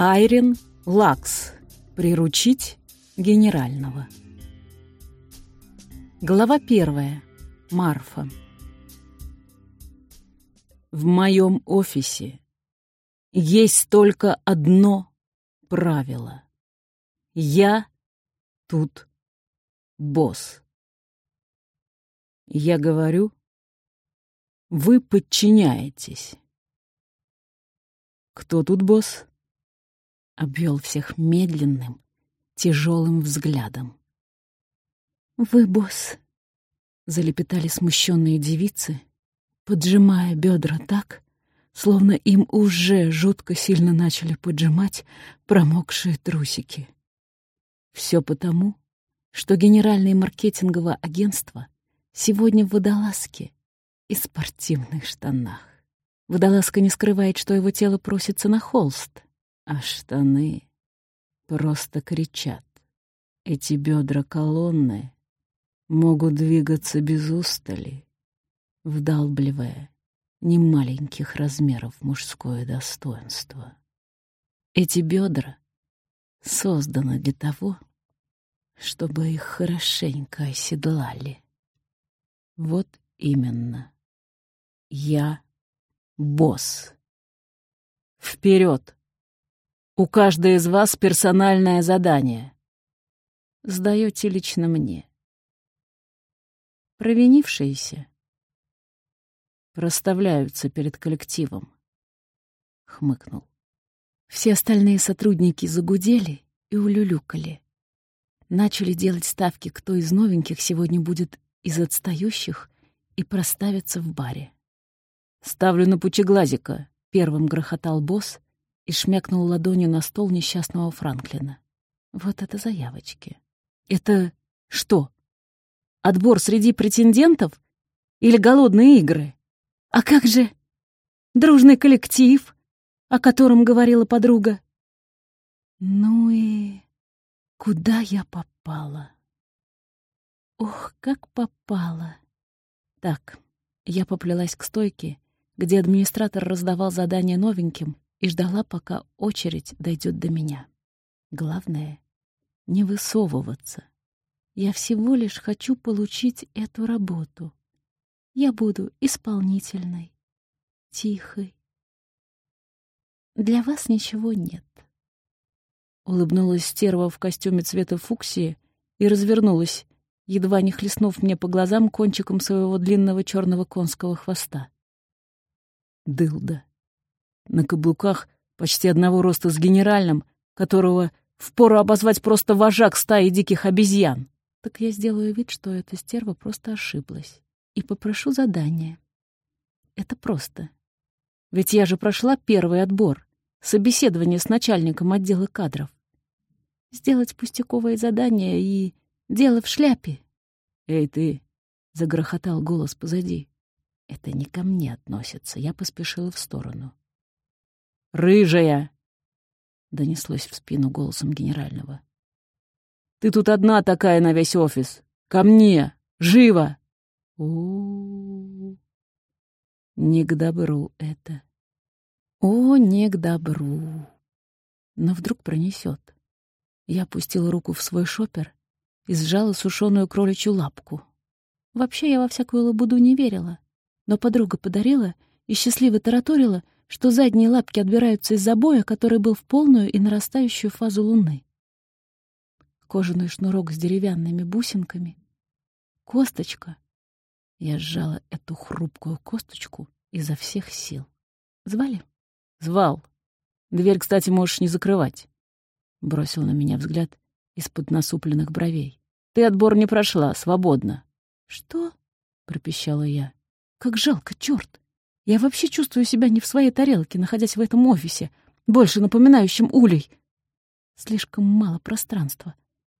Айрин Лакс. Приручить генерального. Глава первая. Марфа. В моем офисе есть только одно правило. Я тут босс. Я говорю, вы подчиняетесь. Кто тут босс? Обвел всех медленным, тяжелым взглядом. «Вы, босс!» — залепетали смущенные девицы, поджимая бедра так, словно им уже жутко сильно начали поджимать промокшие трусики. Все потому, что генеральное маркетинговое агентство сегодня в водолазке и спортивных штанах. Водолазка не скрывает, что его тело просится на холст, а штаны просто кричат. Эти бедра колонны могут двигаться без устали, вдалбливая немаленьких размеров мужское достоинство. Эти бедра созданы для того, чтобы их хорошенько оседлали. Вот именно. Я босс. Вперед! У каждой из вас персональное задание. Сдаете лично мне. Провинившиеся проставляются перед коллективом. Хмыкнул. Все остальные сотрудники загудели и улюлюкали. Начали делать ставки, кто из новеньких сегодня будет из отстающих и проставится в баре. «Ставлю на пучеглазика», — первым грохотал босс, и шмякнул ладонью на стол несчастного Франклина. Вот это заявочки. Это что? Отбор среди претендентов? Или голодные игры? А как же дружный коллектив, о котором говорила подруга? Ну и куда я попала? Ох, как попала. Так, я поплелась к стойке, где администратор раздавал задания новеньким, и ждала, пока очередь дойдет до меня. Главное — не высовываться. Я всего лишь хочу получить эту работу. Я буду исполнительной, тихой. Для вас ничего нет. Улыбнулась стерва в костюме цвета фуксии и развернулась, едва не хлестнув мне по глазам кончиком своего длинного черного конского хвоста. Дылда на каблуках почти одного роста с генеральным, которого впору обозвать просто вожак стаи диких обезьян. Так я сделаю вид, что эта стерва просто ошиблась, и попрошу задание. Это просто. Ведь я же прошла первый отбор, собеседование с начальником отдела кадров. Сделать пустяковое задание и дело в шляпе. «Эй, ты!» — загрохотал голос позади. Это не ко мне относится, я поспешила в сторону. «Рыжая!» — донеслось в спину голосом генерального. «Ты тут одна такая на весь офис! Ко мне! Живо!» у Не к добру это. О, не к добру. Но вдруг пронесет. Я опустила руку в свой шопер и сжала сушеную кроличью лапку. Вообще я во всякую лабуду не верила, но подруга подарила и счастливо тараторила — что задние лапки отбираются из забоя, который был в полную и нарастающую фазу луны. Кожаный шнурок с деревянными бусинками. Косточка. Я сжала эту хрупкую косточку изо всех сил. Звали? Звал. Дверь, кстати, можешь не закрывать. Бросил на меня взгляд из-под насупленных бровей. Ты отбор не прошла, свободно. Что? пропищала я. Как жалко, черт! Я вообще чувствую себя не в своей тарелке, находясь в этом офисе, больше напоминающем улей. Слишком мало пространства.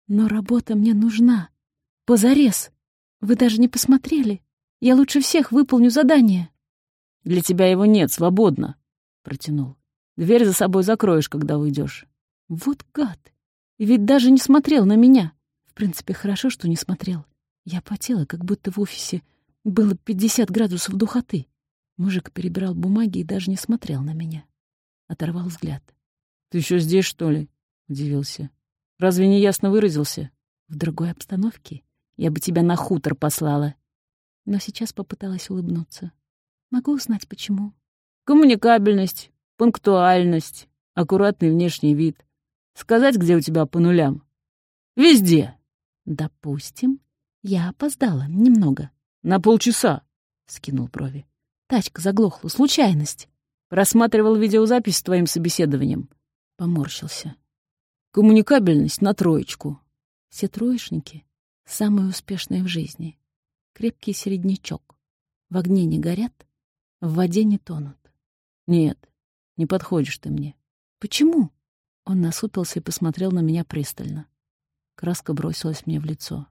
Но работа мне нужна. Позарез. Вы даже не посмотрели. Я лучше всех выполню задание. Для тебя его нет, свободно, — протянул. Дверь за собой закроешь, когда уйдешь. Вот гад. И ведь даже не смотрел на меня. В принципе, хорошо, что не смотрел. Я потела, как будто в офисе было 50 градусов духоты. Мужик перебирал бумаги и даже не смотрел на меня. Оторвал взгляд. «Ты еще здесь, что ли?» — удивился. «Разве не ясно выразился?» «В другой обстановке я бы тебя на хутор послала». Но сейчас попыталась улыбнуться. «Могу узнать, почему?» «Коммуникабельность, пунктуальность, аккуратный внешний вид. Сказать, где у тебя по нулям?» «Везде!» «Допустим, я опоздала немного». «На полчаса», — скинул брови. «Тачка заглохла. Случайность». «Просматривал видеозапись с твоим собеседованием». Поморщился. «Коммуникабельность на троечку». Все троечники — самые успешные в жизни. Крепкий середнячок. В огне не горят, в воде не тонут. «Нет, не подходишь ты мне». «Почему?» Он насупился и посмотрел на меня пристально. Краска бросилась мне в лицо.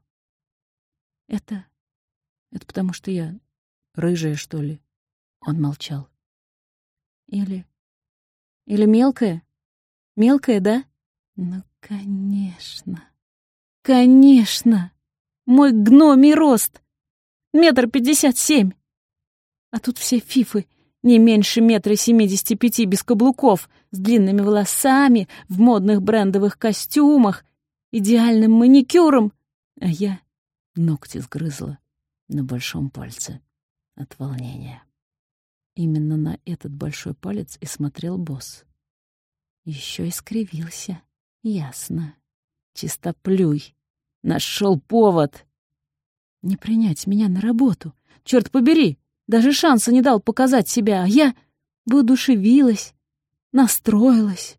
«Это... это потому что я рыжая, что ли?» Он молчал. «Или... или мелкая? Мелкая, да?» «Ну, конечно. Конечно! Мой гномий рост! Метр пятьдесят семь! А тут все фифы не меньше метра семидесяти пяти без каблуков, с длинными волосами, в модных брендовых костюмах, идеальным маникюром, а я ногти сгрызла на большом пальце от волнения. Именно на этот большой палец и смотрел босс. Еще и скривился. Ясно. Чистоплюй. Нашел повод. Не принять меня на работу. Черт побери! Даже шанса не дал показать себя, а я воодушевилась, настроилась.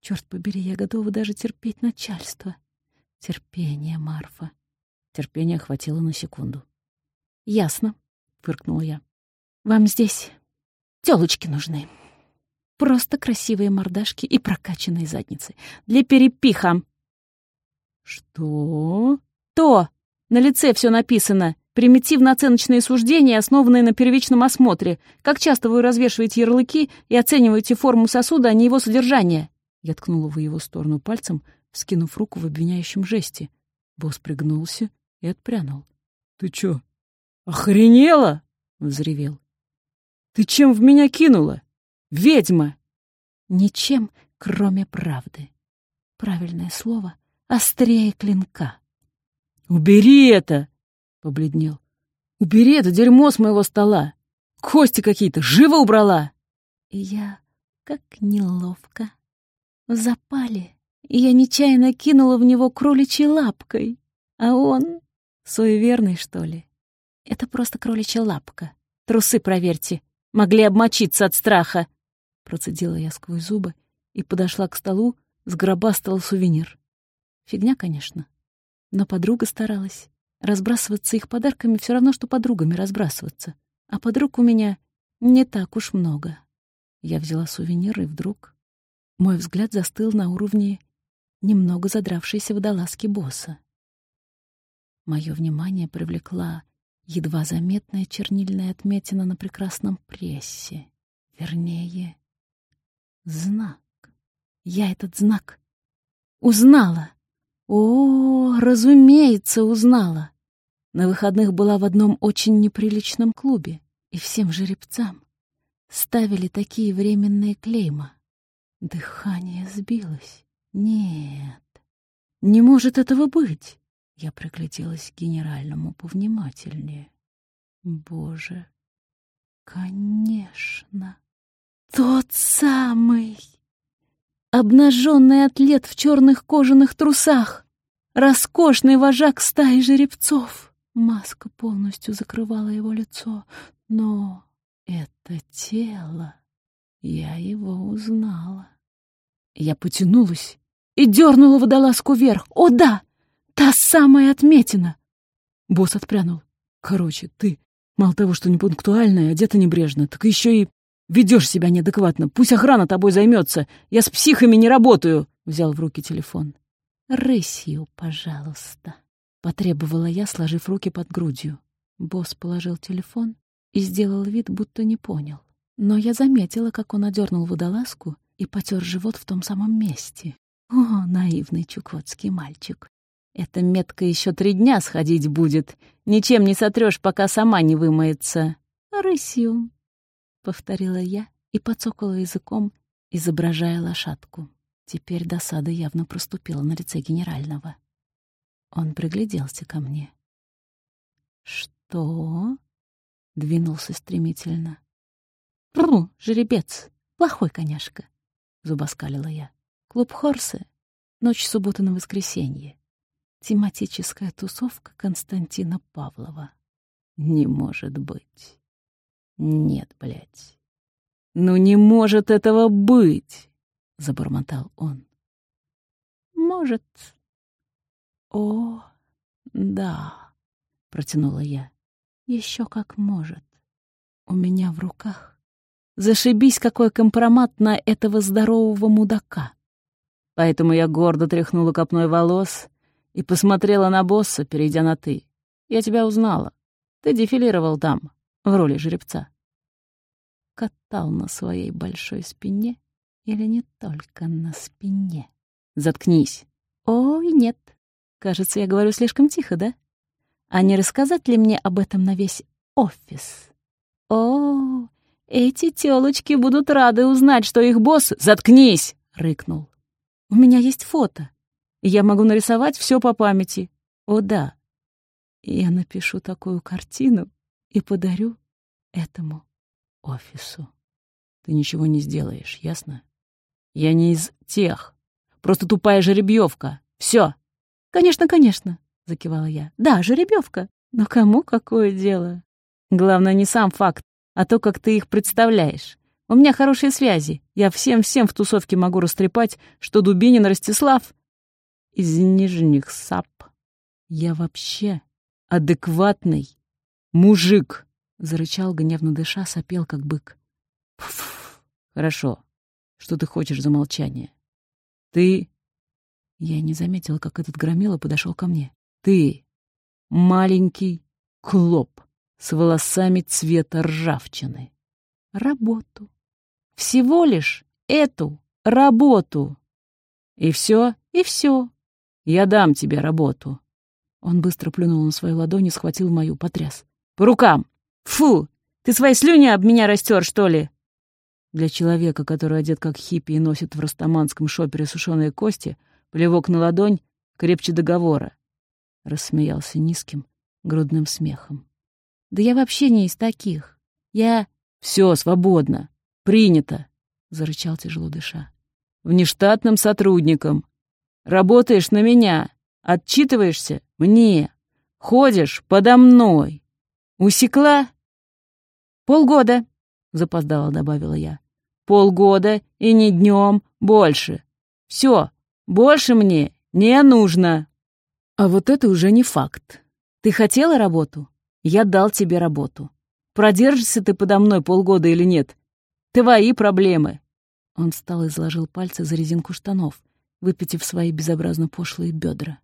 Черт побери, я готова даже терпеть начальство. Терпение, Марфа. Терпения хватило на секунду. «Ясно», — фыркнула я. «Вам здесь тёлочки нужны. Просто красивые мордашки и прокачанные задницы. Для перепиха». «Что?» «То! На лице все написано. Примитивно-оценочные суждения, основанные на первичном осмотре. Как часто вы развешиваете ярлыки и оцениваете форму сосуда, а не его содержание?» Я ткнула в его сторону пальцем, скинув руку в обвиняющем жесте. Босс пригнулся и отпрянул. «Ты чё, охренела?» — взревел. «Ты чем в меня кинула? Ведьма!» «Ничем, кроме правды. Правильное слово острее клинка». «Убери это!» — побледнел. «Убери это дерьмо с моего стола! Кости какие-то! Живо убрала!» И я, как неловко, в запале и я нечаянно кинула в него кроличьей лапкой. А он... Суеверный, что ли? Это просто кроличья лапка. Трусы проверьте. Могли обмочиться от страха. Процедила я сквозь зубы и подошла к столу, сгробастала сувенир. Фигня, конечно. Но подруга старалась. Разбрасываться их подарками все равно, что подругами разбрасываться. А подруг у меня не так уж много. Я взяла сувенир, и вдруг... Мой взгляд застыл на уровне немного задравшейся водолазки босса. Мое внимание привлекла едва заметная чернильная отметина на прекрасном прессе. Вернее, знак. Я этот знак узнала. О, разумеется, узнала. На выходных была в одном очень неприличном клубе, и всем жеребцам ставили такие временные клейма. Дыхание сбилось. Нет, не может этого быть. Я пригляделась к генеральному повнимательнее. Боже, конечно, тот самый. Обнаженный атлет в черных кожаных трусах. Роскошный вожак стаи жеребцов. Маска полностью закрывала его лицо, но это тело... Я его узнала. Я потянулась и дернула водолазку вверх. О, да! Та самая отметина! Босс отпрянул. Короче, ты мало того, что не пунктуальная, одета небрежно, так еще и ведешь себя неадекватно. Пусть охрана тобой займется. Я с психами не работаю. Взял в руки телефон. Рысью, пожалуйста. Потребовала я, сложив руки под грудью. Босс положил телефон и сделал вид, будто не понял. Но я заметила, как он одернул водолазку и потер живот в том самом месте. О, наивный чукотский мальчик. Эта метка еще три дня сходить будет. Ничем не сотрешь, пока сама не вымоется. Рысью, — повторила я и подсокала языком, изображая лошадку. Теперь досада явно проступила на лице генерального. Он пригляделся ко мне. «Что?» — двинулся стремительно. «Пру, жеребец, плохой коняшка», — зубоскалила я. «Клуб Хорсы. Ночь субботы на воскресенье. Тематическая тусовка Константина Павлова. Не может быть. Нет, блядь. Ну не может этого быть, забормотал он. Может. О, да, протянула я. Еще как может. У меня в руках. Зашибись, какой компромат на этого здорового мудака. Поэтому я гордо тряхнула копной волос и посмотрела на босса, перейдя на «ты». «Я тебя узнала. Ты дефилировал там, в роли жеребца». Катал на своей большой спине или не только на спине? «Заткнись». «Ой, нет. Кажется, я говорю слишком тихо, да? А не рассказать ли мне об этом на весь офис?» «О, эти тёлочки будут рады узнать, что их босс...» «Заткнись!» — рыкнул. «У меня есть фото я могу нарисовать все по памяти. О да, я напишу такую картину и подарю этому офису. Ты ничего не сделаешь, ясно? Я не из тех. Просто тупая жеребьевка. Все. Конечно, конечно, закивала я. Да, жеребьевка. Но кому какое дело? Главное не сам факт, а то, как ты их представляешь. У меня хорошие связи. Я всем-всем в тусовке могу растрепать, что Дубинин Ростислав из нижних сап. Я вообще адекватный мужик, зарычал гневно дыша, сопел как бык. Пф, хорошо. Что ты хочешь за молчание? Ты... Я не заметила, как этот громила подошел ко мне. Ты маленький клоп с волосами цвета ржавчины. Работу. Всего лишь эту работу. И все, и все. Я дам тебе работу». Он быстро плюнул на свою ладонь и схватил мою, потряс. «По рукам! Фу! Ты свои слюни об меня растер, что ли?» Для человека, который одет как хиппи и носит в растаманском шопере сушеные кости, плевок на ладонь крепче договора. Рассмеялся низким, грудным смехом. «Да я вообще не из таких. Я...» «Все, свободно. Принято!» — зарычал тяжело дыша. «Внештатным сотрудником. Работаешь на меня, отчитываешься мне, ходишь подо мной. Усекла? Полгода, запоздала добавила я. Полгода и не днем больше. Все, больше мне не нужно. А вот это уже не факт. Ты хотела работу? Я дал тебе работу. Продержишься ты подо мной полгода или нет? Твои проблемы. Он встал и изложил пальцы за резинку штанов, выпитив свои безобразно пошлые бедра.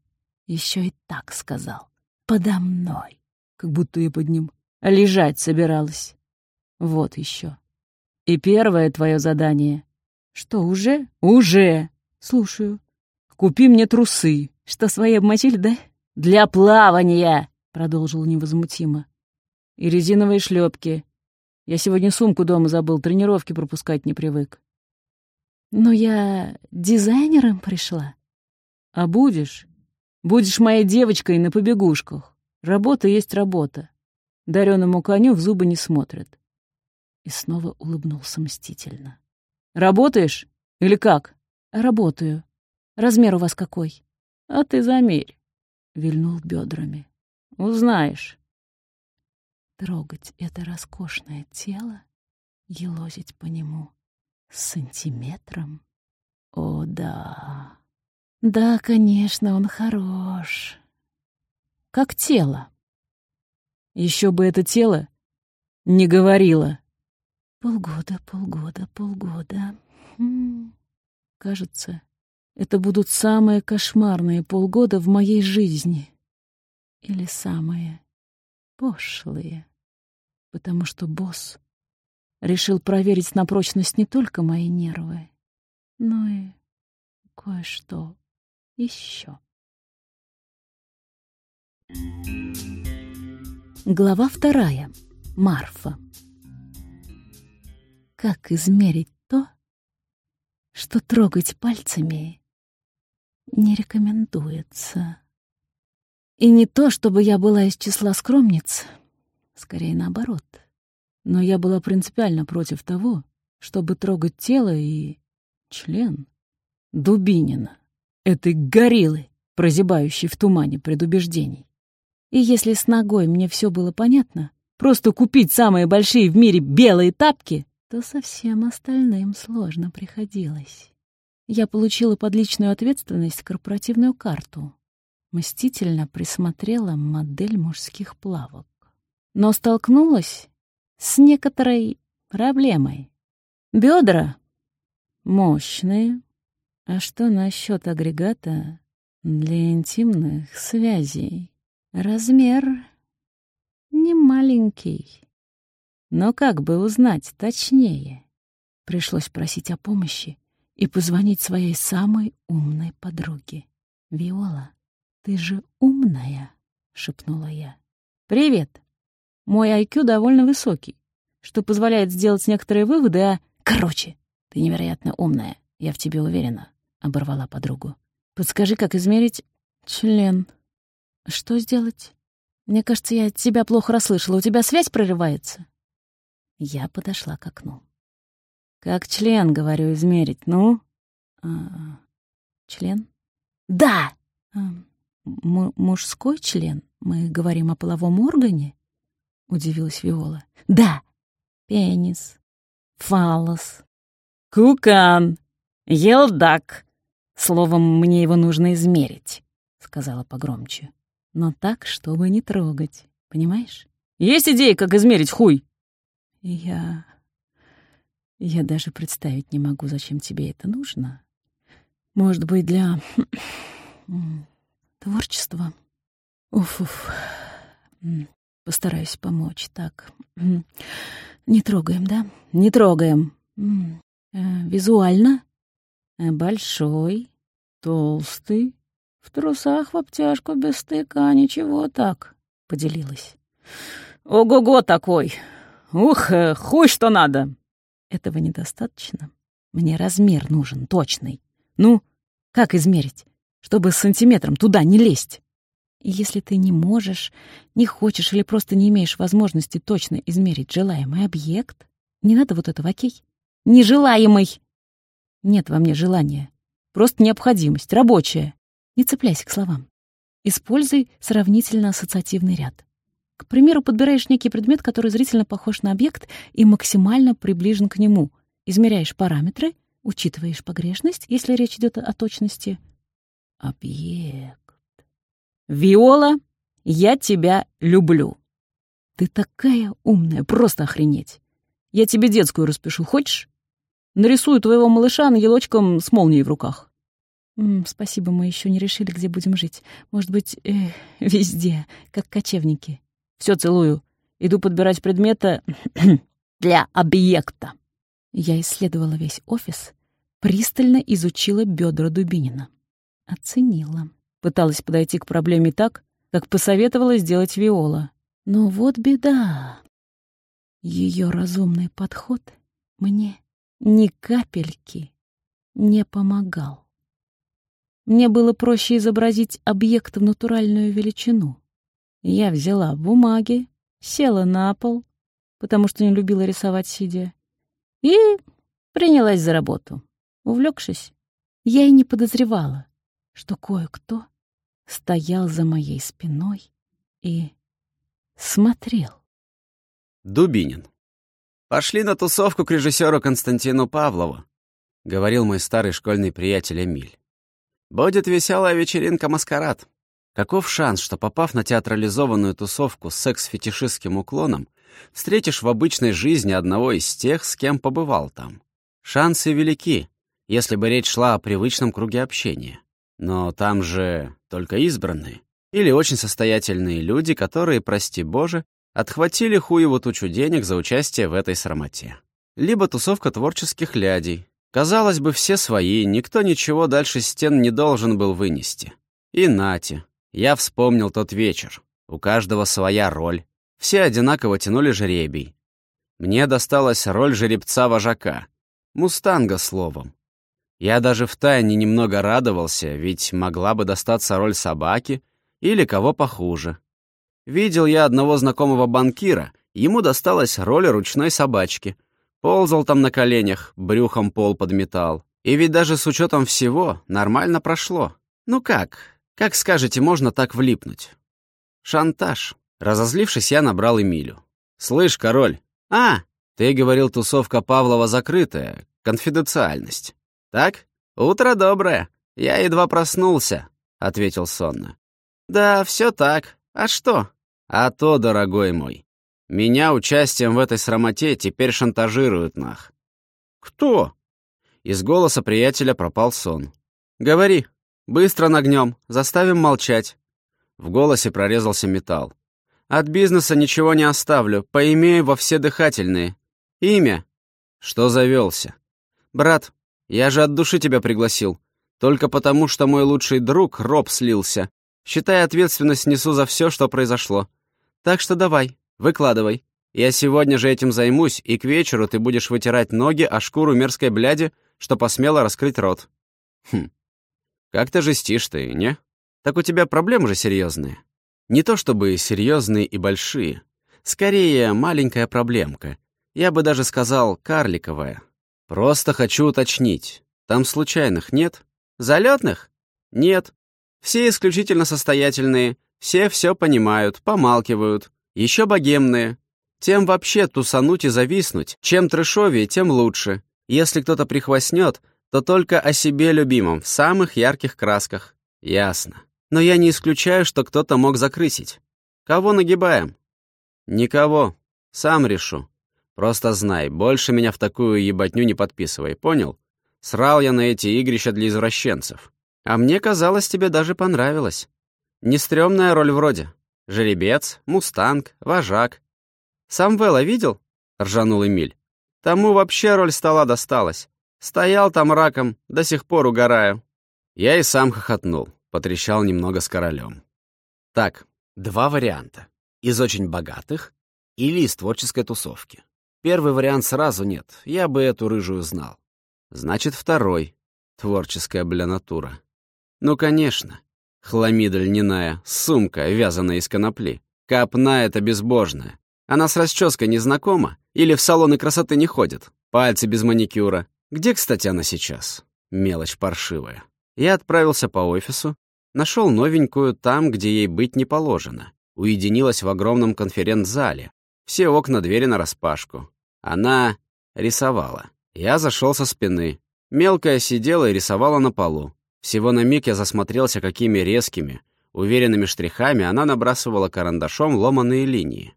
Еще и так сказал. Подо мной. Как будто я под ним лежать собиралась. Вот еще. И первое твое задание. Что, уже? Уже. Слушаю. Купи мне трусы. Что, свои обмочили, да? Для плавания, продолжил невозмутимо. И резиновые шлепки. Я сегодня сумку дома забыл, тренировки пропускать не привык. Но я дизайнером пришла. А будешь? Будешь моей девочкой на побегушках. Работа есть работа. Дареному коню в зубы не смотрят. И снова улыбнулся мстительно. Работаешь? Или как? Работаю. Размер у вас какой? А ты замерь. Вильнул бедрами. Узнаешь. Трогать это роскошное тело, елозить по нему — сантиметром? О, да. Да, конечно, он хорош. Как тело. Еще бы это тело не говорило. Полгода, полгода, полгода. Хм. Кажется, это будут самые кошмарные полгода в моей жизни. Или самые пошлые. Потому что босс Решил проверить на прочность не только мои нервы, но и кое-что еще. Глава вторая. Марфа. Как измерить то, что трогать пальцами не рекомендуется. И не то, чтобы я была из числа скромниц, скорее наоборот. Но я была принципиально против того, чтобы трогать тело и член Дубинина, этой гориллы, прозябающей в тумане предубеждений. И если с ногой мне все было понятно, просто купить самые большие в мире белые тапки, то со всем остальным сложно приходилось. Я получила под личную ответственность корпоративную карту. Мстительно присмотрела модель мужских плавок. Но столкнулась с некоторой проблемой. Бедра мощные. А что насчет агрегата для интимных связей? Размер не маленький. Но как бы узнать точнее? Пришлось просить о помощи и позвонить своей самой умной подруге. «Виола, ты же умная!» — шепнула я. «Привет! Мой IQ довольно высокий, что позволяет сделать некоторые выводы, а... Короче, ты невероятно умная, я в тебе уверена», — оборвала подругу. «Подскажи, как измерить член. Что сделать? Мне кажется, я тебя плохо расслышала. У тебя связь прорывается?» Я подошла к окну. Как член, говорю, измерить, ну? А, член? Да! А, мужской член? Мы говорим о половом органе? Удивилась Виола. Да! Пенис. Фалос. Кукан. Елдак. Словом, мне его нужно измерить, сказала погромче. Но так, чтобы не трогать. Понимаешь? Есть идея, как измерить хуй? Я я даже представить не могу, зачем тебе это нужно. Может быть, для творчества? Уф-уф. Постараюсь помочь. Так. Не трогаем, да? Не трогаем. Э, визуально? Э, большой, толстый, в трусах в обтяжку без стыка, ничего так, поделилась. Ого-го такой! Ух, э, хуй что надо! Этого недостаточно. Мне размер нужен, точный. Ну, как измерить, чтобы с сантиметром туда не лезть? И если ты не можешь, не хочешь или просто не имеешь возможности точно измерить желаемый объект, не надо вот этого, окей? Нежелаемый! Нет во мне желания. Просто необходимость, рабочая. Не цепляйся к словам. Используй сравнительно-ассоциативный ряд. К примеру, подбираешь некий предмет, который зрительно похож на объект и максимально приближен к нему. Измеряешь параметры, учитываешь погрешность, если речь идет о точности. Объект. Виола, я тебя люблю. Ты такая умная, просто охренеть. Я тебе детскую распишу, хочешь? Нарисую твоего малыша на елочком с молнией в руках. Спасибо, мы еще не решили, где будем жить. Может быть, э, везде, как кочевники. Все целую. Иду подбирать предметы для объекта. Я исследовала весь офис, пристально изучила бедра Дубинина. Оценила. Пыталась подойти к проблеме так, как посоветовала сделать Виола. Но вот беда. Ее разумный подход мне ни капельки не помогал. Мне было проще изобразить объект в натуральную величину. Я взяла бумаги, села на пол, потому что не любила рисовать сидя, и принялась за работу. Увлекшись, я и не подозревала, что кое-кто стоял за моей спиной и смотрел. Дубинин. «Пошли на тусовку к режиссеру Константину Павлову», — говорил мой старый школьный приятель Эмиль. «Будет веселая вечеринка-маскарад. Каков шанс, что попав на театрализованную тусовку с секс-фетишистским уклоном, встретишь в обычной жизни одного из тех, с кем побывал там? Шансы велики, если бы речь шла о привычном круге общения. Но там же только избранные. Или очень состоятельные люди, которые, прости боже, отхватили хуеву тучу денег за участие в этой срамоте. Либо тусовка творческих лядей. Казалось бы, все свои, никто ничего дальше стен не должен был вынести. И нате, я вспомнил тот вечер. У каждого своя роль. Все одинаково тянули жребий. Мне досталась роль жеребца-вожака. Мустанга, словом. Я даже втайне немного радовался, ведь могла бы достаться роль собаки или кого похуже. Видел я одного знакомого банкира, ему досталась роль ручной собачки. Ползал там на коленях, брюхом пол подметал. И ведь даже с учетом всего нормально прошло. Ну как? Как скажете, можно так влипнуть? Шантаж. Разозлившись, я набрал Эмилю. «Слышь, король, а, ты говорил, тусовка Павлова закрытая, конфиденциальность. Так? Утро доброе. Я едва проснулся», — ответил сонно. «Да, все так. А что?» «А то, дорогой мой, меня участием в этой срамоте теперь шантажируют нах». «Кто?» Из голоса приятеля пропал сон. «Говори. Быстро нагнем. Заставим молчать». В голосе прорезался металл. «От бизнеса ничего не оставлю. Поимею во все дыхательные. Имя?» «Что завелся?» «Брат, я же от души тебя пригласил. Только потому, что мой лучший друг, Роб, слился. Считай, ответственность несу за все, что произошло. Так что давай, выкладывай. Я сегодня же этим займусь, и к вечеру ты будешь вытирать ноги о шкуру мерзкой бляди, что посмела раскрыть рот. Хм. Как ты жестишь ты, не? Так у тебя проблемы же серьезные. Не то чтобы серьезные и большие. Скорее, маленькая проблемка. Я бы даже сказал, карликовая. Просто хочу уточнить. Там случайных нет? Залетных? Нет. Все исключительно состоятельные, все все понимают, помалкивают. Еще богемные. Тем вообще тусануть и зависнуть. Чем трэшовее, тем лучше. Если кто-то прихвостнет, то только о себе любимом, в самых ярких красках. Ясно. Но я не исключаю, что кто-то мог закрысить. Кого нагибаем? Никого. Сам решу. Просто знай, больше меня в такую ебатню не подписывай, понял? Срал я на эти игрища для извращенцев. А мне казалось, тебе даже понравилось. Не стрёмная роль вроде. Жеребец, мустанг, вожак. Сам Вэлла видел? Ржанул Эмиль. Тому вообще роль стола досталась. Стоял там раком, до сих пор угораю. Я и сам хохотнул, потрещал немного с королем. Так, два варианта. Из очень богатых или из творческой тусовки. Первый вариант сразу нет, я бы эту рыжую знал. Значит, второй. Творческая, бля, натура. Ну, конечно. Хламида льняная, сумка, вязаная из конопли. Копна эта безбожная. Она с расческой не знакома или в салоны красоты не ходит? Пальцы без маникюра. Где, кстати, она сейчас? Мелочь паршивая. Я отправился по офису, нашел новенькую там, где ей быть не положено. Уединилась в огромном конференц-зале. Все окна двери нараспашку. Она рисовала. Я зашел со спины. Мелкая сидела и рисовала на полу. Всего на миг я засмотрелся, какими резкими, уверенными штрихами она набрасывала карандашом ломаные линии.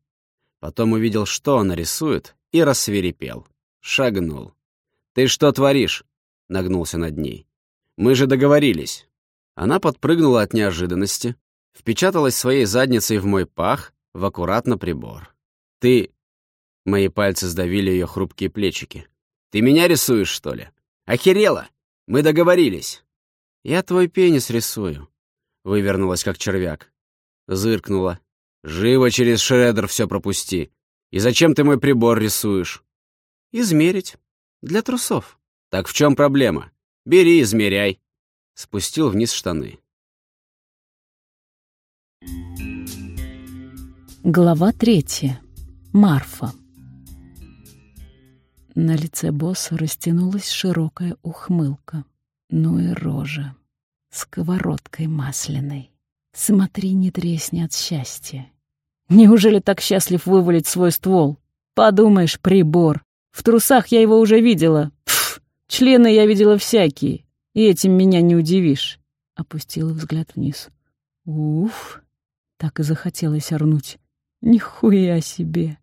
Потом увидел, что она рисует, и рассверепел. Шагнул. «Ты что творишь?» — нагнулся над ней. «Мы же договорились». Она подпрыгнула от неожиданности, впечаталась своей задницей в мой пах, в аккуратно прибор. «Ты...» — мои пальцы сдавили ее хрупкие плечики. «Ты меня рисуешь, что ли? Охерела! Мы договорились!» «Я твой пенис рисую», — вывернулась как червяк. Зыркнула, Живо через шредер все пропусти. И зачем ты мой прибор рисуешь? Измерить. Для трусов. Так в чем проблема? Бери, измеряй. Спустил вниз штаны. Глава третья. Марфа. На лице босса растянулась широкая ухмылка. Ну и рожа. Сковородкой масляной. Смотри, не тресни от счастья. Неужели так счастлив вывалить свой ствол? Подумаешь, прибор. В трусах я его уже видела. Пф, члены я видела всякие. И этим меня не удивишь. Опустила взгляд вниз. Уф, так и захотелось орнуть. Нихуя себе.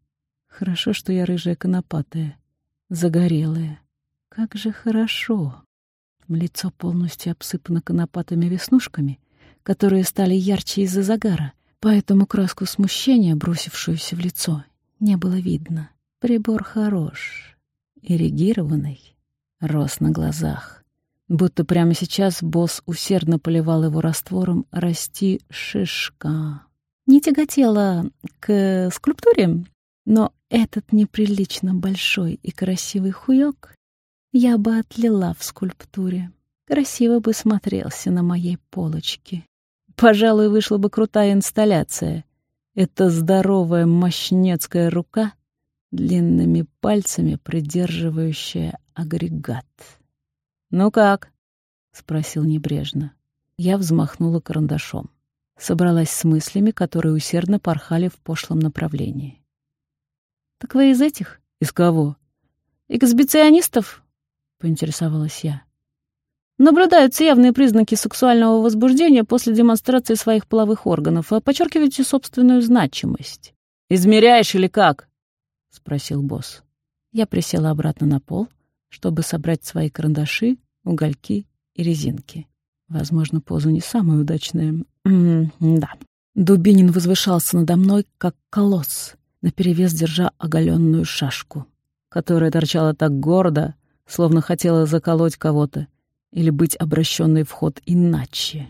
Хорошо, что я рыжая конопатая, загорелая. Как же хорошо. Лицо полностью обсыпано конопатыми веснушками — которые стали ярче из-за загара, поэтому краску смущения, бросившуюся в лицо, не было видно. Прибор хорош, ирригированный, рос на глазах. Будто прямо сейчас босс усердно поливал его раствором «Расти шишка». Не тяготела к скульптуре, но этот неприлично большой и красивый хуёк я бы отлила в скульптуре. Красиво бы смотрелся на моей полочке. Пожалуй, вышла бы крутая инсталляция. Это здоровая мощнецкая рука, длинными пальцами придерживающая агрегат. «Ну как?» — спросил небрежно. Я взмахнула карандашом. Собралась с мыслями, которые усердно порхали в пошлом направлении. «Так вы из этих?» «Из кого?» «Эксбиционистов?» — поинтересовалась я. Наблюдаются явные признаки сексуального возбуждения после демонстрации своих половых органов, а подчеркиваете собственную значимость. «Измеряешь или как?» — спросил босс. Я присела обратно на пол, чтобы собрать свои карандаши, угольки и резинки. Возможно, поза не самая удачная. М -м да. Дубинин возвышался надо мной, как колосс, наперевес держа оголенную шашку, которая торчала так гордо, словно хотела заколоть кого-то или быть обращенной в ход иначе.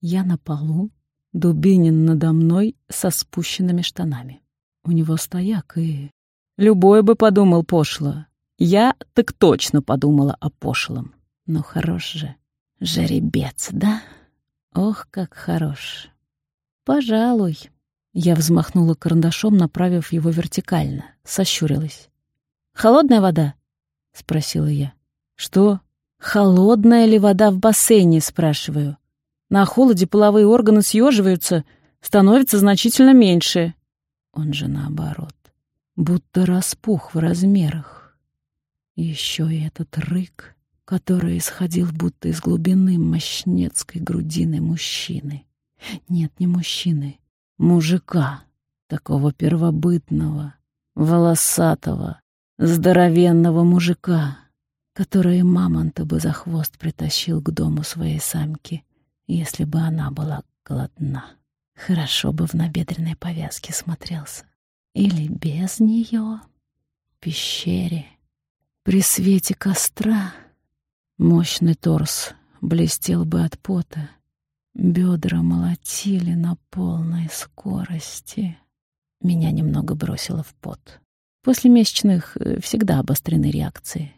Я на полу, Дубинин надо мной со спущенными штанами. У него стояк, и... Любой бы подумал пошло. Я так точно подумала о пошлом. Но хорош же. Жеребец, да? Ох, как хорош. Пожалуй. Я взмахнула карандашом, направив его вертикально, сощурилась. «Холодная вода?» — спросила я. «Что?» «Холодная ли вода в бассейне?» — спрашиваю. «На холоде половые органы съеживаются, становятся значительно меньше». Он же наоборот, будто распух в размерах. Еще и этот рык, который исходил будто из глубины мощнецкой грудины мужчины. Нет, не мужчины, мужика, такого первобытного, волосатого, здоровенного мужика, который мамонта бы за хвост притащил к дому своей самки, если бы она была голодна. Хорошо бы в набедренной повязке смотрелся. Или без нее, в пещере, при свете костра. Мощный торс блестел бы от пота, Бедра молотили на полной скорости. Меня немного бросило в пот. После месячных э, всегда обострены реакции.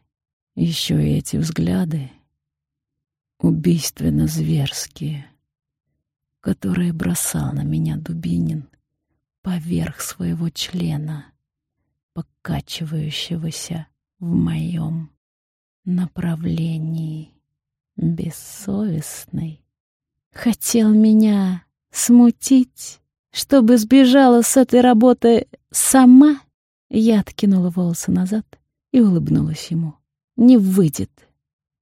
Еще и эти взгляды, убийственно зверские, которые бросал на меня Дубинин поверх своего члена, покачивающегося в моем направлении бессовестный. Хотел меня смутить, чтобы сбежала с этой работы сама. Я откинула волосы назад и улыбнулась ему. Не выйдет.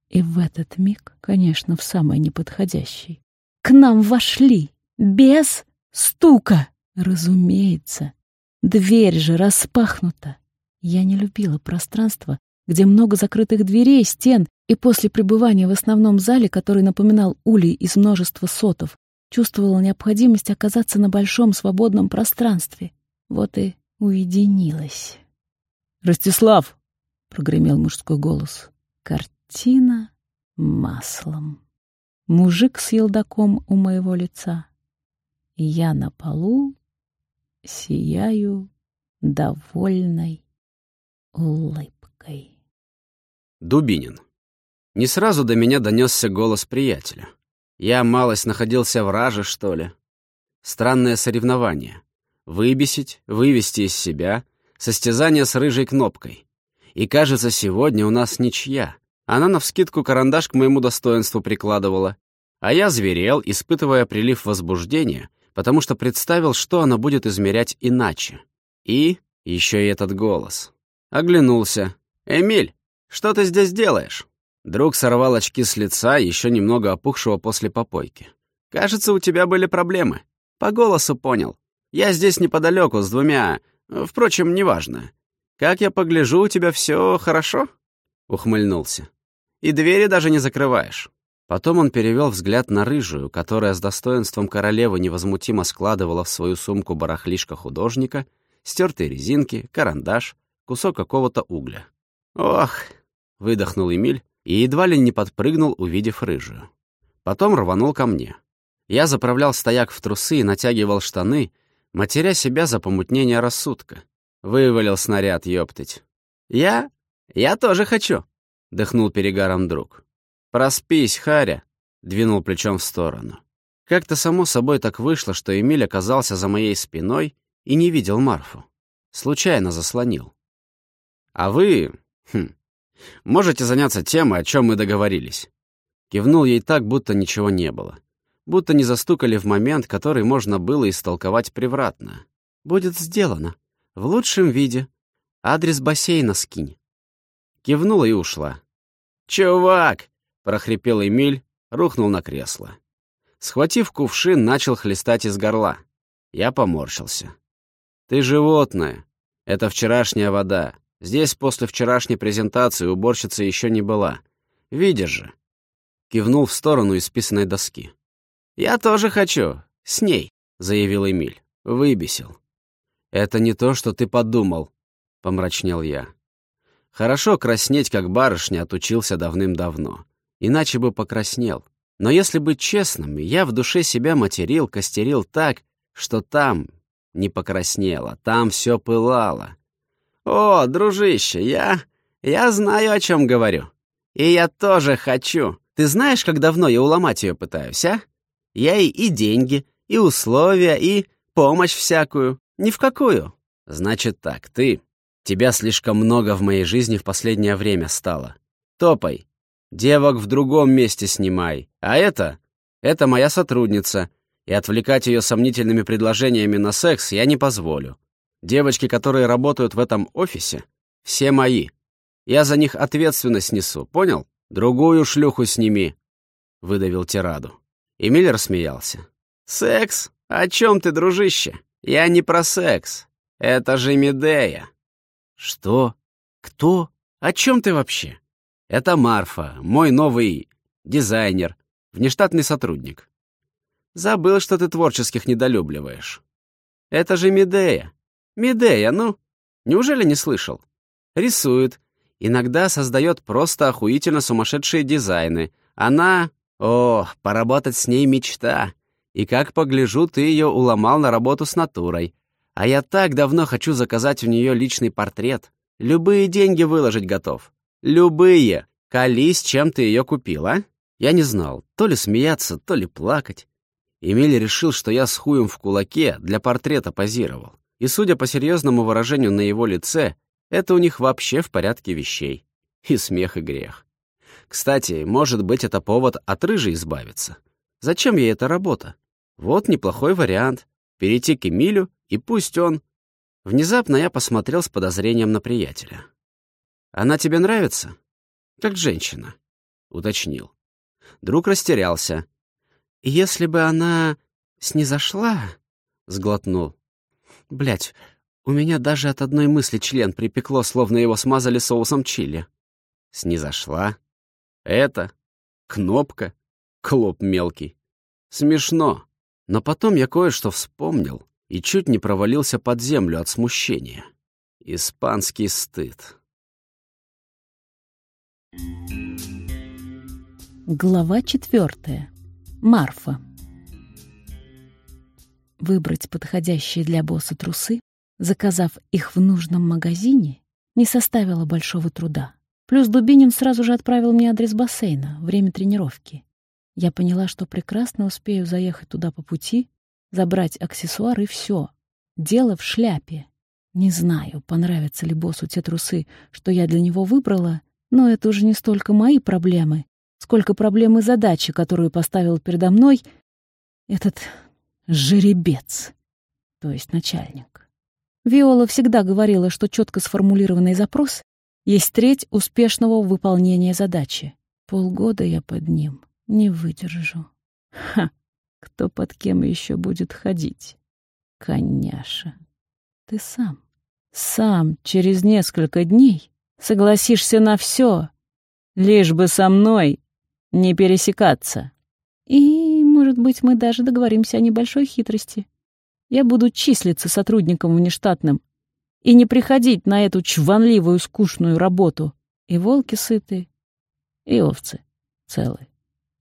И в этот миг, конечно, в самый неподходящий, к нам вошли без стука. Разумеется, дверь же распахнута. Я не любила пространство, где много закрытых дверей, стен и после пребывания в основном зале, который напоминал улей из множества сотов, чувствовала необходимость оказаться на большом свободном пространстве. Вот и уединилась. «Ростислав!» — прогремел мужской голос. Картина маслом. Мужик с елдаком у моего лица. Я на полу сияю довольной улыбкой. Дубинин. Не сразу до меня донесся голос приятеля. Я малость находился в раже, что ли. Странное соревнование. Выбесить, вывести из себя, состязание с рыжей кнопкой. И кажется, сегодня у нас ничья. Она навскидку карандаш к моему достоинству прикладывала. А я зверел, испытывая прилив возбуждения, потому что представил, что она будет измерять иначе. И еще и этот голос. Оглянулся. «Эмиль, что ты здесь делаешь?» Друг сорвал очки с лица, еще немного опухшего после попойки. «Кажется, у тебя были проблемы. По голосу понял. Я здесь неподалеку с двумя... Впрочем, неважно. Как я погляжу, у тебя все хорошо?» Ухмыльнулся. «И двери даже не закрываешь». Потом он перевел взгляд на рыжую, которая с достоинством королевы невозмутимо складывала в свою сумку барахлишко художника, стертые резинки, карандаш, кусок какого-то угля. «Ох!» — выдохнул Эмиль, и едва ли не подпрыгнул, увидев рыжую. Потом рванул ко мне. Я заправлял стояк в трусы и натягивал штаны, матеря себя за помутнение рассудка. Вывалил снаряд, ёптыть. «Я? Я тоже хочу!» — дыхнул перегаром друг. «Проспись, Харя!» — двинул плечом в сторону. Как-то само собой так вышло, что Эмиль оказался за моей спиной и не видел Марфу. Случайно заслонил. «А вы... Хм, можете заняться тем, о чем мы договорились». Кивнул ей так, будто ничего не было. Будто не застукали в момент, который можно было истолковать превратно. «Будет сделано. В лучшем виде. Адрес бассейна скинь». Кивнула и ушла. «Чувак!» — прохрипел Эмиль, рухнул на кресло. Схватив кувшин, начал хлестать из горла. Я поморщился. «Ты животное. Это вчерашняя вода. Здесь после вчерашней презентации уборщица еще не была. Видишь же». Кивнул в сторону исписанной доски. «Я тоже хочу. С ней», — заявил Эмиль. Выбесил. «Это не то, что ты подумал», — помрачнел я. Хорошо краснеть, как барышня, отучился давным-давно. Иначе бы покраснел. Но если быть честным, я в душе себя материл, костерил так, что там не покраснело, там все пылало. «О, дружище, я... я знаю, о чем говорю. И я тоже хочу. Ты знаешь, как давно я уломать ее пытаюсь, а? Я ей и деньги, и условия, и помощь всякую. Ни в какую. Значит так, ты... Тебя слишком много в моей жизни в последнее время стало. Топай. Девок в другом месте снимай. А это... Это моя сотрудница. И отвлекать ее сомнительными предложениями на секс я не позволю. Девочки, которые работают в этом офисе, все мои. Я за них ответственность несу, понял? Другую шлюху сними. Выдавил тираду. Эмиль рассмеялся. «Секс? О чем ты, дружище? Я не про секс. Это же Медея». «Что? Кто? О чем ты вообще?» «Это Марфа, мой новый дизайнер, внештатный сотрудник». «Забыл, что ты творческих недолюбливаешь». «Это же Медея. Медея, ну? Неужели не слышал? Рисует. Иногда создает просто охуительно сумасшедшие дизайны. Она... О, поработать с ней мечта. И как погляжу, ты ее уломал на работу с натурой. А я так давно хочу заказать у нее личный портрет. Любые деньги выложить готов. Любые. Колись, чем ты ее купил, а? Я не знал, то ли смеяться, то ли плакать. Эмиль решил, что я с хуем в кулаке для портрета позировал. И, судя по серьезному выражению на его лице, это у них вообще в порядке вещей. И смех, и грех. Кстати, может быть, это повод от рыжей избавиться. Зачем ей эта работа? Вот неплохой вариант. Перейти к Эмилю и пусть он... Внезапно я посмотрел с подозрением на приятеля. «Она тебе нравится?» «Как женщина», — уточнил. Друг растерялся. «Если бы она снизошла...» — сглотнул. Блять, у меня даже от одной мысли член припекло, словно его смазали соусом чили. Снизошла. Это... Кнопка. Клоп мелкий. Смешно. Но потом я кое-что вспомнил и чуть не провалился под землю от смущения. Испанский стыд. Глава четвертая. Марфа. Выбрать подходящие для босса трусы, заказав их в нужном магазине, не составило большого труда. Плюс Дубинин сразу же отправил мне адрес бассейна, время тренировки. Я поняла, что прекрасно успею заехать туда по пути, забрать аксессуар и все. Дело в шляпе. Не знаю, понравятся ли боссу те трусы, что я для него выбрала, но это уже не столько мои проблемы, сколько проблемы задачи, которую поставил передо мной этот жеребец, то есть начальник. Виола всегда говорила, что четко сформулированный запрос есть треть успешного выполнения задачи. Полгода я под ним не выдержу. Ха, кто под кем еще будет ходить? Коняша, ты сам, сам через несколько дней согласишься на все, лишь бы со мной не пересекаться. И, может быть, мы даже договоримся о небольшой хитрости. Я буду числиться сотрудником внештатным и не приходить на эту чванливую, скучную работу. И волки сыты, и овцы целы.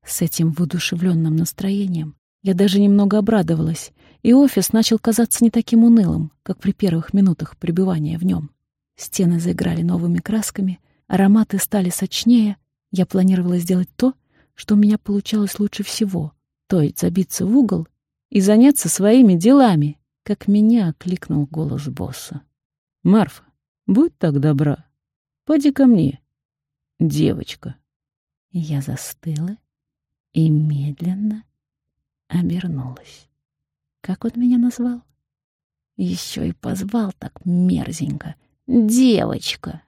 С этим воодушевленным настроением я даже немного обрадовалась, и офис начал казаться не таким унылым, как при первых минутах пребывания в нем. Стены заиграли новыми красками, ароматы стали сочнее, я планировала сделать то, что у меня получалось лучше всего, то есть забиться в угол и заняться своими делами, как меня окликнул голос босса. «Марфа, будь так добра, поди ко мне, девочка». Я застыла и медленно обернулась. Как он меня назвал? Еще и позвал так мерзенько. «Девочка!»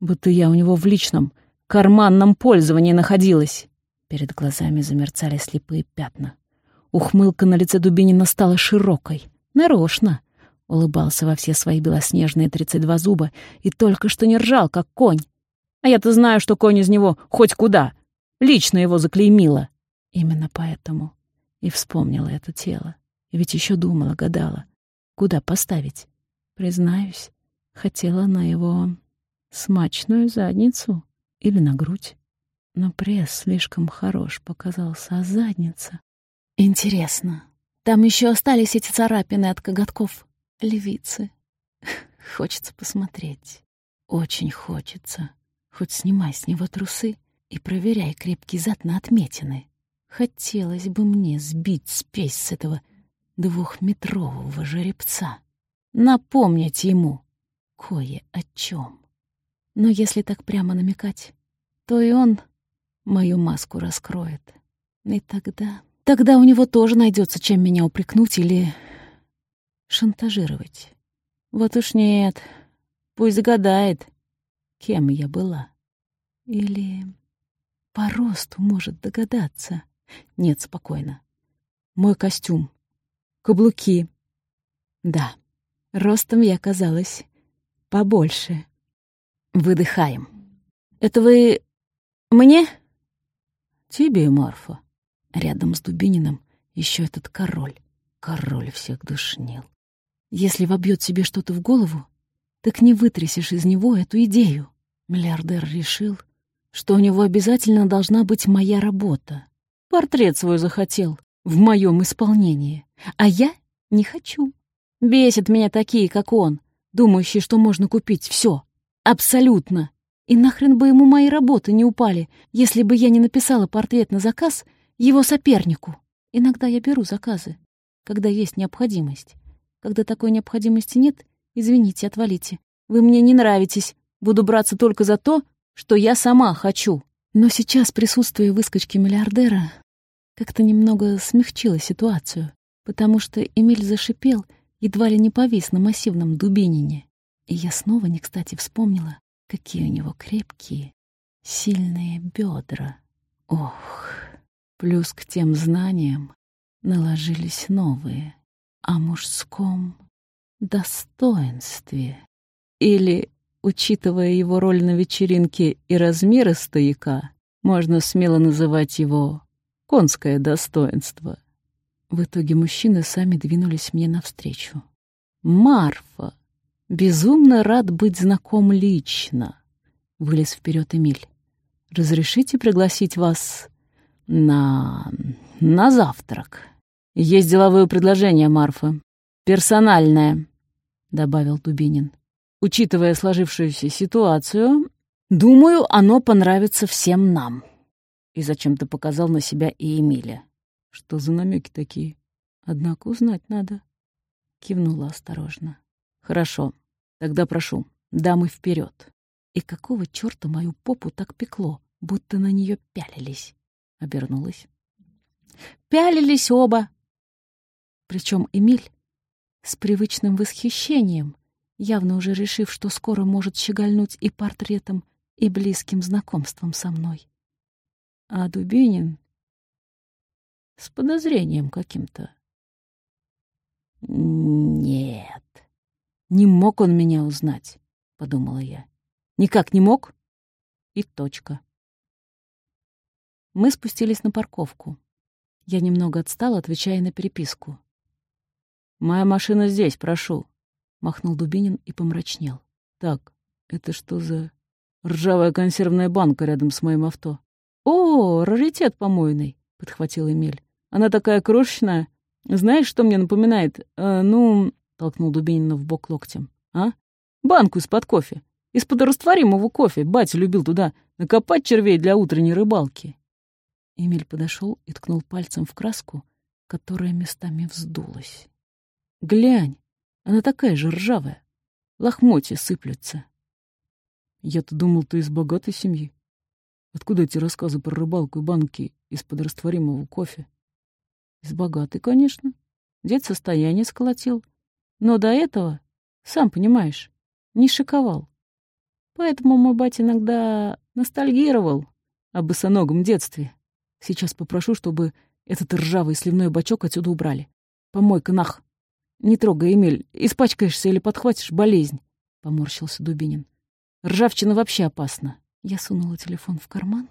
Будто я у него в личном, карманном пользовании находилась. Перед глазами замерцали слепые пятна. Ухмылка на лице Дубинина стала широкой. Нарочно. Улыбался во все свои белоснежные тридцать два зуба и только что не ржал, как конь. А я-то знаю, что конь из него хоть куда. Лично его заклеймила. Именно поэтому и вспомнила это тело. И ведь еще думала, гадала, куда поставить. Признаюсь, хотела на его смачную задницу или на грудь. Но пресс слишком хорош показался, а задница... Интересно, там еще остались эти царапины от коготков львицы. Хочется посмотреть. Очень хочется. Хоть снимай с него трусы и проверяй крепкий зад на отметины. Хотелось бы мне сбить спесь с этого двухметрового жеребца. Напомнить ему кое о чем. Но если так прямо намекать, то и он мою маску раскроет. И тогда... Тогда у него тоже найдется, чем меня упрекнуть или шантажировать. Вот уж нет, пусть загадает, кем я была. Или по росту может догадаться. Нет, спокойно. Мой костюм, каблуки. Да, ростом я казалась побольше. Выдыхаем. Это вы мне? Тебе, Марфа. Рядом с Дубининым еще этот король. Король всех душнил. Если вобьет себе что-то в голову, так не вытрясешь из него эту идею. Миллиардер решил, что у него обязательно должна быть моя работа. Портрет свой захотел в моем исполнении, а я не хочу. Бесит меня такие, как он, думающие, что можно купить все, абсолютно. И нахрен бы ему мои работы не упали, если бы я не написала портрет на заказ его сопернику. Иногда я беру заказы, когда есть необходимость. Когда такой необходимости нет, извините, отвалите. Вы мне не нравитесь. Буду браться только за то, что я сама хочу. Но сейчас присутствие выскочки-миллиардера как-то немного смягчило ситуацию, потому что Эмиль зашипел, едва ли не повис на массивном дубинине. И я снова не кстати вспомнила, Какие у него крепкие, сильные бедра. Ох, плюс к тем знаниям наложились новые о мужском достоинстве. Или, учитывая его роль на вечеринке и размеры стояка, можно смело называть его «конское достоинство». В итоге мужчины сами двинулись мне навстречу. «Марфа!» Безумно рад быть знаком лично. Вылез вперед Эмиль. Разрешите пригласить вас на... на завтрак? Есть деловое предложение, Марфа. Персональное, добавил Дубинин. Учитывая сложившуюся ситуацию, думаю, оно понравится всем нам. И зачем-то показал на себя и Эмиля. Что за намеки такие? Однако узнать надо. Кивнула осторожно. Хорошо, тогда прошу, дамы вперед. И какого черта мою попу так пекло, будто на нее пялились? Обернулась. Пялились оба. Причем Эмиль с привычным восхищением, явно уже решив, что скоро может щегольнуть и портретом, и близким знакомством со мной. А Дубинин с подозрением каким-то. Нет. Не мог он меня узнать, подумала я. Никак не мог? И точка. Мы спустились на парковку. Я немного отстала, отвечая на переписку. «Моя машина здесь, прошу», — махнул Дубинин и помрачнел. «Так, это что за ржавая консервная банка рядом с моим авто?» «О, раритет помойный», — подхватил Эмиль. «Она такая крошечная. Знаешь, что мне напоминает? Э, ну, толкнул Дубинина в бок локтем. «А? Банку из-под кофе. Из-под растворимого кофе. Батя любил туда накопать червей для утренней рыбалки. Эмиль подошел и ткнул пальцем в краску, которая местами вздулась. «Глянь, она такая же ржавая. Лохмотья сыплются». «Я-то думал, ты из богатой семьи. Откуда эти рассказы про рыбалку и банки из-под растворимого кофе?» «Из богатой, конечно. Дед состояние сколотил. Но до этого, сам понимаешь, не шиковал. Поэтому мой батя иногда ностальгировал о босоногом детстве. Сейчас попрошу, чтобы этот ржавый сливной бачок отсюда убрали. Помойка нах. Не трогай, Эмиль, испачкаешься или подхватишь болезнь. Поморщился Дубинин. Ржавчина вообще опасна. Я сунула телефон в карман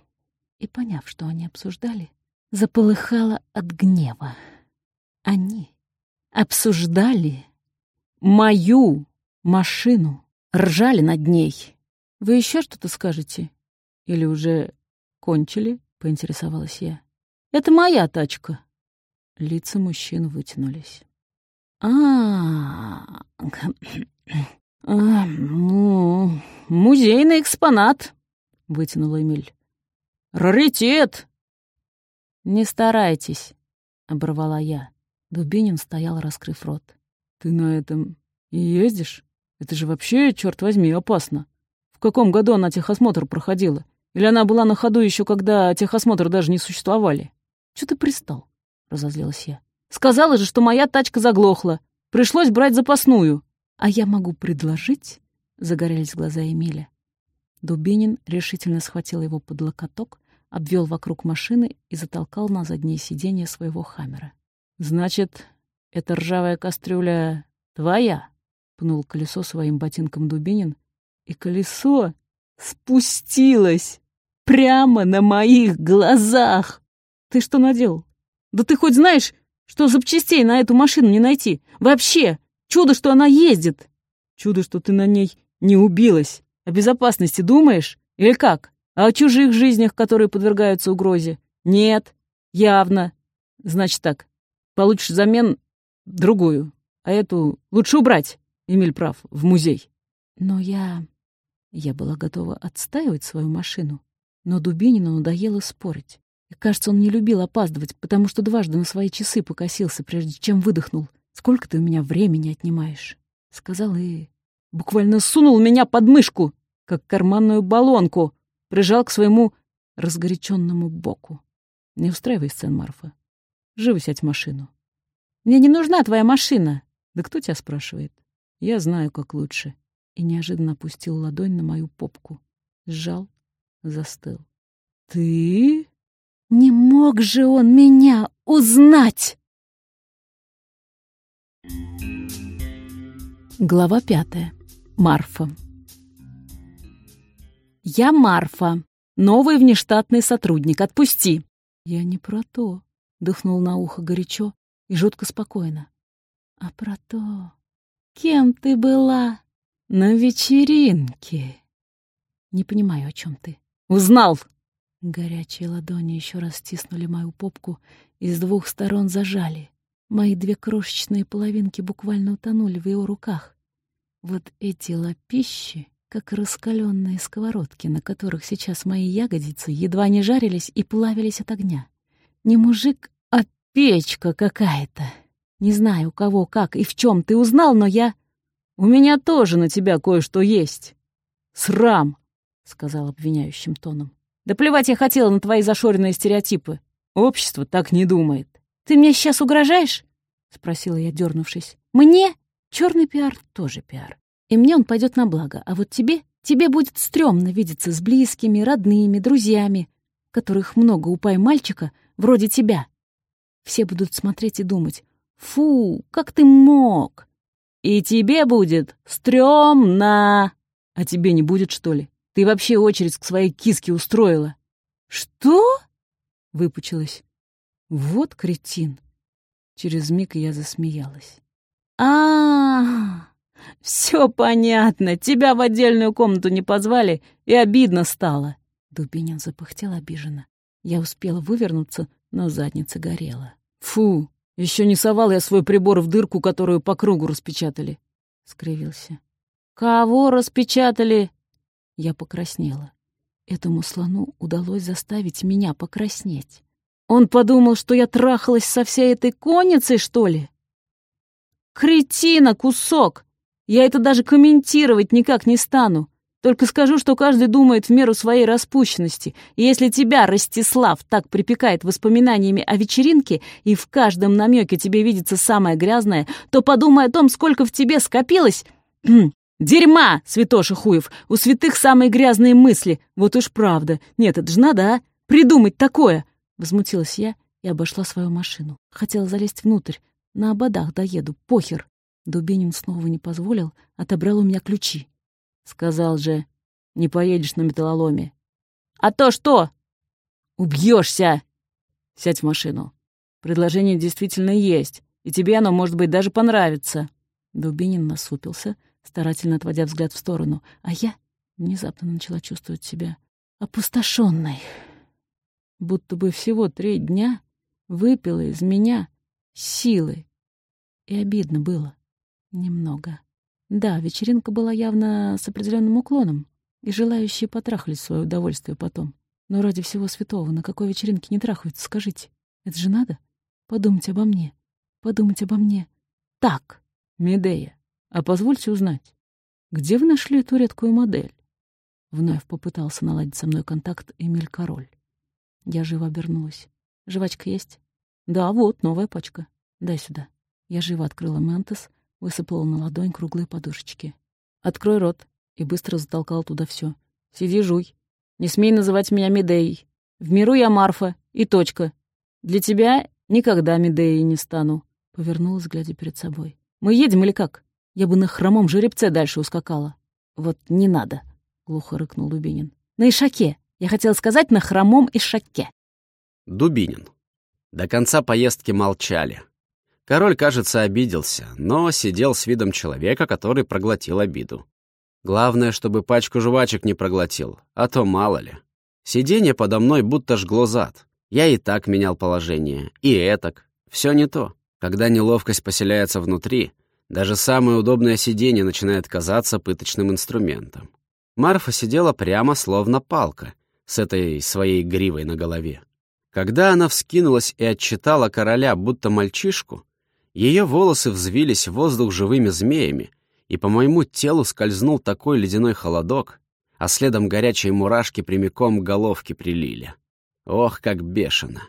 и, поняв, что они обсуждали, заполыхала от гнева. Они обсуждали мою машину, ржали над ней. Вы еще что-то скажете? Или уже кончили? — поинтересовалась я. «Это моя тачка». Лица мужчин вытянулись. а ну, музейный экспонат», — вытянул Эмиль. «Раритет!» «Не старайтесь», — оборвала я. Дубинин стоял, раскрыв рот. «Ты на этом и ездишь? Это же вообще, черт возьми, опасно. В каком году она техосмотр проходила? Или она была на ходу еще, когда техосмотр даже не существовали? Че ты пристал? Разозлилась я. Сказала же, что моя тачка заглохла. Пришлось брать запасную. А я могу предложить? Загорелись глаза Эмиля. Дубинин решительно схватил его под локоток, обвел вокруг машины и затолкал на заднее сиденье своего хаммера. «Значит, эта ржавая кастрюля твоя?» — пнул колесо своим ботинком Дубинин. И колесо спустилось Прямо на моих глазах! Ты что наделал? Да ты хоть знаешь, что запчастей на эту машину не найти? Вообще! Чудо, что она ездит! Чудо, что ты на ней не убилась. О безопасности думаешь? Или как? А о чужих жизнях, которые подвергаются угрозе? Нет, явно. Значит так, получишь взамен другую, а эту лучше убрать, Эмиль прав, в музей. Но я... Я была готова отстаивать свою машину. Но Дубинину надоело спорить. И, кажется, он не любил опаздывать, потому что дважды на свои часы покосился, прежде чем выдохнул. «Сколько ты у меня времени отнимаешь?» Сказал и буквально сунул меня под мышку, как карманную баллонку, прижал к своему разгоряченному боку. «Не устраивай сцен, Марфа. Живо сядь в машину». «Мне не нужна твоя машина!» «Да кто тебя спрашивает?» «Я знаю, как лучше». И неожиданно опустил ладонь на мою попку. Сжал застыл. «Ты?» «Не мог же он меня узнать!» Глава пятая. Марфа. «Я Марфа, новый внештатный сотрудник. Отпусти!» «Я не про то», — дыхнул на ухо горячо и жутко спокойно. «А про то, кем ты была на вечеринке?» «Не понимаю, о чем ты». Узнал!» Горячие ладони еще раз стиснули мою попку и с двух сторон зажали. Мои две крошечные половинки буквально утонули в его руках. Вот эти лапищи, как раскаленные сковородки, на которых сейчас мои ягодицы едва не жарились и плавились от огня. Не мужик, печка какая-то. Не знаю, у кого, как и в чем ты узнал, но я... У меня тоже на тебя кое-что есть. Срам! — сказал обвиняющим тоном. «Да плевать я хотела на твои зашоренные стереотипы. Общество так не думает». «Ты мне сейчас угрожаешь?» — спросила я, дернувшись. «Мне? Черный пиар тоже пиар. И мне он пойдет на благо. А вот тебе? Тебе будет стрёмно видеться с близкими, родными, друзьями, которых много у пай-мальчика, вроде тебя. Все будут смотреть и думать, «Фу, как ты мог!» И тебе будет стрёмно. А тебе не будет, что ли? Ты вообще очередь к своей киске устроила. Что? Выпучилась. Вот кретин. Через миг я засмеялась. А, -а, -а все понятно. Тебя в отдельную комнату не позвали, и обидно стало. Дубинин запыхтел обиженно. Я успела вывернуться, но задница горела. Фу, еще не совал я свой прибор в дырку, которую по кругу распечатали. Скривился. Кого распечатали? Я покраснела. Этому слону удалось заставить меня покраснеть. Он подумал, что я трахалась со всей этой конницей, что ли? Кретина, кусок! Я это даже комментировать никак не стану. Только скажу, что каждый думает в меру своей распущенности. И если тебя, Ростислав, так припекает воспоминаниями о вечеринке, и в каждом намеке тебе видится самое грязное, то подумай о том, сколько в тебе скопилось... Дерьма, святоша хуев! У святых самые грязные мысли. Вот уж правда. Нет, это же надо, а? Придумать такое! Возмутилась я и обошла свою машину. Хотела залезть внутрь. На ободах доеду, похер. Дубинин снова не позволил, отобрал у меня ключи. Сказал же, не поедешь на металлоломе. А то что? Убьешься! Сядь в машину. Предложение действительно есть, и тебе оно, может быть, даже понравится. Дубинин насупился, старательно отводя взгляд в сторону, а я внезапно начала чувствовать себя опустошенной будто бы всего три дня выпила из меня силы. И обидно было. Немного. Да, вечеринка была явно с определенным уклоном, и желающие потрахались свое удовольствие потом. Но ради всего святого, на какой вечеринке не трахаются, скажите? Это же надо? Подумать обо мне. Подумать обо мне. Так, Медея, а позвольте узнать, где вы нашли эту редкую модель? Вновь попытался наладить со мной контакт Эмиль Король. Я живо обернулась. «Жвачка есть?» «Да, вот, новая пачка. Дай сюда». Я живо открыла ментос, высыпала на ладонь круглые подушечки. «Открой рот» и быстро затолкал туда все. «Сиди, жуй. Не смей называть меня Медеей. В миру я Марфа и точка. Для тебя никогда Медеей не стану». Повернулась, глядя перед собой. «Мы едем или как? Я бы на хромом жеребце дальше ускакала». «Вот не надо», — глухо рыкнул Дубинин. «На ишаке. Я хотела сказать на хромом ишаке. Дубинин. До конца поездки молчали. Король, кажется, обиделся, но сидел с видом человека, который проглотил обиду. Главное, чтобы пачку жвачек не проглотил, а то мало ли. Сиденье подо мной будто жгло зад. Я и так менял положение, и этак. Все не то. Когда неловкость поселяется внутри, даже самое удобное сиденье начинает казаться пыточным инструментом. Марфа сидела прямо, словно палка, с этой своей гривой на голове. Когда она вскинулась и отчитала короля, будто мальчишку, ее волосы взвились в воздух живыми змеями, и по моему телу скользнул такой ледяной холодок, а следом горячие мурашки прямиком к головке прилили. Ох, как бешено!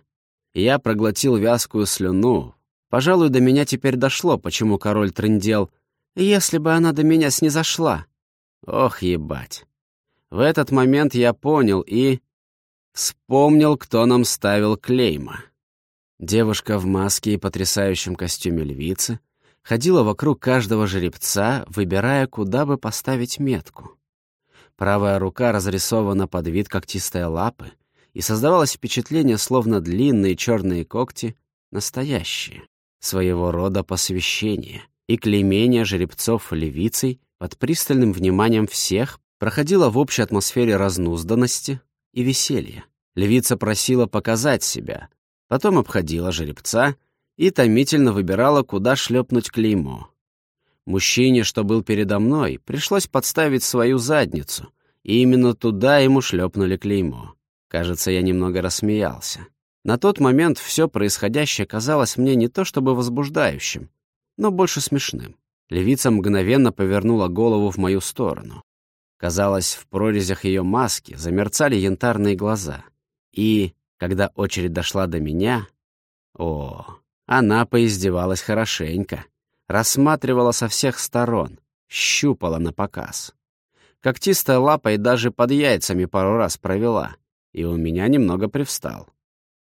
Я проглотил вязкую слюну. Пожалуй, до меня теперь дошло, почему король трындел. Если бы она до меня снизошла. Ох, ебать. В этот момент я понял и... Вспомнил, кто нам ставил клейма. Девушка в маске и потрясающем костюме львицы ходила вокруг каждого жеребца, выбирая, куда бы поставить метку. Правая рука разрисована под вид когтистой лапы, и создавалось впечатление, словно длинные черные когти настоящие, своего рода посвящение и клеймение жеребцов левицей под пристальным вниманием всех, проходила в общей атмосфере разнузданности и веселья. Левица просила показать себя, потом обходила жеребца и томительно выбирала, куда шлепнуть клеймо. Мужчине, что был передо мной, пришлось подставить свою задницу, и именно туда ему шлепнули клеймо. Кажется, я немного рассмеялся. На тот момент все происходящее казалось мне не то чтобы возбуждающим, но больше смешным. Левица мгновенно повернула голову в мою сторону. Казалось, в прорезях ее маски замерцали янтарные глаза. И, когда очередь дошла до меня... О, она поиздевалась хорошенько. Рассматривала со всех сторон, щупала на показ. Когтистая лапой даже под яйцами пару раз провела, и у меня немного привстал.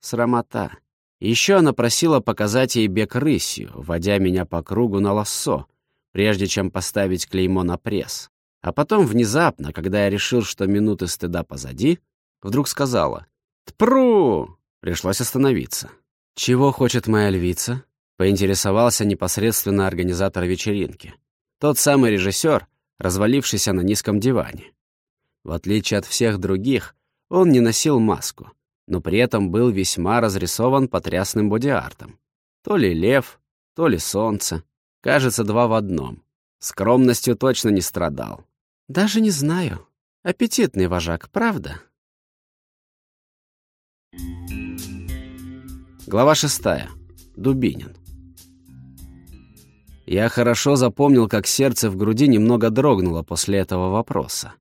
Срамота. Еще она просила показать ей бег рысью, водя меня по кругу на лассо, прежде чем поставить клеймо на пресс. А потом внезапно, когда я решил, что минуты стыда позади, вдруг сказала «Тпру!» Пришлось остановиться. «Чего хочет моя львица?» Поинтересовался непосредственно организатор вечеринки. Тот самый режиссер, развалившийся на низком диване. В отличие от всех других, он не носил маску, но при этом был весьма разрисован потрясным бодиартом. То ли лев, то ли солнце. Кажется, два в одном. Скромностью точно не страдал. «Даже не знаю», Аппетитный вожак, правда? Глава шестая. Дубинин. Я хорошо запомнил, как сердце в груди немного дрогнуло после этого вопроса.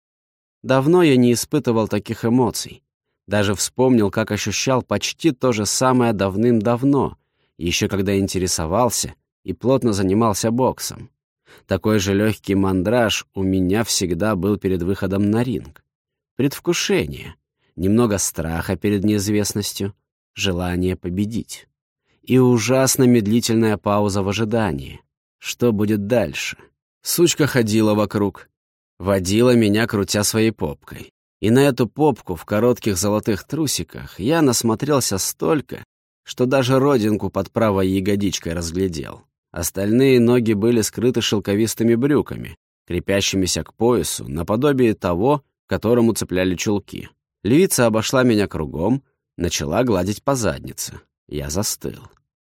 Давно я не испытывал таких эмоций. Даже вспомнил, как ощущал почти то же самое давным-давно, еще когда интересовался и плотно занимался боксом. Такой же легкий мандраж у меня всегда был перед выходом на ринг. Предвкушение, немного страха перед неизвестностью, желание победить. И ужасно медлительная пауза в ожидании. Что будет дальше? Сучка ходила вокруг, водила меня, крутя своей попкой. И на эту попку в коротких золотых трусиках я насмотрелся столько, что даже родинку под правой ягодичкой разглядел. Остальные ноги были скрыты шелковистыми брюками, крепящимися к поясу, наподобие того, к которому цепляли чулки. Львица обошла меня кругом, начала гладить по заднице. Я застыл.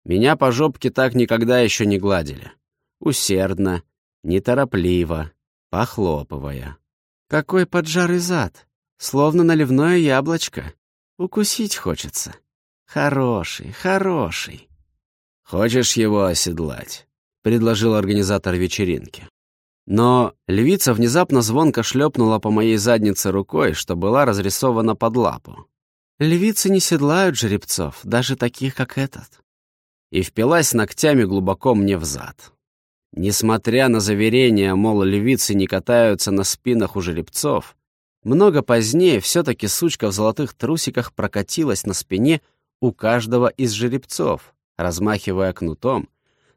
Меня по жопке так никогда еще не гладили. Усердно, неторопливо, похлопывая. Какой поджарый зад! Словно наливное яблочко. Укусить хочется. Хороший, хороший. «Хочешь его оседлать?» — предложил организатор вечеринки. Но львица внезапно звонко шлепнула по моей заднице рукой, что была разрисована под лапу. «Львицы не седлают жеребцов, даже таких, как этот». И впилась ногтями глубоко мне в зад. Несмотря на заверения, мол, львицы не катаются на спинах у жеребцов, много позднее все-таки сучка в золотых трусиках прокатилась на спине у каждого из жеребцов, размахивая кнутом,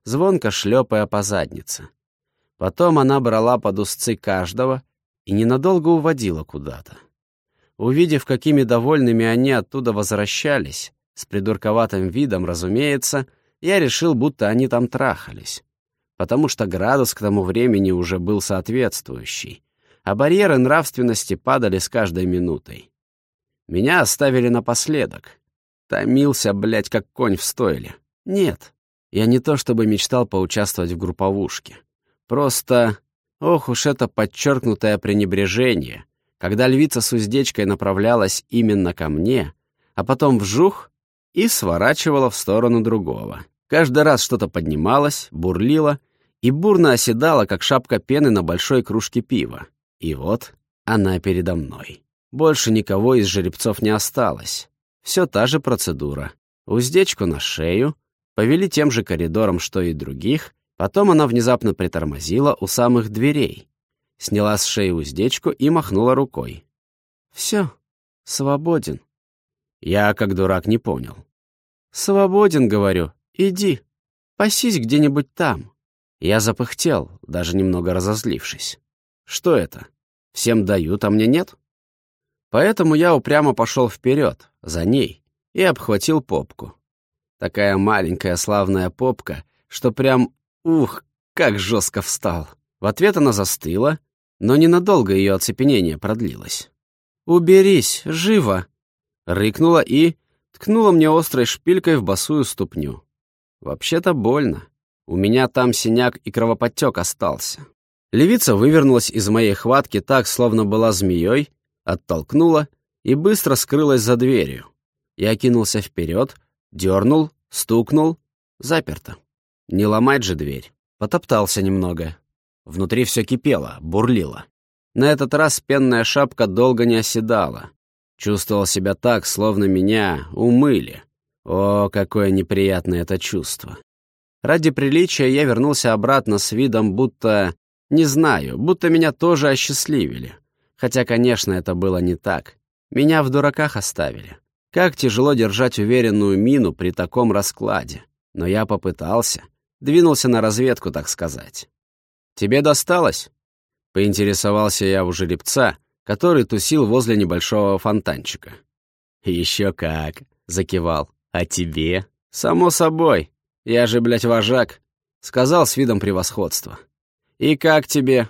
звонко шлепая по заднице. Потом она брала под узцы каждого и ненадолго уводила куда-то. Увидев, какими довольными они оттуда возвращались, с придурковатым видом, разумеется, я решил, будто они там трахались. Потому что градус к тому времени уже был соответствующий, а барьеры нравственности падали с каждой минутой. Меня оставили напоследок. Томился, блядь, как конь в стойле. Нет, я не то чтобы мечтал поучаствовать в групповушке. Просто, ох уж это подчеркнутое пренебрежение, когда львица с уздечкой направлялась именно ко мне, а потом вжух и сворачивала в сторону другого. Каждый раз что-то поднималось, бурлило и бурно оседало, как шапка пены на большой кружке пива. И вот она передо мной. Больше никого из жеребцов не осталось. Все та же процедура. Уздечку на шею, Повели тем же коридором, что и других, потом она внезапно притормозила у самых дверей, сняла с шеи уздечку и махнула рукой. «Все, свободен». Я, как дурак, не понял. «Свободен, — говорю, — иди, пасись где-нибудь там». Я запыхтел, даже немного разозлившись. «Что это? Всем дают, а мне нет?» Поэтому я упрямо пошел вперед, за ней, и обхватил попку. Такая маленькая славная попка, что прям, ух, как жестко встал. В ответ она застыла, но ненадолго ее оцепенение продлилось. «Уберись, живо!» Рыкнула и ткнула мне острой шпилькой в босую ступню. Вообще-то больно. У меня там синяк и кровоподтек остался. Левица вывернулась из моей хватки так, словно была змеей, оттолкнула и быстро скрылась за дверью. Я кинулся вперед, Дернул, стукнул, заперто. Не ломать же дверь. Потоптался немного. Внутри все кипело, бурлило. На этот раз пенная шапка долго не оседала. Чувствовал себя так, словно меня умыли. О, какое неприятное это чувство. Ради приличия я вернулся обратно с видом, будто... Не знаю, будто меня тоже осчастливили. Хотя, конечно, это было не так. Меня в дураках оставили. Как тяжело держать уверенную мину при таком раскладе. Но я попытался. Двинулся на разведку, так сказать. «Тебе досталось?» Поинтересовался я у жеребца, который тусил возле небольшого фонтанчика. «Еще как!» — закивал. «А тебе?» «Само собой. Я же, блядь, вожак», — сказал с видом превосходства. «И как тебе?»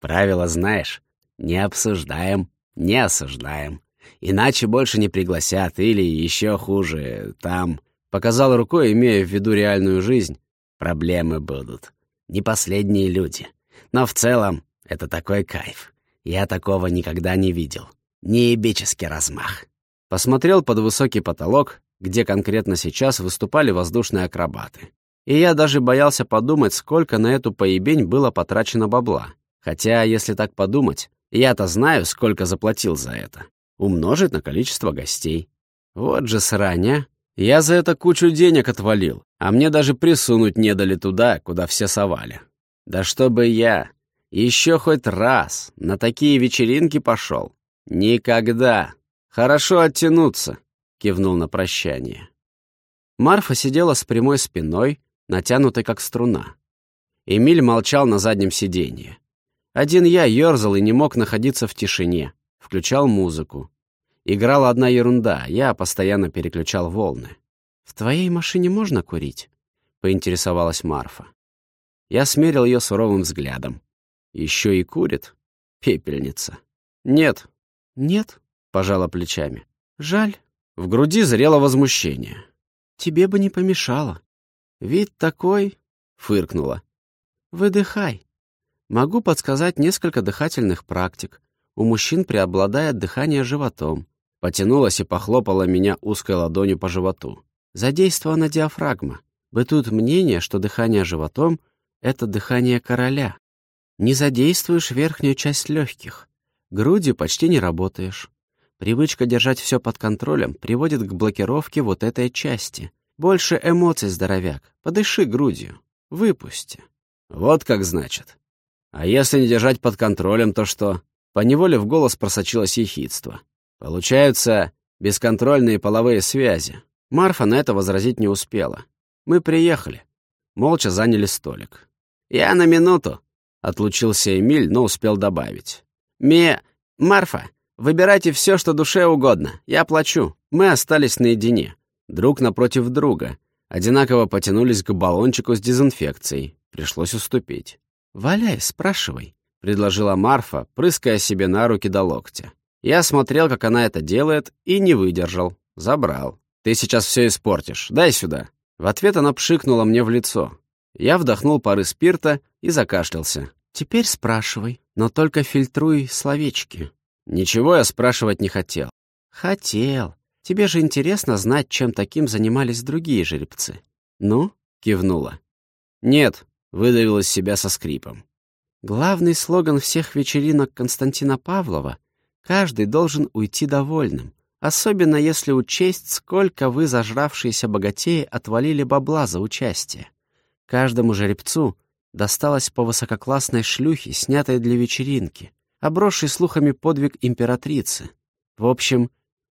«Правила знаешь. Не обсуждаем, не осуждаем. Иначе больше не пригласят, или еще хуже, там...» Показал рукой, имея в виду реальную жизнь. «Проблемы будут. Не последние люди. Но в целом это такой кайф. Я такого никогда не видел. Неебический размах. Посмотрел под высокий потолок, где конкретно сейчас выступали воздушные акробаты. И я даже боялся подумать, сколько на эту поебень было потрачено бабла. Хотя, если так подумать, я-то знаю, сколько заплатил за это. Умножить на количество гостей. Вот же сраня. Я за это кучу денег отвалил, а мне даже присунуть не дали туда, куда все совали. Да чтобы я еще хоть раз на такие вечеринки пошел. Никогда. Хорошо оттянуться, кивнул на прощание. Марфа сидела с прямой спиной, натянутой как струна. Эмиль молчал на заднем сиденье. Один я ерзал и не мог находиться в тишине. Включал музыку. Играла одна ерунда, я постоянно переключал волны. «В твоей машине можно курить?» — поинтересовалась Марфа. Я смерил ее суровым взглядом. Еще и курит? Пепельница. «Нет». «Нет?» — пожала плечами. «Жаль». В груди зрело возмущение. «Тебе бы не помешало. Вид такой...» — фыркнула. «Выдыхай. Могу подсказать несколько дыхательных практик. У мужчин преобладает дыхание животом. Потянулась и похлопала меня узкой ладонью по животу. Задействована диафрагма. Бытует мнение, что дыхание животом — это дыхание короля. Не задействуешь верхнюю часть легких. Грудью почти не работаешь. Привычка держать все под контролем приводит к блокировке вот этой части. Больше эмоций, здоровяк. Подыши грудью. Выпусти. Вот как значит. А если не держать под контролем, то что? Поневоле в голос просочилось ехидство. Получаются бесконтрольные половые связи. Марфа на это возразить не успела. Мы приехали. Молча заняли столик. «Я на минуту», — отлучился Эмиль, но успел добавить. «Ме... Марфа, выбирайте все, что душе угодно. Я плачу. Мы остались наедине. Друг напротив друга. Одинаково потянулись к баллончику с дезинфекцией. Пришлось уступить. «Валяй, спрашивай», — предложила Марфа, прыская себе на руки до локтя. Я смотрел, как она это делает, и не выдержал. Забрал. «Ты сейчас все испортишь. Дай сюда». В ответ она пшикнула мне в лицо. Я вдохнул пары спирта и закашлялся. «Теперь спрашивай, но только фильтруй словечки». Ничего я спрашивать не хотел. «Хотел. Тебе же интересно знать, чем таким занимались другие жеребцы». «Ну?» — кивнула. «Нет, выдавил из себя со скрипом. Главный слоган всех вечеринок Константина Павлова — «Каждый должен уйти довольным», особенно если учесть, сколько вы, зажравшиеся богатеи, отвалили бабла за участие. Каждому жеребцу досталось по высококлассной шлюхе, снятой для вечеринки, обросшей слухами подвиг императрицы. В общем,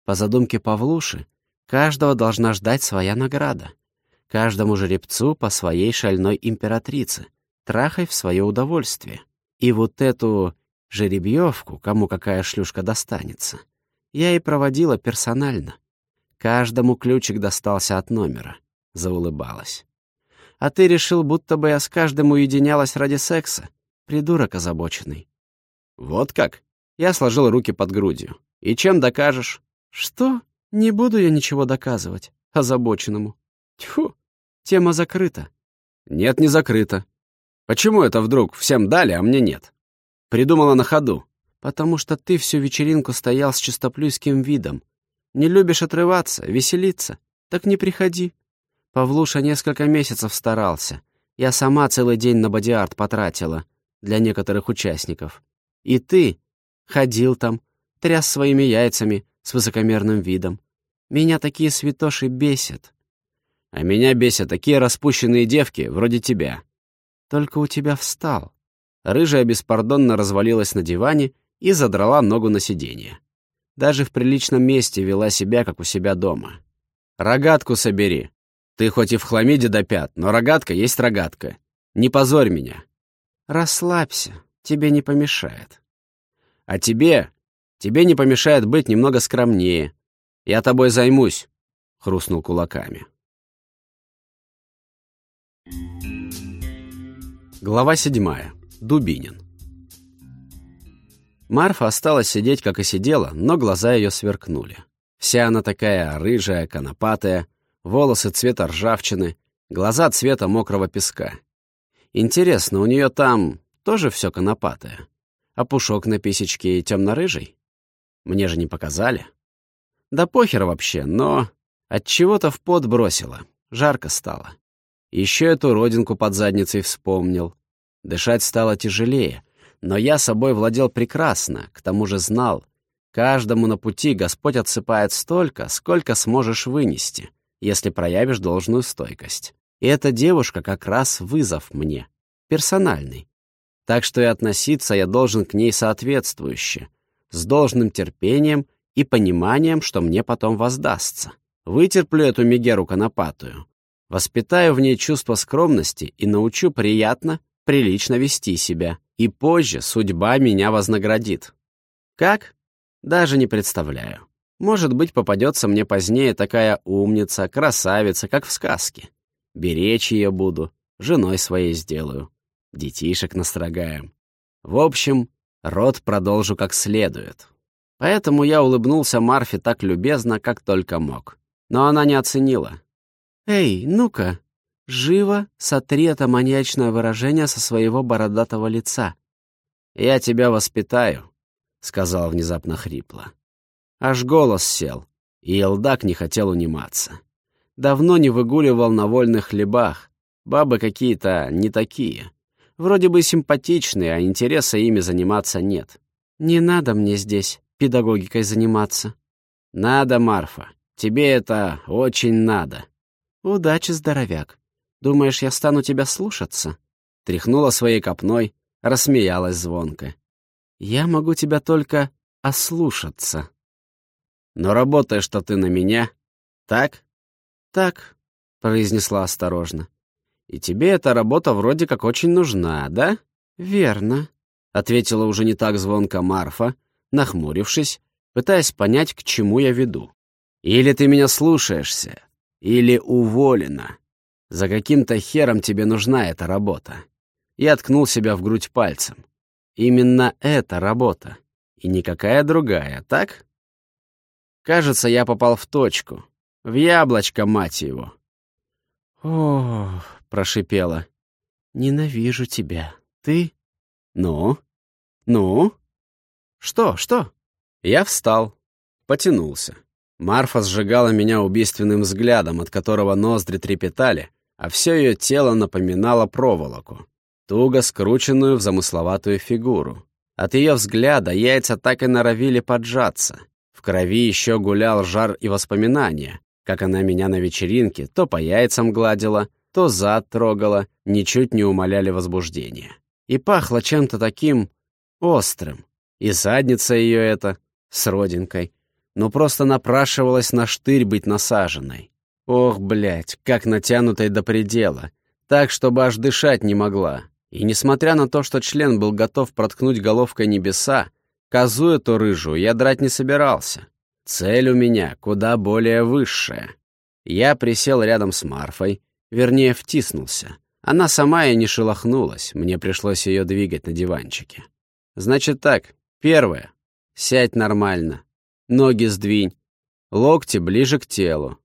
по задумке Павлуши, каждого должна ждать своя награда. Каждому жеребцу по своей шальной императрице, трахай в свое удовольствие. И вот эту жеребьевку, кому какая шлюшка достанется, я и проводила персонально. Каждому ключик достался от номера, заулыбалась. А ты решил, будто бы я с каждым уединялась ради секса, придурок озабоченный. Вот как? Я сложил руки под грудью. И чем докажешь? Что? Не буду я ничего доказывать озабоченному. Тьфу, Тема закрыта». «Нет, не закрыта. Почему это вдруг всем дали, а мне нет?» Придумала на ходу. «Потому что ты всю вечеринку стоял с чистоплюйским видом. Не любишь отрываться, веселиться? Так не приходи. Павлуша несколько месяцев старался. Я сама целый день на бодиарт потратила для некоторых участников. И ты ходил там, тряс своими яйцами с высокомерным видом. Меня такие святоши бесят. А меня бесят такие распущенные девки, вроде тебя. Только у тебя встал. Рыжая беспардонно развалилась на диване и задрала ногу на сиденье. Даже в приличном месте вела себя, как у себя дома. «Рогатку собери. Ты хоть и в хламиде до пят, но рогатка есть рогатка. Не позорь меня». «Расслабься, тебе не помешает». «А тебе? Тебе не помешает быть немного скромнее. Я тобой займусь», — хрустнул кулаками. Глава седьмая. Дубинин. Марфа осталась сидеть, как и сидела, но глаза ее сверкнули. Вся она такая рыжая, конопатая, волосы цвета ржавчины, глаза цвета мокрого песка. Интересно, у нее там тоже все конопатое? А пушок на писечке темно-рыжий? Мне же не показали. Да похер вообще, но от чего-то в пот бросило. Жарко стало. Еще эту родинку под задницей вспомнил. Дышать стало тяжелее, но я собой владел прекрасно, к тому же знал. Каждому на пути Господь отсыпает столько, сколько сможешь вынести, если проявишь должную стойкость. И эта девушка как раз вызов мне, персональный. Так что и относиться я должен к ней соответствующе, с должным терпением и пониманием, что мне потом воздастся. Вытерплю эту Мегеру конопатую, воспитаю в ней чувство скромности и научу приятно, прилично вести себя. И позже судьба меня вознаградит. Как? Даже не представляю. Может быть, попадется мне позднее такая умница, красавица, как в сказке. Беречь ее буду, женой своей сделаю, детишек настрогаем. В общем, род продолжу как следует. Поэтому я улыбнулся Марфе так любезно, как только мог. Но она не оценила. «Эй, ну-ка, живо сотри это маньячное выражение со своего бородатого лица». «Я тебя воспитаю», — сказал внезапно хрипло. Аж голос сел, и Елдак не хотел униматься. Давно не выгуливал на вольных хлебах. Бабы какие-то не такие. Вроде бы симпатичные, а интереса ими заниматься нет. «Не надо мне здесь педагогикой заниматься». «Надо, Марфа. Тебе это очень надо». «Удачи, здоровяк. Думаешь, я стану тебя слушаться?» Тряхнула своей копной, рассмеялась звонко. «Я могу тебя только ослушаться». «Но работаешь-то ты на меня, так?» «Так», — произнесла осторожно. «И тебе эта работа вроде как очень нужна, да?» «Верно», — ответила уже не так звонко Марфа, нахмурившись, пытаясь понять, к чему я веду. «Или ты меня слушаешься, или уволена. За каким-то хером тебе нужна эта работа». Я ткнул себя в грудь пальцем. «Именно эта работа, и никакая другая, так?» Кажется, я попал в точку. В яблочко, мать его. «Ох», — прошипела, — «ненавижу тебя. Ты?» «Ну? Ну?» «Что, что?» Я встал, потянулся. Марфа сжигала меня убийственным взглядом, от которого ноздри трепетали, а все ее тело напоминало проволоку, туго скрученную в замысловатую фигуру. От ее взгляда яйца так и норовили поджаться. В крови еще гулял жар и воспоминания, как она меня на вечеринке то по яйцам гладила, то зад трогала, ничуть не умоляли возбуждения. И пахло чем-то таким острым, и задница ее эта, с родинкой. Но просто напрашивалась на штырь быть насаженной. Ох, блядь, как натянутой до предела. Так, чтобы аж дышать не могла. И несмотря на то, что член был готов проткнуть головкой небеса, козу эту рыжую я драть не собирался. Цель у меня куда более высшая. Я присел рядом с Марфой, вернее, втиснулся. Она сама и не шелохнулась, мне пришлось ее двигать на диванчике. Значит так, Первое. Сядь нормально. Ноги сдвинь. Локти ближе к телу.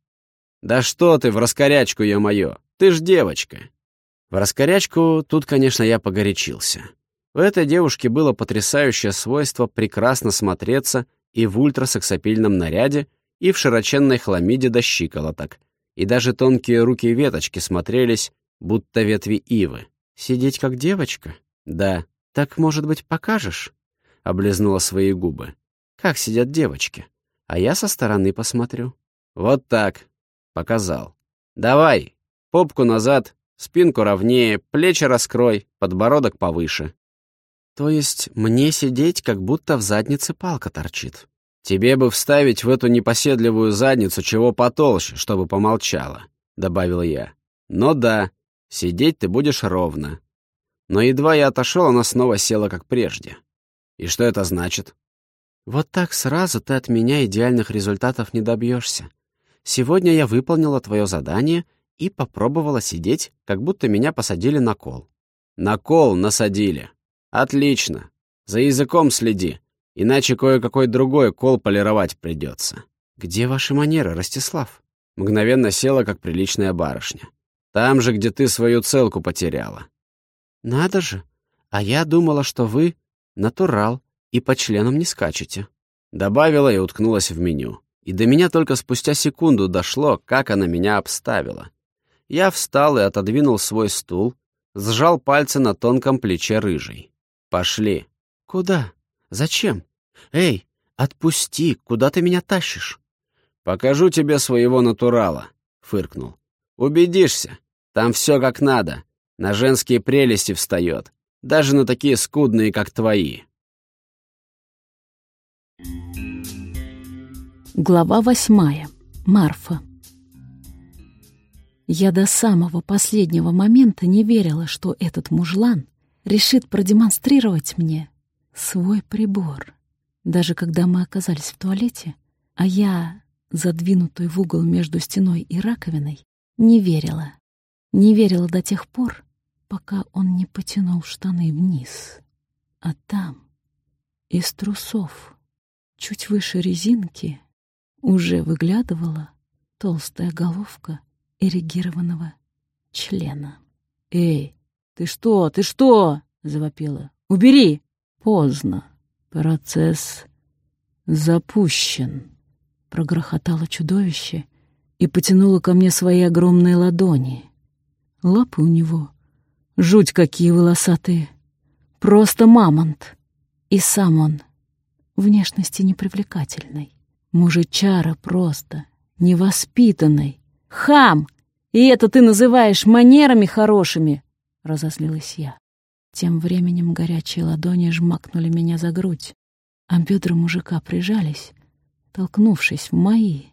Да что ты в раскорячку, ё-моё. Ты ж девочка. В раскорячку тут, конечно, я погорячился. У этой девушки было потрясающее свойство прекрасно смотреться и в ультрасексапильном наряде, и в широченной хламиде до щиколоток. И даже тонкие руки веточки смотрелись, будто ветви ивы. «Сидеть как девочка?» «Да». «Так, может быть, покажешь?» облизнула свои губы. «Как сидят девочки? А я со стороны посмотрю». «Вот так», — показал. «Давай, попку назад, спинку ровнее, плечи раскрой, подбородок повыше». «То есть мне сидеть, как будто в заднице палка торчит?» «Тебе бы вставить в эту непоседливую задницу чего потолще, чтобы помолчала», — добавил я. «Но да, сидеть ты будешь ровно». Но едва я отошел, она снова села, как прежде. И что это значит? Вот так сразу ты от меня идеальных результатов не добьешься. Сегодня я выполнила твое задание и попробовала сидеть, как будто меня посадили на кол. На кол насадили. Отлично. За языком следи, иначе кое-какой другой кол полировать придется. Где ваши манеры, Ростислав? Мгновенно села, как приличная барышня. Там же, где ты свою целку потеряла. Надо же. А я думала, что вы натурал, и по членам не скачете». Добавила и уткнулась в меню. И до меня только спустя секунду дошло, как она меня обставила. Я встал и отодвинул свой стул, сжал пальцы на тонком плече рыжей. «Пошли». «Куда? Зачем? Эй, отпусти, куда ты меня тащишь?» «Покажу тебе своего натурала», — фыркнул. «Убедишься, там все как надо, на женские прелести встает, даже на такие скудные, как твои». Глава восьмая. Марфа. Я до самого последнего момента не верила, что этот мужлан решит продемонстрировать мне свой прибор. Даже когда мы оказались в туалете, а я, задвинутый в угол между стеной и раковиной, не верила. Не верила до тех пор, пока он не потянул штаны вниз. А там, из трусов, чуть выше резинки, уже выглядывала толстая головка эрегированного члена. «Эй, ты что, ты что?» — завопила. «Убери!» «Поздно. Процесс запущен», — прогрохотало чудовище и потянуло ко мне свои огромные ладони. Лапы у него жуть какие волосатые. Просто мамонт. И сам он внешности непривлекательный. Мужичара просто, невоспитанный. Хам! И это ты называешь манерами хорошими? Разозлилась я. Тем временем горячие ладони жмакнули меня за грудь, а бедра мужика прижались, толкнувшись в мои.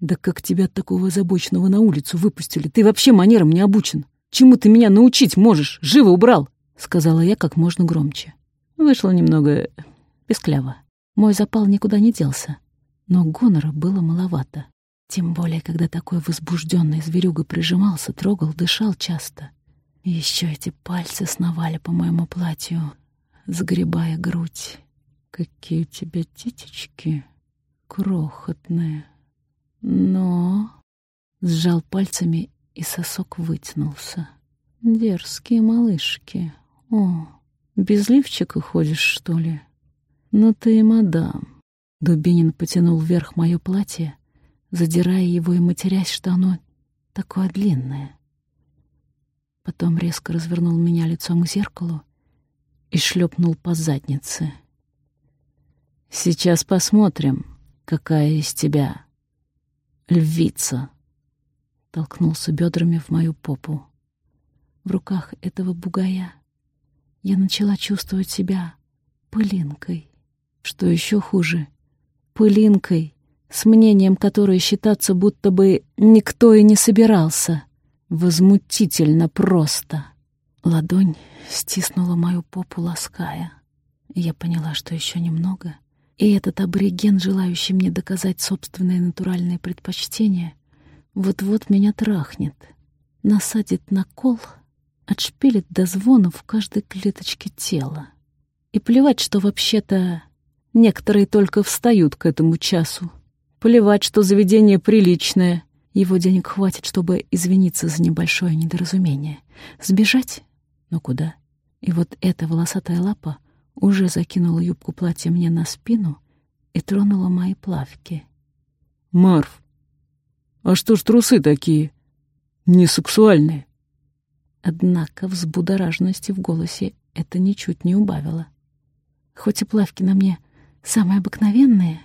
«Да как тебя такого забочного на улицу выпустили? Ты вообще манерам не обучен. Чему ты меня научить можешь? Живо убрал!» — сказала я как можно громче. Вышло немного пескляво. Мой запал никуда не делся, но гонора было маловато. Тем более, когда такой возбужденный зверюга прижимался, трогал, дышал часто. Еще эти пальцы сновали по моему платью, сгребая грудь. Какие у тебя титечки крохотные. Но... Сжал пальцами, и сосок вытянулся. Дерзкие малышки. О, без лифчика ходишь, что ли? Ну ты и мадам. Дубинин потянул вверх мое платье, задирая его и матерясь, что оно такое длинное. Потом резко развернул меня лицом к зеркалу и шлепнул по заднице. «Сейчас посмотрим, какая из тебя львица!» Толкнулся бедрами в мою попу. В руках этого бугая я начала чувствовать себя пылинкой. Что еще хуже — пылинкой, с мнением которой считаться будто бы никто и не собирался. Возмутительно просто. Ладонь стиснула мою попу, лаская. Я поняла, что еще немного, и этот абориген, желающий мне доказать собственное натуральное предпочтение, вот-вот меня трахнет, насадит на кол, отшпилит до звона в каждой клеточке тела. И плевать, что вообще-то некоторые только встают к этому часу. Плевать, что заведение приличное. Его денег хватит, чтобы извиниться за небольшое недоразумение. Сбежать? Но куда? И вот эта волосатая лапа уже закинула юбку платья мне на спину и тронула мои плавки. «Марф, а что ж трусы такие? Несексуальные?» Однако взбудораженности в голосе это ничуть не убавило. Хоть и плавки на мне самые обыкновенные,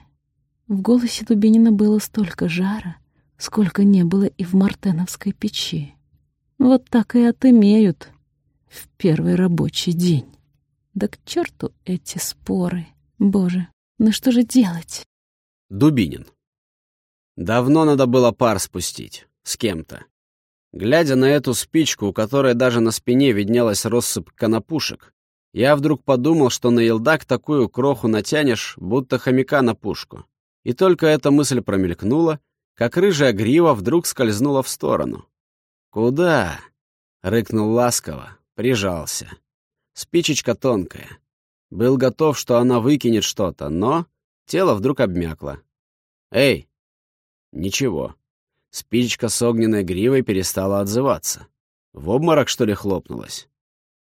в голосе Дубинина было столько жара, сколько не было и в мартеновской печи. Вот так и отымеют в первый рабочий день. Да к черту эти споры. Боже, ну что же делать? Дубинин. Давно надо было пар спустить. С кем-то. Глядя на эту спичку, у которой даже на спине виднелась россыпь конопушек, я вдруг подумал, что на елдак такую кроху натянешь, будто хомяка на пушку. И только эта мысль промелькнула, как рыжая грива вдруг скользнула в сторону. «Куда?» — рыкнул ласково, прижался. Спичечка тонкая. Был готов, что она выкинет что-то, но тело вдруг обмякло. «Эй!» «Ничего». Спичка с огненной гривой перестала отзываться. В обморок, что ли, хлопнулась?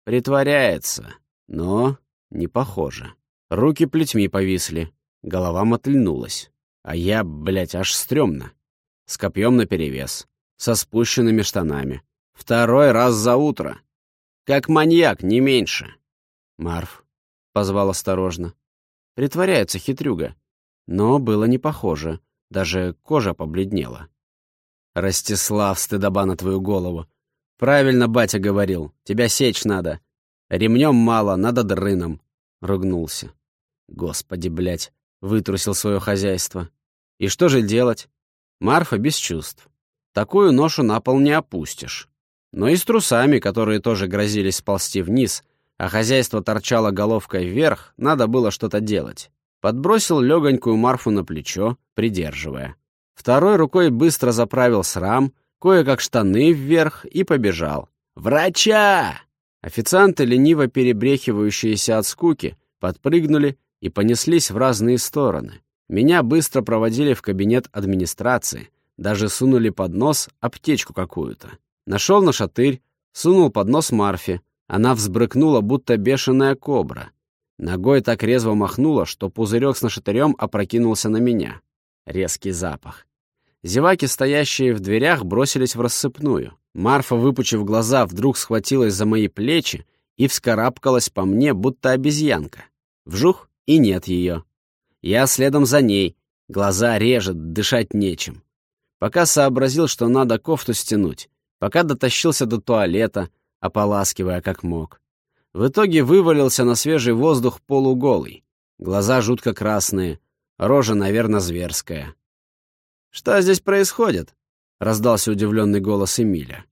Притворяется. Но Не похоже. Руки плетьми повисли, голова мотыльнулась. А я, блядь, аж стрёмно. С копьем наперевес, со спущенными штанами. Второй раз за утро. Как маньяк, не меньше. «Марф», — позвал осторожно. Притворяется хитрюга. Но было не похоже. Даже кожа побледнела. «Ростислав, стыдоба на твою голову. Правильно батя говорил. Тебя сечь надо. Ремнем мало, надо дрыном». Ругнулся. Господи, блядь, вытрусил свое хозяйство. И что же делать? Марфа без чувств. Такую ношу на пол не опустишь. Но и с трусами, которые тоже грозились сползти вниз, а хозяйство торчало головкой вверх, надо было что-то делать. Подбросил легонькую Марфу на плечо, придерживая. Второй рукой быстро заправил срам, кое-как штаны вверх и побежал. «Врача!» Официанты, лениво перебрехивающиеся от скуки, подпрыгнули и понеслись в разные стороны. Меня быстро проводили в кабинет администрации, даже сунули под нос аптечку какую-то. Нашел на шатырь, сунул под нос Марфе. Она взбрыкнула, будто бешеная кобра. Ногой так резво махнула, что пузырек с нашатырем опрокинулся на меня. Резкий запах. Зеваки, стоящие в дверях, бросились в рассыпную. Марфа, выпучив глаза, вдруг схватилась за мои плечи и вскарабкалась по мне, будто обезьянка. Вжух, и нет ее. Я следом за ней. Глаза режет, дышать нечем. Пока сообразил, что надо кофту стянуть. Пока дотащился до туалета, ополаскивая как мог. В итоге вывалился на свежий воздух полуголый. Глаза жутко красные, рожа, наверное, зверская. «Что здесь происходит?» — раздался удивленный голос Эмиля.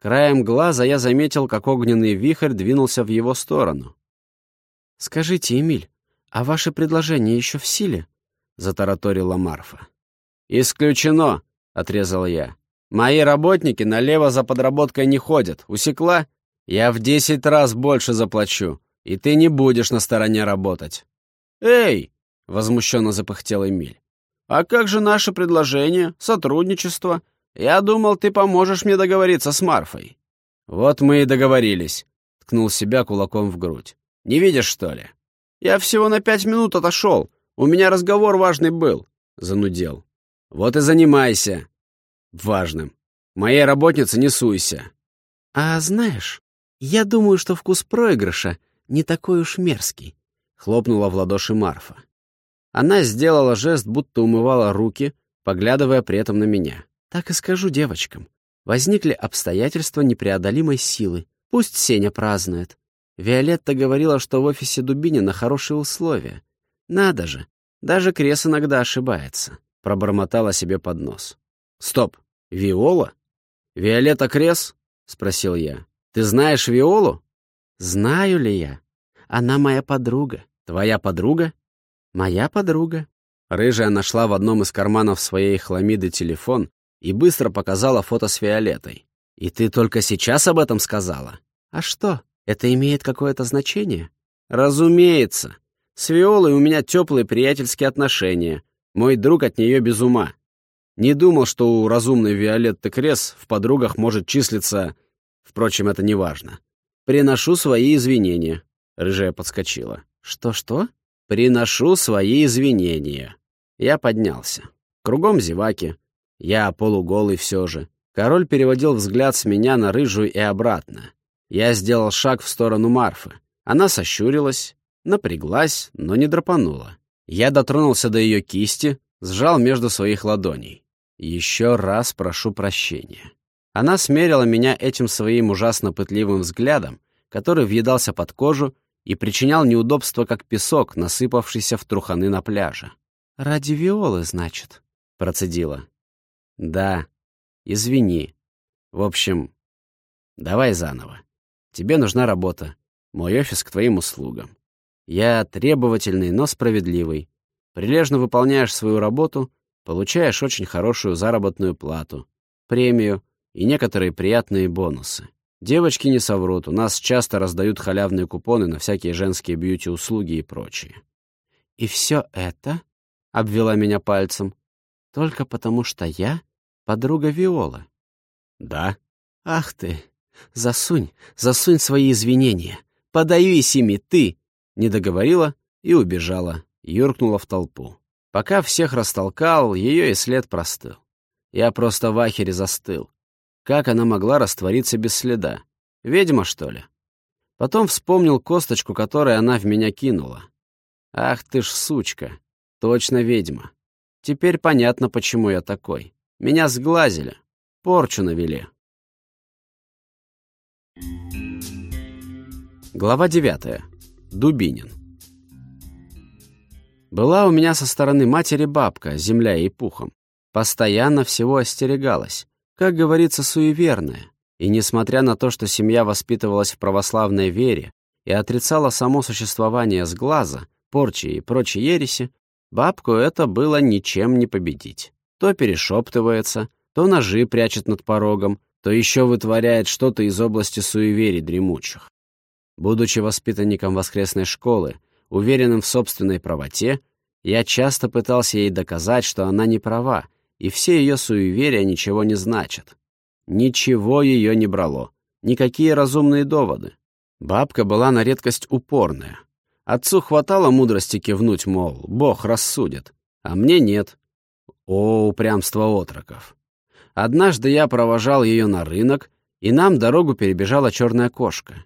Краем глаза я заметил, как огненный вихрь двинулся в его сторону. «Скажите, Эмиль, а ваше предложение еще в силе?» — затараторила Марфа. «Исключено!» — отрезал я. «Мои работники налево за подработкой не ходят. Усекла? Я в десять раз больше заплачу, и ты не будешь на стороне работать». «Эй!» — возмущенно запыхтел Эмиль. «А как же наше предложение, сотрудничество? Я думал, ты поможешь мне договориться с Марфой». «Вот мы и договорились», — ткнул себя кулаком в грудь. «Не видишь, что ли?» «Я всего на пять минут отошел. У меня разговор важный был», — занудел. «Вот и занимайся. Важным. Моей работнице не суйся». «А знаешь, я думаю, что вкус проигрыша не такой уж мерзкий», — хлопнула в ладоши Марфа. Она сделала жест, будто умывала руки, поглядывая при этом на меня. «Так и скажу девочкам. Возникли обстоятельства непреодолимой силы. Пусть Сеня празднует. Виолетта говорила, что в офисе Дубинина хорошие условия. Надо же, даже Крес иногда ошибается», — пробормотала себе под нос. «Стоп, Виола? Виолетта Крес?» — спросил я. «Ты знаешь Виолу?» «Знаю ли я? Она моя подруга». «Твоя подруга?» «Моя подруга». Рыжая нашла в одном из карманов своей хламиды телефон и быстро показала фото с Виолеттой. «И ты только сейчас об этом сказала?» «А что, это имеет какое-то значение?» «Разумеется. С Виолой у меня теплые приятельские отношения. Мой друг от нее без ума. Не думал, что у разумной Виолетты Крес в подругах может числиться... Впрочем, это не важно. Приношу свои извинения». Рыжая подскочила. «Что-что?» «Приношу свои извинения». Я поднялся. Кругом зеваки. Я полуголый все же. Король переводил взгляд с меня на рыжую и обратно. Я сделал шаг в сторону Марфы. Она сощурилась, напряглась, но не драпанула. Я дотронулся до ее кисти, сжал между своих ладоней. Еще раз прошу прощения. Она смерила меня этим своим ужасно пытливым взглядом, который въедался под кожу и причинял неудобства, как песок, насыпавшийся в труханы на пляже. «Ради Виолы, значит?» — процедила. «Да. Извини. В общем, давай заново. Тебе нужна работа. Мой офис к твоим услугам. Я требовательный, но справедливый. Прилежно выполняешь свою работу, получаешь очень хорошую заработную плату, премию и некоторые приятные бонусы. Девочки не соврут, у нас часто раздают халявные купоны на всякие женские бьюти-услуги и прочее. «И все это?» — обвела меня пальцем. «Только потому что я подруга Виола». «Да». «Ах ты! Засунь, засунь свои извинения. Подаюсь ими ты. Не договорила и убежала, юркнула в толпу. Пока всех растолкал, ее и след простыл. Я просто в ахере застыл. Как она могла раствориться без следа? Ведьма, что ли? Потом вспомнил косточку, которую она в меня кинула. Ах ты ж сучка, точно ведьма. Теперь понятно, почему я такой. Меня сглазили, порчу навели. Глава девятая. Дубинин. Была у меня со стороны матери бабка, земля и пухом. Постоянно всего остерегалась, как говорится, суеверная. И несмотря на то, что семья воспитывалась в православной вере и отрицала само существование сглаза, порчи и прочей ереси, бабку это было ничем не победить. То перешептывается, то ножи прячет над порогом, то еще вытворяет что-то из области суеверий дремучих. Будучи воспитанником воскресной школы, уверенным в собственной правоте, я часто пытался ей доказать, что она не права, и все ее суеверия ничего не значат. Ничего ее не брало, никакие разумные доводы. Бабка была на редкость упорная. Отцу хватало мудрости кивнуть, мол, Бог рассудит, а мне нет. О, упрямство отроков. Однажды я провожал ее на рынок, и нам дорогу перебежала черная кошка.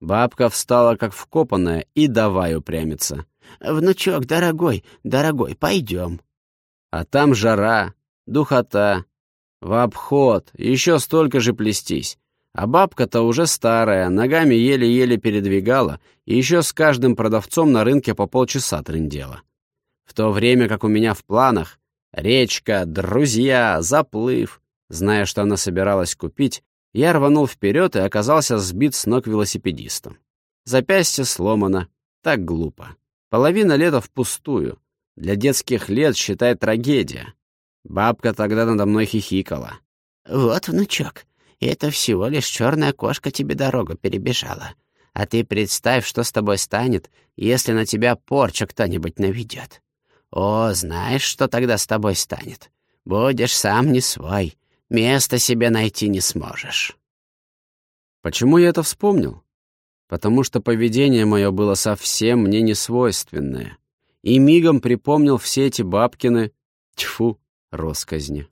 Бабка встала как вкопанная и давай упрямиться. «Внучок, дорогой, дорогой, пойдем». А там жара, духота, в обход, еще столько же плестись. А бабка-то уже старая, ногами еле-еле передвигала и еще с каждым продавцом на рынке по полчаса трындела. В то время как у меня в планах речка, друзья, заплыв. Зная, что она собиралась купить, я рванул вперед и оказался сбит с ног велосипедистом. Запястье сломано. Так глупо. Половина лета впустую. Для детских лет, считай, трагедия. Бабка тогда надо мной хихикала. «Вот, внучок, это всего лишь черная кошка тебе дорогу перебежала. А ты представь, что с тобой станет, если на тебя порча кто-нибудь наведет. О, знаешь, что тогда с тобой станет? Будешь сам не свой, места себе найти не сможешь. Почему я это вспомнил? Потому что поведение мое было совсем мне не свойственное. И мигом припомнил все эти бабкины, тьфу, росказни.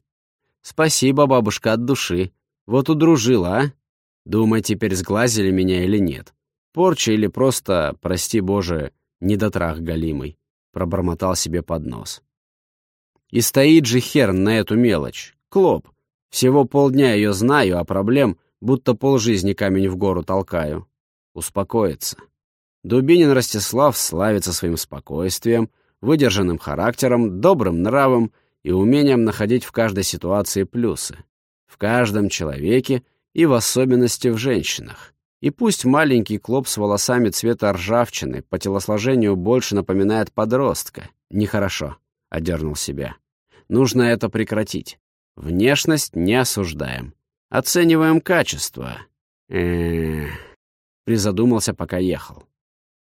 Спасибо, бабушка, от души. Вот удружила, а? Думай, теперь сглазили меня или нет. Порча или просто, прости боже, недотрах галимый. Пробормотал себе под нос. И стоит же хер на эту мелочь. Клоп. Всего полдня ее знаю, а проблем, будто полжизни камень в гору толкаю. Успокоиться. Дубинин Ростислав славится своим спокойствием, выдержанным характером, добрым нравом и умением находить в каждой ситуации плюсы. В каждом человеке и в особенности в женщинах. И пусть маленький клоп с волосами цвета ржавчины по телосложению больше напоминает подростка. Нехорошо, — одернул себя. Нужно это прекратить. Внешность не осуждаем. Оцениваем качество. Э Призадумался, пока ехал.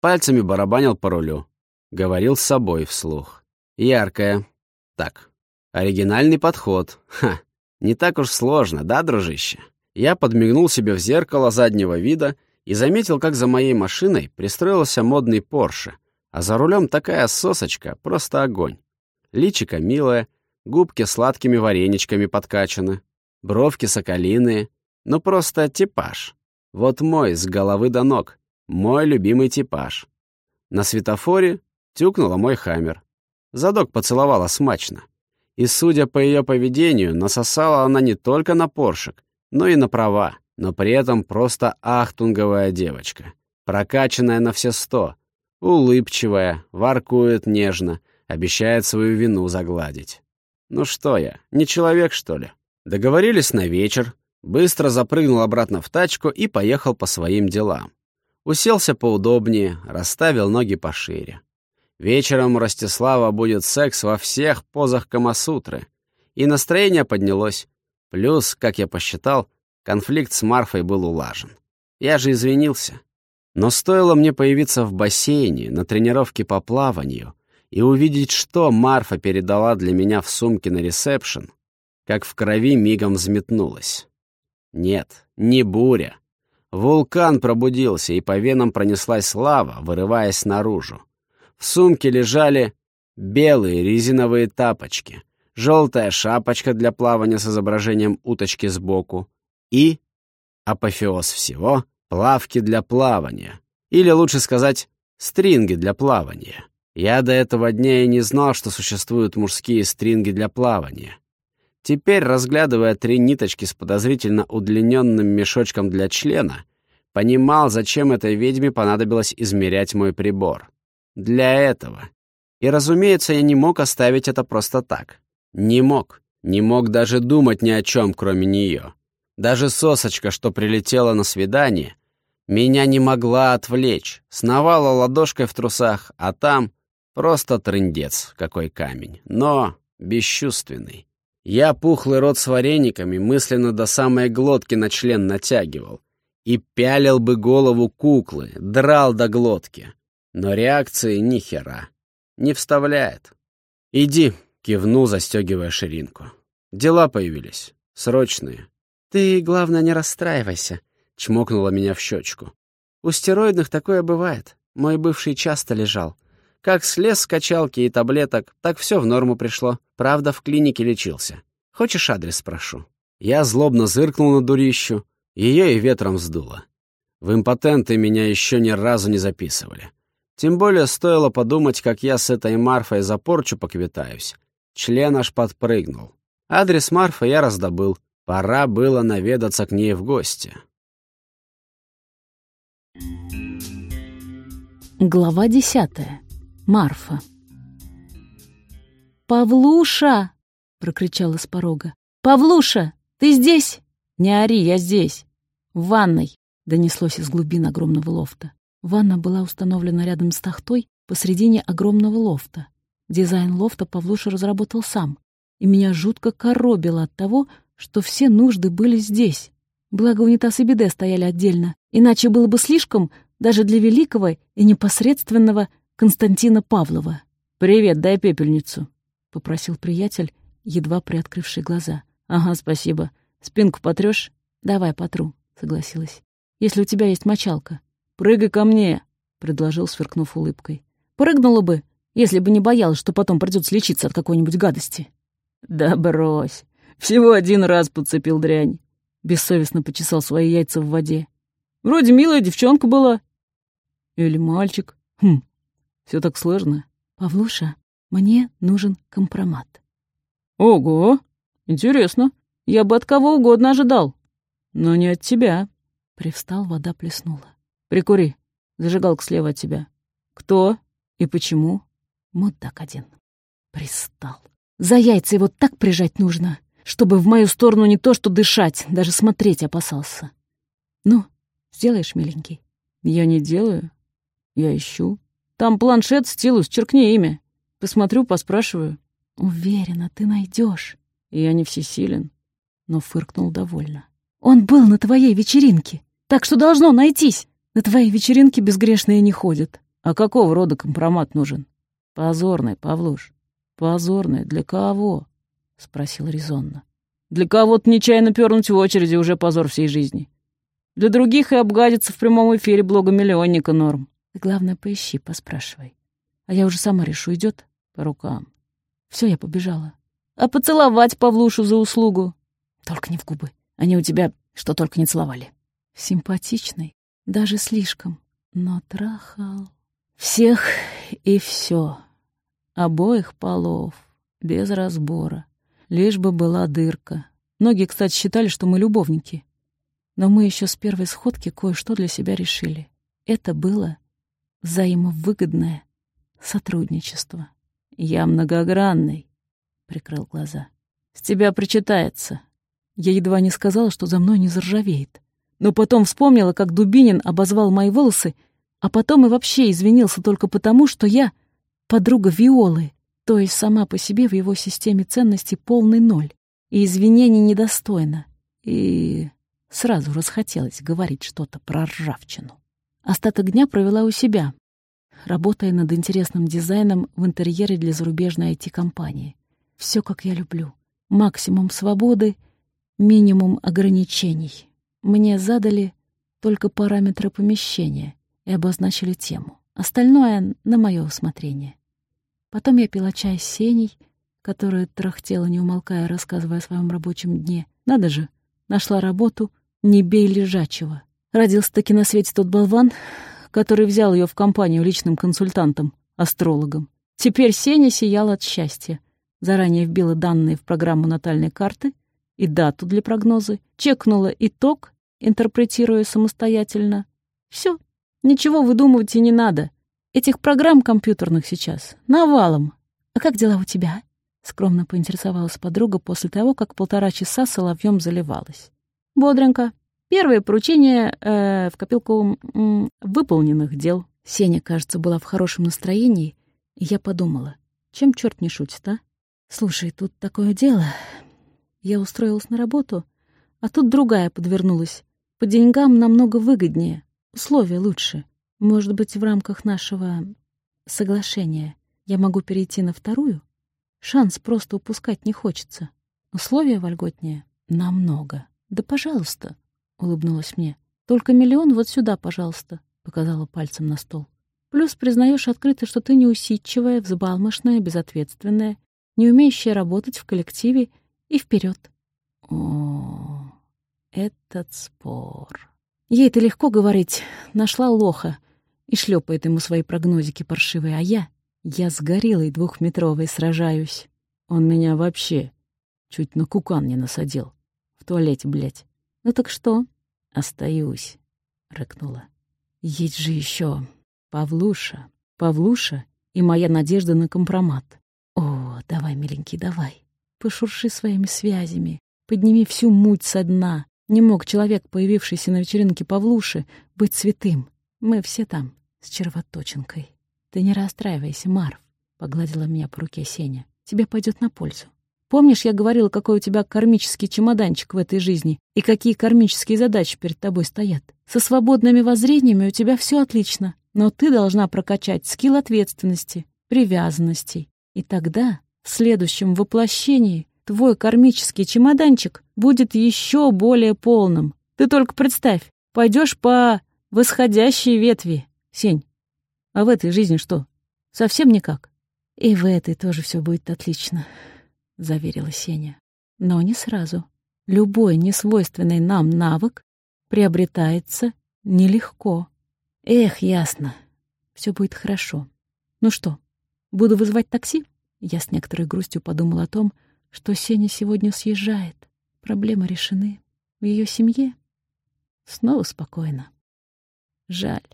Пальцами барабанил по рулю. Говорил с собой вслух. Яркая. Так, оригинальный подход. Ха, не так уж сложно, да, дружище? Я подмигнул себе в зеркало заднего вида и заметил, как за моей машиной пристроился модный Порше, а за рулем такая сосочка, просто огонь. Личико милое, Губки сладкими вареничками подкачаны, бровки соколиные. Ну, просто типаж. Вот мой, с головы до ног. Мой любимый типаж. На светофоре тюкнула мой хаммер. Задок поцеловала смачно. И, судя по ее поведению, насосала она не только на поршик, но и на права, но при этом просто ахтунговая девочка. Прокачанная на все сто. Улыбчивая, воркует нежно, обещает свою вину загладить. Ну что я, не человек, что ли? Договорились на вечер, быстро запрыгнул обратно в тачку и поехал по своим делам. Уселся поудобнее, расставил ноги пошире. Вечером у Ростислава будет секс во всех позах Камасутры. И настроение поднялось. Плюс, как я посчитал, конфликт с Марфой был улажен. Я же извинился. Но стоило мне появиться в бассейне на тренировке по плаванию — и увидеть, что Марфа передала для меня в сумке на ресепшн, как в крови мигом взметнулась. Нет, не буря. Вулкан пробудился, и по венам пронеслась лава, вырываясь наружу. В сумке лежали белые резиновые тапочки, желтая шапочка для плавания с изображением уточки сбоку и, апофеоз всего, плавки для плавания. Или лучше сказать, стринги для плавания. Я до этого дня и не знал, что существуют мужские стринги для плавания. Теперь, разглядывая три ниточки с подозрительно удлиненным мешочком для члена, понимал, зачем этой ведьме понадобилось измерять мой прибор. Для этого. И, разумеется, я не мог оставить это просто так. Не мог. Не мог даже думать ни о чем, кроме нее. Даже сосочка, что прилетела на свидание, меня не могла отвлечь. Сновала ладошкой в трусах, а там просто трындец, какой камень. Но бесчувственный. Я пухлый рот с варениками мысленно до самой глотки на член натягивал. И пялил бы голову куклы, драл до глотки. Но реакции ни хера. Не вставляет. «Иди», — кивнул, застегивая ширинку. «Дела появились. Срочные». «Ты, главное, не расстраивайся», — чмокнула меня в щечку. «У стероидных такое бывает. Мой бывший часто лежал. Как слез с качалки и таблеток, так все в норму пришло. Правда, в клинике лечился. Хочешь адрес спрошу?» Я злобно зыркнул на дурищу. Ее и ветром сдуло. В импотенты меня еще ни разу не записывали. Тем более стоило подумать, как я с этой Марфой за порчу поквитаюсь. Член аж подпрыгнул. Адрес Марфы я раздобыл. Пора было наведаться к ней в гости. Глава десятая. Марфа. «Павлуша!» — прокричала с порога. «Павлуша, ты здесь?» «Не ори, я здесь!» «В ванной!» — донеслось из глубин огромного лофта. Ванна была установлена рядом с тахтой посредине огромного лофта. Дизайн лофта Павлуша разработал сам, и меня жутко коробило от того, что все нужды были здесь. Благо унитаз и биде стояли отдельно, иначе было бы слишком даже для великого и непосредственного Константина Павлова. «Привет, дай пепельницу», — попросил приятель, едва приоткрывший глаза. «Ага, спасибо. Спинку потрёшь?» «Давай, потру», — согласилась. «Если у тебя есть мочалка». «Прыгай ко мне», — предложил, сверкнув улыбкой. «Прыгнула бы, если бы не боялась, что потом придётся лечиться от какой-нибудь гадости». «Да брось. Всего один раз подцепил дрянь». Бессовестно почесал свои яйца в воде. «Вроде милая девчонка была». «Или мальчик. Хм, все так сложно. Павлуша, мне нужен компромат. Ого, интересно. Я бы от кого угодно ожидал. Но не от тебя. Привстал, вода плеснула. Прикури. Зажигалка слева от тебя. Кто и почему? Мудак один. Пристал. За яйца его так прижать нужно, чтобы в мою сторону не то что дышать, даже смотреть опасался. Ну, сделаешь, миленький? Я не делаю. Я ищу. Там планшет, стилус, черкни имя. Посмотрю, поспрашиваю. Уверена, ты найдешь. Я не всесилен, но фыркнул довольно. Он был на твоей вечеринке, так что должно найтись. На твоей вечеринке безгрешные не ходят. А какого рода компромат нужен? Позорный, Павлуш. Позорный. Для кого? Спросил резонно. Для кого-то нечаянно пернуть в очереди уже позор всей жизни. Для других и обгадиться в прямом эфире блога миллионника норм. Ты, главное, поищи, поспрашивай. А я уже сама решу, идет по рукам. Все, я побежала. А поцеловать Павлушу за услугу? Только не в губы. Они у тебя что только не целовали. Симпатичный, даже слишком, но трахал. Всех и все. Обоих полов, без разбора. Лишь бы была дырка. Многие, кстати, считали, что мы любовники. Но мы еще с первой сходки кое-что для себя решили. Это было взаимовыгодное сотрудничество. Я многогранный, прикрыл глаза. С тебя причитается. Я едва не сказала, что за мной не заржавеет. Но потом вспомнила, как Дубинин обозвал мои волосы, а потом и вообще извинился только потому, что я подруга Виолы, то есть сама по себе в его системе ценностей полный ноль, и извинений недостойно. И сразу расхотелось говорить что-то про ржавчину. Остаток дня провела у себя, работая над интересным дизайном в интерьере для зарубежной IT-компании. Все, как я люблю. Максимум свободы, минимум ограничений. Мне задали только параметры помещения и обозначили тему. Остальное — на мое усмотрение. Потом я пила чай с Сеней, которая трахтела, не умолкая, рассказывая о своем рабочем дне. Надо же, нашла работу, не бей лежачего. Родился-таки на свете тот болван, который взял ее в компанию личным консультантом, астрологом. Теперь Сеня сияла от счастья. Заранее вбила данные в программу натальной карты и дату для прогноза, чекнула итог, интерпретируя самостоятельно. Все, ничего выдумывать и не надо. Этих программ компьютерных сейчас навалом. А как дела у тебя? Скромно поинтересовалась подруга после того, как полтора часа соловьем заливалась. Бодренько. Первое поручение э, в копилку э, выполненных дел. Сеня, кажется, была в хорошем настроении, и я подумала, чем черт не шутит, а? Слушай, тут такое дело. Я устроилась на работу, а тут другая подвернулась. По деньгам намного выгоднее, условия лучше. Может быть, в рамках нашего соглашения я могу перейти на вторую? Шанс просто упускать не хочется. Условия вольготнее намного. Да, пожалуйста, улыбнулась мне. Только миллион вот сюда, пожалуйста, показала пальцем на стол. Плюс признаешь открыто, что ты неусидчивая, взбалмошная, безответственная, не умеющая работать в коллективе и вперед. О, этот спор. Ей-то легко говорить. Нашла лоха и шлепает ему свои прогнозики паршивые, а я... Я с гориллой двухметровой сражаюсь. Он меня вообще чуть на кукан не насадил. В туалете, блядь. Ну так что? Остаюсь, рыкнула. Есть же еще Павлуша, Павлуша и моя надежда на компромат. О, давай, миленький, давай. Пошурши своими связями, подними всю муть со дна. Не мог человек, появившийся на вечеринке Павлуши, быть святым. Мы все там, с червоточинкой. Ты не расстраивайся, Марв, — погладила меня по руке Сеня. Тебе пойдет на пользу. Помнишь, я говорила, какой у тебя кармический чемоданчик в этой жизни и какие кармические задачи перед тобой стоят? Со свободными воззрениями у тебя все отлично, но ты должна прокачать скилл ответственности, привязанностей. И тогда, в следующем воплощении, твой кармический чемоданчик будет еще более полным. Ты только представь, пойдешь по восходящей ветви, Сень. А в этой жизни что? Совсем никак? И в этой тоже все будет отлично, заверила Сеня. Но не сразу. Любой несвойственный нам навык приобретается нелегко. Эх, ясно. Все будет хорошо. Ну что, буду вызывать такси? Я с некоторой грустью подумала о том, что Сеня сегодня съезжает. Проблемы решены. В ее семье снова спокойно. Жаль.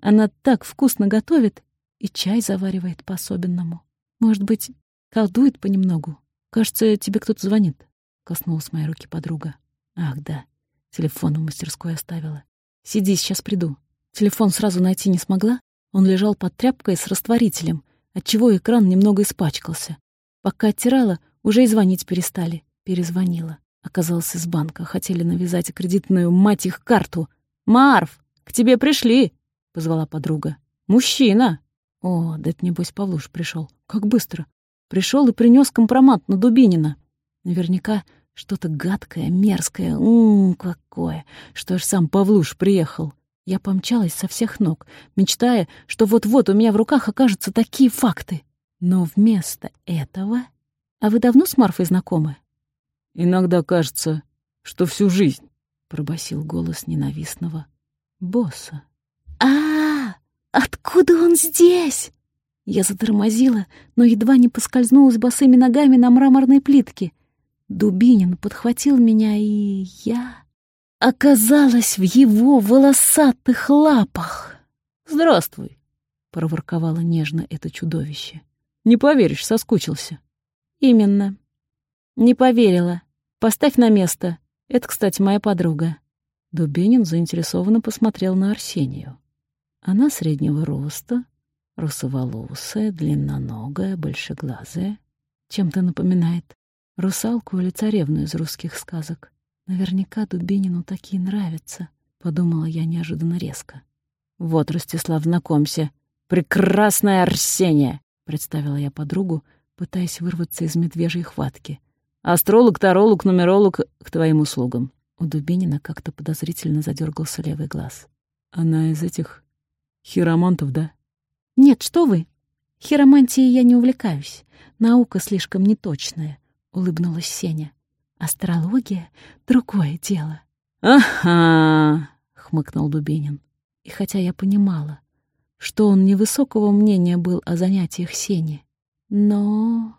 Она так вкусно готовит и чай заваривает по-особенному. Может быть, колдует понемногу. Кажется, тебе кто-то звонит. Коснулась моей руки подруга. Ах, да. Телефон в мастерской оставила. Сиди, сейчас приду. Телефон сразу найти не смогла. Он лежал под тряпкой с растворителем, отчего экран немного испачкался. Пока оттирала, уже и звонить перестали. Перезвонила. Оказалось, из банка. Хотели навязать кредитную, мать их, карту. «Марф, к тебе пришли!» — позвала подруга. «Мужчина!» О, да это небось Павлуш пришел. Как быстро. Пришел и принес компромат на Дубинина. Наверняка что-то гадкое, мерзкое. Ммм, какое. Что ж сам Павлуш приехал. Я помчалась со всех ног, мечтая, что вот-вот у меня в руках окажутся такие факты. Но вместо этого... А вы давно с Марфой знакомы? Иногда кажется, что всю жизнь, — пробасил голос ненавистного босса. а, -а, -а Откуда он здесь?» Я затормозила, но едва не поскользнулась босыми ногами на мраморной плитке. Дубинин подхватил меня, и я оказалась в его волосатых лапах. «Здравствуй», — проворковало нежно это чудовище. «Не поверишь, соскучился». «Именно. Не поверила. Поставь на место. Это, кстати, моя подруга». Дубинин заинтересованно посмотрел на Арсению. Она среднего роста, русоволосая, длинноногая, большеглазая. Чем-то напоминает русалку или царевну из русских сказок. Наверняка Дубинину такие нравятся, подумала я неожиданно резко. Вот, Ростислав, знакомься. Прекрасная Арсения, представила я подругу, пытаясь вырваться из медвежьей хватки. Астролог, таролог, нумеролог к твоим услугам. У Дубинина как-то подозрительно задергался левый глаз. Она из этих хиромантов, да? Нет, что вы. Хиромантией я не увлекаюсь. Наука слишком неточная, улыбнулась Сеня. Астрология — другое дело. «Ага», — хмыкнул Дубинин. И хотя я понимала, что он невысокого мнения был о занятиях Сени, но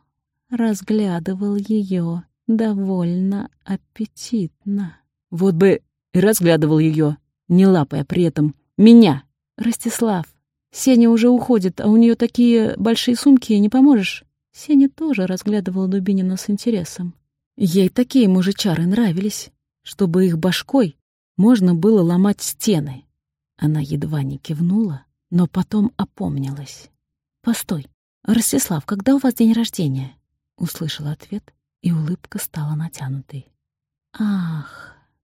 разглядывал ее довольно аппетитно. Вот бы и разглядывал ее, не лапая при этом меня. Ростислав, Сеня уже уходит, а у нее такие большие сумки, не поможешь? Сеня тоже разглядывала Дубинина с интересом. Ей такие мужичары нравились, чтобы их башкой можно было ломать стены. Она едва не кивнула, но потом опомнилась. «Постой, Ростислав, когда у вас день рождения?» Услышала ответ, и улыбка стала натянутой. «Ах,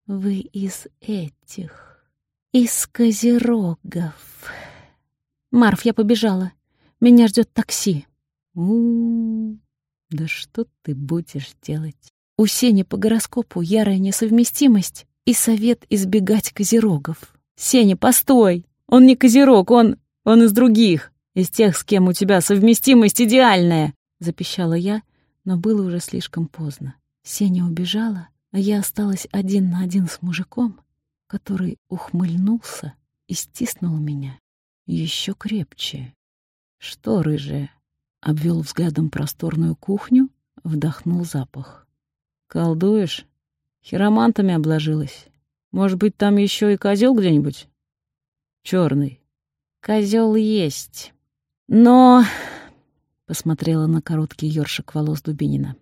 вы из этих, из козерогов!» «Марф, я побежала. Меня ждет такси». У, -у, у да что ты будешь делать? У Сени по гороскопу ярая несовместимость и совет избегать козерогов. Сеня, постой! Он не козерог, он... он из других, из тех, с кем у тебя совместимость идеальная!» Запищала я, но было уже слишком поздно. Сеня убежала, а я осталась один на один с мужиком, который ухмыльнулся и стиснул меня еще крепче. «Что, рыжая?» — обвел взглядом просторную кухню, вдохнул запах. «Колдуешь? Хиромантами обложилась. Может быть, там еще и козел где-нибудь? Черный. Козел есть. Но...» — посмотрела на короткий ёршик волос Дубинина.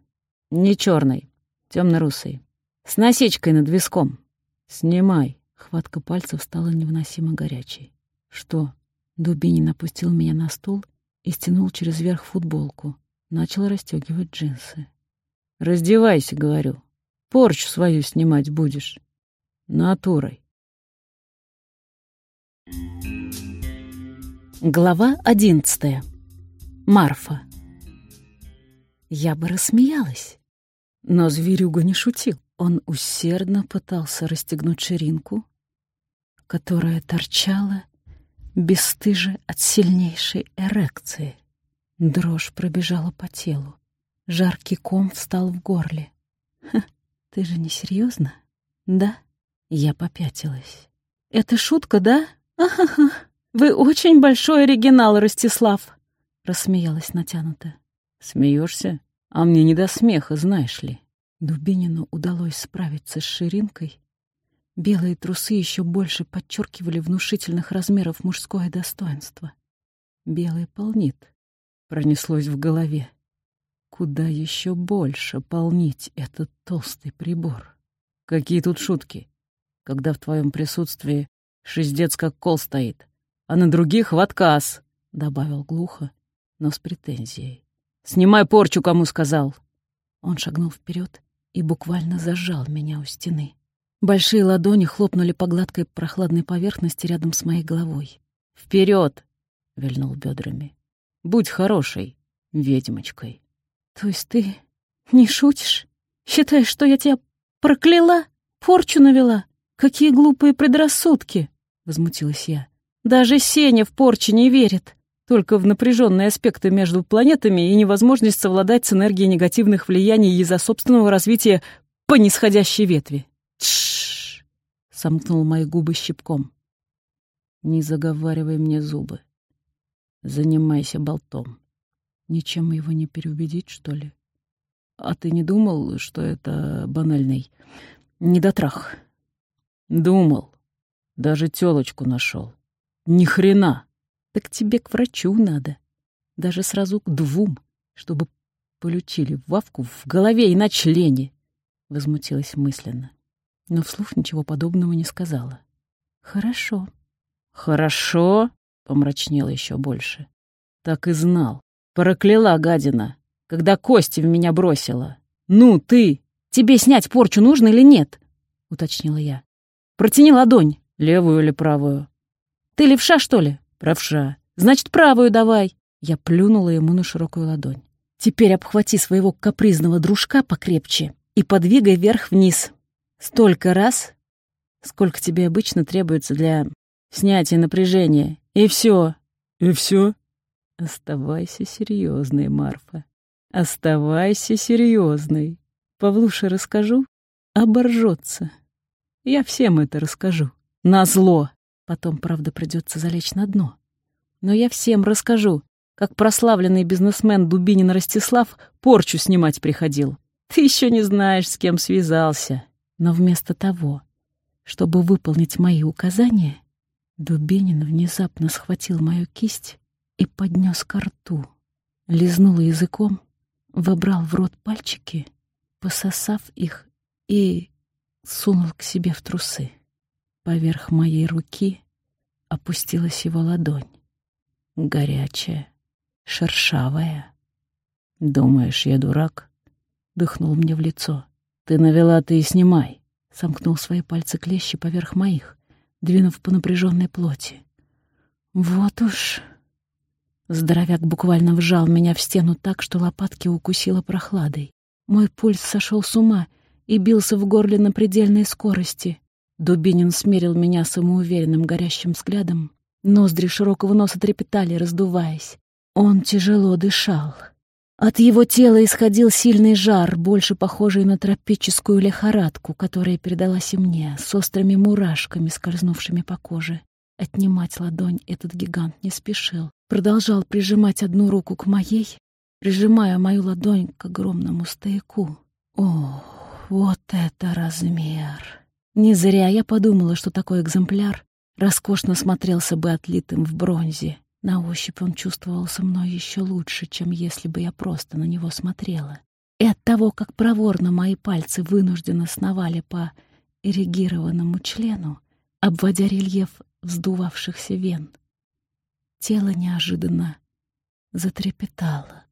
«Не черный, темно-русый. С насечкой над виском. Снимай». Хватка пальцев стала невыносимо горячей. «Что?» Дубинин опустил меня на стул и стянул через верх футболку. Начал расстегивать джинсы. «Раздевайся», — говорю. «Порчу свою снимать будешь. Натурой». Глава одиннадцатая. Марфа. Я бы рассмеялась, но зверюга не шутил. Он усердно пытался расстегнуть ширинку, которая торчала бесстыже от сильнейшей эрекции. Дрожь пробежала по телу. Жаркий ком встал в горле. Ха, ты же не серьезно? Да? Я попятилась. Это шутка, да? Ахаха. Вы очень большой оригинал, Ростислав, рассмеялась натянуто. Смеешься? А мне не до смеха, знаешь ли. Дубинину удалось справиться с ширинкой Белые трусы еще больше подчеркивали внушительных размеров мужское достоинство. Белый полнит, пронеслось в голове. Куда еще больше полнить этот толстый прибор? Какие тут шутки, когда в твоем присутствии шиздец как кол стоит, а на других в отказ, — добавил глухо, но с претензией. «Снимай порчу, кому сказал!» Он шагнул вперед и буквально зажал меня у стены. Большие ладони хлопнули по гладкой прохладной поверхности рядом с моей головой. Вперед! вильнул бедрами. «Будь хорошей ведьмочкой». «То есть ты не шутишь? Считаешь, что я тебя прокляла? Порчу навела? Какие глупые предрассудки!» — возмутилась я. «Даже Сеня в порче не верит. Только в напряженные аспекты между планетами и невозможность совладать с энергией негативных влияний из-за собственного развития по нисходящей ветви. Тш! сомкнул мои губы щипком. Не заговаривай мне зубы. Занимайся болтом. Ничем его не переубедить, что ли? А ты не думал, что это банальный недотрах? Думал. Даже тёлочку нашел. Ни хрена. Так тебе к врачу надо. Даже сразу к двум, чтобы получили вавку в голове и на члене. Возмутилась мысленно но вслух ничего подобного не сказала. «Хорошо». «Хорошо?» — помрачнела еще больше. «Так и знал. Прокляла гадина, когда кости в меня бросила. Ну, ты! Тебе снять порчу нужно или нет?» — уточнила я. «Протяни ладонь». «Левую или правую?» «Ты левша, что ли?» «Правша». «Значит, правую давай». Я плюнула ему на широкую ладонь. «Теперь обхвати своего капризного дружка покрепче и подвигай вверх-вниз. Столько раз, сколько тебе обычно требуется для снятия напряжения. И все. И все? Оставайся серьезной, Марфа. Оставайся серьезной. Павлуша расскажу, оборжется. Я всем это расскажу. На зло. Потом, правда, придется залечь на дно. Но я всем расскажу, как прославленный бизнесмен Дубинин Ростислав порчу снимать приходил. Ты еще не знаешь, с кем связался. Но вместо того, чтобы выполнить мои указания, Дубинин внезапно схватил мою кисть и поднес ко рту, лизнул языком, вобрал в рот пальчики, пососав их и сунул к себе в трусы. Поверх моей руки опустилась его ладонь, горячая, шершавая. «Думаешь, я дурак?» — дыхнул мне в лицо. «Ты навела, ты и снимай!» — сомкнул свои пальцы клещи поверх моих, двинув по напряженной плоти. «Вот уж...» Здоровяк буквально вжал меня в стену так, что лопатки укусило прохладой. Мой пульс сошел с ума и бился в горле на предельной скорости. Дубинин смерил меня самоуверенным горящим взглядом. Ноздри широкого носа трепетали, раздуваясь. Он тяжело дышал. От его тела исходил сильный жар, больше похожий на тропическую лихорадку, которая передалась и мне, с острыми мурашками, скользнувшими по коже. Отнимать ладонь этот гигант не спешил. Продолжал прижимать одну руку к моей, прижимая мою ладонь к огромному стояку. О, вот это размер! Не зря я подумала, что такой экземпляр роскошно смотрелся бы отлитым в бронзе. На ощупь он чувствовался мной еще лучше, чем если бы я просто на него смотрела. И от того, как проворно мои пальцы вынужденно сновали по эрегированному члену, обводя рельеф вздувавшихся вен, тело неожиданно затрепетало,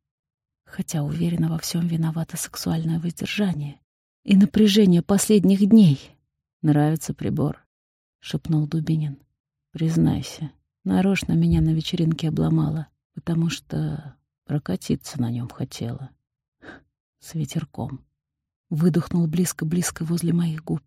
хотя уверенно во всем виновато сексуальное воздержание и напряжение последних дней. «Нравится прибор», — шепнул Дубинин. «Признайся, Нарочно меня на вечеринке обломала, потому что прокатиться на нем хотела. С ветерком. Выдохнул близко-близко возле моих губ.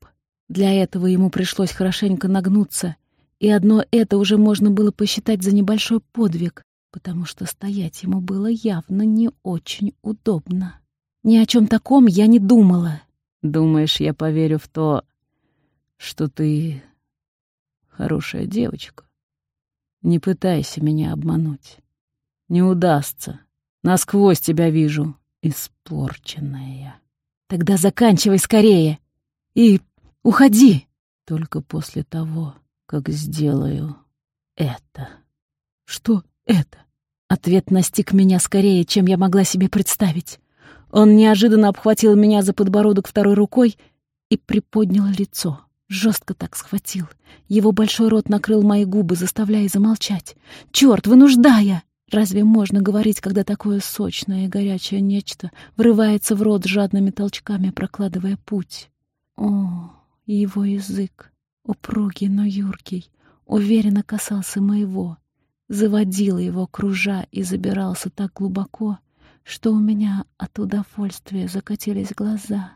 Для этого ему пришлось хорошенько нагнуться, и одно это уже можно было посчитать за небольшой подвиг, потому что стоять ему было явно не очень удобно. Ни о чем таком я не думала. Думаешь, я поверю в то, что ты хорошая девочка? Не пытайся меня обмануть. Не удастся. Насквозь тебя вижу, испорченная. Тогда заканчивай скорее и уходи. Только после того, как сделаю это. Что это? Ответ настиг меня скорее, чем я могла себе представить. Он неожиданно обхватил меня за подбородок второй рукой и приподнял лицо. Жестко так схватил. Его большой рот накрыл мои губы, заставляя замолчать. Черт, вынуждая! Разве можно говорить, когда такое сочное и горячее нечто врывается в рот жадными толчками, прокладывая путь? О, его язык, упругий, но юркий, уверенно касался моего, заводил его, кружа, и забирался так глубоко, что у меня от удовольствия закатились глаза.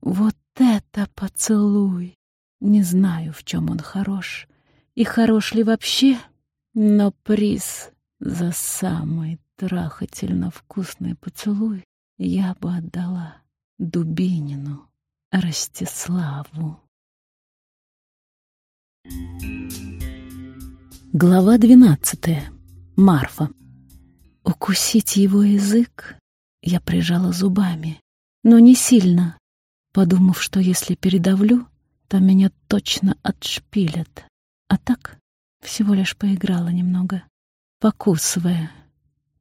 Вот это поцелуй! Не знаю, в чем он хорош, и хорош ли вообще, но приз за самый трахательно вкусный поцелуй я бы отдала Дубинину Ростиславу. Глава двенадцатая. Марфа. Укусить его язык я прижала зубами, но не сильно, подумав, что если передавлю, то меня точно отшпилят. А так всего лишь поиграла немного, покусывая.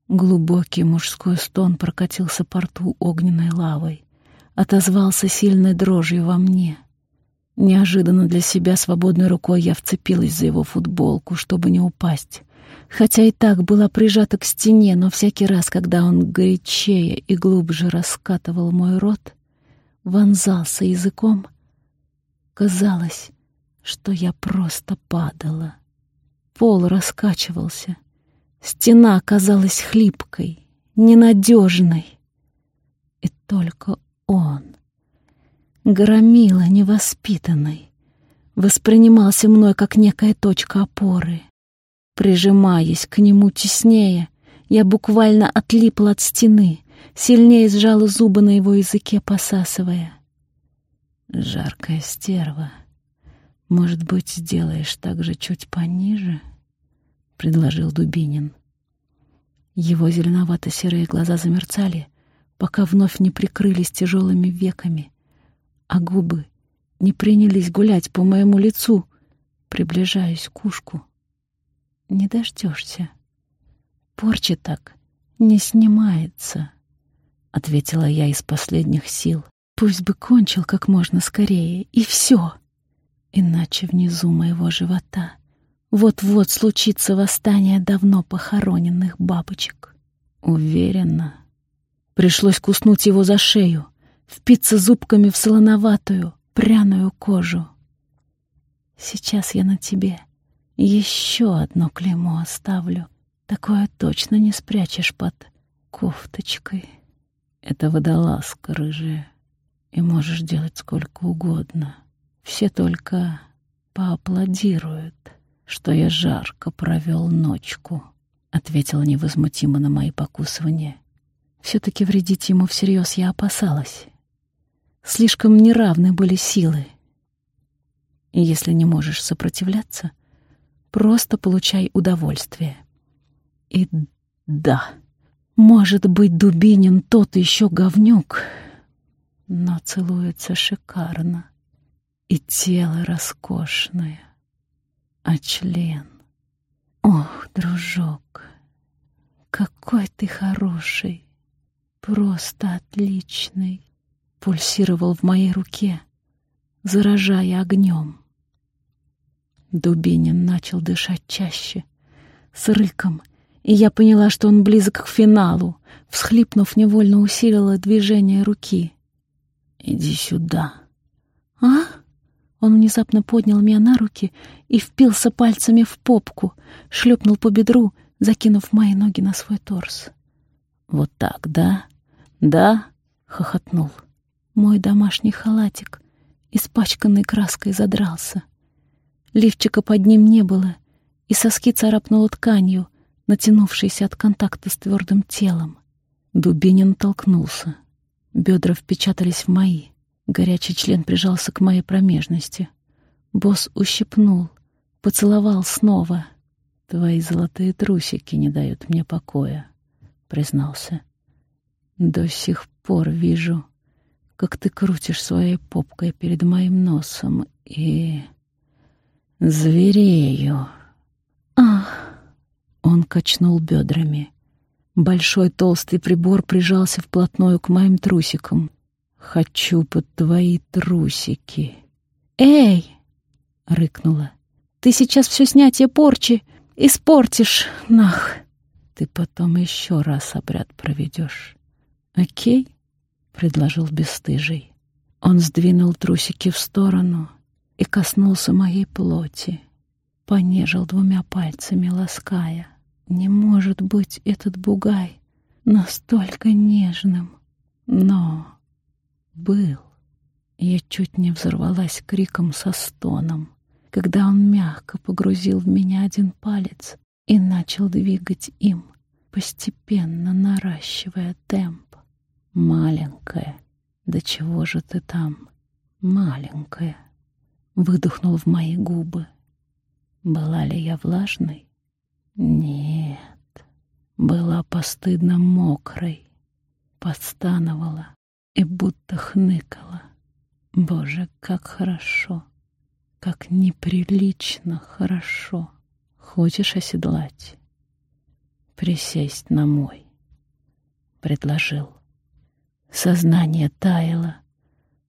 Глубокий мужской стон прокатился по рту огненной лавой, отозвался сильной дрожью во мне. Неожиданно для себя свободной рукой я вцепилась за его футболку, чтобы не упасть. Хотя и так была прижата к стене, но всякий раз, когда он горячее и глубже раскатывал мой рот, вонзался языком Казалось, что я просто падала. Пол раскачивался. Стена казалась хлипкой, ненадежной. И только он, громила невоспитанный, воспринимался мной как некая точка опоры. Прижимаясь к нему теснее, я буквально отлипла от стены, сильнее сжала зубы на его языке, посасывая. «Жаркая стерва, может быть, сделаешь так же чуть пониже?» — предложил Дубинин. Его зеленовато-серые глаза замерцали, пока вновь не прикрылись тяжелыми веками, а губы не принялись гулять по моему лицу, приближаясь к ушку. Не дождешься. Порча так не снимается, — ответила я из последних сил. Пусть бы кончил как можно скорее, и все. Иначе внизу моего живота вот-вот случится восстание давно похороненных бабочек. Уверенно. Пришлось куснуть его за шею, впиться зубками в солоноватую, пряную кожу. Сейчас я на тебе еще одно клеймо оставлю. Такое точно не спрячешь под кофточкой. Это водолазка рыжая, и можешь делать сколько угодно. Все только поаплодируют, что я жарко провел ночку, — ответила невозмутимо на мои покусывания. Все-таки вредить ему всерьез я опасалась. Слишком неравны были силы. И если не можешь сопротивляться, просто получай удовольствие. И да, может быть, Дубинин тот еще говнюк, но целуется шикарно, и тело роскошное, а член... Ох, дружок, какой ты хороший! просто отличный, пульсировал в моей руке, заражая огнем. Дубинин начал дышать чаще, с рыком, и я поняла, что он близок к финалу. Всхлипнув, невольно усилила движение руки. «Иди сюда». «А?» Он внезапно поднял меня на руки и впился пальцами в попку, шлепнул по бедру, закинув мои ноги на свой торс. «Вот так, да?» «Да?» — хохотнул. Мой домашний халатик, испачканный краской, задрался. Лифчика под ним не было, и соски царапнуло тканью, натянувшейся от контакта с твердым телом. Дубинин толкнулся. Бедра впечатались в мои. Горячий член прижался к моей промежности. Босс ущипнул, поцеловал снова. «Твои золотые трусики не дают мне покоя», — признался. До сих пор вижу, как ты крутишь своей попкой перед моим носом и... Зверею. Ах! Он качнул бедрами. Большой толстый прибор прижался вплотную к моим трусикам. «Хочу под твои трусики». «Эй!» — рыкнула. «Ты сейчас все снятие порчи испортишь, нах!» «Ты потом еще раз обряд проведешь. «Окей», — предложил бесстыжий. Он сдвинул трусики в сторону и коснулся моей плоти, понежил двумя пальцами, лаская. Не может быть этот бугай настолько нежным, но был. Я чуть не взорвалась криком со стоном, когда он мягко погрузил в меня один палец и начал двигать им, постепенно наращивая темп. Маленькая, да чего же ты там, маленькая? Выдохнул в мои губы. Была ли я влажной? Нет, была постыдно мокрой, подстановала и будто хныкала. Боже, как хорошо, как неприлично хорошо. Хочешь оседлать? Присесть на мой, предложил. Сознание таяло,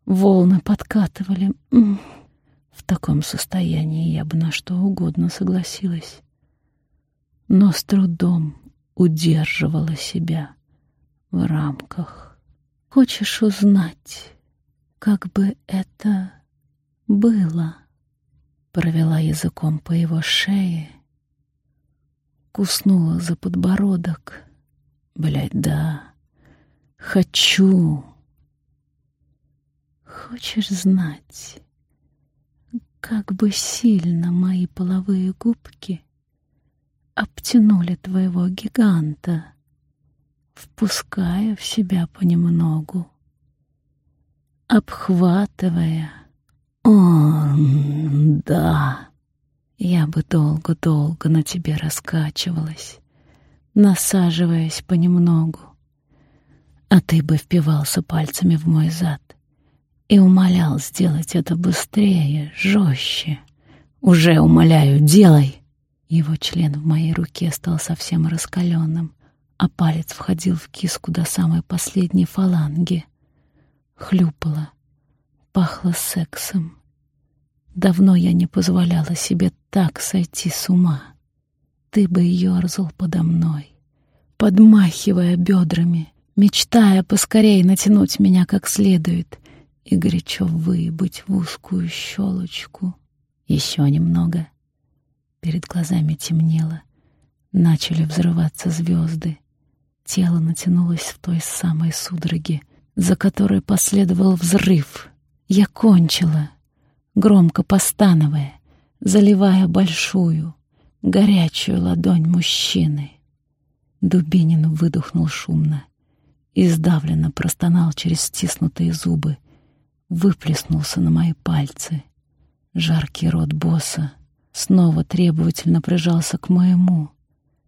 волны подкатывали. В таком состоянии я бы на что угодно согласилась. Но с трудом удерживала себя в рамках. Хочешь узнать, как бы это было? Провела языком по его шее, куснула за подбородок. Блядь, да. Хочу. Хочешь знать, как бы сильно мои половые губки обтянули твоего гиганта, впуская в себя понемногу, обхватывая. О, да, я бы долго-долго на тебе раскачивалась, насаживаясь понемногу, а ты бы впивался пальцами в мой зад и умолял сделать это быстрее, жестче. Уже умоляю, делай. Его член в моей руке стал совсем раскаленным, а палец входил в киску до самой последней фаланги. Хлюпало, пахло сексом. Давно я не позволяла себе так сойти с ума. Ты бы ерзал подо мной, подмахивая бедрами, мечтая поскорее натянуть меня как следует и горячо выебать в узкую щелочку. Еще немного. Перед глазами темнело. Начали взрываться звезды. Тело натянулось в той самой судороге, за которой последовал взрыв. Я кончила, громко постановая, заливая большую, горячую ладонь мужчины. Дубинин выдохнул шумно и сдавленно простонал через стиснутые зубы выплеснулся на мои пальцы. Жаркий рот босса снова требовательно прижался к моему,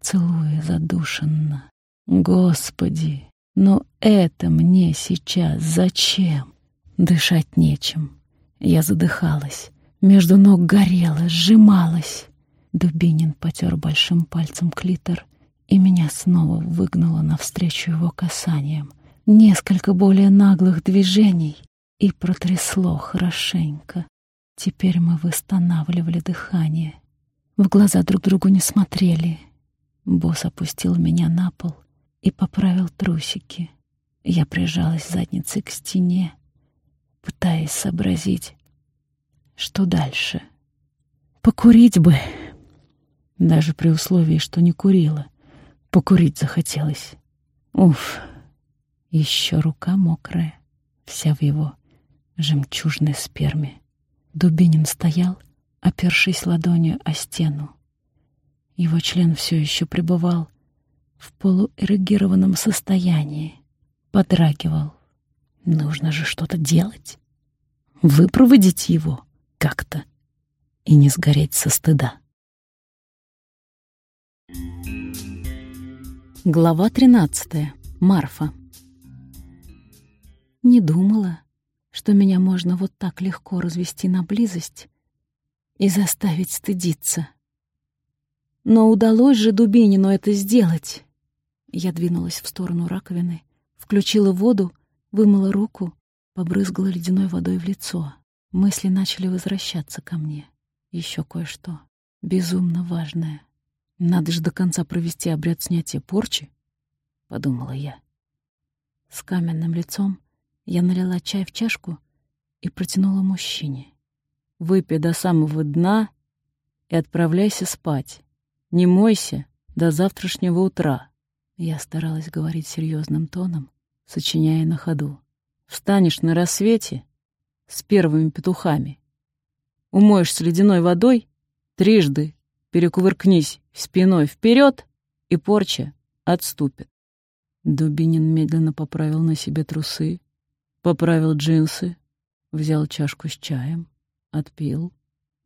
целуя задушенно. Господи, но это мне сейчас зачем? Дышать нечем. Я задыхалась, между ног горела, сжималась. Дубинин потер большим пальцем клитор, и меня снова выгнало навстречу его касаниям. Несколько более наглых движений, и протрясло хорошенько. Теперь мы восстанавливали дыхание. В глаза друг другу не смотрели. Босс опустил меня на пол и поправил трусики. Я прижалась задницей к стене, пытаясь сообразить, что дальше. Покурить бы, даже при условии, что не курила. Покурить захотелось. Уф, еще рука мокрая, вся в его жемчужной сперме. Дубинин стоял, опершись ладонью о стену. Его член все еще пребывал в полуэрегированном состоянии, подрагивал. Нужно же что-то делать. Выпроводить его как-то и не сгореть со стыда. Глава 13. Марфа. Не думала, что меня можно вот так легко развести на близость и заставить стыдиться. Но удалось же Дубинину это сделать. Я двинулась в сторону раковины, включила воду, вымыла руку, побрызгала ледяной водой в лицо. Мысли начали возвращаться ко мне. Еще кое-что. Безумно важное. Надо же до конца провести обряд снятия порчи, — подумала я. С каменным лицом я налила чай в чашку и протянула мужчине. «Выпей до самого дна и отправляйся спать. Не мойся до завтрашнего утра». Я старалась говорить серьезным тоном, сочиняя на ходу. «Встанешь на рассвете с первыми петухами. Умоешься ледяной водой, трижды перекувыркнись спиной вперед, и порча отступит». Дубинин медленно поправил на себе трусы, Поправил джинсы, взял чашку с чаем, отпил.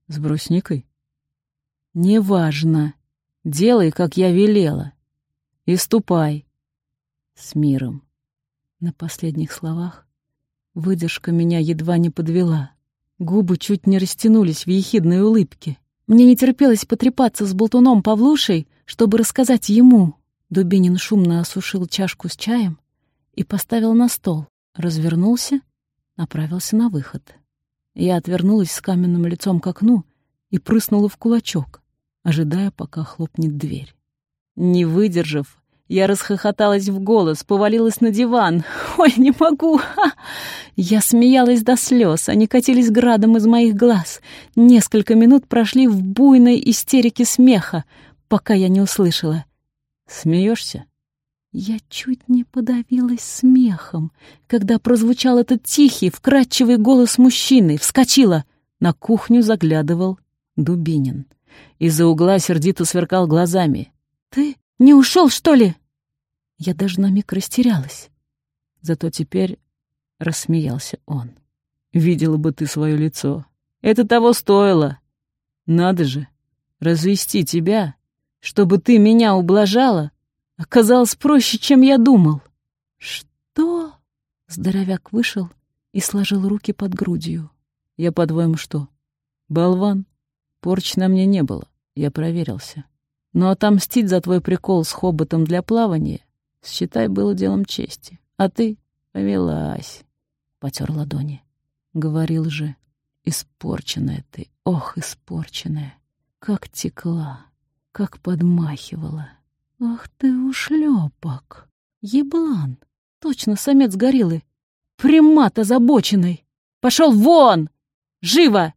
С брусникой? Неважно. Делай, как я велела. И ступай. С миром. На последних словах выдержка меня едва не подвела. Губы чуть не растянулись в ехидной улыбке. Мне не терпелось потрепаться с болтуном Павлушей, чтобы рассказать ему. Дубинин шумно осушил чашку с чаем и поставил на стол развернулся, направился на выход. Я отвернулась с каменным лицом к окну и прыснула в кулачок, ожидая, пока хлопнет дверь. Не выдержав, я расхохоталась в голос, повалилась на диван. «Ой, не могу!» Ха! Я смеялась до слез, они катились градом из моих глаз. Несколько минут прошли в буйной истерике смеха, пока я не услышала. «Смеешься? Я чуть не подавилась смехом, когда прозвучал этот тихий, вкрадчивый голос мужчины. Вскочила. На кухню заглядывал Дубинин. Из-за угла сердито сверкал глазами. «Ты не ушел, что ли?» Я даже на миг растерялась. Зато теперь рассмеялся он. «Видела бы ты свое лицо. Это того стоило. Надо же, развести тебя, чтобы ты меня ублажала, оказалось проще, чем я думал». «Что?» Здоровяк вышел и сложил руки под грудью. «Я, по-твоему, что? Болван? Порч на мне не было, я проверился. Но отомстить за твой прикол с хоботом для плавания, считай, было делом чести. А ты повелась, — потер ладони. Говорил же, испорченная ты, ох, испорченная. Как текла, как подмахивала. Ах ты ушлепок, еблан, точно самец гориллы. Примат озабоченный. Пошел вон! Живо!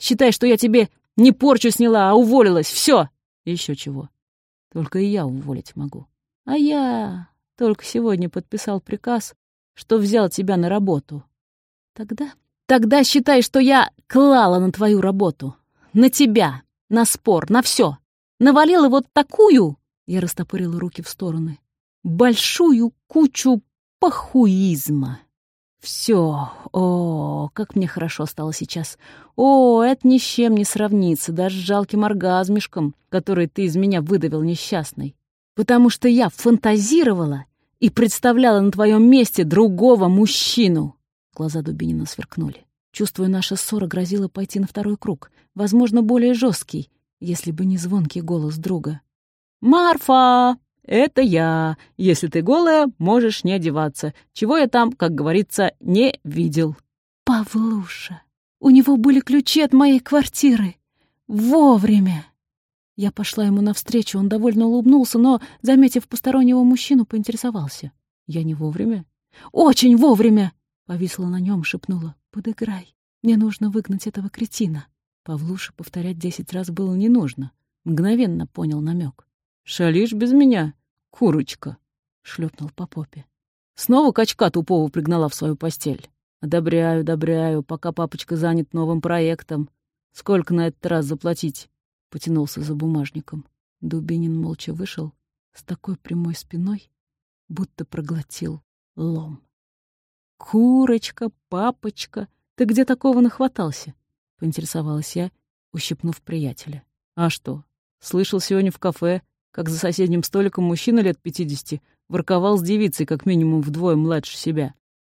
Считай, что я тебе не порчу сняла, а уволилась. Все. Еще чего. Только и я уволить могу. А я только сегодня подписал приказ, что взял тебя на работу. Тогда... Тогда считай, что я клала на твою работу. На тебя, на спор, на все. Навалила вот такую... Я растопырила руки в стороны. Большую кучу похуизма. Все, о, как мне хорошо стало сейчас. О, это ни с чем не сравнится, даже с жалким оргазмишком, который ты из меня выдавил несчастный. Потому что я фантазировала и представляла на твоем месте другого мужчину. Глаза Дубинина сверкнули. Чувствуя, наша ссора грозила пойти на второй круг, возможно, более жесткий, если бы не звонкий голос друга. «Марфа!» «Это я. Если ты голая, можешь не одеваться. Чего я там, как говорится, не видел». «Павлуша, у него были ключи от моей квартиры. Вовремя!» Я пошла ему навстречу, он довольно улыбнулся, но, заметив постороннего мужчину, поинтересовался. «Я не вовремя?» «Очень вовремя!» Повисла на нем, шепнула. «Подыграй. Мне нужно выгнать этого кретина». Павлуше повторять десять раз было не нужно. Мгновенно понял намек. «Шалишь без меня, курочка!» — шлепнул по попе. «Снова качка тупого пригнала в свою постель. Одобряю, одобряю, пока папочка занят новым проектом. Сколько на этот раз заплатить?» — потянулся за бумажником. Дубинин молча вышел с такой прямой спиной, будто проглотил лом. «Курочка, папочка, ты где такого нахватался?» — поинтересовалась я, ущипнув приятеля. «А что, слышал сегодня в кафе, как за соседним столиком мужчина лет пятидесяти ворковал с девицей как минимум вдвое младше себя.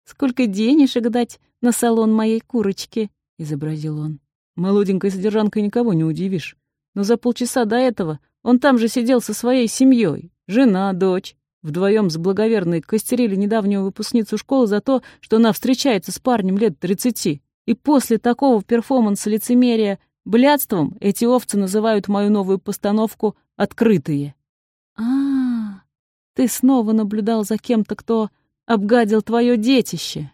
«Сколько денежек дать на салон моей курочки?» — изобразил он. Молоденькой содержанкой никого не удивишь. Но за полчаса до этого он там же сидел со своей семьей, жена, дочь. Вдвоем с благоверной костерили недавнюю выпускницу школы за то, что она встречается с парнем лет тридцати. И после такого перформанса лицемерия блядством эти овцы называют мою новую постановку открытые. А, ты снова наблюдал за кем-то, кто обгадил твое детище.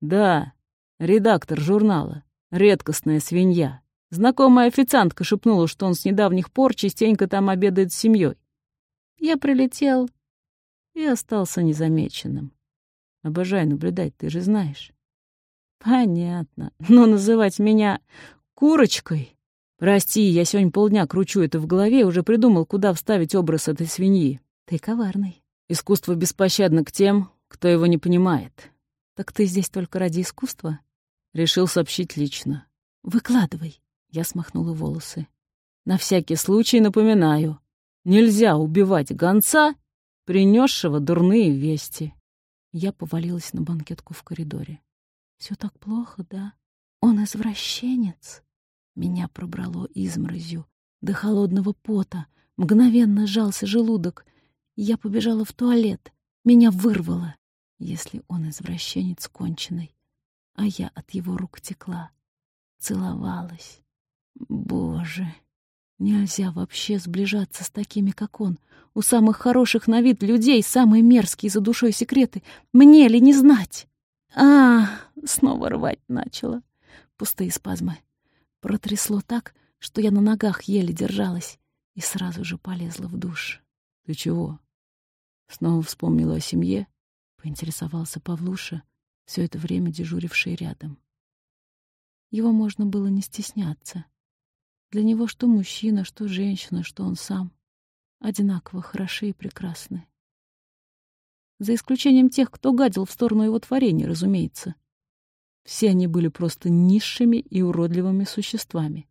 Да, редактор журнала. Редкостная свинья. Знакомая официантка шепнула, что он с недавних пор частенько там обедает с семьей. Я прилетел и остался незамеченным. Обожаю наблюдать, ты же знаешь. Понятно. Но называть меня курочкой «Прости, я сегодня полдня кручу это в голове и уже придумал, куда вставить образ этой свиньи». «Ты коварный». «Искусство беспощадно к тем, кто его не понимает». «Так ты здесь только ради искусства?» Решил сообщить лично. «Выкладывай». Я смахнула волосы. «На всякий случай напоминаю. Нельзя убивать гонца, принесшего дурные вести». Я повалилась на банкетку в коридоре. Все так плохо, да? Он извращенец?» Меня пробрало изморозью до холодного пота. Мгновенно сжался желудок. Я побежала в туалет. Меня вырвало. Если он извращенец конченый, а я от его рук текла, целовалась. Боже, нельзя вообще сближаться с такими, как он. У самых хороших на вид людей самые мерзкие за душой секреты. Мне ли не знать? А, снова рвать начала. Пустые спазмы. Протрясло так, что я на ногах еле держалась и сразу же полезла в душ. «Ты чего?» Снова вспомнила о семье, поинтересовался Павлуша, все это время дежуривший рядом. Его можно было не стесняться. Для него что мужчина, что женщина, что он сам одинаково хороши и прекрасны. За исключением тех, кто гадил в сторону его творения, разумеется. Все они были просто низшими и уродливыми существами,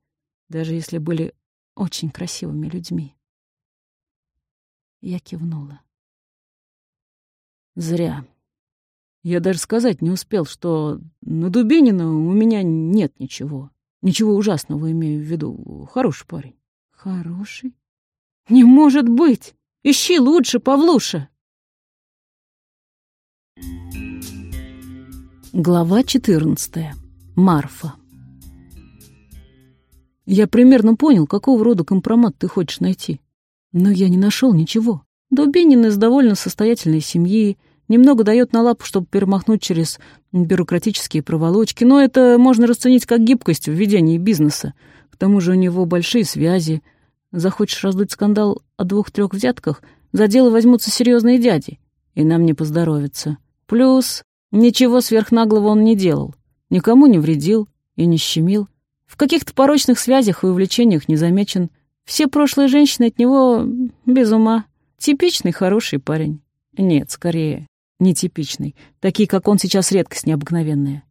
даже если были очень красивыми людьми. Я кивнула. Зря. Я даже сказать не успел, что на Дубинина у меня нет ничего. Ничего ужасного имею в виду. Хороший парень. Хороший? Не может быть! Ищи лучше, Павлуша! Глава 14. Марфа. Я примерно понял, какого рода компромат ты хочешь найти. Но я не нашел ничего. Дубинин из довольно состоятельной семьи, немного дает на лапу, чтобы перемахнуть через бюрократические проволочки, но это можно расценить как гибкость в ведении бизнеса. К тому же у него большие связи. Захочешь раздуть скандал о двух-трех взятках, за дело возьмутся серьезные дяди, и нам не поздоровится. Плюс ничего сверхнаглого он не делал, никому не вредил и не щемил. В каких-то порочных связях и увлечениях не замечен. Все прошлые женщины от него без ума. Типичный хороший парень. Нет, скорее, нетипичный. Такие, как он, сейчас редкость необыкновенная.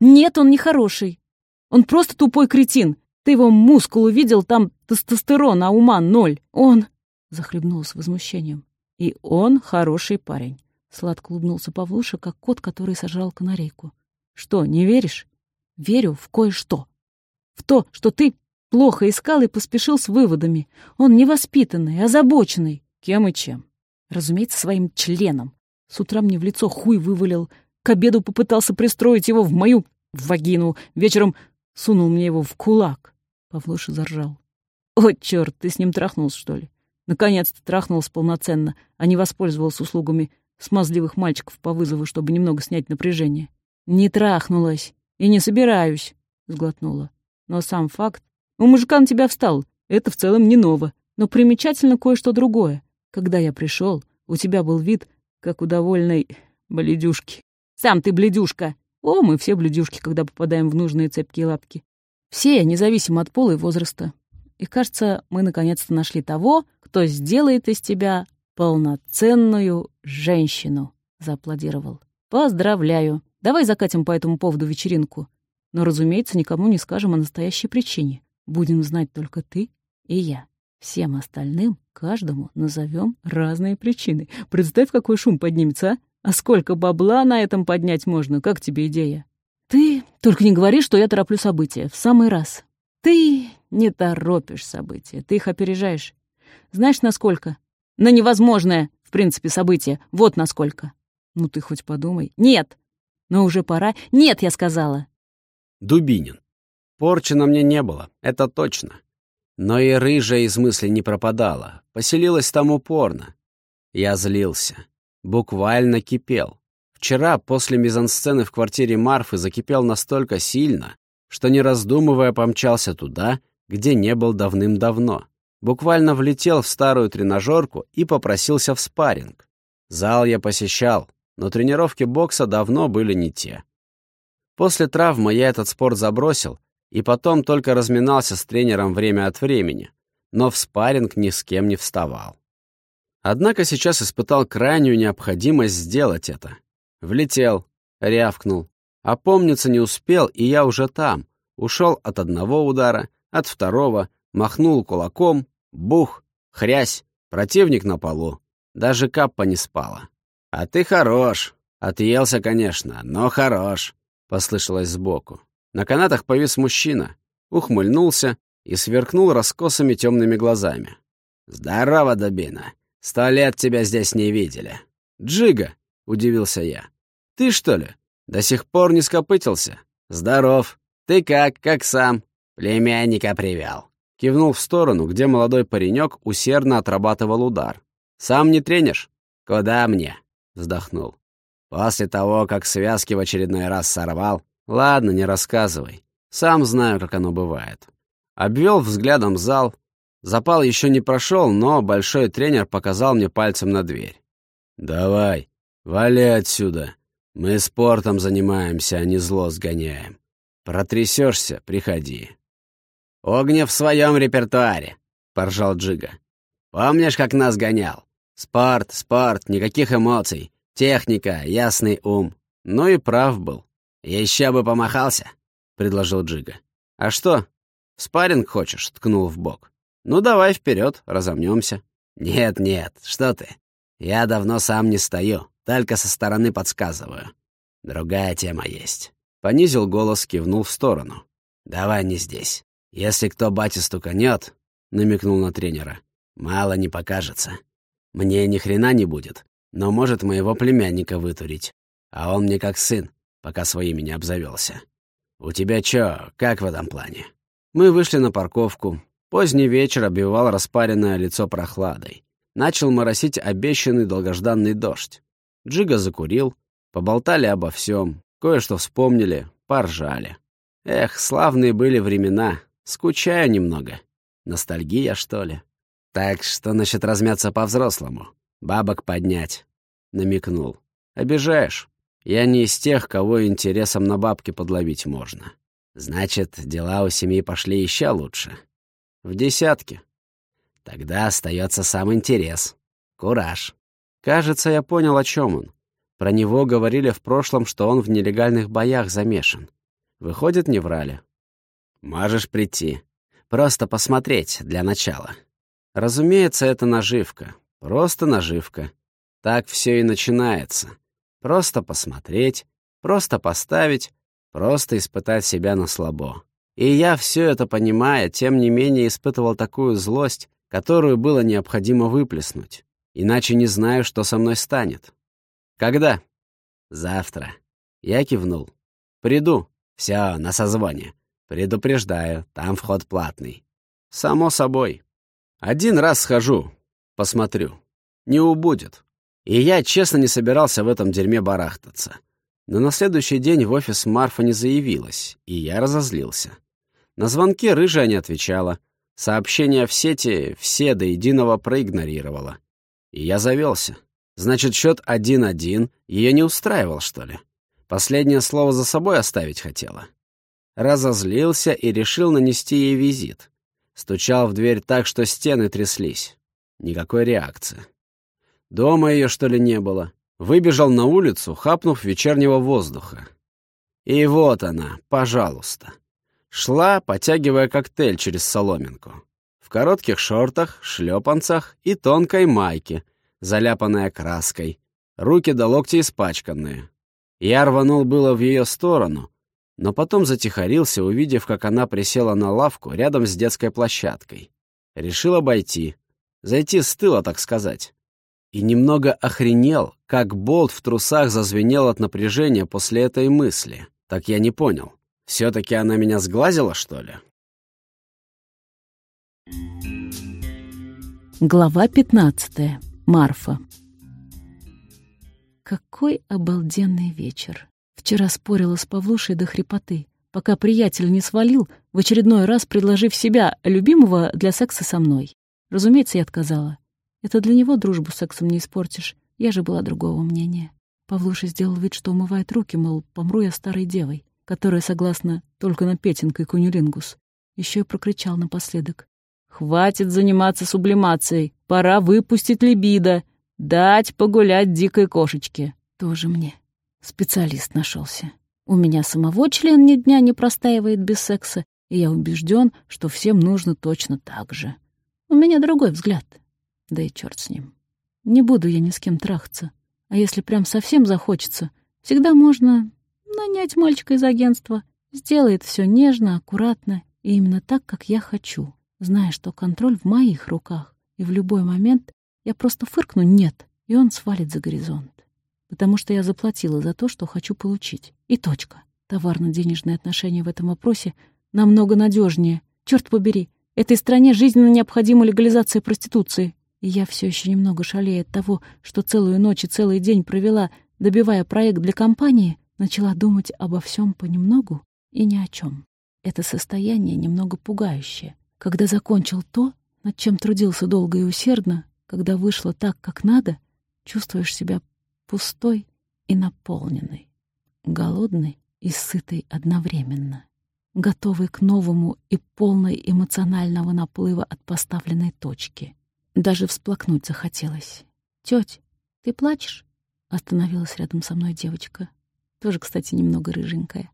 Нет, он не хороший. Он просто тупой кретин. Ты его мускул увидел, там тестостерон, а ума ноль. Он... Захлебнулся возмущением. И он хороший парень. Сладко улыбнулся Павлуша, как кот, который сожрал канарейку. Что, не веришь? Верю в кое-что. В то, что ты плохо искал и поспешил с выводами. Он невоспитанный, озабоченный. Кем и чем? Разумеется, своим членом. С утра мне в лицо хуй вывалил. К обеду попытался пристроить его в мою вагину. Вечером сунул мне его в кулак. Павлуша заржал. «О, черт, ты с ним трахнулся, что ли? Наконец-то трахнулся полноценно, а не воспользовался услугами смазливых мальчиков по вызову, чтобы немного снять напряжение. «Не трахнулась и не собираюсь», — сглотнула. «Но сам факт. У мужика на тебя встал. Это в целом не ново. Но примечательно кое-что другое. Когда я пришел, у тебя был вид, как у довольной бледюшки. Сам ты бледюшка!» О, мы все бледюшки, когда попадаем в нужные цепкие лапки. Все, независимо от пола и возраста. И кажется, мы наконец-то нашли того, кто сделает из тебя полноценную женщину, зааплодировал. Поздравляю. Давай закатим по этому поводу вечеринку. Но, разумеется, никому не скажем о настоящей причине. Будем знать только ты и я. Всем остальным, каждому назовем разные причины. Представь, какой шум поднимется, а? А сколько бабла на этом поднять можно? Как тебе идея? Ты только не говори, что я тороплю события. В самый раз. Ты не торопишь события, ты их опережаешь. Знаешь, насколько? На невозможное, в принципе, событие. Вот насколько. Ну ты хоть подумай. Нет. Но уже пора. Нет, я сказала. Дубинин. Порчи на мне не было, это точно. Но и рыжая из мысли не пропадала, поселилась там упорно. Я злился. Буквально кипел. Вчера, после мизансцены в квартире Марфы, закипел настолько сильно, что, не раздумывая, помчался туда, где не был давным-давно. Буквально влетел в старую тренажерку и попросился в спарринг. Зал я посещал, но тренировки бокса давно были не те. После травмы я этот спорт забросил и потом только разминался с тренером время от времени, но в спарринг ни с кем не вставал. Однако сейчас испытал крайнюю необходимость сделать это. Влетел, рявкнул. Опомниться не успел, и я уже там. Ушел от одного удара, от второго, махнул кулаком, бух, хрясь, противник на полу. Даже каппа не спала. «А ты хорош. Отъелся, конечно, но хорош», — послышалось сбоку. На канатах повис мужчина, ухмыльнулся и сверкнул раскосыми темными глазами. «Здорово, Дубина. Сто лет тебя здесь не видели». «Джига», — удивился я. «Ты что ли? До сих пор не скопытился?» «Здоров. Ты как, как сам?» «Племянника привел». Кивнул в сторону, где молодой паренек усердно отрабатывал удар. «Сам не тренишь?» «Куда мне?» — вздохнул. «После того, как связки в очередной раз сорвал, Ладно, не рассказывай. Сам знаю, как оно бывает. Обвел взглядом зал. Запал еще не прошел, но большой тренер показал мне пальцем на дверь. «Давай, вали отсюда. Мы спортом занимаемся, а не зло сгоняем. Протрясешься, приходи». «Огнев в своем репертуаре», — поржал Джига. «Помнишь, как нас гонял? Спорт, спорт, никаких эмоций. Техника, ясный ум. Ну и прав был. Еще бы помахался», — предложил Джига. «А что, спарринг хочешь?» — ткнул в бок. «Ну давай вперед, разомнемся». «Нет, нет, что ты. Я давно сам не стою, только со стороны подсказываю. Другая тема есть». Понизил голос, кивнул в сторону. «Давай не здесь. Если кто бате стуканет, намекнул на тренера, мало не покажется. Мне ни хрена не будет, но может моего племянника вытурить. А он мне как сын, пока своими не обзавелся. У тебя чё, как в этом плане? Мы вышли на парковку. Поздний вечер обивал распаренное лицо прохладой. Начал моросить обещанный долгожданный дождь. Джига закурил, поболтали обо всем, кое-что вспомнили, поржали. Эх, славные были времена, Скучаю немного. Ностальгия, что ли? Так что насчет размяться по-взрослому? Бабок поднять?» Намекнул. «Обижаешь. Я не из тех, кого интересом на бабки подловить можно. Значит, дела у семьи пошли еще лучше. В десятке. Тогда остается сам интерес. Кураж. Кажется, я понял, о чем он. Про него говорили в прошлом, что он в нелегальных боях замешан. Выходит, не врали. Можешь прийти. Просто посмотреть для начала. Разумеется, это наживка. Просто наживка. Так все и начинается. Просто посмотреть, просто поставить, просто испытать себя на слабо. И я, все это понимая, тем не менее испытывал такую злость, которую было необходимо выплеснуть. Иначе не знаю, что со мной станет. Когда? Завтра. Я кивнул. Приду. Все, на созвоне. Предупреждаю, там вход платный. Само собой. Один раз схожу, посмотрю. Не убудет. И я, честно, не собирался в этом дерьме барахтаться. Но на следующий день в офис Марфа не заявилась, и я разозлился. На звонки рыжая не отвечала. Сообщения в сети все до единого проигнорировала. И я завелся. Значит, счет 1-1 ее не устраивал, что ли? Последнее слово за собой оставить хотела разозлился и решил нанести ей визит. Стучал в дверь так, что стены тряслись. Никакой реакции. Дома ее, что ли, не было. Выбежал на улицу, хапнув вечернего воздуха. И вот она, пожалуйста. Шла, потягивая коктейль через соломинку. В коротких шортах, шлепанцах и тонкой майке, заляпанная краской. Руки до локтя испачканные. Я рванул было в ее сторону, но потом затихарился, увидев, как она присела на лавку рядом с детской площадкой. Решил обойти, зайти с тыла, так сказать. И немного охренел, как болт в трусах зазвенел от напряжения после этой мысли. Так я не понял. Все-таки она меня сглазила, что ли? Глава 15. Марфа. Какой обалденный вечер. Вчера спорила с Павлушей до хрипоты, пока приятель не свалил, в очередной раз предложив себя, любимого, для секса со мной. Разумеется, я отказала. Это для него дружбу сексом не испортишь. Я же была другого мнения. Павлуша сделал вид, что умывает руки, мол, помру я старой девой, которая согласна только на Петинг кунилингус. Еще и прокричал напоследок. «Хватит заниматься сублимацией! Пора выпустить либидо! Дать погулять дикой кошечке!» Тоже мне. Специалист нашелся. У меня самого член ни дня не простаивает без секса, и я убежден, что всем нужно точно так же. У меня другой взгляд. Да и черт с ним. Не буду я ни с кем трахаться. А если прям совсем захочется, всегда можно нанять мальчика из агентства. Сделает все нежно, аккуратно и именно так, как я хочу, зная, что контроль в моих руках. И в любой момент я просто фыркну «нет», и он свалит за горизонт потому что я заплатила за то, что хочу получить. И точка. Товарно-денежные отношения в этом вопросе намного надежнее. Черт побери, этой стране жизненно необходима легализация проституции. И я все еще немного шалея от того, что целую ночь и целый день провела, добивая проект для компании, начала думать обо всем понемногу и ни о чем. Это состояние немного пугающее. Когда закончил то, над чем трудился долго и усердно, когда вышло так, как надо, чувствуешь себя пустой и наполненной, голодной и сытой одновременно, готовой к новому и полной эмоционального наплыва от поставленной точки. Даже всплакнуть захотелось. «Тёть, ты плачешь?» Остановилась рядом со мной девочка. Тоже, кстати, немного рыженькая.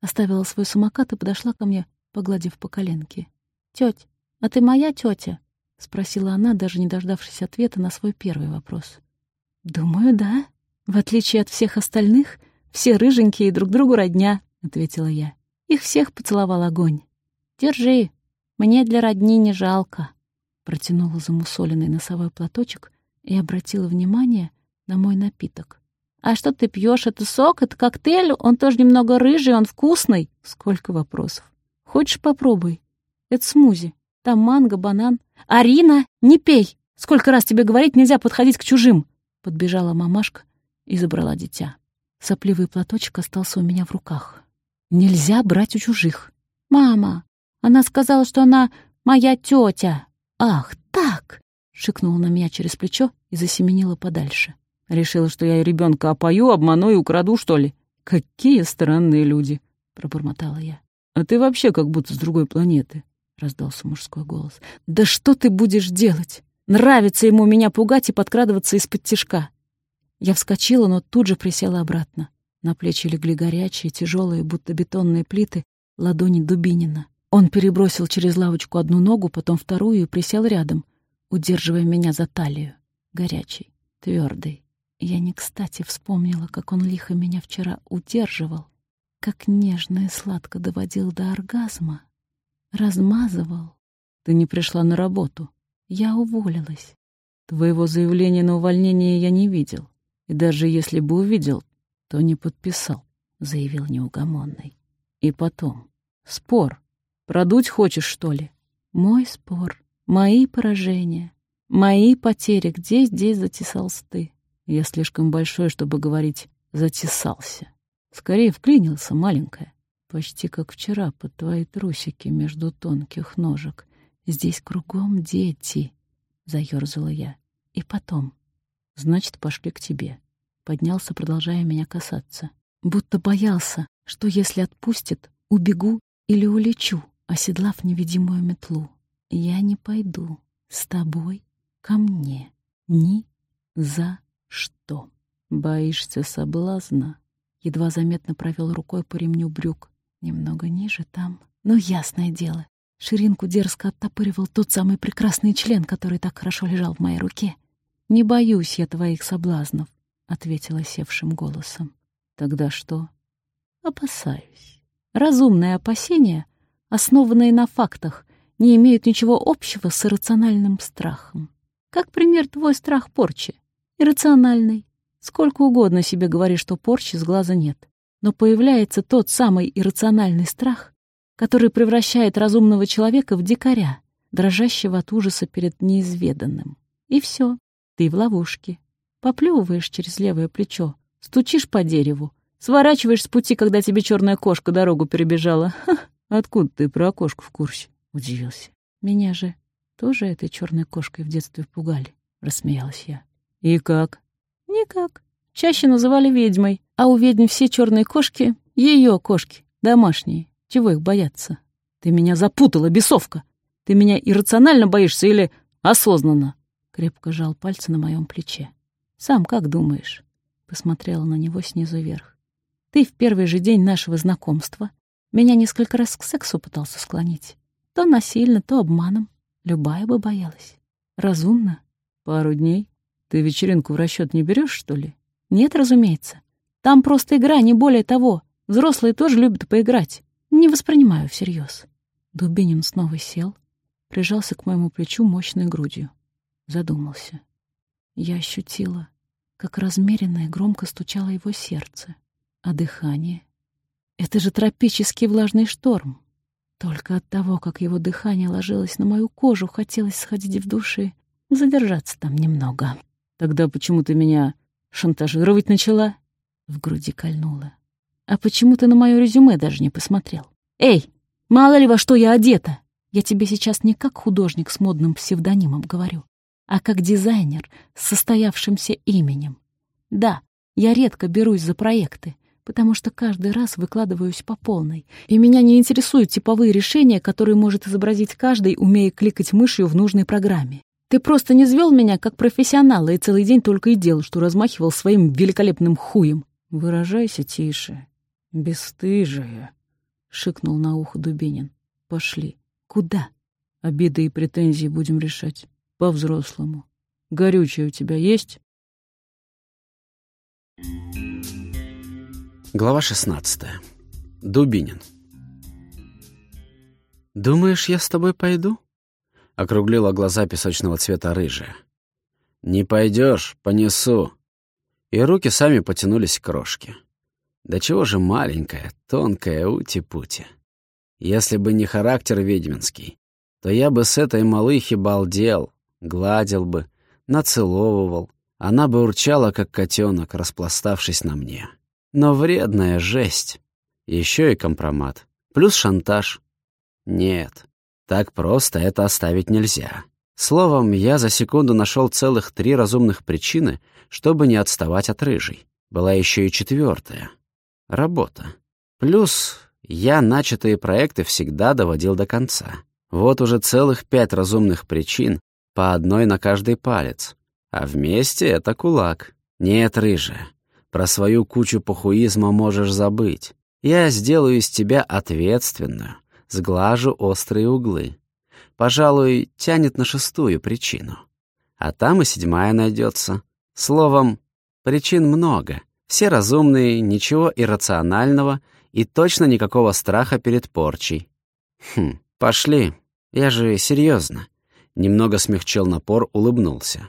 Оставила свой самокат и подошла ко мне, погладив по коленке. «Тёть, а ты моя тётя?» — спросила она, даже не дождавшись ответа на свой первый вопрос. «Думаю, да. В отличие от всех остальных, все рыженькие друг другу родня», — ответила я. «Их всех поцеловал огонь». «Держи, мне для родни не жалко», — протянула замусоленный носовой платочек и обратила внимание на мой напиток. «А что ты пьешь? Это сок? Это коктейль? Он тоже немного рыжий, он вкусный?» Сколько вопросов. «Хочешь, попробуй? Это смузи. Там манго, банан. Арина, не пей! Сколько раз тебе говорить, нельзя подходить к чужим!» Подбежала мамашка и забрала дитя. Сопливый платочек остался у меня в руках. «Нельзя брать у чужих!» «Мама, она сказала, что она моя тетя!» «Ах, так!» — шикнула на меня через плечо и засеменила подальше. Решила, что я ребенка опою, обману и украду, что ли? Какие странные люди!» — пробормотала я. «А ты вообще как будто с другой планеты!» — раздался мужской голос. «Да что ты будешь делать? Нравится ему меня пугать и подкрадываться из-под тишка. Я вскочила, но тут же присела обратно. На плечи легли горячие, тяжелые, будто бетонные плиты, ладони Дубинина. Он перебросил через лавочку одну ногу, потом вторую и присел рядом, удерживая меня за талию. Горячий, твердый. Я не кстати вспомнила, как он лихо меня вчера удерживал, как нежно и сладко доводил до оргазма, размазывал. Ты не пришла на работу. Я уволилась. Твоего заявления на увольнение я не видел. И даже если бы увидел, то не подписал, заявил неугомонный. И потом. Спор. Продуть хочешь, что ли? Мой спор. Мои поражения. Мои потери. Где здесь затесался ты? Я слишком большой, чтобы говорить «затесался». Скорее вклинился, маленькая. Почти как вчера под твои трусики между тонких ножек. Здесь кругом дети, — заёрзала я. И потом. Значит, пошли к тебе. Поднялся, продолжая меня касаться. Будто боялся, что если отпустит, убегу или улечу, оседлав невидимую метлу. Я не пойду с тобой ко мне. Ни за что. Боишься соблазна? Едва заметно провел рукой по ремню брюк. Немного ниже там. Но ясное дело, Ширинку дерзко оттопыривал тот самый прекрасный член, который так хорошо лежал в моей руке. «Не боюсь я твоих соблазнов», — ответила севшим голосом. «Тогда что?» «Опасаюсь. Разумные опасения, основанные на фактах, не имеют ничего общего с иррациональным страхом. Как пример твой страх порчи. Иррациональный. Сколько угодно себе говори, что порчи с глаза нет. Но появляется тот самый иррациональный страх, который превращает разумного человека в дикаря, дрожащего от ужаса перед неизведанным. И все, ты в ловушке. Поплевываешь через левое плечо, стучишь по дереву, сворачиваешь с пути, когда тебе черная кошка дорогу перебежала. Ха, откуда ты про кошку в курсе? Удивился. Меня же тоже этой черной кошкой в детстве пугали, рассмеялась я. И как? Никак. Чаще называли ведьмой, а у ведьм все черные кошки — ее кошки, домашние. Чего их бояться? Ты меня запутала, бесовка! Ты меня иррационально боишься или осознанно?» Крепко жал пальцы на моем плече. «Сам как думаешь?» Посмотрела на него снизу вверх. «Ты в первый же день нашего знакомства меня несколько раз к сексу пытался склонить. То насильно, то обманом. Любая бы боялась. Разумно. Пару дней. Ты вечеринку в расчет не берешь, что ли? Нет, разумеется. Там просто игра, не более того. Взрослые тоже любят поиграть. Не воспринимаю всерьез. Дубинин снова сел, прижался к моему плечу мощной грудью. Задумался. Я ощутила, как размеренно и громко стучало его сердце. А дыхание? Это же тропический влажный шторм. Только от того, как его дыхание ложилось на мою кожу, хотелось сходить в души, задержаться там немного. Тогда почему ты меня шантажировать начала? В груди кольнуло. А почему ты на мое резюме даже не посмотрел? Эй, мало ли во что я одета. Я тебе сейчас не как художник с модным псевдонимом говорю, а как дизайнер с состоявшимся именем. Да, я редко берусь за проекты, потому что каждый раз выкладываюсь по полной, и меня не интересуют типовые решения, которые может изобразить каждый, умея кликать мышью в нужной программе. Ты просто не звел меня как профессионала и целый день только и делал, что размахивал своим великолепным хуем. Выражайся тише. Бесстыжая, — шикнул на ухо Дубинин. Пошли. Куда? Обиды и претензии будем решать. По-взрослому. Горючее у тебя есть? Глава 16. Дубинин. «Думаешь, я с тобой пойду?» — округлила глаза песочного цвета рыжая. «Не пойдешь, понесу». И руки сами потянулись к крошке. Да чего же маленькая, тонкая ути-пути. Если бы не характер ведьминский, то я бы с этой малыхи балдел, гладил бы, нацеловывал. Она бы урчала, как котенок, распластавшись на мне. Но вредная жесть. Еще и компромат. Плюс шантаж. Нет, так просто это оставить нельзя. Словом, я за секунду нашел целых три разумных причины, чтобы не отставать от рыжей. Была еще и четвертая — работа. Плюс я начатые проекты всегда доводил до конца. Вот уже целых пять разумных причин, по одной на каждый палец. А вместе это кулак. Нет, рыжая, про свою кучу похуизма можешь забыть. Я сделаю из тебя ответственную, сглажу острые углы. Пожалуй, тянет на шестую причину. А там и седьмая найдется. Словом, причин много. Все разумные, ничего иррационального и точно никакого страха перед порчей. Хм, пошли. Я же серьезно. Немного смягчил напор, улыбнулся.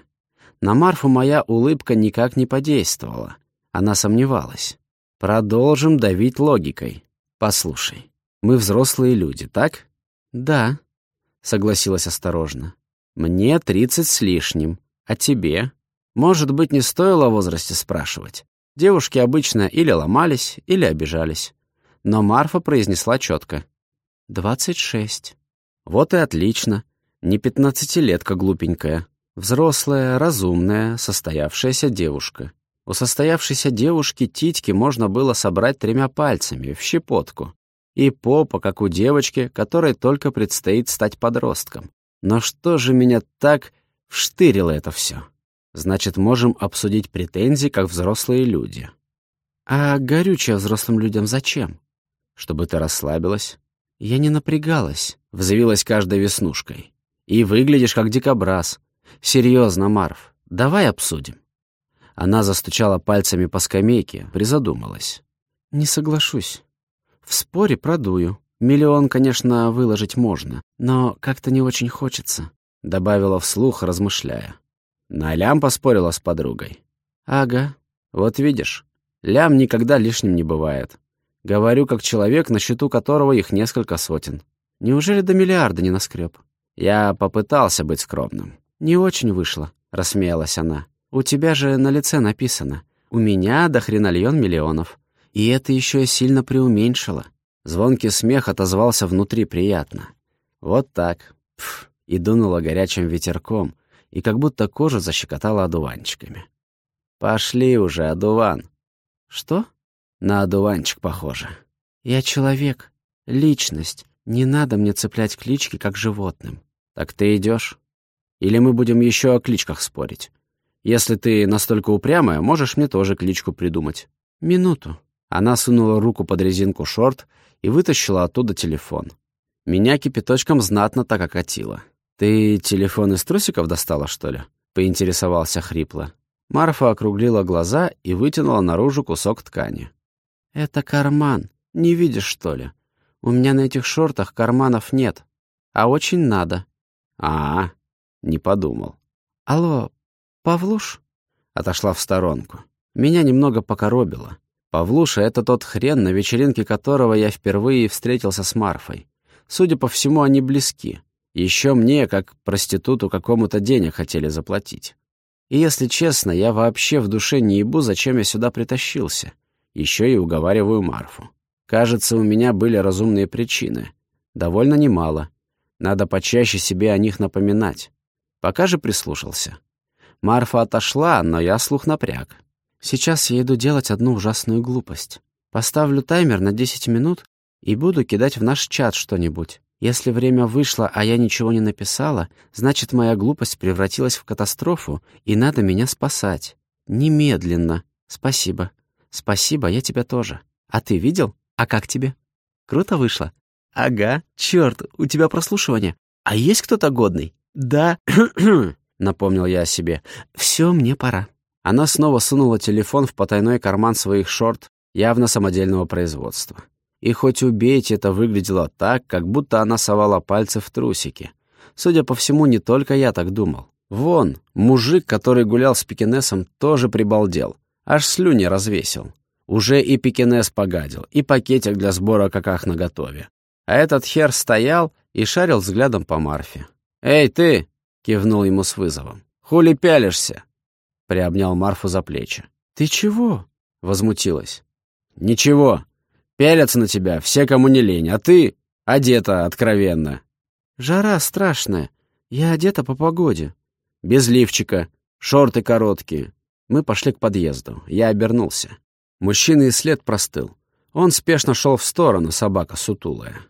На Марфу моя улыбка никак не подействовала. Она сомневалась. Продолжим давить логикой. Послушай, мы взрослые люди, так? Да, согласилась осторожно. Мне тридцать с лишним. А тебе? Может быть, не стоило о возрасте спрашивать. Девушки обычно или ломались, или обижались. Но Марфа произнесла четко. «Двадцать шесть». Вот и отлично. Не пятнадцатилетка глупенькая. Взрослая, разумная, состоявшаяся девушка. У состоявшейся девушки титьки можно было собрать тремя пальцами, в щепотку. И попа, как у девочки, которой только предстоит стать подростком. Но что же меня так вштырило это все? Значит, можем обсудить претензии, как взрослые люди. А горючее взрослым людям зачем? Чтобы ты расслабилась. Я не напрягалась, взвилась каждой веснушкой. И выглядишь как дикобраз. Серьезно, Марв, давай обсудим. Она застучала пальцами по скамейке, призадумалась. «Не соглашусь. В споре продую. Миллион, конечно, выложить можно, но как-то не очень хочется», — добавила вслух, размышляя. На лям поспорила с подругой. «Ага. Вот видишь, лям никогда лишним не бывает. Говорю, как человек, на счету которого их несколько сотен. Неужели до миллиарда не наскреб? Я попытался быть скромным. Не очень вышло», — рассмеялась она. У тебя же на лице написано «У меня до хренальон миллионов». И это еще сильно преуменьшило. Звонкий смех отозвался внутри приятно. Вот так. Пф, и дунуло горячим ветерком, и как будто кожу защекотала одуванчиками. «Пошли уже, одуван». «Что?» «На одуванчик похоже». «Я человек, личность. Не надо мне цеплять клички, как животным». «Так ты идешь? Или мы будем еще о кличках спорить?» Если ты настолько упрямая, можешь мне тоже кличку придумать. Минуту. Она сунула руку под резинку шорт и вытащила оттуда телефон. Меня кипяточком знатно так окатило. «Ты телефон из трусиков достала, что ли?» — поинтересовался хрипло. Марфа округлила глаза и вытянула наружу кусок ткани. «Это карман. Не видишь, что ли? У меня на этих шортах карманов нет. А очень надо». «А, не подумал». «Алло, «Павлуш?» Отошла в сторонку. Меня немного покоробило. Павлуша — это тот хрен, на вечеринке которого я впервые встретился с Марфой. Судя по всему, они близки. Еще мне, как проституту, какому-то денег хотели заплатить. И если честно, я вообще в душе не ебу, зачем я сюда притащился. Еще и уговариваю Марфу. Кажется, у меня были разумные причины. Довольно немало. Надо почаще себе о них напоминать. Пока же прислушался. Марфа отошла, но я слух напряг. Сейчас я иду делать одну ужасную глупость. Поставлю таймер на 10 минут и буду кидать в наш чат что-нибудь. Если время вышло, а я ничего не написала, значит, моя глупость превратилась в катастрофу, и надо меня спасать. Немедленно. Спасибо. Спасибо, я тебя тоже. А ты видел? А как тебе? Круто вышло? Ага. Чёрт, у тебя прослушивание. А есть кто-то годный? Да. Напомнил я о себе. Все, мне пора. Она снова сунула телефон в потайной карман своих шорт, явно самодельного производства. И хоть убейте, это выглядело так, как будто она совала пальцы в трусики. Судя по всему, не только я так думал. Вон, мужик, который гулял с пекинесом, тоже прибалдел. Аж слюни развесил. Уже и пекинес погадил, и пакетик для сбора каках наготове. А этот хер стоял и шарил взглядом по Марфе. «Эй, ты!» — кивнул ему с вызовом. «Хули пялишься?» — приобнял Марфу за плечи. «Ты чего?» — возмутилась. «Ничего. Пялятся на тебя все, кому не лень, а ты одета откровенно». «Жара страшная. Я одета по погоде». «Без лифчика. Шорты короткие». Мы пошли к подъезду. Я обернулся. Мужчина и след простыл. Он спешно шел в сторону, собака сутулая.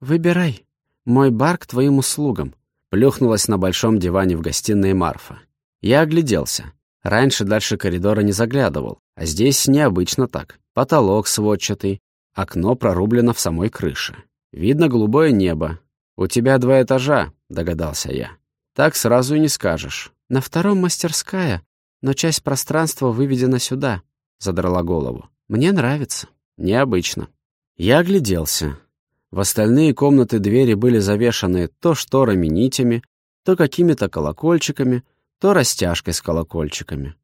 «Выбирай. Мой бар к твоим услугам», — плюхнулась на большом диване в гостиной Марфа. Я огляделся. Раньше дальше коридора не заглядывал, а здесь необычно так. Потолок сводчатый, окно прорублено в самой крыше. Видно голубое небо. «У тебя два этажа», — догадался я. «Так сразу и не скажешь. На втором мастерская, но часть пространства выведена сюда», — задрала голову. «Мне нравится. Необычно». Я огляделся. В остальные комнаты двери были завешаны то шторами-нитями, то какими-то колокольчиками, то растяжкой с колокольчиками.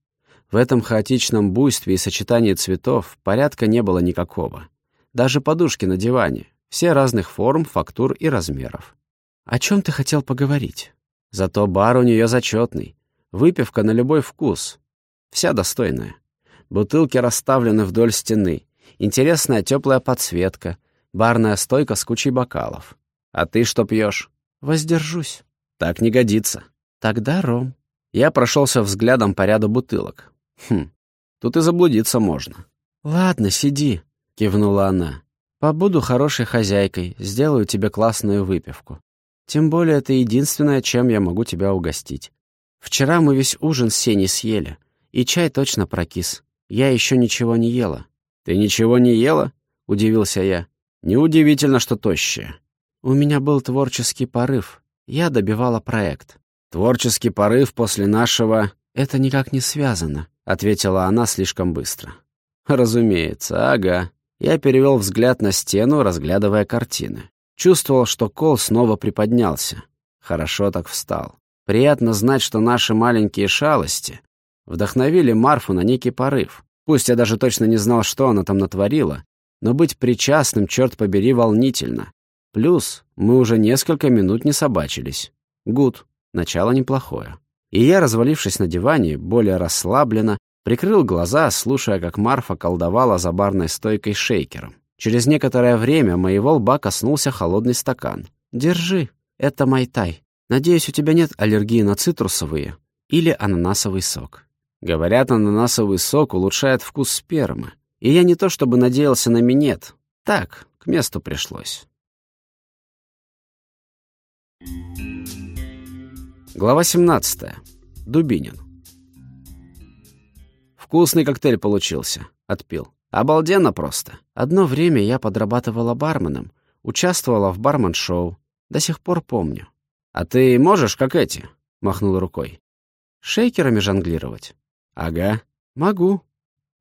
В этом хаотичном буйстве и сочетании цветов порядка не было никакого. Даже подушки на диване, все разных форм, фактур и размеров. «О чем ты хотел поговорить?» Зато бар у нее зачетный. Выпивка на любой вкус. Вся достойная. Бутылки расставлены вдоль стены. Интересная теплая подсветка. Барная стойка с кучей бокалов. А ты что пьешь? Воздержусь. Так не годится. Тогда ром. Я прошелся взглядом по ряду бутылок. Хм, тут и заблудиться можно. Ладно, сиди, кивнула она. Побуду хорошей хозяйкой, сделаю тебе классную выпивку. Тем более это единственное, чем я могу тебя угостить. Вчера мы весь ужин с Сеней съели, и чай точно прокис. Я еще ничего не ела. Ты ничего не ела? Удивился я. Неудивительно, что тощая. У меня был творческий порыв. Я добивала проект. Творческий порыв после нашего... Это никак не связано, ответила она слишком быстро. Разумеется, ага. Я перевел взгляд на стену, разглядывая картины. Чувствовал, что кол снова приподнялся. Хорошо так встал. Приятно знать, что наши маленькие шалости вдохновили Марфу на некий порыв. Пусть я даже точно не знал, что она там натворила, но быть причастным, черт побери, волнительно. Плюс мы уже несколько минут не собачились. Гуд, начало неплохое. И я, развалившись на диване, более расслабленно, прикрыл глаза, слушая, как Марфа колдовала за барной стойкой шейкером. Через некоторое время моего лба коснулся холодный стакан. «Держи, это майтай. Надеюсь, у тебя нет аллергии на цитрусовые или ананасовый сок». Говорят, ананасовый сок улучшает вкус спермы. И я не то чтобы надеялся на минет. Так, к месту пришлось. Глава 17. Дубинин. Вкусный коктейль получился. Отпил. Обалденно просто. Одно время я подрабатывала барменом, участвовала в бармен-шоу. До сих пор помню. «А ты можешь, как эти?» — махнул рукой. «Шейкерами жонглировать?» «Ага. Могу.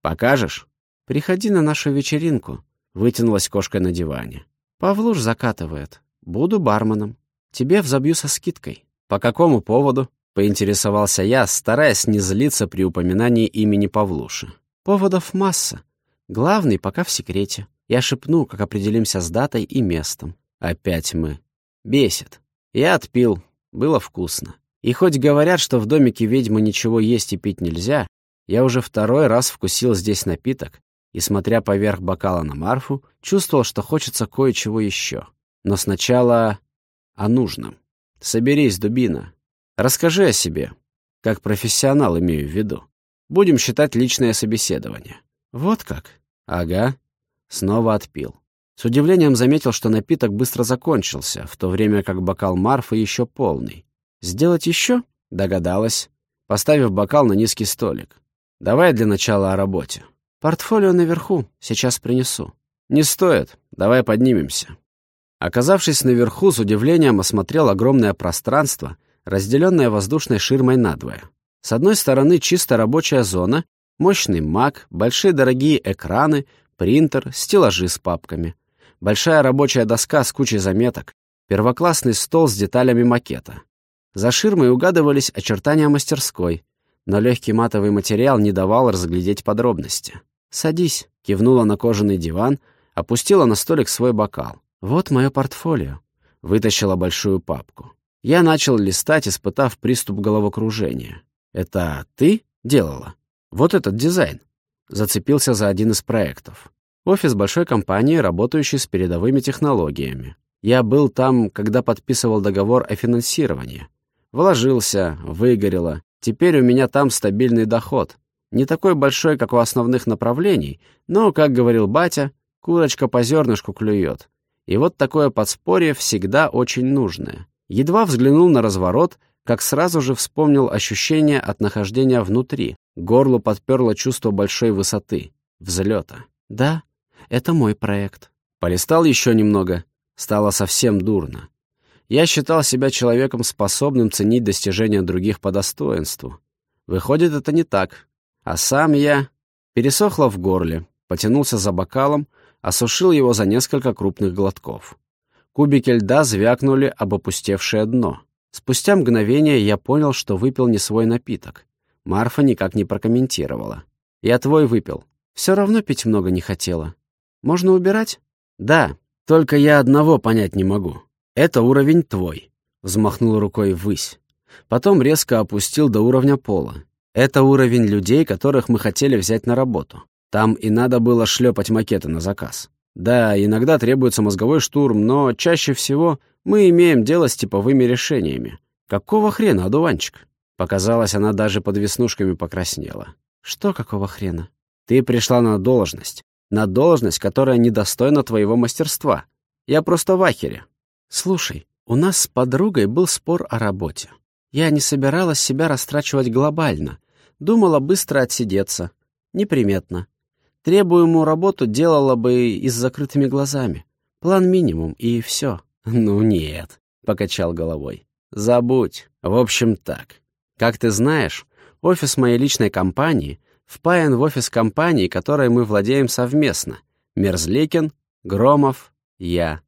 Покажешь?» «Приходи на нашу вечеринку», — вытянулась кошка на диване. «Павлуш закатывает. Буду барменом. Тебе взобью со скидкой». «По какому поводу?» — поинтересовался я, стараясь не злиться при упоминании имени Павлуши. «Поводов масса. Главный пока в секрете. Я шепну, как определимся с датой и местом. Опять мы. Бесит. Я отпил. Было вкусно. И хоть говорят, что в домике ведьмы ничего есть и пить нельзя, я уже второй раз вкусил здесь напиток и, смотря поверх бокала на Марфу, чувствовал, что хочется кое-чего еще. Но сначала о нужном. «Соберись, дубина. Расскажи о себе, как профессионал имею в виду. Будем считать личное собеседование. Вот как? Ага. Снова отпил. С удивлением заметил, что напиток быстро закончился, в то время как бокал Марфы еще полный. «Сделать еще?» — догадалась, поставив бокал на низкий столик. «Давай для начала о работе. Портфолио наверху, сейчас принесу». «Не стоит, давай поднимемся». Оказавшись наверху, с удивлением осмотрел огромное пространство, разделенное воздушной ширмой надвое. С одной стороны чисто рабочая зона, мощный Mac, большие дорогие экраны, принтер, стеллажи с папками. Большая рабочая доска с кучей заметок, первоклассный стол с деталями макета. За ширмой угадывались очертания мастерской, но легкий матовый материал не давал разглядеть подробности. «Садись», — кивнула на кожаный диван, опустила на столик свой бокал. «Вот мое портфолио», — вытащила большую папку. Я начал листать, испытав приступ головокружения. «Это ты делала? Вот этот дизайн?» Зацепился за один из проектов. Офис большой компании, работающий с передовыми технологиями. Я был там, когда подписывал договор о финансировании. Вложился, выгорело. Теперь у меня там стабильный доход. Не такой большой, как у основных направлений, но, как говорил батя, курочка по зернышку клюет. И вот такое подспорье всегда очень нужное. Едва взглянул на разворот, как сразу же вспомнил ощущение от нахождения внутри. Горло подперло чувство большой высоты, взлета. Да, это мой проект. Полистал еще немного. Стало совсем дурно. Я считал себя человеком, способным ценить достижения других по достоинству. Выходит, это не так. А сам я... Пересохло в горле, потянулся за бокалом, осушил его за несколько крупных глотков. Кубики льда звякнули об опустевшее дно. Спустя мгновение я понял, что выпил не свой напиток. Марфа никак не прокомментировала. «Я твой выпил. Все равно пить много не хотела. Можно убирать? Да, только я одного понять не могу. Это уровень твой. Взмахнул рукой ввысь. Потом резко опустил до уровня пола. Это уровень людей, которых мы хотели взять на работу. Там и надо было шлепать макеты на заказ. Да, иногда требуется мозговой штурм, но чаще всего мы имеем дело с типовыми решениями. Какого хрена, одуванчик? Показалось, она даже под веснушками покраснела. Что какого хрена? Ты пришла на должность на должность, которая недостойна твоего мастерства. Я просто в ахере. Слушай, у нас с подругой был спор о работе. Я не собиралась себя растрачивать глобально. Думала быстро отсидеться. Неприметно. Требуемую работу делала бы и с закрытыми глазами. План минимум, и все. Ну нет, покачал головой. Забудь. В общем так. Как ты знаешь, офис моей личной компании — впаян в офис компании, которой мы владеем совместно. Мерзликин, Громов, я.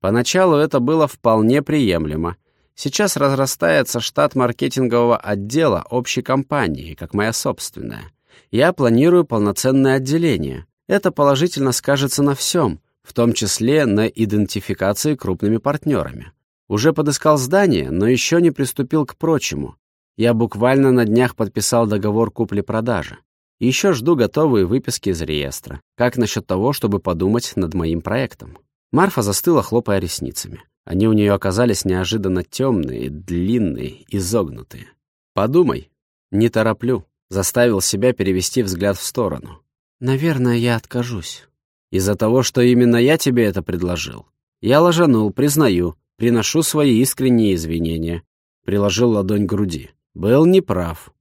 Поначалу это было вполне приемлемо. Сейчас разрастается штат маркетингового отдела общей компании, как моя собственная. Я планирую полноценное отделение. Это положительно скажется на всем, в том числе на идентификации крупными партнерами. Уже подыскал здание, но еще не приступил к прочему. Я буквально на днях подписал договор купли-продажи. Еще жду готовые выписки из реестра. Как насчет того, чтобы подумать над моим проектом? Марфа застыла, хлопая ресницами. Они у нее оказались неожиданно темные, длинные, изогнутые. «Подумай». «Не тороплю», — заставил себя перевести взгляд в сторону. «Наверное, я откажусь». «Из-за того, что именно я тебе это предложил?» «Я ложанул, признаю, приношу свои искренние извинения». Приложил ладонь к груди. «Был неправ.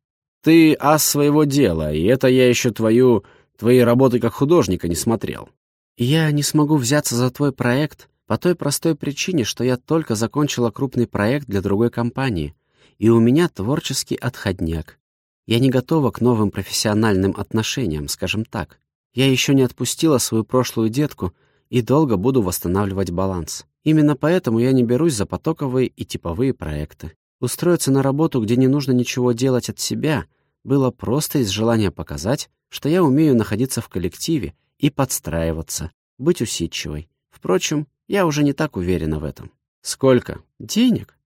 Ты ас своего дела, и это я еще твою... твои работы как художника не смотрел. Я не смогу взяться за твой проект по той простой причине, что я только закончила крупный проект для другой компании, и у меня творческий отходняк. Я не готова к новым профессиональным отношениям, скажем так. Я еще не отпустила свою прошлую детку и долго буду восстанавливать баланс. Именно поэтому я не берусь за потоковые и типовые проекты. Устроиться на работу, где не нужно ничего делать от себя, было просто из желания показать, что я умею находиться в коллективе и подстраиваться, быть усидчивой. Впрочем, я уже не так уверена в этом. Сколько? Денег?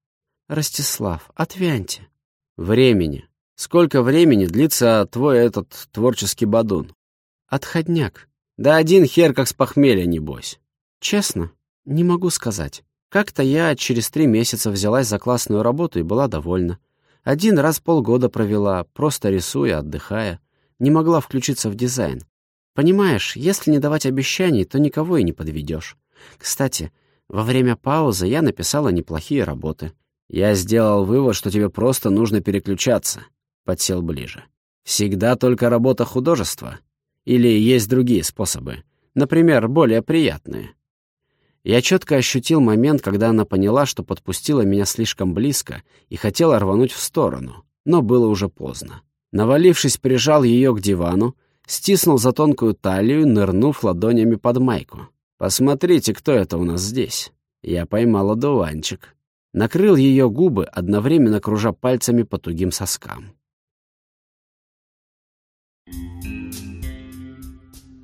Ростислав, отвяньте. Времени. Сколько времени длится твой этот творческий бадун? Отходняк. Да один хер как с похмелья, небось. Честно, не могу сказать. Как-то я через три месяца взялась за классную работу и была довольна. Один раз полгода провела, просто рисуя, отдыхая. Не могла включиться в дизайн. Понимаешь, если не давать обещаний, то никого и не подведешь. Кстати, во время паузы я написала неплохие работы. Я сделал вывод, что тебе просто нужно переключаться. Подсел ближе. Всегда только работа художества? Или есть другие способы? Например, более приятные? Я четко ощутил момент, когда она поняла, что подпустила меня слишком близко и хотела рвануть в сторону, но было уже поздно. Навалившись, прижал ее к дивану, стиснул за тонкую талию, нырнув ладонями под майку. «Посмотрите, кто это у нас здесь». Я поймал одуванчик. Накрыл ее губы, одновременно кружа пальцами по тугим соскам.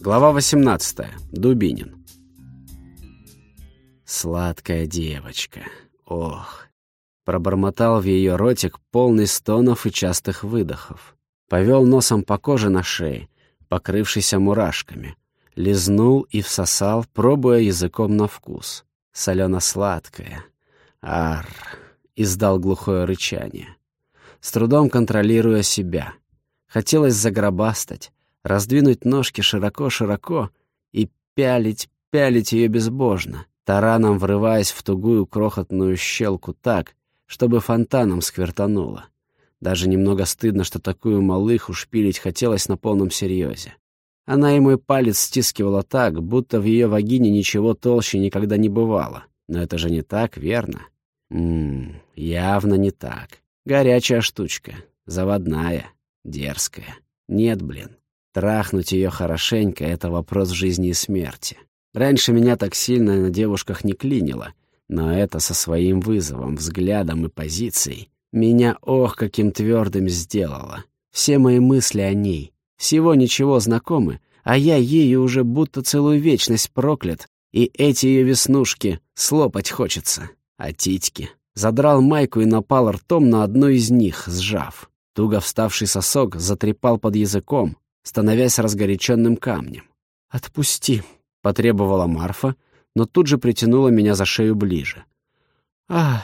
Глава 18. Дубинин. Сладкая девочка. Ох. Пробормотал в ее ротик полный стонов и частых выдохов. Повел носом по коже на шее, покрывшейся мурашками. Лизнул и всосал, пробуя языком на вкус. Солено-сладкая. Ар! Издал глухое рычание. С трудом контролируя себя. Хотелось загробастать, раздвинуть ножки широко-широко и пялить, пялить ее безбожно, тараном врываясь в тугую крохотную щелку так, чтобы фонтаном сквертануло. Даже немного стыдно, что такую малыху шпилить хотелось на полном серьезе. Она и мой палец стискивала так, будто в ее вагине ничего толще никогда не бывало. Но это же не так, верно? Ммм, явно не так. Горячая штучка, заводная, дерзкая. Нет, блин. Трахнуть ее хорошенько — это вопрос жизни и смерти. Раньше меня так сильно на девушках не клинило, но это со своим вызовом, взглядом и позицией меня ох каким твердым сделало. Все мои мысли о ней, всего ничего знакомы, а я ею уже будто целую вечность проклят, и эти ее веснушки слопать хочется. А титьки. Задрал майку и напал ртом на одну из них, сжав. Туго вставший сосок затрепал под языком, становясь разгоряченным камнем. «Отпусти», — потребовала Марфа, но тут же притянула меня за шею ближе. «Ах!»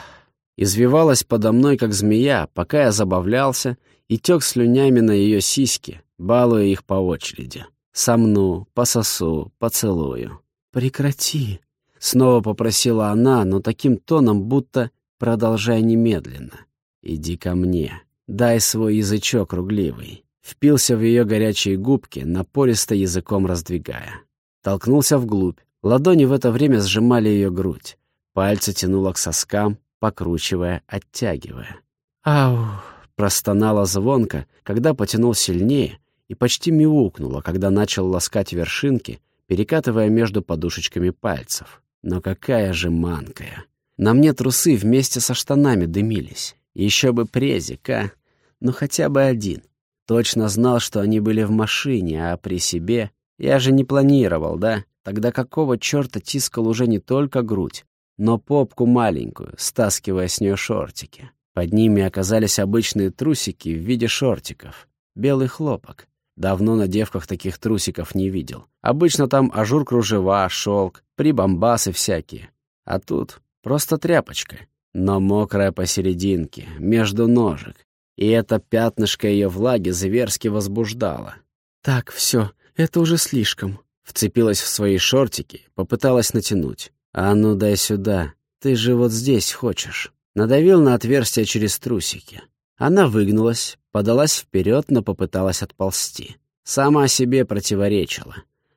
Извивалась подо мной, как змея, пока я забавлялся и тек слюнями на ее сиськи, балуя их по очереди. Сомну, пососу, поцелую. «Прекрати!» — снова попросила она, но таким тоном, будто продолжай немедленно. «Иди ко мне, дай свой язычок ругливый». Впился в ее горячие губки, напористо языком раздвигая. Толкнулся вглубь. Ладони в это время сжимали ее грудь. Пальцы тянуло к соскам, покручивая, оттягивая. «Ау!» — простонала звонко, когда потянул сильнее, и почти мяукнула, когда начал ласкать вершинки, перекатывая между подушечками пальцев. Но какая же манкая! На мне трусы вместе со штанами дымились. Еще бы презик, а? Ну хотя бы один. Точно знал, что они были в машине, а при себе... Я же не планировал, да? Тогда какого черта тискал уже не только грудь, но попку маленькую, стаскивая с нее шортики. Под ними оказались обычные трусики в виде шортиков. Белый хлопок. Давно на девках таких трусиков не видел. Обычно там ажур кружева, шелк, прибамбасы всякие. А тут просто тряпочка. Но мокрая посерединке, между ножек. И это пятнышко ее влаги зверски возбуждало. «Так, все, это уже слишком». Вцепилась в свои шортики, попыталась натянуть. «А ну дай сюда, ты же вот здесь хочешь». Надавил на отверстие через трусики. Она выгнулась, подалась вперед, но попыталась отползти. Сама себе противоречила.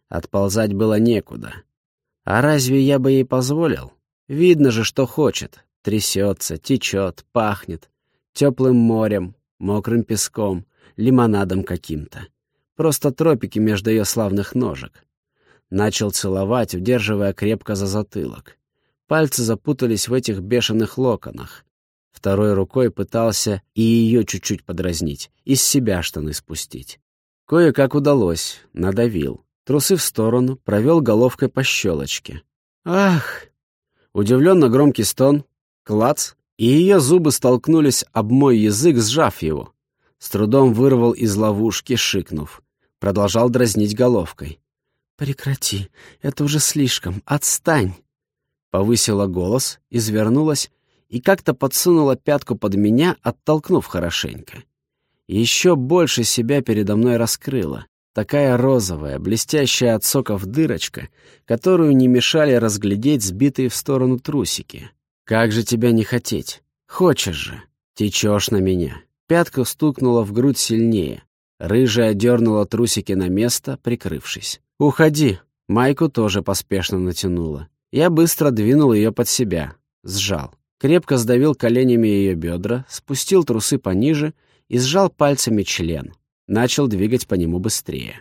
Отползать было некуда. А разве я бы ей позволил? Видно же, что хочет. Трясется, течет, пахнет. Теплым морем, мокрым песком, лимонадом каким-то. Просто тропики между ее славных ножек. Начал целовать, удерживая крепко за затылок. Пальцы запутались в этих бешеных локонах. Второй рукой пытался и ее чуть-чуть подразнить, из себя штаны спустить. Кое-как удалось, надавил. Трусы в сторону, провел головкой по щелочке. «Ах!» Удивленно громкий стон, клац, и ее зубы столкнулись об мой язык, сжав его. С трудом вырвал из ловушки, шикнув. Продолжал дразнить головкой. «Прекрати, это уже слишком, отстань!» Повысила голос, извернулась и как-то подсунула пятку под меня, оттолкнув хорошенько. Еще больше себя передо мной раскрыла. Такая розовая, блестящая от соков дырочка, которую не мешали разглядеть сбитые в сторону трусики. Как же тебя не хотеть? Хочешь же. Течешь на меня. Пятка стукнула в грудь сильнее. Рыжая дернула трусики на место, прикрывшись. «Уходи!» Майку тоже поспешно натянула. Я быстро двинул ее под себя. Сжал. Крепко сдавил коленями ее бедра, спустил трусы пониже и сжал пальцами член. Начал двигать по нему быстрее.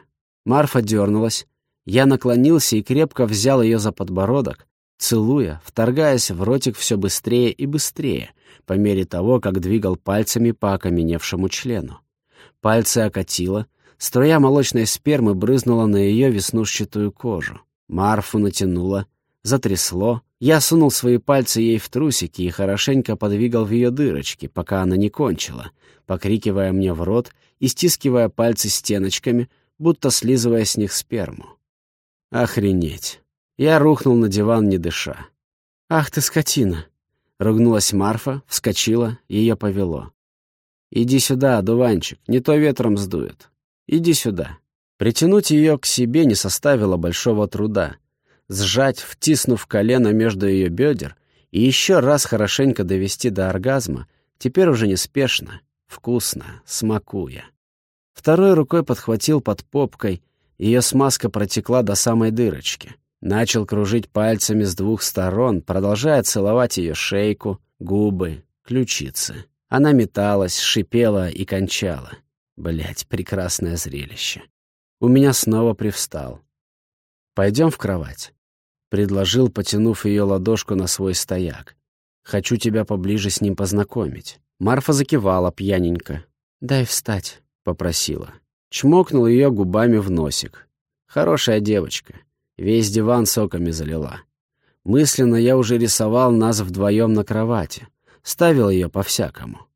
Марфа дернулась. Я наклонился и крепко взял ее за подбородок, целуя, вторгаясь в ротик все быстрее и быстрее, по мере того, как двигал пальцами по окаменевшему члену. Пальцы окатило, струя молочной спермы брызнула на ее веснушчатую кожу. Марфу натянула, затрясло. Я сунул свои пальцы ей в трусики и хорошенько подвигал в ее дырочки, пока она не кончила, покрикивая мне в рот и стискивая пальцы стеночками, будто слизывая с них сперму. Охренеть. Я рухнул на диван, не дыша. «Ах ты, скотина!» — ругнулась Марфа, вскочила, ее повело. «Иди сюда, одуванчик, не то ветром сдует. Иди сюда». Притянуть ее к себе не составило большого труда. Сжать, втиснув колено между ее бедер и еще раз хорошенько довести до оргазма, теперь уже неспешно, вкусно, смакуя. Второй рукой подхватил под попкой, ее смазка протекла до самой дырочки. Начал кружить пальцами с двух сторон, продолжая целовать ее шейку, губы, ключицы. Она металась, шипела и кончала. Блять, прекрасное зрелище. У меня снова привстал. «Пойдем в кровать», — предложил, потянув ее ладошку на свой стояк. «Хочу тебя поближе с ним познакомить». Марфа закивала пьяненько. «Дай встать», — попросила. Чмокнул ее губами в носик. Хорошая девочка. Весь диван соками залила. Мысленно я уже рисовал нас вдвоем на кровати. Ставил ее по-всякому.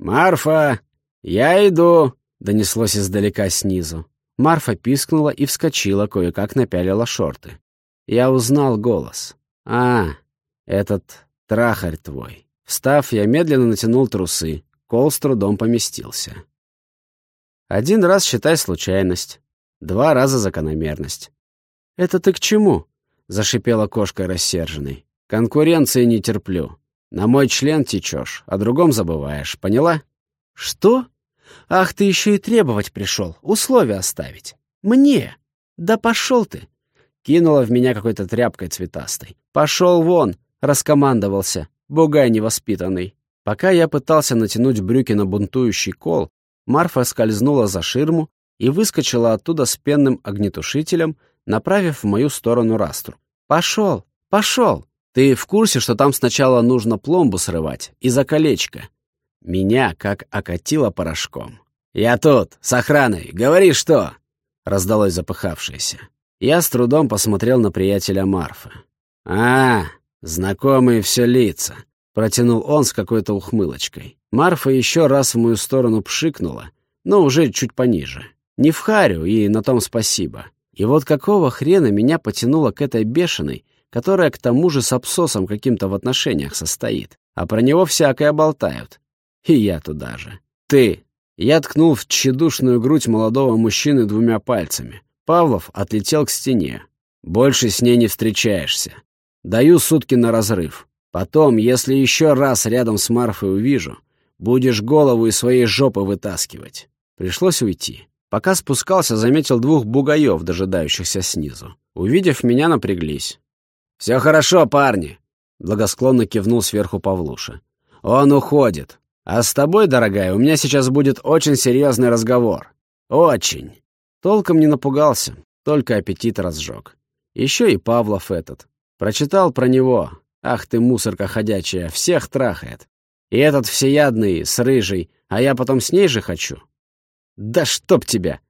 «Марфа, я иду!» — донеслось издалека снизу. Марфа пискнула и вскочила, кое-как напялила шорты. Я узнал голос. «А, этот трахарь твой». Встав, я медленно натянул трусы. Кол с трудом поместился. Один раз считай случайность, два раза закономерность. «Это ты к чему?» — зашипела кошка рассерженной. «Конкуренции не терплю. На мой член течешь, о другом забываешь, поняла?» «Что? Ах, ты еще и требовать пришел, условия оставить. Мне? Да пошел ты!» Кинула в меня какой-то тряпкой цветастой. «Пошел вон!» — раскомандовался, бугай невоспитанный. Пока я пытался натянуть брюки на бунтующий кол, Марфа скользнула за ширму и выскочила оттуда с пенным огнетушителем, направив в мою сторону растру. «Пошел! Пошел! Ты в курсе, что там сначала нужно пломбу срывать из-за колечка?» Меня как окатило порошком. «Я тут, с охраной. Говори, что?» Раздалось запыхавшееся. Я с трудом посмотрел на приятеля Марфы. «А, знакомые все лица», — протянул он с какой-то ухмылочкой. Марфа еще раз в мою сторону пшикнула, но уже чуть пониже. Не в харю, и на том спасибо. И вот какого хрена меня потянуло к этой бешеной, которая к тому же с абсосом каким-то в отношениях состоит. А про него всякое болтают. И я туда же. Ты. Я ткнул в тщедушную грудь молодого мужчины двумя пальцами. Павлов отлетел к стене. Больше с ней не встречаешься. Даю сутки на разрыв. Потом, если еще раз рядом с Марфой увижу, будешь голову из своей жопы вытаскивать. Пришлось уйти. Пока спускался, заметил двух бугаев, дожидающихся снизу. Увидев меня, напряглись. «Все хорошо, парни!» — благосклонно кивнул сверху Павлуша. «Он уходит. А с тобой, дорогая, у меня сейчас будет очень серьезный разговор. Очень!» Толком не напугался, только аппетит разжег. Еще и Павлов этот. Прочитал про него. Ах ты, мусорка ходячая, всех трахает. И этот всеядный, с рыжей, а я потом с ней же хочу. «Да чтоб тебя!»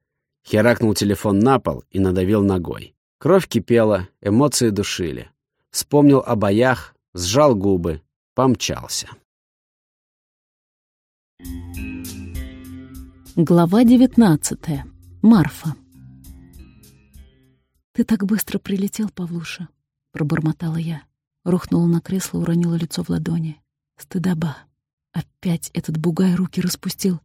Херакнул телефон на пол и надавил ногой. Кровь кипела, эмоции душили. Вспомнил о боях, сжал губы, помчался. Глава девятнадцатая. Марфа. «Ты так быстро прилетел, Павлуша», — пробормотала я. Рухнула на кресло, уронила лицо в ладони. Стыдоба. Опять этот бугай руки распустил.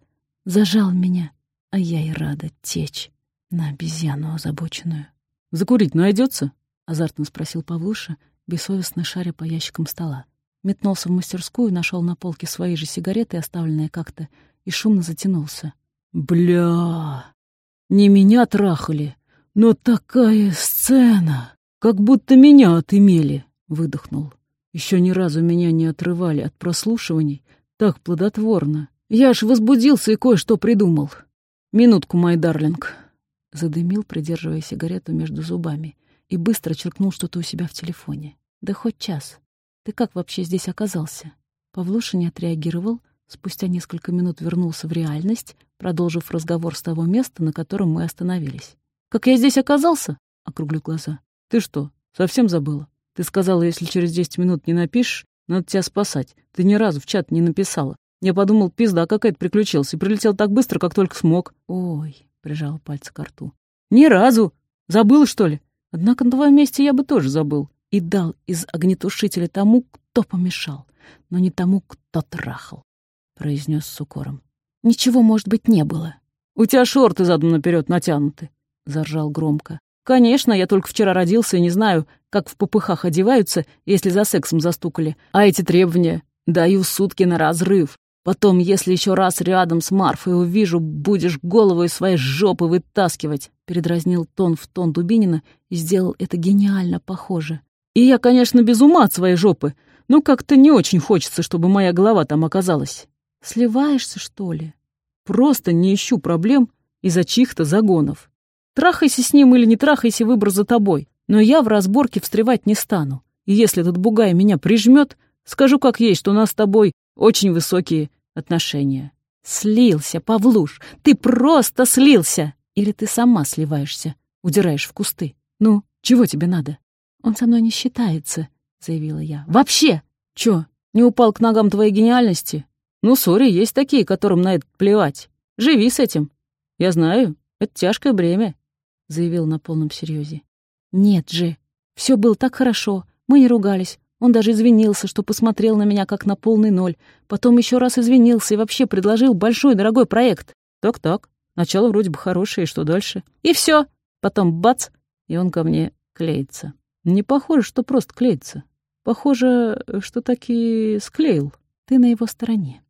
Зажал меня, а я и рада течь на обезьяну озабоченную. «Закурить найдется? азартно спросил Павлуша, бессовестно шаря по ящикам стола. Метнулся в мастерскую, нашел на полке свои же сигареты, оставленные как-то, и шумно затянулся. «Бля! Не меня трахали, но такая сцена! Как будто меня отымели!» — выдохнул. Еще ни разу меня не отрывали от прослушиваний так плодотворно. Я аж возбудился и кое-что придумал. Минутку, мой дарлинг. Задымил, придерживая сигарету между зубами, и быстро черкнул что-то у себя в телефоне. Да хоть час. Ты как вообще здесь оказался? Павлуша не отреагировал, спустя несколько минут вернулся в реальность, продолжив разговор с того места, на котором мы остановились. «Как я здесь оказался?» — округлю глаза. «Ты что, совсем забыла? Ты сказала, если через десять минут не напишешь, надо тебя спасать. Ты ни разу в чат не написала. Я подумал, пизда какая-то приключился, и прилетел так быстро, как только смог. Ой, прижал пальцы к рту. Ни разу. Забыл, что ли? Однако на твоем месте я бы тоже забыл. И дал из огнетушителя тому, кто помешал, но не тому, кто трахал, произнес с укором. Ничего, может быть, не было. У тебя шорты задом наперед натянуты, заржал громко. Конечно, я только вчера родился и не знаю, как в попыхах одеваются, если за сексом застукали. А эти требования даю сутки на разрыв. Потом, если еще раз рядом с Марфой увижу, будешь голову из своей жопы вытаскивать. Передразнил тон в тон Дубинина и сделал это гениально похоже. И я, конечно, без ума от своей жопы, но как-то не очень хочется, чтобы моя голова там оказалась. Сливаешься, что ли? Просто не ищу проблем из-за чьих-то загонов. Трахайся с ним или не трахайся, выбор за тобой. Но я в разборке встревать не стану. И если этот бугай меня прижмет, скажу как есть, что у нас с тобой очень высокие отношения. Слился, Павлуш, ты просто слился! Или ты сама сливаешься, удираешь в кусты? Ну, чего тебе надо? Он со мной не считается, заявила я. Вообще! Чё, не упал к ногам твоей гениальности? Ну, сори, есть такие, которым на это плевать. Живи с этим. Я знаю, это тяжкое бремя заявил на полном серьезе. «Нет же, все было так хорошо, мы не ругались. Он даже извинился, что посмотрел на меня как на полный ноль. Потом еще раз извинился и вообще предложил большой дорогой проект. Так-так, начало вроде бы хорошее, и что дальше? И все. Потом бац, и он ко мне клеится. Не похоже, что просто клеится. Похоже, что таки склеил. Ты на его стороне.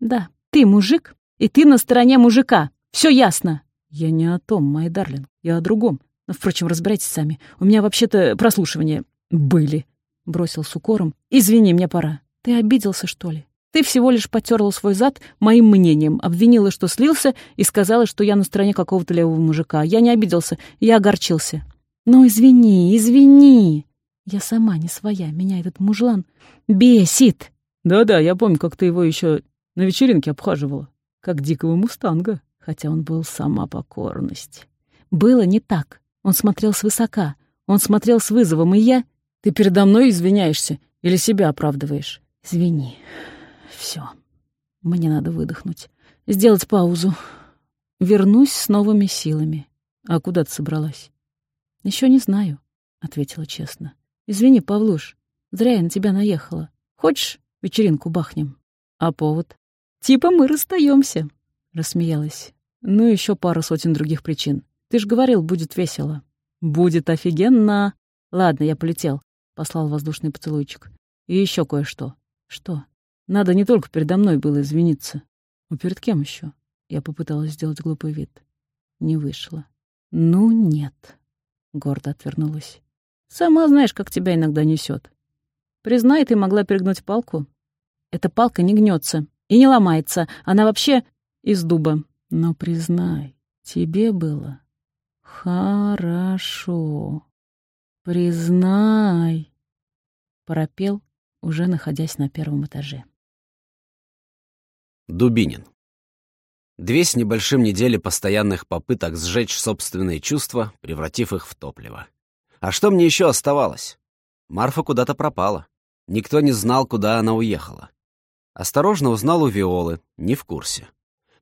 Да, ты мужик, и ты на стороне мужика. Все ясно. Я не о том, мой дарлинг. Я о другом. Но, впрочем, разбирайтесь сами. У меня вообще-то прослушивания были. Бросил с укором. Извини, мне пора. Ты обиделся, что ли? Ты всего лишь потерла свой зад моим мнением, обвинила, что слился, и сказала, что я на стороне какого-то левого мужика. Я не обиделся, я огорчился. Ну, извини, извини. Я сама не своя, меня этот мужлан бесит. Да-да, я помню, как ты его еще на вечеринке обхаживала, как дикого мустанга, хотя он был сама покорность. Было не так. Он смотрел свысока. Он смотрел с вызовом, и я... Ты передо мной извиняешься или себя оправдываешь? Извини. Все. Мне надо выдохнуть. Сделать паузу. Вернусь с новыми силами. А куда ты собралась? Еще не знаю, — ответила честно. Извини, Павлуш, зря я на тебя наехала. Хочешь, вечеринку бахнем? А повод? Типа мы расстаемся, рассмеялась. Ну, еще пару сотен других причин. Ты ж говорил, будет весело. Будет офигенно. Ладно, я полетел. Послал воздушный поцелуйчик. И еще кое-что. Что? Надо не только передо мной было извиниться. А перед кем еще? Я попыталась сделать глупый вид. Не вышло. Ну, нет. Гордо отвернулась. Сама знаешь, как тебя иногда несет. Признай, ты могла перегнуть палку. Эта палка не гнется и не ломается. Она вообще из дуба. Но признай, тебе было «Хорошо. Признай», — пропел, уже находясь на первом этаже. Дубинин. Две с небольшим недели постоянных попыток сжечь собственные чувства, превратив их в топливо. А что мне еще оставалось? Марфа куда-то пропала. Никто не знал, куда она уехала. Осторожно узнал у Виолы, не в курсе.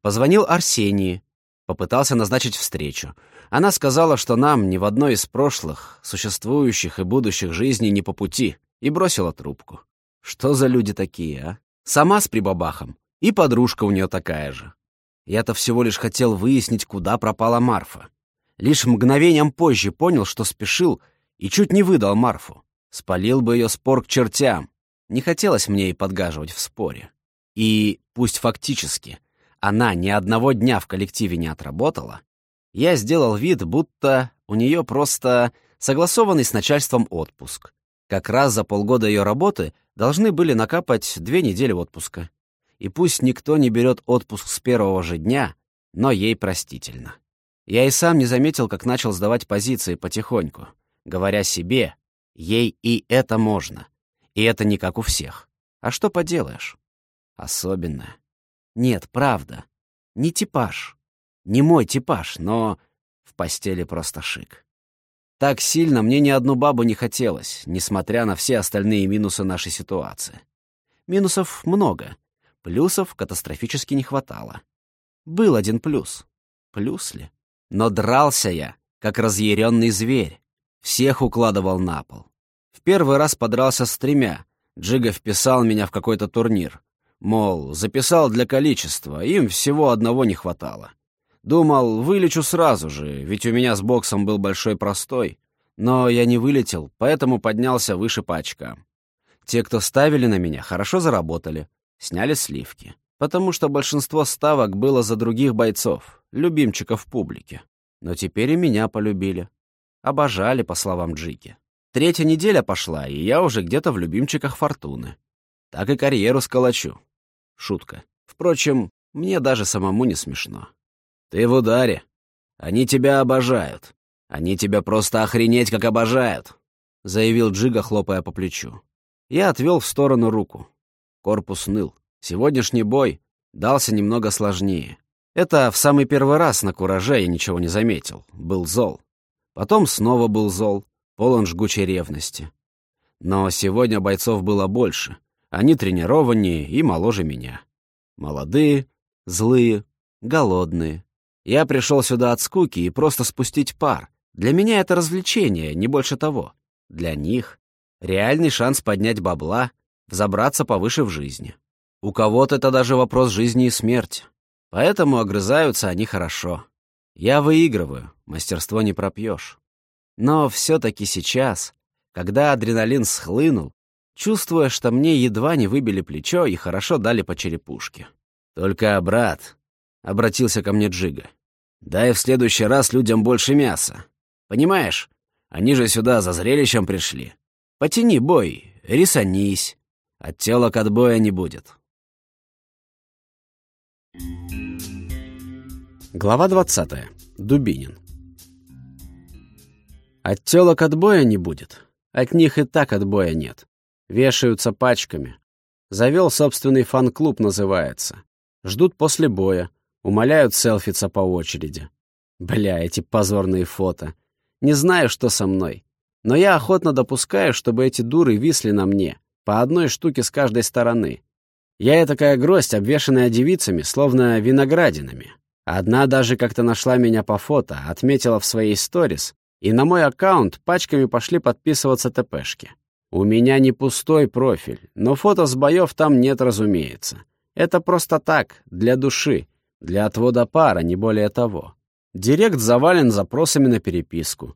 Позвонил Арсении, попытался назначить встречу. Она сказала, что нам ни в одной из прошлых, существующих и будущих жизней не по пути, и бросила трубку. Что за люди такие, а? Сама с прибабахом. И подружка у нее такая же. Я-то всего лишь хотел выяснить, куда пропала Марфа. Лишь мгновением позже понял, что спешил, и чуть не выдал Марфу. Спалил бы ее спор к чертям. Не хотелось мне и подгаживать в споре. И пусть фактически она ни одного дня в коллективе не отработала, я сделал вид, будто у нее просто согласованный с начальством отпуск. Как раз за полгода ее работы должны были накапать две недели отпуска. И пусть никто не берет отпуск с первого же дня, но ей простительно. Я и сам не заметил, как начал сдавать позиции потихоньку, говоря себе, ей и это можно. И это не как у всех. А что поделаешь? Особенно. Нет, правда. Не типаж. Не мой типаж, но в постели просто шик. Так сильно мне ни одну бабу не хотелось, несмотря на все остальные минусы нашей ситуации. Минусов много, плюсов катастрофически не хватало. Был один плюс. Плюс ли? Но дрался я, как разъяренный зверь. Всех укладывал на пол. Первый раз подрался с тремя. Джига вписал меня в какой-то турнир. Мол, записал для количества, им всего одного не хватало. Думал, вылечу сразу же, ведь у меня с боксом был большой простой. Но я не вылетел, поэтому поднялся выше по очкам. Те, кто ставили на меня, хорошо заработали, сняли сливки. Потому что большинство ставок было за других бойцов, любимчиков публики. Но теперь и меня полюбили. Обожали, по словам Джики. Третья неделя пошла, и я уже где-то в любимчиках Фортуны. Так и карьеру сколочу. Шутка. Впрочем, мне даже самому не смешно. Ты в ударе. Они тебя обожают. Они тебя просто охренеть как обожают, заявил Джига, хлопая по плечу. Я отвел в сторону руку. Корпус ныл. Сегодняшний бой дался немного сложнее. Это в самый первый раз на кураже я ничего не заметил. Был зол. Потом снова был зол, полон жгучей ревности. Но сегодня бойцов было больше. Они тренированнее и моложе меня. Молодые, злые, голодные. Я пришел сюда от скуки и просто спустить пар. Для меня это развлечение, не больше того. Для них реальный шанс поднять бабла, взобраться повыше в жизни. У кого-то это даже вопрос жизни и смерти. Поэтому огрызаются они хорошо. Я выигрываю, мастерство не пропьешь. Но все-таки сейчас, когда адреналин схлынул, чувствуя, что мне едва не выбили плечо и хорошо дали по черепушке. «Только, брат», — обратился ко мне Джига, — «дай в следующий раз людям больше мяса. Понимаешь, они же сюда за зрелищем пришли. Потяни бой, рисанись, от телок отбоя не будет». Глава двадцатая. Дубинин. От телок отбоя не будет. От них и так отбоя нет. Вешаются пачками. Завел собственный фан-клуб, называется. Ждут после боя. Умоляют селфиться по очереди. Бля, эти позорные фото. Не знаю, что со мной. Но я охотно допускаю, чтобы эти дуры висли на мне. По одной штуке с каждой стороны. Я и такая гроздь, обвешанная девицами, словно виноградинами. Одна даже как-то нашла меня по фото, отметила в своей сторис, и на мой аккаунт пачками пошли подписываться ТПшки. У меня не пустой профиль, но фото с боев там нет, разумеется. Это просто так, для души, для отвода пара, не более того. Директ завален запросами на переписку.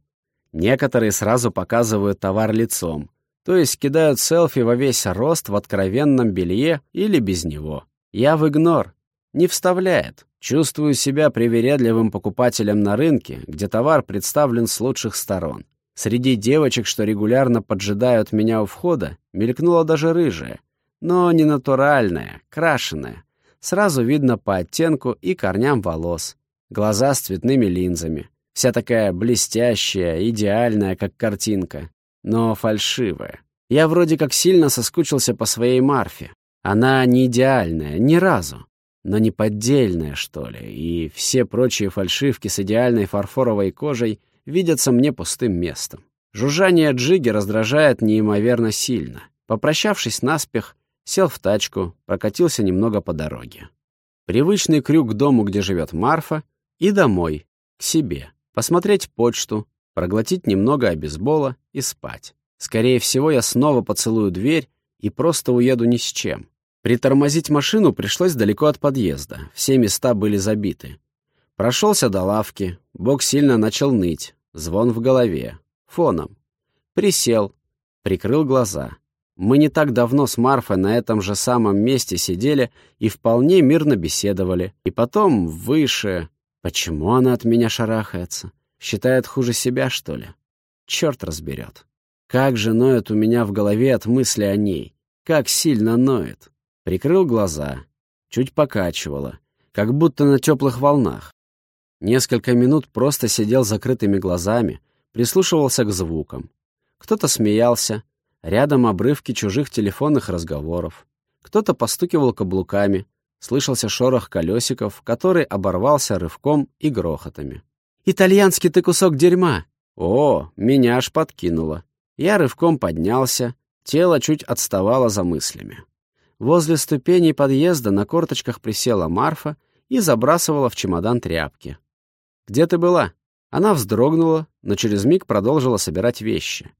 Некоторые сразу показывают товар лицом, то есть кидают селфи во весь рост в откровенном белье или без него. Я в игнор. Не вставляет. Чувствую себя привередливым покупателем на рынке, где товар представлен с лучших сторон. Среди девочек, что регулярно поджидают меня у входа, мелькнула даже рыжая. Но не натуральная, крашеная. Сразу видно по оттенку и корням волос. Глаза с цветными линзами. Вся такая блестящая, идеальная, как картинка. Но фальшивая. Я вроде как сильно соскучился по своей Марфе. Она не идеальная, ни разу. Но не поддельная, что ли, и все прочие фальшивки с идеальной фарфоровой кожей видятся мне пустым местом. Жужжание Джиги раздражает неимоверно сильно. Попрощавшись наспех, сел в тачку, прокатился немного по дороге. Привычный крюк к дому, где живет Марфа, и домой, к себе, посмотреть почту, проглотить немного обезбола и спать. Скорее всего, я снова поцелую дверь и просто уеду ни с чем. Притормозить машину пришлось далеко от подъезда, все места были забиты. Прошелся до лавки, бок сильно начал ныть, звон в голове, фоном. Присел, прикрыл глаза. Мы не так давно с Марфой на этом же самом месте сидели и вполне мирно беседовали. И потом выше... Почему она от меня шарахается? Считает хуже себя, что ли? Черт разберет. Как же ноет у меня в голове от мысли о ней. Как сильно ноет. Прикрыл глаза. Чуть покачивало. Как будто на теплых волнах. Несколько минут просто сидел закрытыми глазами, прислушивался к звукам. Кто-то смеялся. Рядом обрывки чужих телефонных разговоров. Кто-то постукивал каблуками. Слышался шорох колесиков, который оборвался рывком и грохотами. «Итальянский ты кусок дерьма!» О, меня аж подкинуло. Я рывком поднялся, тело чуть отставало за мыслями. Возле ступеней подъезда на корточках присела Марфа и забрасывала в чемодан тряпки. «Где ты была?» Она вздрогнула, но через миг продолжила собирать вещи.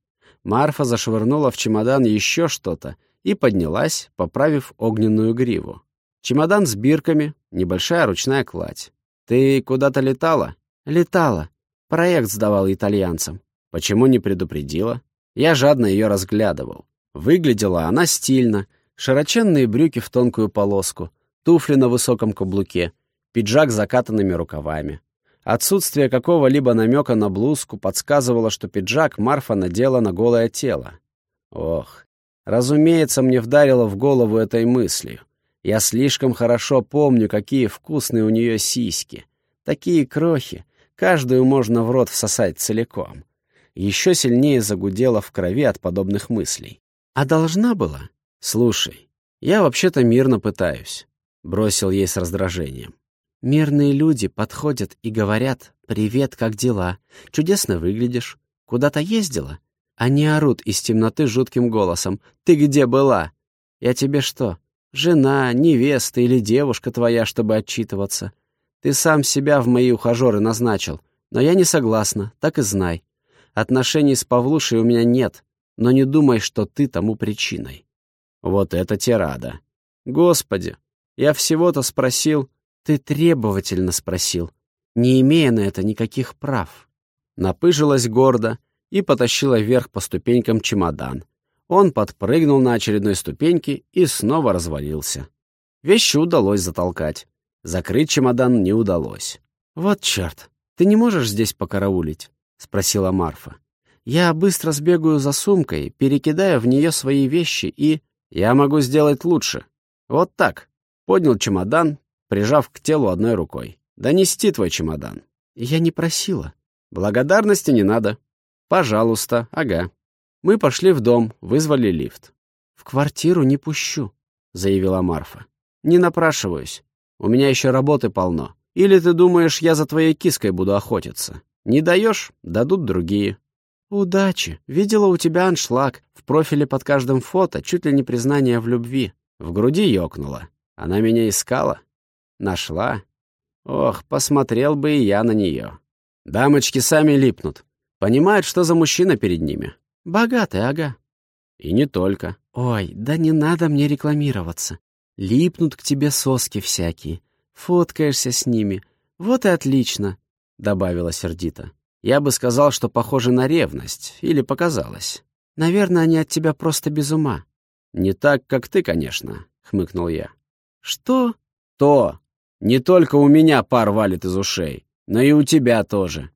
Марфа зашвырнула в чемодан еще что-то и поднялась, поправив огненную гриву. Чемодан с бирками, небольшая ручная кладь. «Ты куда-то летала?» «Летала. Проект сдавал итальянцам. Почему не предупредила? Я жадно ее разглядывал. Выглядела она стильно. Широченные брюки в тонкую полоску, туфли на высоком каблуке, пиджак с закатанными рукавами. Отсутствие какого-либо намека на блузку подсказывало, что пиджак Марфа надела на голое тело. Ох, разумеется, мне вдарило в голову этой мыслью. Я слишком хорошо помню, какие вкусные у нее сиськи. Такие крохи, Каждую можно в рот всосать целиком. Еще сильнее загудело в крови от подобных мыслей. А должна была? Слушай, я вообще-то мирно пытаюсь. Бросил ей с раздражением. Мирные люди подходят и говорят «Привет, как дела? Чудесно выглядишь. Куда-то ездила?» Они орут из темноты жутким голосом «Ты где была?» «Я тебе что, жена, невеста или девушка твоя, чтобы отчитываться?» Ты сам себя в мои ухажеры назначил, но я не согласна, так и знай. Отношений с Павлушей у меня нет, но не думай, что ты тому причиной. Вот это тирада. Господи, я всего-то спросил, ты требовательно спросил, не имея на это никаких прав. Напыжилась гордо и потащила вверх по ступенькам чемодан. Он подпрыгнул на очередной ступеньке и снова развалился. Вещи удалось затолкать. Закрыть чемодан не удалось. «Вот черт, ты не можешь здесь покараулить?» — спросила Марфа. «Я быстро сбегаю за сумкой, перекидаю в нее свои вещи и...» «Я могу сделать лучше. Вот так». Поднял чемодан, прижав к телу одной рукой. «Донести твой чемодан». «Я не просила». «Благодарности не надо». «Пожалуйста, ага». Мы пошли в дом, вызвали лифт. «В квартиру не пущу», — заявила Марфа. «Не напрашиваюсь. У меня еще работы полно. Или ты думаешь, я за твоей киской буду охотиться? Не даешь — дадут другие. Удачи. Видела у тебя аншлаг. В профиле под каждым фото чуть ли не признание в любви. В груди ёкнула. Она меня искала. Нашла. Ох, посмотрел бы и я на нее. Дамочки сами липнут. Понимают, что за мужчина перед ними. Богатый, ага. И не только. Ой, да не надо мне рекламироваться. Липнут к тебе соски всякие. Фоткаешься с ними. Вот и отлично», — добавила сердито. «Я бы сказал, что похоже на ревность. Или показалось. Наверное, они от тебя просто без ума». «Не так, как ты, конечно», — хмыкнул я. «Что?» «То. Не только у меня пар валит из ушей, но и у тебя тоже».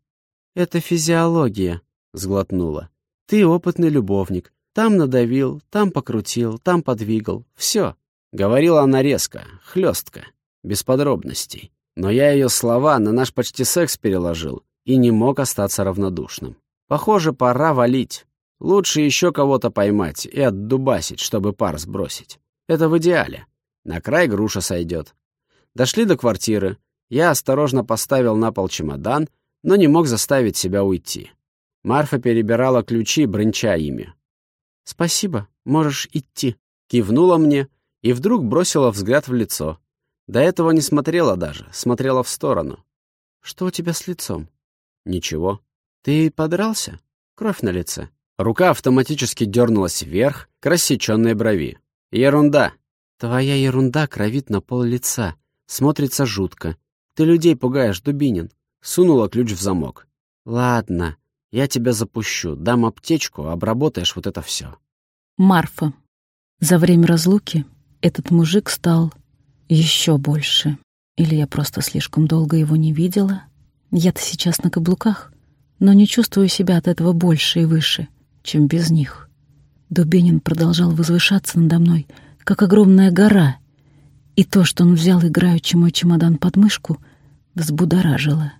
«Это физиология», — сглотнула. «Ты опытный любовник. Там надавил, там покрутил, там подвигал. Все. Говорила она резко, хлестко, без подробностей. Но я ее слова на наш почти секс переложил и не мог остаться равнодушным. Похоже, пора валить. Лучше еще кого-то поймать и отдубасить, чтобы пар сбросить. Это в идеале. На край груша сойдет. Дошли до квартиры. Я осторожно поставил на пол чемодан, но не мог заставить себя уйти. Марфа перебирала ключи, брынча ими. «Спасибо, можешь идти», — кивнула мне, — и вдруг бросила взгляд в лицо. До этого не смотрела даже, смотрела в сторону. «Что у тебя с лицом?» «Ничего». «Ты подрался?» Кровь на лице. Рука автоматически дернулась вверх к рассеченной брови. «Ерунда. Твоя ерунда кровит на пол лица. Смотрится жутко. Ты людей пугаешь, Дубинин. Сунула ключ в замок. Ладно, я тебя запущу, дам аптечку, обработаешь вот это все. Марфа. За время разлуки этот мужик стал еще больше. Или я просто слишком долго его не видела. Я-то сейчас на каблуках, но не чувствую себя от этого больше и выше, чем без них. Дубинин продолжал возвышаться надо мной, как огромная гора, и то, что он взял играючи мой чемодан под мышку, взбудоражило.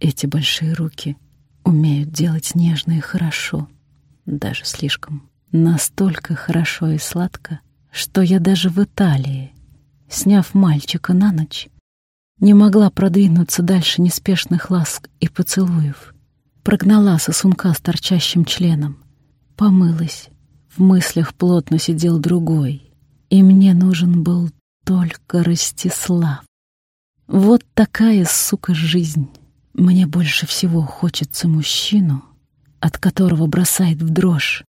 Эти большие руки умеют делать нежно и хорошо, даже слишком. Настолько хорошо и сладко, что я даже в Италии, сняв мальчика на ночь, не могла продвинуться дальше неспешных ласк и поцелуев. Прогнала сосунка с торчащим членом, помылась. В мыслях плотно сидел другой, и мне нужен был только Ростислав. Вот такая, сука, жизнь. Мне больше всего хочется мужчину, от которого бросает в дрожь,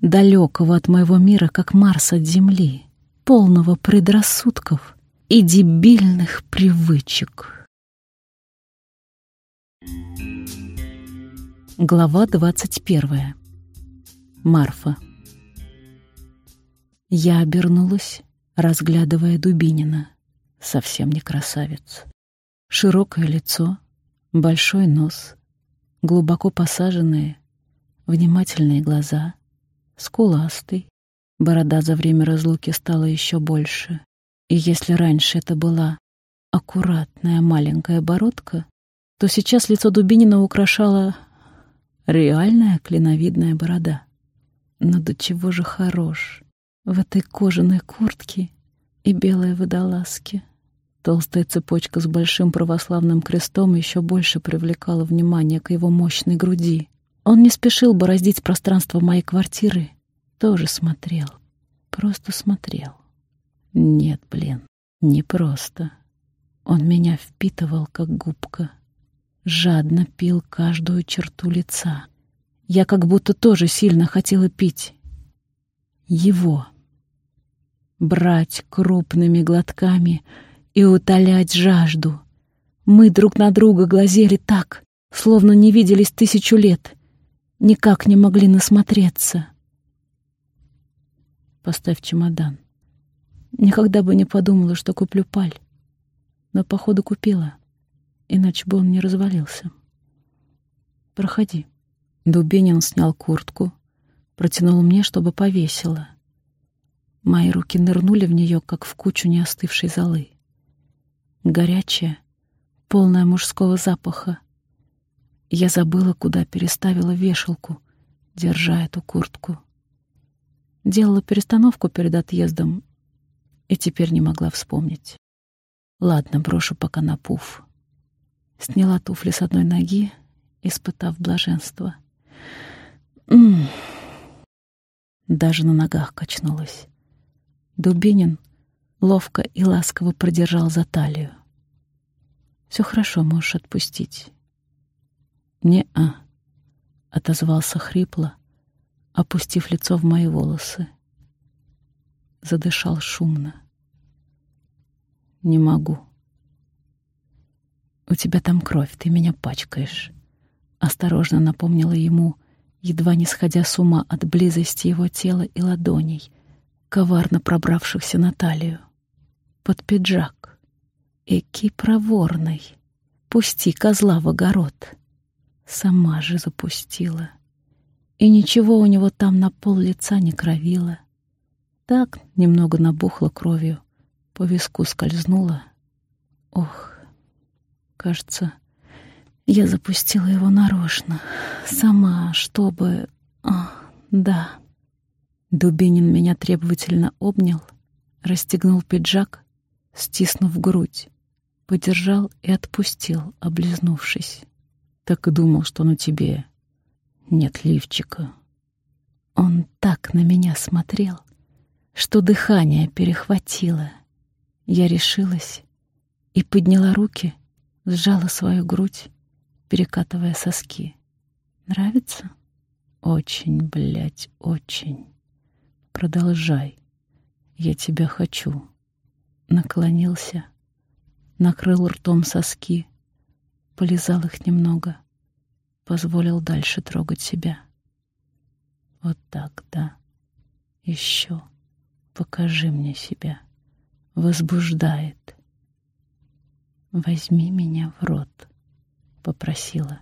далекого от моего мира, как Марс от Земли, полного предрассудков и дебильных привычек. Глава двадцать первая. Марфа. Я обернулась, разглядывая Дубинина. Совсем не красавец. Широкое лицо, большой нос, глубоко посаженные, внимательные глаза, скуластый. Борода за время разлуки стала еще больше. И если раньше это была аккуратная маленькая бородка, то сейчас лицо Дубинина украшала реальная клиновидная борода. Но до чего же хорош в этой кожаной куртке и белой водолазке. Толстая цепочка с большим православным крестом еще больше привлекала внимание к его мощной груди. Он не спешил бороздить пространство моей квартиры, тоже смотрел, просто смотрел. Нет, блин, не просто. Он меня впитывал, как губка, жадно пил каждую черту лица. Я как будто тоже сильно хотела пить. Его. Брать крупными глотками и утолять жажду. Мы друг на друга глазели так, словно не виделись тысячу лет. Никак не могли насмотреться. Поставь чемодан. Никогда бы не подумала, что куплю паль. Но, походу, купила. Иначе бы он не развалился. Проходи. Дубинин снял куртку, протянул мне, чтобы повесила. Мои руки нырнули в нее, как в кучу неостывшей золы. Горячая, полная мужского запаха. Я забыла, куда переставила вешалку, держа эту куртку. Делала перестановку перед отъездом и теперь не могла вспомнить. Ладно, брошу пока на пуф. Сняла туфли с одной ноги, испытав блаженство. М -м. Даже на ногах качнулась. Дубинин ловко и ласково продержал за талию. Все хорошо, можешь отпустить. Не-а, отозвался хрипло, опустив лицо в мои волосы. Задышал шумно. Не могу. У тебя там кровь, ты меня пачкаешь. Осторожно напомнила ему, едва не сходя с ума от близости его тела и ладоней, коварно пробравшихся на талию. Под пиджак. Эки проворный. Пусти козла в огород. Сама же запустила. И ничего у него там на пол лица не кровило. Так немного набухло кровью, по виску скользнула. Ох, кажется, я запустила его нарочно, сама, чтобы... А, да. Дубинин меня требовательно обнял, расстегнул пиджак, стиснув грудь, подержал и отпустил, облизнувшись. Так и думал, что на тебе нет лифчика. Он так на меня смотрел, что дыхание перехватило. Я решилась и подняла руки, сжала свою грудь, перекатывая соски. Нравится? Очень, блядь, очень. Продолжай. Я тебя хочу. Наклонился, накрыл ртом соски, полизал их немного, позволил дальше трогать себя. Вот так, да. Еще. Покажи мне себя. Возбуждает. Возьми меня в рот, попросила.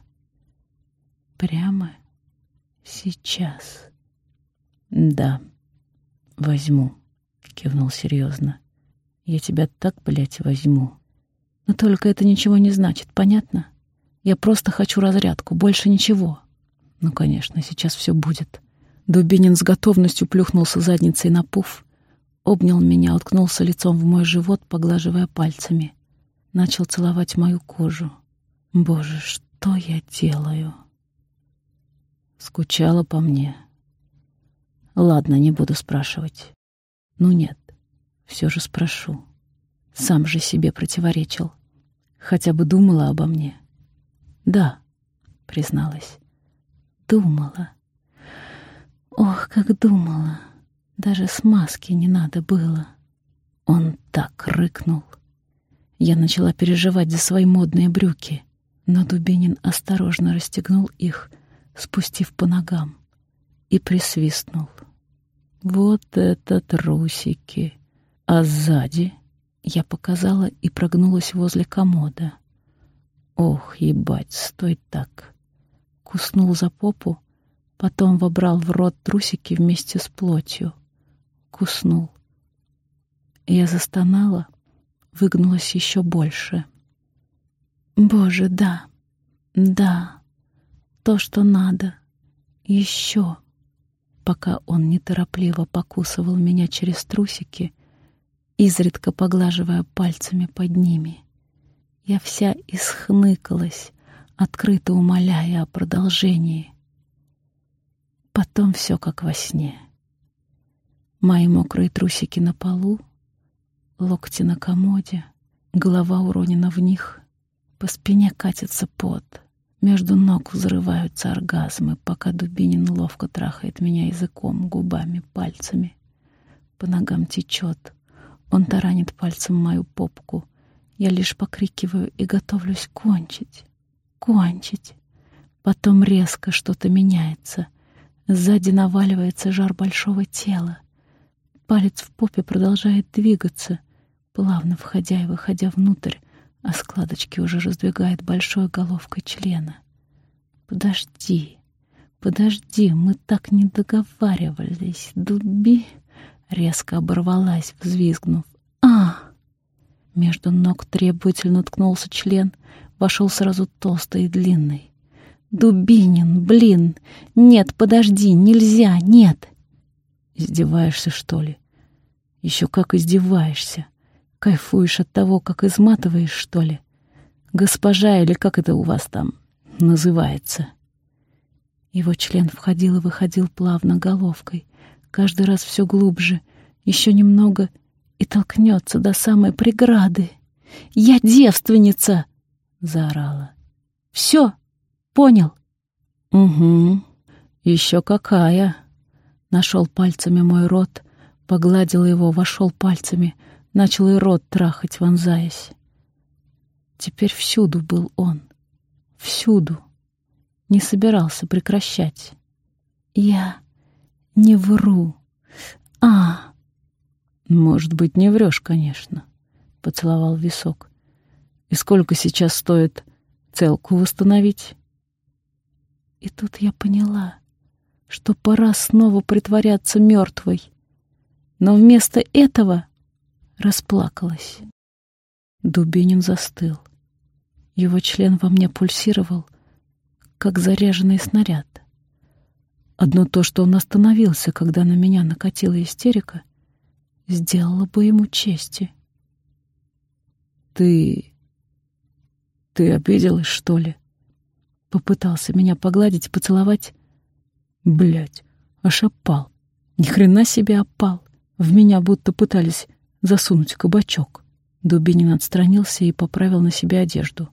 Прямо сейчас. Да, возьму, кивнул серьезно. Я тебя так, блядь, возьму. Но только это ничего не значит, понятно? Я просто хочу разрядку, больше ничего. Ну, конечно, сейчас все будет. Дубинин с готовностью плюхнулся задницей на пуф, обнял меня, уткнулся лицом в мой живот, поглаживая пальцами. Начал целовать мою кожу. Боже, что я делаю? Скучала по мне. Ладно, не буду спрашивать. Ну нет, все же спрошу. Сам же себе противоречил. Хотя бы думала обо мне. Да, призналась. Думала. Ох, как думала. Даже смазки не надо было. Он так рыкнул. Я начала переживать за свои модные брюки, но Дубинин осторожно расстегнул их, спустив по ногам, и присвистнул. Вот это трусики! А сзади я показала и прогнулась возле комода. Ох, ебать, стой так. Куснул за попу, потом вобрал в рот трусики вместе с плотью. Куснул. Я застонала, выгнулась еще больше. Боже, да, да, то, что надо, еще. Пока он неторопливо покусывал меня через трусики, изредка поглаживая пальцами под ними. Я вся исхныкалась, открыто умоляя о продолжении. Потом все как во сне. Мои мокрые трусики на полу, локти на комоде, голова уронена в них, по спине катится пот, между ног взрываются оргазмы, пока Дубинин ловко трахает меня языком, губами, пальцами. По ногам течет, он таранит пальцем мою попку. Я лишь покрикиваю и готовлюсь кончить. Кончить. Потом резко что-то меняется. Сзади наваливается жар большого тела. Палец в попе продолжает двигаться, плавно входя и выходя внутрь, а складочки уже раздвигает большой головкой члена. «Подожди, подожди, мы так не договаривались, дуби!» резко оборвалась, взвизгнув. а Между ног требовательно ткнулся член, вошел сразу толстый и длинный. «Дубинин, блин! Нет, подожди, нельзя, нет!» «Издеваешься, что ли?» «Еще как издеваешься! Кайфуешь от того, как изматываешь, что ли? Госпожа или как это у вас там называется?» Его член входил и выходил плавно головкой, каждый раз все глубже, еще немного и толкнется до самой преграды. «Я девственница!» — заорала. «Все, понял?» «Угу, еще какая!» Нашел пальцами мой рот, погладил его, вошел пальцами, начал и рот трахать, вонзаясь. Теперь всюду был он, всюду. Не собирался прекращать. Я не вру. А, может быть, не врешь, конечно, поцеловал висок. И сколько сейчас стоит целку восстановить? И тут я поняла, что пора снова притворяться мертвой. Но вместо этого расплакалась. Дубинин застыл. Его член во мне пульсировал, как заряженный снаряд. Одно то, что он остановился, когда на меня накатила истерика, сделало бы ему чести. «Ты... ты обиделась, что ли?» Попытался меня погладить, поцеловать. Блять, аж опал. Ни хрена себе опал. В меня будто пытались засунуть кабачок. Дубинин отстранился и поправил на себе одежду.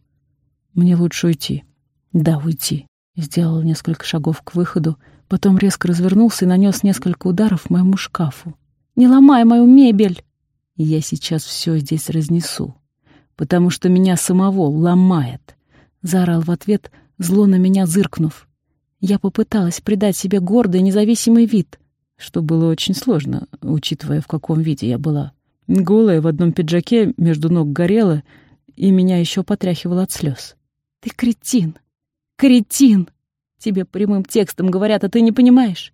«Мне лучше уйти». «Да, уйти». Сделал несколько шагов к выходу, Потом резко развернулся и нанес несколько ударов моему шкафу. «Не ломай мою мебель!» Я сейчас все здесь разнесу, потому что меня самого ломает. Заорал в ответ, зло на меня зыркнув. Я попыталась придать себе гордый независимый вид, что было очень сложно, учитывая, в каком виде я была. Голая в одном пиджаке между ног горела, и меня еще потряхивало от слез. «Ты кретин! Кретин!» Тебе прямым текстом говорят, а ты не понимаешь.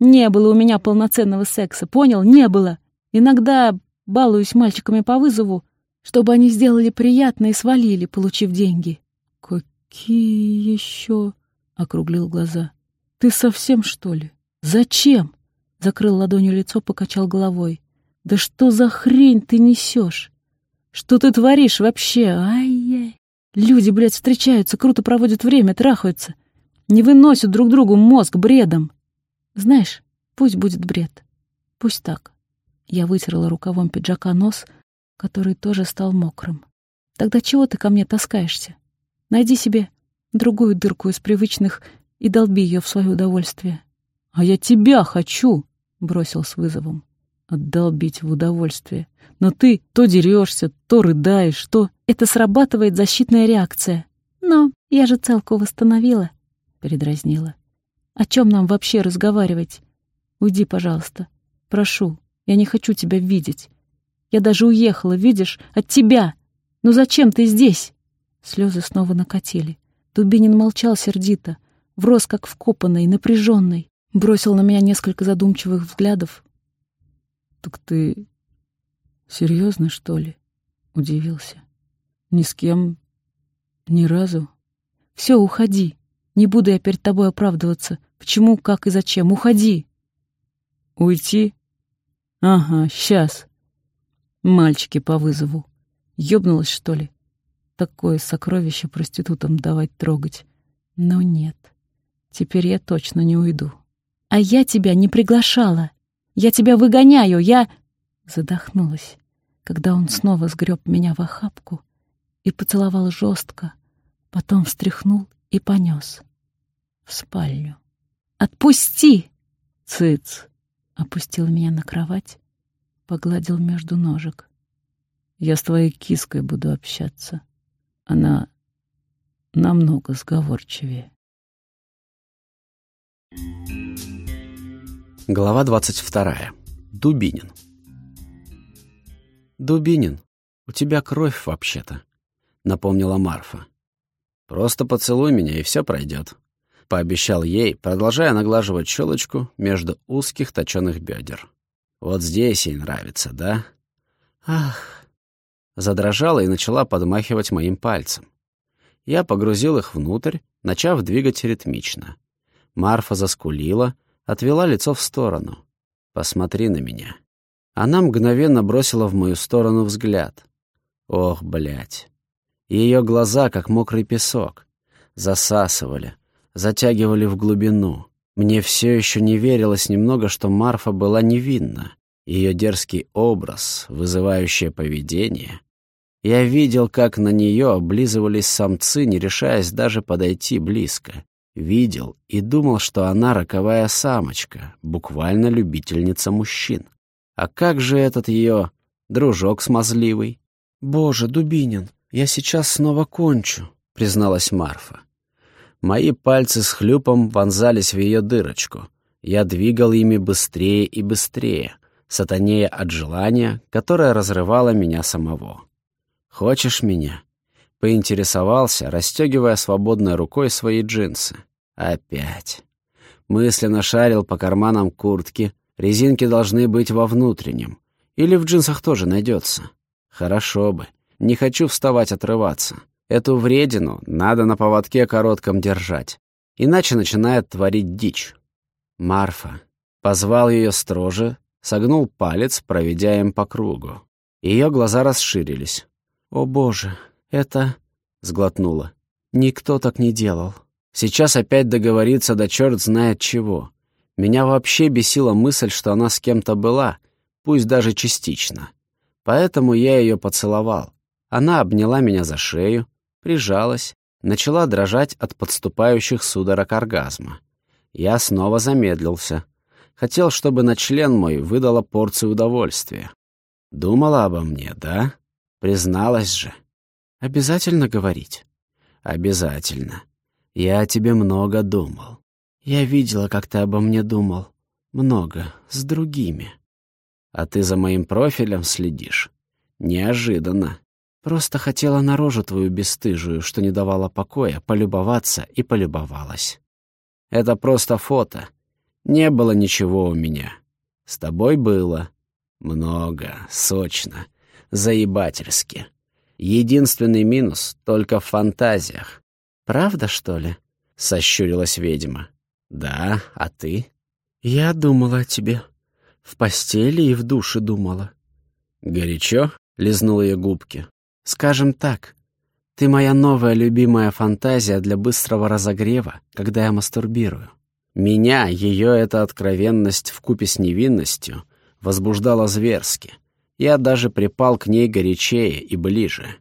Не было у меня полноценного секса, понял? Не было. Иногда балуюсь мальчиками по вызову, чтобы они сделали приятно и свалили, получив деньги. «Какие еще?» — округлил глаза. «Ты совсем, что ли? Зачем?» Закрыл ладонью лицо, покачал головой. «Да что за хрень ты несешь? Что ты творишь вообще? Ай-яй! Люди, блядь, встречаются, круто проводят время, трахаются. Не выносят друг другу мозг бредом. Знаешь, пусть будет бред. Пусть так. Я вытерла рукавом пиджака нос, который тоже стал мокрым. Тогда чего ты ко мне таскаешься? Найди себе другую дырку из привычных и долби ее в свое удовольствие. А я тебя хочу, бросил с вызовом. Отдолбить в удовольствие. Но ты то дерешься, то рыдаешь, то... Это срабатывает защитная реакция. Но я же целку восстановила, передразнила. О чем нам вообще разговаривать? Уйди, пожалуйста. Прошу, я не хочу тебя видеть. Я даже уехала, видишь, от тебя. Ну зачем ты здесь? Слезы снова накатили. Дубинин молчал сердито, врос как вкопанный, напряженный, бросил на меня несколько задумчивых взглядов. «Так ты серьезно, что ли?» — удивился. «Ни с кем? Ни разу?» «Все, уходи. Не буду я перед тобой оправдываться. Почему, как и зачем. Уходи!» «Уйти? Ага, сейчас. Мальчики по вызову. Ёбнулась, что ли? Такое сокровище проститутам давать трогать. Но нет, теперь я точно не уйду. А я тебя не приглашала. Я тебя выгоняю, я... Задохнулась, когда он снова сгреб меня в охапку и поцеловал жестко, потом встряхнул и понес в спальню. «Отпусти!» «Цыц!» — опустил меня на кровать, погладил между ножек. «Я с твоей киской буду общаться. Она намного сговорчивее». Глава 22. Дубинин. «Дубинин, у тебя кровь вообще-то», — напомнила Марфа. «Просто поцелуй меня, и все пройдет», — пообещал ей, продолжая наглаживать щелочку между узких точёных бедер. «Вот здесь ей нравится, да?» «Ах!» Задрожала и начала подмахивать моим пальцем. Я погрузил их внутрь, начав двигать ритмично. Марфа заскулила, отвела лицо в сторону. «Посмотри на меня». Она мгновенно бросила в мою сторону взгляд. Ох, блядь. Ее глаза, как мокрый песок, засасывали, затягивали в глубину. Мне все еще не верилось немного, что Марфа была невинна. Ее дерзкий образ, вызывающее поведение. Я видел, как на нее облизывались самцы, не решаясь даже подойти близко. Видел и думал, что она роковая самочка, буквально любительница мужчин. А как же этот ее дружок смазливый? «Боже, Дубинин, «Я сейчас снова кончу», — призналась Марфа. Мои пальцы с хлюпом вонзались в ее дырочку. Я двигал ими быстрее и быстрее, сатанея от желания, которое разрывало меня самого. «Хочешь меня?» — поинтересовался, расстегивая свободной рукой свои джинсы. «Опять». Мысленно шарил по карманам куртки. Резинки должны быть во внутреннем. Или в джинсах тоже найдется. Хорошо бы. Не хочу вставать отрываться. Эту вредину надо на поводке коротком держать. Иначе начинает творить дичь. Марфа. Позвал ее строже, согнул палец, проведя им по кругу. Ее глаза расширились. «О боже, это...» — сглотнула. «Никто так не делал. Сейчас опять договориться да черт знает чего. Меня вообще бесила мысль, что она с кем-то была, пусть даже частично. Поэтому я ее поцеловал. Она обняла меня за шею, прижалась, начала дрожать от подступающих судорог оргазма. Я снова замедлился. Хотел, чтобы на член мой выдала порцию удовольствия. Думала обо мне, да? Призналась же. Обязательно говорить? Обязательно. Я о тебе много думал. Я видела, как ты обо мне думал. Много. С другими. А ты за моим профилем следишь? Неожиданно. Просто хотела на рожу твою бесстыжую, что не давала покоя, полюбоваться и полюбовалась. Это просто фото. Не было ничего у меня. С тобой было. Много, сочно, заебательски. Единственный минус — только в фантазиях. «Правда, что ли?» — сощурилась ведьма. «Да, а ты?» «Я думала о тебе. В постели и в душе думала». «Горячо?» — лизнула ее губки. «Скажем так, ты моя новая любимая фантазия для быстрого разогрева, когда я мастурбирую». Меня, ее эта откровенность вкупе с невинностью, возбуждала зверски. Я даже припал к ней горячее и ближе.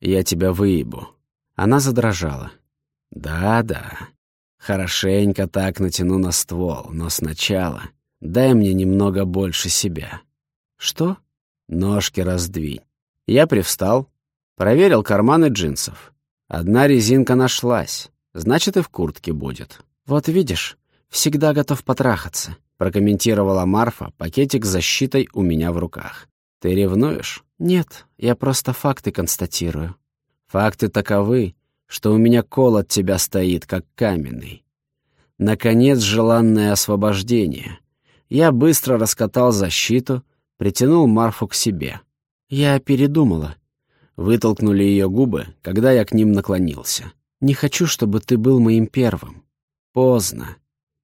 «Я тебя выебу». Она задрожала. «Да-да, хорошенько так натяну на ствол, но сначала дай мне немного больше себя». «Что?» «Ножки раздвинь». Я привстал, проверил карманы джинсов. Одна резинка нашлась, значит, и в куртке будет. «Вот видишь, всегда готов потрахаться», — прокомментировала Марфа, пакетик с защитой у меня в руках. «Ты ревнуешь?» «Нет, я просто факты констатирую». «Факты таковы, что у меня кол от тебя стоит, как каменный. Наконец, желанное освобождение. Я быстро раскатал защиту, притянул Марфу к себе. Я передумала. Вытолкнули ее губы, когда я к ним наклонился. Не хочу, чтобы ты был моим первым. Поздно.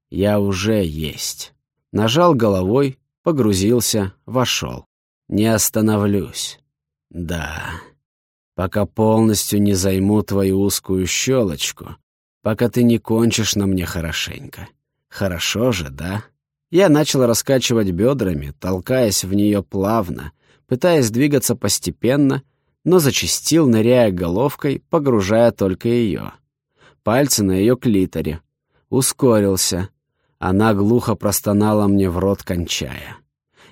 Я уже есть. Нажал головой, погрузился, вошел. Не остановлюсь. Да. Пока полностью не займу твою узкую щелочку, пока ты не кончишь на мне хорошенько. Хорошо же, да? Я начал раскачивать бедрами, толкаясь в нее плавно, пытаясь двигаться постепенно, но зачастил, ныряя головкой, погружая только ее. Пальцы на ее клиторе. Ускорился. Она глухо простонала мне в рот, кончая.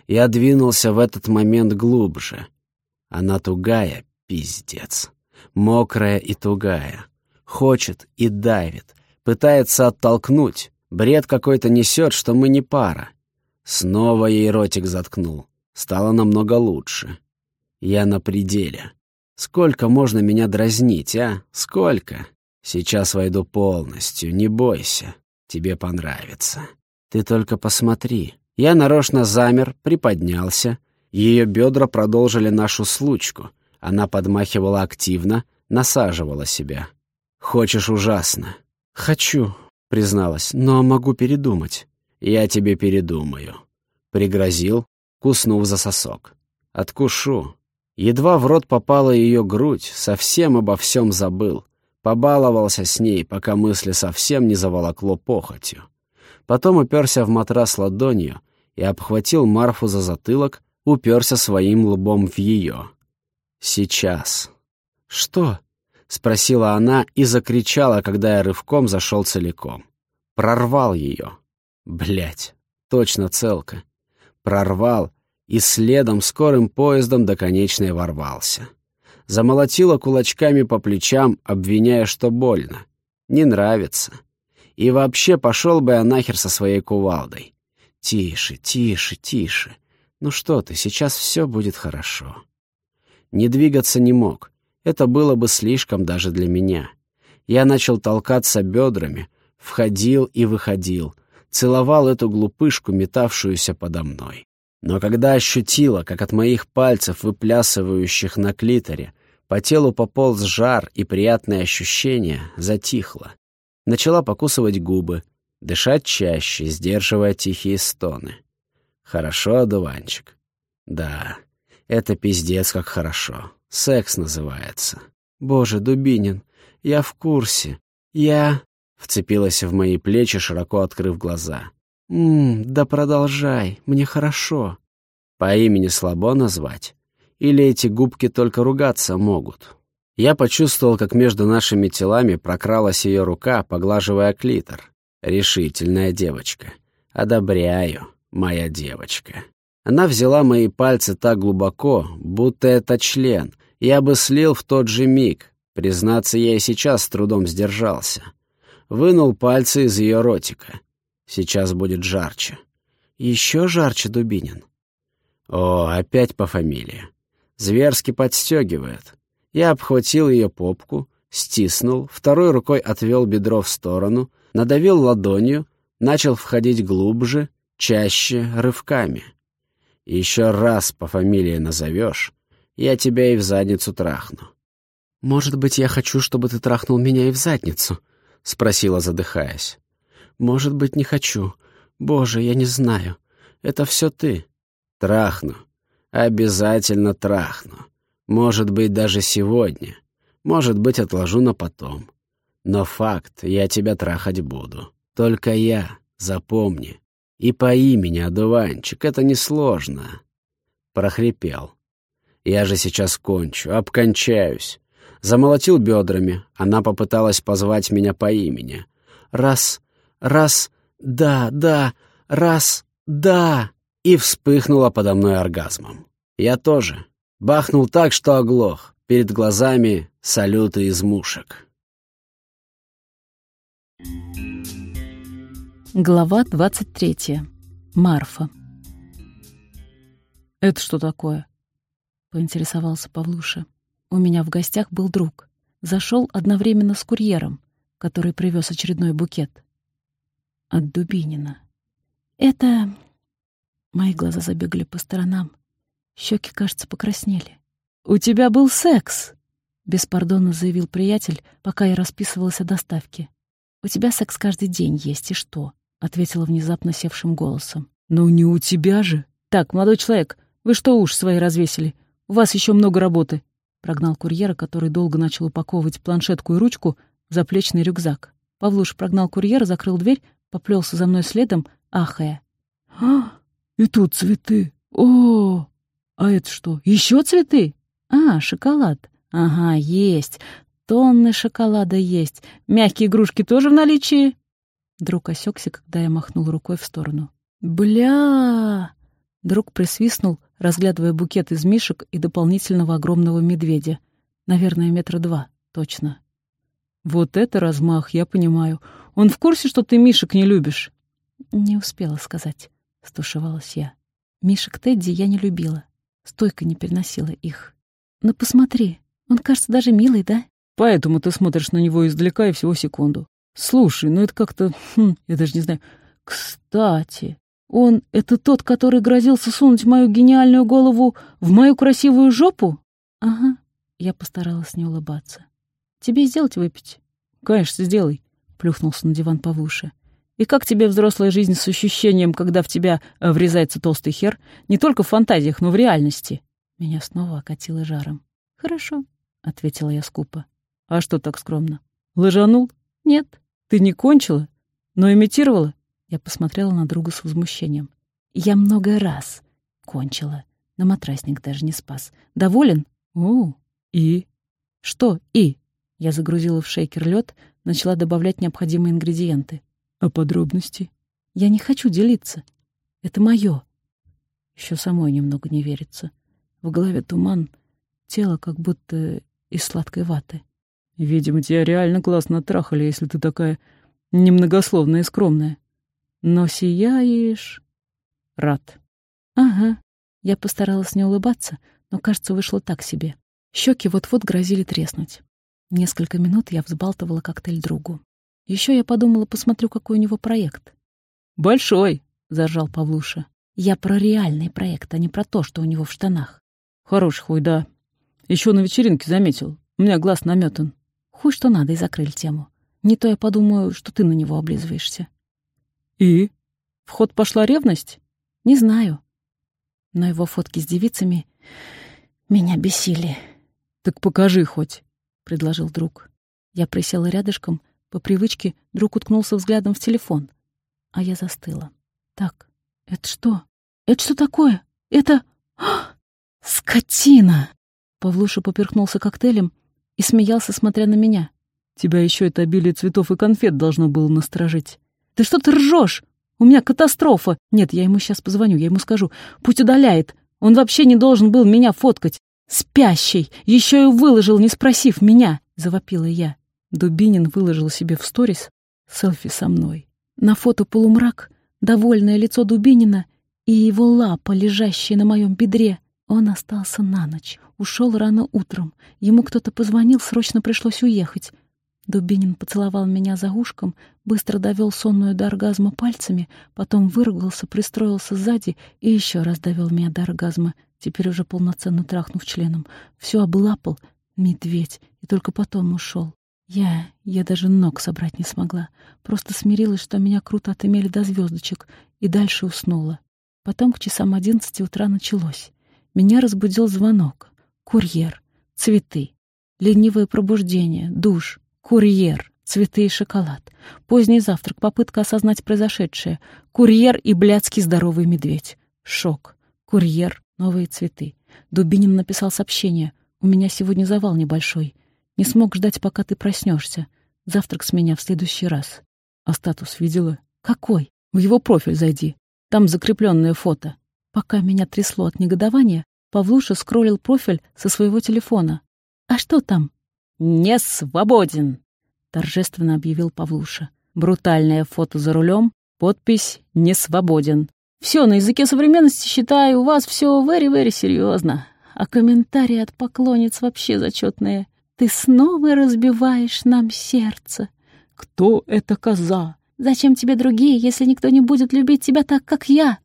Я двинулся в этот момент глубже. Она тугая, пиздец. Мокрая и тугая. Хочет и давит. Пытается оттолкнуть. Бред какой-то несет, что мы не пара. Снова ей ротик заткнул. Стало намного лучше. Я на пределе. Сколько можно меня дразнить, а? Сколько? Сейчас войду полностью, не бойся. Тебе понравится. Ты только посмотри. Я нарочно замер, приподнялся. Ее бедра продолжили нашу случку. Она подмахивала активно, насаживала себя. «Хочешь ужасно?» «Хочу», — призналась, — «но могу передумать». «Я тебе передумаю», — пригрозил, куснув за сосок. «Откушу». Едва в рот попала ее грудь, совсем обо всем забыл. Побаловался с ней, пока мысли совсем не заволокло похотью. Потом уперся в матрас ладонью и обхватил Марфу за затылок, уперся своим лбом в ее. «Сейчас». «Что?» — спросила она и закричала, когда я рывком зашел целиком. Прорвал ее. Блять, точно целка. Прорвал и следом скорым поездом до конечной ворвался. Замолотила кулачками по плечам, обвиняя, что больно. Не нравится. И вообще пошел бы я нахер со своей кувалдой. Тише, тише, тише. Ну что ты, сейчас все будет хорошо. Не двигаться не мог. Это было бы слишком даже для меня. Я начал толкаться бедрами, входил и выходил, целовал эту глупышку, метавшуюся подо мной. Но когда ощутила, как от моих пальцев, выплясывающих на клиторе, по телу пополз жар и приятное ощущение, затихло. Начала покусывать губы, дышать чаще, сдерживая тихие стоны. Хорошо, одуванчик. Да, это пиздец как хорошо. Секс называется. Боже, Дубинин, я в курсе. Я... Вцепилась в мои плечи, широко открыв глаза. «Ммм, да продолжай, мне хорошо». По имени слабо назвать? Или эти губки только ругаться могут? Я почувствовал, как между нашими телами прокралась ее рука, поглаживая клитор. Решительная девочка. Одобряю, моя девочка. Она взяла мои пальцы так глубоко, будто это член. Я бы слил в тот же миг. Признаться, я и сейчас с трудом сдержался. Вынул пальцы из ее ротика. Сейчас будет жарче. Еще жарче, Дубинин. О, опять по фамилии. Зверски подстегивает. Я обхватил ее попку, стиснул, второй рукой отвел бедро в сторону, надавил ладонью, начал входить глубже, чаще, рывками. Еще раз по фамилии назовешь, я тебя и в задницу трахну. «Может быть, я хочу, чтобы ты трахнул меня и в задницу?» — спросила, задыхаясь. «Может быть, не хочу. Боже, я не знаю. Это все ты». «Трахну. Обязательно трахну. Может быть, даже сегодня. Может быть, отложу на потом. Но факт, я тебя трахать буду. Только я, запомни. И по имени, одуванчик, это несложно. Прохрипел. Я же сейчас кончу, обкончаюсь. Замолотил бедрами. Она попыталась позвать меня по имени. Раз, раз, да, да, раз, да. И вспыхнула подо мной оргазмом. Я тоже. Бахнул так, что оглох. Перед глазами салюты из мушек. Глава 23. Марфа. «Это что такое?» — поинтересовался Павлуша. «У меня в гостях был друг. Зашел одновременно с курьером, который привез очередной букет. От Дубинина. Это...» Мои глаза забегали по сторонам. Щеки, кажется, покраснели. «У тебя был секс!» — беспардонно заявил приятель, пока я расписывалась о доставке. «У тебя секс каждый день есть, и что?» — ответила внезапно севшим голосом. «Ну не у тебя же!» «Так, молодой человек, вы что уж свои развесили? У вас еще много работы!» Прогнал курьера, который долго начал упаковывать планшетку и ручку в заплечный рюкзак. Павлуш прогнал курьера, закрыл дверь, поплелся за мной следом, ахая. «А, и тут цветы! О, а это что, еще цветы?» «А, шоколад. Ага, есть. Тонны шоколада есть. Мягкие игрушки тоже в наличии?» Друг осекся, когда я махнул рукой в сторону. «Бля!» Друг присвистнул, разглядывая букет из мишек и дополнительного огромного медведя. Наверное, метра два, точно. «Вот это размах, я понимаю. Он в курсе, что ты мишек не любишь?» «Не успела сказать», — стушевалась я. «Мишек Тедди я не любила. Стойко не переносила их. Но посмотри, он кажется даже милый, да?» «Поэтому ты смотришь на него издалека и всего секунду. Слушай, ну это как-то... Хм, я даже не знаю. Кстати, он — это тот, который грозился сунуть мою гениальную голову в мою красивую жопу? Ага. Я постаралась не улыбаться. Тебе сделать выпить? Конечно, сделай. Плюхнулся на диван повыше. И как тебе взрослая жизнь с ощущением, когда в тебя э, врезается толстый хер, не только в фантазиях, но в реальности? Меня снова окатило жаром. Хорошо, ответила я скупо. А что так скромно? Лажанул? Нет. Ты не кончила, но имитировала? Я посмотрела на друга с возмущением. Я много раз кончила. На матрасник даже не спас. Доволен? О, и? Что «и»? Я загрузила в шейкер лед, начала добавлять необходимые ингредиенты. А подробности? Я не хочу делиться. Это мое. Еще самой немного не верится. В голове туман, тело как будто из сладкой ваты. Видимо, тебя реально классно трахали, если ты такая немногословная и скромная. Но сияешь... Рад. Ага. Я постаралась не улыбаться, но, кажется, вышло так себе. Щеки вот-вот грозили треснуть. Несколько минут я взбалтывала коктейль другу. Еще я подумала, посмотрю, какой у него проект. «Большой!» — заржал Павлуша. «Я про реальный проект, а не про то, что у него в штанах». «Хороший хуй, да. Еще на вечеринке заметил. У меня глаз наметан. Хуй что надо, и закрыли тему. Не то я подумаю, что ты на него облизываешься. И? В ход пошла ревность? Не знаю. Но его фотки с девицами меня бесили. Так покажи хоть, предложил друг. Я присела рядышком, по привычке друг уткнулся взглядом в телефон, а я застыла. Так, это что? Это что такое? Это... А! Скотина! Павлуша поперхнулся коктейлем и смеялся, смотря на меня. Тебя еще это обилие цветов и конфет должно было насторожить. Ты что ты ржешь? У меня катастрофа. Нет, я ему сейчас позвоню, я ему скажу. Пусть удаляет. Он вообще не должен был меня фоткать. Спящий. Еще и выложил, не спросив меня, завопила я. Дубинин выложил себе в сторис селфи со мной. На фото полумрак, довольное лицо Дубинина и его лапа, лежащая на моем бедре. Он остался на ночь, ушел рано утром. Ему кто-то позвонил, срочно пришлось уехать. Дубинин поцеловал меня за ушком, быстро довел сонную до оргазма пальцами, потом выругался, пристроился сзади и еще раз довел меня до оргазма, теперь уже полноценно трахнув членом. Все облапал, медведь, и только потом ушел. Я... я даже ног собрать не смогла. Просто смирилась, что меня круто отымели до звездочек, и дальше уснула. Потом к часам одиннадцати утра началось. Меня разбудил звонок. Курьер. Цветы. Ленивое пробуждение. Душ. Курьер. Цветы и шоколад. Поздний завтрак. Попытка осознать произошедшее. Курьер и блядский здоровый медведь. Шок. Курьер. Новые цветы. Дубинин написал сообщение. «У меня сегодня завал небольшой. Не смог ждать, пока ты проснешься. Завтрак с меня в следующий раз». А статус видела? «Какой? В его профиль зайди. Там закрепленное фото». Пока меня трясло от негодования, Павлуша скроллил профиль со своего телефона. «А что там?» «Не свободен», — торжественно объявил Павлуша. Брутальное фото за рулем, подпись «Не свободен». Все на языке современности, считаю, у вас все very-very серьезно. А комментарии от поклонниц вообще зачетные. Ты снова разбиваешь нам сердце. Кто эта коза? Зачем тебе другие, если никто не будет любить тебя так, как я?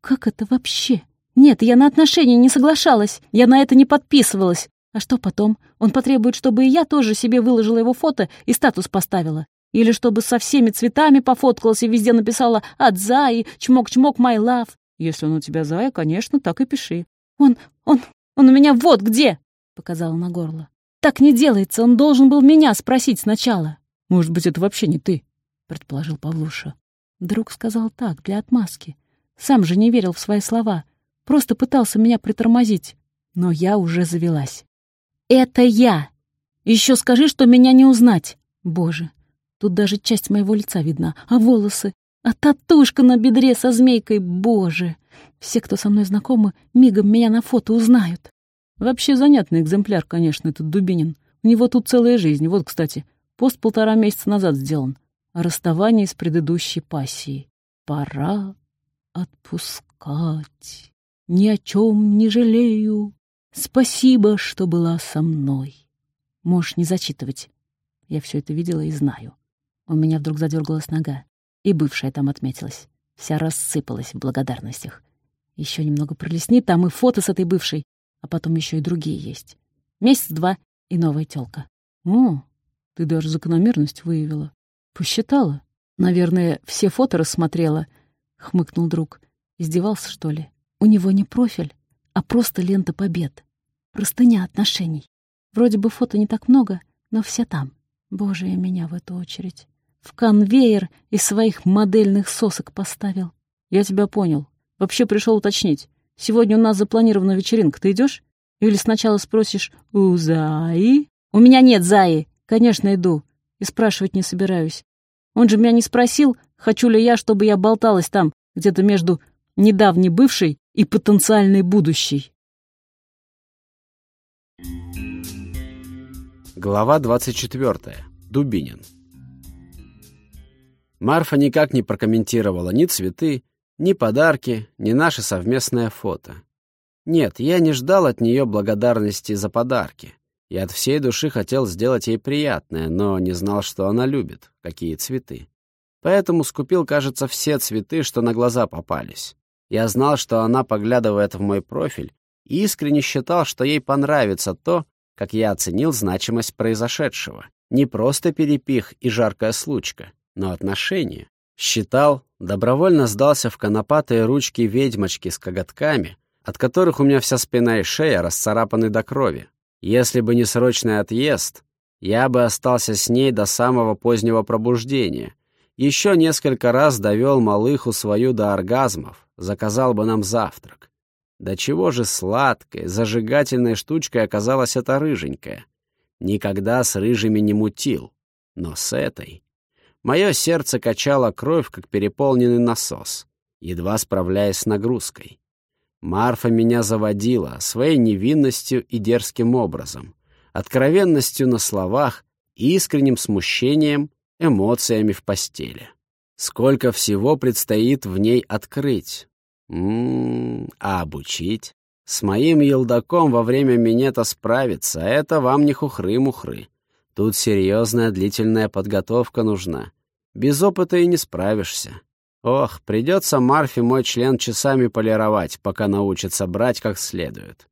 Как это вообще? Нет, я на отношения не соглашалась. Я на это не подписывалась. А что потом? Он потребует, чтобы и я тоже себе выложила его фото и статус поставила. Или чтобы со всеми цветами пофоткалась и везде написала «От Заи», «Чмок-чмок, my love». Если он у тебя Зая, конечно, так и пиши. «Он, он, он у меня вот где!» — показала на горло. «Так не делается, он должен был меня спросить сначала». «Может быть, это вообще не ты?» — предположил Павлуша. Друг сказал так, для отмазки. Сам же не верил в свои слова. Просто пытался меня притормозить. Но я уже завелась. Это я. Еще скажи, что меня не узнать. Боже, тут даже часть моего лица видна. А волосы? А татушка на бедре со змейкой? Боже! Все, кто со мной знакомы, мигом меня на фото узнают. Вообще занятный экземпляр, конечно, этот Дубинин. У него тут целая жизнь. Вот, кстати, пост полтора месяца назад сделан. О расставании с предыдущей пассией. Пора отпускать. Ни о чем не жалею. Спасибо, что была со мной. Можешь не зачитывать. Я все это видела и знаю. У меня вдруг задергалась нога, и бывшая там отметилась. Вся рассыпалась в благодарностях. Еще немного пролесни, там и фото с этой бывшей, а потом еще и другие есть. Месяц-два и новая тёлка. О, ты даже закономерность выявила. Посчитала. Наверное, все фото рассмотрела, — хмыкнул друг. Издевался, что ли? У него не профиль, а просто лента побед. Простыня отношений. Вроде бы фото не так много, но все там. Боже, и меня в эту очередь. В конвейер из своих модельных сосок поставил. Я тебя понял. Вообще пришел уточнить. Сегодня у нас запланирована вечеринка. Ты идешь? Или сначала спросишь «У Заи?» «У меня нет Заи. Конечно, иду. И спрашивать не собираюсь. Он же меня не спросил, хочу ли я, чтобы я болталась там, где-то между недавней бывшей и потенциальной будущей. Глава 24. Дубинин. Марфа никак не прокомментировала ни цветы, ни подарки, ни наше совместное фото. Нет, я не ждал от нее благодарности за подарки. Я от всей души хотел сделать ей приятное, но не знал, что она любит, какие цветы. Поэтому скупил, кажется, все цветы, что на глаза попались. Я знал, что она поглядывает в мой профиль, и искренне считал, что ей понравится то, как я оценил значимость произошедшего. Не просто перепих и жаркая случка, но отношения. Считал, добровольно сдался в конопатые ручки ведьмочки с коготками, от которых у меня вся спина и шея расцарапаны до крови. Если бы не срочный отъезд, я бы остался с ней до самого позднего пробуждения. Еще несколько раз довел малыху свою до оргазмов, заказал бы нам завтрак. Да чего же сладкой, зажигательной штучкой оказалась эта рыженькая. Никогда с рыжими не мутил, но с этой... Мое сердце качало кровь, как переполненный насос, едва справляясь с нагрузкой. Марфа меня заводила своей невинностью и дерзким образом, откровенностью на словах и искренним смущением, эмоциями в постели. Сколько всего предстоит в ней открыть. М -м -м, а обучить? С моим елдаком во время минета справиться — это вам не хухры-мухры. Тут серьезная длительная подготовка нужна. Без опыта и не справишься. Ох, придется Марфе мой член часами полировать, пока научится брать как следует.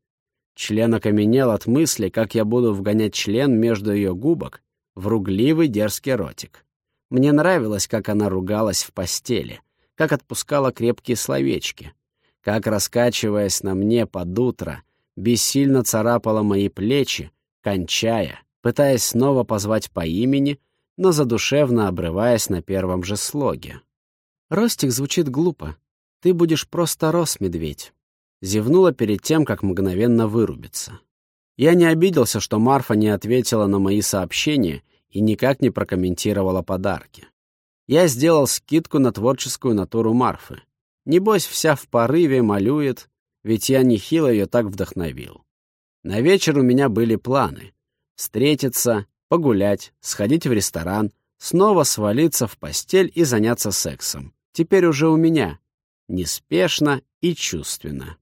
Член окаменел от мысли, как я буду вгонять член между ее губок в ругливый дерзкий ротик. Мне нравилось, как она ругалась в постели, как отпускала крепкие словечки, как, раскачиваясь на мне под утро, бессильно царапала мои плечи, кончая, пытаясь снова позвать по имени, но задушевно обрываясь на первом же слоге. «Ростик звучит глупо. Ты будешь просто рос, медведь». Зевнула перед тем, как мгновенно вырубиться. Я не обиделся, что Марфа не ответила на мои сообщения и никак не прокомментировала подарки. Я сделал скидку на творческую натуру Марфы. Небось, вся в порыве малюет, ведь я нехило ее так вдохновил. На вечер у меня были планы. Встретиться, погулять, сходить в ресторан, снова свалиться в постель и заняться сексом. Теперь уже у меня. Неспешно и чувственно.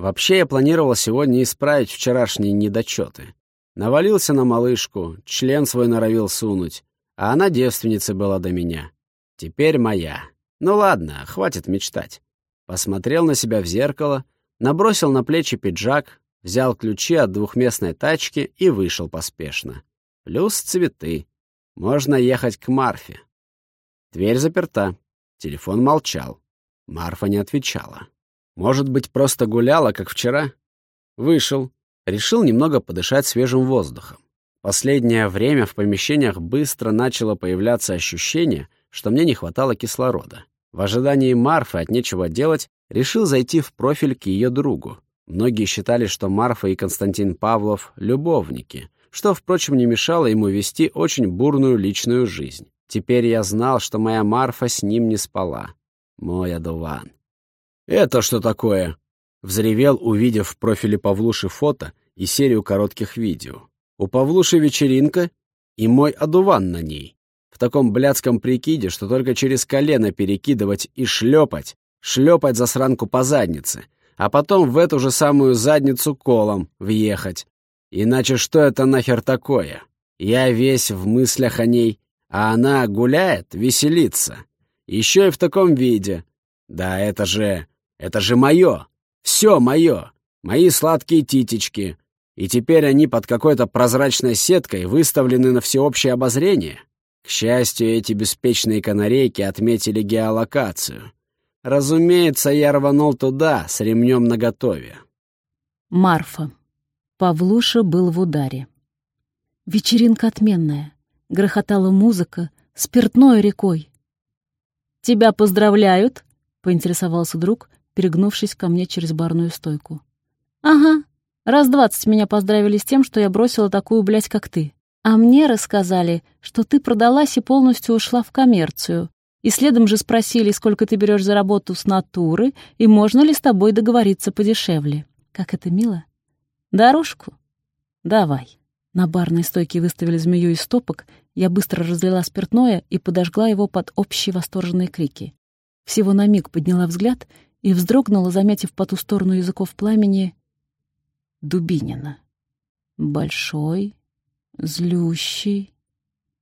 Вообще я планировал сегодня исправить вчерашние недочеты. Навалился на малышку, член свой норовил сунуть, а она девственницей была до меня. Теперь моя. Ну ладно, хватит мечтать. Посмотрел на себя в зеркало, набросил на плечи пиджак, взял ключи от двухместной тачки и вышел поспешно. Плюс цветы. Можно ехать к Марфе. Дверь заперта. Телефон молчал. Марфа не отвечала. Может быть, просто гуляла, как вчера? Вышел, Решил немного подышать свежим воздухом. Последнее время в помещениях быстро начало появляться ощущение, что мне не хватало кислорода. В ожидании Марфы от нечего делать, решил зайти в профиль к ее другу. Многие считали, что Марфа и Константин Павлов — любовники, что, впрочем, не мешало ему вести очень бурную личную жизнь. Теперь я знал, что моя Марфа с ним не спала. Мой одуван. «Это что такое?» Взревел, увидев в профиле Павлуши фото и серию коротких видео. У Павлуши вечеринка и мой одуван на ней. В таком блядском прикиде, что только через колено перекидывать и шлепать, шлепать засранку по заднице, а потом в эту же самую задницу колом въехать. Иначе что это нахер такое? Я весь в мыслях о ней, а она гуляет, веселится. Еще и в таком виде. Да это же... это же мое. Все мое, мои сладкие титечки. И теперь они под какой-то прозрачной сеткой выставлены на всеобщее обозрение. К счастью, эти беспечные канарейки отметили геолокацию. Разумеется, я рванул туда с ремнем наготове. Марфа. Павлуша был в ударе. Вечеринка отменная. Грохотала музыка, спиртной рекой. «Тебя поздравляют?» — поинтересовался друг, перегнувшись ко мне через барную стойку. «Ага, раз двадцать меня поздравили с тем, что я бросила такую блядь, как ты. А мне рассказали, что ты продалась и полностью ушла в коммерцию. И следом же спросили, сколько ты берешь за работу с натуры и можно ли с тобой договориться подешевле. Как это мило. Дорожку? Давай». На барной стойке выставили змею из стопок, я быстро разлила спиртное и подожгла его под общие восторженные крики. Всего на миг подняла взгляд и вздрогнула, заметив по ту сторону языков пламени Дубинина. Большой, злющий,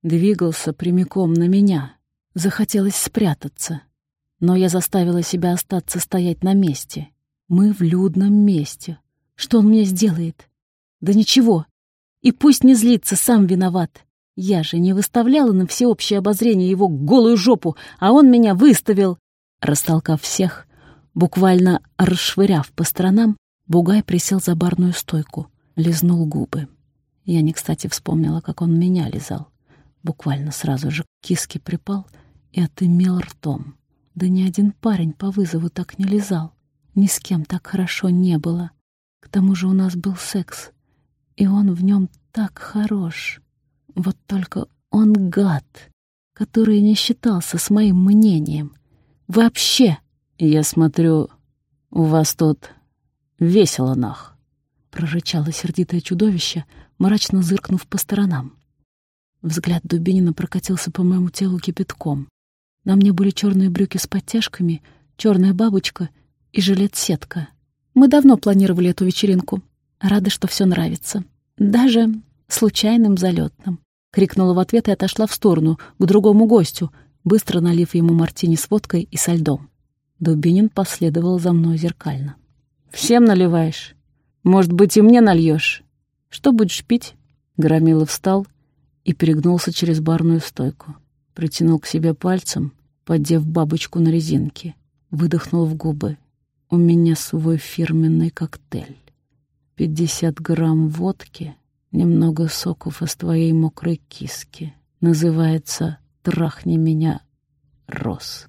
двигался прямиком на меня. Захотелось спрятаться, но я заставила себя остаться стоять на месте. Мы в людном месте. Что он мне сделает? Да ничего. И пусть не злится, сам виноват. Я же не выставляла на всеобщее обозрение его голую жопу, а он меня выставил. Растолкав всех, Буквально расшвыряв по сторонам, Бугай присел за барную стойку, лизнул губы. Я не кстати вспомнила, как он меня лизал. Буквально сразу же к киске припал и отымел ртом. Да ни один парень по вызову так не лизал. Ни с кем так хорошо не было. К тому же у нас был секс, и он в нем так хорош. Вот только он гад, который не считался с моим мнением. Вообще. Я смотрю, у вас тут весело, нах. Прорычало сердитое чудовище, мрачно зыркнув по сторонам. Взгляд Дубинина прокатился по моему телу кипятком. На мне были черные брюки с подтяжками, черная бабочка и жилет-сетка. Мы давно планировали эту вечеринку. Рада, что все нравится. Даже случайным залетным. Крикнула в ответ и отошла в сторону, к другому гостю, быстро налив ему мартини с водкой и со льдом. Дубинин последовал за мной зеркально. «Всем наливаешь? Может быть, и мне нальешь? Что будешь пить?» Громилов встал и перегнулся через барную стойку. Притянул к себе пальцем, поддев бабочку на резинке. Выдохнул в губы. «У меня свой фирменный коктейль. Пятьдесят грамм водки, немного соков из твоей мокрой киски. Называется «Трахни меня, Рос».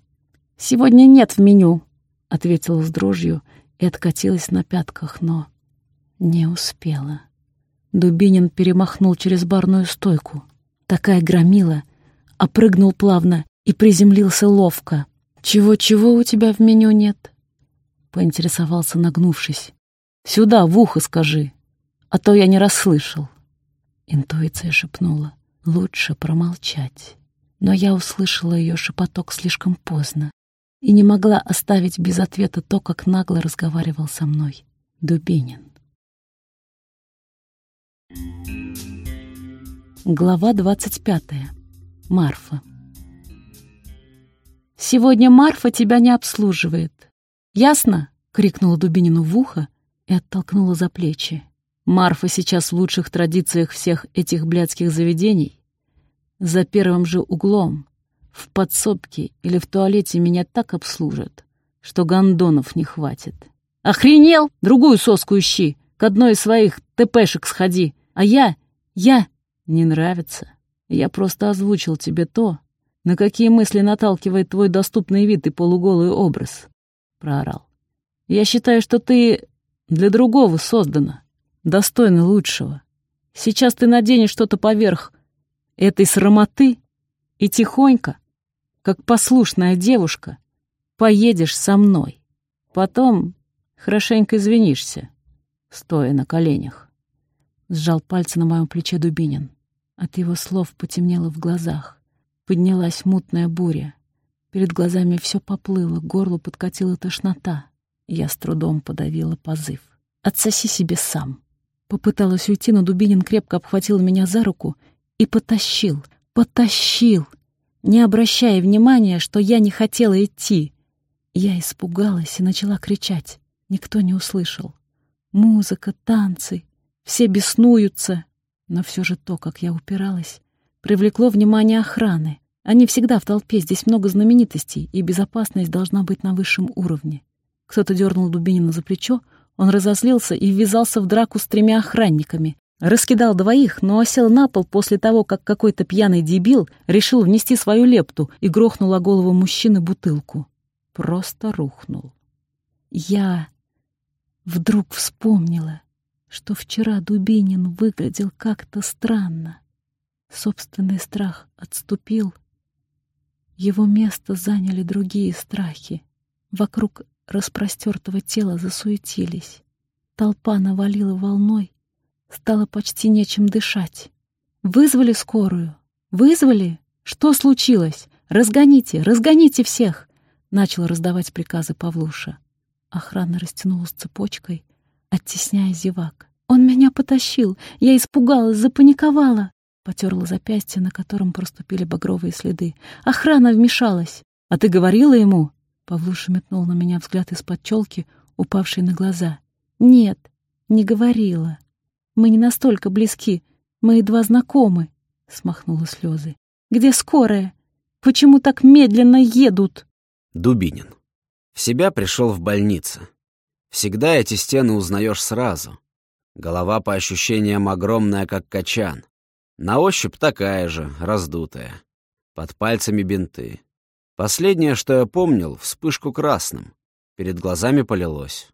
«Сегодня нет в меню», — ответила с дрожью и откатилась на пятках, но не успела. Дубинин перемахнул через барную стойку. Такая громила, опрыгнул плавно и приземлился ловко. «Чего-чего у тебя в меню нет?» — поинтересовался, нагнувшись. «Сюда, в ухо скажи, а то я не расслышал». Интуиция шепнула. «Лучше промолчать». Но я услышала ее шепоток слишком поздно и не могла оставить без ответа то, как нагло разговаривал со мной Дубинин. Глава двадцать пятая. Марфа. «Сегодня Марфа тебя не обслуживает. Ясно?» — крикнула Дубинину в ухо и оттолкнула за плечи. «Марфа сейчас в лучших традициях всех этих блядских заведений. За первым же углом, в подсобке или в туалете меня так обслужат, что гондонов не хватит. Охренел? Другую соску ищи, к одной из своих ТПшек сходи. А я, я... Не нравится. Я просто озвучил тебе то, на какие мысли наталкивает твой доступный вид и полуголый образ. Проорал. Я считаю, что ты для другого создана, достойна лучшего. Сейчас ты наденешь что-то поверх этой срамоты и тихонько, как послушная девушка, поедешь со мной. Потом хорошенько извинишься, стоя на коленях. Сжал пальцы на моем плече Дубинин. От его слов потемнело в глазах. Поднялась мутная буря. Перед глазами все поплыло, горло подкатила тошнота. Я с трудом подавила позыв. «Отсоси себе сам». Попыталась уйти, но Дубинин крепко обхватил меня за руку и потащил, потащил, не обращая внимания, что я не хотела идти. Я испугалась и начала кричать. Никто не услышал. Музыка, танцы, все беснуются. Но все же то, как я упиралась, привлекло внимание охраны. Они всегда в толпе, здесь много знаменитостей, и безопасность должна быть на высшем уровне. Кто-то дернул Дубинина за плечо, он разозлился и ввязался в драку с тремя охранниками, Раскидал двоих, но осел на пол после того, как какой-то пьяный дебил решил внести свою лепту и грохнул о голову мужчины бутылку. Просто рухнул. Я вдруг вспомнила, что вчера Дубинин выглядел как-то странно. Собственный страх отступил. Его место заняли другие страхи. Вокруг распростертого тела засуетились. Толпа навалила волной, Стало почти нечем дышать. «Вызвали скорую? Вызвали? Что случилось? Разгоните, разгоните всех!» Начал раздавать приказы Павлуша. Охрана растянулась цепочкой, оттесняя зевак. «Он меня потащил! Я испугалась, запаниковала!» Потерла запястье, на котором проступили багровые следы. «Охрана вмешалась!» «А ты говорила ему?» Павлуша метнул на меня взгляд из-под челки, упавший на глаза. «Нет, не говорила. Мы не настолько близки, мы едва знакомы», — смахнула слезы. «Где скорая? Почему так медленно едут?» Дубинин. В себя пришел в больнице. Всегда эти стены узнаешь сразу. Голова по ощущениям огромная, как качан. На ощупь такая же, раздутая. Под пальцами бинты. Последнее, что я помнил, вспышку красным. Перед глазами полилось.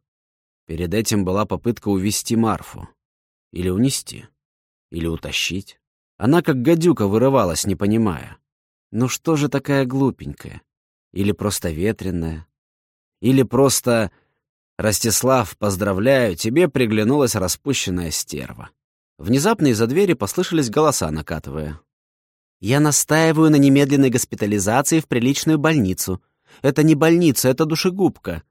Перед этим была попытка увести Марфу. Или унести. Или утащить. Она как гадюка вырывалась, не понимая. Ну что же такая глупенькая? Или просто ветреная? Или просто... «Ростислав, поздравляю, тебе приглянулась распущенная стерва». Внезапно из-за двери послышались голоса, накатывая. «Я настаиваю на немедленной госпитализации в приличную больницу. Это не больница, это душегубка.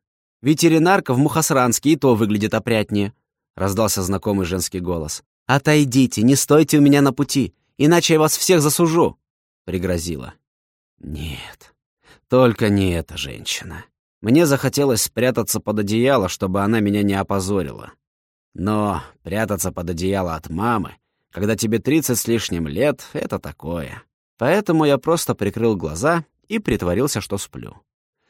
Ветеринарка в Мухосранске и то выглядит опрятнее», — раздался знакомый женский голос. «Отойдите, не стойте у меня на пути, иначе я вас всех засужу», — пригрозила. «Нет, только не эта женщина». Мне захотелось спрятаться под одеяло, чтобы она меня не опозорила. Но прятаться под одеяло от мамы, когда тебе тридцать с лишним лет, это такое. Поэтому я просто прикрыл глаза и притворился, что сплю.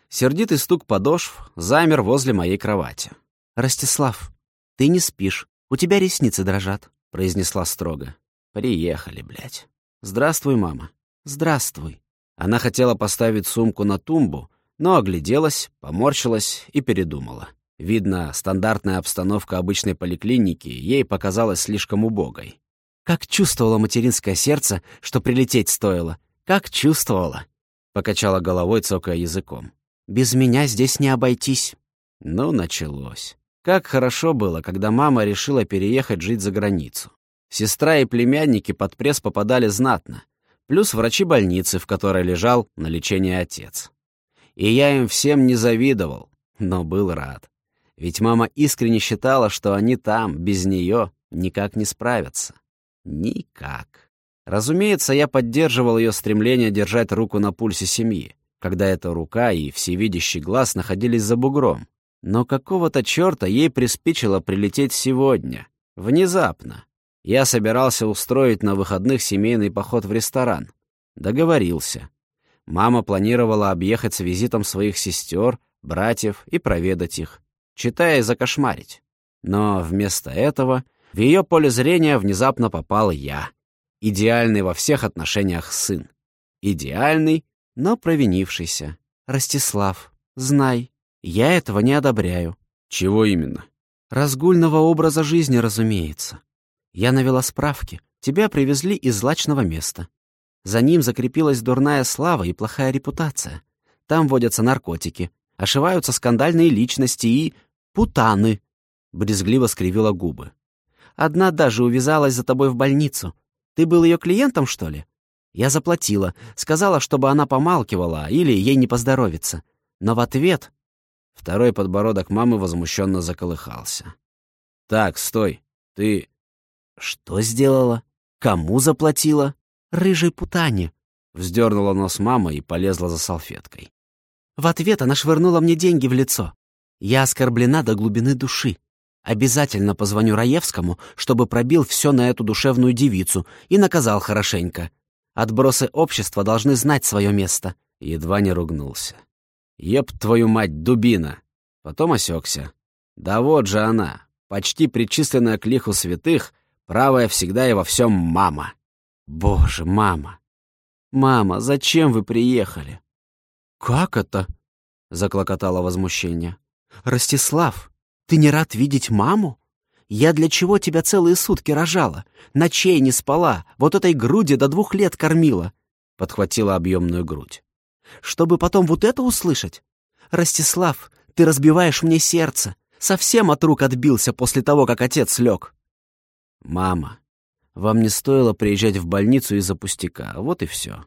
Сердитый стук подошв замер возле моей кровати. «Ростислав, ты не спишь, у тебя ресницы дрожат», — произнесла строго. «Приехали, блядь. Здравствуй, мама. Здравствуй». Она хотела поставить сумку на тумбу, но огляделась, поморщилась и передумала. Видно, стандартная обстановка обычной поликлиники ей показалась слишком убогой. «Как чувствовало материнское сердце, что прилететь стоило! Как чувствовала!» — покачала головой, цокая языком. «Без меня здесь не обойтись». Ну, началось. Как хорошо было, когда мама решила переехать жить за границу. Сестра и племянники под пресс попадали знатно, плюс врачи больницы, в которой лежал на лечении отец. И я им всем не завидовал, но был рад. Ведь мама искренне считала, что они там, без нее, никак не справятся. Никак. Разумеется, я поддерживал ее стремление держать руку на пульсе семьи, когда эта рука и всевидящий глаз находились за бугром. Но какого-то черта ей приспичило прилететь сегодня, внезапно. Я собирался устроить на выходных семейный поход в ресторан. Договорился. Мама планировала объехать с визитом своих сестер, братьев и проведать их, читая закошмарить. Но вместо этого в ее поле зрения внезапно попал я. Идеальный во всех отношениях сын. Идеальный, но провинившийся. Ростислав, знай, я этого не одобряю. Чего именно? Разгульного образа жизни, разумеется. Я навела справки. Тебя привезли из злачного места. За ним закрепилась дурная слава и плохая репутация. Там водятся наркотики, ошиваются скандальные личности и... путаны!» Брезгливо скривила губы. «Одна даже увязалась за тобой в больницу. Ты был ее клиентом, что ли?» Я заплатила, сказала, чтобы она помалкивала или ей не поздоровится. Но в ответ... Второй подбородок мамы возмущенно заколыхался. «Так, стой. Ты...» «Что сделала? Кому заплатила?» рыжей путане», — вздернула нос мама и полезла за салфеткой. В ответ она швырнула мне деньги в лицо. Я оскорблена до глубины души. Обязательно позвоню Раевскому, чтобы пробил все на эту душевную девицу и наказал хорошенько. Отбросы общества должны знать свое место. Едва не ругнулся. «Еб твою мать, дубина!» Потом осекся. «Да вот же она, почти причисленная к лиху святых, правая всегда и во всем мама!» «Боже, мама! Мама, зачем вы приехали?» «Как это?» — заклокотало возмущение. «Ростислав, ты не рад видеть маму? Я для чего тебя целые сутки рожала? Ночей не спала, вот этой груди до двух лет кормила!» — подхватила объемную грудь. «Чтобы потом вот это услышать? Ростислав, ты разбиваешь мне сердце. Совсем от рук отбился после того, как отец лег». «Мама, вам не стоило приезжать в больницу из-за пустяка, вот и все.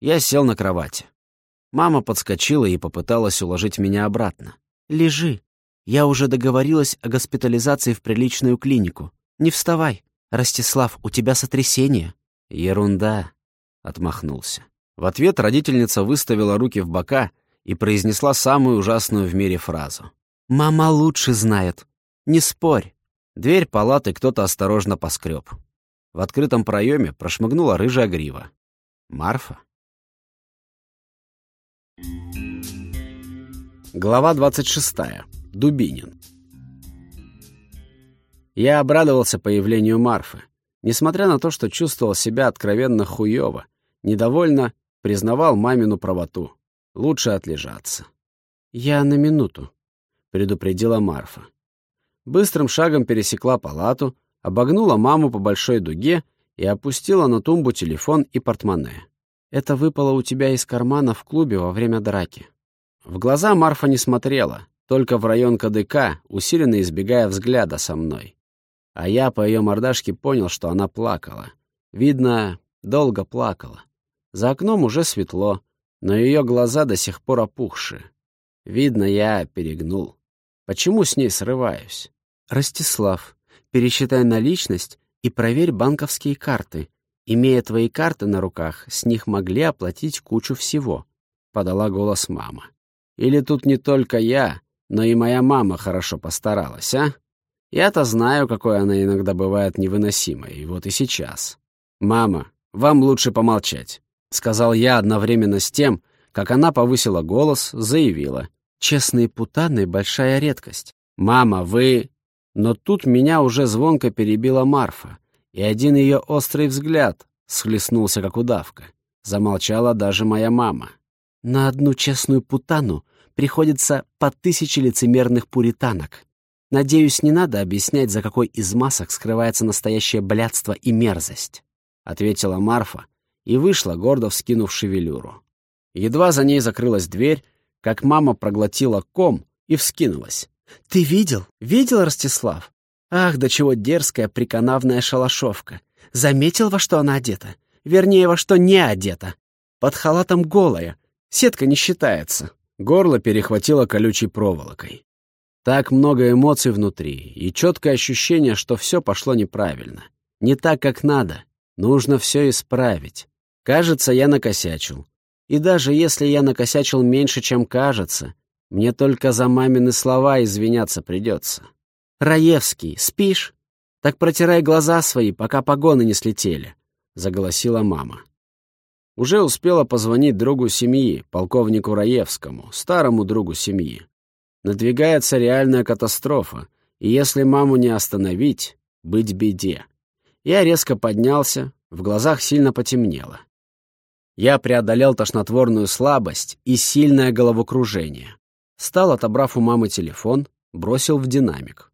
Я сел на кровати. Мама подскочила и попыталась уложить меня обратно. «Лежи. Я уже договорилась о госпитализации в приличную клинику. Не вставай. Ростислав, у тебя сотрясение». «Ерунда», — отмахнулся. В ответ родительница выставила руки в бока и произнесла самую ужасную в мире фразу. «Мама лучше знает. Не спорь». Дверь палаты кто-то осторожно поскреб. В открытом проеме прошмыгнула рыжая грива. Марфа? Глава 26. Дубинин. Я обрадовался появлению Марфы. Несмотря на то, что чувствовал себя откровенно хуёво, недовольно признавал мамину правоту. Лучше отлежаться. «Я на минуту», — предупредила Марфа. Быстрым шагом пересекла палату, обогнула маму по большой дуге и опустила на тумбу телефон и портмоне. Это выпало у тебя из кармана в клубе во время драки». В глаза Марфа не смотрела, только в район КДК, усиленно избегая взгляда со мной. А я по ее мордашке понял, что она плакала. Видно, долго плакала. За окном уже светло, но ее глаза до сих пор опухшие. Видно, я перегнул. Почему с ней срываюсь? Ростислав, пересчитай наличность и проверь банковские карты. Имея твои карты на руках, с них могли оплатить кучу всего, — подала голос мама. Или тут не только я, но и моя мама хорошо постаралась, а? Я-то знаю, какой она иногда бывает невыносимой, и вот и сейчас. «Мама, вам лучше помолчать», — сказал я одновременно с тем, как она повысила голос, заявила. «Честные путаны — большая редкость. Мама, вы...» Но тут меня уже звонко перебила Марфа, и один ее острый взгляд схлестнулся, как удавка. Замолчала даже моя мама. «На одну честную путану приходится по тысяче лицемерных пуританок. Надеюсь, не надо объяснять, за какой из масок скрывается настоящее блядство и мерзость», — ответила Марфа и вышла, гордо вскинув шевелюру. Едва за ней закрылась дверь, как мама проглотила ком и вскинулась. «Ты видел? Видел, Ростислав? Ах, до чего дерзкая приканавная шалашовка! Заметил, во что она одета? Вернее, во что не одета. Под халатом голая. Сетка не считается. Горло перехватило колючей проволокой. Так много эмоций внутри и четкое ощущение, что все пошло неправильно. Не так, как надо. Нужно все исправить. Кажется, я накосячил. И даже если я накосячил меньше, чем кажется, мне только за мамины слова извиняться придется. «Раевский, спишь? Так протирай глаза свои, пока погоны не слетели», — заголосила мама. Уже успела позвонить другу семьи, полковнику Раевскому, старому другу семьи. Надвигается реальная катастрофа, и если маму не остановить, быть беде. Я резко поднялся, в глазах сильно потемнело. Я преодолел тошнотворную слабость и сильное головокружение. Стал, отобрав у мамы телефон, бросил в динамик.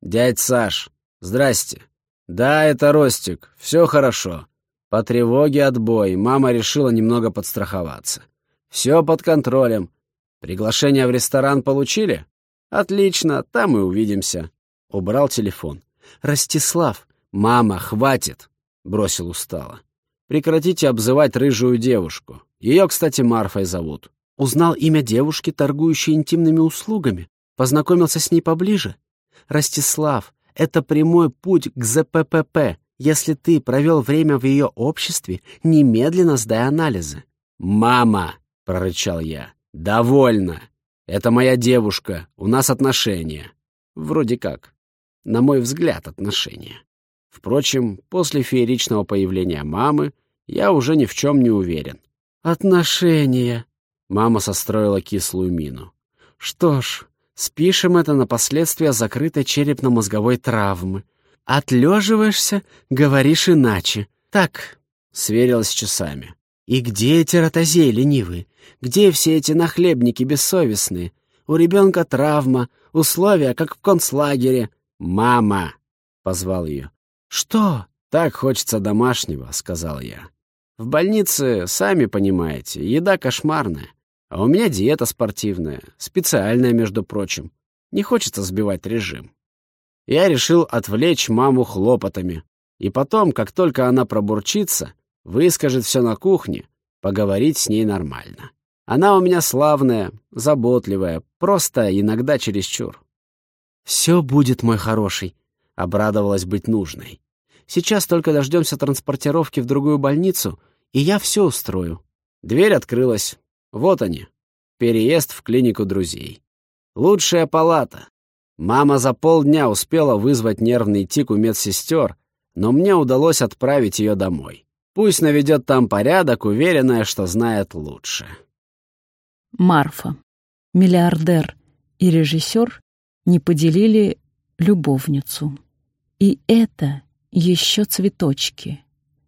«Дядь Саш, здрасте. Да, это Ростик, все хорошо. По тревоге отбой, мама решила немного подстраховаться. Все под контролем. Приглашение в ресторан получили? Отлично, там и увидимся. Убрал телефон. Ростислав, мама, хватит, бросил устало. Прекратите обзывать рыжую девушку. Ее, кстати, Марфой зовут. Узнал имя девушки, торгующей интимными услугами. Познакомился с ней поближе. Ростислав, это прямой путь к ЗППП. Если ты провел время в ее обществе, немедленно сдай анализы». «Мама!» — прорычал я. «Довольно! Это моя девушка, у нас отношения». Вроде как. На мой взгляд, отношения. Впрочем, после фееричного появления мамы я уже ни в чем не уверен. «Отношения!» — мама состроила кислую мину. «Что ж, спишем это на последствия закрытой черепно-мозговой травмы. Отлеживаешься, говоришь иначе. Так, сверилась с часами. И где эти ротозеи ленивые? Где все эти нахлебники бессовестные? У ребенка травма, условия, как в концлагере. «Мама!» — позвал ее. «Что?» «Так хочется домашнего», — сказал я. «В больнице, сами понимаете, еда кошмарная. А у меня диета спортивная, специальная, между прочим. Не хочется сбивать режим. Я решил отвлечь маму хлопотами. И потом, как только она пробурчится, выскажет все на кухне, поговорить с ней нормально. Она у меня славная, заботливая, просто иногда чересчур. «Все будет, мой хороший», — обрадовалась быть нужной. «Сейчас только дождемся транспортировки в другую больницу, и я все устрою». Дверь открылась. Вот они. Переезд в клинику друзей. Лучшая палата. Мама за полдня успела вызвать нервный тик у медсестер, но мне удалось отправить ее домой. Пусть наведет там порядок, уверенная, что знает лучше. Марфа, миллиардер и режиссер не поделили любовницу. И это еще цветочки.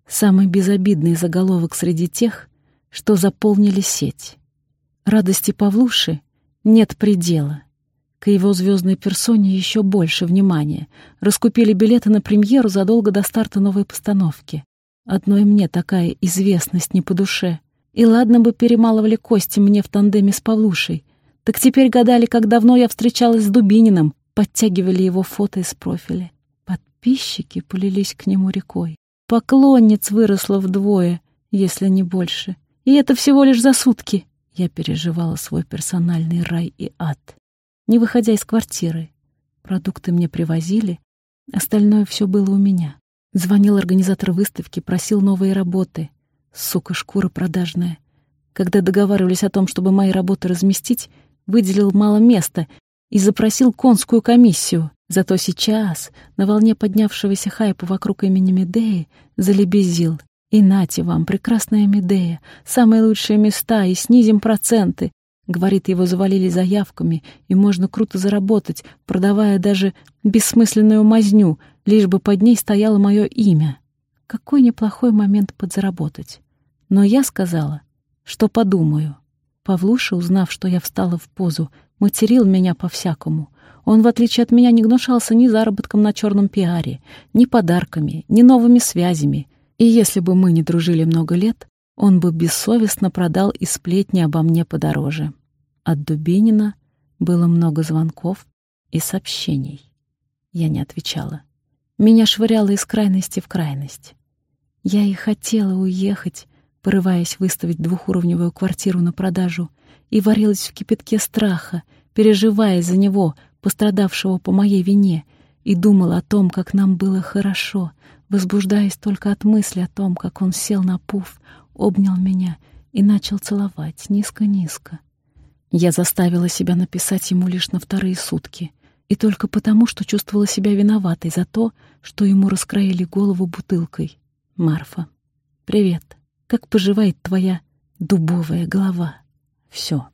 Самый безобидный заголовок среди тех, что заполнили сеть. Радости Павлуши нет предела. К его звездной персоне еще больше внимания. Раскупили билеты на премьеру задолго до старта новой постановки. Одной мне такая известность не по душе. И ладно бы перемалывали кости мне в тандеме с Павлушей. Так теперь гадали, как давно я встречалась с Дубининым, подтягивали его фото из профиля. Подписчики полились к нему рекой. Поклонниц выросло вдвое, если не больше. И это всего лишь за сутки. Я переживала свой персональный рай и ад. Не выходя из квартиры. Продукты мне привозили, остальное все было у меня. Звонил организатор выставки, просил новые работы. Сука, шкура продажная. Когда договаривались о том, чтобы мои работы разместить, выделил мало места и запросил конскую комиссию. Зато сейчас, на волне поднявшегося хайпа вокруг имени Медеи, залебезил. И нате вам, прекрасная Медея, самые лучшие места, и снизим проценты. Говорит, его завалили заявками, и можно круто заработать, продавая даже бессмысленную мазню, лишь бы под ней стояло мое имя. Какой неплохой момент подзаработать. Но я сказала, что подумаю. Павлуша, узнав, что я встала в позу, материл меня по-всякому. Он, в отличие от меня, не гнушался ни заработком на черном пиаре, ни подарками, ни новыми связями. И если бы мы не дружили много лет, он бы бессовестно продал и сплетни обо мне подороже. От Дубинина было много звонков и сообщений. Я не отвечала. Меня швыряло из крайности в крайность. Я и хотела уехать, порываясь выставить двухуровневую квартиру на продажу, и варилась в кипятке страха, переживая за него, пострадавшего по моей вине, и думала о том, как нам было хорошо, возбуждаясь только от мысли о том, как он сел на пуф, обнял меня и начал целовать низко-низко. Я заставила себя написать ему лишь на вторые сутки, и только потому, что чувствовала себя виноватой за то, что ему раскроили голову бутылкой. «Марфа, привет. Как поживает твоя дубовая голова?» Все.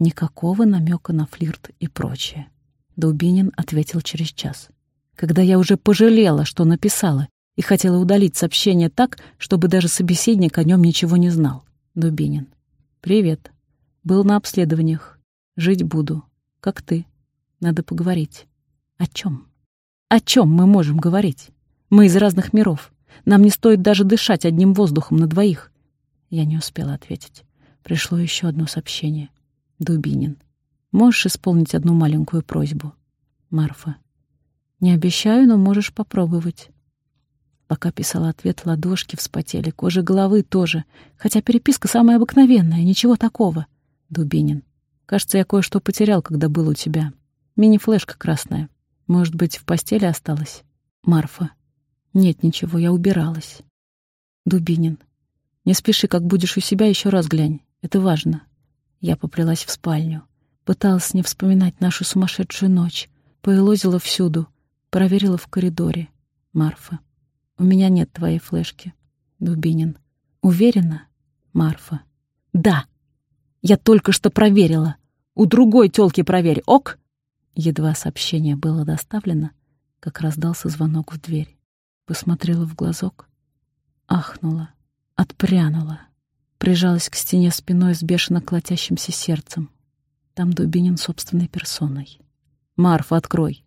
Никакого намека на флирт и прочее. Дубинин ответил через час. Когда я уже пожалела, что написала, и хотела удалить сообщение так, чтобы даже собеседник о нем ничего не знал. Дубинин. «Привет. Был на обследованиях. Жить буду. Как ты. Надо поговорить. О чем? О чем мы можем говорить? Мы из разных миров. Нам не стоит даже дышать одним воздухом на двоих. Я не успела ответить. Пришло еще одно сообщение. Дубинин. Можешь исполнить одну маленькую просьбу? Марфа. Не обещаю, но можешь попробовать. Пока писала ответ, ладошки вспотели, кожа головы тоже, хотя переписка самая обыкновенная, ничего такого. Дубинин. Кажется, я кое-что потерял, когда был у тебя. Мини-флешка красная. Может быть, в постели осталась? Марфа. Нет ничего, я убиралась. Дубинин. Не спеши, как будешь у себя, еще раз глянь. Это важно. Я поплелась в спальню. Пыталась не вспоминать нашу сумасшедшую ночь. Поелозила всюду. Проверила в коридоре. Марфа. У меня нет твоей флешки. Дубинин. Уверена? Марфа. Да. Я только что проверила. У другой тёлки проверь, ок? Едва сообщение было доставлено, как раздался звонок в дверь. Посмотрела в глазок, ахнула, отпрянула, прижалась к стене спиной с бешено колотящимся сердцем. Там Дубинин собственной персоной. «Марфа, открой!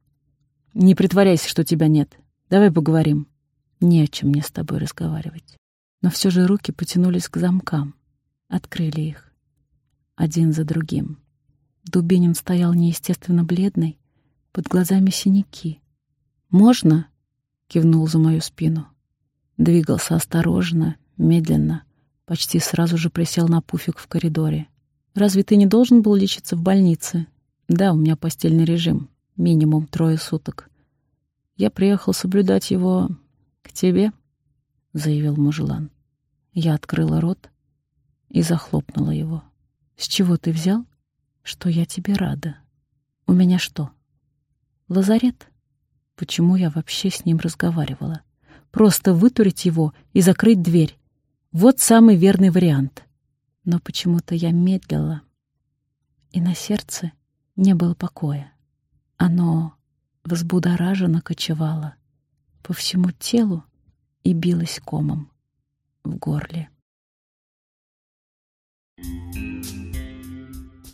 Не притворяйся, что тебя нет. Давай поговорим». Не о чем мне с тобой разговаривать. Но все же руки потянулись к замкам. Открыли их. Один за другим. Дубинин стоял неестественно бледный, под глазами синяки. «Можно?» — кивнул за мою спину. Двигался осторожно, медленно, почти сразу же присел на пуфик в коридоре. «Разве ты не должен был лечиться в больнице?» «Да, у меня постельный режим, минимум трое суток. Я приехал соблюдать его «К тебе», — заявил мужелан. Я открыла рот и захлопнула его. «С чего ты взял, что я тебе рада? У меня что, лазарет? Почему я вообще с ним разговаривала? Просто вытурить его и закрыть дверь. Вот самый верный вариант. Но почему-то я медлила, и на сердце не было покоя. Оно взбудораженно кочевало по всему телу и билась комом в горле.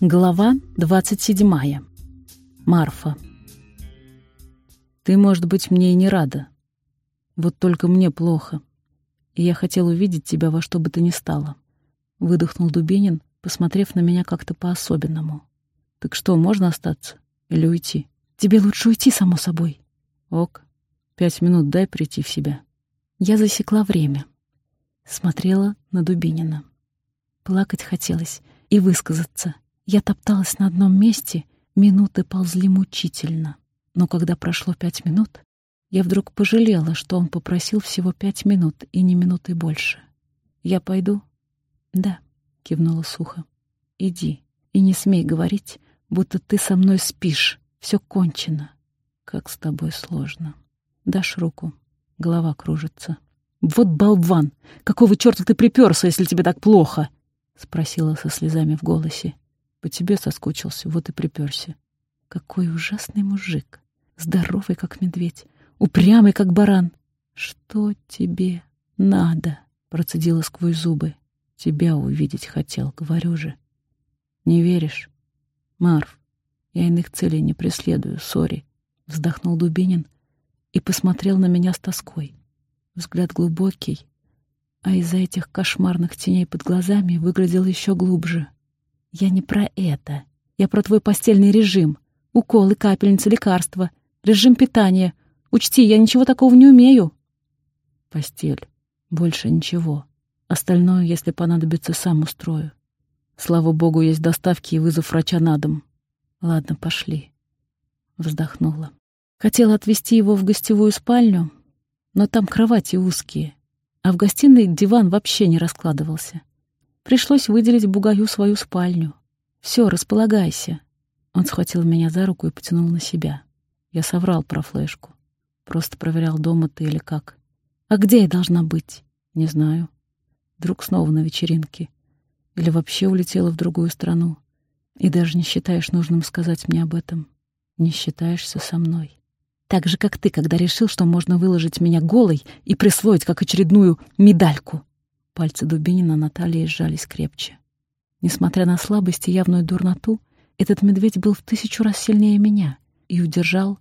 Глава двадцать седьмая. Марфа. Ты, может быть, мне и не рада. Вот только мне плохо. и я хотел увидеть тебя во что бы то ни стало. Выдохнул Дубинин, посмотрев на меня как-то по-особенному. Так что, можно остаться или уйти? Тебе лучше уйти, само собой. Ок, пять минут дай прийти в себя. Я засекла время. Смотрела на Дубинина. Плакать хотелось и высказаться. Я топталась на одном месте, минуты ползли мучительно. Но когда прошло пять минут, я вдруг пожалела, что он попросил всего пять минут и не минуты больше. «Я пойду?» «Да», — кивнула сухо. «Иди и не смей говорить, будто ты со мной спишь. Все кончено. Как с тобой сложно. Дашь руку. Голова кружится». «Вот болван! Какого черта ты приперся, если тебе так плохо?» — спросила со слезами в голосе. «По тебе соскучился, вот и приперся». «Какой ужасный мужик! Здоровый, как медведь, упрямый, как баран. «Что тебе надо?» — процедила сквозь зубы. «Тебя увидеть хотел, говорю же». «Не веришь?» «Марф, я иных целей не преследую, сори», — вздохнул Дубинин и посмотрел на меня с тоской. Взгляд глубокий, а из-за этих кошмарных теней под глазами выглядел еще глубже. «Я не про это. Я про твой постельный режим. Уколы, капельницы, лекарства, режим питания — Учти, я ничего такого не умею. Постель. Больше ничего. Остальное, если понадобится, сам устрою. Слава богу, есть доставки и вызов врача на дом. Ладно, пошли. Вздохнула. Хотела отвезти его в гостевую спальню, но там кровати узкие, а в гостиной диван вообще не раскладывался. Пришлось выделить бугаю свою спальню. Все, располагайся. Он схватил меня за руку и потянул на себя. Я соврал про флешку. Просто проверял, дома ты или как. А где я должна быть? Не знаю. Вдруг снова на вечеринке. Или вообще улетела в другую страну. И даже не считаешь нужным сказать мне об этом. Не считаешься со мной. Так же, как ты, когда решил, что можно выложить меня голой и присвоить как очередную медальку. Пальцы Дубинина на талии сжались крепче. Несмотря на слабость и явную дурноту, этот медведь был в тысячу раз сильнее меня и удержал,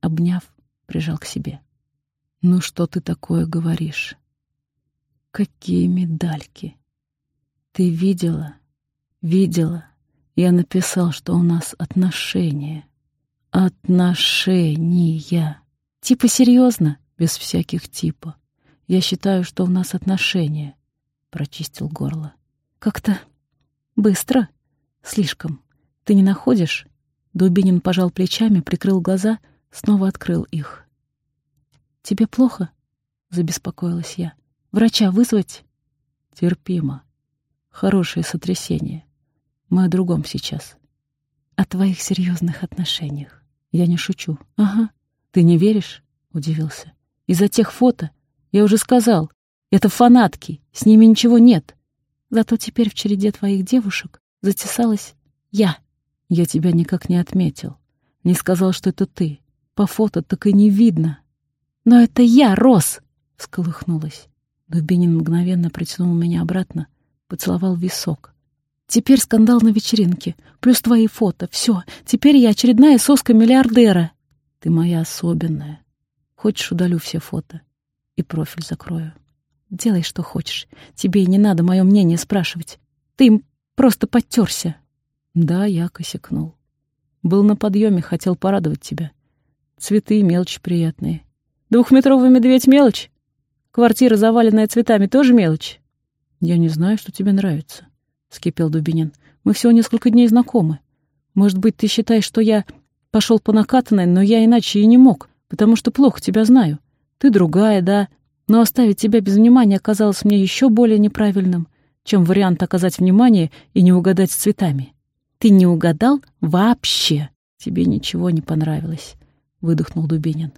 обняв, прижал к себе. «Ну что ты такое говоришь? Какие медальки? Ты видела? Видела? Я написал, что у нас отношения. Отношения. Типа серьезно, без всяких типа. Я считаю, что у нас отношения. Прочистил горло. Как-то быстро. Слишком. Ты не находишь? Дубинин пожал плечами, прикрыл глаза, снова открыл их. «Тебе плохо?» — забеспокоилась я. «Врача вызвать?» «Терпимо. Хорошее сотрясение. Мы о другом сейчас». «О твоих серьезных отношениях. Я не шучу». «Ага. Ты не веришь?» — удивился. «Из-за тех фото? Я уже сказал. Это фанатки. С ними ничего нет. Зато теперь в череде твоих девушек затесалась я. Я тебя никак не отметил. Не сказал, что это ты. По фото так и не видно. «Но это я, Рос!» — всколыхнулась. Дубинин мгновенно притянул меня обратно, поцеловал висок. «Теперь скандал на вечеринке, плюс твои фото. Все, теперь я очередная соска миллиардера». «Ты моя особенная. Хочешь, удалю все фото и профиль закрою. Делай, что хочешь. Тебе и не надо мое мнение спрашивать. Ты им просто подтерся». «Да, я косякнул. Был на подъеме, хотел порадовать тебя. Цветы мелочи приятные. Двухметровый медведь — мелочь. Квартира, заваленная цветами, тоже мелочь. Я не знаю, что тебе нравится, — вскипел Дубинин. Мы всего несколько дней знакомы. Может быть, ты считаешь, что я пошел по накатанной, но я иначе и не мог, потому что плохо тебя знаю. Ты другая, да, но оставить тебя без внимания оказалось мне еще более неправильным, чем вариант оказать внимание и не угадать с цветами. Ты не угадал вообще. Тебе ничего не понравилось, — выдохнул Дубинин.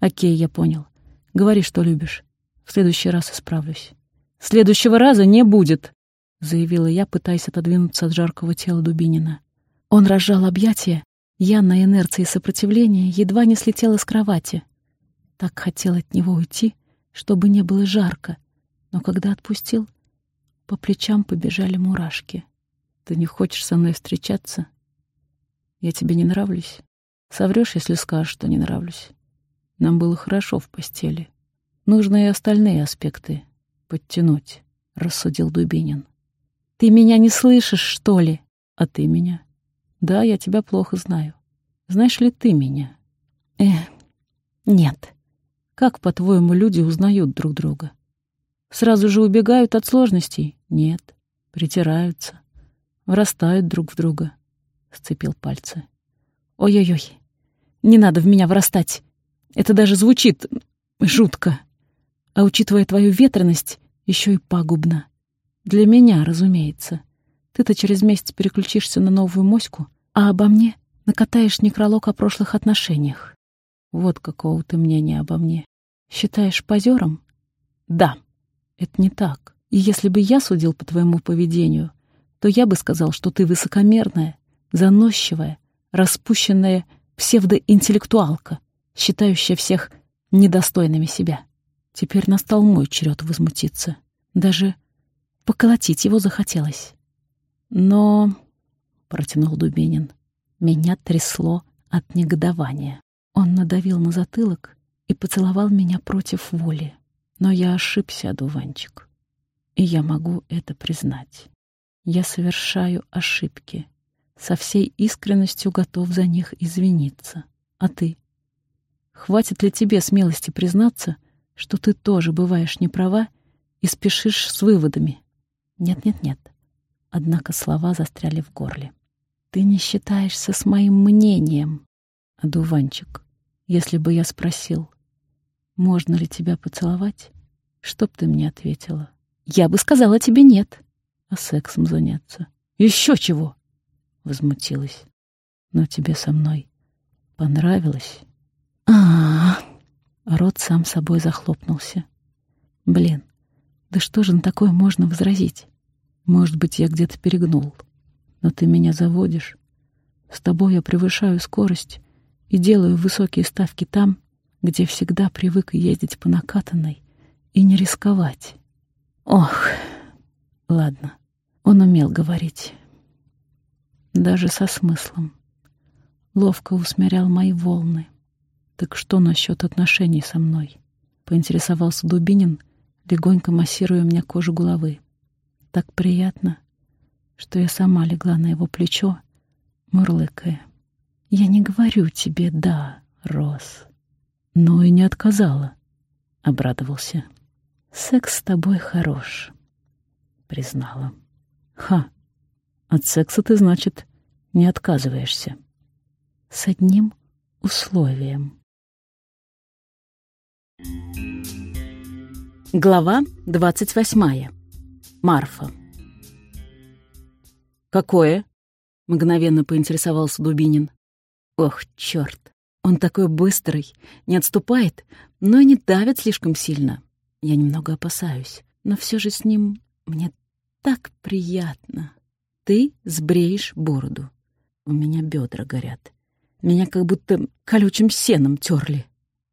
Окей, я понял. Говори, что любишь. В следующий раз исправлюсь. Следующего раза не будет, заявила я, пытаясь отодвинуться от жаркого тела Дубинина. Он разжал объятия. Я на инерции сопротивления едва не слетела с кровати. Так хотел от него уйти, чтобы не было жарко. Но когда отпустил, по плечам побежали мурашки. Ты не хочешь со мной встречаться? Я тебе не нравлюсь? Соврёшь, если скажешь, что не нравлюсь. Нам было хорошо в постели. Нужны и остальные аспекты. подтянуть», — рассудил Дубинин. «Ты меня не слышишь, что ли?» «А ты меня?» «Да, я тебя плохо знаю. Знаешь ли ты меня?» «Э, нет. Как, по-твоему, люди узнают друг друга? Сразу же убегают от сложностей? Нет. Притираются. Врастают друг в друга». Сцепил пальцы. «Ой-ой-ой, не надо в меня врастать. Это даже звучит жутко. А учитывая твою ветренность, еще и пагубно. Для меня, разумеется. Ты-то через месяц переключишься на новую моську, а обо мне накатаешь некролог о прошлых отношениях. Вот какого ты мнения обо мне. Считаешь позером? Да, это не так. И если бы я судил по твоему поведению, то я бы сказал, что ты высокомерная, заносчивая, распущенная псевдоинтеллектуалка, считающая всех недостойными себя. Теперь настал мой черед возмутиться. Даже поколотить его захотелось. Но, — протянул Дубинин, — меня трясло от негодования. Он надавил на затылок и поцеловал меня против воли. Но я ошибся, одуванчик. И я могу это признать. Я совершаю ошибки. Со всей искренностью готов за них извиниться. А ты? Хватит ли тебе смелости признаться, что ты тоже бываешь неправа и спешишь с выводами? Нет-нет-нет. Однако слова застряли в горле. «Ты не считаешься с моим мнением, одуванчик. Если бы я спросил, можно ли тебя поцеловать, что б ты мне ответила? Я бы сказала тебе нет. А сексом заняться? Еще чего?» Возмутилась. «Но тебе со мной понравилось?» а, -а, -а. Рот сам собой захлопнулся. «Блин, да что же на такое можно возразить?» Может быть, я где-то перегнул. Но ты меня заводишь. С тобой я превышаю скорость и делаю высокие ставки там, где всегда привык ездить по накатанной и не рисковать. Ох, ладно, он умел говорить. Даже со смыслом. Ловко усмирял мои волны. Так что насчет отношений со мной? Поинтересовался Дубинин, легонько массируя мне кожу головы так приятно, что я сама легла на его плечо, мурлыкая. «Я не говорю тебе «да», Рос». «Но и не отказала», — обрадовался. «Секс с тобой хорош», — признала. «Ха, от секса ты, значит, не отказываешься?» «С одним условием». Глава двадцать восьмая. Марфа. «Какое?» — мгновенно поинтересовался Дубинин. «Ох, черт! Он такой быстрый, не отступает, но и не давит слишком сильно. Я немного опасаюсь, но все же с ним мне так приятно. Ты сбреешь бороду. У меня бедра горят. Меня как будто колючим сеном терли.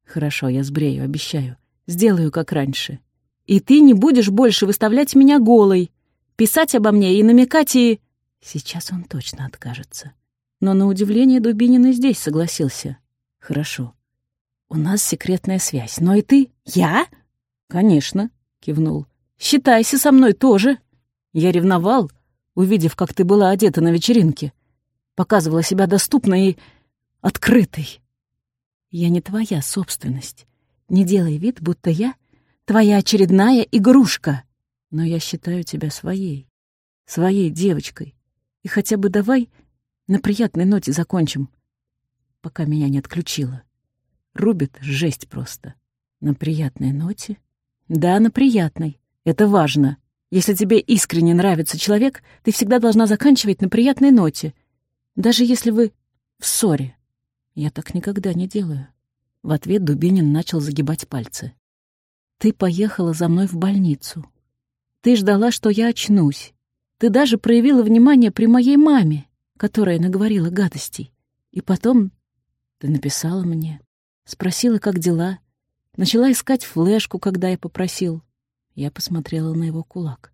Хорошо, я сбрею, обещаю. Сделаю, как раньше. И ты не будешь больше выставлять меня голой, писать обо мне и намекать и...» Сейчас он точно откажется. Но на удивление Дубинин и здесь согласился. «Хорошо. У нас секретная связь. Но и ты...» «Я?» «Конечно», — кивнул. «Считайся со мной тоже. Я ревновал, увидев, как ты была одета на вечеринке. Показывала себя доступной и открытой. Я не твоя собственность. Не делай вид, будто я твоя очередная игрушка. Но я считаю тебя своей, своей девочкой. И хотя бы давай на приятной ноте закончим, пока меня не отключила. Рубит жесть просто. На приятной ноте? Да, на приятной. Это важно. Если тебе искренне нравится человек, ты всегда должна заканчивать на приятной ноте. Даже если вы в ссоре. Я так никогда не делаю. В ответ Дубинин начал загибать пальцы. Ты поехала за мной в больницу. Ты ждала, что я очнусь. Ты даже проявила внимание при моей маме, которая наговорила гадостей. И потом ты написала мне, спросила, как дела, начала искать флешку, когда я попросил. Я посмотрела на его кулак.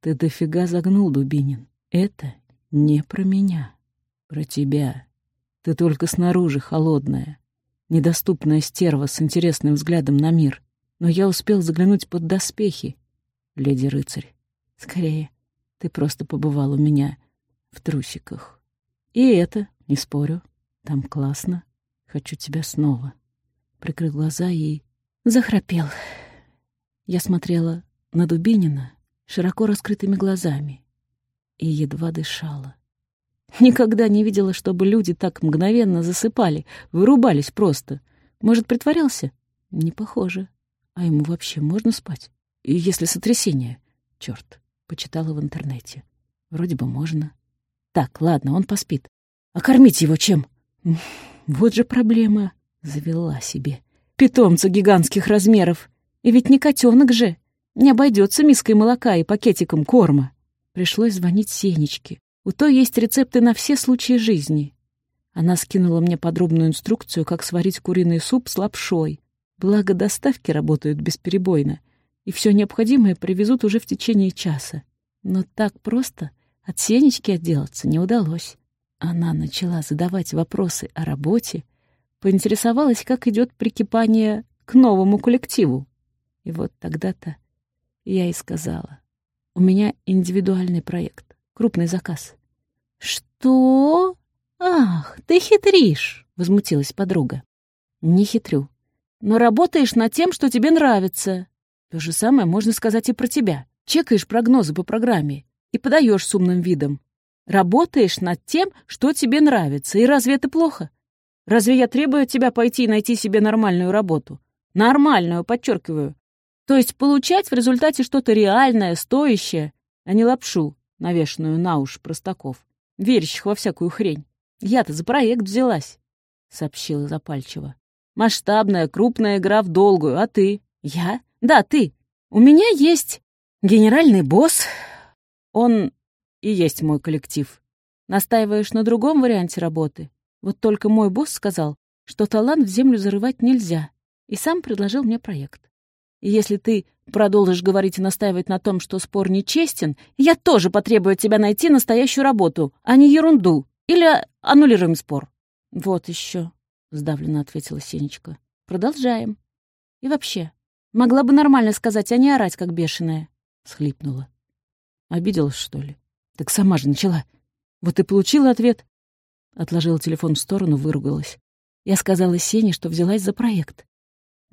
Ты дофига загнул, Дубинин. Это не про меня, про тебя. Ты только снаружи холодная, недоступная стерва с интересным взглядом на мир но я успел заглянуть под доспехи леди-рыцарь. Скорее, ты просто побывал у меня в трусиках. И это, не спорю, там классно. Хочу тебя снова. Прикрыл глаза и захрапел. Я смотрела на Дубинина широко раскрытыми глазами и едва дышала. Никогда не видела, чтобы люди так мгновенно засыпали, вырубались просто. Может, притворялся? Не похоже. А ему вообще можно спать? И если сотрясение? Черт, почитала в интернете. Вроде бы можно. Так, ладно, он поспит. А кормить его чем? Вот же проблема. Завела себе. Питомца гигантских размеров. И ведь не котенок же. Не обойдется миской молока и пакетиком корма. Пришлось звонить Сенечке. У той есть рецепты на все случаи жизни. Она скинула мне подробную инструкцию, как сварить куриный суп с лапшой. Благо, доставки работают бесперебойно, и все необходимое привезут уже в течение часа. Но так просто от Сенечки отделаться не удалось. Она начала задавать вопросы о работе, поинтересовалась, как идет прикипание к новому коллективу. И вот тогда-то я и сказала. У меня индивидуальный проект, крупный заказ. «Что? Ах, ты хитришь!» — возмутилась подруга. «Не хитрю. Но работаешь над тем, что тебе нравится. То же самое можно сказать и про тебя. Чекаешь прогнозы по программе и подаешь с умным видом. Работаешь над тем, что тебе нравится. И разве это плохо? Разве я требую от тебя пойти и найти себе нормальную работу? Нормальную, подчеркиваю. То есть получать в результате что-то реальное, стоящее, а не лапшу, навешенную на уши простаков, верящих во всякую хрень. Я-то за проект взялась, — сообщила запальчиво. Масштабная, крупная игра в долгую, а ты? Я? Да, ты. У меня есть генеральный босс. Он и есть мой коллектив. Настаиваешь на другом варианте работы? Вот только мой босс сказал, что талант в землю зарывать нельзя, и сам предложил мне проект. Если ты продолжишь говорить и настаивать на том, что спор нечестен, я тоже потребую от тебя найти настоящую работу, а не ерунду. Или аннулируем спор. Вот еще, сдавленно ответила Сенечка. Продолжаем. И вообще, могла бы нормально сказать, а не орать, как бешеная. Схлипнула. Обиделась, что ли? Так сама же начала. Вот и получила ответ. Отложила телефон в сторону, выругалась. Я сказала Сене, что взялась за проект.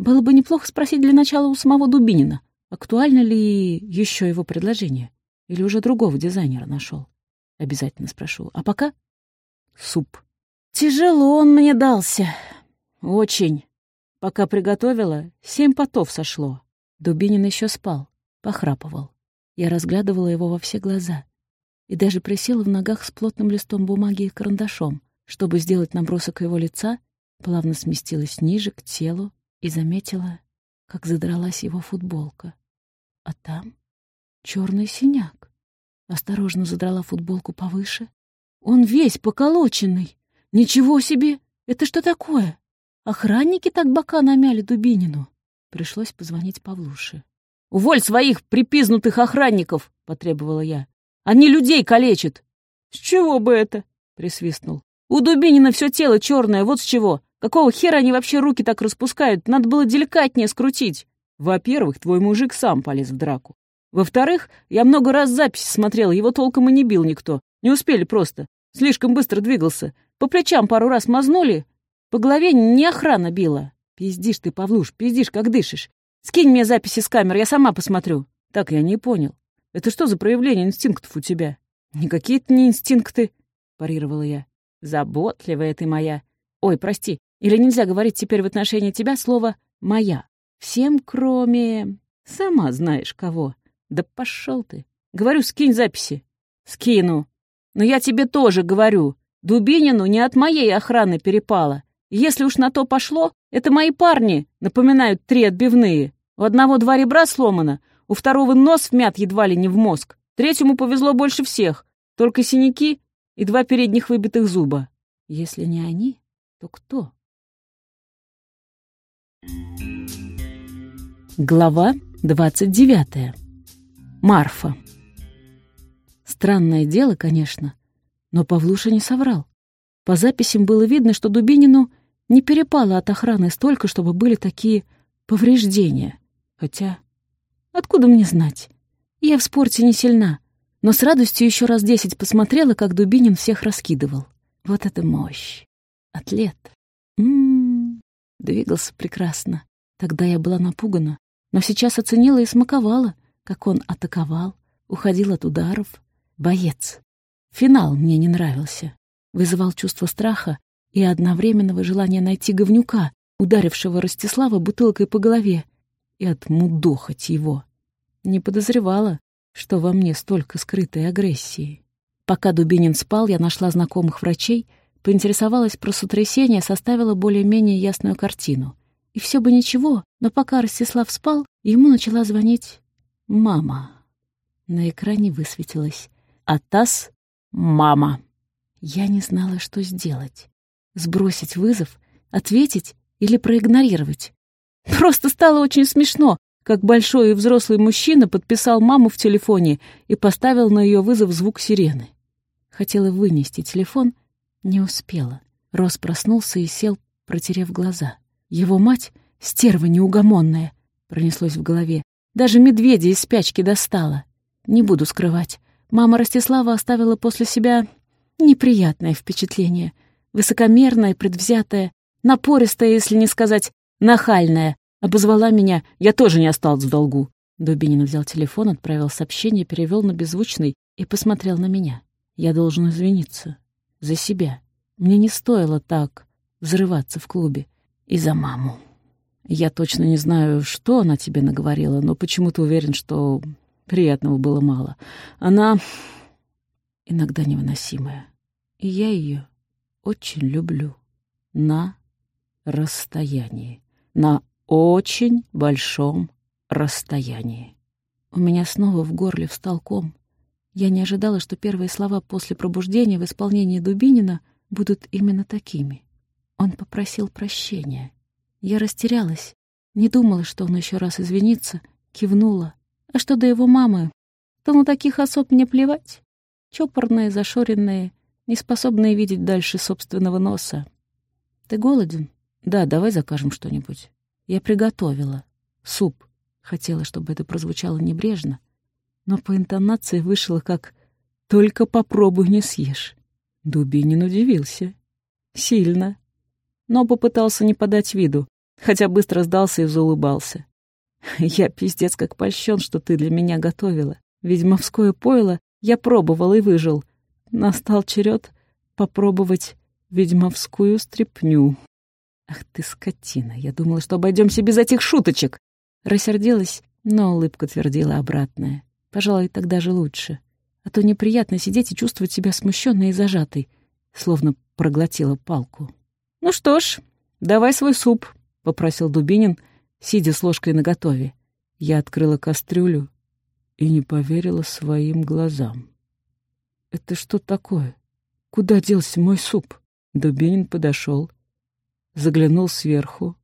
Было бы неплохо спросить для начала у самого Дубинина, актуально ли еще его предложение, или уже другого дизайнера нашел. Обязательно спрошу. А пока суп. Тяжело он мне дался. Очень. Пока приготовила, семь потов сошло. Дубинин еще спал, похрапывал. Я разглядывала его во все глаза и даже присела в ногах с плотным листом бумаги и карандашом, чтобы сделать набросок его лица, плавно сместилась ниже, к телу, и заметила, как задралась его футболка. А там черный синяк. Осторожно задрала футболку повыше. Он весь поколоченный. Ничего себе! Это что такое? Охранники так бока намяли Дубинину. Пришлось позвонить Павлуше. «Уволь своих припизнутых охранников!» — потребовала я. «Они людей калечат!» «С чего бы это?» — присвистнул. «У Дубинина все тело черное, вот с чего. Какого хера они вообще руки так распускают? Надо было деликатнее скрутить. Во-первых, твой мужик сам полез в драку. Во-вторых, я много раз записи смотрел, его толком и не бил никто. Не успели просто. Слишком быстро двигался. По плечам пару раз мазнули. По голове не охрана била. Пиздишь ты, Павлуш, пиздишь, как дышишь. Скинь мне записи с камер, я сама посмотрю. Так, я не понял. Это что за проявление инстинктов у тебя? Никакие это не инстинкты, парировала я. Заботливая ты моя. Ой, прости, или нельзя говорить теперь в отношении тебя слово «моя»? Всем, кроме... Сама знаешь кого. Да пошел ты. Говорю, скинь записи. Скину. Но я тебе тоже говорю. Дубинину не от моей охраны перепало. Если уж на то пошло, это мои парни, напоминают три отбивные. У одного два ребра сломано, у второго нос вмят едва ли не в мозг. Третьему повезло больше всех. Только синяки и два передних выбитых зуба. Если не они, то кто? Глава 29. Марфа. Странное дело, конечно, но Павлуша не соврал. По записям было видно, что Дубинину не перепало от охраны столько, чтобы были такие повреждения. Хотя, откуда мне знать? Я в спорте не сильна, но с радостью еще раз десять посмотрела, как Дубинин всех раскидывал. Вот это мощь! Атлет! М-м-м, двигался прекрасно. Тогда я была напугана, но сейчас оценила и смаковала, как он атаковал, уходил от ударов. Боец. Финал мне не нравился. Вызывал чувство страха и одновременного желания найти говнюка, ударившего Ростислава бутылкой по голове, и отмудохать его. Не подозревала, что во мне столько скрытой агрессии. Пока Дубинин спал, я нашла знакомых врачей, поинтересовалась про сотрясение, составила более-менее ясную картину. И все бы ничего, но пока Ростислав спал, ему начала звонить мама. На экране высветилось «Атас, мама». Я не знала, что сделать. Сбросить вызов, ответить или проигнорировать. Просто стало очень смешно, как большой и взрослый мужчина подписал маму в телефоне и поставил на ее вызов звук сирены. Хотела вынести телефон, не успела. Рос проснулся и сел, протерев глаза. Его мать, стерва неугомонная, пронеслось в голове, даже медведя из спячки достала. Не буду скрывать. Мама Ростислава оставила после себя неприятное впечатление. Высокомерное, предвзятое, напористое, если не сказать нахальное. Обозвала меня, я тоже не осталась в долгу. Дубинин взял телефон, отправил сообщение, перевел на беззвучный и посмотрел на меня. Я должен извиниться. За себя. Мне не стоило так взрываться в клубе. И за маму. Я точно не знаю, что она тебе наговорила, но почему-то уверен, что приятного было мало. Она иногда невыносимая. И я ее очень люблю. На расстоянии. На очень большом расстоянии. У меня снова в горле встал ком. Я не ожидала, что первые слова после пробуждения в исполнении Дубинина будут именно такими. Он попросил прощения. Я растерялась, не думала, что он еще раз извинится, кивнула. А что до его мамы, то на таких особ мне плевать. Чопорные, зашоренные, неспособные видеть дальше собственного носа. «Ты голоден?» «Да, давай закажем что-нибудь». Я приготовила. Суп. Хотела, чтобы это прозвучало небрежно, но по интонации вышло как «только попробуй, не съешь». Дубинин удивился. Сильно. Но попытался не подать виду, хотя быстро сдался и заулыбался. «Я пиздец как польщен, что ты для меня готовила. Ведьмовское пойло я пробовал и выжил. Настал черед попробовать ведьмовскую стряпню». «Ах ты, скотина! Я думала, что обойдемся без этих шуточек!» Рассердилась, но улыбка твердила обратное. «Пожалуй, тогда же лучше. А то неприятно сидеть и чувствовать себя смущенной и зажатой, словно проглотила палку». «Ну что ж, давай свой суп», — попросил Дубинин, сидя с ложкой наготове. Я открыла кастрюлю и не поверила своим глазам. «Это что такое? Куда делся мой суп?» Дубинин подошел, заглянул сверху.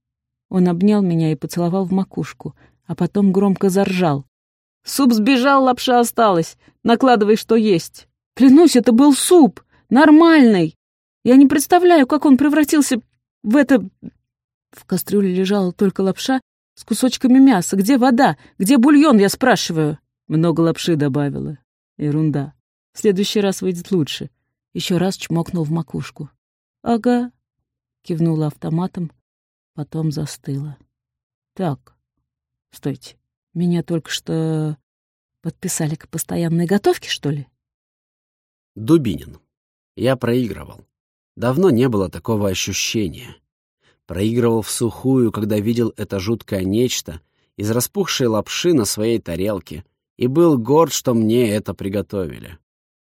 Он обнял меня и поцеловал в макушку, а потом громко заржал. «Суп сбежал, лапша осталась. Накладывай, что есть». «Клянусь, это был суп! Нормальный! Я не представляю, как он превратился в это...» В кастрюле лежала только лапша с кусочками мяса. «Где вода? Где бульон?» Я спрашиваю. Много лапши добавила. Ерунда. В следующий раз выйдет лучше. Еще раз чмокнул в макушку. «Ага», кивнула автоматом, потом застыла. Так, стойте, меня только что подписали к постоянной готовке, что ли? Дубинин. Я проигрывал. Давно не было такого ощущения. Проигрывал в сухую, когда видел это жуткое нечто из распухшей лапши на своей тарелке, и был горд, что мне это приготовили.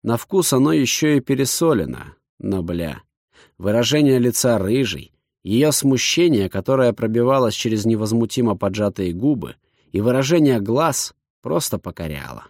На вкус оно еще и пересолено, но бля. Выражение лица рыжий, ее смущение, которое пробивалось через невозмутимо поджатые губы, и выражение глаз просто покоряло.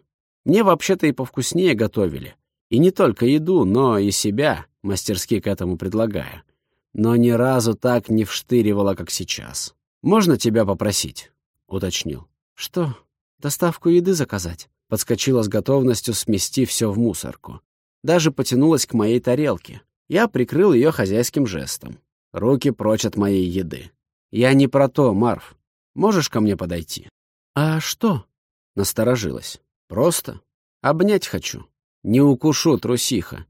Мне вообще-то и повкуснее готовили. И не только еду, но и себя, мастерски к этому предлагая. Но ни разу так не вштыривало, как сейчас. «Можно тебя попросить?» — уточнил. «Что, доставку еды заказать?» Подскочила с готовностью смести все в мусорку. Даже потянулась к моей тарелке. Я прикрыл ее хозяйским жестом. Руки прочь от моей еды. «Я не про то, Марв. Можешь ко мне подойти?» «А что?» — насторожилась. Просто обнять хочу. Не укушу, трусиха.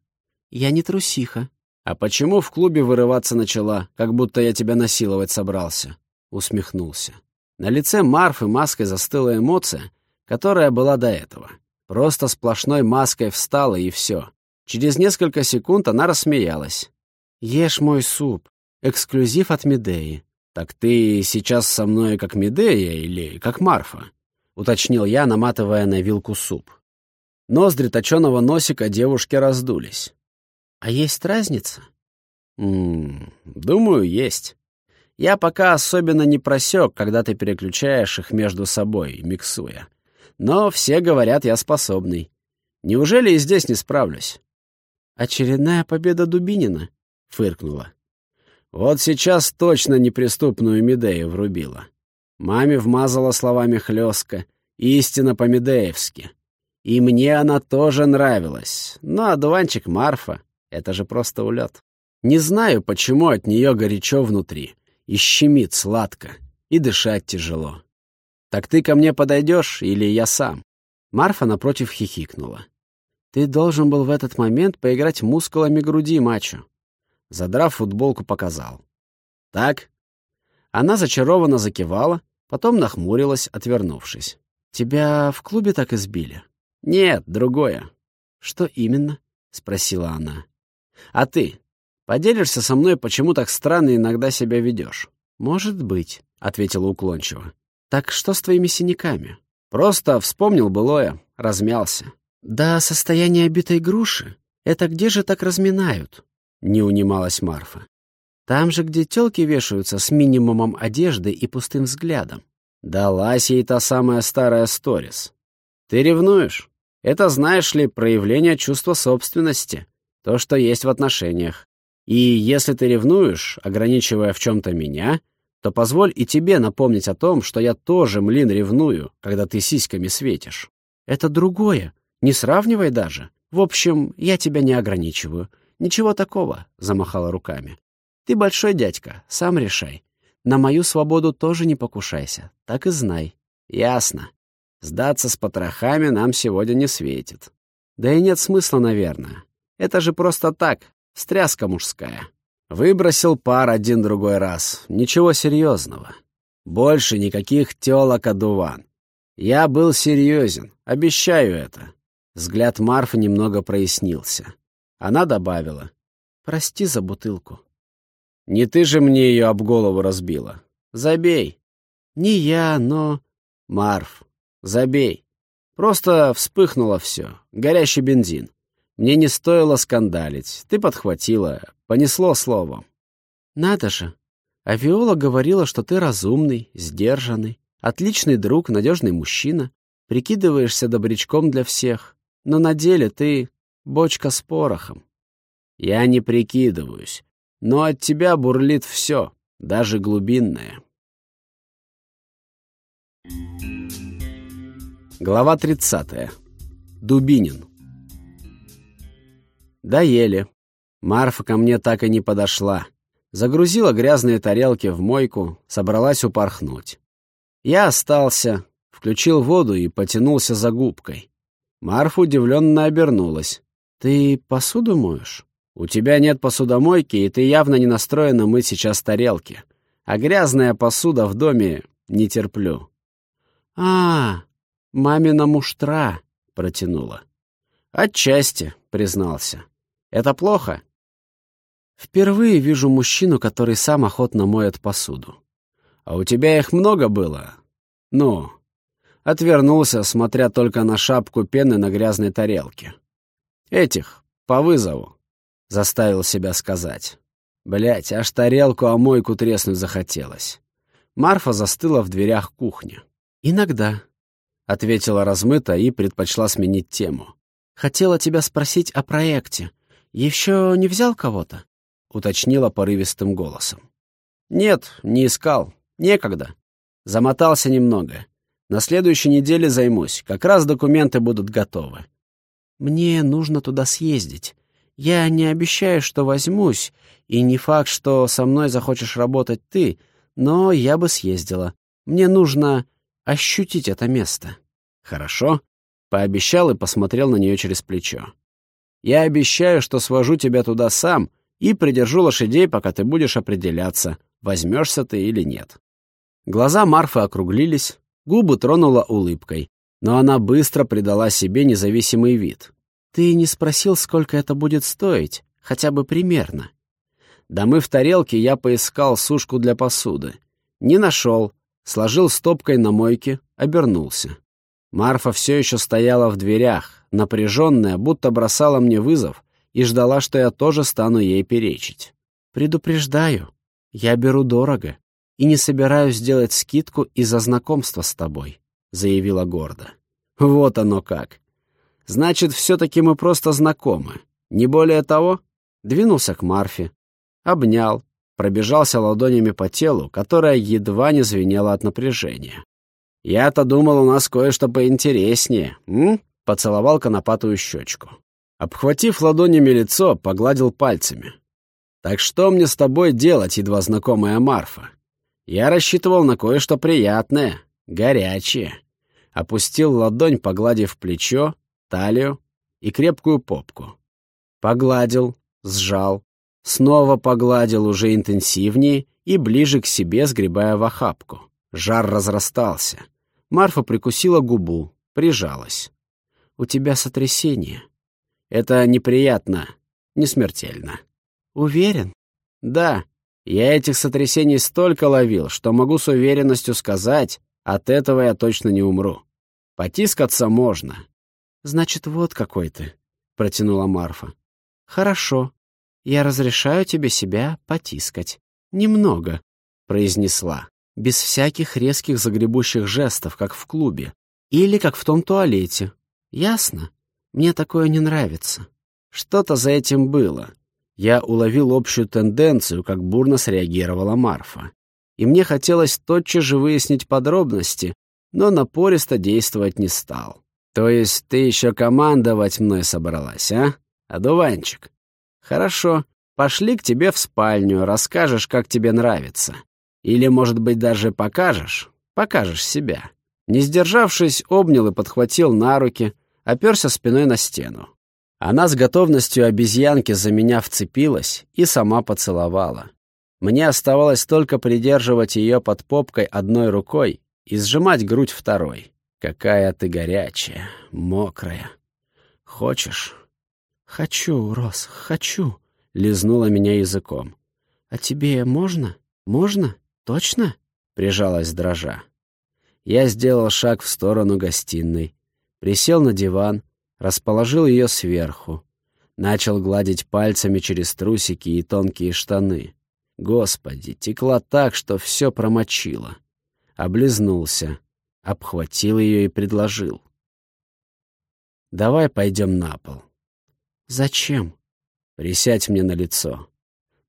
Я не трусиха. А почему в клубе вырываться начала, как будто я тебя насиловать собрался? Усмехнулся. На лице Марфы маской застыла эмоция, которая была до этого. Просто сплошной маской встала, и все. Через несколько секунд она рассмеялась. «Ешь мой суп. Эксклюзив от Медеи». «Так ты сейчас со мной как Медея или как Марфа?» — уточнил я, наматывая на вилку суп. Ноздри точеного носика девушки раздулись. «А есть разница?» «М -м, «Думаю, есть. Я пока особенно не просек, когда ты переключаешь их между собой, миксуя. Но все говорят, я способный. Неужели и здесь не справлюсь?» «Очередная победа Дубинина», — фыркнула. «Вот сейчас точно неприступную Медею врубила. Маме вмазала словами хлестка, истинно по-медеевски. И мне она тоже нравилась. Ну, а дуванчик Марфа — это же просто улет. Не знаю, почему от нее горячо внутри, и щемит сладко, и дышать тяжело. Так ты ко мне подойдешь или я сам?» Марфа напротив хихикнула. «Ты должен был в этот момент поиграть мускулами груди, мачо». Задрав футболку, показал. «Так?» Она зачарованно закивала, потом нахмурилась, отвернувшись. «Тебя в клубе так избили?» «Нет, другое». «Что именно?» — спросила она. «А ты? Поделишься со мной, почему так странно иногда себя ведешь?» «Может быть», — ответила уклончиво. «Так что с твоими синяками?» «Просто вспомнил былое, размялся». «Да состояние битой груши. Это где же так разминают?» — не унималась Марфа. «Там же, где тёлки вешаются с минимумом одежды и пустым взглядом». Далась ей та самая старая сторис. «Ты ревнуешь?» Это, знаешь ли, проявление чувства собственности, то, что есть в отношениях. И если ты ревнуешь, ограничивая в чем-то меня, то позволь и тебе напомнить о том, что я тоже, млин, ревную, когда ты сиськами светишь. Это другое. Не сравнивай даже. В общем, я тебя не ограничиваю. Ничего такого, — замахала руками. Ты большой дядька, сам решай. На мою свободу тоже не покушайся, так и знай. Ясно. Сдаться с потрохами нам сегодня не светит. Да и нет смысла, наверное. Это же просто так, стряска мужская. Выбросил пар один-другой раз. Ничего серьезного. Больше никаких тёлок одуван. Я был серьезен, обещаю это. Взгляд Марфы немного прояснился. Она добавила. «Прости за бутылку». «Не ты же мне ее об голову разбила. Забей». «Не я, но...» «Марф, Забей. Просто вспыхнуло все. Горящий бензин. Мне не стоило скандалить. Ты подхватила. Понесло словом. Надо же. А Виола говорила, что ты разумный, сдержанный, отличный друг, надежный мужчина. Прикидываешься добрячком для всех. Но на деле ты бочка с порохом. Я не прикидываюсь. Но от тебя бурлит все, даже глубинное. Глава 30. Дубинин. Доели. Марфа ко мне так и не подошла. Загрузила грязные тарелки в мойку, собралась упорхнуть. Я остался, включил воду и потянулся за губкой. Марфа удивленно обернулась. «Ты посуду моешь?» «У тебя нет посудомойки, и ты явно не настроена мыть сейчас тарелки. А грязная посуда в доме не терплю». «А, «Мамина муштра», — протянула. «Отчасти», — признался. «Это плохо?» «Впервые вижу мужчину, который сам охотно моет посуду». «А у тебя их много было?» «Ну?» Отвернулся, смотря только на шапку пены на грязной тарелке. «Этих, по вызову», — заставил себя сказать. Блять, аж тарелку о мойку треснуть захотелось. Марфа застыла в дверях кухни. «Иногда», ответила размыто и предпочла сменить тему. «Хотела тебя спросить о проекте. Еще не взял кого-то?» — уточнила порывистым голосом. «Нет, не искал. Некогда. Замотался немного. На следующей неделе займусь. Как раз документы будут готовы». «Мне нужно туда съездить. Я не обещаю, что возьмусь, и не факт, что со мной захочешь работать ты, но я бы съездила. Мне нужно ощутить это место. Хорошо. Пообещал и посмотрел на нее через плечо. «Я обещаю, что свожу тебя туда сам и придержу лошадей, пока ты будешь определяться, возьмешься ты или нет». Глаза Марфы округлились, губы тронула улыбкой, но она быстро придала себе независимый вид. «Ты не спросил, сколько это будет стоить, хотя бы примерно?» Домыв тарелки, я поискал сушку для посуды. Не нашел, сложил стопкой на мойке, обернулся. Марфа все еще стояла в дверях, напряженная, будто бросала мне вызов и ждала, что я тоже стану ей перечить. «Предупреждаю, я беру дорого и не собираюсь делать скидку из-за знакомства с тобой», — заявила гордо. «Вот оно как. Значит, все-таки мы просто знакомы. Не более того?» Двинулся к Марфе, обнял, пробежался ладонями по телу, которое едва не звенело от напряжения. «Я-то думал, у нас кое-что поинтереснее, м?» Поцеловал конопатую щечку. Обхватив ладонями лицо, погладил пальцами. «Так что мне с тобой делать, едва знакомая Марфа? Я рассчитывал на кое-что приятное, горячее». Опустил ладонь, погладив плечо, талию и крепкую попку. Погладил, сжал, Снова погладил уже интенсивнее и ближе к себе, сгребая в охапку. Жар разрастался. Марфа прикусила губу, прижалась. «У тебя сотрясение. Это неприятно, не смертельно». «Уверен?» «Да. Я этих сотрясений столько ловил, что могу с уверенностью сказать, от этого я точно не умру. Потискаться можно». «Значит, вот какой ты», — протянула Марфа. «Хорошо. Я разрешаю тебе себя потискать. Немного, произнесла, без всяких резких загребущих жестов, как в клубе. Или как в том туалете. Ясно? Мне такое не нравится. Что-то за этим было. Я уловил общую тенденцию, как бурно среагировала Марфа. И мне хотелось тотчас же выяснить подробности, но напористо действовать не стал. То есть ты еще командовать мной собралась, а? Одуванчик? Хорошо, пошли к тебе в спальню, расскажешь, как тебе нравится. Или, может быть, даже покажешь, покажешь себя. Не сдержавшись, обнял и подхватил на руки, оперся спиной на стену. Она с готовностью обезьянки за меня вцепилась и сама поцеловала. Мне оставалось только придерживать ее под попкой одной рукой и сжимать грудь второй. Какая ты горячая, мокрая. Хочешь? «Хочу, Рос, хочу», — лизнула меня языком. «А тебе можно? Можно? Точно?» — прижалась дрожа. Я сделал шаг в сторону гостиной, присел на диван, расположил ее сверху, начал гладить пальцами через трусики и тонкие штаны. Господи, текла так, что все промочило. Облизнулся, обхватил ее и предложил. «Давай пойдем на пол». «Зачем?» «Присядь мне на лицо».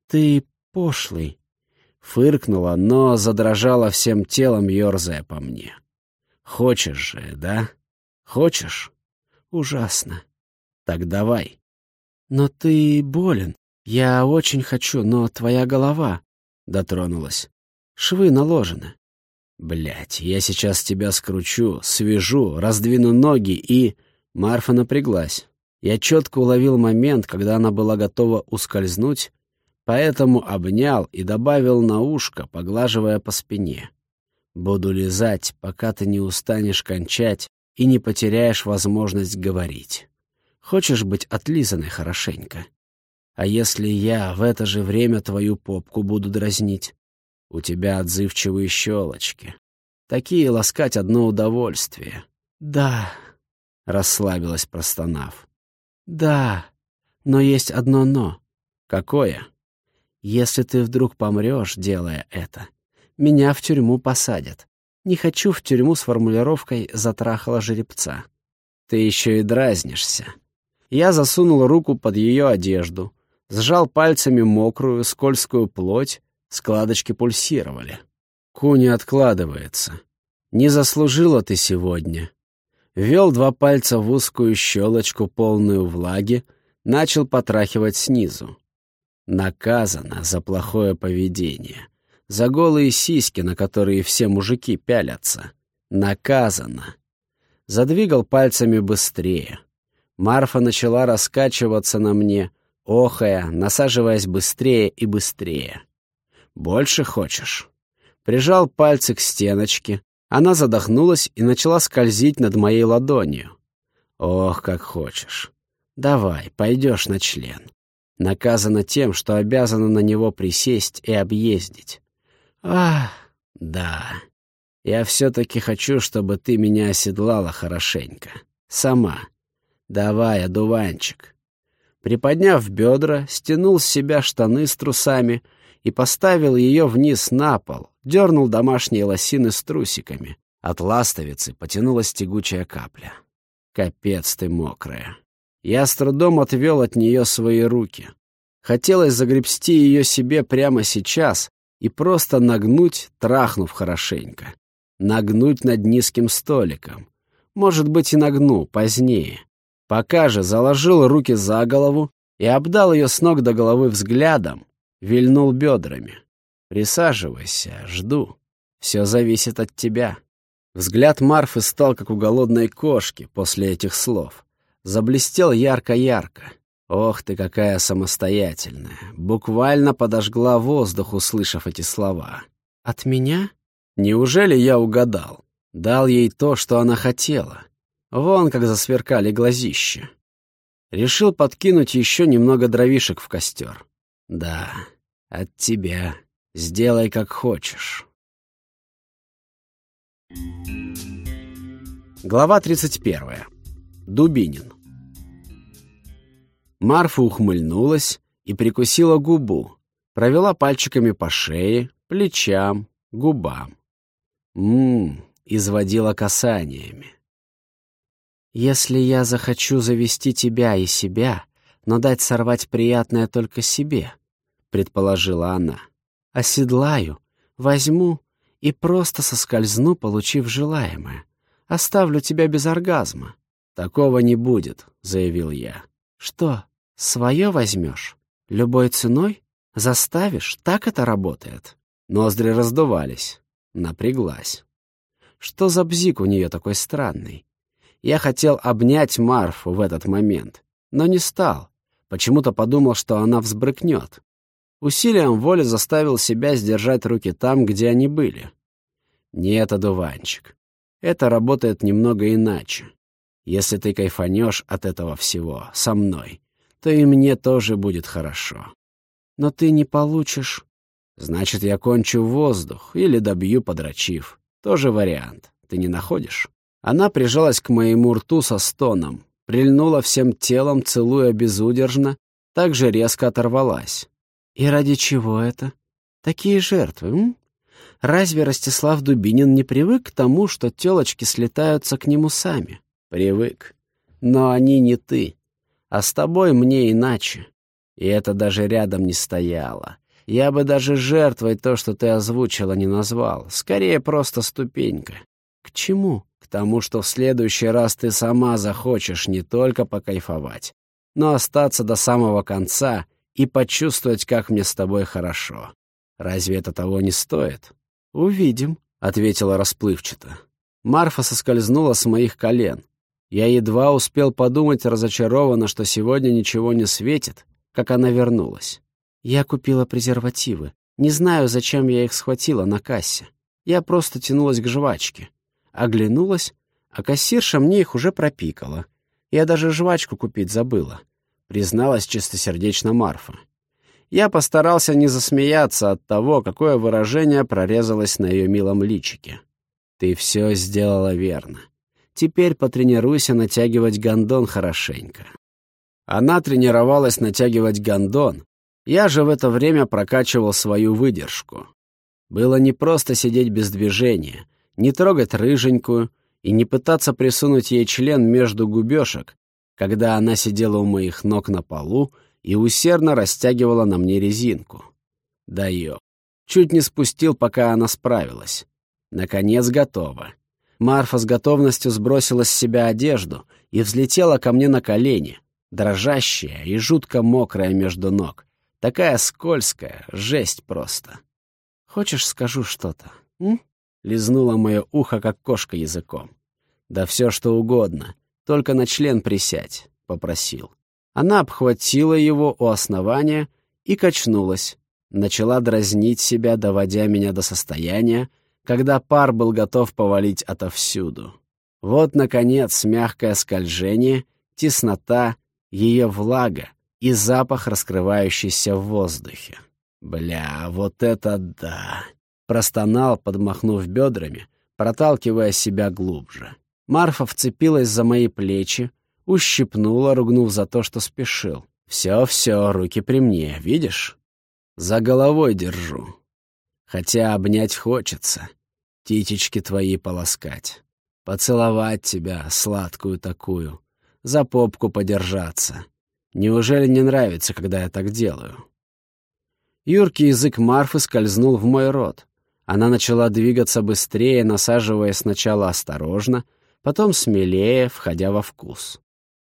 «Ты пошлый», — фыркнула, но задрожала всем телом, ерзая по мне. «Хочешь же, да? Хочешь?» «Ужасно». «Так давай». «Но ты болен. Я очень хочу, но твоя голова...» — дотронулась. «Швы наложены». Блять, я сейчас тебя скручу, свяжу, раздвину ноги и...» Марфа напряглась. Я четко уловил момент, когда она была готова ускользнуть, поэтому обнял и добавил на ушко, поглаживая по спине. «Буду лизать, пока ты не устанешь кончать и не потеряешь возможность говорить. Хочешь быть отлизанной хорошенько? А если я в это же время твою попку буду дразнить? У тебя отзывчивые щелочки. Такие ласкать одно удовольствие». «Да», — расслабилась, простонав. «Да, но есть одно «но». Какое? Если ты вдруг помрешь, делая это, меня в тюрьму посадят. Не хочу в тюрьму с формулировкой «затрахала жеребца». Ты еще и дразнишься. Я засунул руку под ее одежду, сжал пальцами мокрую, скользкую плоть, складочки пульсировали. Ку не откладывается. Не заслужила ты сегодня ввел два пальца в узкую щелочку, полную влаги, начал потрахивать снизу. Наказано за плохое поведение. За голые сиськи, на которые все мужики пялятся. Наказано. Задвигал пальцами быстрее. Марфа начала раскачиваться на мне, охая, насаживаясь быстрее и быстрее. «Больше хочешь?» Прижал пальцы к стеночке. Она задохнулась и начала скользить над моей ладонью. «Ох, как хочешь. Давай, пойдешь на член. Наказана тем, что обязана на него присесть и объездить. Ах, да. Я все-таки хочу, чтобы ты меня оседлала хорошенько. Сама. Давай, одуванчик. Приподняв бедра, стянул с себя штаны с трусами и поставил ее вниз на пол, дернул домашние лосины с трусиками. От ластовицы потянулась тягучая капля. Капец ты мокрая. Я с трудом отвел от нее свои руки. Хотелось загребсти ее себе прямо сейчас и просто нагнуть, трахнув хорошенько. Нагнуть над низким столиком. Может быть, и нагну позднее. Пока же заложил руки за голову и обдал ее с ног до головы взглядом, вильнул бедрами. «Присаживайся, жду. Все зависит от тебя». Взгляд Марфы стал, как у голодной кошки после этих слов. Заблестел ярко-ярко. Ох ты, какая самостоятельная. Буквально подожгла воздух, услышав эти слова. «От меня?» Неужели я угадал? Дал ей то, что она хотела. Вон как засверкали глазища. Решил подкинуть еще немного дровишек в костер. Да, от тебя. Сделай, как хочешь. Глава 31. Дубинин. Марфа ухмыльнулась и прикусила губу, провела пальчиками по шее, плечам, губам. Ммм, изводила касаниями. «Если я захочу завести тебя и себя, но дать сорвать приятное только себе», — предположила она, — «оседлаю, возьму и просто соскользну, получив желаемое. Оставлю тебя без оргазма». «Такого не будет», — заявил я. «Что, свое возьмешь? Любой ценой? Заставишь? Так это работает?» Ноздри раздувались. Напряглась. Что за бзик у нее такой странный? Я хотел обнять Марфу в этот момент, но не стал. Почему-то подумал, что она взбрыкнет. Усилием воли заставил себя сдержать руки там, где они были. Нет, одуванчик. Это работает немного иначе. Если ты кайфанешь от этого всего со мной, то и мне тоже будет хорошо. Но ты не получишь... Значит, я кончу воздух или добью, подрочив. Тоже вариант. Ты не находишь? Она прижалась к моему рту со стоном, прильнула всем телом, целуя безудержно, так же резко оторвалась. И ради чего это? Такие жертвы, м? Разве Ростислав Дубинин не привык к тому, что телочки слетаются к нему сами? Привык. Но они не ты. А с тобой мне иначе. И это даже рядом не стояло. Я бы даже жертвой то, что ты озвучила, не назвал. Скорее, просто ступенька. К чему? Тому, что в следующий раз ты сама захочешь не только покайфовать, но остаться до самого конца и почувствовать, как мне с тобой хорошо. Разве это того не стоит? «Увидим», — ответила расплывчато. Марфа соскользнула с моих колен. Я едва успел подумать разочарованно, что сегодня ничего не светит, как она вернулась. Я купила презервативы. Не знаю, зачем я их схватила на кассе. Я просто тянулась к жвачке. Оглянулась, а кассирша мне их уже пропикала. Я даже жвачку купить забыла. Призналась чистосердечно Марфа. Я постарался не засмеяться от того, какое выражение прорезалось на ее милом личике. «Ты все сделала верно. Теперь потренируйся натягивать гондон хорошенько». Она тренировалась натягивать гондон, я же в это время прокачивал свою выдержку. Было не просто сидеть без движения, не трогать рыженькую и не пытаться присунуть ей член между губёшек, когда она сидела у моих ног на полу и усердно растягивала на мне резинку. Да ё. Чуть не спустил, пока она справилась. Наконец готова. Марфа с готовностью сбросила с себя одежду и взлетела ко мне на колени, дрожащая и жутко мокрая между ног. Такая скользкая, жесть просто. «Хочешь, скажу что-то, м?» Лизнула мое ухо, как кошка языком. Да все что угодно, только на член присядь, попросил. Она обхватила его у основания и качнулась, начала дразнить себя, доводя меня до состояния, когда пар был готов повалить отовсюду. Вот, наконец, мягкое скольжение, теснота, ее влага и запах, раскрывающийся в воздухе. Бля, вот это да! Простонал, подмахнув бедрами, проталкивая себя глубже. Марфа вцепилась за мои плечи, ущипнула, ругнув за то, что спешил. «Все-все, руки при мне, видишь? За головой держу. Хотя обнять хочется, титечки твои полоскать, поцеловать тебя, сладкую такую, за попку подержаться. Неужели не нравится, когда я так делаю?» Юркий язык Марфы скользнул в мой рот. Она начала двигаться быстрее, насаживая сначала осторожно, потом смелее, входя во вкус.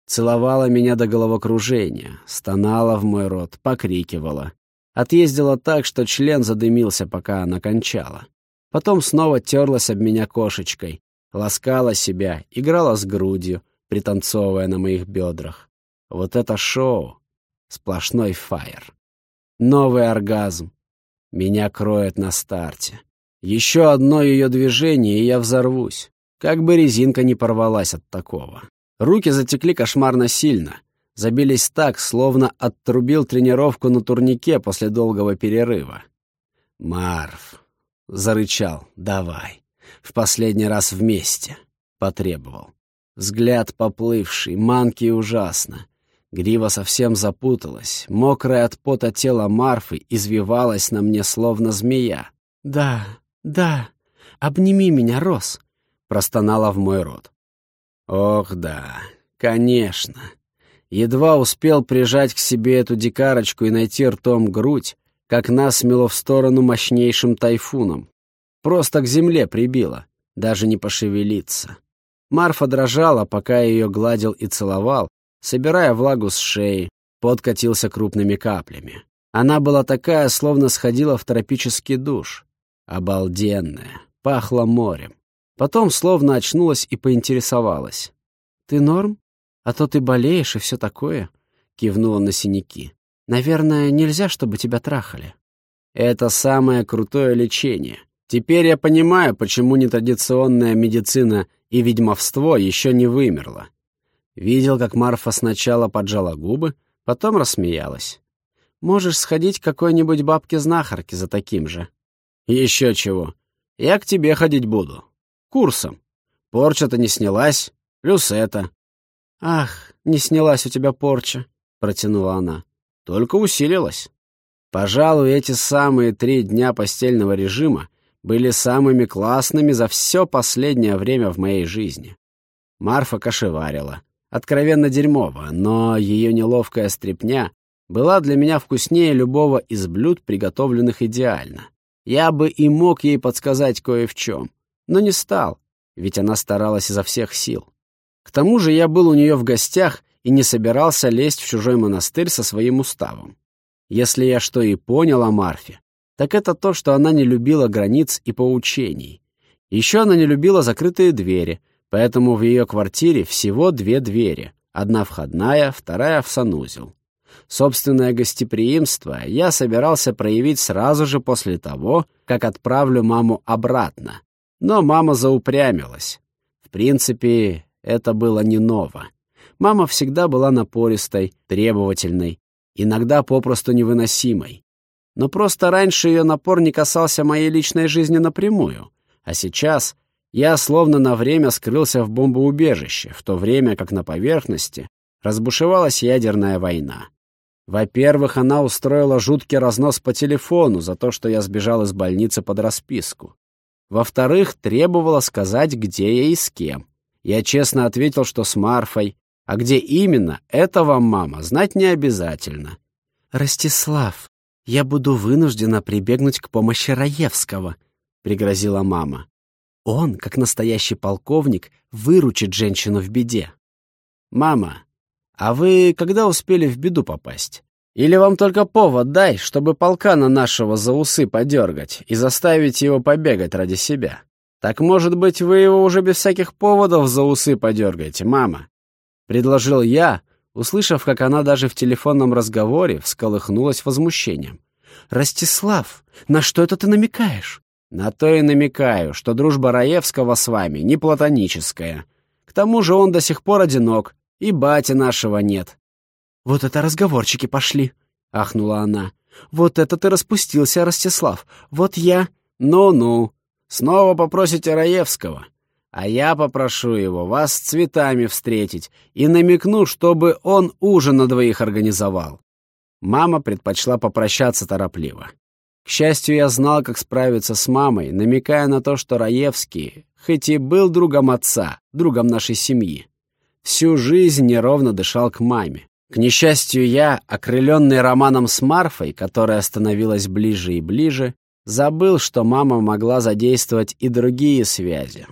Целовала меня до головокружения, стонала в мой рот, покрикивала. Отъездила так, что член задымился, пока она кончала. Потом снова терлась об меня кошечкой, ласкала себя, играла с грудью, пританцовывая на моих бедрах. Вот это шоу! Сплошной фаер. Новый оргазм. Меня кроет на старте. Еще одно ее движение, и я взорвусь. Как бы резинка не порвалась от такого. Руки затекли кошмарно сильно. Забились так, словно оттрубил тренировку на турнике после долгого перерыва. «Марф», — зарычал, — «давай. В последний раз вместе», — потребовал. Взгляд поплывший, манки ужасно. Грива совсем запуталась. Мокрая от пота тело Марфы извивалась на мне, словно змея. «Да, да, обними меня, Рос», простонала в мой рот. Ох да, конечно. Едва успел прижать к себе эту дикарочку и найти ртом грудь, как нас смело в сторону мощнейшим тайфуном. Просто к земле прибило, даже не пошевелиться. Марфа дрожала, пока я ее гладил и целовал, собирая влагу с шеи, подкатился крупными каплями. Она была такая, словно сходила в тропический душ. Обалденная, пахла морем. Потом словно очнулась и поинтересовалась. «Ты норм? А то ты болеешь и все такое», — кивнула на синяки. «Наверное, нельзя, чтобы тебя трахали». «Это самое крутое лечение. Теперь я понимаю, почему нетрадиционная медицина и ведьмовство еще не вымерло». Видел, как Марфа сначала поджала губы, потом рассмеялась. «Можешь сходить к какой-нибудь бабке-знахарке за таким же». «Еще чего. Я к тебе ходить буду курсом. Порча-то не снялась, плюс это. «Ах, не снялась у тебя порча», — протянула она. «Только усилилась». Пожалуй, эти самые три дня постельного режима были самыми классными за все последнее время в моей жизни. Марфа кошеварила. Откровенно дерьмово, но ее неловкая стряпня была для меня вкуснее любого из блюд, приготовленных идеально. Я бы и мог ей подсказать кое в чем но не стал, ведь она старалась изо всех сил. К тому же я был у нее в гостях и не собирался лезть в чужой монастырь со своим уставом. Если я что и понял о Марфе, так это то, что она не любила границ и поучений. Еще она не любила закрытые двери, поэтому в ее квартире всего две двери, одна входная, вторая в санузел. Собственное гостеприимство я собирался проявить сразу же после того, как отправлю маму обратно, но мама заупрямилась. В принципе, это было не ново. Мама всегда была напористой, требовательной, иногда попросту невыносимой. Но просто раньше ее напор не касался моей личной жизни напрямую, а сейчас я словно на время скрылся в бомбоубежище, в то время как на поверхности разбушевалась ядерная война. Во-первых, она устроила жуткий разнос по телефону за то, что я сбежал из больницы под расписку. Во-вторых, требовала сказать, где я и с кем. Я честно ответил, что с Марфой. А где именно, это вам, мама, знать не обязательно. «Ростислав, я буду вынуждена прибегнуть к помощи Раевского», — пригрозила мама. «Он, как настоящий полковник, выручит женщину в беде». «Мама, а вы когда успели в беду попасть? Или вам только повод дай, чтобы полкана нашего за усы подергать и заставить его побегать ради себя? «Так, может быть, вы его уже без всяких поводов за усы подергаете, мама?» — предложил я, услышав, как она даже в телефонном разговоре всколыхнулась возмущением. «Ростислав, на что это ты намекаешь?» «На то и намекаю, что дружба Раевского с вами не платоническая. К тому же он до сих пор одинок, и бати нашего нет». «Вот это разговорчики пошли!» — ахнула она. «Вот это ты распустился, Ростислав! Вот я...» «Ну-ну, снова попросите Раевского, а я попрошу его вас с цветами встретить и намекну, чтобы он ужин на двоих организовал». Мама предпочла попрощаться торопливо. К счастью, я знал, как справиться с мамой, намекая на то, что Раевский, хоть и был другом отца, другом нашей семьи, всю жизнь неровно дышал к маме. К несчастью, я, окрыленный романом с Марфой, которая становилась ближе и ближе, забыл, что мама могла задействовать и другие связи.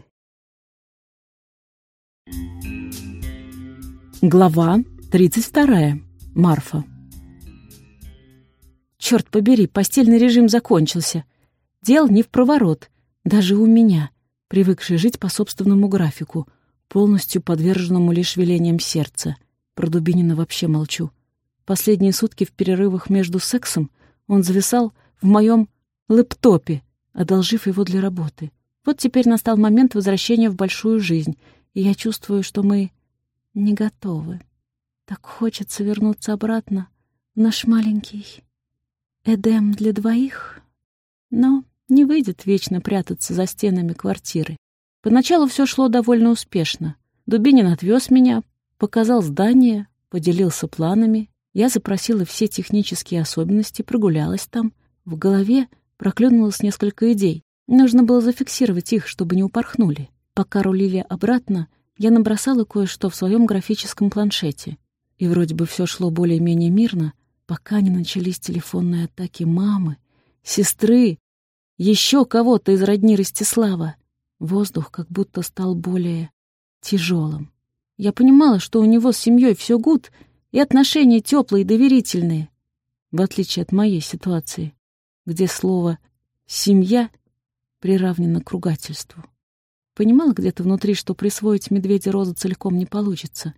Глава 32. Марфа. Черт побери, постельный режим закончился. Дел не в проворот, даже у меня, привыкшей жить по собственному графику, полностью подверженному лишь велениям сердца. Про Дубинина вообще молчу. Последние сутки в перерывах между сексом он зависал в моем лэптопе, одолжив его для работы. Вот теперь настал момент возвращения в большую жизнь, и я чувствую, что мы не готовы. Так хочется вернуться обратно в наш маленький Эдем для двоих. Но не выйдет вечно прятаться за стенами квартиры. Поначалу все шло довольно успешно. Дубинин отвез меня, показал здание, поделился планами. Я запросила все технические особенности, прогулялась там. В голове проклюнулось несколько идей. Нужно было зафиксировать их, чтобы не упорхнули. Пока рулили обратно, я набросала кое-что в своем графическом планшете. И вроде бы все шло более-менее мирно, пока не начались телефонные атаки мамы, сестры, еще кого-то из родни Ростислава. Воздух как будто стал более тяжелым. Я понимала, что у него с семьей все гуд, и отношения теплые и доверительные, в отличие от моей ситуации где слово «семья» приравнено к ругательству. Понимала где-то внутри, что присвоить медведя розу целиком не получится.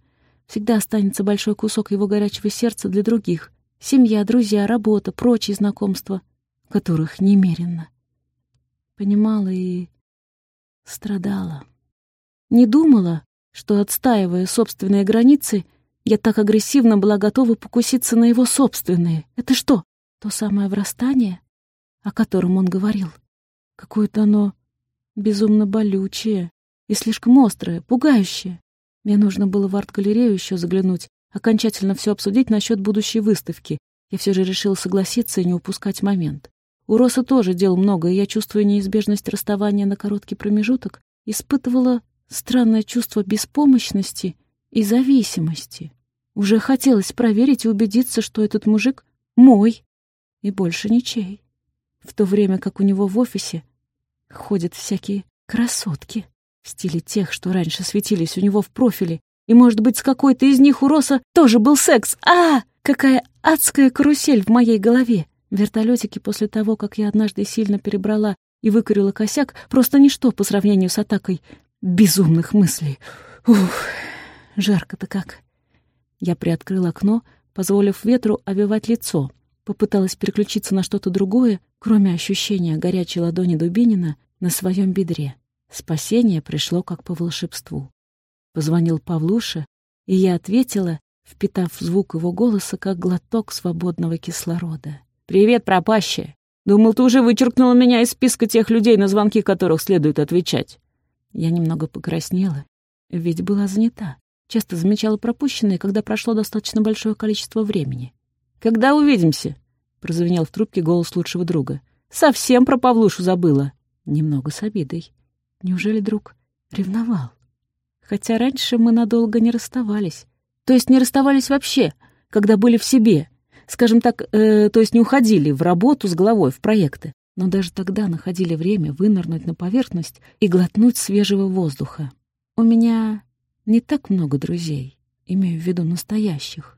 Всегда останется большой кусок его горячего сердца для других. Семья, друзья, работа, прочие знакомства, которых немерено. Понимала и страдала. Не думала, что, отстаивая собственные границы, я так агрессивно была готова покуситься на его собственные. Это что, то самое врастание? о котором он говорил. Какое-то оно безумно болючее и слишком острое, пугающее. Мне нужно было в арт-галерею еще заглянуть, окончательно все обсудить насчет будущей выставки. Я все же решила согласиться и не упускать момент. У Роса тоже дел много, и я, чувствуя неизбежность расставания на короткий промежуток, испытывала странное чувство беспомощности и зависимости. Уже хотелось проверить и убедиться, что этот мужик мой и больше ничей в то время как у него в офисе ходят всякие красотки в стиле тех, что раньше светились у него в профиле. И, может быть, с какой-то из них у Роса тоже был секс. А, какая адская карусель в моей голове! Вертолетики после того, как я однажды сильно перебрала и выкурила косяк, просто ничто по сравнению с атакой безумных мыслей. Ух, жарко-то как. Я приоткрыла окно, позволив ветру овивать лицо — Попыталась переключиться на что-то другое, кроме ощущения горячей ладони Дубинина на своем бедре. Спасение пришло как по волшебству. Позвонил Павлуша, и я ответила, впитав звук его голоса, как глоток свободного кислорода. «Привет, пропащая! Думал, ты уже вычеркнула меня из списка тех людей, на звонки которых следует отвечать». Я немного покраснела, ведь была занята. Часто замечала пропущенные, когда прошло достаточно большое количество времени. «Когда увидимся?» — прозвенел в трубке голос лучшего друга. «Совсем про Павлушу забыла». Немного с обидой. Неужели друг ревновал? Хотя раньше мы надолго не расставались. То есть не расставались вообще, когда были в себе. Скажем так, э, то есть не уходили в работу с головой, в проекты. Но даже тогда находили время вынырнуть на поверхность и глотнуть свежего воздуха. У меня не так много друзей, имею в виду настоящих.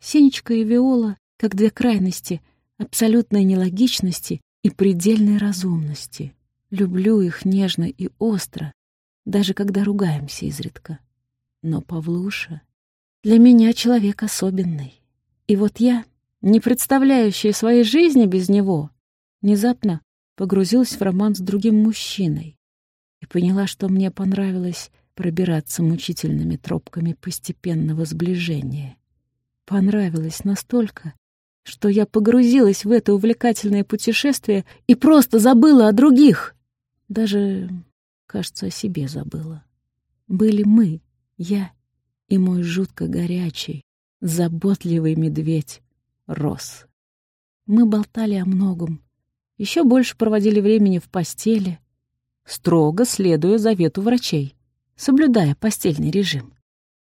Сенечка и Виола как две крайности абсолютной нелогичности и предельной разумности. Люблю их нежно и остро, даже когда ругаемся изредка. Но Павлуша для меня человек особенный. И вот я, не представляющая своей жизни без него, внезапно погрузилась в роман с другим мужчиной и поняла, что мне понравилось пробираться мучительными тропками постепенного сближения. Понравилось настолько, что я погрузилась в это увлекательное путешествие и просто забыла о других. Даже, кажется, о себе забыла. Были мы, я и мой жутко горячий, заботливый медведь Рос. Мы болтали о многом, еще больше проводили времени в постели, строго следуя завету врачей, соблюдая постельный режим.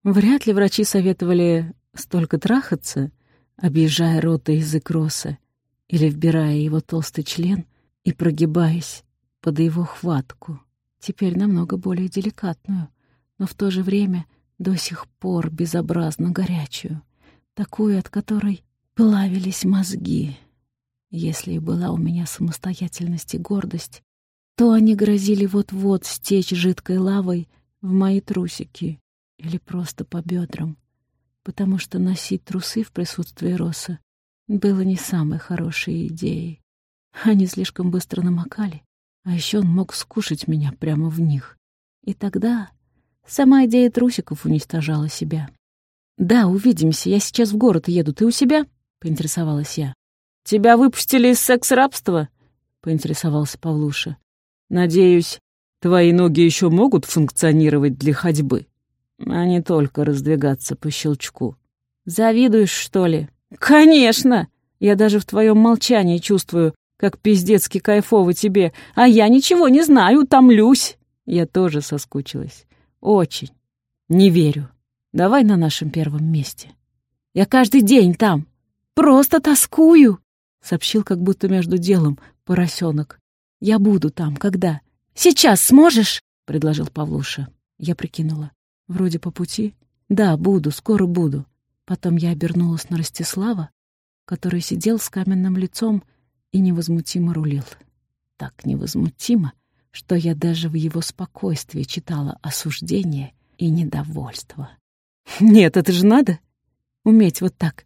Вряд ли врачи советовали столько трахаться, объезжая рот и язык Роса, или вбирая его толстый член и прогибаясь под его хватку, теперь намного более деликатную, но в то же время до сих пор безобразно горячую, такую, от которой плавились мозги. Если и была у меня самостоятельность и гордость, то они грозили вот-вот стечь жидкой лавой в мои трусики или просто по бедрам, потому что носить трусы в присутствии Роса было не самой хорошей идеей. Они слишком быстро намокали, а еще он мог скушать меня прямо в них. И тогда сама идея трусиков уничтожала себя. «Да, увидимся, я сейчас в город еду, ты у себя?» — поинтересовалась я. «Тебя выпустили из секс-рабства?» — поинтересовался Павлуша. «Надеюсь, твои ноги еще могут функционировать для ходьбы, а не только раздвигаться по щелчку. Завидуешь, что ли?» «Конечно! Я даже в твоем молчании чувствую, как пиздецки кайфово тебе, а я ничего не знаю, томлюсь!» Я тоже соскучилась. Очень. Не верю. Давай на нашем первом месте. Я каждый день там. Просто тоскую сообщил как будто между делом поросенок. «Я буду там, когда?» «Сейчас сможешь?» — предложил Павлуша. Я прикинула. «Вроде по пути?» «Да, буду, скоро буду». Потом я обернулась на Ростислава, который сидел с каменным лицом и невозмутимо рулил. Так невозмутимо, что я даже в его спокойствии читала осуждение и недовольство. «Нет, это же надо! Уметь вот так,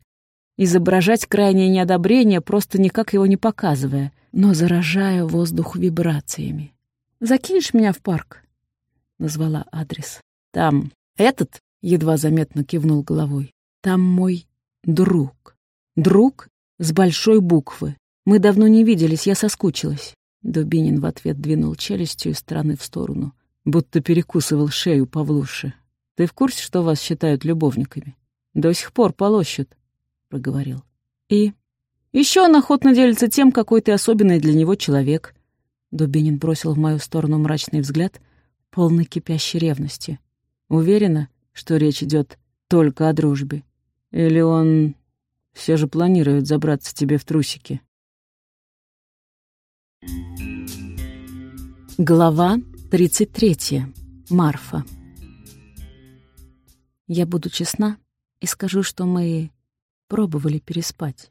изображать крайнее неодобрение, просто никак его не показывая, но заражая воздух вибрациями. «Закинешь меня в парк?» — назвала адрес. «Там этот?» — едва заметно кивнул головой. «Там мой друг. Друг с большой буквы. Мы давно не виделись, я соскучилась». Дубинин в ответ двинул челюстью из стороны в сторону, будто перекусывал шею Павлуши. «Ты в курсе, что вас считают любовниками? До сих пор полощут. — проговорил. «И?» «Еще он охотно делится тем, какой ты особенный для него человек». Дубинин бросил в мою сторону мрачный взгляд, полный кипящей ревности. «Уверена, что речь идет только о дружбе? Или он все же планирует забраться тебе в трусики?» Глава 33. Марфа. Я буду честна и скажу, что мы пробовали переспать.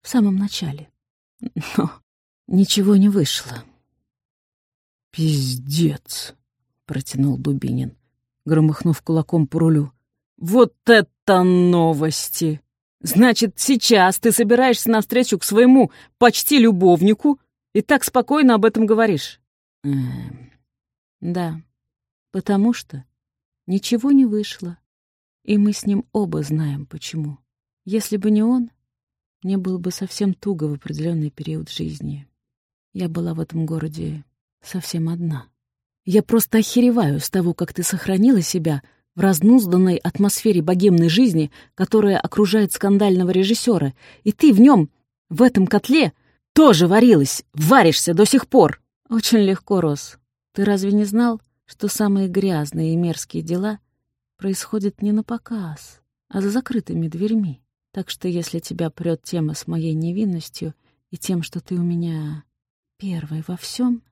В самом начале. Но ничего не вышло. «Пиздец!» — протянул Дубинин, громыхнув кулаком по рулю. «Вот это новости! Значит, сейчас ты собираешься навстречу к своему почти любовнику и так спокойно об этом говоришь?» эм, «Да, потому что ничего не вышло, и мы с ним оба знаем, почему». Если бы не он, мне было бы совсем туго в определенный период жизни. Я была в этом городе совсем одна. Я просто охереваю с того, как ты сохранила себя в разнузданной атмосфере богемной жизни, которая окружает скандального режиссера, и ты в нем, в этом котле, тоже варилась, варишься до сих пор. Очень легко, Рос. Ты разве не знал, что самые грязные и мерзкие дела происходят не на показ, а за закрытыми дверьми? Так что если тебя прет тема с моей невинностью и тем, что ты у меня первый во всем,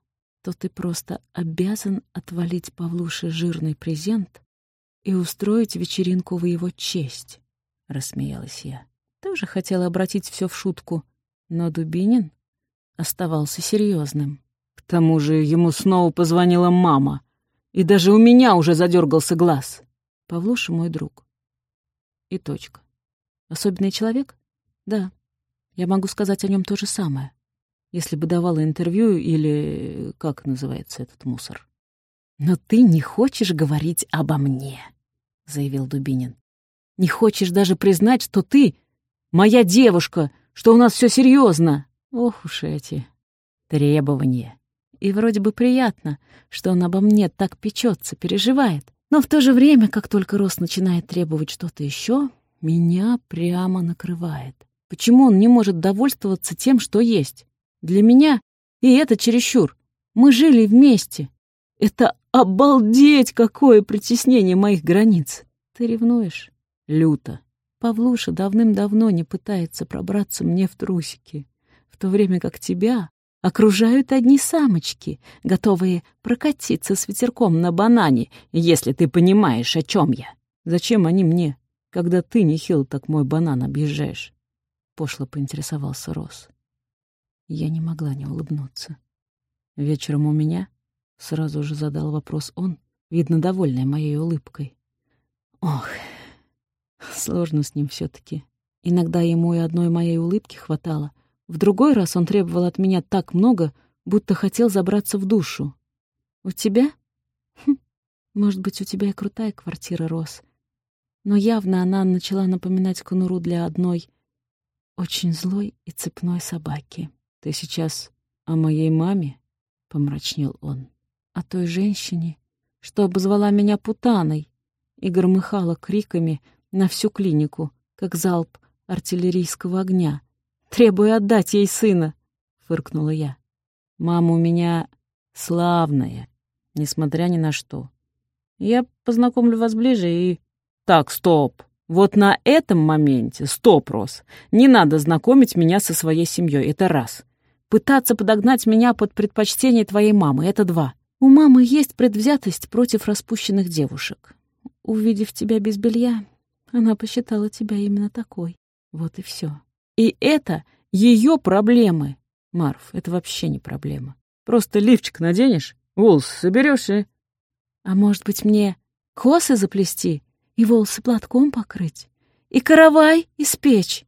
то ты просто обязан отвалить Павлуше жирный презент и устроить вечеринку в его честь, — рассмеялась я. Тоже хотела обратить все в шутку, но Дубинин оставался серьезным. К тому же ему снова позвонила мама, и даже у меня уже задергался глаз. Павлуша мой друг. И точка. Особенный человек? Да. Я могу сказать о нем то же самое, если бы давала интервью или как называется этот мусор. «Но ты не хочешь говорить обо мне», — заявил Дубинин. «Не хочешь даже признать, что ты моя девушка, что у нас все серьезно. Ох уж эти требования. И вроде бы приятно, что он обо мне так печется, переживает. Но в то же время, как только Рос начинает требовать что-то еще, меня прямо накрывает. Почему он не может довольствоваться тем, что есть? Для меня и это чересчур. Мы жили вместе. Это обалдеть какое притеснение моих границ. Ты ревнуешь? Люто. Павлуша давным-давно не пытается пробраться мне в трусики, в то время как тебя окружают одни самочки, готовые прокатиться с ветерком на банане, если ты понимаешь, о чем я. Зачем они мне, когда ты нехил так мой банан объезжаешь? Пошло поинтересовался Рос. Я не могла не улыбнуться. Вечером у меня сразу же задал вопрос он, видно, довольный моей улыбкой. Ох, Сложно с ним все таки Иногда ему и одной моей улыбки хватало. В другой раз он требовал от меня так много, будто хотел забраться в душу. «У тебя?» хм, «Может быть, у тебя и крутая квартира, Рос. Но явно она начала напоминать конуру для одной очень злой и цепной собаки. Ты сейчас о моей маме?» — помрачнел он. «О той женщине, что обозвала меня путаной и громыхала криками, на всю клинику, как залп артиллерийского огня, требуя отдать ей сына, — фыркнула я. Мама у меня славная, несмотря ни на что. Я познакомлю вас ближе и... Так, стоп. Вот на этом моменте, стоп, Рос, не надо знакомить меня со своей семьей, это раз. Пытаться подогнать меня под предпочтение твоей мамы, это два. У мамы есть предвзятость против распущенных девушек. Увидев тебя без белья, она посчитала тебя именно такой. Вот и все. И это ее проблемы. Марф, это вообще не проблема. Просто лифчик наденешь, волосы соберешь и... А может быть, мне косы заплести и волосы платком покрыть? И каравай испечь?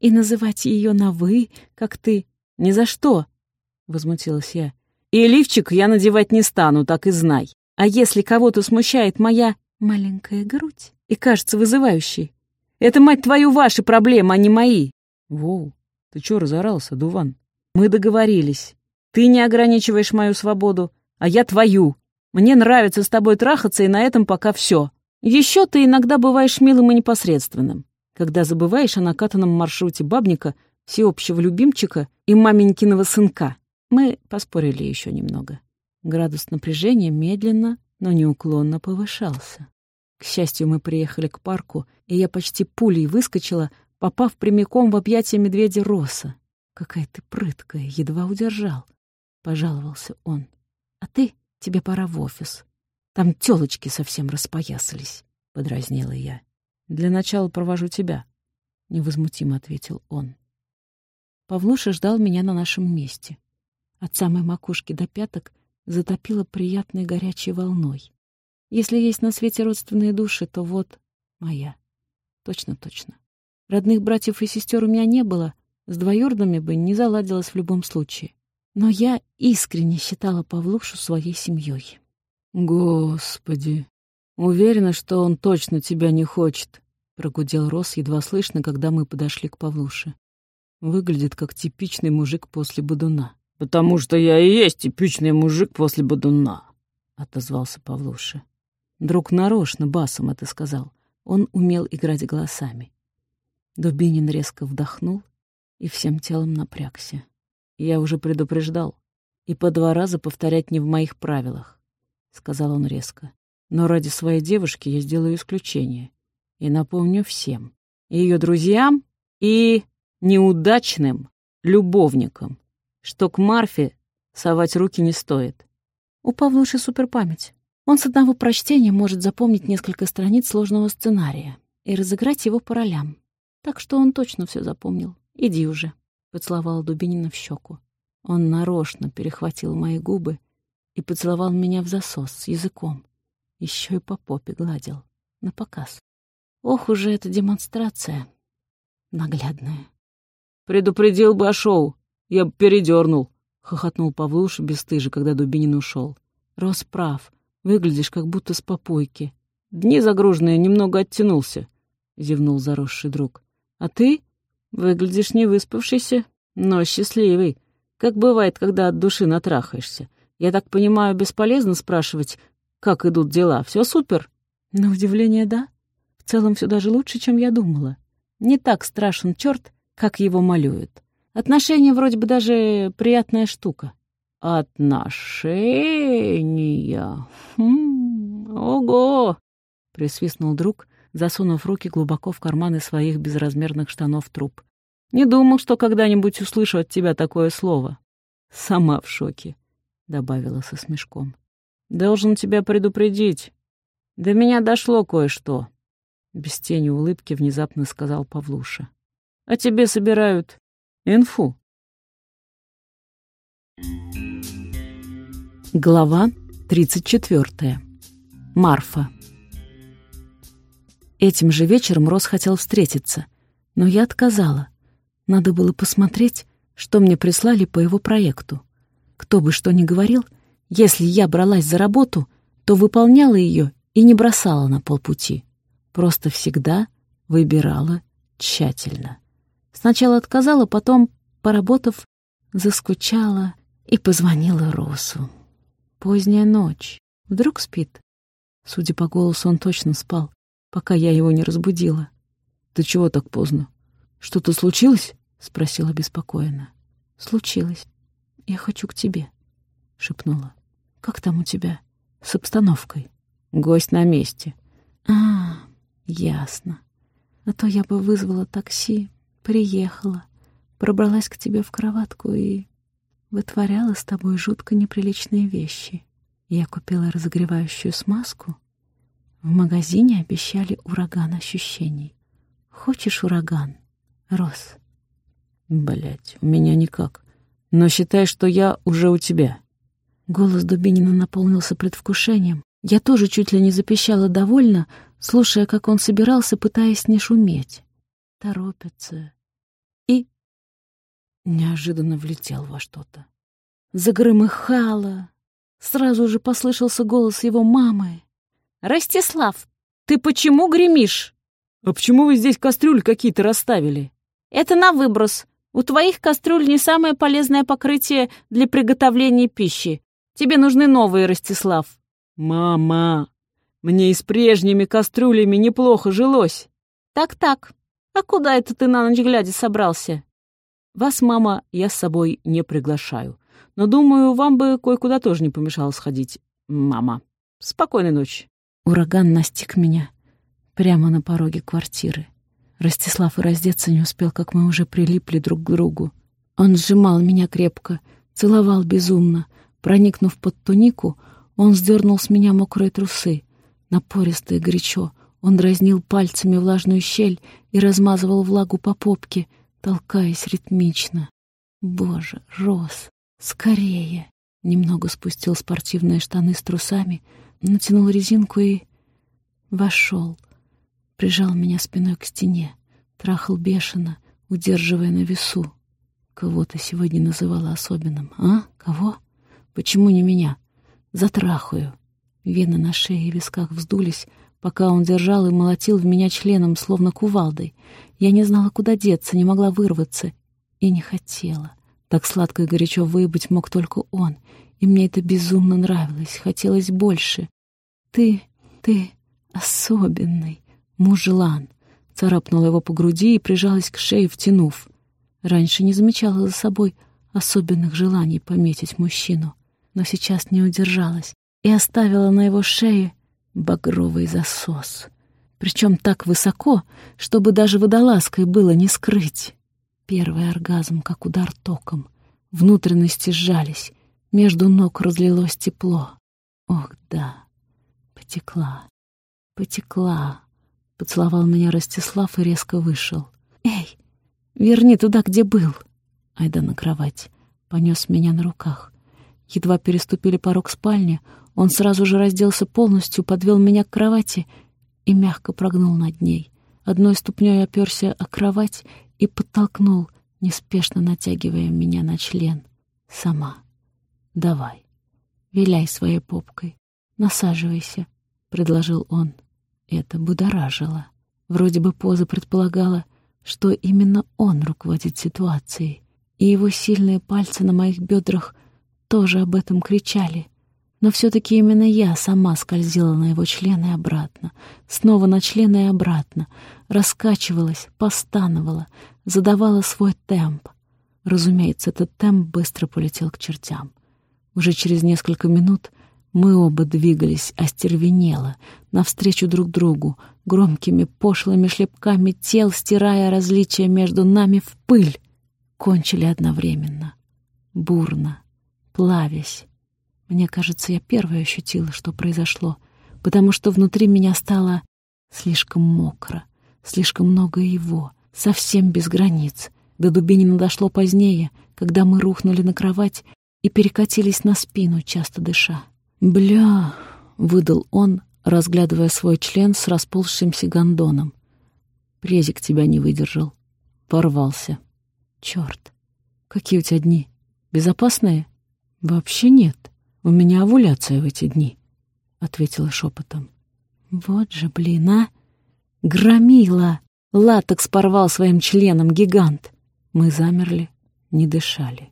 И называть ее на «вы», как ты? Ни за что, — возмутилась я. И лифчик я надевать не стану, так и знай. А если кого-то смущает моя маленькая грудь, и кажется вызывающей. Это, мать твою, ваши проблемы, а не мои. Воу, ты чё разорался, Дуван? Мы договорились. Ты не ограничиваешь мою свободу, а я твою. Мне нравится с тобой трахаться, и на этом пока все. Еще ты иногда бываешь милым и непосредственным, когда забываешь о накатанном маршруте бабника, всеобщего любимчика и маменькиного сынка. Мы поспорили еще немного. Градус напряжения медленно, но неуклонно повышался. К счастью, мы приехали к парку, и я почти пулей выскочила, попав прямиком в объятия медведя Роса. «Какая ты прыткая, едва удержал», — пожаловался он. «А ты, тебе пора в офис. Там тёлочки совсем распоясались», — подразнила я. «Для начала провожу тебя», — невозмутимо ответил он. Павлуша ждал меня на нашем месте. От самой макушки до пяток затопило приятной горячей волной. Если есть на свете родственные души, то вот моя. Точно-точно. Родных братьев и сестер у меня не было, с двоюродными бы не заладилось в любом случае. Но я искренне считала Павлушу своей семьей. «Господи, уверена, что он точно тебя не хочет», — прогудел Рос едва слышно, когда мы подошли к Павлуше. «Выглядит как типичный мужик после бодуна». «Потому что я и есть типичный мужик после бодуна», — отозвался Павлуша. Друг нарочно басом это сказал. Он умел играть голосами. Дубинин резко вдохнул и всем телом напрягся. «Я уже предупреждал, и по два раза повторять не в моих правилах», — сказал он резко. «Но ради своей девушки я сделаю исключение и напомню всем, и ее друзьям, и неудачным любовникам, что к Марфе совать руки не стоит. У Павлуши суперпамять. Он с одного прочтения может запомнить несколько страниц сложного сценария и разыграть его по ролям. Так что он точно все запомнил. Иди уже, — поцеловала Дубинина в щеку. Он нарочно перехватил мои губы и поцеловал меня в засос с языком. Еще и по попе гладил. На показ. Ох, уже эта демонстрация. Наглядная. «Предупредил бы о шоу. Я бы передернул», — хохотнул Павлуша бесстыже, когда Дубинин ушел. «Рос прав. Выглядишь, как будто с попойки». «Дни загруженные, немного оттянулся», — зевнул заросший друг. «А ты выглядишь не выспавшийся, но счастливый. Как бывает, когда от души натрахаешься. Я так понимаю, бесполезно спрашивать, как идут дела. Все супер?» «На удивление, да. В целом все даже лучше, чем я думала. Не так страшен черт, как его малюют. Отношения вроде бы даже приятная штука». «Отношения? Хм, ого!» — присвистнул друг, засунув руки глубоко в карманы своих безразмерных штанов труп. «Не думал, что когда-нибудь услышу от тебя такое слово». «Сама в шоке», — добавила со смешком. «Должен тебя предупредить. До меня дошло кое-что», — без тени улыбки внезапно сказал Павлуша. «А тебе собирают инфу». Глава 34. Марфа. Этим же вечером Рос хотел встретиться, но я отказала. Надо было посмотреть, что мне прислали по его проекту. Кто бы что ни говорил, если я бралась за работу, то выполняла ее и не бросала на полпути. Просто всегда выбирала тщательно. Сначала отказала, потом, поработав, заскучала и позвонила Росу. Поздняя ночь. Вдруг спит? Судя по голосу, он точно спал, пока я его не разбудила. «Ты чего так поздно? Что-то случилось?» — спросила беспокойно. «Случилось. Я хочу к тебе», — шепнула. «Как там у тебя? С обстановкой?» «Гость на месте». «А, ясно. А то я бы вызвала такси, приехала, пробралась к тебе в кроватку и вытворяла с тобой жутко неприличные вещи. Я купила разогревающую смазку. В магазине обещали ураган ощущений. Хочешь ураган, Рос? Блять, у меня никак. Но считай, что я уже у тебя. Голос Дубинина наполнился предвкушением. Я тоже чуть ли не запищала довольно, слушая, как он собирался, пытаясь не шуметь. Торопится. Неожиданно влетел во что-то. Загромыхало. Сразу же послышался голос его мамы. «Ростислав, ты почему гремишь?» «А почему вы здесь кастрюли какие-то расставили?» «Это на выброс. У твоих кастрюль не самое полезное покрытие для приготовления пищи. Тебе нужны новые, Ростислав». «Мама, мне и с прежними кастрюлями неплохо жилось». «Так-так. А куда это ты на ночь глядя собрался?» Вас, мама, я с собой не приглашаю. Но, думаю, вам бы кое-куда тоже не помешало сходить, мама. Спокойной ночи. Ураган настиг меня прямо на пороге квартиры. Ростислав и раздеться не успел, как мы уже прилипли друг к другу. Он сжимал меня крепко, целовал безумно. Проникнув под тунику, он сдернул с меня мокрые трусы. Напористо и горячо он дразнил пальцами влажную щель и размазывал влагу по попке — толкаясь ритмично. Боже, Рос, скорее! Немного спустил спортивные штаны с трусами, натянул резинку и... Вошел. Прижал меня спиной к стене, трахал бешено, удерживая на весу. Кого ты сегодня называла особенным, а? Кого? Почему не меня? Затрахаю. Вены на шее и висках вздулись, пока он держал и молотил в меня членом, словно кувалдой. Я не знала, куда деться, не могла вырваться и не хотела. Так сладко и горячо выебать мог только он, и мне это безумно нравилось, хотелось больше. «Ты, ты особенный, мужлан!» Царапнула его по груди и прижалась к шее, втянув. Раньше не замечала за собой особенных желаний пометить мужчину, но сейчас не удержалась и оставила на его шее багровый засос. Причем так высоко, чтобы даже водолазкой было не скрыть. Первый оргазм, как удар током. Внутренности сжались, между ног разлилось тепло. Ох, да, потекла, потекла. Поцеловал меня Ростислав и резко вышел. «Эй, верни туда, где был!» Айда на кровать. понес меня на руках. Едва переступили порог спальни, он сразу же разделся полностью, подвел меня к кровати и мягко прогнул над ней. Одной ступней оперся о кровать и подтолкнул, неспешно натягивая меня на член. «Сама. Давай. Виляй своей попкой. Насаживайся», — предложил он. Это будоражило. Вроде бы поза предполагала, что именно он руководит ситуацией, и его сильные пальцы на моих бедрах тоже об этом кричали. Но все-таки именно я сама скользила на его член и обратно, снова на член и обратно, раскачивалась, постановала, задавала свой темп. Разумеется, этот темп быстро полетел к чертям. Уже через несколько минут мы оба двигались остервенело, навстречу друг другу, громкими пошлыми шлепками тел, стирая различия между нами в пыль. Кончили одновременно, бурно, плавясь. Мне кажется, я первая ощутила, что произошло, потому что внутри меня стало слишком мокро, слишком много его, совсем без границ. До Дубинина дошло позднее, когда мы рухнули на кровать и перекатились на спину, часто дыша. «Бля!» — выдал он, разглядывая свой член с расползшимся гондоном. «Презик тебя не выдержал. Порвался. Черт! Какие у тебя дни? Безопасные?» «Вообще нет. У меня овуляция в эти дни», — ответила шепотом. «Вот же, блин, а! Громила!» Латекс порвал своим членом гигант. Мы замерли, не дышали.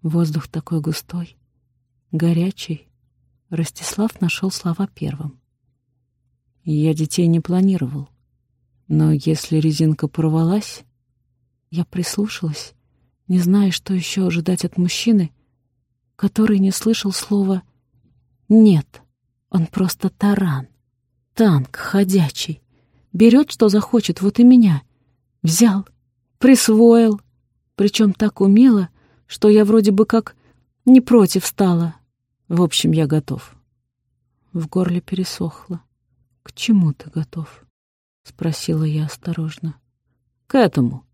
Воздух такой густой, горячий, Ростислав нашел слова первым. Я детей не планировал. Но если резинка порвалась, я прислушалась, не зная, что еще ожидать от мужчины, который не слышал слова «нет». Он просто таран, танк ходячий. Берет, что захочет, вот и меня. Взял, присвоил, причем так умело, что я вроде бы как не против стала, в общем, я готов. В горле пересохло. К чему ты готов? Спросила я осторожно. К этому.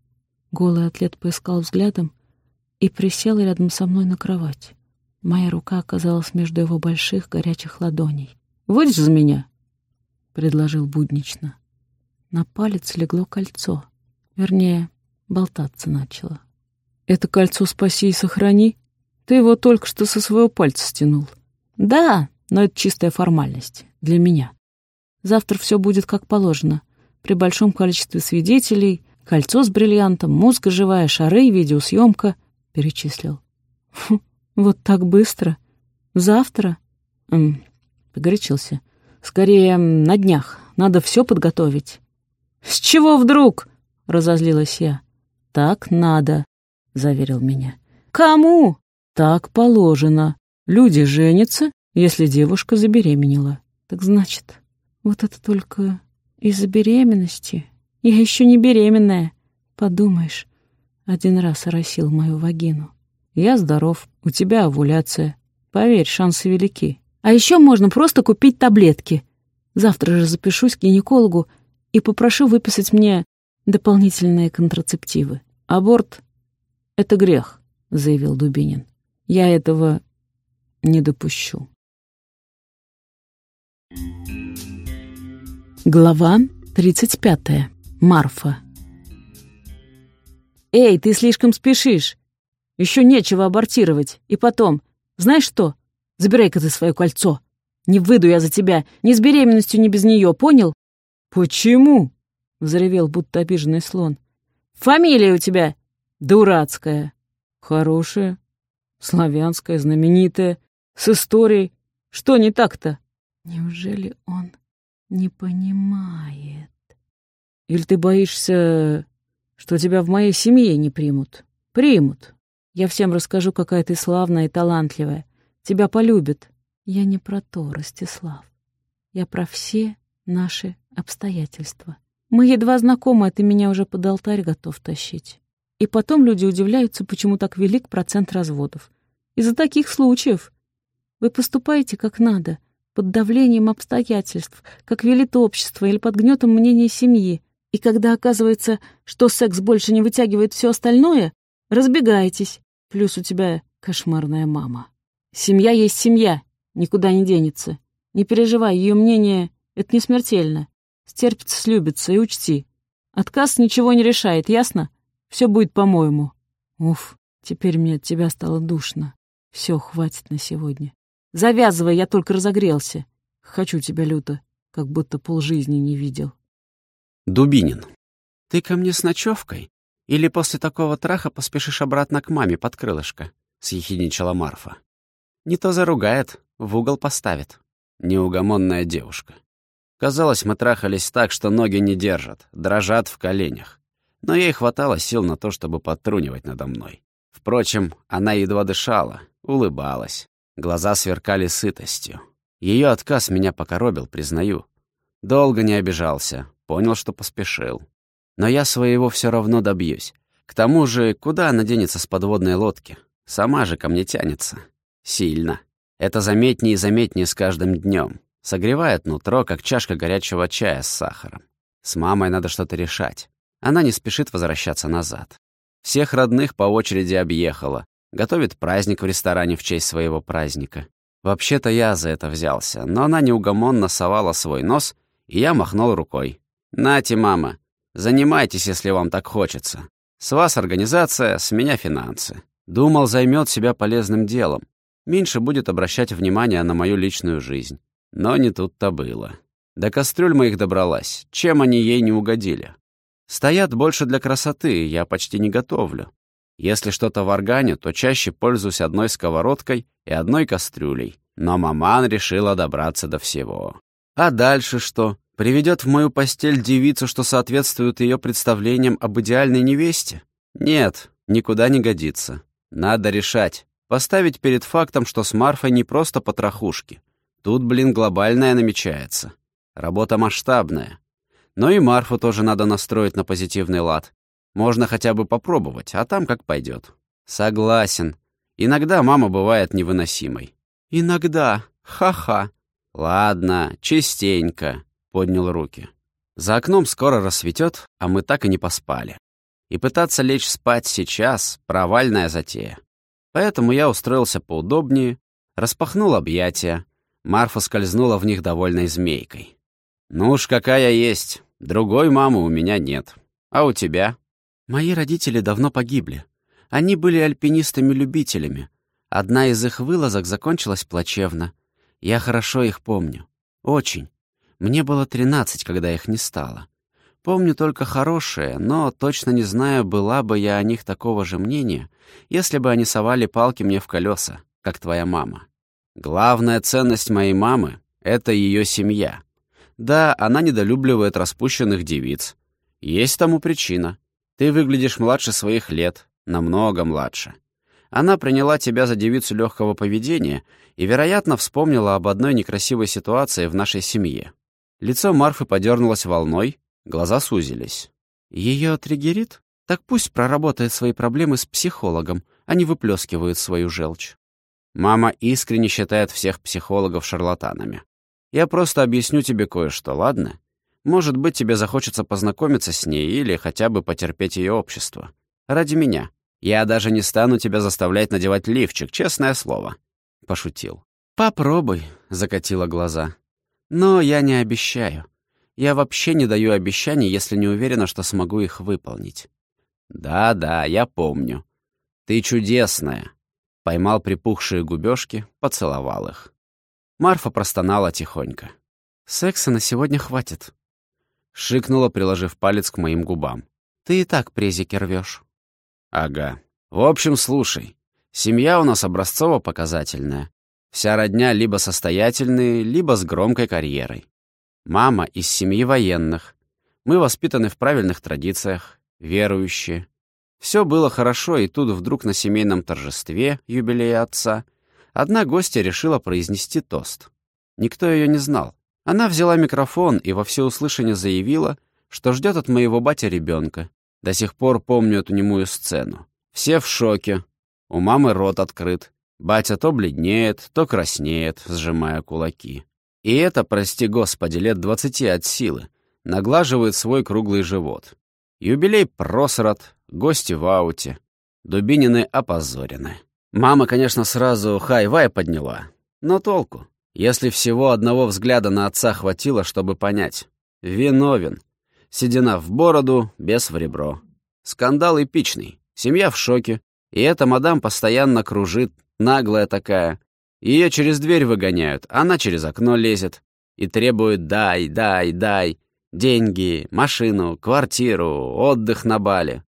Голый атлет поискал взглядом и присел рядом со мной на кровать. Моя рука оказалась между его больших горячих ладоней. «Выйдешь за меня?» — предложил буднично. На палец легло кольцо. Вернее, болтаться начало. «Это кольцо спаси и сохрани?» Ты его только что со своего пальца стянул. Да, но это чистая формальность. Для меня. Завтра все будет как положено. При большом количестве свидетелей, кольцо с бриллиантом, музыка живая, шары, видеосъемка. Перечислил. Вот так быстро. Завтра? М погорячился. Скорее, на днях. Надо все подготовить. С чего вдруг? Разозлилась я. Так надо, заверил меня. Кому? Так положено. Люди женятся, если девушка забеременела. Так значит, вот это только из-за беременности. Я еще не беременная. Подумаешь, один раз оросил мою вагину. Я здоров, у тебя овуляция. Поверь, шансы велики. А еще можно просто купить таблетки. Завтра же запишусь к гинекологу и попрошу выписать мне дополнительные контрацептивы. Аборт — это грех, заявил Дубинин. Я этого не допущу. Глава 35. Марфа. «Эй, ты слишком спешишь. Еще нечего абортировать. И потом, знаешь что? Забирай-ка ты свое кольцо. Не выйду я за тебя ни с беременностью, ни без нее, понял?» «Почему?» — взревел, будто обиженный слон. «Фамилия у тебя дурацкая». «Хорошая», славянская, знаменитая, с историей. Что не так-то? Неужели он не понимает? Или ты боишься, что тебя в моей семье не примут? Примут. Я всем расскажу, какая ты славная и талантливая. Тебя полюбят. Я не про то, Ростислав. Я про все наши обстоятельства. Мы едва знакомы, а ты меня уже под алтарь готов тащить. И потом люди удивляются, почему так велик процент разводов. Из-за таких случаев. Вы поступаете как надо, под давлением обстоятельств, как велит общество или под гнетом мнения семьи. И когда оказывается, что секс больше не вытягивает все остальное, разбегаетесь. Плюс у тебя Кошмарная мама. Семья есть семья, никуда не денется. Не переживай, ее мнение — это не смертельно. Стерпится, слюбится и учти. Отказ ничего не решает, ясно? Все будет по-моему. Уф, теперь мне от тебя стало душно. Все, хватит на сегодня. Завязывай, я только разогрелся. Хочу тебя люто, как будто полжизни не видел. Дубинин. Ты ко мне с ночевкой? Или после такого траха поспешишь обратно к маме под крылышко? Съехидничала Марфа. Не то заругает, в угол поставит. Неугомонная девушка. Казалось, мы трахались так, что ноги не держат, дрожат в коленях. Но ей хватало сил на то, чтобы подтрунивать надо мной. Впрочем, она едва дышала, улыбалась. Глаза сверкали сытостью. Ее отказ меня покоробил, признаю. Долго не обижался, понял, что поспешил. Но я своего все равно добьюсь. К тому же, куда она денется с подводной лодки? Сама же ко мне тянется. Сильно. Это заметнее и заметнее с каждым днем. Согревает нутро, как чашка горячего чая с сахаром. С мамой надо что-то решать. Она не спешит возвращаться назад. Всех родных по очереди объехала. Готовит праздник в ресторане в честь своего праздника. Вообще-то я за это взялся, но она неугомонно совала свой нос, и я махнул рукой. «Нате, мама, занимайтесь, если вам так хочется. С вас организация, с меня финансы». Думал, займет себя полезным делом. Меньше будет обращать внимание на мою личную жизнь. Но не тут-то было. До кастрюль моих добралась. Чем они ей не угодили? Стоят больше для красоты, я почти не готовлю. Если что-то в органе, то чаще пользуюсь одной сковородкой и одной кастрюлей. Но маман решила добраться до всего. А дальше что? Приведет в мою постель девицу, что соответствует ее представлениям об идеальной невесте? Нет, никуда не годится. Надо решать. Поставить перед фактом, что с Марфой не просто потрохушки. Тут, блин, глобальная намечается. Работа масштабная. Но и Марфу тоже надо настроить на позитивный лад. Можно хотя бы попробовать, а там как пойдет. Согласен. Иногда мама бывает невыносимой. Иногда. Ха-ха. Ладно, частенько. Поднял руки. За окном скоро рассветет, а мы так и не поспали. И пытаться лечь спать сейчас — провальная затея. Поэтому я устроился поудобнее, распахнул объятия. Марфа скользнула в них довольной змейкой. «Ну уж какая есть. Другой мамы у меня нет. А у тебя? Мои родители давно погибли. Они были альпинистами-любителями. Одна из их вылазок закончилась плачевно. Я хорошо их помню. Очень. Мне было тринадцать, когда их не стало. Помню только хорошее, но точно не знаю, была бы я о них такого же мнения, если бы они совали палки мне в колеса, как твоя мама. Главная ценность моей мамы — это ее семья. Да, она недолюбливает распущенных девиц. Есть тому причина. Ты выглядишь младше своих лет, намного младше. Она приняла тебя за девицу легкого поведения и, вероятно, вспомнила об одной некрасивой ситуации в нашей семье. Лицо Марфы подернулось волной, глаза сузились. Ее триггерит? Так пусть проработает свои проблемы с психологом, а не выплескивает свою желчь. Мама искренне считает всех психологов шарлатанами. Я просто объясню тебе кое-что, ладно? Может быть, тебе захочется познакомиться с ней или хотя бы потерпеть ее общество. Ради меня. Я даже не стану тебя заставлять надевать лифчик, честное слово. Пошутил. Попробуй, закатила глаза. Но я не обещаю. Я вообще не даю обещаний, если не уверена, что смогу их выполнить. Да-да, я помню. Ты чудесная. Поймал припухшие губёшки, поцеловал их. Марфа простонала тихонько. «Секса на сегодня хватит», — шикнула, приложив палец к моим губам. «Ты и так презики рвёшь». «Ага. В общем, слушай. Семья у нас образцово-показательная. Вся родня либо состоятельные, либо с громкой карьерой. Мама из семьи военных. Мы воспитаны в правильных традициях, верующие. Все было хорошо, и тут вдруг на семейном торжестве, юбилея отца — Одна гостья решила произнести тост. Никто ее не знал. Она взяла микрофон и во всеуслышание заявила, что ждет от моего батя ребенка. До сих пор помню эту немую сцену. Все в шоке. У мамы рот открыт. Батя то бледнеет, то краснеет, сжимая кулаки. И это, прости господи, лет двадцати от силы, наглаживает свой круглый живот. Юбилей просрат, гости в ауте. Дубинины опозорены. Мама, конечно, сразу хай-вай подняла. Но толку? Если всего одного взгляда на отца хватило, чтобы понять. Виновен. Седина в бороду, без в ребро. Скандал эпичный. Семья в шоке. И эта мадам постоянно кружит, наглая такая. Ее через дверь выгоняют, она через окно лезет. И требует «дай, дай, дай». Деньги, машину, квартиру, отдых на Бале.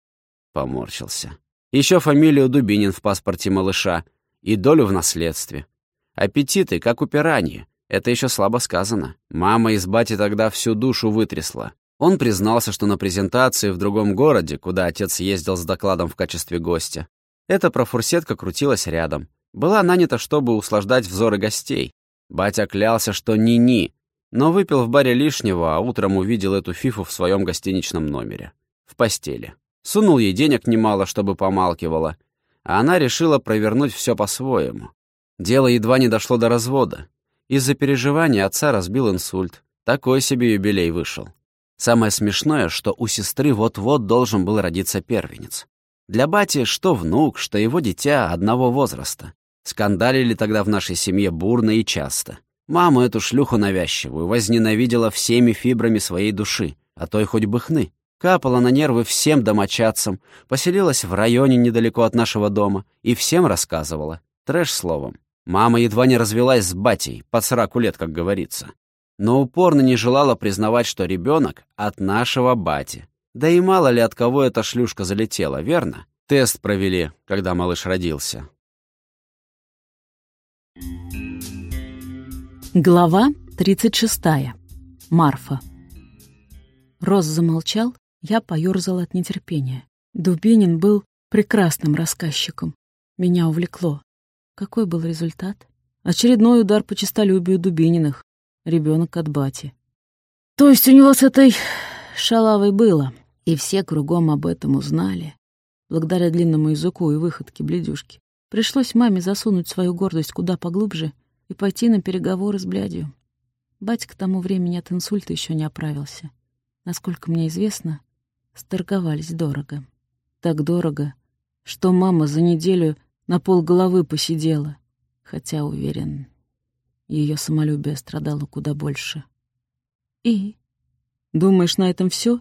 Поморщился. Еще фамилию Дубинин в паспорте малыша и долю в наследстве. Аппетиты, как у пираньи. Это еще слабо сказано. Мама из бати тогда всю душу вытрясла. Он признался, что на презентации в другом городе, куда отец ездил с докладом в качестве гостя, эта профурсетка крутилась рядом. Была нанята, чтобы услаждать взоры гостей. Батя клялся, что ни-ни, но выпил в баре лишнего, а утром увидел эту фифу в своем гостиничном номере. В постели. Сунул ей денег немало, чтобы помалкивала. А она решила провернуть все по-своему. Дело едва не дошло до развода. Из-за переживаний отца разбил инсульт. Такой себе юбилей вышел. Самое смешное, что у сестры вот-вот должен был родиться первенец. Для бати что внук, что его дитя одного возраста. Скандалили тогда в нашей семье бурно и часто. Маму эту шлюху навязчивую возненавидела всеми фибрами своей души, а то и хоть бы хны. Капала на нервы всем домочадцам, поселилась в районе недалеко от нашего дома и всем рассказывала. Трэш словом. Мама едва не развелась с батей, под сраку лет, как говорится. Но упорно не желала признавать, что ребенок от нашего бати. Да и мало ли от кого эта шлюшка залетела, верно? Тест провели, когда малыш родился. Глава 36. Марфа. Рос замолчал, я поёрзала от нетерпения. Дубинин был прекрасным рассказчиком. Меня увлекло. Какой был результат? Очередной удар по честолюбию Дубининых. Ребенок от бати. То есть у него с этой шалавой было, и все кругом об этом узнали. Благодаря длинному языку и выходке бледюшки. Пришлось маме засунуть свою гордость куда поглубже и пойти на переговоры с блядью. Батя к тому времени от инсульта еще не оправился. Насколько мне известно, сторговались дорого. Так дорого, что мама за неделю на пол головы посидела, хотя, уверен, ее самолюбие страдало куда больше. И? Думаешь, на этом все?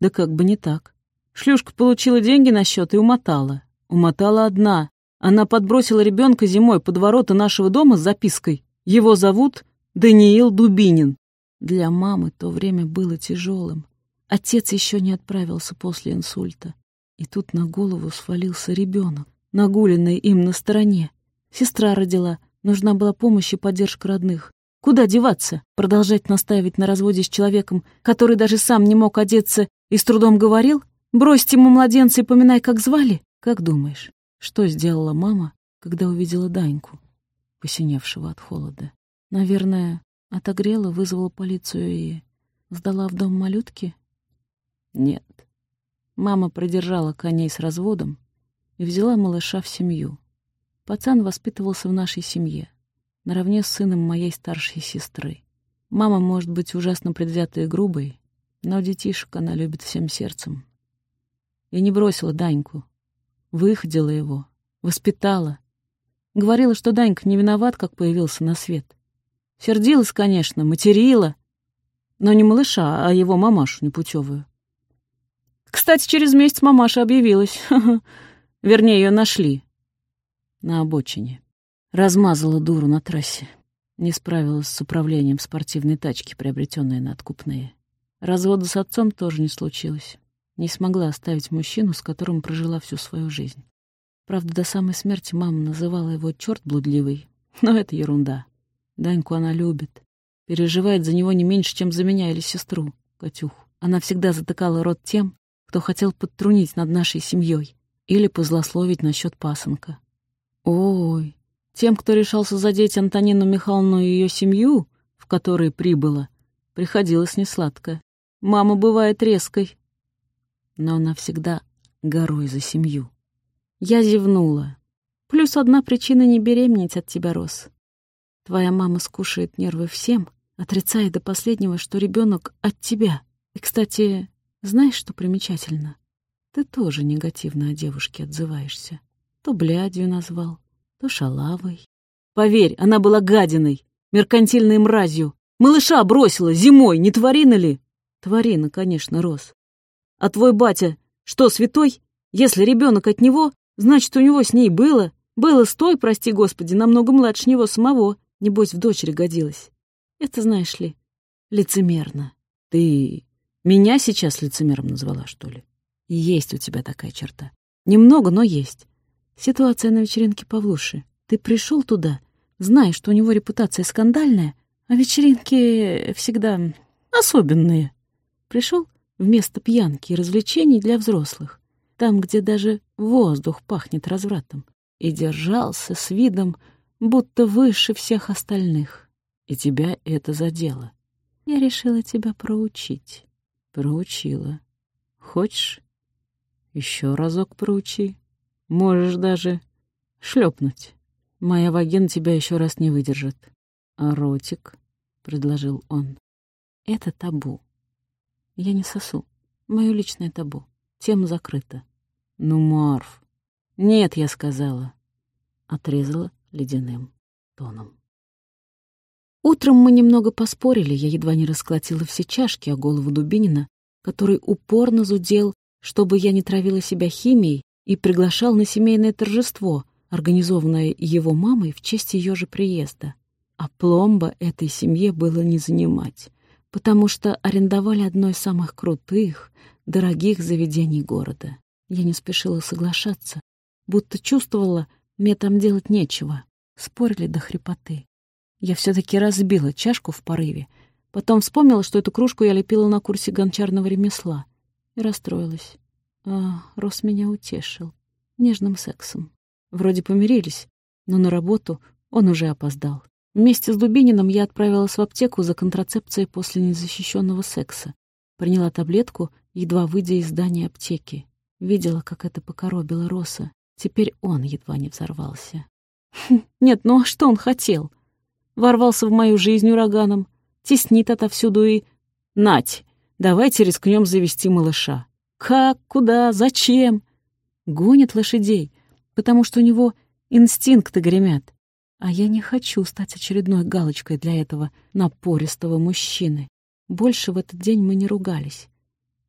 Да как бы не так. Шлюшка получила деньги на счет и умотала. Умотала одна. Она подбросила ребенка зимой под ворота нашего дома с запиской. Его зовут Даниил Дубинин. Для мамы то время было тяжелым. Отец еще не отправился после инсульта. И тут на голову свалился ребенок, нагуленный им на стороне. Сестра родила, нужна была помощь и поддержка родных. Куда деваться? Продолжать настаивать на разводе с человеком, который даже сам не мог одеться и с трудом говорил? Бросьте ему младенца и поминай, как звали? Как думаешь, что сделала мама, когда увидела Даньку, посиневшего от холода? Наверное, отогрела, вызвала полицию и сдала в дом малютки? Нет. Мама продержала коней с разводом и взяла малыша в семью. Пацан воспитывался в нашей семье, наравне с сыном моей старшей сестры. Мама может быть ужасно предвзятой и грубой, но детишек она любит всем сердцем. Я не бросила Даньку, выходила его, воспитала. Говорила, что Данька не виноват, как появился на свет. Сердилась, конечно, материла, но не малыша, а его мамашу непутевую. Кстати, через месяц мамаша объявилась. Вернее, ее нашли. На обочине. Размазала дуру на трассе. Не справилась с управлением спортивной тачки, приобретенной на откупные. Развода с отцом тоже не случилось. Не смогла оставить мужчину, с которым прожила всю свою жизнь. Правда, до самой смерти мама называла его черт блудливый. Но это ерунда. Даньку она любит. Переживает за него не меньше, чем за меня или сестру, Катюху. Она всегда затыкала рот тем, кто хотел подтрунить над нашей семьей или позлословить насчет пасынка. Ой, тем, кто решался задеть Антонину Михайловну и ее семью, в которой прибыла, приходилось несладко. Мама бывает резкой, но она всегда горой за семью. Я зевнула. Плюс одна причина не беременеть от тебя, Рос. Твоя мама скушает нервы всем, отрицая до последнего, что ребенок от тебя. И, кстати, знаешь, что примечательно? Ты тоже негативно о девушке отзываешься. То блядью назвал, то шалавой. Поверь, она была гадиной, меркантильной мразью. Малыша бросила зимой, не тварина ли? Тварина, конечно, рос. А твой батя что, святой? Если ребенок от него, значит, у него с ней было. Было с той, прости господи, намного младше него самого. Небось, в дочери годилась. Это, знаешь ли, лицемерно. Ты меня сейчас лицемером назвала, что ли? Есть у тебя такая черта. Немного, но есть. Ситуация на вечеринке Павлуши. Ты пришел туда, зная, что у него репутация скандальная, а вечеринки всегда особенные. Пришел вместо пьянки и развлечений для взрослых, там, где даже воздух пахнет развратом, и держался с видом, будто выше всех остальных. И тебя это задело. Я решила тебя проучить. Проучила. Хочешь? Еще разок проучи. Можешь даже шлепнуть. Моя вагина тебя еще раз не выдержит. А ротик, — предложил он, — это табу. Я не сосу. Мое личное табу. Тема закрыта. Ну, Марф. Нет, я сказала. Отрезала ледяным тоном. Утром мы немного поспорили, я едва не расколотила все чашки о голову Дубинина, который упорно зудел, чтобы я не травила себя химией и приглашал на семейное торжество, организованное его мамой в честь ее же приезда. А пломба этой семье было не занимать потому что арендовали одно из самых крутых, дорогих заведений города. Я не спешила соглашаться, будто чувствовала, мне там делать нечего. Спорили до хрипоты. Я все-таки разбила чашку в порыве, потом вспомнила, что эту кружку я лепила на курсе гончарного ремесла, и расстроилась. А Рос меня утешил. Нежным сексом. Вроде помирились, но на работу он уже опоздал. Вместе с Дубининым я отправилась в аптеку за контрацепцией после незащищенного секса. Приняла таблетку, едва выйдя из здания аптеки. Видела, как это покоробило Роса. Теперь он едва не взорвался. Хм, нет, ну а что он хотел? Ворвался в мою жизнь ураганом, теснит отовсюду и... Нать, давайте рискнем завести малыша. Как, куда, зачем? Гонит лошадей, потому что у него инстинкты гремят. А я не хочу стать очередной галочкой для этого напористого мужчины. Больше в этот день мы не ругались,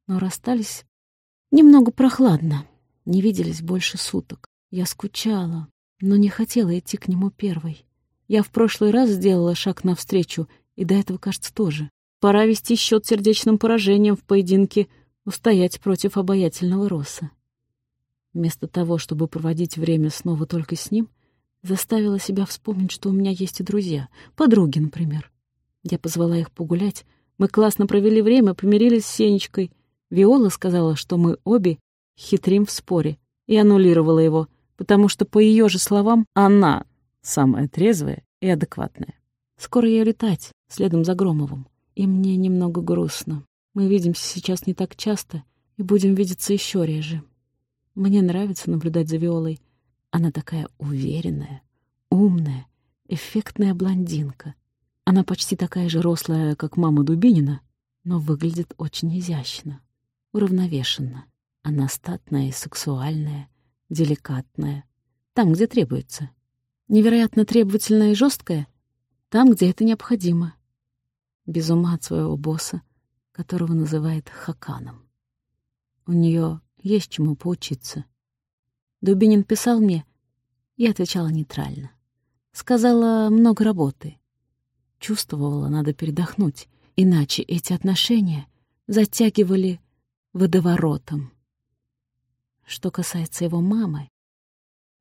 но расстались немного прохладно. Не виделись больше суток. Я скучала, но не хотела идти к нему первой. Я в прошлый раз сделала шаг навстречу, и до этого, кажется, тоже. Пора вести счет сердечным поражением в поединке, устоять против обаятельного Роса. Вместо того, чтобы проводить время снова только с ним, Заставила себя вспомнить, что у меня есть и друзья, подруги, например. Я позвала их погулять. Мы классно провели время, помирились с Сенечкой. Виола сказала, что мы обе хитрим в споре, и аннулировала его, потому что, по ее же словам, она самая трезвая и адекватная. Скоро я летать, следом за Громовым, и мне немного грустно. Мы видимся сейчас не так часто и будем видеться еще реже. Мне нравится наблюдать за Виолой, она такая уверенная, умная, эффектная блондинка. Она почти такая же рослая, как мама Дубинина, но выглядит очень изящно, уравновешенно. Она статная и сексуальная, деликатная, там, где требуется. Невероятно требовательная и жесткая, там, где это необходимо. Без ума от своего босса, которого называет Хаканом. У нее есть чему поучиться. Дубинин писал мне, я отвечала нейтрально. Сказала много работы. Чувствовала, надо передохнуть, иначе эти отношения затягивали водоворотом. Что касается его мамы,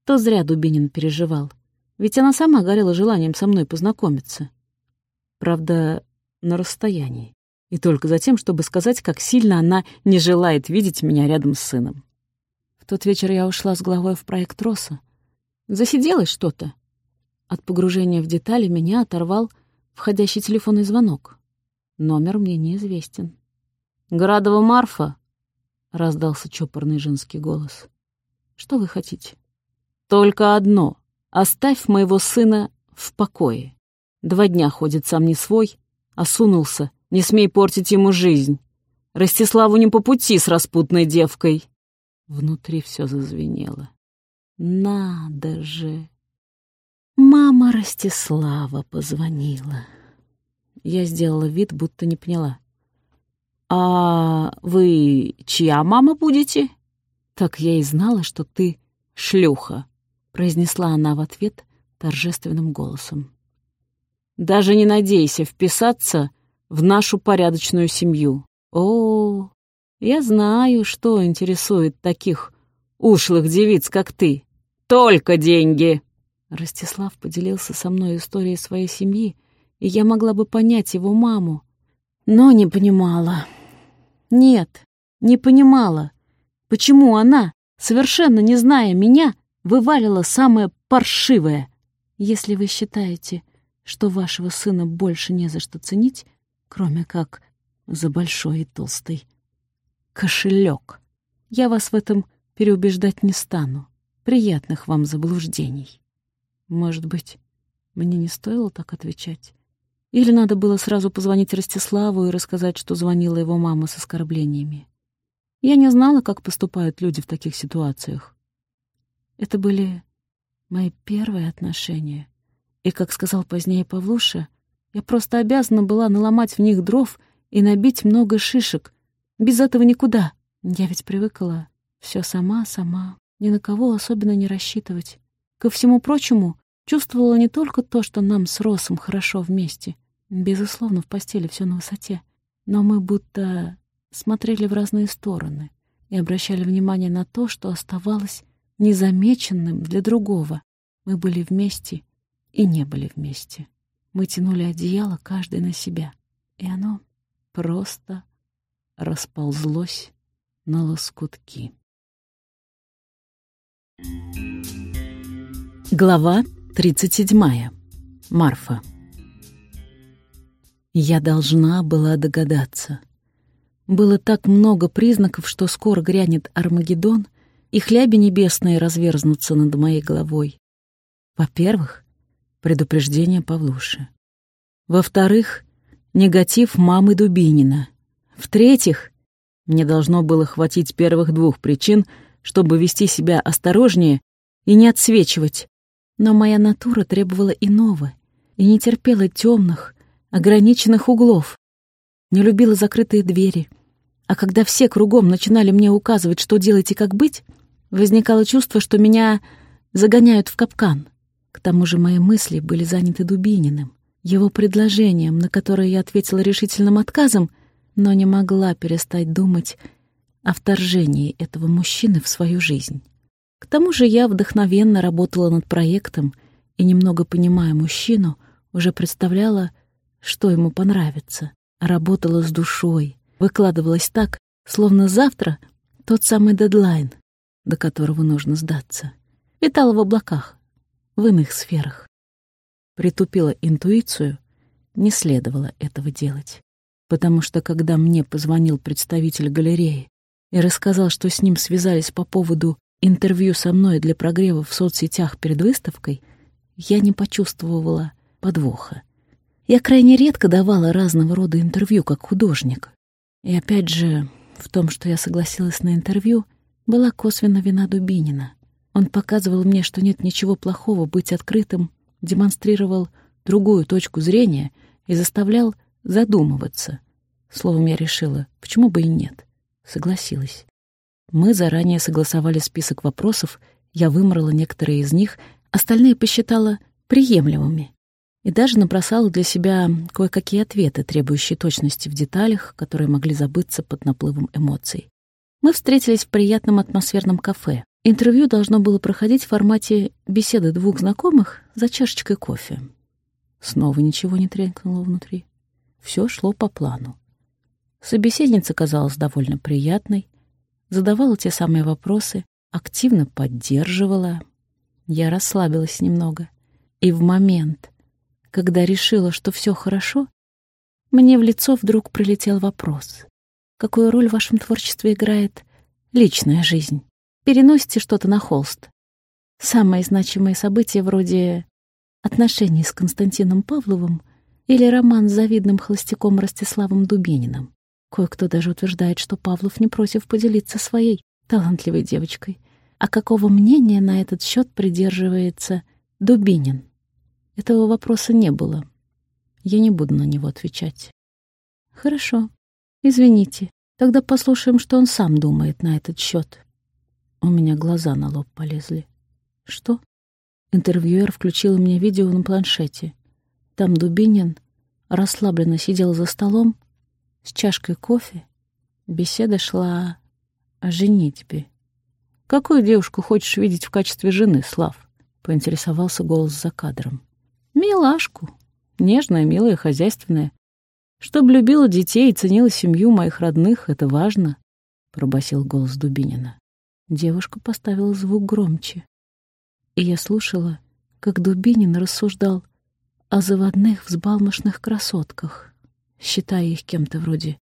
то зря Дубинин переживал, ведь она сама горела желанием со мной познакомиться. Правда, на расстоянии. И только за тем, чтобы сказать, как сильно она не желает видеть меня рядом с сыном тот вечер я ушла с головой в проект Роса. Засиделось что-то. От погружения в детали меня оторвал входящий телефонный звонок. Номер мне неизвестен. «Градова Марфа!» — раздался чопорный женский голос. «Что вы хотите?» «Только одно. Оставь моего сына в покое. Два дня ходит сам не свой, осунулся. Не смей портить ему жизнь. Ростиславу не по пути с распутной девкой». Внутри все зазвенело. Надо же! Мама Ростислава позвонила. Я сделала вид, будто не поняла. «А вы чья мама будете?» «Так я и знала, что ты шлюха», — произнесла она в ответ торжественным голосом. «Даже не надейся вписаться в нашу порядочную семью. О, я знаю, что интересует таких ушлых девиц, как ты. Только деньги!» Ростислав поделился со мной историей своей семьи, и я могла бы понять его маму, но не понимала. Нет, не понимала, почему она, совершенно не зная меня, вывалила самое паршивое. Если вы считаете, что вашего сына больше не за что ценить, кроме как за большой и толстый кошелек, я вас в этом переубеждать не стану. Приятных вам заблуждений. Может быть, мне не стоило так отвечать? Или надо было сразу позвонить Ростиславу и рассказать, что звонила его мама с оскорблениями? Я не знала, как поступают люди в таких ситуациях. Это были мои первые отношения. И, как сказал позднее Павлуша, я просто обязана была наломать в них дров и набить много шишек. Без этого никуда. Я ведь привыкла все сама, сама, ни на кого особенно не рассчитывать. Ко всему прочему, чувствовала не только то, что нам с Росом хорошо вместе. Безусловно, в постели все на высоте. Но мы будто смотрели в разные стороны и обращали внимание на то, что оставалось незамеченным для другого. Мы были вместе и не были вместе. Мы тянули одеяло каждый на себя, и оно просто расползлось на лоскутки. Глава 37. Марфа. Я должна была догадаться. Было так много признаков, что скоро грянет Армагеддон, и хляби небесные разверзнутся над моей головой. Во-первых, предупреждение Павлуши. Во-вторых, негатив мамы Дубинина. В-третьих, мне должно было хватить первых двух причин — чтобы вести себя осторожнее и не отсвечивать. Но моя натура требовала иного и не терпела темных, ограниченных углов. Не любила закрытые двери. А когда все кругом начинали мне указывать, что делать и как быть, возникало чувство, что меня загоняют в капкан. К тому же мои мысли были заняты Дубининым, его предложением, на которое я ответила решительным отказом, но не могла перестать думать о вторжении этого мужчины в свою жизнь. К тому же я вдохновенно работала над проектом и, немного понимая мужчину, уже представляла, что ему понравится. Работала с душой, выкладывалась так, словно завтра тот самый дедлайн, до которого нужно сдаться. Витала в облаках, в иных сферах. Притупила интуицию, не следовало этого делать. Потому что когда мне позвонил представитель галереи и рассказал, что с ним связались по поводу интервью со мной для прогрева в соцсетях перед выставкой, я не почувствовала подвоха. Я крайне редко давала разного рода интервью как художник. И опять же, в том, что я согласилась на интервью, была косвенно вина Дубинина. Он показывал мне, что нет ничего плохого быть открытым, демонстрировал другую точку зрения и заставлял задумываться. Словом, я решила, почему бы и нет. Согласилась. Мы заранее согласовали список вопросов, я вымрала некоторые из них, остальные посчитала приемлемыми. И даже набросала для себя кое-какие ответы, требующие точности в деталях, которые могли забыться под наплывом эмоций. Мы встретились в приятном атмосферном кафе. Интервью должно было проходить в формате беседы двух знакомых за чашечкой кофе. Снова ничего не тренькнуло внутри. Все шло по плану. Собеседница казалась довольно приятной, задавала те самые вопросы, активно поддерживала. Я расслабилась немного. И в момент, когда решила, что все хорошо, мне в лицо вдруг прилетел вопрос. Какую роль в вашем творчестве играет личная жизнь? Переносите что-то на холст? Самые значимые события вроде отношений с Константином Павловым или роман с завидным холостяком Ростиславом Дубининым. Кое-кто даже утверждает, что Павлов не просив поделиться своей талантливой девочкой. а какого мнения на этот счет придерживается Дубинин? Этого вопроса не было. Я не буду на него отвечать. Хорошо. Извините. Тогда послушаем, что он сам думает на этот счет. У меня глаза на лоб полезли. Что? Интервьюер включил мне видео на планшете. Там Дубинин расслабленно сидел за столом с чашкой кофе. Беседа шла о женитьбе. «Какую девушку хочешь видеть в качестве жены, Слав?» — поинтересовался голос за кадром. «Милашку. Нежная, милая, хозяйственная. Чтоб любила детей и ценила семью моих родных, это важно», — пробасил голос Дубинина. Девушка поставила звук громче. И я слушала, как Дубинин рассуждал о заводных взбалмошных красотках, считая их кем-то вроде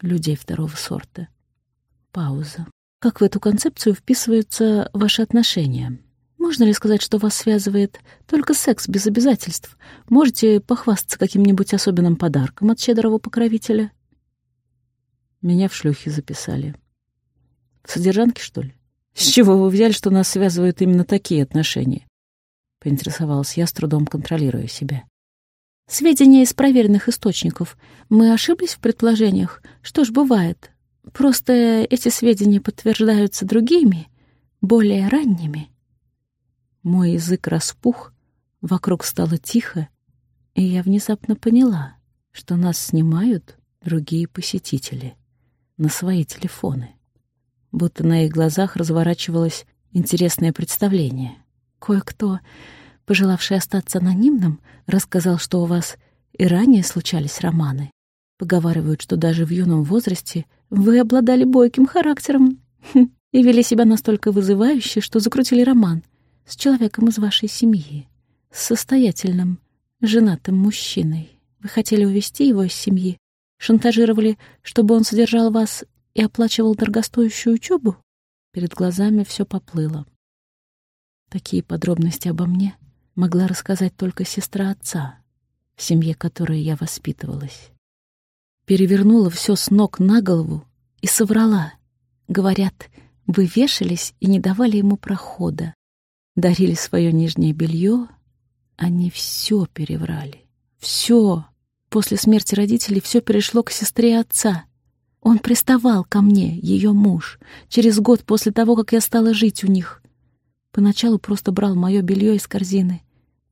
людей второго сорта. Пауза. Как в эту концепцию вписываются ваши отношения? Можно ли сказать, что вас связывает только секс без обязательств? Можете похвастаться каким-нибудь особенным подарком от щедрого покровителя? Меня в шлюхи записали. В содержанке, что ли? С чего вы взяли, что нас связывают именно такие отношения? Поинтересовалась я, с трудом контролируя себя. Сведения из проверенных источников. Мы ошиблись в предположениях? Что ж, бывает. Просто эти сведения подтверждаются другими, более ранними. Мой язык распух, вокруг стало тихо, и я внезапно поняла, что нас снимают другие посетители на свои телефоны. Будто на их глазах разворачивалось интересное представление. Кое-кто, пожелавший остаться анонимным, рассказал, что у вас и ранее случались романы. Поговаривают, что даже в юном возрасте вы обладали бойким характером и вели себя настолько вызывающе, что закрутили роман с человеком из вашей семьи, с состоятельным, женатым мужчиной. Вы хотели увести его из семьи, шантажировали, чтобы он содержал вас и оплачивал дорогостоящую учебу? Перед глазами все поплыло. Такие подробности обо мне могла рассказать только сестра отца, в семье которой я воспитывалась перевернула все с ног на голову и соврала. Говорят, вы вешались и не давали ему прохода. Дарили свое нижнее белье. Они все переврали. Все. После смерти родителей все перешло к сестре отца. Он приставал ко мне, ее муж, через год после того, как я стала жить у них. Поначалу просто брал мое белье из корзины.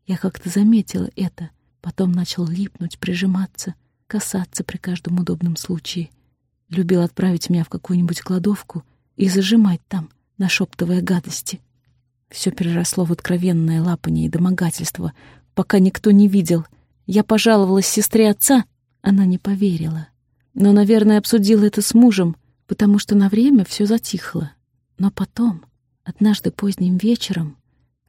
Я как-то заметила это, потом начал липнуть, прижиматься касаться при каждом удобном случае. Любил отправить меня в какую-нибудь кладовку и зажимать там, нашептывая гадости. Все переросло в откровенное лапание и домогательство, пока никто не видел. Я пожаловалась сестре отца, она не поверила. Но, наверное, обсудила это с мужем, потому что на время все затихло. Но потом, однажды поздним вечером,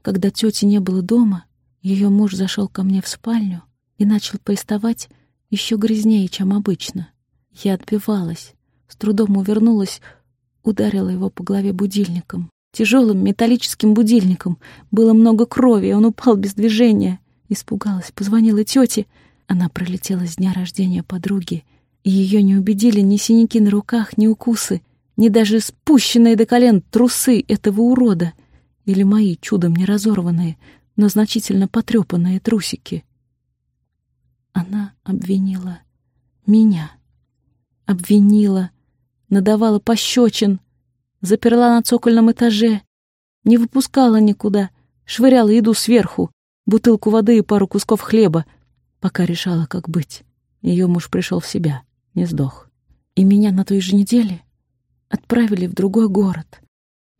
когда тети не было дома, ее муж зашел ко мне в спальню и начал приставать еще грязнее, чем обычно. Я отбивалась, с трудом увернулась, ударила его по голове будильником. Тяжелым металлическим будильником. Было много крови, и он упал без движения. Испугалась, позвонила тете. Она пролетела с дня рождения подруги, и ее не убедили ни синяки на руках, ни укусы, ни даже спущенные до колен трусы этого урода или мои чудом не разорванные, но значительно потрепанные трусики. Она обвинила меня. Обвинила, надавала пощечин, заперла на цокольном этаже, не выпускала никуда, швыряла еду сверху, бутылку воды и пару кусков хлеба, пока решала, как быть. Ее муж пришел в себя, не сдох. И меня на той же неделе отправили в другой город.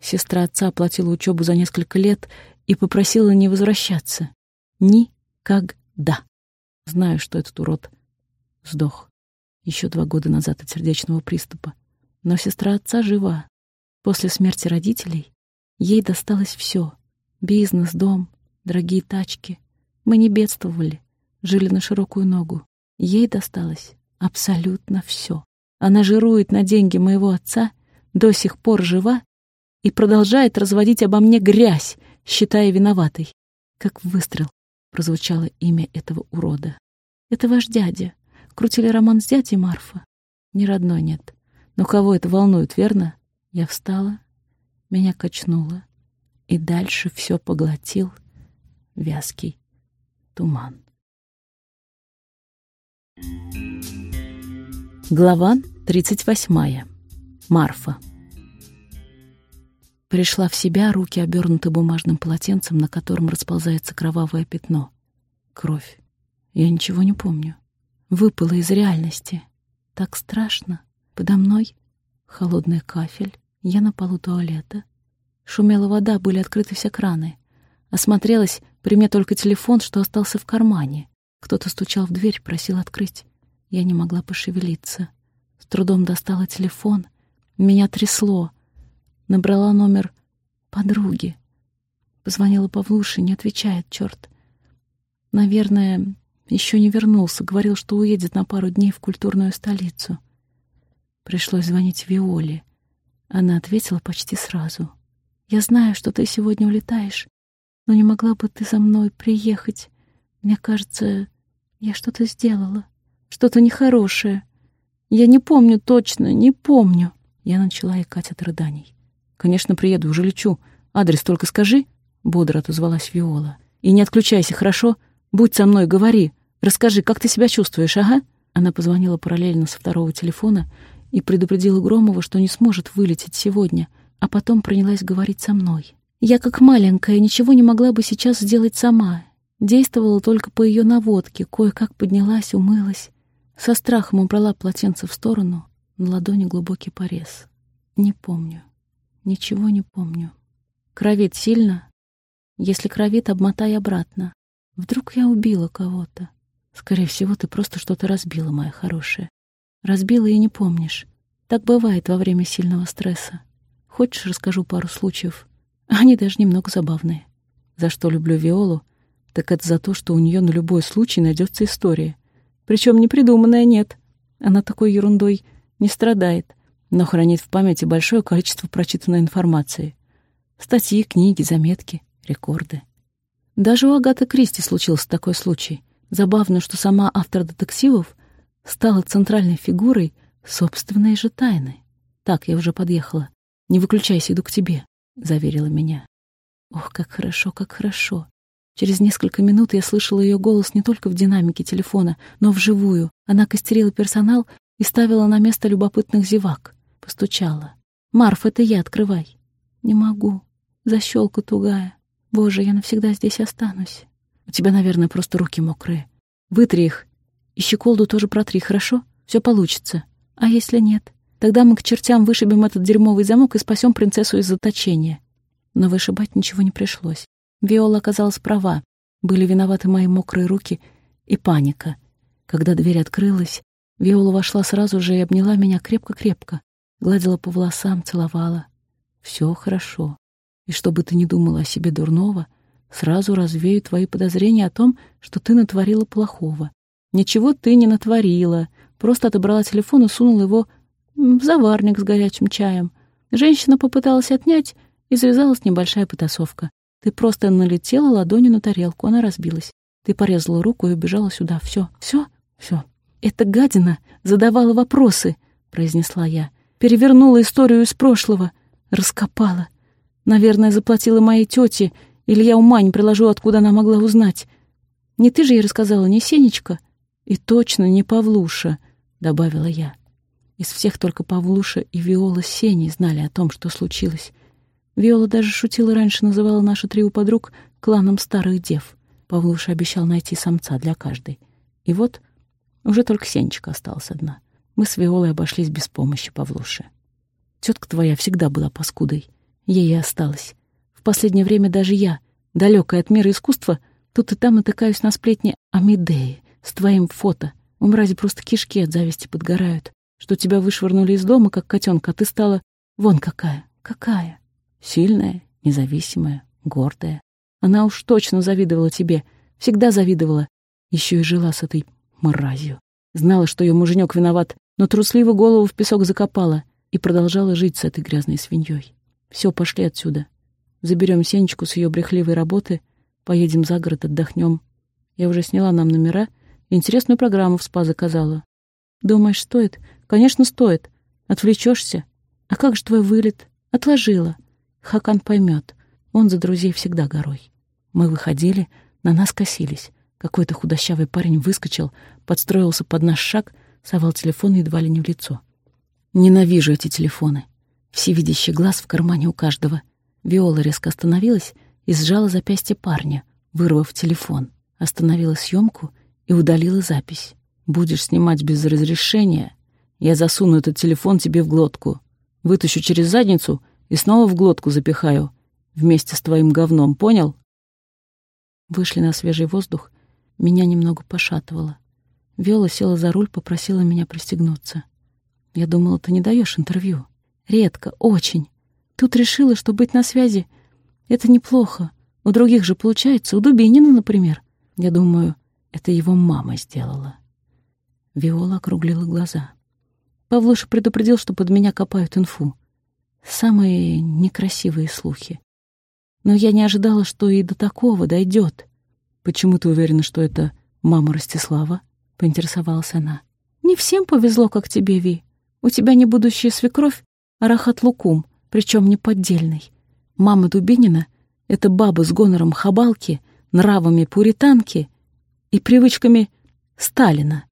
Сестра отца оплатила учебу за несколько лет и попросила не возвращаться. Никогда. Знаю, что этот урод сдох еще два года назад от сердечного приступа. Но сестра отца жива. После смерти родителей ей досталось все: Бизнес, дом, дорогие тачки. Мы не бедствовали, жили на широкую ногу. Ей досталось абсолютно все. Она жирует на деньги моего отца, до сих пор жива и продолжает разводить обо мне грязь, считая виноватой. Как выстрел прозвучало имя этого урода. «Это ваш дядя. Крутили роман с дядей Марфа?» «Не родной, нет. Но кого это волнует, верно?» Я встала, Меня качнуло, и дальше все поглотил вязкий туман. Глава 38. Марфа. Пришла в себя, руки обернуты бумажным полотенцем, на котором расползается кровавое пятно. Кровь. Я ничего не помню. Выпала из реальности. Так страшно. Подо мной холодный кафель, я на полу туалета. Шумела вода, были открыты все краны. Осмотрелась, при мне только телефон, что остался в кармане. Кто-то стучал в дверь, просил открыть. Я не могла пошевелиться. С трудом достала телефон. Меня трясло. Набрала номер подруги. Позвонила Павлуше, не отвечает, черт. Наверное, еще не вернулся, говорил, что уедет на пару дней в культурную столицу. Пришлось звонить Виоле. Она ответила почти сразу. «Я знаю, что ты сегодня улетаешь, но не могла бы ты за мной приехать? Мне кажется, я что-то сделала, что-то нехорошее. Я не помню точно, не помню». Я начала икать от рыданий. «Конечно, приеду, уже лечу. Адрес только скажи», — бодро отозвалась Виола. «И не отключайся, хорошо? Будь со мной, говори. Расскажи, как ты себя чувствуешь, ага?» Она позвонила параллельно со второго телефона и предупредила Громова, что не сможет вылететь сегодня, а потом принялась говорить со мной. Я, как маленькая, ничего не могла бы сейчас сделать сама. Действовала только по ее наводке, кое-как поднялась, умылась. Со страхом убрала полотенце в сторону, на ладони глубокий порез. Не помню. Ничего не помню. Кровит сильно? Если кровит, обмотай обратно. Вдруг я убила кого-то. Скорее всего, ты просто что-то разбила, моя хорошая. Разбила и не помнишь. Так бывает во время сильного стресса. Хочешь, расскажу пару случаев? Они даже немного забавные. За что люблю Виолу, так это за то, что у нее на любой случай найдется история. Причем непридуманная нет. Она такой ерундой не страдает, но хранит в памяти большое количество прочитанной информации. Статьи, книги, заметки, рекорды. Даже у Агаты Кристи случился такой случай. Забавно, что сама автор детективов стала центральной фигурой собственной же тайны. Так, я уже подъехала. Не выключайся, иду к тебе, заверила меня. Ох, как хорошо, как хорошо. Через несколько минут я слышала ее голос не только в динамике телефона, но вживую. Она костерила персонал и ставила на место любопытных зевак. Постучала. «Марф, это я, открывай». «Не могу. Защелка тугая. Боже, я навсегда здесь останусь. У тебя, наверное, просто руки мокрые. Вытри их. И щеколду тоже протри, хорошо? Все получится. А если нет? Тогда мы к чертям вышибем этот дерьмовый замок и спасем принцессу из заточения. Но вышибать ничего не пришлось. Виола оказалась права. Были виноваты мои мокрые руки и паника. Когда дверь открылась, Виола вошла сразу же и обняла меня крепко-крепко, гладила по волосам, целовала. Все хорошо. И что бы ты ни думала о себе дурного, сразу развею твои подозрения о том, что ты натворила плохого. Ничего ты не натворила, просто отобрала телефон и сунула его в заварник с горячим чаем. Женщина попыталась отнять, и завязалась небольшая потасовка. Ты просто налетела ладонью на тарелку, она разбилась. Ты порезала руку и убежала сюда. Все, все, все. Эта гадина задавала вопросы, произнесла я. Перевернула историю из прошлого, раскопала. Наверное, заплатила моей тете, или я ума не приложу, откуда она могла узнать. Не ты же ей рассказала, не Сенечка? И точно не Павлуша, добавила я. Из всех только Павлуша и Виола с Сеней знали о том, что случилось. Виола даже шутила раньше, называла нашу трио подруг кланом старых дев. Павлуша обещал найти самца для каждой. И вот уже только Сенечка осталась одна. Мы с Виолой обошлись без помощи Павлуши. Тетка твоя всегда была паскудой. Ей и осталось. В последнее время даже я, далекая от мира искусства, тут и там натыкаюсь на сплетни о с твоим фото. У мрази просто кишки от зависти подгорают, что тебя вышвырнули из дома, как котенка, а ты стала вон какая, какая. Сильная, независимая, гордая. Она уж точно завидовала тебе, всегда завидовала. Еще и жила с этой мразью. Знала, что ее муженек виноват, но трусливо голову в песок закопала и продолжала жить с этой грязной свиньей. Все, пошли отсюда. Заберем Сенечку с ее брехливой работы, поедем за город, отдохнем. Я уже сняла нам номера, интересную программу в СПА заказала. Думаешь, стоит? Конечно, стоит. Отвлечешься. А как же твой вылет? Отложила. Хакан поймет, он за друзей всегда горой. Мы выходили, на нас косились. Какой-то худощавый парень выскочил, подстроился под наш шаг, совал телефон едва ли не в лицо. Ненавижу эти телефоны. Всевидящий глаз в кармане у каждого. Виола резко остановилась и сжала запястье парня, вырвав телефон. Остановила съемку и удалила запись. «Будешь снимать без разрешения, я засуну этот телефон тебе в глотку, вытащу через задницу и снова в глотку запихаю, вместе с твоим говном, понял?» Вышли на свежий воздух, меня немного пошатывало. Виола села за руль, попросила меня пристегнуться. Я думала, ты не даешь интервью. Редко, очень. Тут решила, что быть на связи — это неплохо. У других же получается, у Дубинина, например. Я думаю, это его мама сделала. Виола округлила глаза. Павлуша предупредил, что под меня копают инфу. Самые некрасивые слухи. Но я не ожидала, что и до такого дойдет. «Почему ты уверена, что это мама Ростислава?» — поинтересовалась она. «Не всем повезло, как тебе, Ви. У тебя не будущая свекровь, а Рахат Лукум, причем не поддельный. Мама Дубинина — это баба с гонором хабалки, нравами пуританки и привычками Сталина.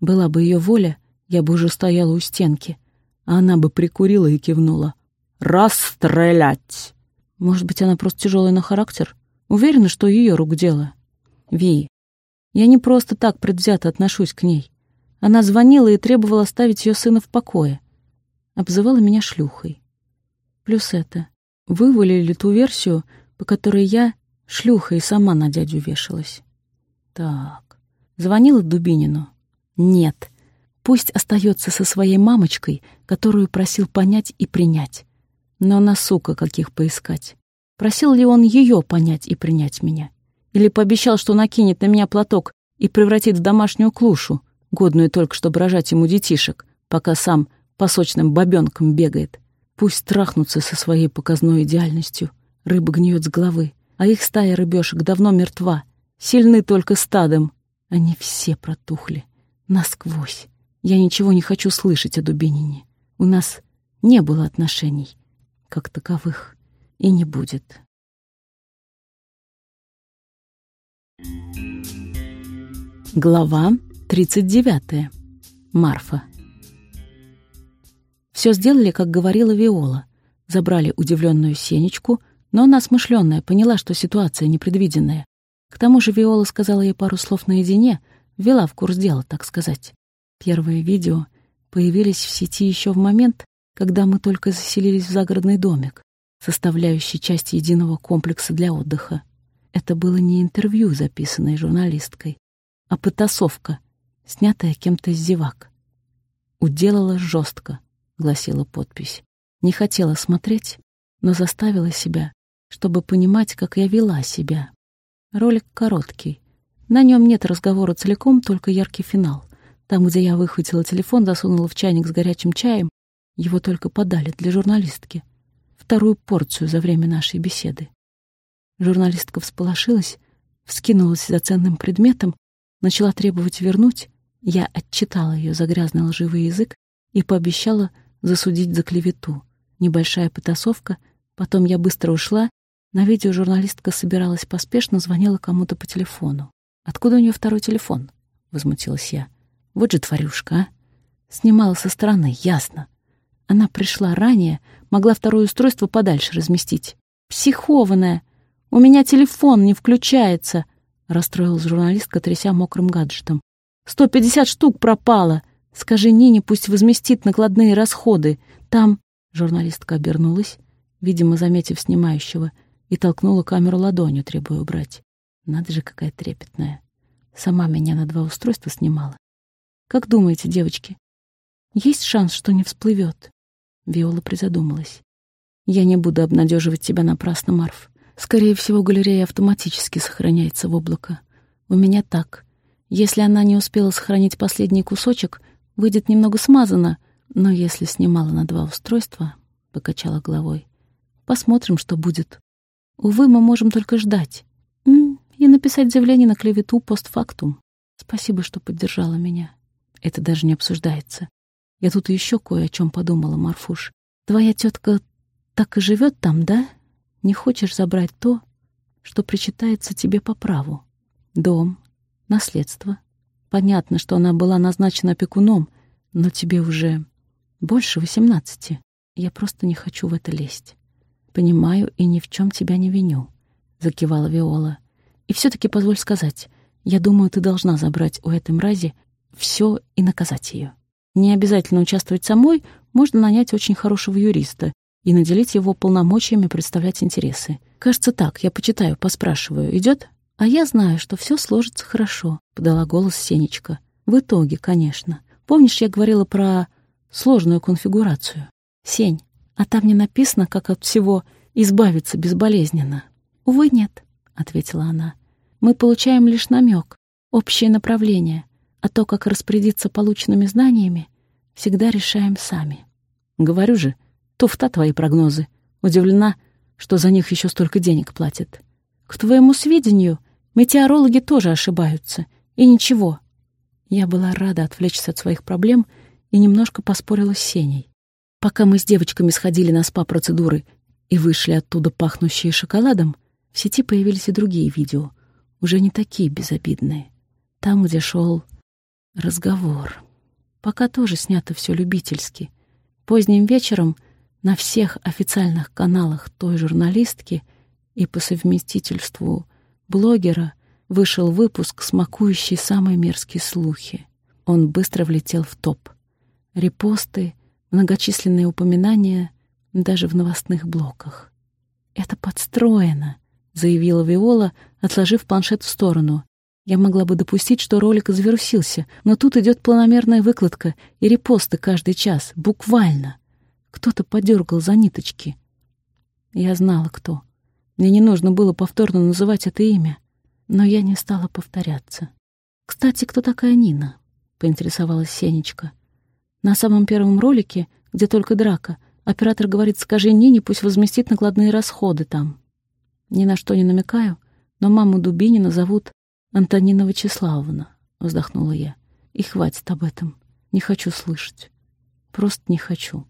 Была бы ее воля, я бы уже стояла у стенки, а она бы прикурила и кивнула. «Расстрелять!» Может быть, она просто тяжелая на характер? Уверена, что ее рук дело. Ви, я не просто так предвзято отношусь к ней. Она звонила и требовала оставить ее сына в покое. Обзывала меня шлюхой. Плюс это. Вывалили ту версию, по которой я шлюха и сама на дядю вешалась. Так. Звонила Дубинину? Нет. Пусть остается со своей мамочкой, которую просил понять и принять. Но на сука каких поискать. Просил ли он ее понять и принять меня? Или пообещал, что накинет на меня платок и превратит в домашнюю клушу, годную только, чтобы рожать ему детишек, пока сам по сочным бабенкам бегает. Пусть трахнутся со своей показной идеальностью. Рыба гниет с головы, а их стая рыбешек давно мертва. Сильны только стадом. Они все протухли. Насквозь. Я ничего не хочу слышать о Дубинине. У нас не было отношений, как таковых, и не будет. Глава 39. Марфа. Все сделали, как говорила Виола. Забрали удивленную Сенечку, но она смышленная, поняла, что ситуация непредвиденная. К тому же Виола сказала ей пару слов наедине, ввела в курс дела, так сказать. Первые видео появились в сети еще в момент, когда мы только заселились в загородный домик, составляющий часть единого комплекса для отдыха. Это было не интервью, записанное журналисткой, а потасовка, снятая кем-то из зевак. «Уделала жестко», — гласила подпись. Не хотела смотреть, но заставила себя, чтобы понимать, как я вела себя. Ролик короткий. На нем нет разговора целиком, только яркий финал. Там, где я выхватила телефон, засунула в чайник с горячим чаем, его только подали для журналистки. Вторую порцию за время нашей беседы. Журналистка всполошилась, вскинулась за ценным предметом, начала требовать вернуть. Я отчитала ее за грязный лживый язык и пообещала засудить за клевету. Небольшая потасовка, потом я быстро ушла. На видео журналистка собиралась поспешно, звонила кому-то по телефону. «Откуда у нее второй телефон?» — возмутилась я. «Вот же тварюшка, а!» Снимала со стороны, ясно. Она пришла ранее, могла второе устройство подальше разместить. «Психованная!» «У меня телефон не включается», — расстроилась журналистка, тряся мокрым гаджетом. «Сто пятьдесят штук пропало. Скажи Нине, пусть возместит накладные расходы. Там...» Журналистка обернулась, видимо, заметив снимающего, и толкнула камеру ладонью, требуя убрать. Надо же, какая трепетная. Сама меня на два устройства снимала. Как думаете, девочки, есть шанс, что не всплывет? Виола призадумалась. Я не буду обнадеживать тебя напрасно, Марф. Скорее всего, галерея автоматически сохраняется в облако. У меня так. Если она не успела сохранить последний кусочек, выйдет немного смазано, но если снимала на два устройства, покачала головой. Посмотрим, что будет. Увы, мы можем только ждать. И написать заявление на клевету постфактум. Спасибо, что поддержала меня. Это даже не обсуждается. Я тут еще кое о чем подумала, Марфуш. Твоя тетка так и живет там, да? Не хочешь забрать то, что причитается тебе по праву? Дом, наследство. Понятно, что она была назначена опекуном, но тебе уже больше восемнадцати. Я просто не хочу в это лезть. Понимаю и ни в чем тебя не виню, — закивала Виола. И все-таки позволь сказать, я думаю, ты должна забрать у этой мрази все и наказать ее. Не обязательно участвовать самой, можно нанять очень хорошего юриста и наделить его полномочиями представлять интересы. Кажется так, я почитаю, поспрашиваю. Идет? А я знаю, что все сложится хорошо, подала голос Сенечка. В итоге, конечно. Помнишь, я говорила про сложную конфигурацию? Сень, а там не написано, как от всего избавиться безболезненно. Увы, нет, ответила она. Мы получаем лишь намек, общее направление, а то, как распорядиться полученными знаниями, всегда решаем сами. Говорю же, туфта твои прогнозы. Удивлена, что за них еще столько денег платят. К твоему сведению, метеорологи тоже ошибаются. И ничего. Я была рада отвлечься от своих проблем и немножко поспорила с Сеней. Пока мы с девочками сходили на спа-процедуры и вышли оттуда пахнущие шоколадом, в сети появились и другие видео, уже не такие безобидные. Там, где шел разговор. Пока тоже снято все любительски. Поздним вечером на всех официальных каналах той журналистки и по совместительству блогера вышел выпуск, смакующий самые мерзкие слухи. Он быстро влетел в топ. Репосты, многочисленные упоминания даже в новостных блоках. «Это подстроено», — заявила Виола, отложив планшет в сторону. Я могла бы допустить, что ролик завирусился, но тут идет планомерная выкладка и репосты каждый час, буквально. Кто-то подергал за ниточки. Я знала, кто. Мне не нужно было повторно называть это имя, но я не стала повторяться. «Кстати, кто такая Нина?» — поинтересовалась Сенечка. На самом первом ролике, где только драка, оператор говорит «скажи Нине, пусть возместит накладные расходы там». Ни на что не намекаю, но маму Дубинина зовут Антонина Вячеславовна, вздохнула я. И хватит об этом. Не хочу слышать. Просто не хочу.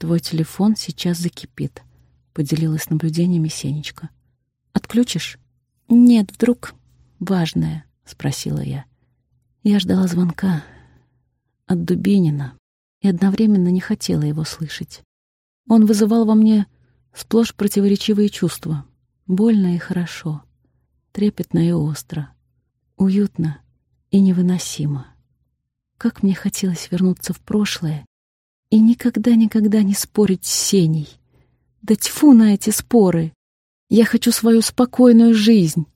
«Твой телефон сейчас закипит», — поделилась наблюдениями Сенечка. «Отключишь?» «Нет, вдруг важное?» — спросила я. Я ждала звонка от Дубинина и одновременно не хотела его слышать. Он вызывал во мне сплошь противоречивые чувства. Больно и хорошо, трепетно и остро, уютно и невыносимо. Как мне хотелось вернуться в прошлое и никогда-никогда не спорить с Сеней. Да тьфу на эти споры! Я хочу свою спокойную жизнь,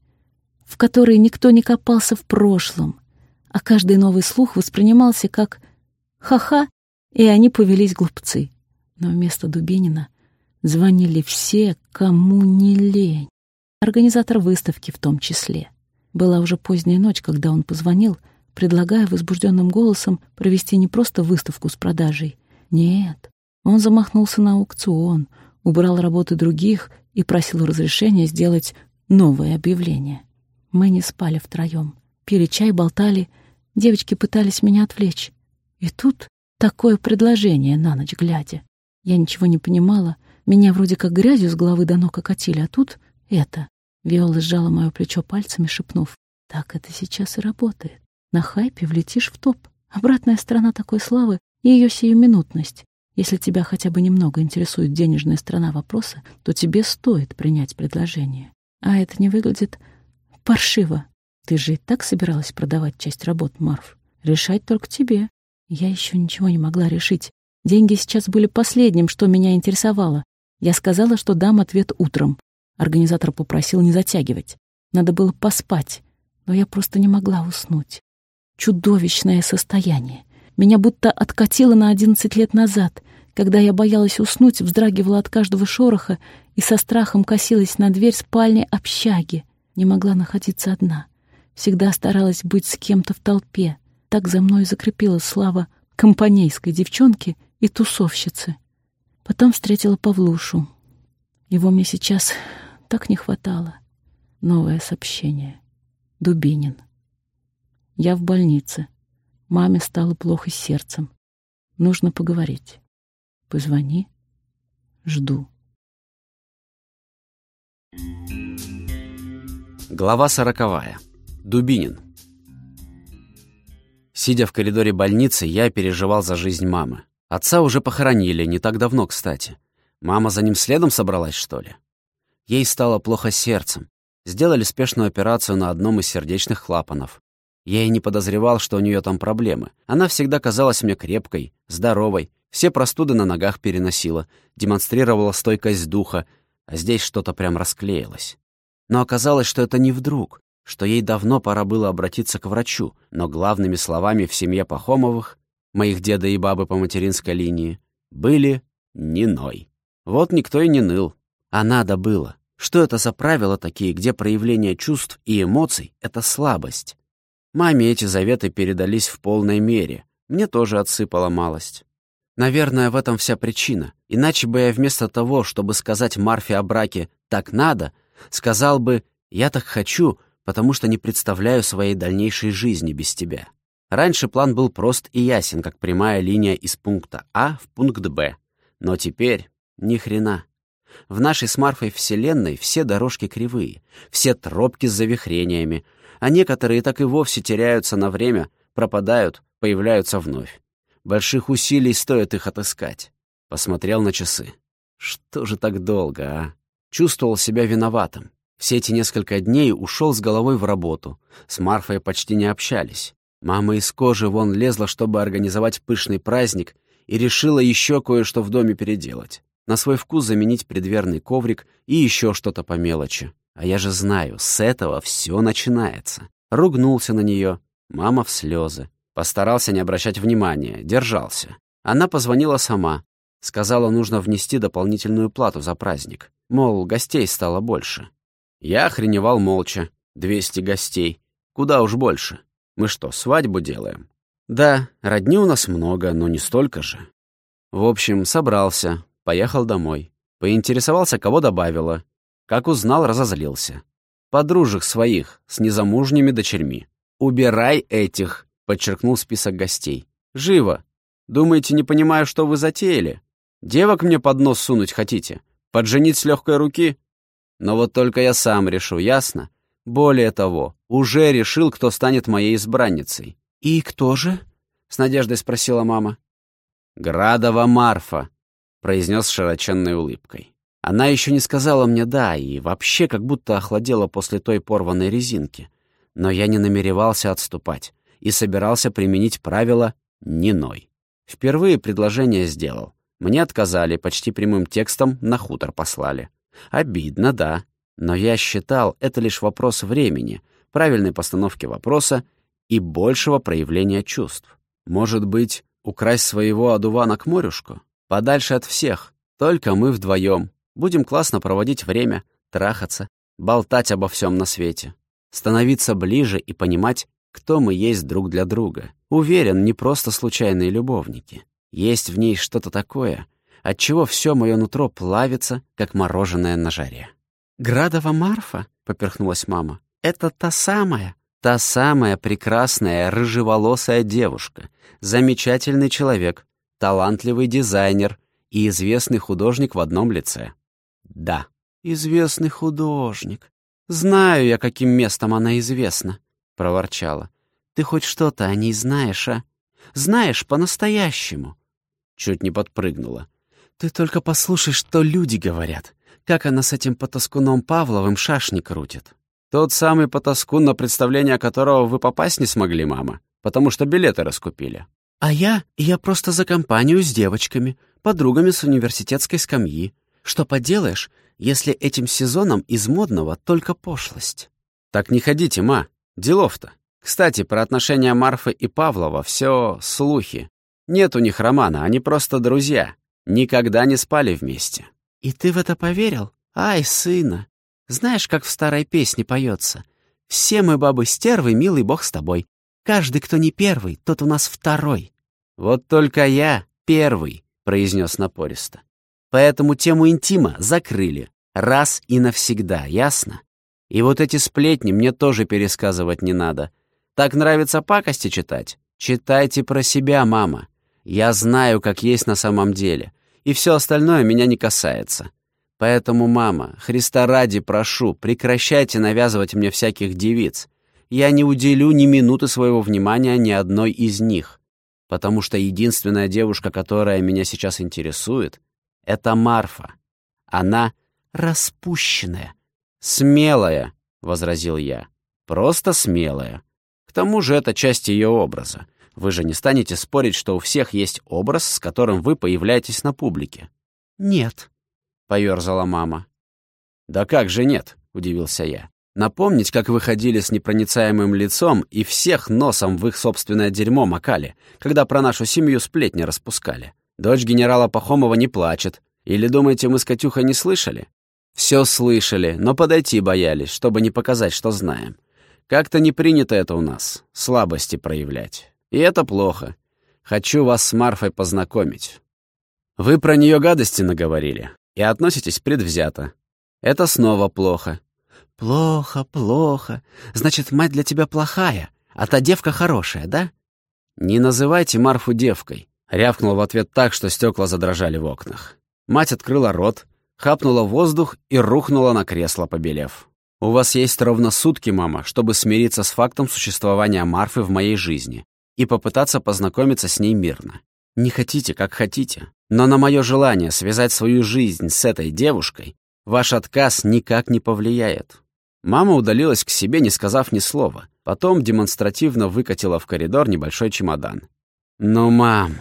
в которой никто не копался в прошлом, а каждый новый слух воспринимался как «ха-ха», и они повелись глупцы. Но вместо Дубинина звонили все, кому не лень. Организатор выставки в том числе. Была уже поздняя ночь, когда он позвонил, предлагая возбужденным голосом провести не просто выставку с продажей, нет, он замахнулся на аукцион, убрал работы других и просил разрешения сделать новое объявление. Мы не спали втроем, пили чай, болтали, девочки пытались меня отвлечь. И тут такое предложение на ночь глядя. Я ничего не понимала, меня вроде как грязью с головы до ног окатили, а тут это. Виола сжала мое плечо пальцами, шепнув. Так это сейчас и работает. На хайпе влетишь в топ. Обратная сторона такой славы и ее сиюминутность. Если тебя хотя бы немного интересует денежная сторона вопроса, то тебе стоит принять предложение. А это не выглядит паршиво. Ты же и так собиралась продавать часть работ, Марф. Решать только тебе. Я еще ничего не могла решить. Деньги сейчас были последним, что меня интересовало. Я сказала, что дам ответ утром. Организатор попросил не затягивать. Надо было поспать, но я просто не могла уснуть. Чудовищное состояние. Меня будто откатило на одиннадцать лет назад, когда я боялась уснуть, вздрагивала от каждого шороха и со страхом косилась на дверь спальни общаги. Не могла находиться одна. Всегда старалась быть с кем-то в толпе. Так за мной закрепила слава компанейской девчонки и тусовщицы. Потом встретила Павлушу. Его мне сейчас так не хватало. Новое сообщение. Дубинин. Я в больнице. Маме стало плохо с сердцем. Нужно поговорить. Позвони. Жду. Глава сороковая. Дубинин. Сидя в коридоре больницы, я переживал за жизнь мамы. Отца уже похоронили, не так давно, кстати. Мама за ним следом собралась, что ли? Ей стало плохо сердцем. Сделали спешную операцию на одном из сердечных клапанов. Я и не подозревал, что у нее там проблемы. Она всегда казалась мне крепкой, здоровой, все простуды на ногах переносила, демонстрировала стойкость духа, а здесь что-то прям расклеилось. Но оказалось, что это не вдруг, что ей давно пора было обратиться к врачу, но главными словами в семье Пахомовых, моих деда и бабы по материнской линии, были «не ной». Вот никто и не ныл. А надо было. Что это за правила такие, где проявление чувств и эмоций — это слабость? Маме эти заветы передались в полной мере. Мне тоже отсыпала малость. Наверное, в этом вся причина. Иначе бы я вместо того, чтобы сказать Марфе о браке «так надо», сказал бы «я так хочу», потому что не представляю своей дальнейшей жизни без тебя. Раньше план был прост и ясен, как прямая линия из пункта А в пункт Б. Но теперь ни хрена. В нашей с Марфой вселенной все дорожки кривые, все тропки с завихрениями, а некоторые так и вовсе теряются на время, пропадают, появляются вновь. Больших усилий стоит их отыскать. Посмотрел на часы. Что же так долго, а? Чувствовал себя виноватым. Все эти несколько дней ушел с головой в работу. С Марфой почти не общались. Мама из кожи вон лезла, чтобы организовать пышный праздник, и решила еще кое-что в доме переделать. На свой вкус заменить предверный коврик и еще что-то по мелочи. А я же знаю, с этого все начинается. Ругнулся на нее. Мама в слезы. Постарался не обращать внимания, держался. Она позвонила сама. Сказала, нужно внести дополнительную плату за праздник. Мол, гостей стало больше. Я охреневал молча. Двести гостей. Куда уж больше. Мы что, свадьбу делаем? Да, родни у нас много, но не столько же. В общем, собрался, поехал домой. Поинтересовался, кого добавила. Как узнал, разозлился. Подружек своих, с незамужними дочерьми. «Убирай этих», — подчеркнул список гостей. «Живо! Думаете, не понимаю, что вы затеяли? Девок мне под нос сунуть хотите? Подженить с легкой руки? Но вот только я сам решу, ясно? Более того, уже решил, кто станет моей избранницей». «И кто же?» — с надеждой спросила мама. «Градова Марфа», — произнес широченной улыбкой. Она еще не сказала мне «да» и вообще как будто охладела после той порванной резинки. Но я не намеревался отступать и собирался применить правило «не ной». Впервые предложение сделал. Мне отказали, почти прямым текстом на хутор послали. Обидно, да. Но я считал, это лишь вопрос времени, правильной постановки вопроса и большего проявления чувств. Может быть, украсть своего одувана к морюшку? Подальше от всех, только мы вдвоем, Будем классно проводить время, трахаться, болтать обо всем на свете, становиться ближе и понимать, кто мы есть друг для друга. Уверен, не просто случайные любовники. Есть в ней что-то такое, от чего все мое нутро плавится, как мороженое на жаре. «Градова Марфа?» — поперхнулась мама. «Это та самая, та самая прекрасная рыжеволосая девушка, замечательный человек, талантливый дизайнер и известный художник в одном лице. Да, известный художник. Знаю я, каким местом она известна, — проворчала. Ты хоть что-то о ней знаешь, а? Знаешь по-настоящему. Чуть не подпрыгнула. Ты только послушай, что люди говорят. Как она с этим потаскуном Павловым шашни крутит. Тот самый потаскун, на представление которого вы попасть не смогли, мама, потому что билеты раскупили. А я? Я просто за компанию с девочками, подругами с университетской скамьи. Что поделаешь, если этим сезоном из модного только пошлость? Так не ходите, ма. Делов-то. Кстати, про отношения Марфы и Павлова все слухи. Нет у них романа, они просто друзья. Никогда не спали вместе. И ты в это поверил? Ай, сына. Знаешь, как в старой песне поется? Все мы бабы-стервы, милый бог с тобой. Каждый, кто не первый, тот у нас второй. Вот только я первый, произнес напористо. Поэтому тему интима закрыли. Раз и навсегда, ясно? И вот эти сплетни мне тоже пересказывать не надо. Так нравится пакости читать? Читайте про себя, мама. Я знаю, как есть на самом деле. И все остальное меня не касается. Поэтому, мама, Христа ради прошу, прекращайте навязывать мне всяких девиц. Я не уделю ни минуты своего внимания ни одной из них, потому что единственная девушка, которая меня сейчас интересует, — это Марфа. Она распущенная, смелая, — возразил я, — просто смелая. К тому же это часть ее образа. Вы же не станете спорить, что у всех есть образ, с которым вы появляетесь на публике. «Нет», — поёрзала мама. «Да как же нет?» — удивился я. «Напомнить, как вы ходили с непроницаемым лицом и всех носом в их собственное дерьмо макали, когда про нашу семью сплетни распускали. Дочь генерала Пахомова не плачет. Или думаете, мы с Катюхой не слышали? Все слышали, но подойти боялись, чтобы не показать, что знаем. Как-то не принято это у нас, слабости проявлять. И это плохо. Хочу вас с Марфой познакомить. Вы про нее гадости наговорили и относитесь предвзято. Это снова плохо. Плохо, плохо. Значит, мать для тебя плохая, а та девка хорошая, да? Не называйте Марфу девкой. Рявкнул в ответ так, что стекла задрожали в окнах. Мать открыла рот, хапнула воздух и рухнула на кресло, побелев. «У вас есть ровно сутки, мама, чтобы смириться с фактом существования Марфы в моей жизни и попытаться познакомиться с ней мирно. Не хотите, как хотите, но на мое желание связать свою жизнь с этой девушкой ваш отказ никак не повлияет». Мама удалилась к себе, не сказав ни слова. Потом демонстративно выкатила в коридор небольшой чемодан. «Ну, мам,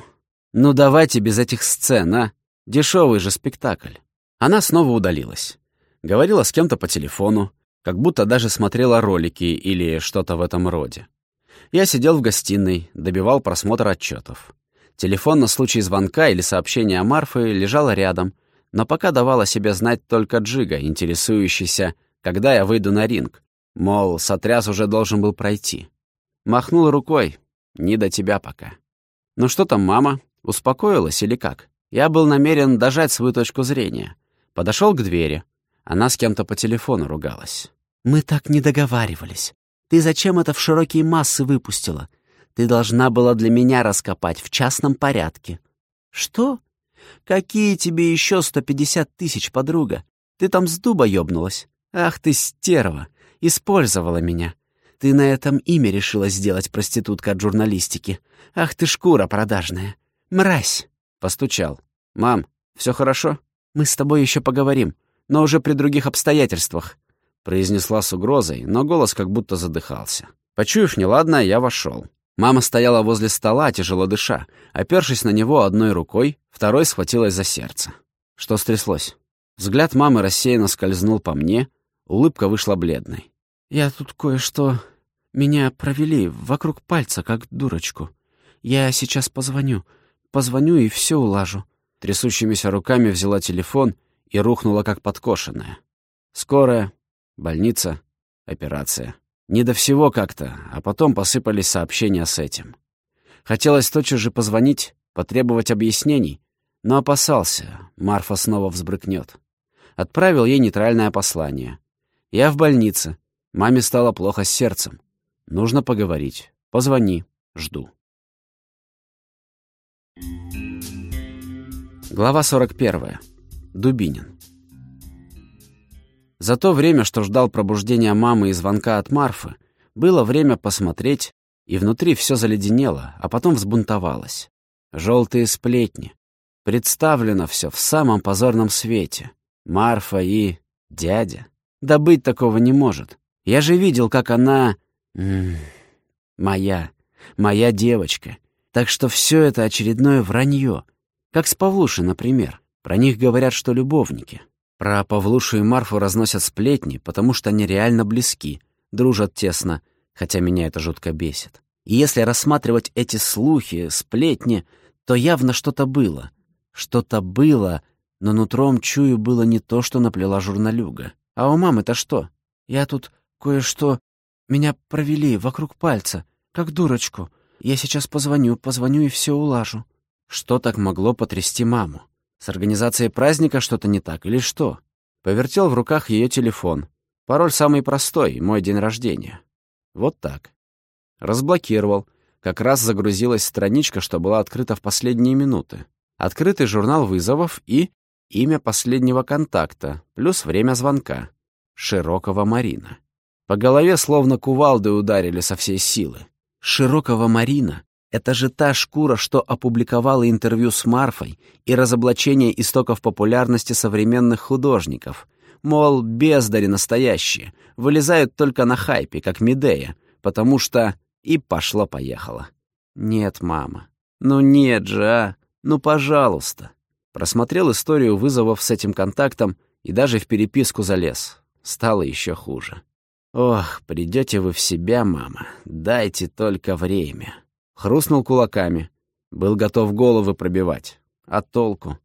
ну давайте без этих сцен, а? Дешевый же спектакль». Она снова удалилась. Говорила с кем-то по телефону, как будто даже смотрела ролики или что-то в этом роде. Я сидел в гостиной, добивал просмотр отчетов. Телефон на случай звонка или сообщения о Марфы лежал рядом, но пока давала себе знать только Джига, интересующийся, когда я выйду на ринг. Мол, сотряс уже должен был пройти. Махнул рукой. Не до тебя пока. Ну что там, мама? Успокоилась или как? Я был намерен дожать свою точку зрения. Подошел к двери. Она с кем-то по телефону ругалась. «Мы так не договаривались. Ты зачем это в широкие массы выпустила? Ты должна была для меня раскопать в частном порядке». «Что? Какие тебе еще сто пятьдесят тысяч, подруга? Ты там с дуба ёбнулась? Ах ты, стерва! Использовала меня. Ты на этом имя решила сделать проститутка от журналистики. Ах ты, шкура продажная! Мразь!» Постучал. «Мам, все хорошо?» «Мы с тобой еще поговорим, но уже при других обстоятельствах», произнесла с угрозой, но голос как будто задыхался. Почуяв неладное, я вошел. Мама стояла возле стола, тяжело дыша. Опершись на него одной рукой, второй схватилась за сердце. Что стряслось? Взгляд мамы рассеянно скользнул по мне, улыбка вышла бледной. «Я тут кое-что... Меня провели вокруг пальца, как дурочку. Я сейчас позвоню. Позвоню и все улажу». Трясущимися руками взяла телефон и рухнула, как подкошенная. Скорая, больница, операция. Не до всего как-то, а потом посыпались сообщения с этим. Хотелось тотчас же позвонить, потребовать объяснений, но опасался, Марфа снова взбрыкнет. Отправил ей нейтральное послание. «Я в больнице. Маме стало плохо с сердцем. Нужно поговорить. Позвони. Жду». Глава 41. Дубинин. За то время, что ждал пробуждения мамы и звонка от Марфы, было время посмотреть, и внутри все заледенело, а потом взбунтовалось. Желтые сплетни. Представлено все в самом позорном свете. Марфа и дядя. Да быть такого не может. Я же видел, как она... Моя, моя девочка. Так что все это очередное вранье. Как с Павлушей, например. Про них говорят, что любовники. Про Павлушу и Марфу разносят сплетни, потому что они реально близки, дружат тесно, хотя меня это жутко бесит. И если рассматривать эти слухи, сплетни, то явно что-то было. Что-то было, но нутром чую было не то, что наплела журналюга. А у мамы-то что? Я тут кое-что... Меня провели вокруг пальца, как дурочку. Я сейчас позвоню, позвоню и все улажу. Что так могло потрясти маму? С организацией праздника что-то не так или что? Повертел в руках ее телефон. Пароль самый простой, мой день рождения. Вот так. Разблокировал. Как раз загрузилась страничка, что была открыта в последние минуты. Открытый журнал вызовов и... имя последнего контакта, плюс время звонка. Широкого Марина. По голове словно кувалды ударили со всей силы. Широкого Марина — это же та шкура, что опубликовала интервью с Марфой и разоблачение истоков популярности современных художников. Мол, бездари настоящие, вылезают только на хайпе, как Медея, потому что... И пошло-поехало. Нет, мама. Ну нет же, а. Ну, пожалуйста. Просмотрел историю вызовов с этим контактом и даже в переписку залез. Стало еще хуже. «Ох, придете вы в себя, мама. Дайте только время». Хрустнул кулаками. Был готов головы пробивать. А толку?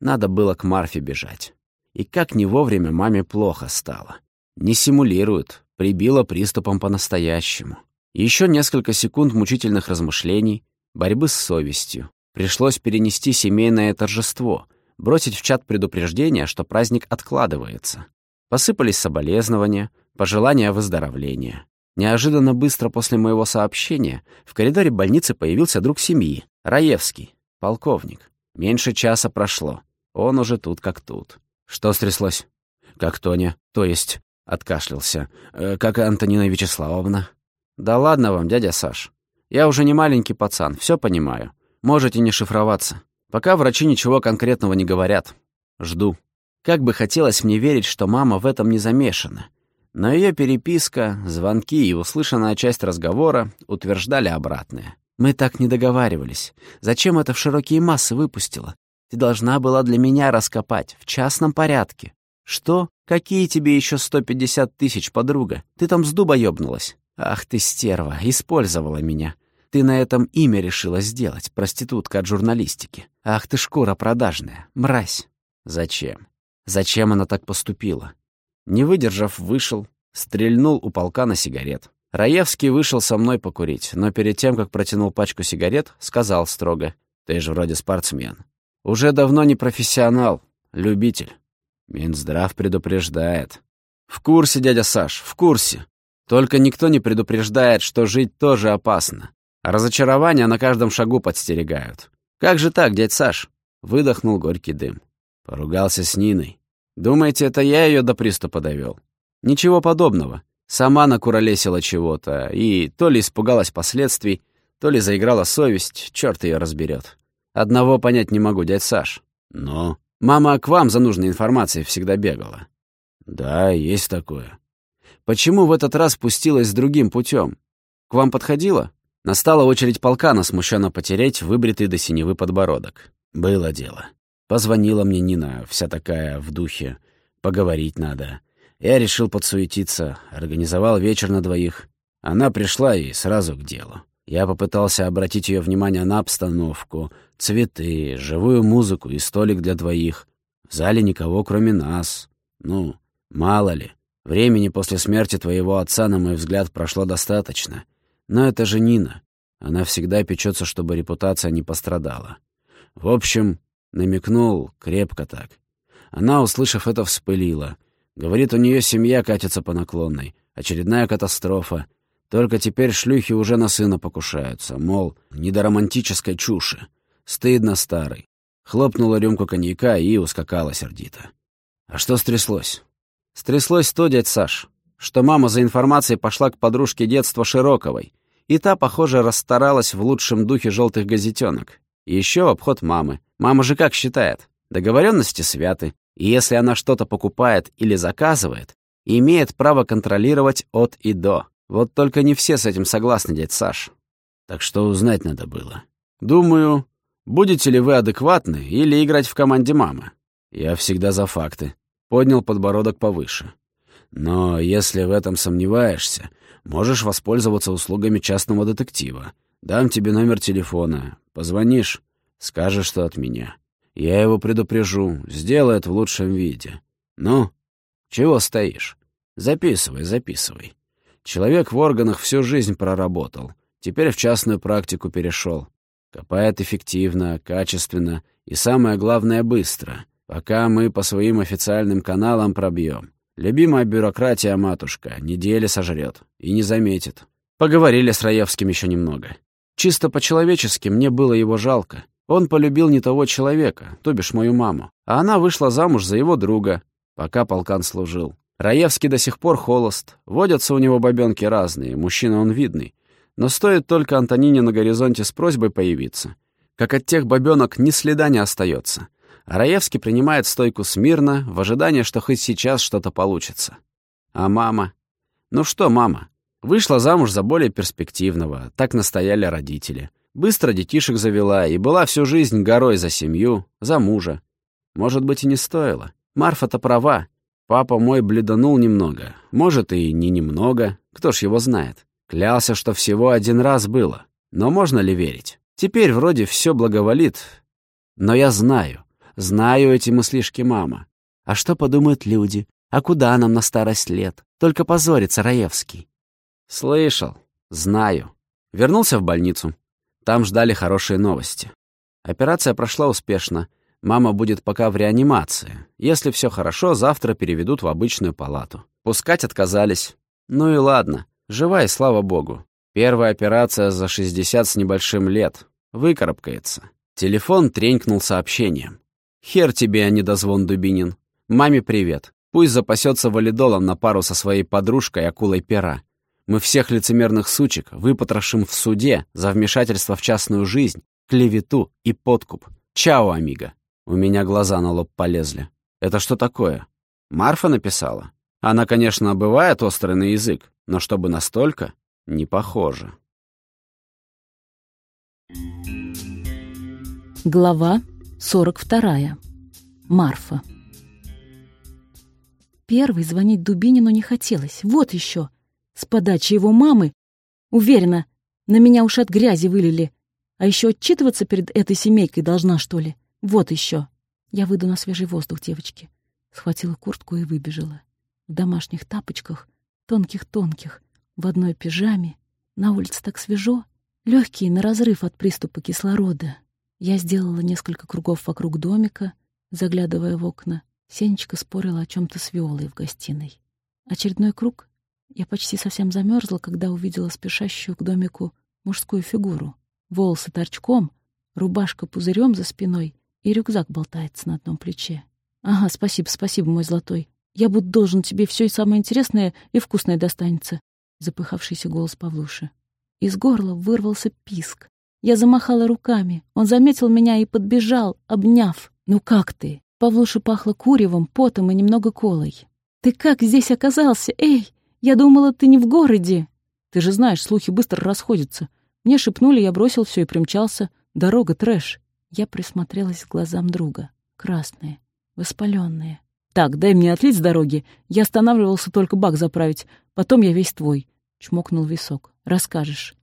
Надо было к Марфе бежать. И как не вовремя маме плохо стало. Не симулируют, прибило приступом по-настоящему. Еще несколько секунд мучительных размышлений, борьбы с совестью. Пришлось перенести семейное торжество, бросить в чат предупреждение, что праздник откладывается. Посыпались соболезнования, пожелания выздоровления. Неожиданно быстро после моего сообщения в коридоре больницы появился друг семьи, Раевский, полковник. Меньше часа прошло. Он уже тут как тут. Что стряслось? Как Тоня? То есть, откашлялся. Э, как Антонина Вячеславовна? Да ладно вам, дядя Саш. Я уже не маленький пацан, все понимаю. Можете не шифроваться. Пока врачи ничего конкретного не говорят. Жду. Как бы хотелось мне верить, что мама в этом не замешана. Но ее переписка, звонки и услышанная часть разговора утверждали обратное. «Мы так не договаривались. Зачем это в широкие массы выпустила? Ты должна была для меня раскопать, в частном порядке. Что? Какие тебе еще 150 тысяч, подруга? Ты там с дуба ёбнулась? Ах ты, стерва, использовала меня. Ты на этом имя решила сделать, проститутка от журналистики. Ах ты, шкура продажная, мразь. Зачем? Зачем она так поступила? Не выдержав, вышел, стрельнул у полка на сигарет. Раевский вышел со мной покурить, но перед тем, как протянул пачку сигарет, сказал строго, «Ты же вроде спортсмен. Уже давно не профессионал, любитель. Минздрав предупреждает. В курсе, дядя Саш, в курсе. Только никто не предупреждает, что жить тоже опасно. Разочарования на каждом шагу подстерегают. Как же так, дядь Саш? Выдохнул горький дым. Поругался с Ниной. Думаете, это я ее до приступа довел? Ничего подобного. Сама накуролесила чего-то, и то ли испугалась последствий, то ли заиграла совесть, черт ее разберет. Одного понять не могу, дядь Саш. Но мама к вам за нужной информацией всегда бегала. Да, есть такое. Почему в этот раз пустилась другим путем? К вам подходила? Настала очередь полкана смущенно потереть выбритый до синевы подбородок. Было дело. Позвонила мне Нина, вся такая в духе. Поговорить надо. Я решил подсуетиться, организовал вечер на двоих. Она пришла и сразу к делу. Я попытался обратить ее внимание на обстановку, цветы, живую музыку и столик для двоих. В зале никого, кроме нас. Ну, мало ли. Времени после смерти твоего отца, на мой взгляд, прошло достаточно. Но это же Нина. Она всегда печется, чтобы репутация не пострадала. В общем, Намекнул крепко так. Она, услышав это, вспылила. Говорит, у нее семья катится по наклонной. Очередная катастрофа. Только теперь шлюхи уже на сына покушаются. Мол, не до романтической чуши. Стыдно старый. Хлопнула рюмку коньяка и ускакала сердито. А что стряслось? Стряслось то, дядь Саш, что мама за информацией пошла к подружке детства Широковой. И та, похоже, расстаралась в лучшем духе желтых газетенок. Еще обход мамы. Мама же как считает? Договоренности святы. И если она что-то покупает или заказывает, имеет право контролировать от и до. Вот только не все с этим согласны, дядь Саш. Так что узнать надо было. Думаю, будете ли вы адекватны или играть в команде мамы? Я всегда за факты. Поднял подбородок повыше. Но если в этом сомневаешься, можешь воспользоваться услугами частного детектива. Дам тебе номер телефона. Позвонишь, скажешь, что от меня. Я его предупрежу, сделает в лучшем виде. Ну, чего стоишь? Записывай, записывай. Человек в органах всю жизнь проработал. Теперь в частную практику перешел. Копает эффективно, качественно и, самое главное, быстро. Пока мы по своим официальным каналам пробьем. Любимая бюрократия, матушка, недели сожрет и не заметит. Поговорили с Раевским еще немного. Чисто по-человечески мне было его жалко. Он полюбил не того человека, то бишь мою маму, а она вышла замуж за его друга, пока полкан служил. Раевский до сих пор холост, водятся у него бабёнки разные, мужчина он видный. Но стоит только Антонине на горизонте с просьбой появиться, как от тех бабёнок ни следа не остается. А Раевский принимает стойку смирно, в ожидании, что хоть сейчас что-то получится. А мама? Ну что мама? Вышла замуж за более перспективного, так настояли родители. Быстро детишек завела и была всю жизнь горой за семью, за мужа. Может быть, и не стоило. Марфа-то права. Папа мой бледанул немного. Может, и не немного. Кто ж его знает. Клялся, что всего один раз было. Но можно ли верить? Теперь вроде все благоволит. Но я знаю. Знаю эти мыслишки мама. А что подумают люди? А куда нам на старость лет? Только позорится Раевский. Слышал. Знаю. Вернулся в больницу. Там ждали хорошие новости. Операция прошла успешно. Мама будет пока в реанимации. Если все хорошо, завтра переведут в обычную палату. Пускать отказались. Ну и ладно. Жива и слава богу. Первая операция за 60 с небольшим лет. Выкарабкается. Телефон тренькнул сообщением. «Хер тебе, а не дозвон Дубинин. Маме привет. Пусть запасется валидолом на пару со своей подружкой акулой пера. Мы всех лицемерных сучек выпотрошим в суде за вмешательство в частную жизнь, клевету и подкуп. Чао, амиго. У меня глаза на лоб полезли. Это что такое? Марфа написала? Она, конечно, бывает острый на язык, но чтобы настолько, не похоже. Глава 42. Марфа. Первый звонить Дубинину не хотелось. Вот еще. С подачи его мамы, уверена, на меня уж от грязи вылили. А еще отчитываться перед этой семейкой должна, что ли? Вот еще. Я выйду на свежий воздух, девочки. Схватила куртку и выбежала. В домашних тапочках, тонких-тонких, в одной пижаме. На улице так свежо, легкие на разрыв от приступа кислорода. Я сделала несколько кругов вокруг домика, заглядывая в окна. Сенечка спорила о чем то с Виолой в гостиной. Очередной круг, я почти совсем замерзла, когда увидела спешащую к домику мужскую фигуру. Волосы торчком, рубашка пузырем за спиной и рюкзак болтается на одном плече. «Ага, спасибо, спасибо, мой золотой. Я буду должен тебе все и самое интересное и вкусное достанется», — запыхавшийся голос Павлуши. Из горла вырвался писк. Я замахала руками. Он заметил меня и подбежал, обняв. «Ну как ты?» Павлуша пахло куревом, потом и немного колой. «Ты как здесь оказался? Эй!» Я думала, ты не в городе. Ты же знаешь, слухи быстро расходятся. Мне шепнули, я бросил все и примчался. Дорога трэш. Я присмотрелась к глазам друга. Красные, воспаленные. Так, дай мне отлить с дороги. Я останавливался только бак заправить. Потом я весь твой. Чмокнул висок. Расскажешь.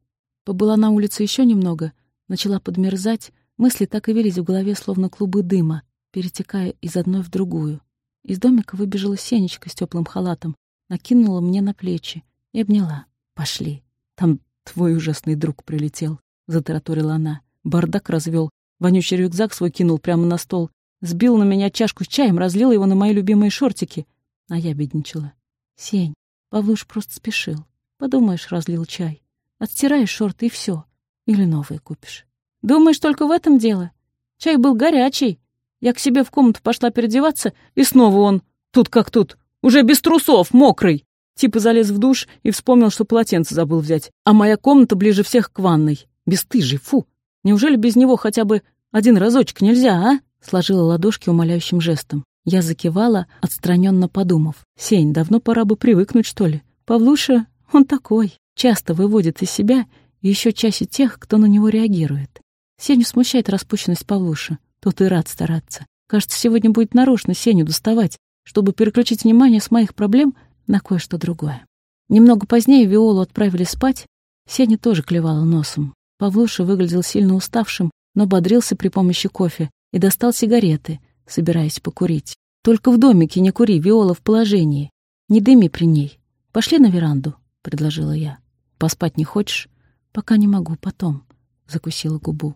Побыла на улице еще немного. Начала подмерзать. Мысли так и велись в голове, словно клубы дыма, перетекая из одной в другую. Из домика выбежала Сенечка с теплым халатом накинула мне на плечи и обняла. «Пошли. Там твой ужасный друг прилетел», — затараторила она. Бардак развел, вонючий рюкзак свой кинул прямо на стол, сбил на меня чашку с чаем, разлил его на мои любимые шортики. А я бедничала. «Сень, Павлуш просто спешил. Подумаешь, разлил чай. Отстираешь шорты и все. Или новые купишь. Думаешь, только в этом дело? Чай был горячий. Я к себе в комнату пошла переодеваться, и снова он, тут как тут, уже без трусов, мокрый. Типа залез в душ и вспомнил, что полотенце забыл взять. А моя комната ближе всех к ванной. Бестыжий, фу. Неужели без него хотя бы один разочек нельзя, а? Сложила ладошки умоляющим жестом. Я закивала, отстраненно подумав. Сень, давно пора бы привыкнуть, что ли. Павлуша, он такой. Часто выводит из себя и еще чаще тех, кто на него реагирует. Сеню смущает распущенность Павлуша. Тот и рад стараться. Кажется, сегодня будет нарочно Сеню доставать, чтобы переключить внимание с моих проблем на кое-что другое. Немного позднее Виолу отправили спать, Сеня тоже клевала носом. Павлуша выглядел сильно уставшим, но бодрился при помощи кофе и достал сигареты, собираясь покурить. «Только в домике не кури, Виола в положении. Не дыми при ней. Пошли на веранду», — предложила я. «Поспать не хочешь?» «Пока не могу, потом», — закусила губу.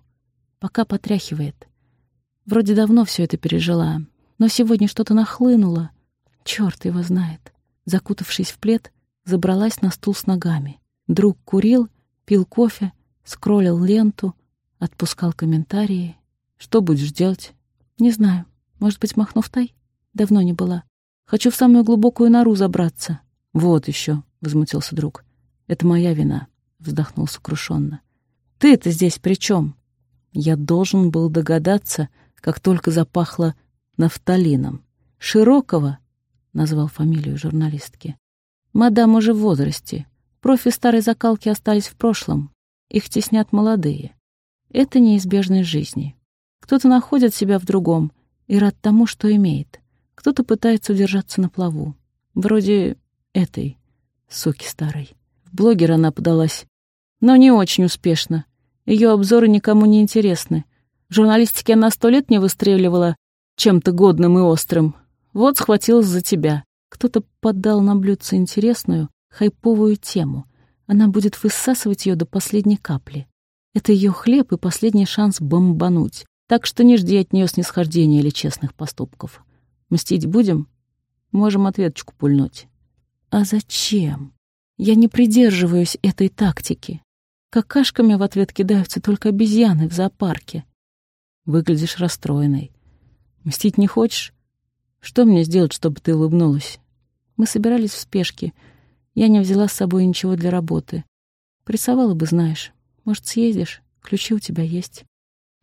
«Пока потряхивает. Вроде давно все это пережила, но сегодня что-то нахлынуло. Черт его знает. Закутавшись в плед, забралась на стул с ногами. Друг курил, пил кофе, скроллил ленту, отпускал комментарии. Что будешь делать? Не знаю. Может быть, махну в тай? Давно не была. Хочу в самую глубокую нору забраться. Вот еще, возмутился друг. Это моя вина, вздохнул сокрушенно. Ты-то здесь при чем? Я должен был догадаться, как только запахло нафталином. Широкого, назвал фамилию журналистки. Мадам уже в возрасте. Профи старой закалки остались в прошлом. Их теснят молодые. Это неизбежность жизни. Кто-то находит себя в другом и рад тому, что имеет. Кто-то пытается удержаться на плаву. Вроде этой, суки старой. В блогер она подалась, но не очень успешно. Ее обзоры никому не интересны. В журналистике она сто лет не выстреливала чем-то годным и острым. Вот схватилась за тебя. Кто-то поддал на блюдце интересную, хайповую тему. Она будет высасывать ее до последней капли. Это ее хлеб и последний шанс бомбануть. Так что не жди от нее снисхождения или честных поступков. Мстить будем? Можем ответочку пульнуть. А зачем? Я не придерживаюсь этой тактики. Какашками в ответ кидаются только обезьяны в зоопарке. Выглядишь расстроенной. Мстить не хочешь? Что мне сделать, чтобы ты улыбнулась? Мы собирались в спешке. Я не взяла с собой ничего для работы. Прессовала бы, знаешь. Может, съездишь? Ключи у тебя есть.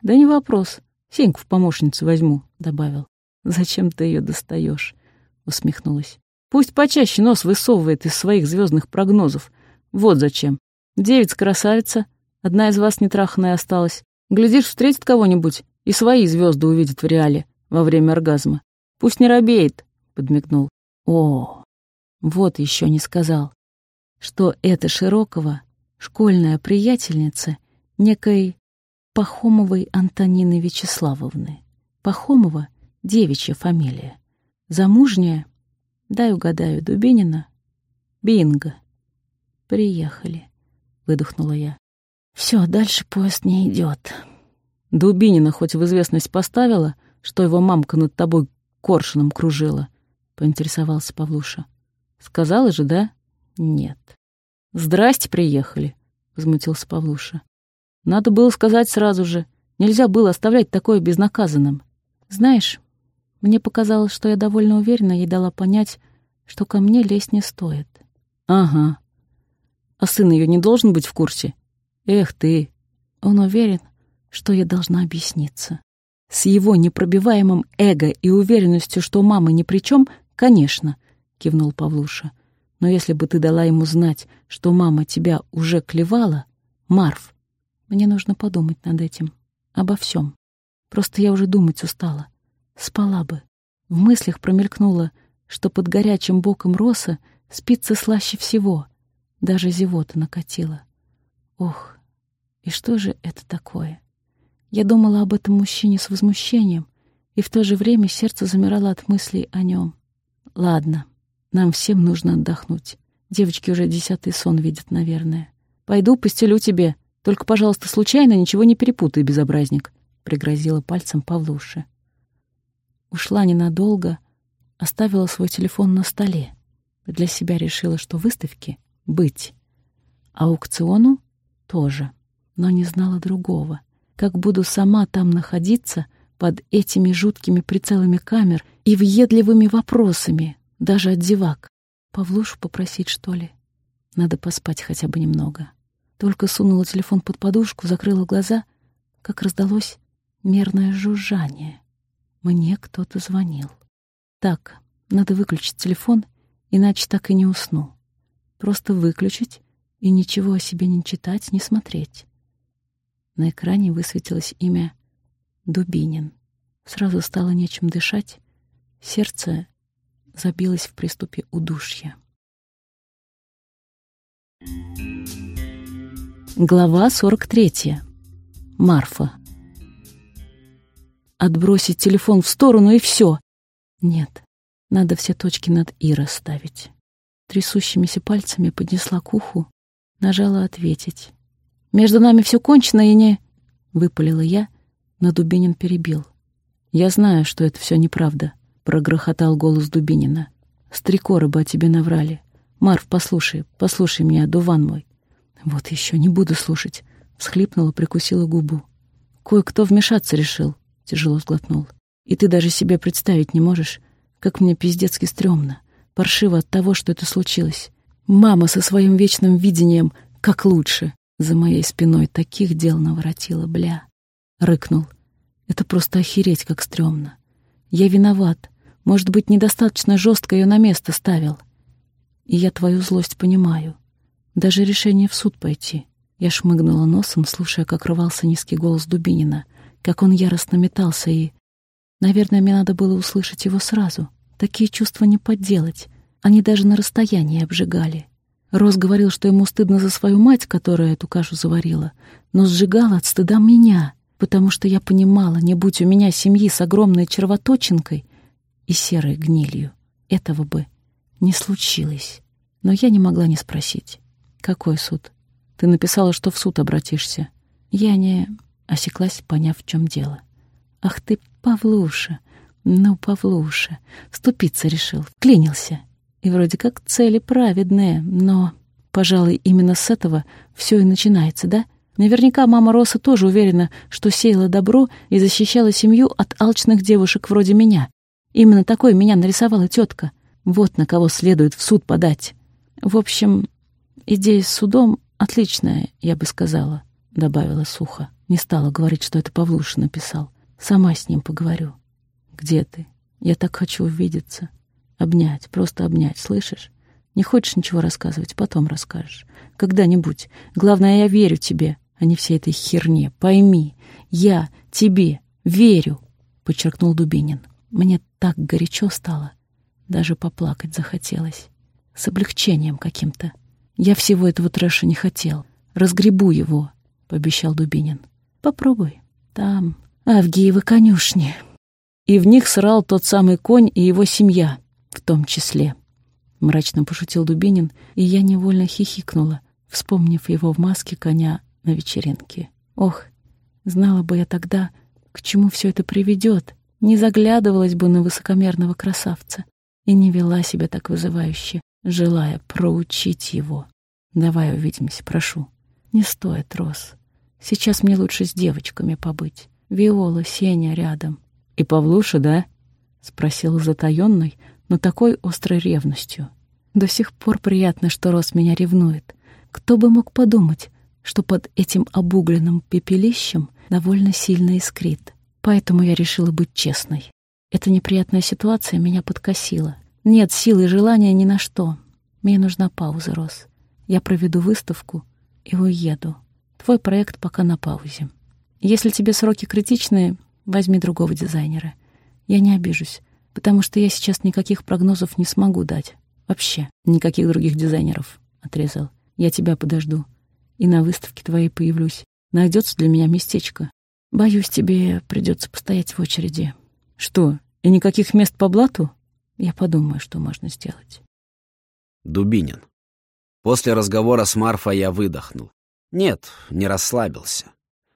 Да не вопрос. Сеньку в помощницу возьму, добавил. Зачем ты ее достаешь? усмехнулась. Пусть почаще нос высовывает из своих звездных прогнозов. Вот зачем. Девица красавица, одна из вас нетраханная осталась. Глядишь, встретит кого-нибудь и свои звезды увидит в реале во время оргазма. Пусть не робеет, подмигнул. О, вот еще не сказал, что это Широкого школьная приятельница некой Пахомовой Антонины Вячеславовны. Пахомова — девичья фамилия. Замужняя, дай угадаю, Дубинина? Бинго. Приехали, выдохнула я. Все, дальше поезд не идет. Дубинина хоть в известность поставила, что его мамка над тобой коршуном кружила, поинтересовался Павлуша. Сказала же, да? Нет. Здрасте, приехали, возмутился Павлуша. Надо было сказать сразу же. Нельзя было оставлять такое безнаказанным. Знаешь, мне показалось, что я довольно уверенно ей дала понять, что ко мне лезть не стоит. Ага. А сын ее не должен быть в курсе? Эх ты. Он уверен, что я должна объясниться. С его непробиваемым эго и уверенностью, что мама ни при чем, конечно, кивнул Павлуша. Но если бы ты дала ему знать, что мама тебя уже клевала, Марф, мне нужно подумать над этим. Обо всем. Просто я уже думать устала. Спала бы. В мыслях промелькнуло, что под горячим боком роса спится слаще всего. Даже зевота накатила. Ох, и что же это такое? Я думала об этом мужчине с возмущением, и в то же время сердце замирало от мыслей о нем. Ладно, нам всем нужно отдохнуть. Девочки уже десятый сон видят, наверное. Пойду постелю тебе, только, пожалуйста, случайно ничего не перепутай, безобразник», — пригрозила пальцем Павлуша. Ушла ненадолго, оставила свой телефон на столе. Для себя решила, что выставки — быть. Аукциону — тоже, но не знала другого. Как буду сама там находиться под этими жуткими прицелами камер и въедливыми вопросами, даже от зевак. Павлушу попросить, что ли? Надо поспать хотя бы немного. Только сунула телефон под подушку, закрыла глаза, как раздалось мерное жужжание. Мне кто-то звонил. Так, надо выключить телефон, иначе так и не усну. Просто выключить и ничего о себе не читать, не смотреть. На экране высветилось имя Дубинин. Сразу стало нечем дышать. Сердце забилось в приступе удушья. Глава 43. Марфа. Отбросить телефон в сторону и все. Нет, надо все точки над «и» расставить. Трясущимися пальцами поднесла к уху, нажала «ответить». «Между нами все кончено и не...» — выпалила я, но Дубинин перебил. «Я знаю, что это все неправда», — прогрохотал голос Дубинина. «Стрекоры бы о тебе наврали. Марф, послушай, послушай меня, дуван мой. Вот еще не буду слушать. Всхлипнула, прикусила губу. Кое-кто вмешаться решил. тяжело сглотнул. «И ты даже себе представить не можешь, как мне пиздецки стрёмно, паршиво от того, что это случилось. Мама со своим вечным видением «как лучше» за моей спиной таких дел наворотила, бля. Рыкнул. Это просто охереть, как стрёмно. Я виноват. Может быть, недостаточно жестко ее на место ставил. И я твою злость понимаю. Даже решение в суд пойти. Я шмыгнула носом, слушая, как рвался низкий голос Дубинина, как он яростно метался и... Наверное, мне надо было услышать его сразу. Такие чувства не подделать. Они даже на расстоянии обжигали. Рос говорил, что ему стыдно за свою мать, которая эту кашу заварила, но сжигала от стыда меня, потому что я понимала, не будь у меня семьи с огромной червоточинкой и серой гнилью, этого бы не случилось. Но я не могла не спросить. «Какой суд? Ты написала, что в суд обратишься». Я не осеклась, поняв, в чем дело. «Ах ты, Павлуша! Ну, Павлуша! Вступиться решил, вклинился. И вроде как цели праведные, но, пожалуй, именно с этого все и начинается, да? Наверняка мама Роса тоже уверена, что сеяла добро и защищала семью от алчных девушек вроде меня. Именно такой меня нарисовала тетка. Вот на кого следует в суд подать. В общем, идея с судом отличная, я бы сказала, — добавила сухо. Не стала говорить, что это Павлуша написал. Сама с ним поговорю. Где ты? Я так хочу увидеться. Обнять, просто обнять, слышишь? Не хочешь ничего рассказывать, потом расскажешь. Когда-нибудь. Главное, я верю тебе, а не всей этой херне. Пойми, я тебе верю, — подчеркнул Дубинин. Мне так горячо стало. Даже поплакать захотелось. С облегчением каким-то. Я всего этого трэша не хотел. Разгребу его, — пообещал Дубинин. Попробуй. Там Авгиевы конюшни. И в них срал тот самый конь и его семья в том числе. Мрачно пошутил Дубинин, и я невольно хихикнула, вспомнив его в маске коня на вечеринке. Ох, знала бы я тогда, к чему все это приведет, не заглядывалась бы на высокомерного красавца и не вела себя так вызывающе, желая проучить его. Давай увидимся, прошу. Не стоит, Рос. Сейчас мне лучше с девочками побыть. Виола, Сеня рядом. И Павлуша, да? Спросил затаённый, но такой острой ревностью. До сих пор приятно, что Рос меня ревнует. Кто бы мог подумать, что под этим обугленным пепелищем довольно сильно искрит. Поэтому я решила быть честной. Эта неприятная ситуация меня подкосила. Нет силы и желания ни на что. Мне нужна пауза, Рос. Я проведу выставку и уеду. Твой проект пока на паузе. Если тебе сроки критичные, возьми другого дизайнера. Я не обижусь потому что я сейчас никаких прогнозов не смогу дать. Вообще, никаких других дизайнеров, — отрезал. Я тебя подожду. И на выставке твоей появлюсь. Найдется для меня местечко. Боюсь, тебе придется постоять в очереди. Что, и никаких мест по блату? Я подумаю, что можно сделать. Дубинин. После разговора с Марфой я выдохнул. Нет, не расслабился.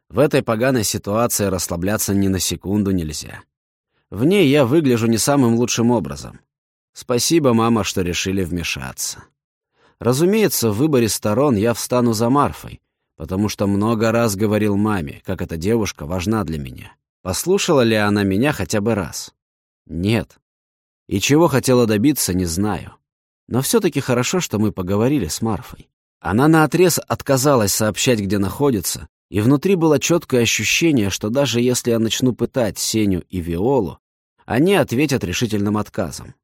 В этой поганой ситуации расслабляться ни на секунду нельзя. В ней я выгляжу не самым лучшим образом. Спасибо, мама, что решили вмешаться. Разумеется, в выборе сторон я встану за Марфой, потому что много раз говорил маме, как эта девушка важна для меня. Послушала ли она меня хотя бы раз? Нет. И чего хотела добиться, не знаю. Но все-таки хорошо, что мы поговорили с Марфой. Она наотрез отказалась сообщать, где находится, и внутри было четкое ощущение, что даже если я начну пытать Сеню и Виолу, они ответят решительным отказом.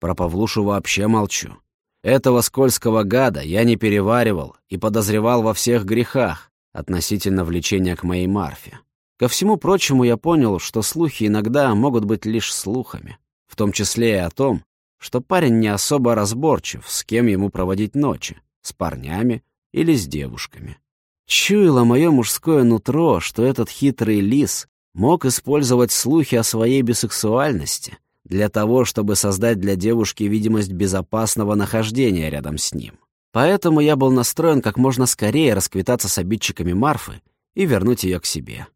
Про Павлушу вообще молчу. Этого скользкого гада я не переваривал и подозревал во всех грехах относительно влечения к моей Марфе. Ко всему прочему, я понял, что слухи иногда могут быть лишь слухами, в том числе и о том, что парень не особо разборчив, с кем ему проводить ночи, с парнями или с девушками. Чуяло мое мужское нутро, что этот хитрый лис мог использовать слухи о своей бисексуальности для того, чтобы создать для девушки видимость безопасного нахождения рядом с ним. Поэтому я был настроен как можно скорее расквитаться с обидчиками Марфы и вернуть ее к себе.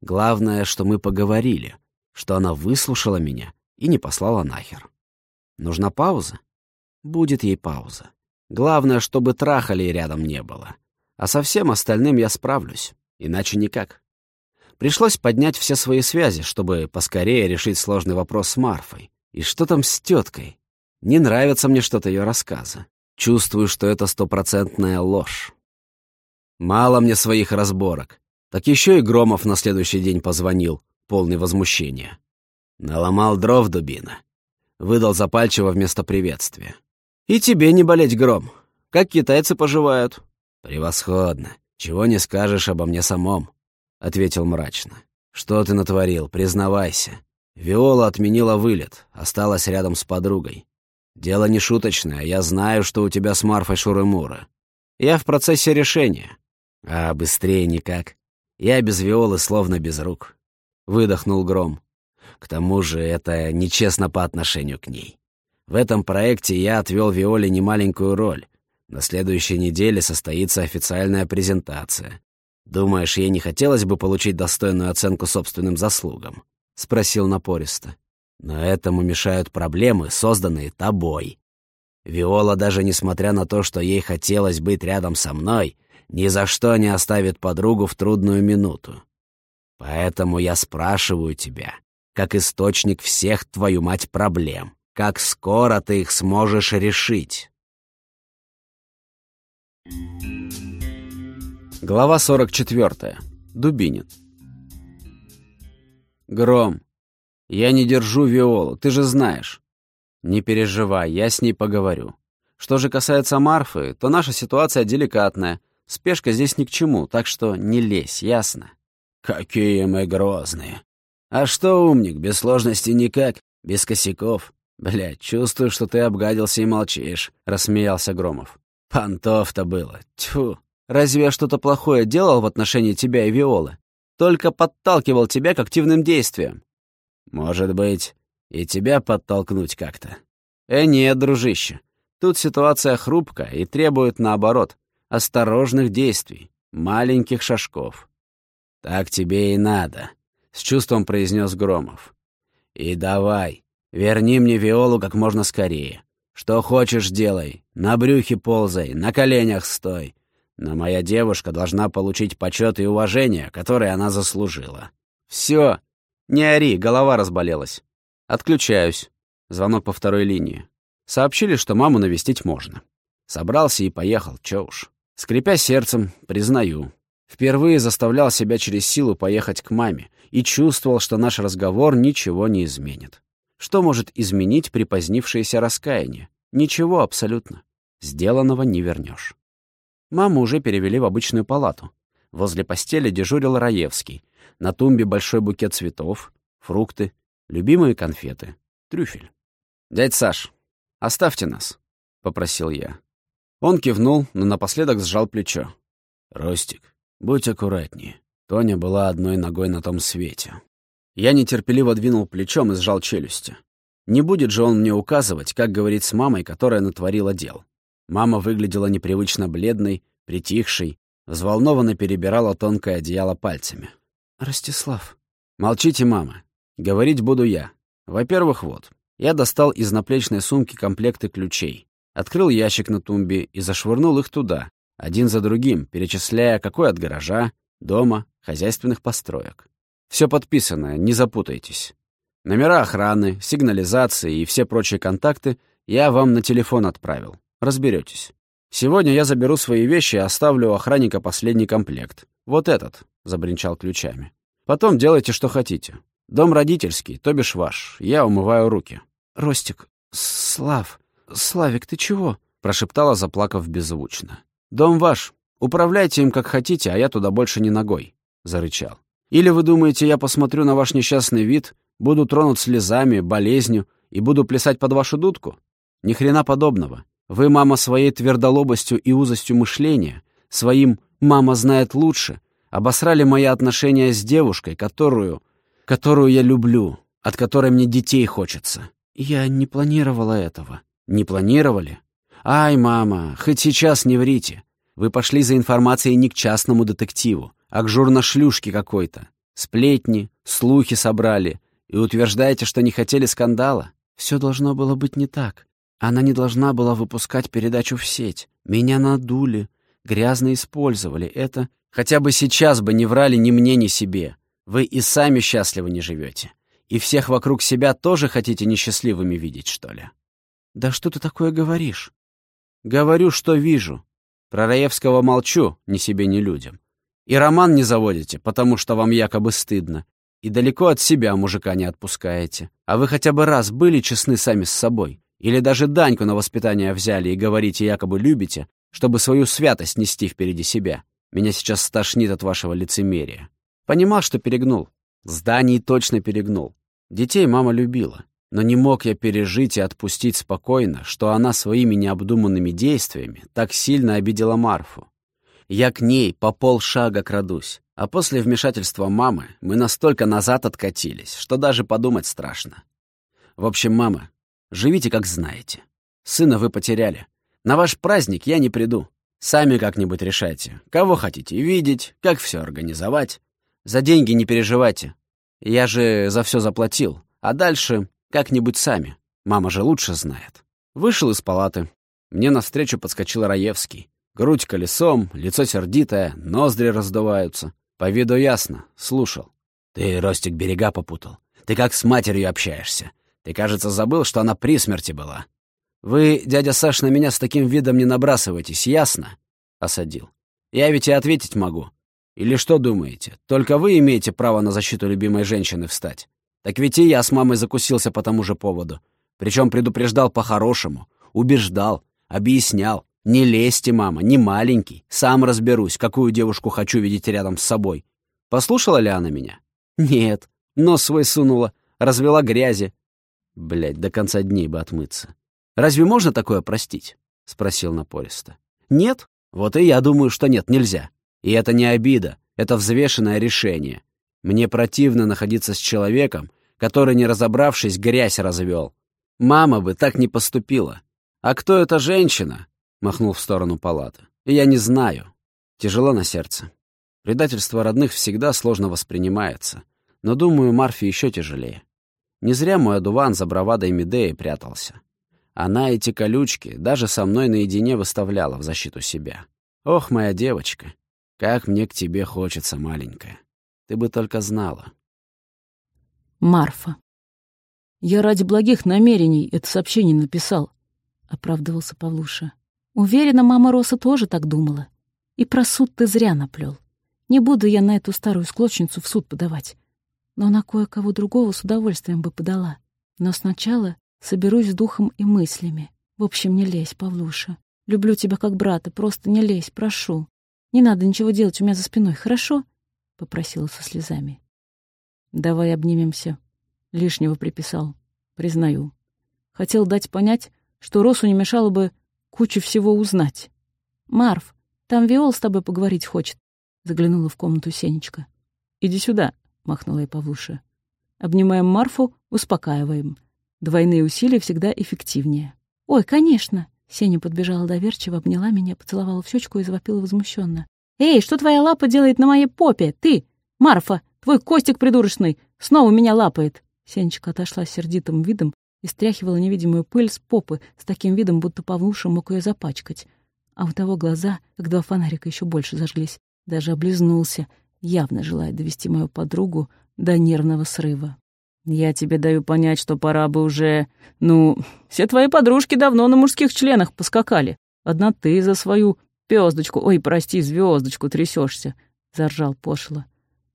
Главное, что мы поговорили, что она выслушала меня и не послала нахер. Нужна пауза? Будет ей пауза. Главное, чтобы трахали рядом не было. А со всем остальным я справлюсь, иначе никак. Пришлось поднять все свои связи, чтобы поскорее решить сложный вопрос с Марфой. И что там с теткой? Не нравится мне что-то ее рассказа. Чувствую, что это стопроцентная ложь. Мало мне своих разборок. Так еще и Громов на следующий день позвонил, полный возмущения. Наломал дров дубина. Выдал запальчиво вместо приветствия. «И тебе не болеть, Гром. Как китайцы поживают?» «Превосходно. Чего не скажешь обо мне самом», — ответил мрачно. «Что ты натворил? Признавайся. Виола отменила вылет, осталась рядом с подругой. Дело не шуточное, я знаю, что у тебя с Марфой Шуры-Мура. Я в процессе решения. А быстрее никак. Я без Виолы словно без рук. Выдохнул Гром. К тому же это нечестно по отношению к ней. В этом проекте я отвел Виоле немаленькую роль. На следующей неделе состоится официальная презентация. Думаешь, ей не хотелось бы получить достойную оценку собственным заслугам? Спросил напористо. Но этому мешают проблемы, созданные тобой. Виола, даже несмотря на то, что ей хотелось быть рядом со мной, ни за что не оставит подругу в трудную минуту. Поэтому я спрашиваю тебя, как источник всех, твою мать, проблем, как скоро ты их сможешь решить? Глава 44. Дубинин. Гром, я не держу Виолу, ты же знаешь. Не переживай, я с ней поговорю. Что же касается Марфы, то наша ситуация деликатная. Спешка здесь ни к чему, так что не лезь, ясно? Какие мы грозные. А что, умник, без сложности никак, без косяков. Блядь, чувствую, что ты обгадился и молчишь, рассмеялся Громов. Понтов-то было. Тьфу. Разве я что-то плохое делал в отношении тебя и Виолы? Только подталкивал тебя к активным действиям. Может быть, и тебя подтолкнуть как-то. Э, нет, дружище. Тут ситуация хрупкая и требует, наоборот, осторожных действий, маленьких шажков. «Так тебе и надо», — с чувством произнес Громов. «И давай, верни мне Виолу как можно скорее. Что хочешь делай, на брюхе ползай, на коленях стой. Но моя девушка должна получить почет и уважение, которое она заслужила. Все, не ори, голова разболелась. Отключаюсь. Звонок по второй линии. Сообщили, что маму навестить можно. Собрался и поехал, чё уж. Скрипя сердцем, признаю. Впервые заставлял себя через силу поехать к маме и чувствовал, что наш разговор ничего не изменит. Что может изменить припозднившееся раскаяние? Ничего абсолютно. Сделанного не вернешь. Маму уже перевели в обычную палату. Возле постели дежурил Раевский. На тумбе большой букет цветов, фрукты, любимые конфеты, трюфель. «Дядь Саш, оставьте нас», — попросил я. Он кивнул, но напоследок сжал плечо. «Ростик, будь аккуратнее. Тоня была одной ногой на том свете». Я нетерпеливо двинул плечом и сжал челюсти. Не будет же он мне указывать, как говорить с мамой, которая натворила дел. Мама выглядела непривычно бледной, притихшей, взволнованно перебирала тонкое одеяло пальцами. «Ростислав». «Молчите, мама. Говорить буду я. Во-первых, вот. Я достал из наплечной сумки комплекты ключей. Открыл ящик на тумбе и зашвырнул их туда, один за другим, перечисляя, какой от гаража, дома, хозяйственных построек. Все подписано, не запутайтесь. Номера охраны, сигнализации и все прочие контакты я вам на телефон отправил. Разберетесь. Сегодня я заберу свои вещи и оставлю у охранника последний комплект. Вот этот, — забринчал ключами. Потом делайте, что хотите. Дом родительский, то бишь ваш. Я умываю руки. Ростик, Слав, Славик, ты чего? Прошептала, заплакав беззвучно. Дом ваш. Управляйте им как хотите, а я туда больше не ногой, зарычал. Или вы думаете, я посмотрю на ваш несчастный вид, буду тронут слезами, болезнью и буду плясать под вашу дудку? Ни хрена подобного. Вы, мама, своей твердолобостью и узостью мышления, своим «мама знает лучше», обосрали мои отношения с девушкой, которую... которую я люблю, от которой мне детей хочется. Я не планировала этого. Не планировали? Ай, мама, хоть сейчас не врите. Вы пошли за информацией не к частному детективу, а к журношлюшке какой-то. Сплетни, слухи собрали и утверждаете, что не хотели скандала. Все должно было быть не так. Она не должна была выпускать передачу в сеть. Меня надули, грязно использовали. Это хотя бы сейчас бы не врали ни мне, ни себе. Вы и сами счастливы не живете. И всех вокруг себя тоже хотите несчастливыми видеть, что ли? Да что ты такое говоришь? Говорю, что вижу. Про Раевского молчу, ни себе, ни людям. И роман не заводите, потому что вам якобы стыдно. И далеко от себя мужика не отпускаете. А вы хотя бы раз были честны сами с собой? Или даже Даньку на воспитание взяли и говорите, якобы любите, чтобы свою святость нести впереди себя? Меня сейчас стошнит от вашего лицемерия. Понимал, что перегнул. Зданий точно перегнул. Детей мама любила. Но не мог я пережить и отпустить спокойно, что она своими необдуманными действиями так сильно обидела Марфу. Я к ней по полшага крадусь. А после вмешательства мамы мы настолько назад откатились, что даже подумать страшно. В общем, мама, живите как знаете. Сына вы потеряли. На ваш праздник я не приду. Сами как-нибудь решайте, кого хотите видеть, как все организовать. За деньги не переживайте. Я же за все заплатил. А дальше как-нибудь сами. Мама же лучше знает. Вышел из палаты. Мне навстречу подскочил Раевский. Грудь колесом, лицо сердитое, ноздри раздуваются. По виду ясно, слушал. Ты, Ростик, берега попутал. Ты как с матерью общаешься. Ты, кажется, забыл, что она при смерти была. Вы, дядя Саш, на меня с таким видом не набрасывайтесь, ясно? Осадил. Я ведь и ответить могу. Или что думаете, только вы имеете право на защиту любимой женщины встать? Так ведь и я с мамой закусился по тому же поводу. Причем предупреждал по-хорошему, убеждал, объяснял. «Не лезьте, мама, не маленький. Сам разберусь, какую девушку хочу видеть рядом с собой». Послушала ли она меня? Нет. Нос свой сунула, развела грязи. Блядь, до конца дней бы отмыться. «Разве можно такое простить?» — спросил напористо. «Нет? Вот и я думаю, что нет, нельзя. И это не обида, это взвешенное решение. Мне противно находиться с человеком, который, не разобравшись, грязь развел. Мама бы так не поступила. А кто эта женщина? Махнул в сторону палаты. Я не знаю. Тяжело на сердце. Предательство родных всегда сложно воспринимается. Но, думаю, Марфе еще тяжелее. Не зря мой одуван за бравадой Медеи прятался. Она эти колючки даже со мной наедине выставляла в защиту себя. Ох, моя девочка, как мне к тебе хочется, маленькая. Ты бы только знала. Марфа. Я ради благих намерений это сообщение написал, оправдывался Павлуша. Уверена, мама Роса тоже так думала. И про суд ты зря наплел. Не буду я на эту старую склочницу в суд подавать. Но на кое-кого другого с удовольствием бы подала. Но сначала соберусь духом и мыслями. В общем, не лезь, Павлуша. Люблю тебя как брата, просто не лезь, прошу. Не надо ничего делать у меня за спиной, хорошо? попросила со слезами. «Давай обнимемся». Лишнего приписал. Признаю. Хотел дать понять, что Росу не мешало бы кучу всего узнать. «Марф, там Виол с тобой поговорить хочет», — заглянула в комнату Сенечка. «Иди сюда», — махнула я Павлуша. «Обнимаем Марфу, успокаиваем. Двойные усилия всегда эффективнее». «Ой, конечно!» Сеня подбежала доверчиво, обняла меня, поцеловала в щечку и завопила возмущенно. «Эй, что твоя лапа делает на моей попе? Ты, Марфа, твой Костик придурочный, снова меня лапает!» Сенечка отошла сердитым видом и стряхивала невидимую пыль с попы с таким видом, будто Павлуша мог ее запачкать. А у того глаза, как два фонарика, еще больше зажглись. Даже облизнулся, явно желая довести мою подругу до нервного срыва. «Я тебе даю понять, что пора бы уже... Ну, все твои подружки давно на мужских членах поскакали. Одна ты за свою Пёздочку, ой, прости, звездочку трясешься, заржал пошло.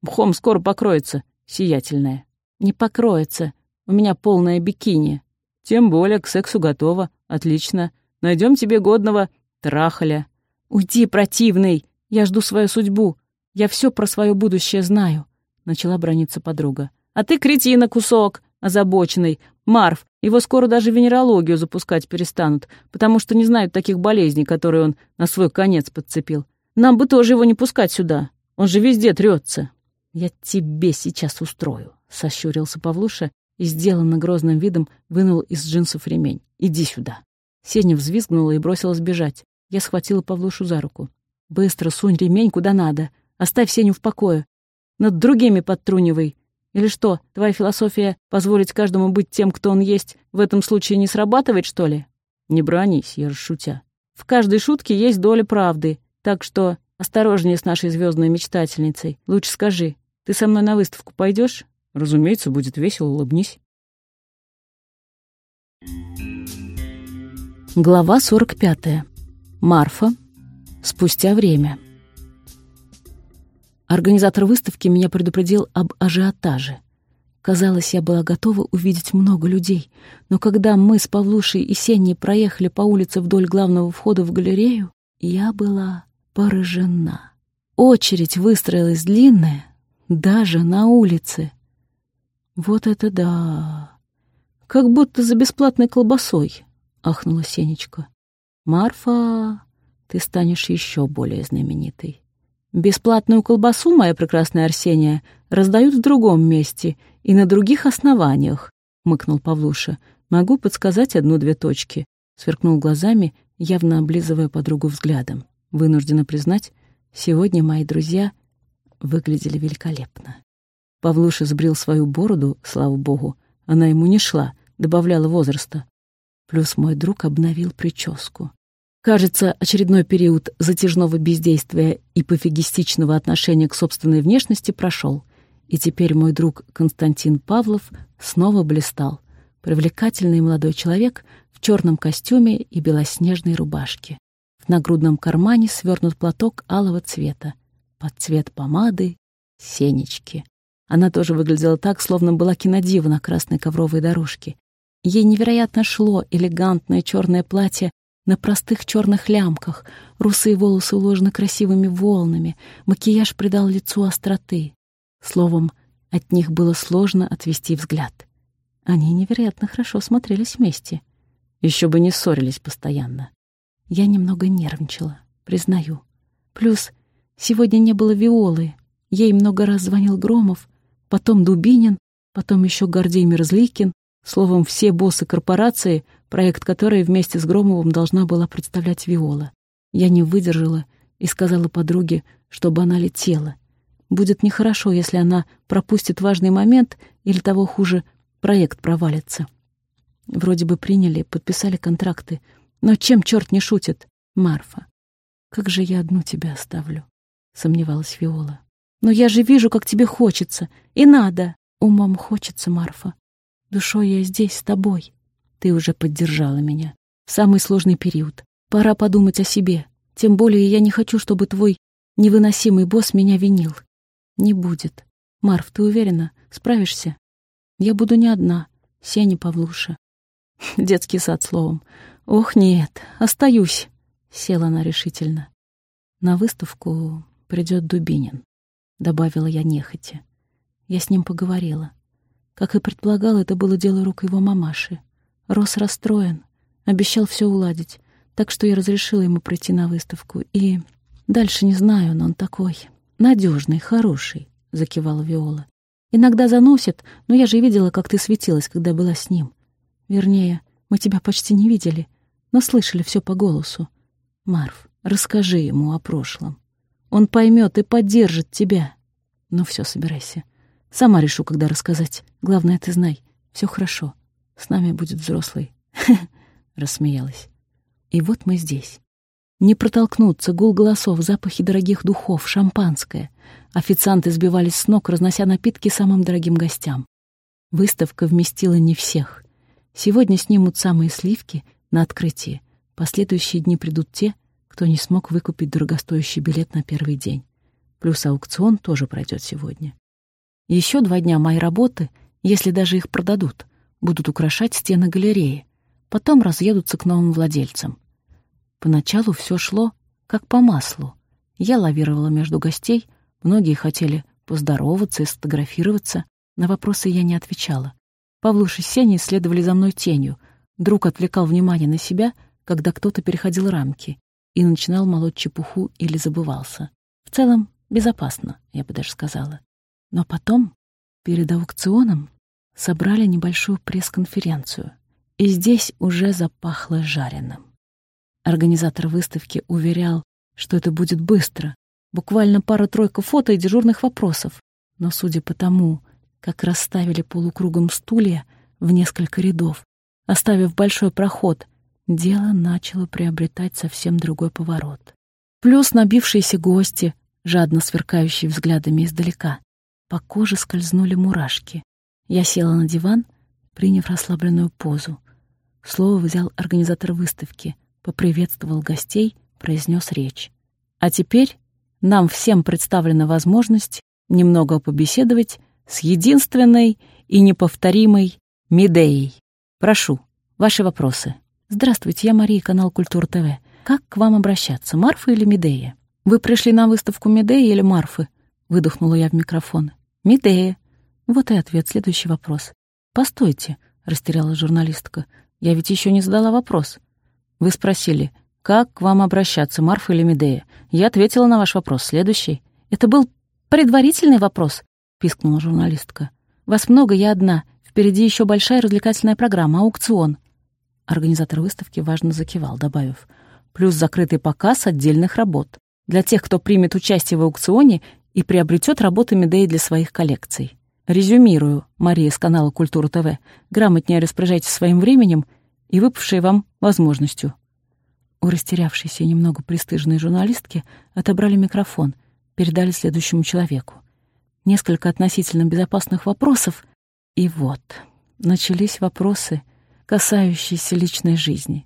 Мхом скоро покроется, сиятельная. Не покроется, у меня полное бикини. Тем более к сексу готова, отлично. Найдем тебе годного трахаля. Уйди, противный, я жду свою судьбу. Я все про свое будущее знаю, начала брониться подруга. А ты кретина кусок, озабоченный. Марф, его скоро даже венерологию запускать перестанут, потому что не знают таких болезней, которые он на свой конец подцепил. Нам бы тоже его не пускать сюда. Он же везде трется. Я тебе сейчас устрою, сощурился Павлуша и, сделанно грозным видом, вынул из джинсов ремень. Иди сюда. Сеня взвизгнула и бросилась бежать. Я схватила Павлушу за руку. «Быстро сунь ремень куда надо. Оставь Сеню в покое. Над другими подтрунивай. Или что, твоя философия позволить каждому быть тем, кто он есть, в этом случае не срабатывает, что ли? Не бронись, я шутя. В каждой шутке есть доля правды, так что осторожнее с нашей звездной мечтательницей. Лучше скажи, Ты со мной на выставку пойдешь? Разумеется, будет весело, улыбнись. Глава 45. Марфа. Спустя время. Организатор выставки меня предупредил об ажиотаже. Казалось, я была готова увидеть много людей, но когда мы с Павлушей и Сеней проехали по улице вдоль главного входа в галерею, я была поражена. Очередь выстроилась длинная, даже на улице. Вот это да! Как будто за бесплатной колбасой, ахнула Сенечка. Марфа, ты станешь еще более знаменитой. Бесплатную колбасу, моя прекрасная Арсения, раздают в другом месте и на других основаниях, мыкнул Павлуша. Могу подсказать одну-две точки. Сверкнул глазами, явно облизывая подругу взглядом. Вынуждена признать, сегодня мои друзья выглядели великолепно. Павлуша сбрил свою бороду, слава богу. Она ему не шла, добавляла возраста. Плюс мой друг обновил прическу. Кажется, очередной период затяжного бездействия и пофигистичного отношения к собственной внешности прошел, и теперь мой друг Константин Павлов снова блистал. Привлекательный молодой человек в черном костюме и белоснежной рубашке. В нагрудном кармане свернут платок алого цвета. Под цвет помады — сенечки. Она тоже выглядела так, словно была кинодива на красной ковровой дорожке. Ей невероятно шло элегантное черное платье на простых черных лямках, русые волосы уложены красивыми волнами, макияж придал лицу остроты. Словом, от них было сложно отвести взгляд. Они невероятно хорошо смотрелись вместе. Еще бы не ссорились постоянно. Я немного нервничала, признаю. Плюс сегодня не было Виолы. Ей много раз звонил Громов, потом Дубинин, потом еще Гордей Мерзликин, Словом, все боссы корпорации, проект которой вместе с Громовым должна была представлять Виола. Я не выдержала и сказала подруге, чтобы она летела. Будет нехорошо, если она пропустит важный момент или, того хуже, проект провалится. Вроде бы приняли, подписали контракты. Но чем черт не шутит? Марфа. Как же я одну тебя оставлю? Сомневалась Виола. Но я же вижу, как тебе хочется. И надо. Умом хочется, Марфа. Душой я здесь, с тобой. Ты уже поддержала меня. В самый сложный период. Пора подумать о себе. Тем более я не хочу, чтобы твой невыносимый босс меня винил. Не будет. Марф, ты уверена? Справишься? Я буду не одна. Сеня Павлуша. Детский сад словом. Ох, нет, остаюсь. Села она решительно. На выставку придет Дубинин. Добавила я нехотя. Я с ним поговорила. Как и предполагал, это было дело рук его мамаши. Рос расстроен, обещал все уладить, так что я разрешила ему прийти на выставку. И дальше не знаю, но он такой надежный, хороший, закивала Виола. Иногда заносит, но я же видела, как ты светилась, когда была с ним. Вернее, мы тебя почти не видели, но слышали все по голосу. Марф, расскажи ему о прошлом. Он поймет и поддержит тебя. Ну все, собирайся. Сама решу, когда рассказать. Главное, ты знай, все хорошо. С нами будет взрослый. Рассмеялась. И вот мы здесь. Не протолкнуться, гул голосов, запахи дорогих духов, шампанское. Официанты сбивались с ног, разнося напитки самым дорогим гостям. Выставка вместила не всех. Сегодня снимут самые сливки на открытии. Последующие дни придут те, кто не смог выкупить дорогостоящий билет на первый день. Плюс аукцион тоже пройдет сегодня. Еще два дня моей работы, если даже их продадут, будут украшать стены галереи. Потом разъедутся к новым владельцам. Поначалу все шло как по маслу. Я лавировала между гостей, многие хотели поздороваться и сфотографироваться. На вопросы я не отвечала. Павлуш и Сеня следовали за мной тенью. Друг отвлекал внимание на себя, когда кто-то переходил рамки и начинал молоть чепуху или забывался. В целом, безопасно, я бы даже сказала. Но потом, перед аукционом, собрали небольшую пресс-конференцию, и здесь уже запахло жареным. Организатор выставки уверял, что это будет быстро, буквально пара-тройка фото и дежурных вопросов, но судя по тому, как расставили полукругом стулья в несколько рядов, оставив большой проход, дело начало приобретать совсем другой поворот. Плюс набившиеся гости, жадно сверкающие взглядами издалека. По коже скользнули мурашки. Я села на диван, приняв расслабленную позу. Слово взял организатор выставки, поприветствовал гостей, произнес речь. А теперь нам всем представлена возможность немного побеседовать с единственной и неповторимой Медеей. Прошу, ваши вопросы. Здравствуйте, я Мария, канал Культура ТВ. Как к вам обращаться, Марфа или Медея? Вы пришли на выставку Медеи или Марфы? Выдохнула я в микрофон. Медея. Вот и ответ. Следующий вопрос. Постойте, растерялась журналистка. Я ведь еще не задала вопрос. Вы спросили, как к вам обращаться, Марфа или Медея? Я ответила на ваш вопрос. Следующий. Это был предварительный вопрос, пискнула журналистка. Вас много, я одна. Впереди еще большая развлекательная программа, аукцион. Организатор выставки важно закивал, добавив, плюс закрытый показ отдельных работ для тех, кто примет участие в аукционе и приобретет работы Медеи для своих коллекций. Резюмирую, Мария с канала Культура ТВ, грамотнее распоряжайтесь своим временем и выпавшей вам возможностью. У растерявшейся и немного пристыженной журналистки отобрали микрофон, передали следующему человеку. Несколько относительно безопасных вопросов, и вот начались вопросы, касающиеся личной жизни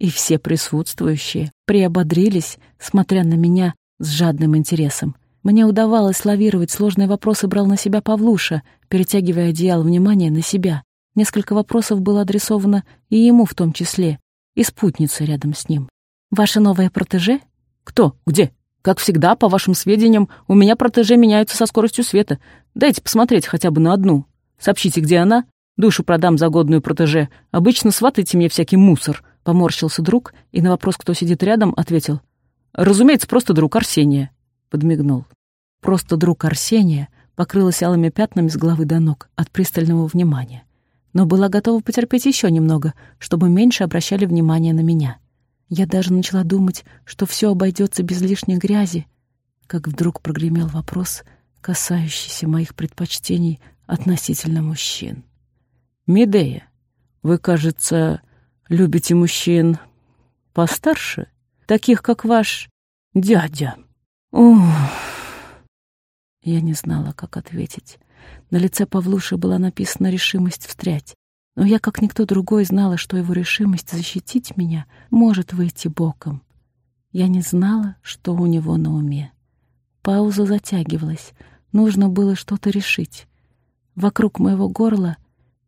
и все присутствующие приободрились, смотря на меня с жадным интересом. Мне удавалось лавировать сложные вопросы брал на себя Павлуша, перетягивая одеяло внимания на себя. Несколько вопросов было адресовано и ему в том числе, и спутнице рядом с ним. «Ваша новая протеже?» «Кто? Где?» «Как всегда, по вашим сведениям, у меня протеже меняются со скоростью света. Дайте посмотреть хотя бы на одну. Сообщите, где она. Душу продам за годную протеже. Обычно сватайте мне всякий мусор. Поморщился друг и на вопрос, кто сидит рядом, ответил. «Разумеется, просто друг Арсения», — подмигнул. Просто друг Арсения покрылась алыми пятнами с головы до ног от пристального внимания, но была готова потерпеть еще немного, чтобы меньше обращали внимание на меня. Я даже начала думать, что все обойдется без лишней грязи, как вдруг прогремел вопрос, касающийся моих предпочтений относительно мужчин. «Медея, вы, кажется, Любите мужчин постарше, таких, как ваш дядя? Ух. Я не знала, как ответить. На лице Павлуши была написана решимость встрять. Но я, как никто другой, знала, что его решимость защитить меня может выйти боком. Я не знала, что у него на уме. Пауза затягивалась. Нужно было что-то решить. Вокруг моего горла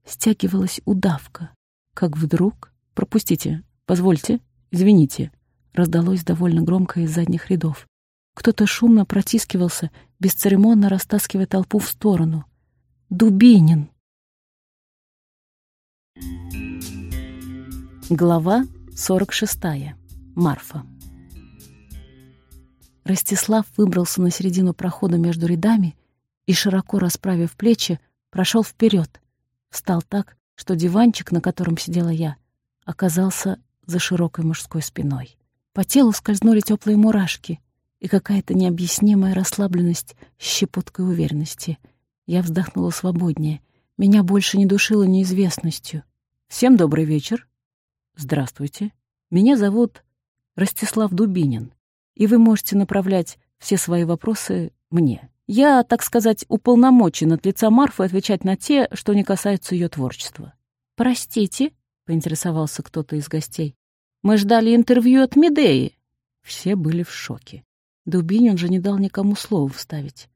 стягивалась удавка, как вдруг «Пропустите, позвольте, извините», — раздалось довольно громко из задних рядов. Кто-то шумно протискивался, бесцеремонно растаскивая толпу в сторону. «Дубинин!» Глава 46. Марфа. Ростислав выбрался на середину прохода между рядами и, широко расправив плечи, прошел вперед. Встал так, что диванчик, на котором сидела я, оказался за широкой мужской спиной. По телу скользнули теплые мурашки и какая-то необъяснимая расслабленность с щепоткой уверенности. Я вздохнула свободнее. Меня больше не душило неизвестностью. «Всем добрый вечер!» «Здравствуйте. Меня зовут Ростислав Дубинин, и вы можете направлять все свои вопросы мне. Я, так сказать, уполномочен от лица Марфы отвечать на те, что не касаются ее творчества». «Простите?» — поинтересовался кто-то из гостей. «Мы ждали интервью от Медеи». Все были в шоке. Дубинин же не дал никому слова вставить.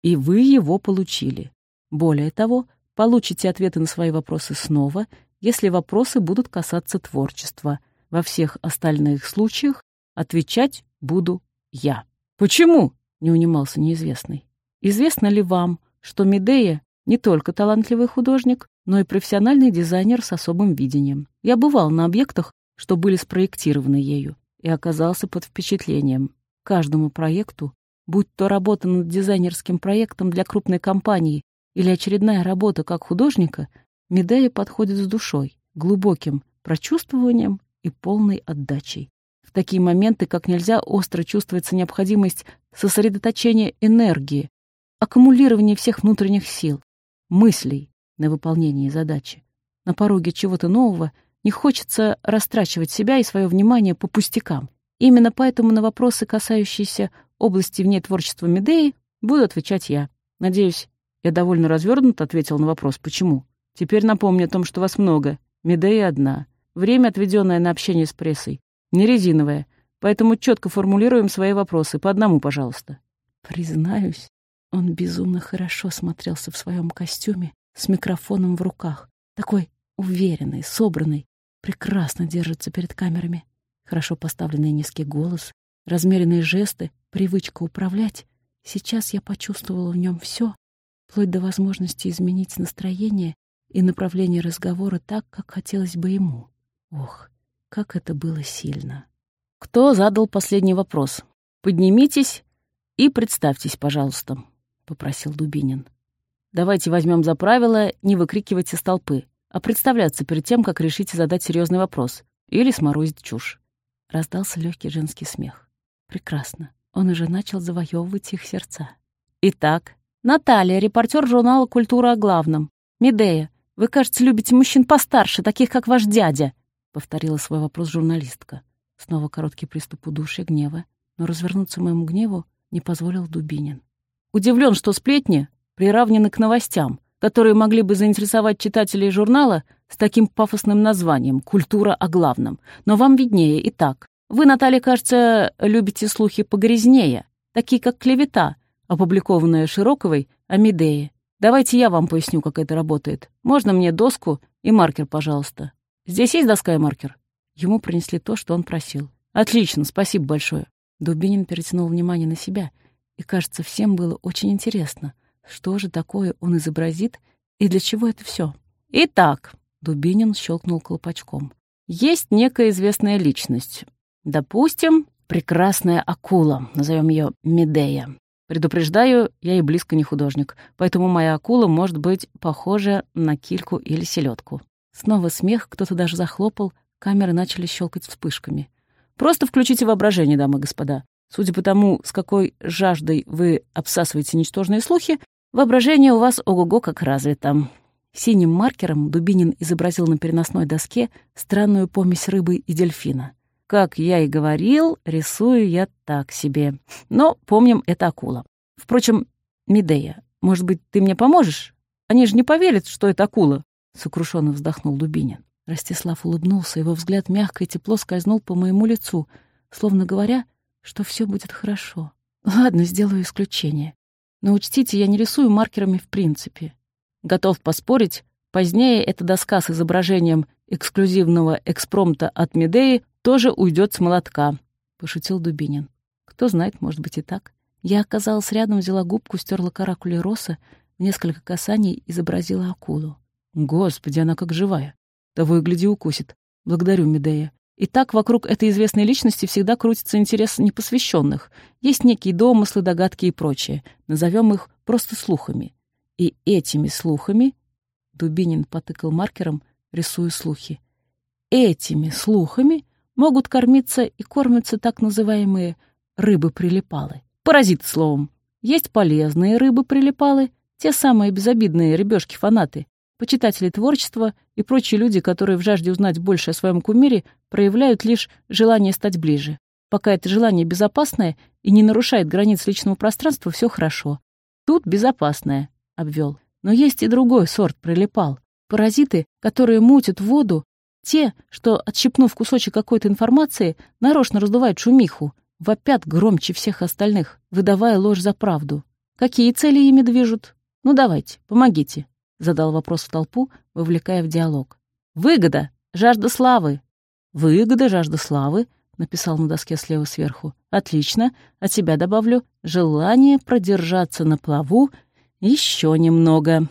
«И вы его получили. Более того, получите ответы на свои вопросы снова, если вопросы будут касаться творчества. Во всех остальных случаях отвечать буду я». «Почему?» — не унимался неизвестный. «Известно ли вам, что Медея не только талантливый художник, но и профессиональный дизайнер с особым видением. Я бывал на объектах, что были спроектированы ею, и оказался под впечатлением. Каждому проекту, будь то работа над дизайнерским проектом для крупной компании или очередная работа как художника, Медея подходит с душой, глубоким прочувствованием и полной отдачей. В такие моменты как нельзя остро чувствуется необходимость сосредоточения энергии, аккумулирования всех внутренних сил, мыслей, на выполнение задачи. На пороге чего-то нового не хочется растрачивать себя и свое внимание по пустякам. Именно поэтому на вопросы, касающиеся области вне творчества Медеи, буду отвечать я. Надеюсь, я довольно развернут ответил на вопрос «почему?». Теперь напомню о том, что вас много. Медея одна. Время, отведенное на общение с прессой, не резиновое, поэтому четко формулируем свои вопросы. По одному, пожалуйста. Признаюсь, он безумно хорошо смотрелся в своем костюме с микрофоном в руках. Такой уверенный, собранный, прекрасно держится перед камерами. Хорошо поставленный низкий голос, размеренные жесты, привычка управлять. Сейчас я почувствовала в нем все, вплоть до возможности изменить настроение и направление разговора так, как хотелось бы ему. Ох, как это было сильно. Кто задал последний вопрос? Поднимитесь и представьтесь, пожалуйста, попросил Дубинин. Давайте возьмем за правило не выкрикивать из толпы, а представляться перед тем, как решите задать серьезный вопрос или сморозить чушь. Раздался легкий женский смех. Прекрасно. Он уже начал завоевывать их сердца. Итак, Наталья, репортер журнала «Культура о главном». Медея, вы, кажется, любите мужчин постарше, таких, как ваш дядя. — повторила свой вопрос журналистка. Снова короткий приступ удушья, гнева, но развернуться моему гневу не позволил Дубинин. Удивлен, что сплетни приравнены к новостям, которые могли бы заинтересовать читателей журнала с таким пафосным названием «Культура о главном». Но вам виднее и так. Вы, Наталья, кажется, любите слухи погрязнее, такие как клевета, опубликованная Широковой о Медее. Давайте я вам поясню, как это работает. Можно мне доску и маркер, пожалуйста? Здесь есть доска и маркер?» Ему принесли то, что он просил. «Отлично, спасибо большое». Дубинин перетянул внимание на себя, и, кажется, всем было очень интересно, что же такое он изобразит и для чего это все. «Итак», — Дубинин щелкнул колпачком, «есть некая известная личность. Допустим, прекрасная акула, назовем ее Медея. Предупреждаю, я и близко не художник, поэтому моя акула может быть похожа на кильку или селедку. Снова смех, кто-то даже захлопал, камеры начали щелкать вспышками. Просто включите воображение, дамы и господа. Судя по тому, с какой жаждой вы обсасываете ничтожные слухи, воображение у вас ого-го как развито. Синим маркером Дубинин изобразил на переносной доске странную помесь рыбы и дельфина. Как я и говорил, рисую я так себе. Но помним, это акула. Впрочем, Медея, может быть, ты мне поможешь? Они же не поверят, что это акула. — сокрушенно вздохнул Дубинин. Ростислав улыбнулся, его взгляд мягко и тепло скользнул по моему лицу, словно говоря, что все будет хорошо. Ладно, сделаю исключение. Но учтите, я не рисую маркерами в принципе. Готов поспорить, позднее эта доска с изображением эксклюзивного экспромта от Медеи тоже уйдет с молотка, — пошутил Дубинин. Кто знает, может быть и так. Я оказалась рядом, взяла губку, стерла каракули роса, в несколько касаний изобразила акулу. Господи, она как живая. Того и гляди укусит. Благодарю, Медея. И так вокруг этой известной личности всегда крутится интерес непосвященных. Есть некие домыслы, догадки и прочее. Назовем их просто слухами. И этими слухами... Дубинин потыкал маркером, рисуя слухи. Этими слухами могут кормиться и кормятся так называемые рыбы-прилипалы. Паразиты, словом. Есть полезные рыбы-прилипалы, те самые безобидные рыбешки-фанаты, Почитатели творчества и прочие люди, которые в жажде узнать больше о своем кумире, проявляют лишь желание стать ближе. Пока это желание безопасное и не нарушает границ личного пространства, все хорошо. Тут безопасное, — обвел. Но есть и другой сорт прилипал. Паразиты, которые мутят воду, те, что, отщипнув кусочек какой-то информации, нарочно раздувают шумиху, вопят громче всех остальных, выдавая ложь за правду. Какие цели ими движут? Ну давайте, помогите. Задал вопрос в толпу, вовлекая в диалог. «Выгода! Жажда славы!» «Выгода, жажда славы», — написал на доске слева сверху. «Отлично. От себя добавлю. Желание продержаться на плаву еще немного».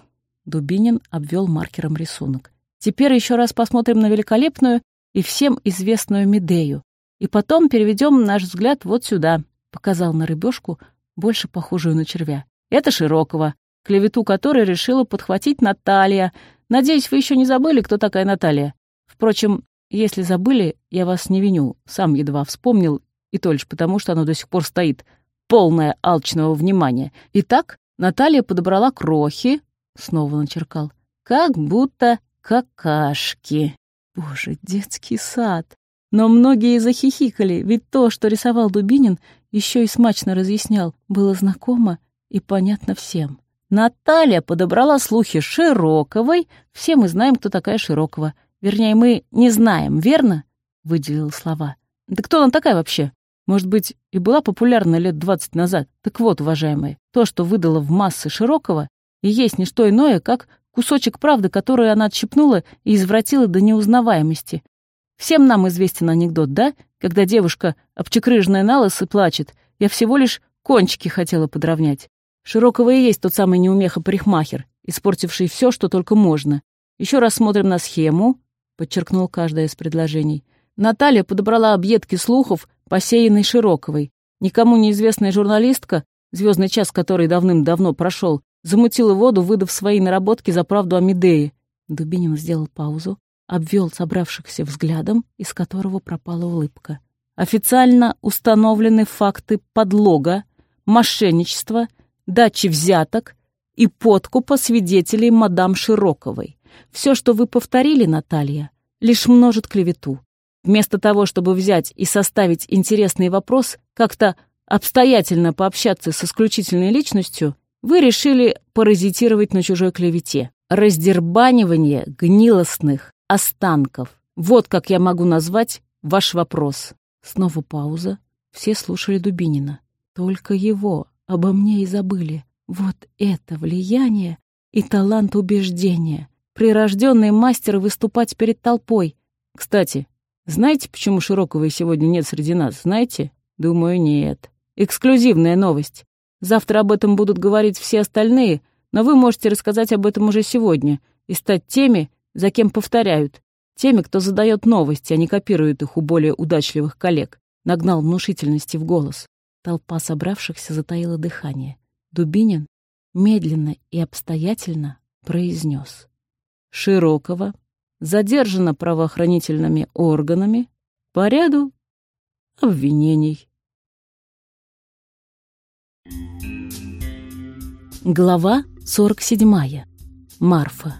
Дубинин обвел маркером рисунок. «Теперь еще раз посмотрим на великолепную и всем известную Медею. И потом переведем наш взгляд вот сюда», — показал на рыбешку, больше похожую на червя. «Это Широкого клевету которой решила подхватить Наталья. Надеюсь, вы еще не забыли, кто такая Наталья. Впрочем, если забыли, я вас не виню, сам едва вспомнил, и то лишь потому, что оно до сих пор стоит, полное алчного внимания. Итак, Наталья подобрала крохи, снова начеркал, как будто какашки. Боже, детский сад. Но многие захихикали, ведь то, что рисовал Дубинин, еще и смачно разъяснял, было знакомо и понятно всем. Наталья подобрала слухи Широковой. Все мы знаем, кто такая Широкова. Вернее, мы не знаем, верно?» — выделил слова. «Да кто она такая вообще? Может быть, и была популярна лет двадцать назад. Так вот, уважаемые, то, что выдала в массы Широкова, и есть не что иное, как кусочек правды, который она отщипнула и извратила до неузнаваемости. Всем нам известен анекдот, да? Когда девушка, обчекрыжная на лысо, плачет. Я всего лишь кончики хотела подровнять. Широкого и есть тот самый неумеха-парикмахер, испортивший все, что только можно. Еще раз смотрим на схему, подчеркнул каждое из предложений. Наталья подобрала объедки слухов, посеянной Широковой. Никому неизвестная журналистка, звездный час который давным-давно прошел, замутила воду, выдав свои наработки за правду о Медее. Дубинин сделал паузу, обвел собравшихся взглядом, из которого пропала улыбка. Официально установлены факты подлога, мошенничества, дачи взяток и подкупа свидетелей мадам Широковой. Все, что вы повторили, Наталья, лишь множит клевету. Вместо того, чтобы взять и составить интересный вопрос, как-то обстоятельно пообщаться с исключительной личностью, вы решили паразитировать на чужой клевете. Раздербанивание гнилостных останков. Вот как я могу назвать ваш вопрос. Снова пауза. Все слушали Дубинина. Только его обо мне и забыли. Вот это влияние и талант убеждения. Прирожденный мастер выступать перед толпой. Кстати, знаете, почему Широковой сегодня нет среди нас? Знаете? Думаю, нет. Эксклюзивная новость. Завтра об этом будут говорить все остальные, но вы можете рассказать об этом уже сегодня и стать теми, за кем повторяют, теми, кто задает новости, а не копирует их у более удачливых коллег. Нагнал внушительности в голос. Толпа собравшихся затаила дыхание. Дубинин медленно и обстоятельно произнес. Широкого задержана правоохранительными органами по ряду обвинений. Глава 47. Марфа.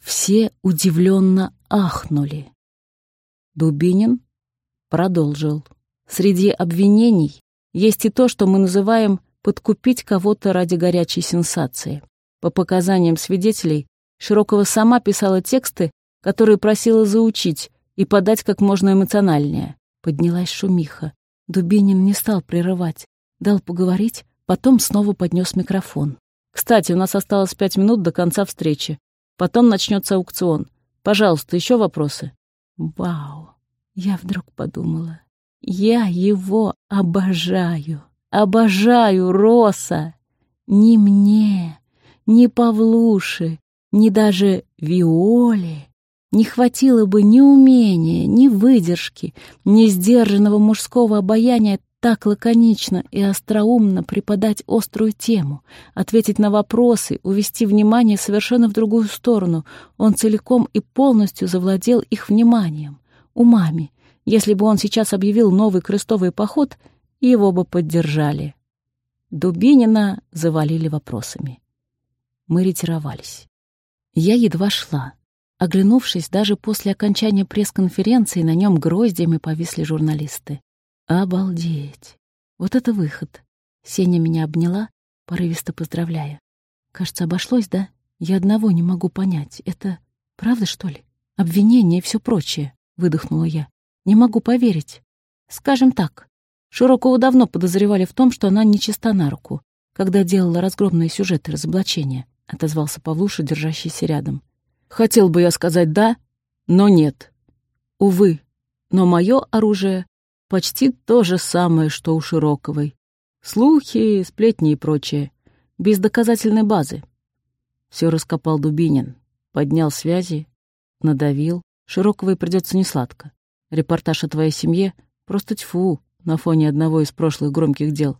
Все удивленно ахнули. Дубинин продолжил. Среди обвинений есть и то, что мы называем подкупить кого-то ради горячей сенсации. По показаниям свидетелей, Широкова сама писала тексты, которые просила заучить и подать как можно эмоциональнее. Поднялась шумиха. Дубинин не стал прерывать, дал поговорить, потом снова поднес микрофон. «Кстати, у нас осталось пять минут до конца встречи. Потом начнется аукцион. Пожалуйста, еще вопросы?» «Вау!» Я вдруг подумала. «Я его обожаю! Обожаю Роса! Не мне, не Павлуши, ни даже Виоле не хватило бы ни умения, ни выдержки, ни сдержанного мужского обаяния так лаконично и остроумно преподать острую тему, ответить на вопросы, увести внимание совершенно в другую сторону. Он целиком и полностью завладел их вниманием, умами. Если бы он сейчас объявил новый крестовый поход, его бы поддержали. Дубинина завалили вопросами. Мы ретировались. Я едва шла. Оглянувшись, даже после окончания пресс-конференции на нем гроздями повисли журналисты. Обалдеть! Вот это выход! Сеня меня обняла, порывисто поздравляя. Кажется, обошлось, да? Я одного не могу понять. Это правда, что ли? Обвинение и все прочее, выдохнула я. Не могу поверить. Скажем так, Широкову давно подозревали в том, что она нечиста на руку, когда делала разгромные сюжеты разоблачения. — отозвался Павлуша, держащийся рядом. «Хотел бы я сказать «да», но нет. Увы, но мое оружие почти то же самое, что у Широковой. Слухи, сплетни и прочее. Без доказательной базы. Все раскопал Дубинин. Поднял связи, надавил. Широковой придется несладко. Репортаж о твоей семье — просто тьфу на фоне одного из прошлых громких дел.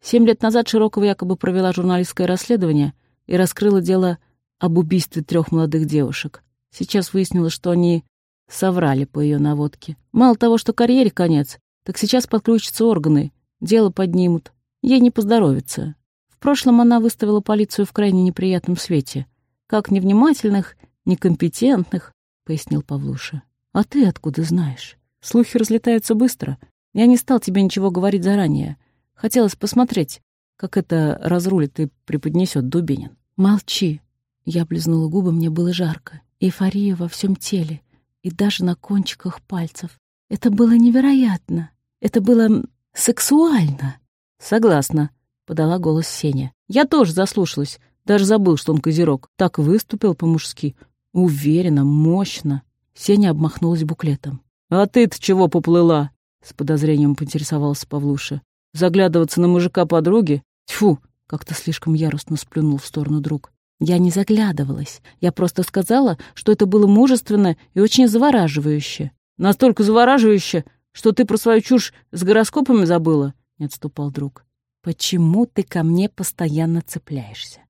Семь лет назад Широкова якобы провела журналистское расследование — и раскрыла дело об убийстве трех молодых девушек. Сейчас выяснилось, что они соврали по ее наводке. Мало того, что карьере конец, так сейчас подключатся органы, дело поднимут. Ей не поздоровится. В прошлом она выставила полицию в крайне неприятном свете. Как невнимательных, некомпетентных, — пояснил Павлуша. А ты откуда знаешь? Слухи разлетаются быстро. Я не стал тебе ничего говорить заранее. Хотелось посмотреть, как это разрулит и преподнесет Дубинин. Молчи. Я облизнула губы, мне было жарко. Эйфория во всем теле и даже на кончиках пальцев. Это было невероятно. Это было сексуально. Согласна, подала голос Сеня. Я тоже заслушалась. Даже забыл, что он козерог. Так выступил по-мужски. Уверенно, мощно. Сеня обмахнулась буклетом. «А ты-то чего поплыла?» С подозрением поинтересовался Павлуша. «Заглядываться на мужика подруги? Тьфу!» Как-то слишком яростно сплюнул в сторону друг. Я не заглядывалась. Я просто сказала, что это было мужественно и очень завораживающе. Настолько завораживающе, что ты про свою чушь с гороскопами забыла, — не отступал друг. Почему ты ко мне постоянно цепляешься?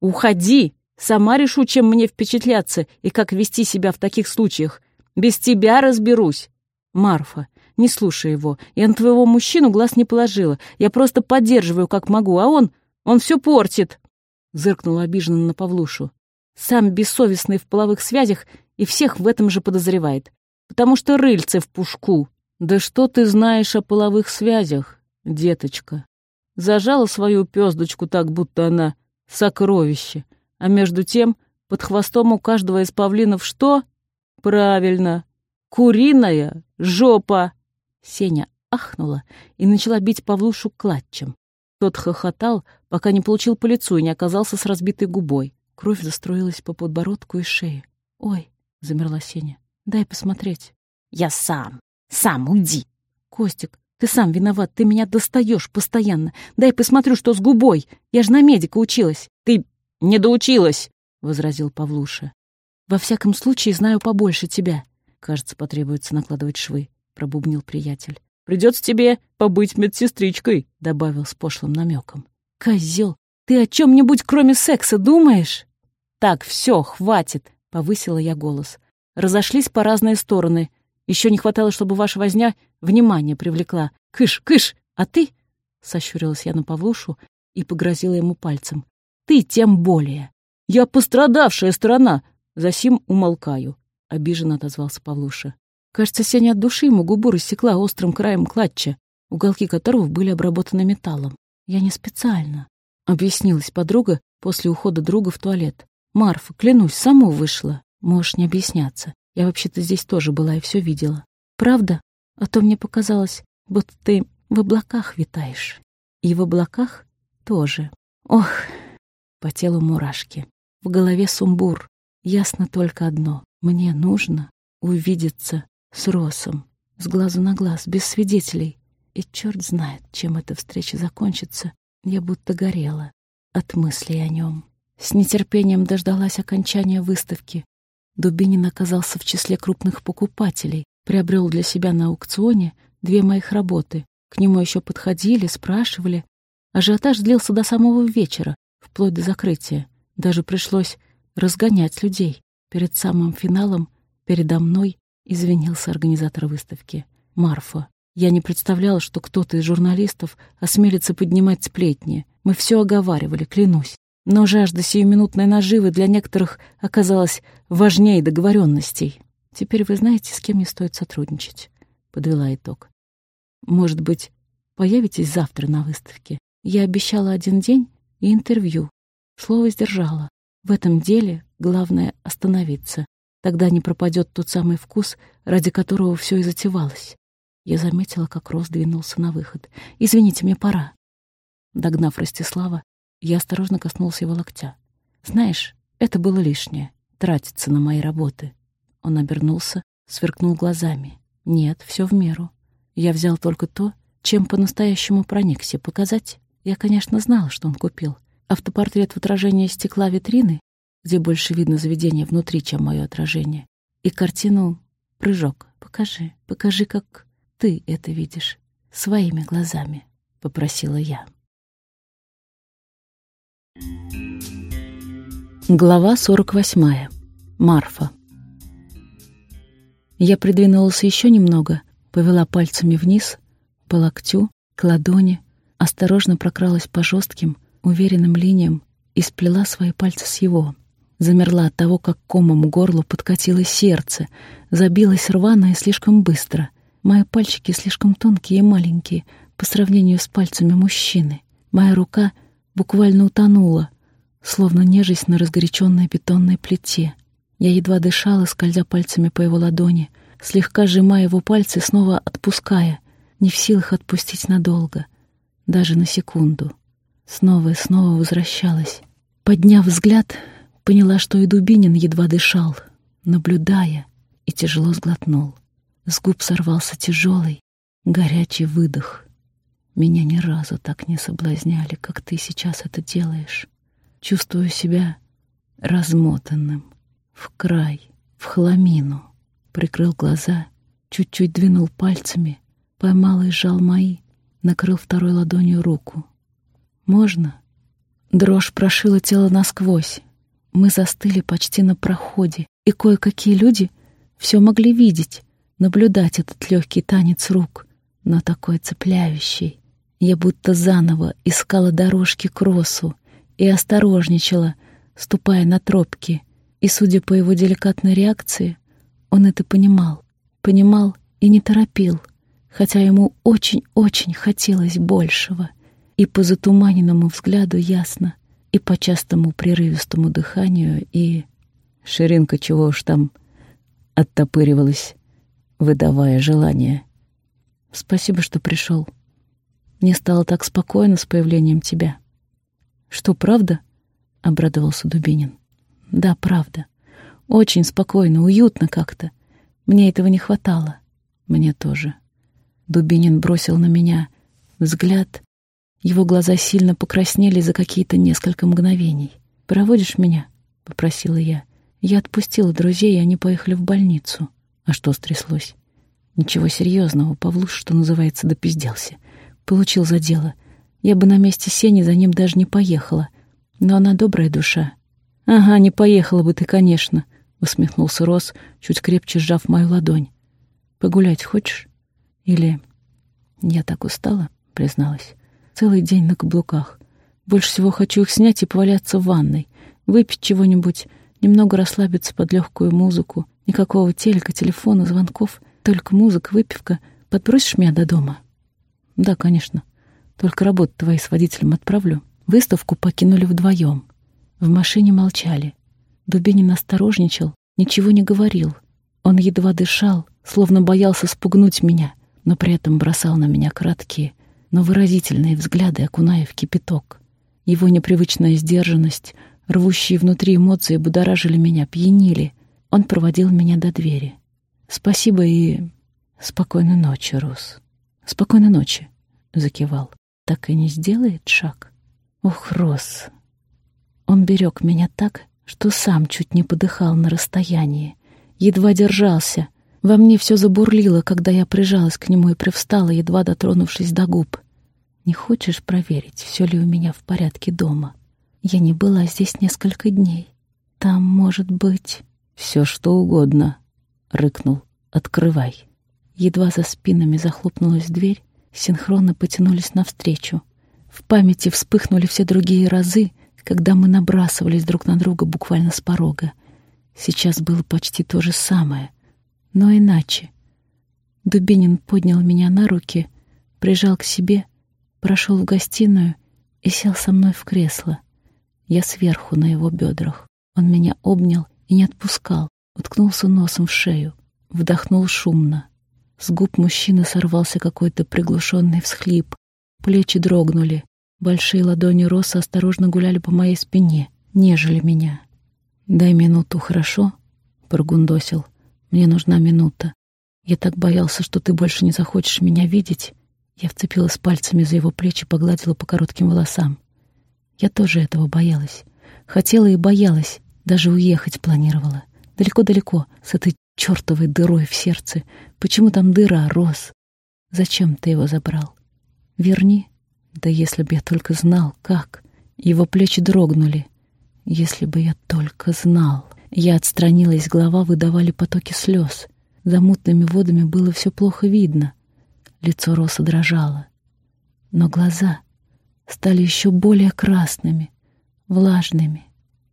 Уходи! Сама решу, чем мне впечатляться и как вести себя в таких случаях. Без тебя разберусь. Марфа, не слушай его. Я на твоего мужчину глаз не положила. Я просто поддерживаю, как могу, а он... он все портит зыркнула обиженно на Павлушу. Сам бессовестный в половых связях и всех в этом же подозревает. Потому что рыльце в пушку. Да что ты знаешь о половых связях, деточка? Зажала свою пёздочку так, будто она сокровище. А между тем, под хвостом у каждого из павлинов что? Правильно, куриная жопа. Сеня ахнула и начала бить Павлушу клатчем. Тот хохотал, пока не получил по лицу и не оказался с разбитой губой. Кровь застроилась по подбородку и шее. «Ой!» — замерла Сеня. «Дай посмотреть». «Я сам! Сам уйди!» «Костик, ты сам виноват, ты меня достаешь постоянно. Дай посмотрю, что с губой. Я же на медика училась». «Ты не доучилась!» — возразил Павлуша. «Во всяком случае, знаю побольше тебя». «Кажется, потребуется накладывать швы», — пробубнил приятель. Придется тебе побыть медсестричкой», — добавил с пошлым намеком. Козел, ты о чем-нибудь кроме секса думаешь?» «Так, все, хватит», — повысила я голос. Разошлись по разные стороны. Еще не хватало, чтобы ваша возня внимание привлекла. «Кыш, кыш! А ты?» — сощурилась я на Павлушу и погрозила ему пальцем. «Ты тем более!» «Я пострадавшая сторона!» «Засим умолкаю», — обиженно отозвался Павлуша. Кажется, Сеня от души ему губу рассекла острым краем клатча, уголки которого были обработаны металлом. «Я не специально», — объяснилась подруга после ухода друга в туалет. «Марфа, клянусь, само вышла. Можешь не объясняться. Я вообще-то здесь тоже была и все видела. Правда? А то мне показалось, будто ты в облаках витаешь. И в облаках тоже. Ох, по телу мурашки. В голове сумбур. Ясно только одно. Мне нужно увидеться с Росом, с глазу на глаз, без свидетелей. И черт знает, чем эта встреча закончится. Я будто горела от мыслей о нем. С нетерпением дождалась окончания выставки. Дубинин оказался в числе крупных покупателей, приобрел для себя на аукционе две моих работы. К нему еще подходили, спрашивали. Ажиотаж длился до самого вечера, вплоть до закрытия. Даже пришлось разгонять людей. Перед самым финалом передо мной Извинился организатор выставки. Марфа. Я не представляла, что кто-то из журналистов осмелится поднимать сплетни. Мы все оговаривали, клянусь. Но жажда сиюминутной наживы для некоторых оказалась важнее договоренностей. Теперь вы знаете, с кем не стоит сотрудничать. Подвела итог. Может быть, появитесь завтра на выставке? Я обещала один день и интервью. Слово сдержала. В этом деле главное остановиться. Тогда не пропадет тот самый вкус, ради которого все и затевалось. Я заметила, как Рос двинулся на выход. «Извините, мне пора». Догнав Ростислава, я осторожно коснулся его локтя. «Знаешь, это было лишнее — тратиться на мои работы». Он обернулся, сверкнул глазами. «Нет, все в меру. Я взял только то, чем по-настоящему проникся. Показать? Я, конечно, знала, что он купил. Автопортрет в отражении стекла витрины где больше видно заведение внутри, чем мое отражение. И картину «Прыжок». Покажи, покажи, как ты это видишь, своими глазами, — попросила я. Глава 48. Марфа. Я придвинулась еще немного, повела пальцами вниз, по локтю, к ладони, осторожно прокралась по жестким, уверенным линиям и сплела свои пальцы с его. Замерла от того, как комом горлу подкатилось сердце, забилось рвано и слишком быстро. Мои пальчики слишком тонкие и маленькие по сравнению с пальцами мужчины. Моя рука буквально утонула, словно нежесть на разгоряченной бетонной плите. Я едва дышала, скользя пальцами по его ладони, слегка сжимая его пальцы, снова отпуская, не в силах отпустить надолго, даже на секунду. Снова и снова возвращалась. Подняв взгляд, поняла, что и Дубинин едва дышал, наблюдая, и тяжело сглотнул. С губ сорвался тяжелый, горячий выдох. Меня ни разу так не соблазняли, как ты сейчас это делаешь. Чувствую себя размотанным, в край, в хламину. Прикрыл глаза, чуть-чуть двинул пальцами, поймал и сжал мои, накрыл второй ладонью руку. «Можно?» Дрожь прошила тело насквозь. Мы застыли почти на проходе, и кое-какие люди все могли видеть, наблюдать этот легкий танец рук, но такой цепляющий. Я будто заново искала дорожки к Росу и осторожничала, ступая на тропки, и, судя по его деликатной реакции, он это понимал, понимал и не торопил, хотя ему очень-очень хотелось большего, и по затуманенному взгляду ясно, и по частому прерывистому дыханию, и... Ширинка чего уж там оттопыривалась, выдавая желание. Спасибо, что пришел. Мне стало так спокойно с появлением тебя. Что, правда? Обрадовался Дубинин. Да, правда. Очень спокойно, уютно как-то. Мне этого не хватало. Мне тоже. Дубинин бросил на меня взгляд. Его глаза сильно покраснели за какие-то несколько мгновений. «Проводишь меня?» — попросила я. Я отпустила друзей, и они поехали в больницу. А что стряслось? Ничего серьезного, Павлуш, что называется, допизделся. Получил за дело. Я бы на месте Сени за ним даже не поехала. Но она добрая душа. «Ага, не поехала бы ты, конечно», — усмехнулся Рос, чуть крепче сжав мою ладонь. «Погулять хочешь? Или...» «Я так устала», — призналась. «Целый день на каблуках. Больше всего хочу их снять и поваляться в ванной, выпить чего-нибудь, немного расслабиться под легкую музыку. Никакого телека, телефона, звонков, только музыка, выпивка. Подбросишь меня до дома? Да, конечно. Только работу твои с водителем отправлю. Выставку покинули вдвоем. В машине молчали. Дубинин осторожничал, ничего не говорил. Он едва дышал, словно боялся спугнуть меня, но при этом бросал на меня краткие, но выразительные взгляды, окуная в кипяток. Его непривычная сдержанность, Рвущие внутри эмоции будоражили меня, пьянили. Он проводил меня до двери. «Спасибо и... спокойной ночи, Рус». «Спокойной ночи», — закивал. «Так и не сделает шаг?» «Ух, Рос!» Он берег меня так, что сам чуть не подыхал на расстоянии. Едва держался. Во мне все забурлило, когда я прижалась к нему и привстала, едва дотронувшись до губ. «Не хочешь проверить, все ли у меня в порядке дома?» Я не была здесь несколько дней. Там, может быть, все что угодно, рыкнул. Открывай. Едва за спинами захлопнулась дверь, синхронно потянулись навстречу. В памяти вспыхнули все другие разы, когда мы набрасывались друг на друга буквально с порога. Сейчас было почти то же самое, но иначе. Дубинин поднял меня на руки, прижал к себе, прошел в гостиную и сел со мной в кресло. Я сверху на его бедрах. Он меня обнял и не отпускал, уткнулся носом в шею, вдохнул шумно. С губ мужчины сорвался какой-то приглушенный всхлип. Плечи дрогнули. Большие ладони Роса осторожно гуляли по моей спине, нежели меня. «Дай минуту, хорошо?» — прогундосил. «Мне нужна минута. Я так боялся, что ты больше не захочешь меня видеть». Я вцепилась пальцами за его плечи, погладила по коротким волосам. Я тоже этого боялась. Хотела и боялась, даже уехать планировала. Далеко-далеко, с этой чертовой дырой в сердце. Почему там дыра, Рос? Зачем ты его забрал? Верни. Да если бы я только знал, как. Его плечи дрогнули. Если бы я только знал. Я отстранилась, голова выдавали потоки слез. За мутными водами было все плохо видно. Лицо Роса дрожало. Но глаза стали еще более красными, влажными.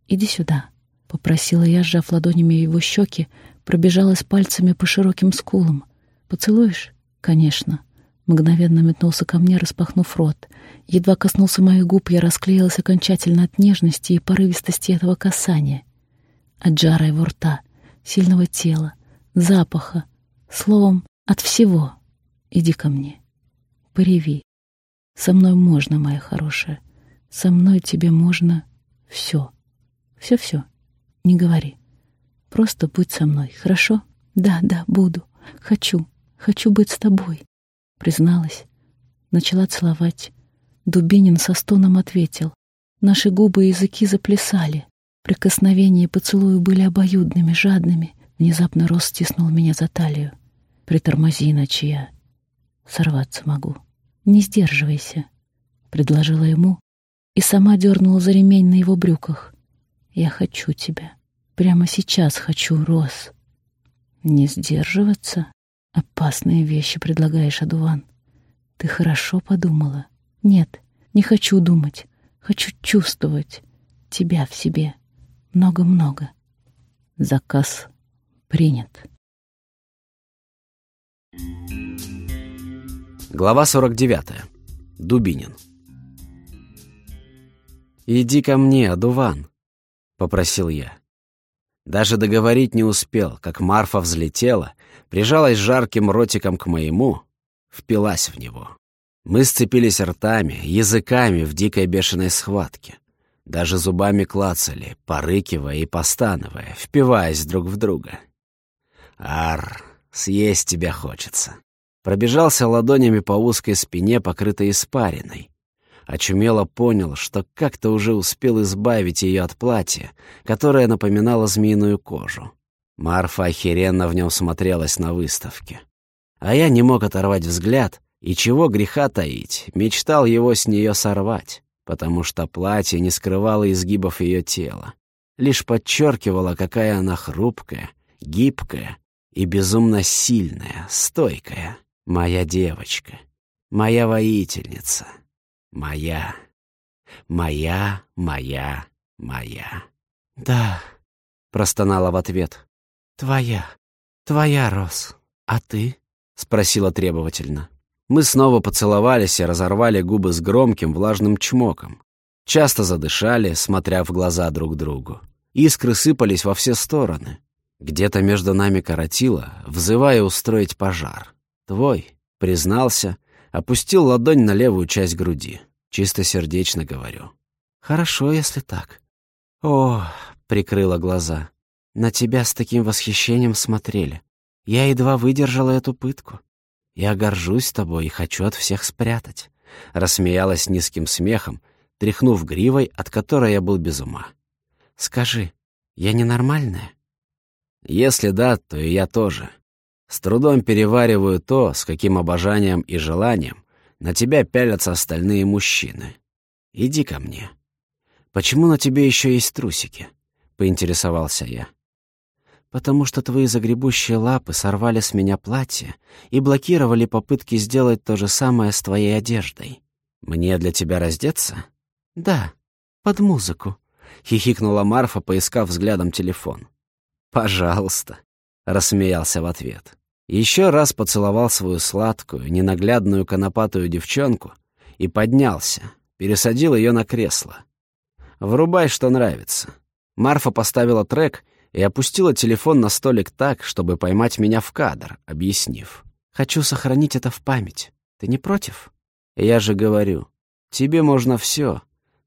«Иди сюда», — попросила я, сжав ладонями его щеки, пробежалась пальцами по широким скулам. «Поцелуешь?» «Конечно». Мгновенно метнулся ко мне, распахнув рот. Едва коснулся моих губ, я расклеилась окончательно от нежности и порывистости этого касания. От жара его рта, сильного тела, запаха, словом, от всего. Иди ко мне. Пореви. Со мной можно, моя хорошая. Со мной тебе можно все. Все-все. Не говори. Просто будь со мной, хорошо? Да, да, буду. Хочу. Хочу быть с тобой. Призналась. Начала целовать. Дубинин со стоном ответил. Наши губы и языки заплясали. Прикосновения и поцелуи были обоюдными, жадными. Внезапно Рос стиснул меня за талию. «Притормози, иначе я сорваться могу. Не сдерживайся», — предложила ему и сама дернула за ремень на его брюках. «Я хочу тебя. Прямо сейчас хочу, Рос». «Не сдерживаться? Опасные вещи предлагаешь, Адуван. Ты хорошо подумала?» «Нет, не хочу думать. Хочу чувствовать тебя в себе. Много-много». Заказ принят. Глава 49. Дубинин. «Иди ко мне, Адуван», — попросил я. Даже договорить не успел, как Марфа взлетела, прижалась жарким ротиком к моему, впилась в него. Мы сцепились ртами, языками в дикой бешеной схватке. Даже зубами клацали, порыкивая и постановая, впиваясь друг в друга. Ар, съесть тебя хочется. Пробежался ладонями по узкой спине, покрытой испариной. Очумело понял, что как-то уже успел избавить ее от платья, которое напоминало змеиную кожу. Марфа охеренно в нем смотрелась на выставке. А я не мог оторвать взгляд, и чего греха таить, мечтал его с нее сорвать, потому что платье не скрывало изгибов ее тела, лишь подчеркивало, какая она хрупкая, гибкая и безумно сильная, стойкая. Моя девочка, моя воительница, моя, моя, моя, моя. «Да», — простонала в ответ. «Твоя, твоя, Рос. А ты?» — спросила требовательно. Мы снова поцеловались и разорвали губы с громким влажным чмоком. Часто задышали, смотря в глаза друг другу. Искры сыпались во все стороны. Где-то между нами коротило, взывая устроить пожар. «Твой», — признался, опустил ладонь на левую часть груди. Чисто сердечно говорю. «Хорошо, если так». «О», — прикрыла глаза, — «на тебя с таким восхищением смотрели. Я едва выдержала эту пытку. Я горжусь тобой и хочу от всех спрятать». Рассмеялась низким смехом, тряхнув гривой, от которой я был без ума. «Скажи, я ненормальная?» «Если да, то и я тоже. С трудом перевариваю то, с каким обожанием и желанием на тебя пялятся остальные мужчины. Иди ко мне. Почему на тебе еще есть трусики? Поинтересовался я. Потому что твои загребущие лапы сорвали с меня платье и блокировали попытки сделать то же самое с твоей одеждой. Мне для тебя раздеться? Да, под музыку. Хихикнула Марфа, поискав взглядом телефон. «Пожалуйста», — рассмеялся в ответ. Еще раз поцеловал свою сладкую, ненаглядную конопатую девчонку и поднялся, пересадил ее на кресло. «Врубай, что нравится». Марфа поставила трек и опустила телефон на столик так, чтобы поймать меня в кадр, объяснив. «Хочу сохранить это в память. Ты не против?» «Я же говорю, тебе можно все,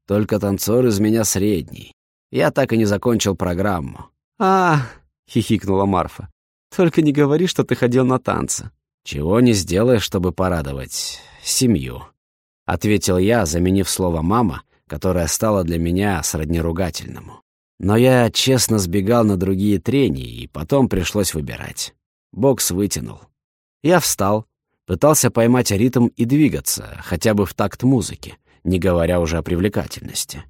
только танцор из меня средний. Я так и не закончил программу». «А, — хихикнула Марфа. Только не говори, что ты ходил на танцы. Чего не сделаешь, чтобы порадовать семью. Ответил я, заменив слово «мама», которое стало для меня сродни ругательному. Но я честно сбегал на другие трения, и потом пришлось выбирать. Бокс вытянул. Я встал, пытался поймать ритм и двигаться, хотя бы в такт музыки, не говоря уже о привлекательности.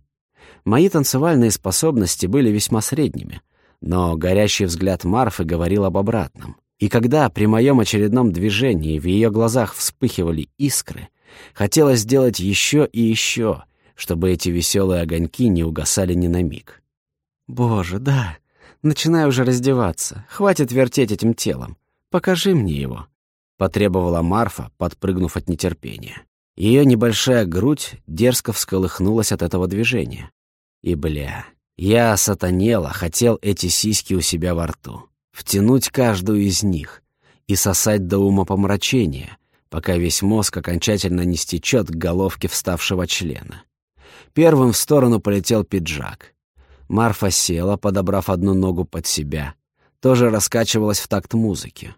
Мои танцевальные способности были весьма средними — но горящий взгляд Марфы говорил об обратном. И когда при моем очередном движении в ее глазах вспыхивали искры, хотелось сделать еще и еще, чтобы эти веселые огоньки не угасали ни на миг. «Боже, да. Начинаю уже раздеваться. Хватит вертеть этим телом. Покажи мне его». — потребовала Марфа, подпрыгнув от нетерпения. Ее небольшая грудь дерзко всколыхнулась от этого движения. И, бля, я сатанела, хотел эти сиськи у себя во рту, втянуть каждую из них и сосать до ума помрачения, пока весь мозг окончательно не стечет к головке вставшего члена. Первым в сторону полетел пиджак. Марфа села, подобрав одну ногу под себя. Тоже раскачивалась в такт музыки.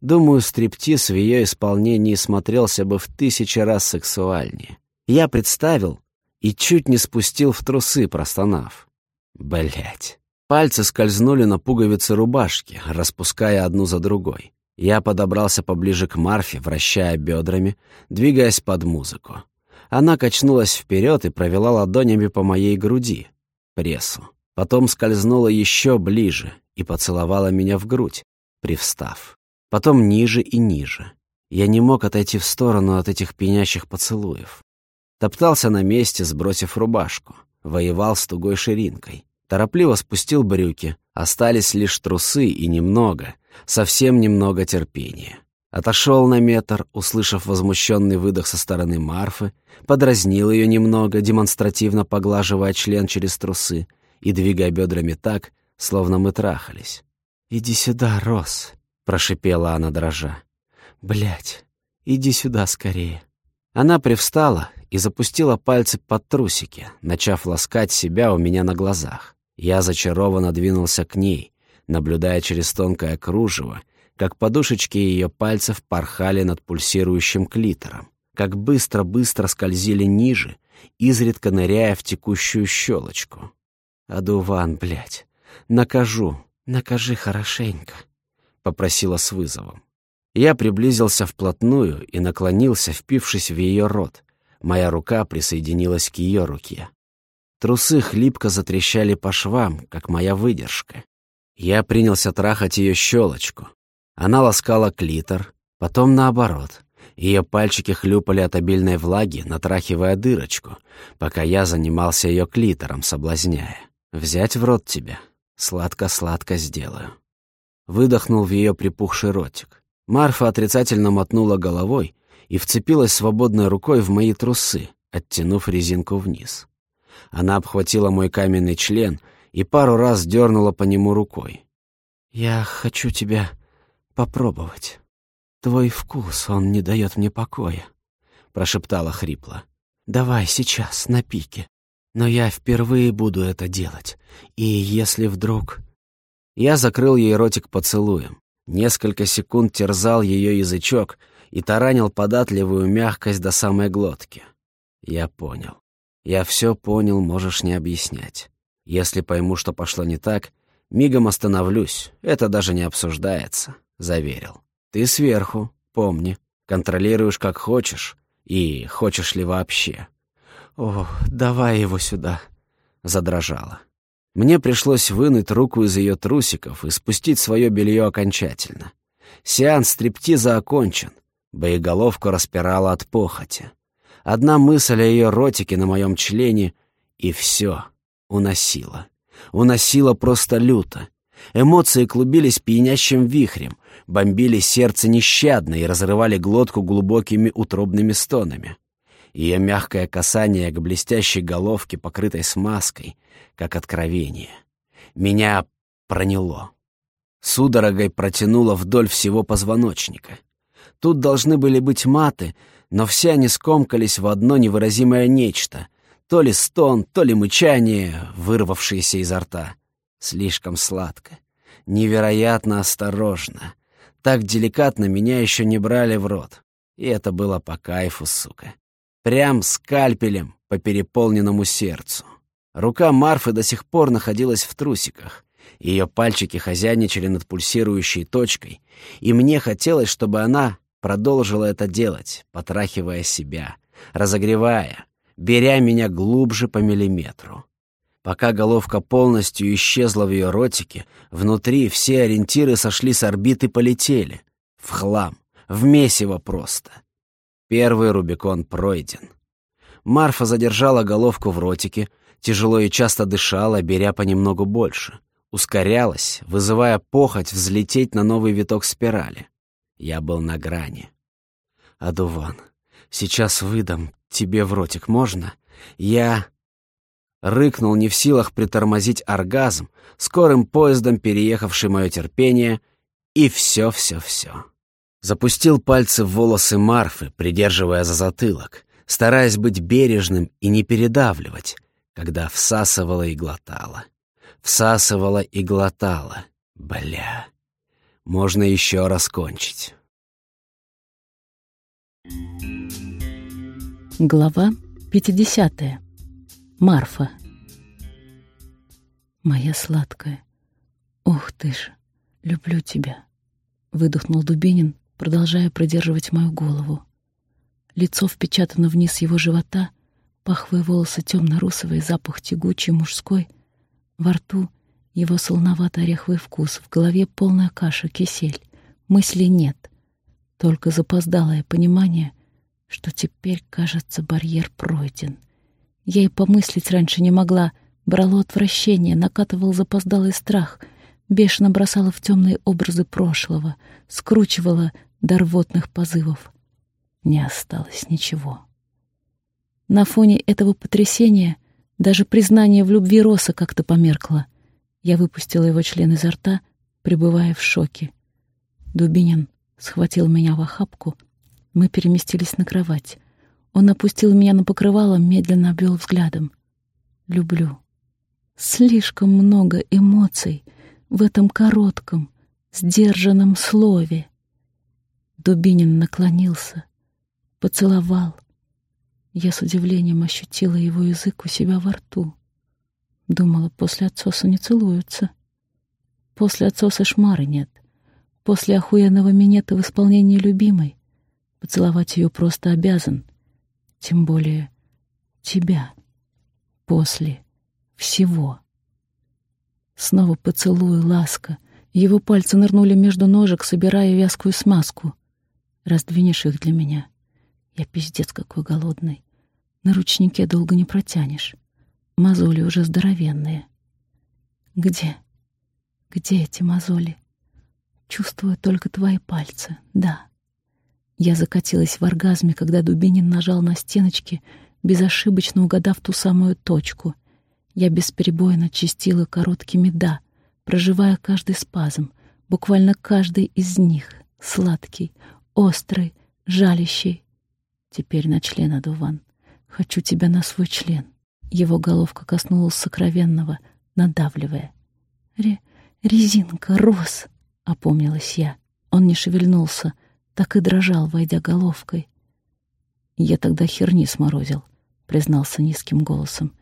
Думаю, стриптиз в ее исполнении смотрелся бы в тысячи раз сексуальнее. Я представил и чуть не спустил в трусы, простонав. Блять. Пальцы скользнули на пуговицы рубашки, распуская одну за другой. Я подобрался поближе к Марфе, вращая бедрами, двигаясь под музыку. Она качнулась вперед и провела ладонями по моей груди, прессу. Потом скользнула еще ближе и поцеловала меня в грудь, привстав. Потом ниже и ниже. Я не мог отойти в сторону от этих пенящих поцелуев. Топтался на месте, сбросив рубашку. Воевал с тугой ширинкой. Торопливо спустил брюки. Остались лишь трусы и немного, совсем немного терпения. Отошел на метр, услышав возмущенный выдох со стороны Марфы, подразнил ее немного, демонстративно поглаживая член через трусы и двигая бедрами так, словно мы трахались. «Иди сюда, Рос», — прошипела она дрожа. Блять, иди сюда скорее». Она привстала и запустила пальцы под трусики, начав ласкать себя у меня на глазах. Я зачарованно двинулся к ней, наблюдая через тонкое кружево, как подушечки ее пальцев порхали над пульсирующим клитором, как быстро-быстро скользили ниже, изредка ныряя в текущую щелочку. «Адуван, блядь, накажу, накажи хорошенько», — попросила с вызовом. Я приблизился вплотную и наклонился, впившись в ее рот. Моя рука присоединилась к ее руке. Трусы хлипко затрещали по швам, как моя выдержка. Я принялся трахать ее щелочку. Она ласкала клитор, потом наоборот. Ее пальчики хлюпали от обильной влаги, натрахивая дырочку, пока я занимался ее клитором, соблазняя. «Взять в рот тебя. Сладко-сладко сделаю». Выдохнул в ее припухший ротик. Марфа отрицательно мотнула головой и вцепилась свободной рукой в мои трусы, оттянув резинку вниз. Она обхватила мой каменный член и пару раз дернула по нему рукой. «Я хочу тебя попробовать. Твой вкус, он не дает мне покоя», — прошептала хрипло. «Давай сейчас, на пике. Но я впервые буду это делать. И если вдруг...» Я закрыл ей ротик поцелуем. Несколько секунд терзал ее язычок и таранил податливую мягкость до самой глотки. Я понял. Я все понял, можешь не объяснять. Если пойму, что пошло не так, мигом остановлюсь. Это даже не обсуждается, заверил. Ты сверху, помни. Контролируешь как хочешь. И хочешь ли вообще. О, давай его сюда. Задрожала. Мне пришлось вынуть руку из ее трусиков и спустить свое белье окончательно. Сеанс стриптиза окончен. Боеголовку распирала от похоти. Одна мысль о ее ротике на моем члене, и все уносила. Уносила просто люто. Эмоции клубились пьянящим вихрем, бомбили сердце нещадно и разрывали глотку глубокими утробными стонами. Ее мягкое касание к блестящей головке, покрытой смазкой, как откровение. Меня проняло. Судорогой протянуло вдоль всего позвоночника. Тут должны были быть маты, но все они скомкались в одно невыразимое нечто. То ли стон, то ли мычание, вырвавшееся изо рта. Слишком сладко. Невероятно осторожно. Так деликатно меня еще не брали в рот. И это было по кайфу, сука. Прям скальпелем по переполненному сердцу. Рука Марфы до сих пор находилась в трусиках. Ее пальчики хозяйничали над пульсирующей точкой, и мне хотелось, чтобы она продолжила это делать, потрахивая себя, разогревая, беря меня глубже по миллиметру. Пока головка полностью исчезла в ее ротике, внутри все ориентиры сошли с орбиты и полетели. В хлам, в месиво просто. Первый Рубикон пройден. Марфа задержала головку в ротике, тяжело и часто дышала, беря понемногу больше. Ускорялась, вызывая похоть взлететь на новый виток спирали. Я был на грани. «Адуван, сейчас выдам тебе в ротик, можно? Я...» Рыкнул не в силах притормозить оргазм, скорым поездом переехавший мое терпение, и все-все-все. Запустил пальцы в волосы Марфы, придерживая за затылок, стараясь быть бережным и не передавливать, когда всасывала и глотала. Всасывала и глотала. Бля. Можно еще раз кончить. Глава 50. Марфа. Моя сладкая. Ох ты ж, люблю тебя. Выдохнул Дубинин, продолжая продерживать мою голову. Лицо впечатано вниз его живота, пахвые волосы темно-русовые, запах тягучий, мужской. Во рту его солоновато-ореховый вкус, в голове полная каша, кисель. Мыслей нет, только запоздалое понимание, что теперь, кажется, барьер пройден. Я и помыслить раньше не могла, брало отвращение, накатывал запоздалый страх, бешено бросала в темные образы прошлого, скручивала до рвотных позывов. Не осталось ничего. На фоне этого потрясения даже признание в любви Роса как-то померкло. Я выпустила его член изо рта, пребывая в шоке. Дубинин схватил меня в охапку. Мы переместились на кровать. Он опустил меня на покрывало, медленно обвел взглядом. Люблю. Слишком много эмоций в этом коротком, сдержанном слове. Дубинин наклонился, поцеловал. Я с удивлением ощутила его язык у себя во рту. Думала, после отсоса не целуются. После отсоса шмары нет. После охуенного минета в исполнении любимой поцеловать ее просто обязан. Тем более тебя. После всего. Снова поцелуй, ласка. Его пальцы нырнули между ножек, собирая вязкую смазку. Раздвинешь их для меня. Я пиздец какой голодный. На ручнике долго не протянешь. Мозоли уже здоровенные. Где? Где эти мозоли? Чувствую только твои пальцы, да. Я закатилась в оргазме, когда Дубинин нажал на стеночки, безошибочно угадав ту самую точку. Я бесперебойно чистила короткими «да», проживая каждый спазм, буквально каждый из них, сладкий, острый, жалящий. Теперь на член, Адуван. Хочу тебя на свой член. Его головка коснулась сокровенного, надавливая. «Ре... резинка, Рос!» — опомнилась я. Он не шевельнулся, так и дрожал, войдя головкой. «Я тогда херни сморозил», — признался низким голосом.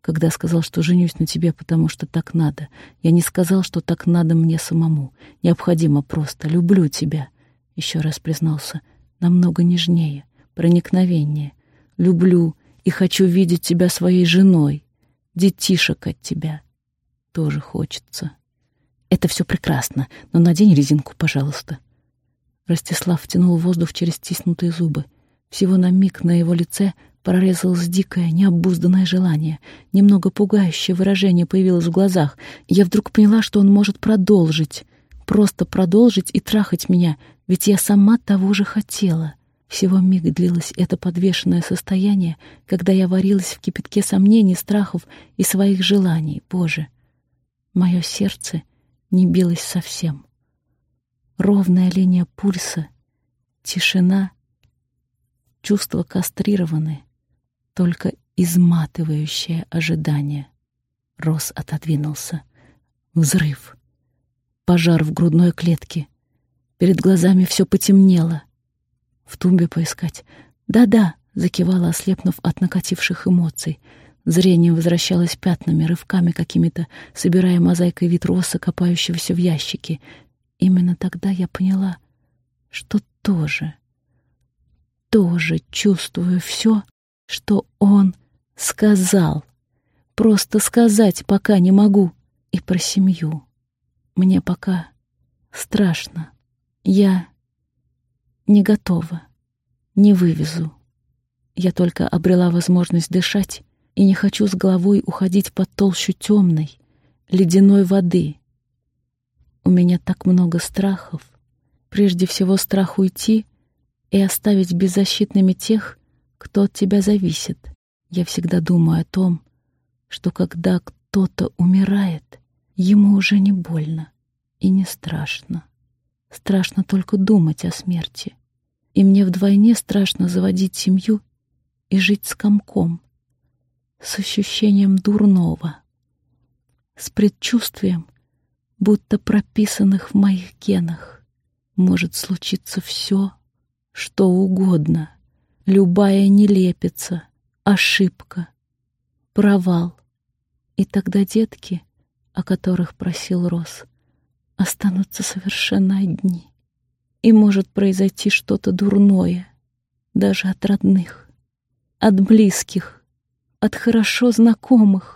«Когда сказал, что женюсь на тебе, потому что так надо. Я не сказал, что так надо мне самому. Необходимо просто. Люблю тебя», — еще раз признался. «Намного нежнее, проникновеннее. Люблю и хочу видеть тебя своей женой. Детишек от тебя тоже хочется. Это все прекрасно, но надень резинку, пожалуйста. Ростислав втянул воздух через стиснутые зубы. Всего на миг на его лице прорезалось дикое, необузданное желание. Немного пугающее выражение появилось в глазах. Я вдруг поняла, что он может продолжить. Просто продолжить и трахать меня, ведь я сама того же хотела. Всего миг длилось это подвешенное состояние, когда я варилась в кипятке сомнений, страхов и своих желаний. Боже, мое сердце не билось совсем. Ровная линия пульса, тишина, чувства кастрированы, только изматывающее ожидание. Рос отодвинулся. Взрыв. Пожар в грудной клетке. Перед глазами все потемнело. В тумбе поискать. Да-да, закивала, ослепнув от накативших эмоций. Зрение возвращалось пятнами, рывками какими-то, собирая мозаикой вид роса, копающегося в ящике. Именно тогда я поняла, что тоже, тоже чувствую все, что он сказал. Просто сказать пока не могу. И про семью. Мне пока страшно. Я не готова, не вывезу. Я только обрела возможность дышать и не хочу с головой уходить под толщу темной, ледяной воды. У меня так много страхов, Прежде всего страх уйти и оставить беззащитными тех, кто от тебя зависит. Я всегда думаю о том, что когда кто-то умирает, ему уже не больно и не страшно. Страшно только думать о смерти. И мне вдвойне страшно заводить семью и жить с комком, с ощущением дурного, с предчувствием, будто прописанных в моих генах. Может случиться все, что угодно, любая нелепица, ошибка, провал. И тогда детки, о которых просил Рос, останутся совершенно одни. И может произойти что-то дурное, даже от родных, от близких, от хорошо знакомых.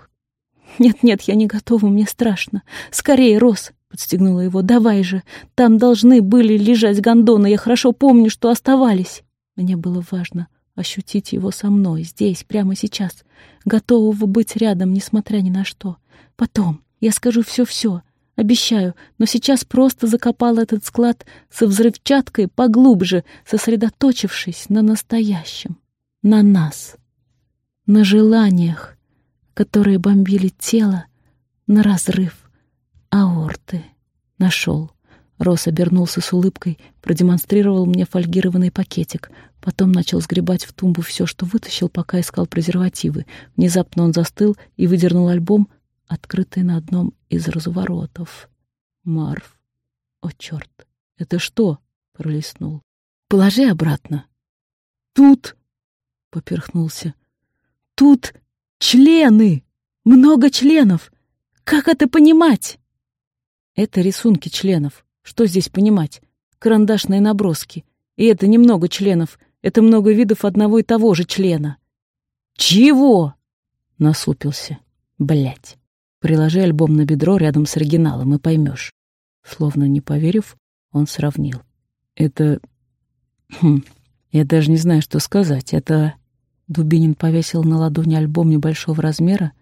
«Нет-нет, я не готова, мне страшно. Скорее, Рос!» — подстегнула его. «Давай же! Там должны были лежать гондоны, я хорошо помню, что оставались!» Мне было важно ощутить его со мной, здесь, прямо сейчас, готового быть рядом, несмотря ни на что. Потом я скажу все-все, обещаю, но сейчас просто закопала этот склад со взрывчаткой поглубже, сосредоточившись на настоящем, на нас, на желаниях, которые бомбили тело, на разрыв аорты. Нашел. Рос обернулся с улыбкой, продемонстрировал мне фольгированный пакетик, потом начал сгребать в тумбу все, что вытащил, пока искал презервативы. Внезапно он застыл и выдернул альбом, открытый на одном из разворотов. Марф. О, черт! Это что? Пролистнул. Положи обратно. Тут, поперхнулся. Тут члены! Много членов! Как это понимать? Это рисунки членов. Что здесь понимать? Карандашные наброски. И это немного членов. Это много видов одного и того же члена. Чего? Насупился. Блять. Приложи альбом на бедро рядом с оригиналом и поймешь. Словно не поверив, он сравнил. Это... Хм, я даже не знаю, что сказать. Это... Дубинин повесил на ладони альбом небольшого размера,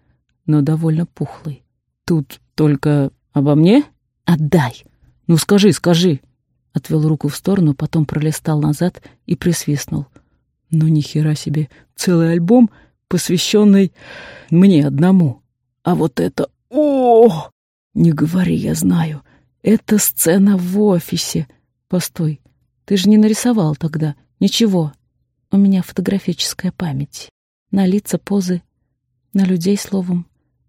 но довольно пухлый. Тут только обо мне? Отдай! «Ну скажи, скажи!» Отвел руку в сторону, потом пролистал назад и присвистнул. «Ну ни хера себе! Целый альбом, посвященный мне одному. А вот это... о Не говори, я знаю. Это сцена в офисе. Постой, ты же не нарисовал тогда. Ничего. У меня фотографическая память. На лица, позы, на людей, словом.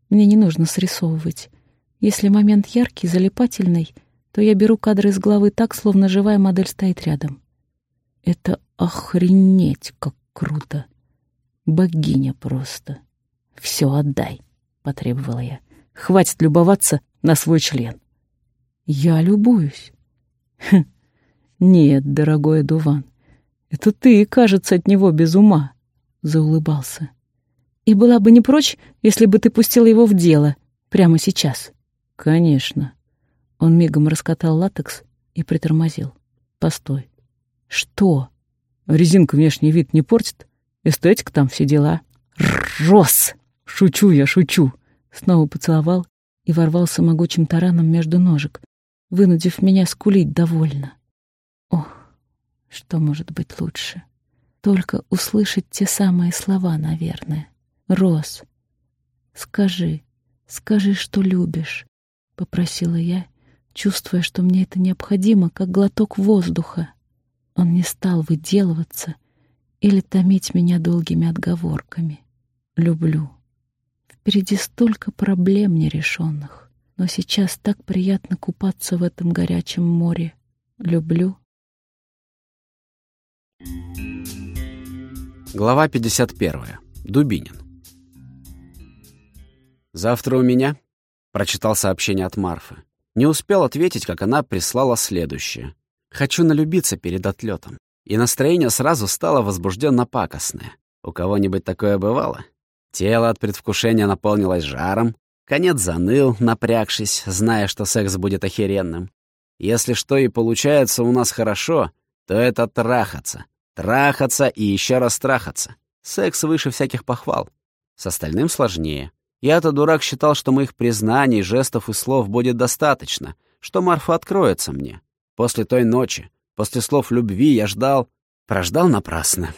Мне не нужно срисовывать. Если момент яркий, залипательный — то я беру кадры из головы так, словно живая модель стоит рядом. Это охренеть, как круто. Богиня просто. Все отдай, потребовала я. Хватит любоваться на свой член. Я любуюсь. Хм. Нет, дорогой Дуван, это ты, кажется, от него без ума, заулыбался. И была бы не прочь, если бы ты пустила его в дело прямо сейчас. Конечно. Он мигом раскатал латекс и притормозил. «Постой. Что? Резинка внешний вид не портит? Эстетика там, все дела». «Рос! Шучу я, шучу!» Снова поцеловал и ворвался могучим тараном между ножек, вынудив меня скулить довольно. Ох, что может быть лучше? Только услышать те самые слова, наверное. «Рос, скажи, скажи, что любишь», — попросила я чувствуя, что мне это необходимо, как глоток воздуха. Он не стал выделываться или томить меня долгими отговорками. Люблю. Впереди столько проблем нерешенных, но сейчас так приятно купаться в этом горячем море. Люблю. Глава 51. Дубинин. «Завтра у меня?» — прочитал сообщение от Марфы. Не успел ответить, как она прислала следующее. «Хочу налюбиться перед отлетом». И настроение сразу стало возбужденно пакостное. У кого-нибудь такое бывало? Тело от предвкушения наполнилось жаром, конец заныл, напрягшись, зная, что секс будет охеренным. Если что и получается у нас хорошо, то это трахаться. Трахаться и еще раз трахаться. Секс выше всяких похвал. С остальным сложнее. Я-то, дурак, считал, что моих признаний, жестов и слов будет достаточно, что Марфа откроется мне. После той ночи, после слов любви я ждал, прождал напрасно.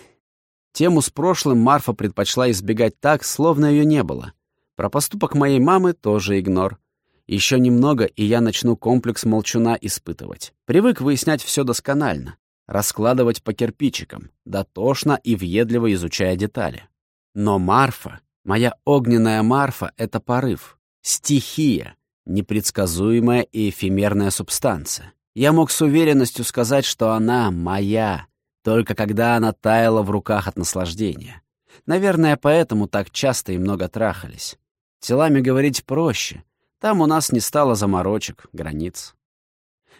Тему с прошлым Марфа предпочла избегать так, словно ее не было. Про поступок моей мамы тоже игнор. Еще немного, и я начну комплекс молчуна испытывать. Привык выяснять все досконально, раскладывать по кирпичикам, дотошно и въедливо изучая детали. Но Марфа, моя огненная Марфа — это порыв, стихия, непредсказуемая и эфемерная субстанция. Я мог с уверенностью сказать, что она моя, только когда она таяла в руках от наслаждения. Наверное, поэтому так часто и много трахались. Телами говорить проще. Там у нас не стало заморочек, границ.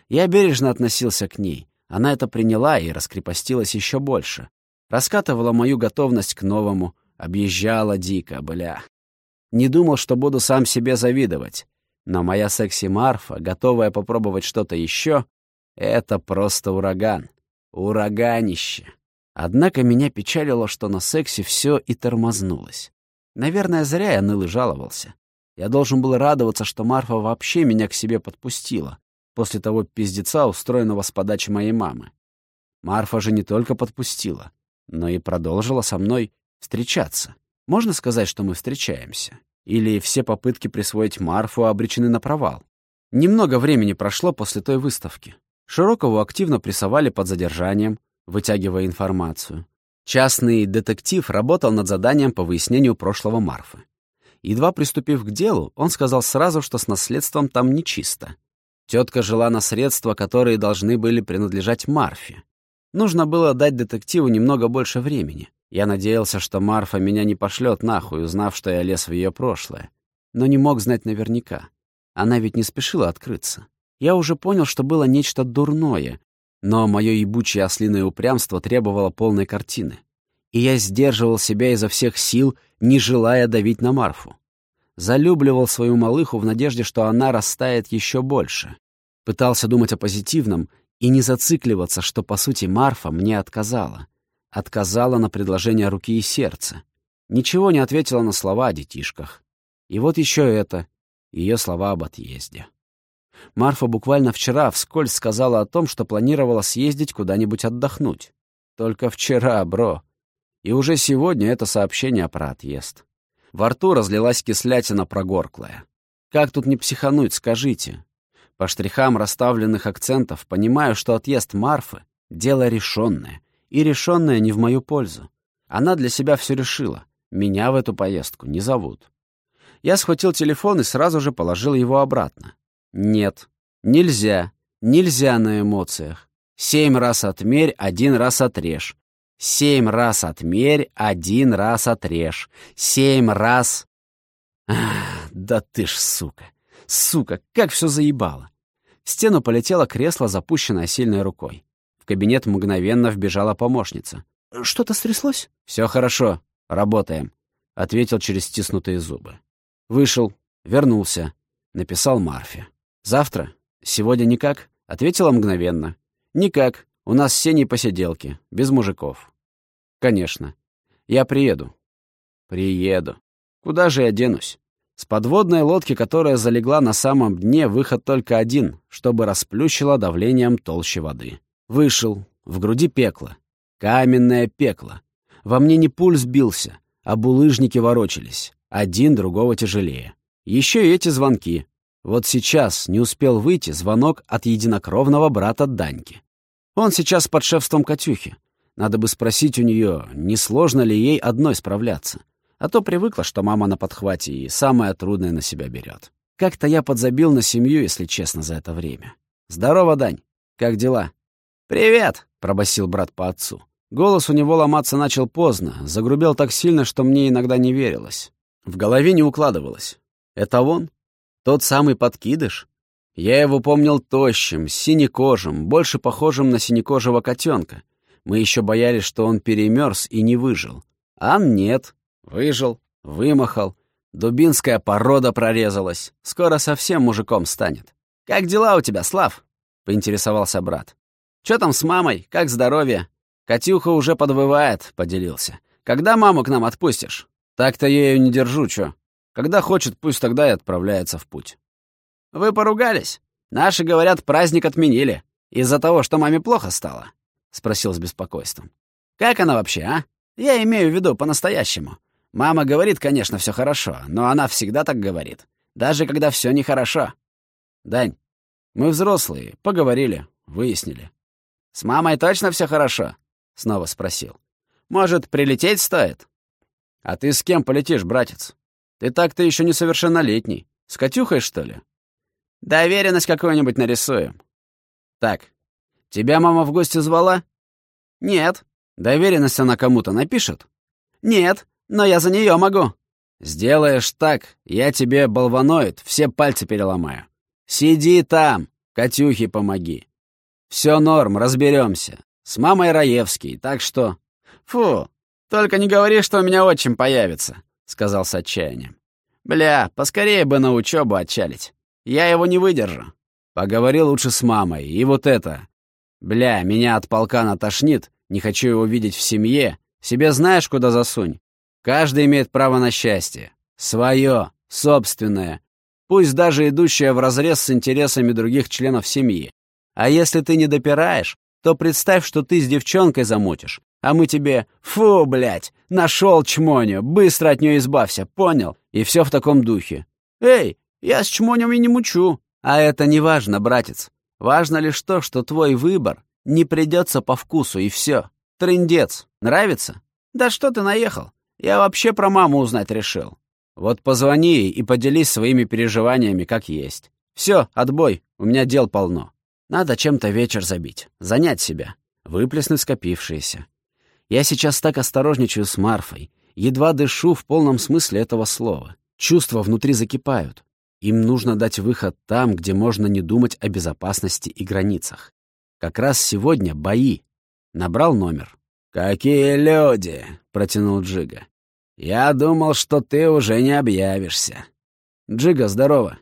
Я бережно относился к ней. Она это приняла и раскрепостилась еще больше. Раскатывала мою готовность к новому, объезжала дико, бля. Не думал, что буду сам себе завидовать. Но моя секси-Марфа, готовая попробовать что-то еще, это просто ураган. Ураганище. Однако меня печалило, что на сексе все и тормознулось. Наверное, зря я ныл и жаловался. Я должен был радоваться, что Марфа вообще меня к себе подпустила, после того пиздеца, устроенного с подачи моей мамы. Марфа же не только подпустила, но и продолжила со мной встречаться. Можно сказать, что мы встречаемся? Или все попытки присвоить Марфу обречены на провал? Немного времени прошло после той выставки. Широкову активно прессовали под задержанием, вытягивая информацию. Частный детектив работал над заданием по выяснению прошлого Марфы. Едва приступив к делу, он сказал сразу, что с наследством там нечисто. Тетка жила на средства, которые должны были принадлежать Марфе. Нужно было дать детективу немного больше времени. Я надеялся, что Марфа меня не пошлет нахуй, узнав, что я лез в ее прошлое. Но не мог знать наверняка. Она ведь не спешила открыться. Я уже понял, что было нечто дурное, но мое ебучее ослиное упрямство требовало полной картины. И я сдерживал себя изо всех сил, не желая давить на Марфу. Залюбливал свою малыху в надежде, что она растает еще больше. Пытался думать о позитивном и не зацикливаться, что, по сути, Марфа мне отказала. Отказала на предложение руки и сердца. Ничего не ответила на слова о детишках. И вот еще это, ее слова об отъезде. Марфа буквально вчера вскользь сказала о том, что планировала съездить куда-нибудь отдохнуть. Только вчера, бро. И уже сегодня это сообщение про отъезд. Во рту разлилась кислятина прогорклая. Как тут не психануть, скажите? По штрихам расставленных акцентов понимаю, что отъезд Марфы — дело решенное — и решенная не в мою пользу. Она для себя все решила. Меня в эту поездку не зовут. Я схватил телефон и сразу же положил его обратно. Нет, нельзя, нельзя на эмоциях. Семь раз отмерь, один раз отрежь. Семь раз отмерь, один раз отрежь. Семь раз... Ах, да ты ж сука! Сука, как все заебало! В стену полетело кресло, запущенное сильной рукой. В кабинет мгновенно вбежала помощница. «Что-то стряслось?» «Все хорошо. Работаем», — ответил через стиснутые зубы. Вышел, вернулся, написал Марфе. «Завтра? Сегодня никак?» — ответила мгновенно. «Никак. У нас с Сеней посиделки, без мужиков». «Конечно. Я приеду». «Приеду. Куда же я денусь?» С подводной лодки, которая залегла на самом дне, выход только один, чтобы расплющило давлением толще воды. Вышел. В груди пекло. Каменное пекло. Во мне не пульс бился, а булыжники ворочались. Один другого тяжелее. Еще и эти звонки. Вот сейчас не успел выйти звонок от единокровного брата Даньки. Он сейчас под шефством Катюхи. Надо бы спросить у нее, не сложно ли ей одной справляться. А то привыкла, что мама на подхвате и самое трудное на себя берет. Как-то я подзабил на семью, если честно, за это время. «Здорово, Дань. Как дела?» «Привет!» — пробасил брат по отцу. Голос у него ломаться начал поздно, загрубел так сильно, что мне иногда не верилось. В голове не укладывалось. «Это он? Тот самый подкидыш?» Я его помнил тощим, синекожим, больше похожим на синекожего котенка. Мы еще боялись, что он перемерз и не выжил. А нет, выжил, вымахал. Дубинская порода прорезалась. Скоро совсем мужиком станет. «Как дела у тебя, Слав?» — поинтересовался брат. Чё там с мамой? Как здоровье? Катюха уже подвывает, поделился. Когда маму к нам отпустишь? Так-то я ее не держу, чё. Когда хочет, пусть тогда и отправляется в путь. Вы поругались? Наши, говорят, праздник отменили. Из-за того, что маме плохо стало?» — спросил с беспокойством. «Как она вообще, а? Я имею в виду по-настоящему. Мама говорит, конечно, все хорошо, но она всегда так говорит. Даже когда все нехорошо. Дань, мы взрослые, поговорили, выяснили. С мамой точно все хорошо? Снова спросил. Может, прилететь стоит? А ты с кем полетишь, братец? Ты так-то еще несовершеннолетний. С Катюхой, что ли? Доверенность какую-нибудь нарисуем. Так, тебя мама в гости звала? Нет. Доверенность она кому-то напишет? Нет, но я за нее могу. Сделаешь так, я тебе, болваноид, все пальцы переломаю. Сиди там, Катюхе помоги. Все норм, разберемся. С мамой Раевский, так что... Фу, только не говори, что у меня отчим появится, сказал с отчаянием. Бля, поскорее бы на учебу отчалить. Я его не выдержу. Поговори лучше с мамой. И вот это. Бля, меня от полка натошнит, не хочу его видеть в семье. Себе знаешь, куда засунь? Каждый имеет право на счастье. Свое, собственное. Пусть даже идущее вразрез с интересами других членов семьи. А если ты не допираешь, то представь, что ты с девчонкой замутишь, а мы тебе «Фу, блядь, нашел чмоню, быстро от нее избавься, понял?» И все в таком духе. «Эй, я с чмонями не мучу». А это не важно, братец. Важно лишь то, что твой выбор не придется по вкусу, и все. Трындец. Нравится? Да что ты наехал? Я вообще про маму узнать решил. Вот позвони ей и поделись своими переживаниями как есть. Все, отбой, у меня дел полно. Надо чем-то вечер забить, занять себя, выплеснуть скопившееся. Я сейчас так осторожничаю с Марфой, едва дышу в полном смысле этого слова. Чувства внутри закипают. Им нужно дать выход там, где можно не думать о безопасности и границах. Как раз сегодня бои. Набрал номер. «Какие люди!» — протянул Джига. «Я думал, что ты уже не объявишься». «Джига, здорово.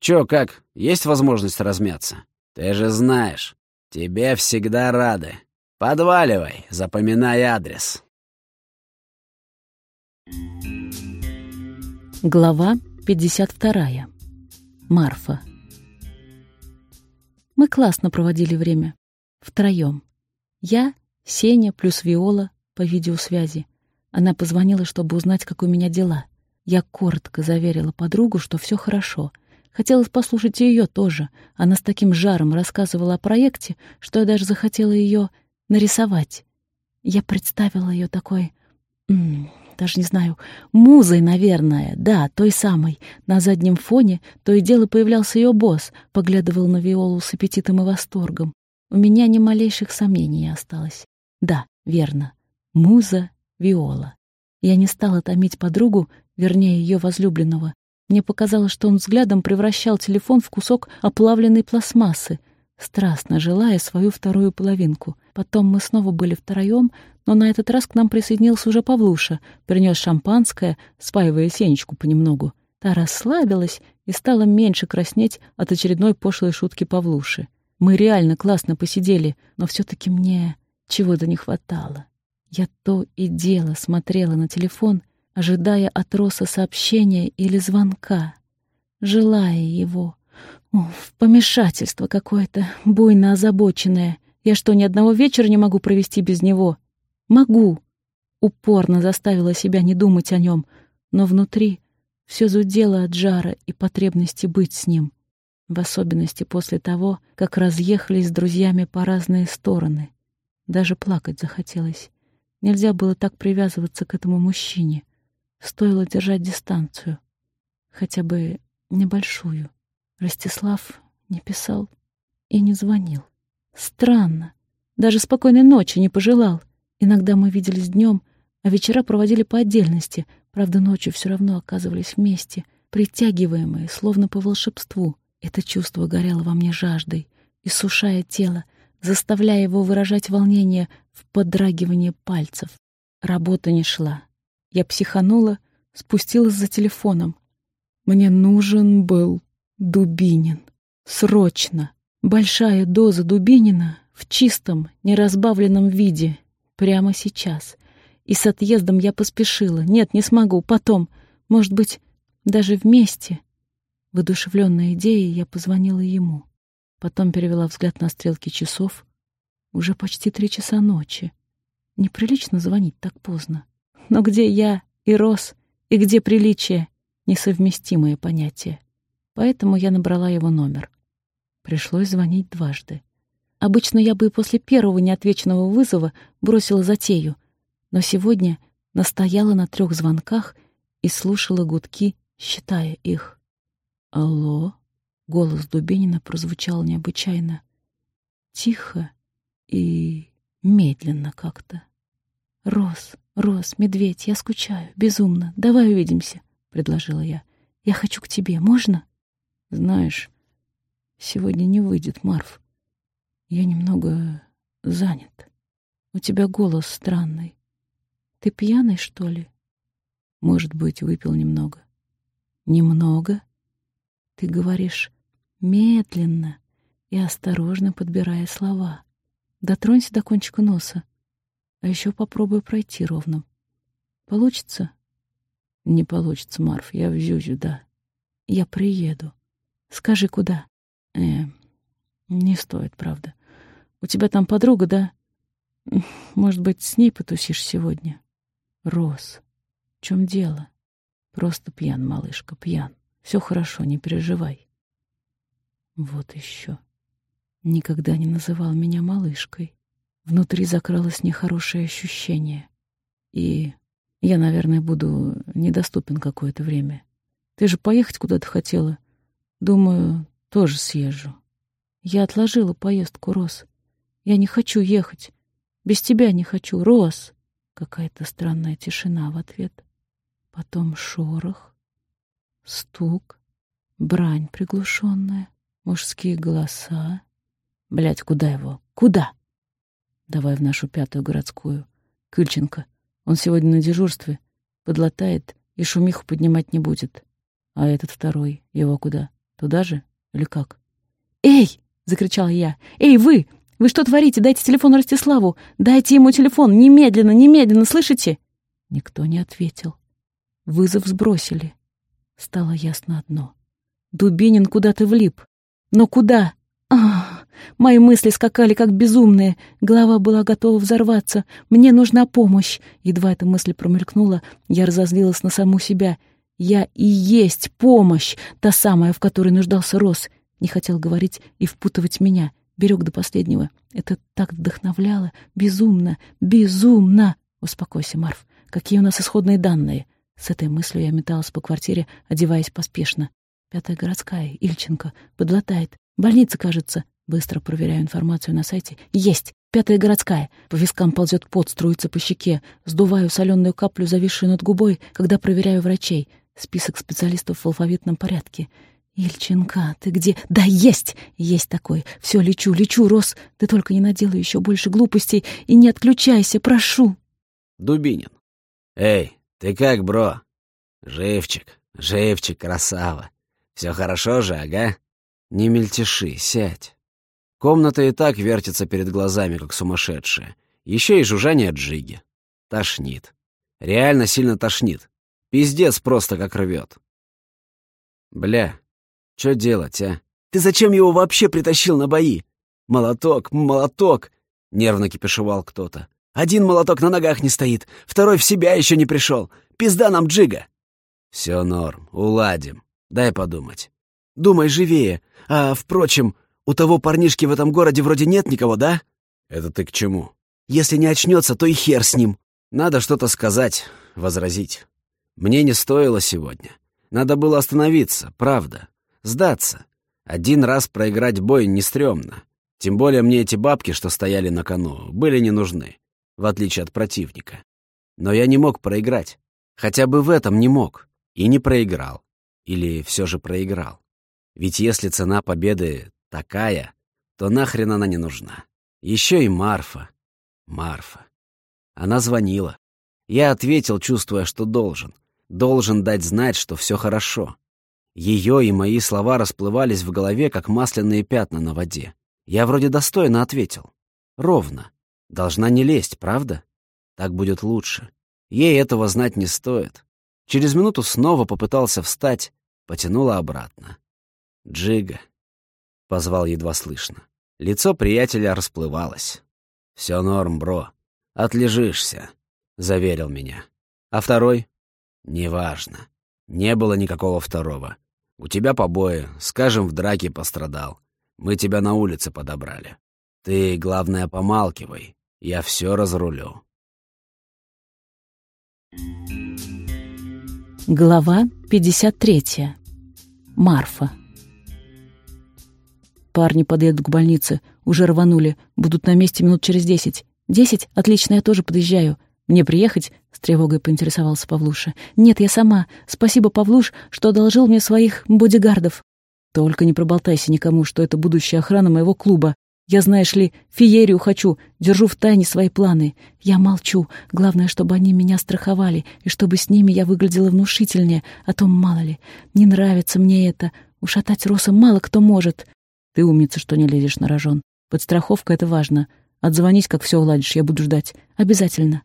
Чё, как, есть возможность размяться? Ты же знаешь, тебе всегда рады. Подваливай, запоминай адрес». Глава 52. Марфа. Мы классно проводили время. Втроем. Я, Сеня плюс Виола по видеосвязи. Она позвонила, чтобы узнать, как у меня дела. Я коротко заверила подругу, что все хорошо. Хотелось послушать ее тоже. Она с таким жаром рассказывала о проекте, что я даже захотела ее нарисовать. Я представила ее такой... даже не знаю, музой, наверное, да, той самой. На заднем фоне то и дело появлялся ее босс, поглядывал на Виолу с аппетитом и восторгом. У меня ни малейших сомнений не осталось. Да, верно. Муза Виола. Я не стала томить подругу, вернее, ее возлюбленного. Мне показалось, что он взглядом превращал телефон в кусок оплавленной пластмассы, страстно желая свою вторую половинку. Потом мы снова были втроем, но на этот раз к нам присоединился уже Павлуша, принес шампанское, спаивая Сенечку понемногу. Та расслабилась и стала меньше краснеть от очередной пошлой шутки Павлуши. Мы реально классно посидели, но все таки мне чего-то не хватало. Я то и дело смотрела на телефон, ожидая от Роса сообщения или звонка, желая его. Уф, помешательство какое-то, буйно озабоченное. Я что, ни одного вечера не могу провести без него? Могу. Упорно заставила себя не думать о нем, но внутри все зудело от жара и потребности быть с ним, в особенности после того, как разъехались с друзьями по разные стороны. Даже плакать захотелось. Нельзя было так привязываться к этому мужчине. Стоило держать дистанцию. Хотя бы небольшую. Ростислав не писал и не звонил. Странно. Даже спокойной ночи не пожелал. Иногда мы виделись днем, а вечера проводили по отдельности. Правда, ночью все равно оказывались вместе, притягиваемые, словно по волшебству. Это чувство горело во мне жаждой, иссушая тело, заставляя его выражать волнение в подрагивании пальцев. Работа не шла. Я психанула, спустилась за телефоном. Мне нужен был Дубинин. Срочно. Большая доза Дубинина в чистом, неразбавленном виде. Прямо сейчас. И с отъездом я поспешила. Нет, не смогу. Потом. Может быть, даже вместе. Воодушевленная идеей, я позвонила ему. Потом перевела взгляд на стрелки часов. Уже почти три часа ночи. Неприлично звонить так поздно. Но где я и Рос, и где приличие? Несовместимые понятия. Поэтому я набрала его номер. Пришлось звонить дважды. Обычно я бы и после первого неотвеченного вызова бросила затею, но сегодня настояла на трех звонках и слушала гудки, считая их. «Алло?» — голос Дубинина прозвучал необычайно. Тихо и медленно как-то. «Рос, Рос, медведь, я скучаю, безумно. Давай увидимся», — предложила я. «Я хочу к тебе, можно?» «Знаешь, сегодня не выйдет, Марф. Я немного занят. У тебя голос странный. Ты пьяный, что ли?» «Может быть, выпил немного». «Немного?» Ты говоришь медленно и осторожно подбирая слова. Дотронься до кончика носа, а еще попробуй пройти ровным. Получится? Не получится, Марф, я в Зюзю, да. Я приеду. Скажи, куда? Э, не стоит, правда. У тебя там подруга, да? Может быть, с ней потусишь сегодня? Рос, в чем дело? Просто пьян, малышка, пьян. Все хорошо, не переживай. Вот еще. Никогда не называл меня малышкой. Внутри закралось нехорошее ощущение. И я, наверное, буду недоступен какое-то время. Ты же поехать куда-то хотела. Думаю, тоже съезжу. Я отложила поездку, Рос. Я не хочу ехать. Без тебя не хочу, Рос. Какая-то странная тишина в ответ. Потом шорох. Стук, брань приглушенная, мужские голоса. Блять, куда его? Куда? Давай в нашу пятую городскую. Кыльченко. Он сегодня на дежурстве. Подлатает и шумиху поднимать не будет. А этот второй, его куда? Туда же? Или как? «Эй!» — закричал я. «Эй, вы! Вы что творите? Дайте телефон Ростиславу! Дайте ему телефон! Немедленно, немедленно, слышите?» Никто не ответил. Вызов сбросили. Стало ясно одно. Дубинин куда-то влип. Но куда? Ах, мои мысли скакали как безумные. Голова была готова взорваться. Мне нужна помощь. Едва эта мысль промелькнула, я разозлилась на саму себя. Я и есть помощь, та самая, в которой нуждался Рос. Не хотел говорить и впутывать меня. Берег до последнего. Это так вдохновляло. Безумно, безумно. Успокойся, Марф. Какие у нас исходные данные? С этой мыслью я металась по квартире, одеваясь поспешно. Пятая городская, Ильченко, подлатает. Больница, кажется. Быстро проверяю информацию на сайте. Есть! Пятая городская. По вискам ползет пот, струится по щеке. Сдуваю соленую каплю, зависшую над губой, когда проверяю врачей. Список специалистов в алфавитном порядке. «Ильченко, ты где?» «Да, есть! Есть такой! Все, лечу, лечу, Рос! Ты только не наделай еще больше глупостей и не отключайся, прошу!» Дубинин. «Эй, «Ты как, бро?» «Живчик, живчик, красава. Все хорошо же, ага? Не мельтеши, сядь». Комната и так вертится перед глазами, как сумасшедшая. Еще и жужжание джиги. Тошнит. Реально сильно тошнит. Пиздец просто как рвет. Бля, что делать, а? Ты зачем его вообще притащил на бои? Молоток, молоток! Нервно кипишевал кто-то. Один молоток на ногах не стоит, второй в себя еще не пришел. Пизда нам джига. Все норм, уладим. Дай подумать. Думай живее. А, впрочем, у того парнишки в этом городе вроде нет никого, да? Это ты к чему? Если не очнется, то и хер с ним. Надо что-то сказать, возразить. Мне не стоило сегодня. Надо было остановиться, правда. Сдаться. Один раз проиграть бой не стрёмно. Тем более мне эти бабки, что стояли на кону, были не нужны в отличие от противника. Но я не мог проиграть. Хотя бы в этом не мог. И не проиграл. Или все же проиграл. Ведь если цена победы такая, то нахрен она не нужна. Еще и Марфа. Марфа. Она звонила. Я ответил, чувствуя, что должен. Должен дать знать, что все хорошо. Ее и мои слова расплывались в голове, как масляные пятна на воде. Я вроде достойно ответил. Ровно. Должна не лезть, правда? Так будет лучше. Ей этого знать не стоит. Через минуту снова попытался встать, потянула обратно. Джига. позвал едва слышно. Лицо приятеля расплывалось. «Все норм, бро. Отлежишься», — заверил меня. «А второй?» «Неважно. Не было никакого второго. У тебя побои, скажем, в драке пострадал. Мы тебя на улице подобрали. Ты, главное, помалкивай. Я все разрулю». Глава 53. Марфа. Парни подъедут к больнице. Уже рванули. Будут на месте минут через десять. Десять? Отлично, я тоже подъезжаю. Мне приехать? С тревогой поинтересовался Павлуша. Нет, я сама. Спасибо, Павлуш, что одолжил мне своих бодигардов. Только не проболтайся никому, что это будущая охрана моего клуба. Я, знаешь ли, феерию хочу, держу в тайне свои планы. Я молчу. Главное, чтобы они меня страховали, и чтобы с ними я выглядела внушительнее, а то мало ли. Не нравится мне это. Ушатать Роса мало кто может. Ты умница, что не лезешь на рожон. Подстраховка — это важно. Отзвонись, как все уладишь, я буду ждать. Обязательно.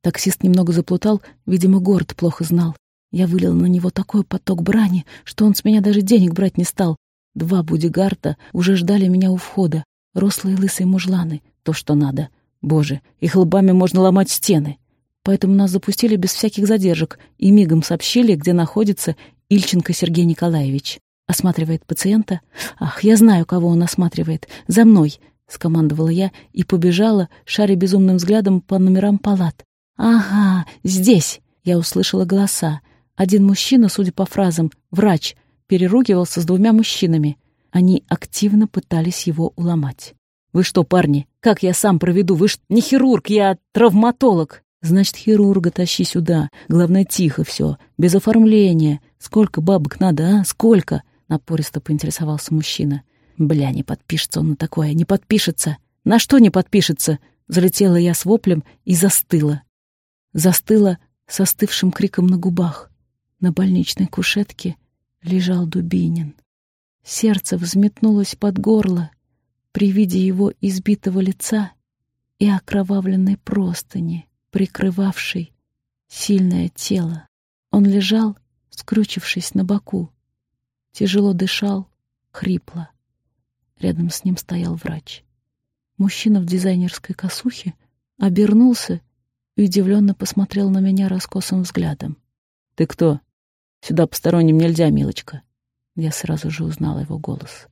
Таксист немного заплутал, видимо, город плохо знал. Я вылил на него такой поток брани, что он с меня даже денег брать не стал. Два будигарта уже ждали меня у входа. Рослые лысые мужланы, то, что надо. Боже, их лбами можно ломать стены. Поэтому нас запустили без всяких задержек и мигом сообщили, где находится Ильченко Сергей Николаевич. Осматривает пациента. Ах, я знаю, кого он осматривает. За мной, скомандовала я и побежала, шаря безумным взглядом по номерам палат. Ага, здесь. Я услышала голоса. Один мужчина, судя по фразам, врач, переругивался с двумя мужчинами. Они активно пытались его уломать. «Вы что, парни, как я сам проведу? Вы ж не хирург, я травматолог!» «Значит, хирурга тащи сюда. Главное, тихо все, без оформления. Сколько бабок надо, а? Сколько?» Напористо поинтересовался мужчина. «Бля, не подпишется он на такое, не подпишется!» «На что не подпишется?» Залетела я с воплем и застыла. Застыла с остывшим криком на губах. На больничной кушетке лежал Дубинин. Сердце взметнулось под горло при виде его избитого лица и окровавленной простыни, прикрывавшей сильное тело. Он лежал, скручившись на боку, тяжело дышал, хрипло. Рядом с ним стоял врач. Мужчина в дизайнерской косухе обернулся и удивленно посмотрел на меня раскосым взглядом. «Ты кто? Сюда посторонним нельзя, милочка». Я сразу же узнала его голос.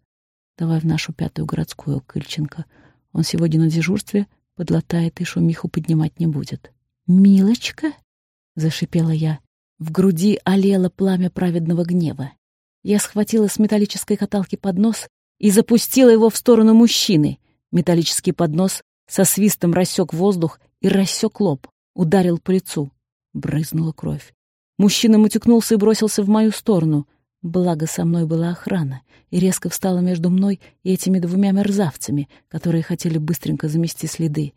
«Давай в нашу пятую городскую, Кыльченко. Он сегодня на дежурстве, подлатает и шумиху поднимать не будет». «Милочка?» — зашипела я. В груди олело пламя праведного гнева. Я схватила с металлической каталки поднос и запустила его в сторону мужчины. Металлический поднос со свистом рассек воздух и рассек лоб, ударил по лицу. Брызнула кровь. Мужчина мутюкнулся и бросился в мою сторону — Благо, со мной была охрана, и резко встала между мной и этими двумя мерзавцами, которые хотели быстренько замести следы.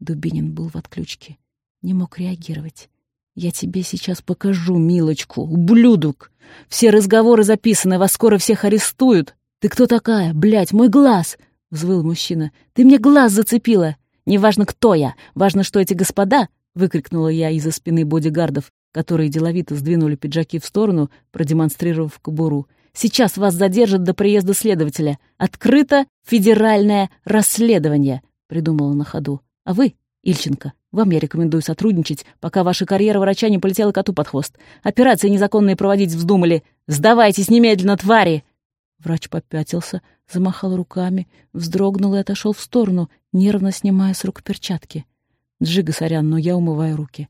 Дубинин был в отключке. Не мог реагировать. «Я тебе сейчас покажу, милочку, ублюдок! Все разговоры записаны, вас скоро всех арестуют! Ты кто такая? Блядь, мой глаз!» — взвыл мужчина. «Ты мне глаз зацепила! Неважно, кто я, важно, что эти господа!» — выкрикнула я из-за спины бодигардов, которые деловито сдвинули пиджаки в сторону, продемонстрировав кобуру. «Сейчас вас задержат до приезда следователя. Открыто федеральное расследование», — придумала на ходу. «А вы, Ильченко, вам я рекомендую сотрудничать, пока ваша карьера врача не полетела коту под хвост. Операции незаконные проводить вздумали. Сдавайтесь немедленно, твари!» Врач попятился, замахал руками, вздрогнул и отошел в сторону, нервно снимая с рук перчатки. «Джига, сорян, но я умываю руки.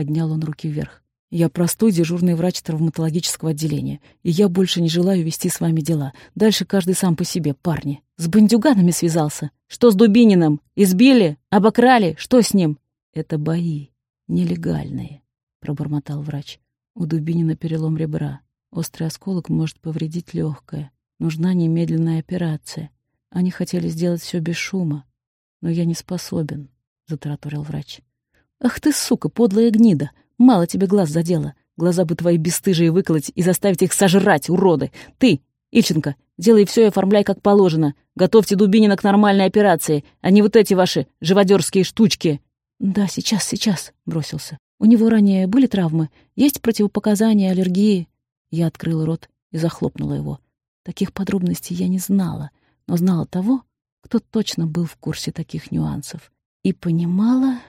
Поднял он руки вверх. «Я простой дежурный врач травматологического отделения, и я больше не желаю вести с вами дела. Дальше каждый сам по себе, парни. С бандюганами связался. Что с Дубининым? Избили? Обокрали? Что с ним?» «Это бои. Нелегальные», — пробормотал врач. «У Дубинина перелом ребра. Острый осколок может повредить легкое. Нужна немедленная операция. Они хотели сделать все без шума, но я не способен», — затараторил врач. «Ах ты, сука, подлая гнида! Мало тебе глаз задело. Глаза бы твои бесстыжие выколоть и заставить их сожрать, уроды! Ты, Ильченко, делай все и оформляй как положено. Готовьте Дубинина к нормальной операции, а не вот эти ваши живодерские штучки!» «Да, сейчас, сейчас», — бросился. «У него ранее были травмы? Есть противопоказания, аллергии?» Я открыла рот и захлопнула его. Таких подробностей я не знала, но знала того, кто точно был в курсе таких нюансов, и понимала,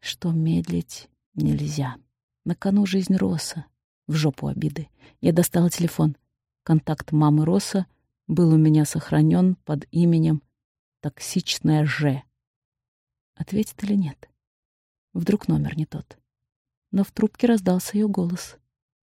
что медлить нельзя. На кону жизнь Роса. В жопу обиды. Я достала телефон. Контакт мамы Роса был у меня сохранен под именем «Токсичная Ж». Ответит или нет? Вдруг номер не тот. Но в трубке раздался ее голос.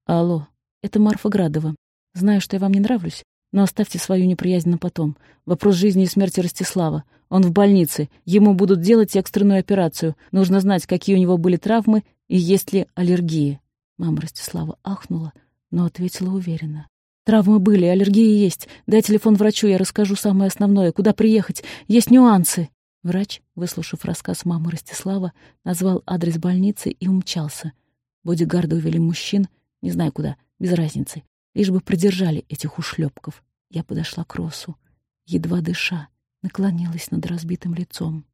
«Алло, это Марфа Градова. Знаю, что я вам не нравлюсь, но оставьте свою неприязнь на потом. Вопрос жизни и смерти Ростислава. Он в больнице. Ему будут делать экстренную операцию. Нужно знать, какие у него были травмы и есть ли аллергии. Мама Ростислава ахнула, но ответила уверенно. Травмы были, аллергии есть. Дай телефон врачу, я расскажу самое основное. Куда приехать? Есть нюансы. Врач, выслушав рассказ мамы Ростислава, назвал адрес больницы и умчался. Бодигарды увели мужчин, не знаю куда, без разницы лишь бы продержали этих ушлепков. Я подошла к Росу, едва дыша, наклонилась над разбитым лицом.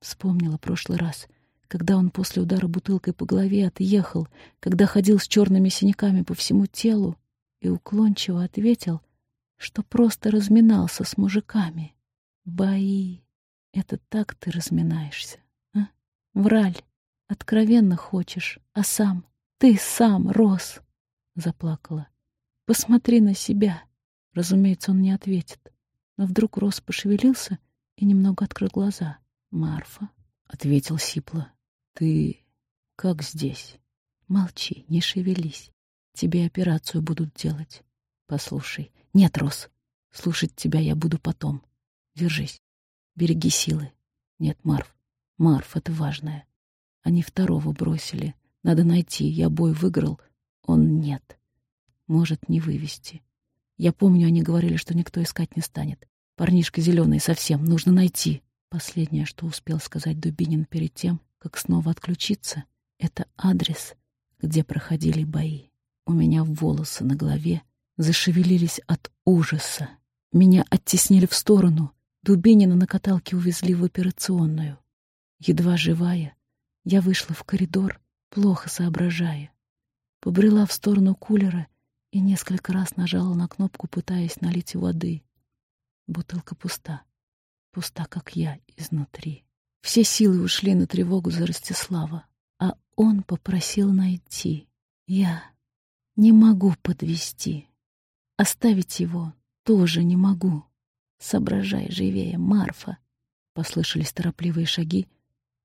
Вспомнила прошлый раз, когда он после удара бутылкой по голове отъехал, когда ходил с черными синяками по всему телу и уклончиво ответил, что просто разминался с мужиками. Бои. Это так ты разминаешься, а? Враль. Откровенно хочешь, а сам, ты сам, Рос, заплакала. Посмотри на себя. Разумеется, он не ответит. Но вдруг Рос пошевелился и немного открыл глаза. «Марфа», — ответил Сипла, — «ты как здесь?» «Молчи, не шевелись. Тебе операцию будут делать. Послушай. Нет, Рос, слушать тебя я буду потом. Держись. Береги силы. Нет, Марф. Марф, это важное. Они второго бросили. Надо найти. Я бой выиграл. Он нет может не вывести. Я помню, они говорили, что никто искать не станет. Парнишка зеленый совсем, нужно найти. Последнее, что успел сказать Дубинин перед тем, как снова отключиться, это адрес, где проходили бои. У меня волосы на голове зашевелились от ужаса. Меня оттеснили в сторону. Дубинина на каталке увезли в операционную. Едва живая, я вышла в коридор, плохо соображая. Побрела в сторону кулера и несколько раз нажала на кнопку, пытаясь налить воды. Бутылка пуста. Пуста, как я, изнутри. Все силы ушли на тревогу за Ростислава, а он попросил найти. Я не могу подвести. Оставить его тоже не могу. Соображай живее, Марфа. Послышались торопливые шаги,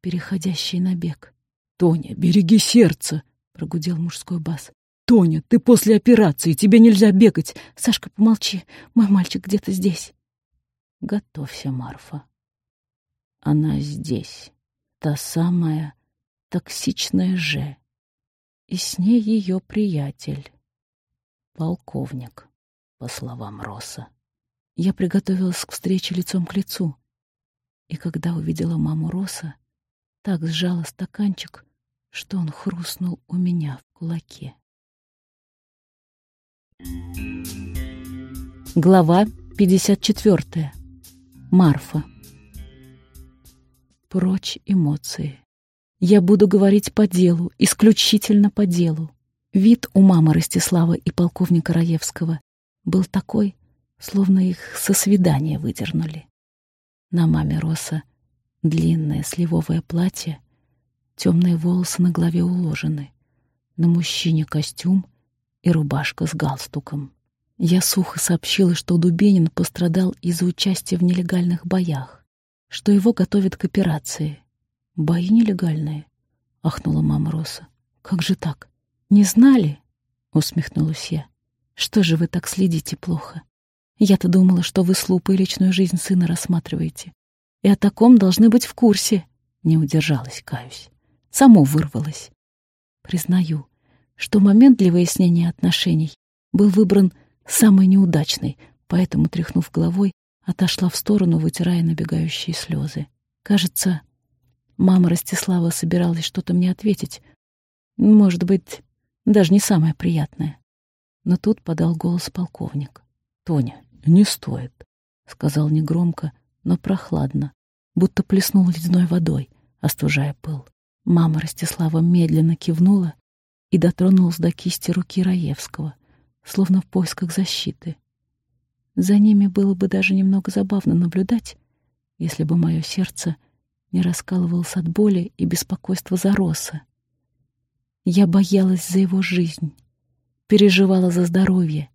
переходящие на бег. «Тоня, береги сердце!» — прогудел мужской бас. «Тоня, ты после операции, тебе нельзя бегать!» «Сашка, помолчи, мой мальчик где-то здесь!» «Готовься, Марфа. Она здесь, та самая токсичная Же, и с ней ее приятель, полковник, по словам Роса. Я приготовилась к встрече лицом к лицу, и когда увидела маму Роса, так сжала стаканчик, что он хрустнул у меня в кулаке. Глава 54. Марфа. Прочь эмоции. Я буду говорить по делу, исключительно по делу. Вид у мамы Ростислава и полковника Раевского был такой, словно их со свидания выдернули. На маме Роса длинное сливовое платье, темные волосы на голове уложены, на мужчине костюм и рубашка с галстуком. Я сухо сообщила, что Дубенин пострадал из-за участия в нелегальных боях, что его готовят к операции. «Бои нелегальные?» — ахнула мама Роса. «Как же так? Не знали?» — усмехнулась я. «Что же вы так следите плохо? Я-то думала, что вы с Лупой личную жизнь сына рассматриваете. И о таком должны быть в курсе». Не удержалась, каюсь. Само вырвалось. Признаю, что момент для выяснения отношений был выбран самый неудачный, поэтому, тряхнув головой, отошла в сторону, вытирая набегающие слезы. Кажется, мама Ростислава собиралась что-то мне ответить. Может быть, даже не самое приятное. Но тут подал голос полковник. «Тоня, не стоит», — сказал негромко, но прохладно, будто плеснул ледяной водой, остужая пыл. Мама Ростислава медленно кивнула и дотронулась до кисти руки Раевского, словно в поисках защиты. За ними было бы даже немного забавно наблюдать, если бы мое сердце не раскалывалось от боли и беспокойства за Роса. Я боялась за его жизнь, переживала за здоровье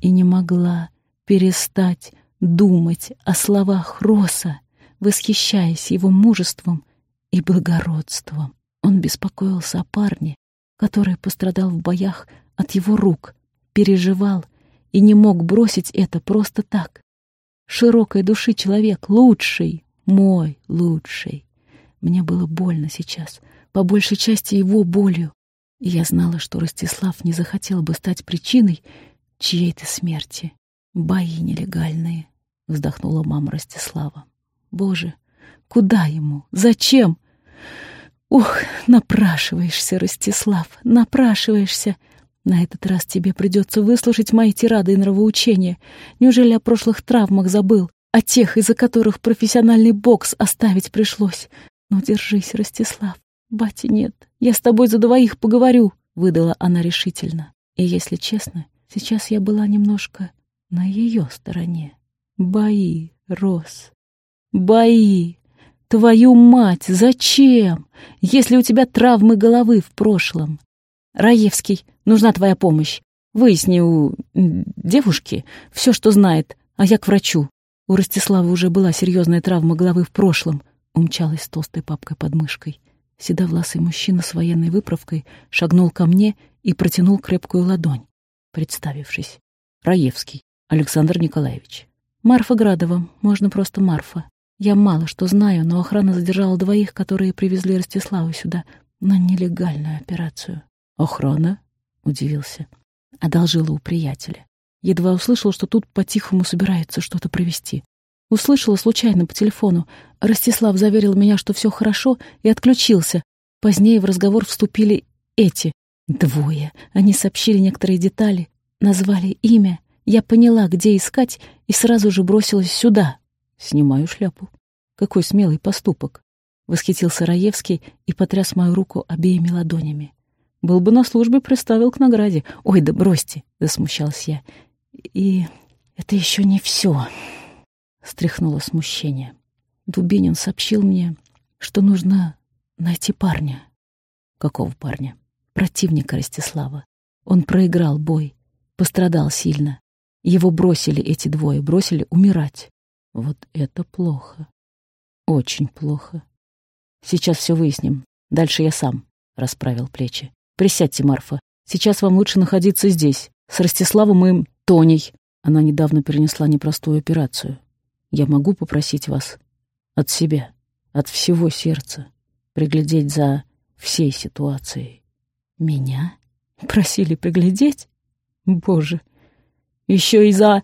и не могла перестать думать о словах Роса, восхищаясь его мужеством и благородством. Он беспокоился о парне, который пострадал в боях от его рук, переживал и не мог бросить это просто так. Широкой души человек, лучший, мой лучший. Мне было больно сейчас, по большей части его болью. И я знала, что Ростислав не захотел бы стать причиной чьей-то смерти. Бои нелегальные, вздохнула мама Ростислава. Боже, куда ему? Зачем? Ух, напрашиваешься, Ростислав, напрашиваешься. На этот раз тебе придется выслушать мои тирады и нравоучения. Неужели о прошлых травмах забыл? О тех, из-за которых профессиональный бокс оставить пришлось? Ну, держись, Ростислав. Бати нет. Я с тобой за двоих поговорю, — выдала она решительно. И, если честно, сейчас я была немножко на ее стороне. Бои, Рос. Бои. Твою мать, зачем? Если у тебя травмы головы в прошлом. Раевский, нужна твоя помощь. Выясни у девушки все, что знает, а я к врачу. У Ростислава уже была серьезная травма головы в прошлом. Умчалась с толстой папкой под мышкой. Седовласый мужчина с военной выправкой шагнул ко мне и протянул крепкую ладонь, представившись. Раевский Александр Николаевич. Марфа Градова, можно просто Марфа. Я мало что знаю, но охрана задержала двоих, которые привезли Ростислава сюда на нелегальную операцию. «Охрана?» — удивился. Одолжила у приятеля. Едва услышал, что тут по-тихому собирается что-то провести. Услышала случайно по телефону. Ростислав заверил меня, что все хорошо, и отключился. Позднее в разговор вступили эти. Двое. Они сообщили некоторые детали, назвали имя. Я поняла, где искать, и сразу же бросилась сюда. Снимаю шляпу. Какой смелый поступок. Восхитился Раевский и потряс мою руку обеими ладонями. Был бы на службе, приставил к награде. Ой, да бросьте, засмущалась я. И это еще не все. Стряхнуло смущение. Дубинин сообщил мне, что нужно найти парня. Какого парня? Противника Ростислава. Он проиграл бой, пострадал сильно. Его бросили эти двое, бросили умирать. Вот это плохо. Очень плохо. Сейчас все выясним. Дальше я сам, — расправил плечи. Присядьте, Марфа. Сейчас вам лучше находиться здесь, с Ростиславом и Тоней. Она недавно перенесла непростую операцию. Я могу попросить вас от себя, от всего сердца, приглядеть за всей ситуацией. Меня? Просили приглядеть? Боже, еще и за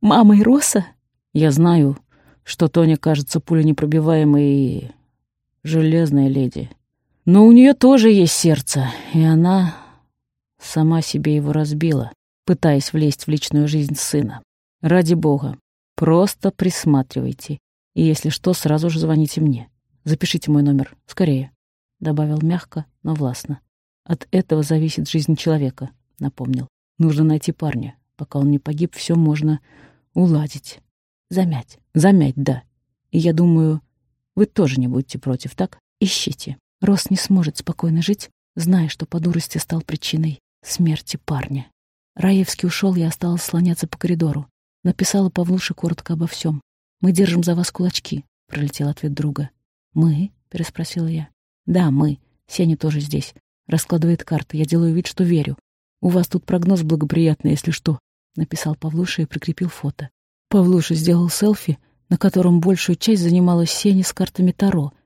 мамой Роса? Я знаю, что Тоня кажется пуленепробиваемой железной леди. Но у нее тоже есть сердце, и она сама себе его разбила, пытаясь влезть в личную жизнь сына. Ради бога, просто присматривайте, и если что, сразу же звоните мне. Запишите мой номер, скорее, — добавил мягко, но властно. От этого зависит жизнь человека, — напомнил. Нужно найти парня. Пока он не погиб, все можно уладить. Замять. Замять, да. И я думаю, вы тоже не будете против, так? Ищите. Рос не сможет спокойно жить, зная, что по дурости стал причиной смерти парня. Раевский ушел, я осталась слоняться по коридору. Написала Павлуше коротко обо всем. «Мы держим за вас кулачки», — пролетел ответ друга. «Мы?» — переспросила я. «Да, мы. Сеня тоже здесь. Раскладывает карты. Я делаю вид, что верю. У вас тут прогноз благоприятный, если что», — написал Павлуша и прикрепил фото. Павлуша сделал селфи, на котором большую часть занимала Сеня с картами Таро —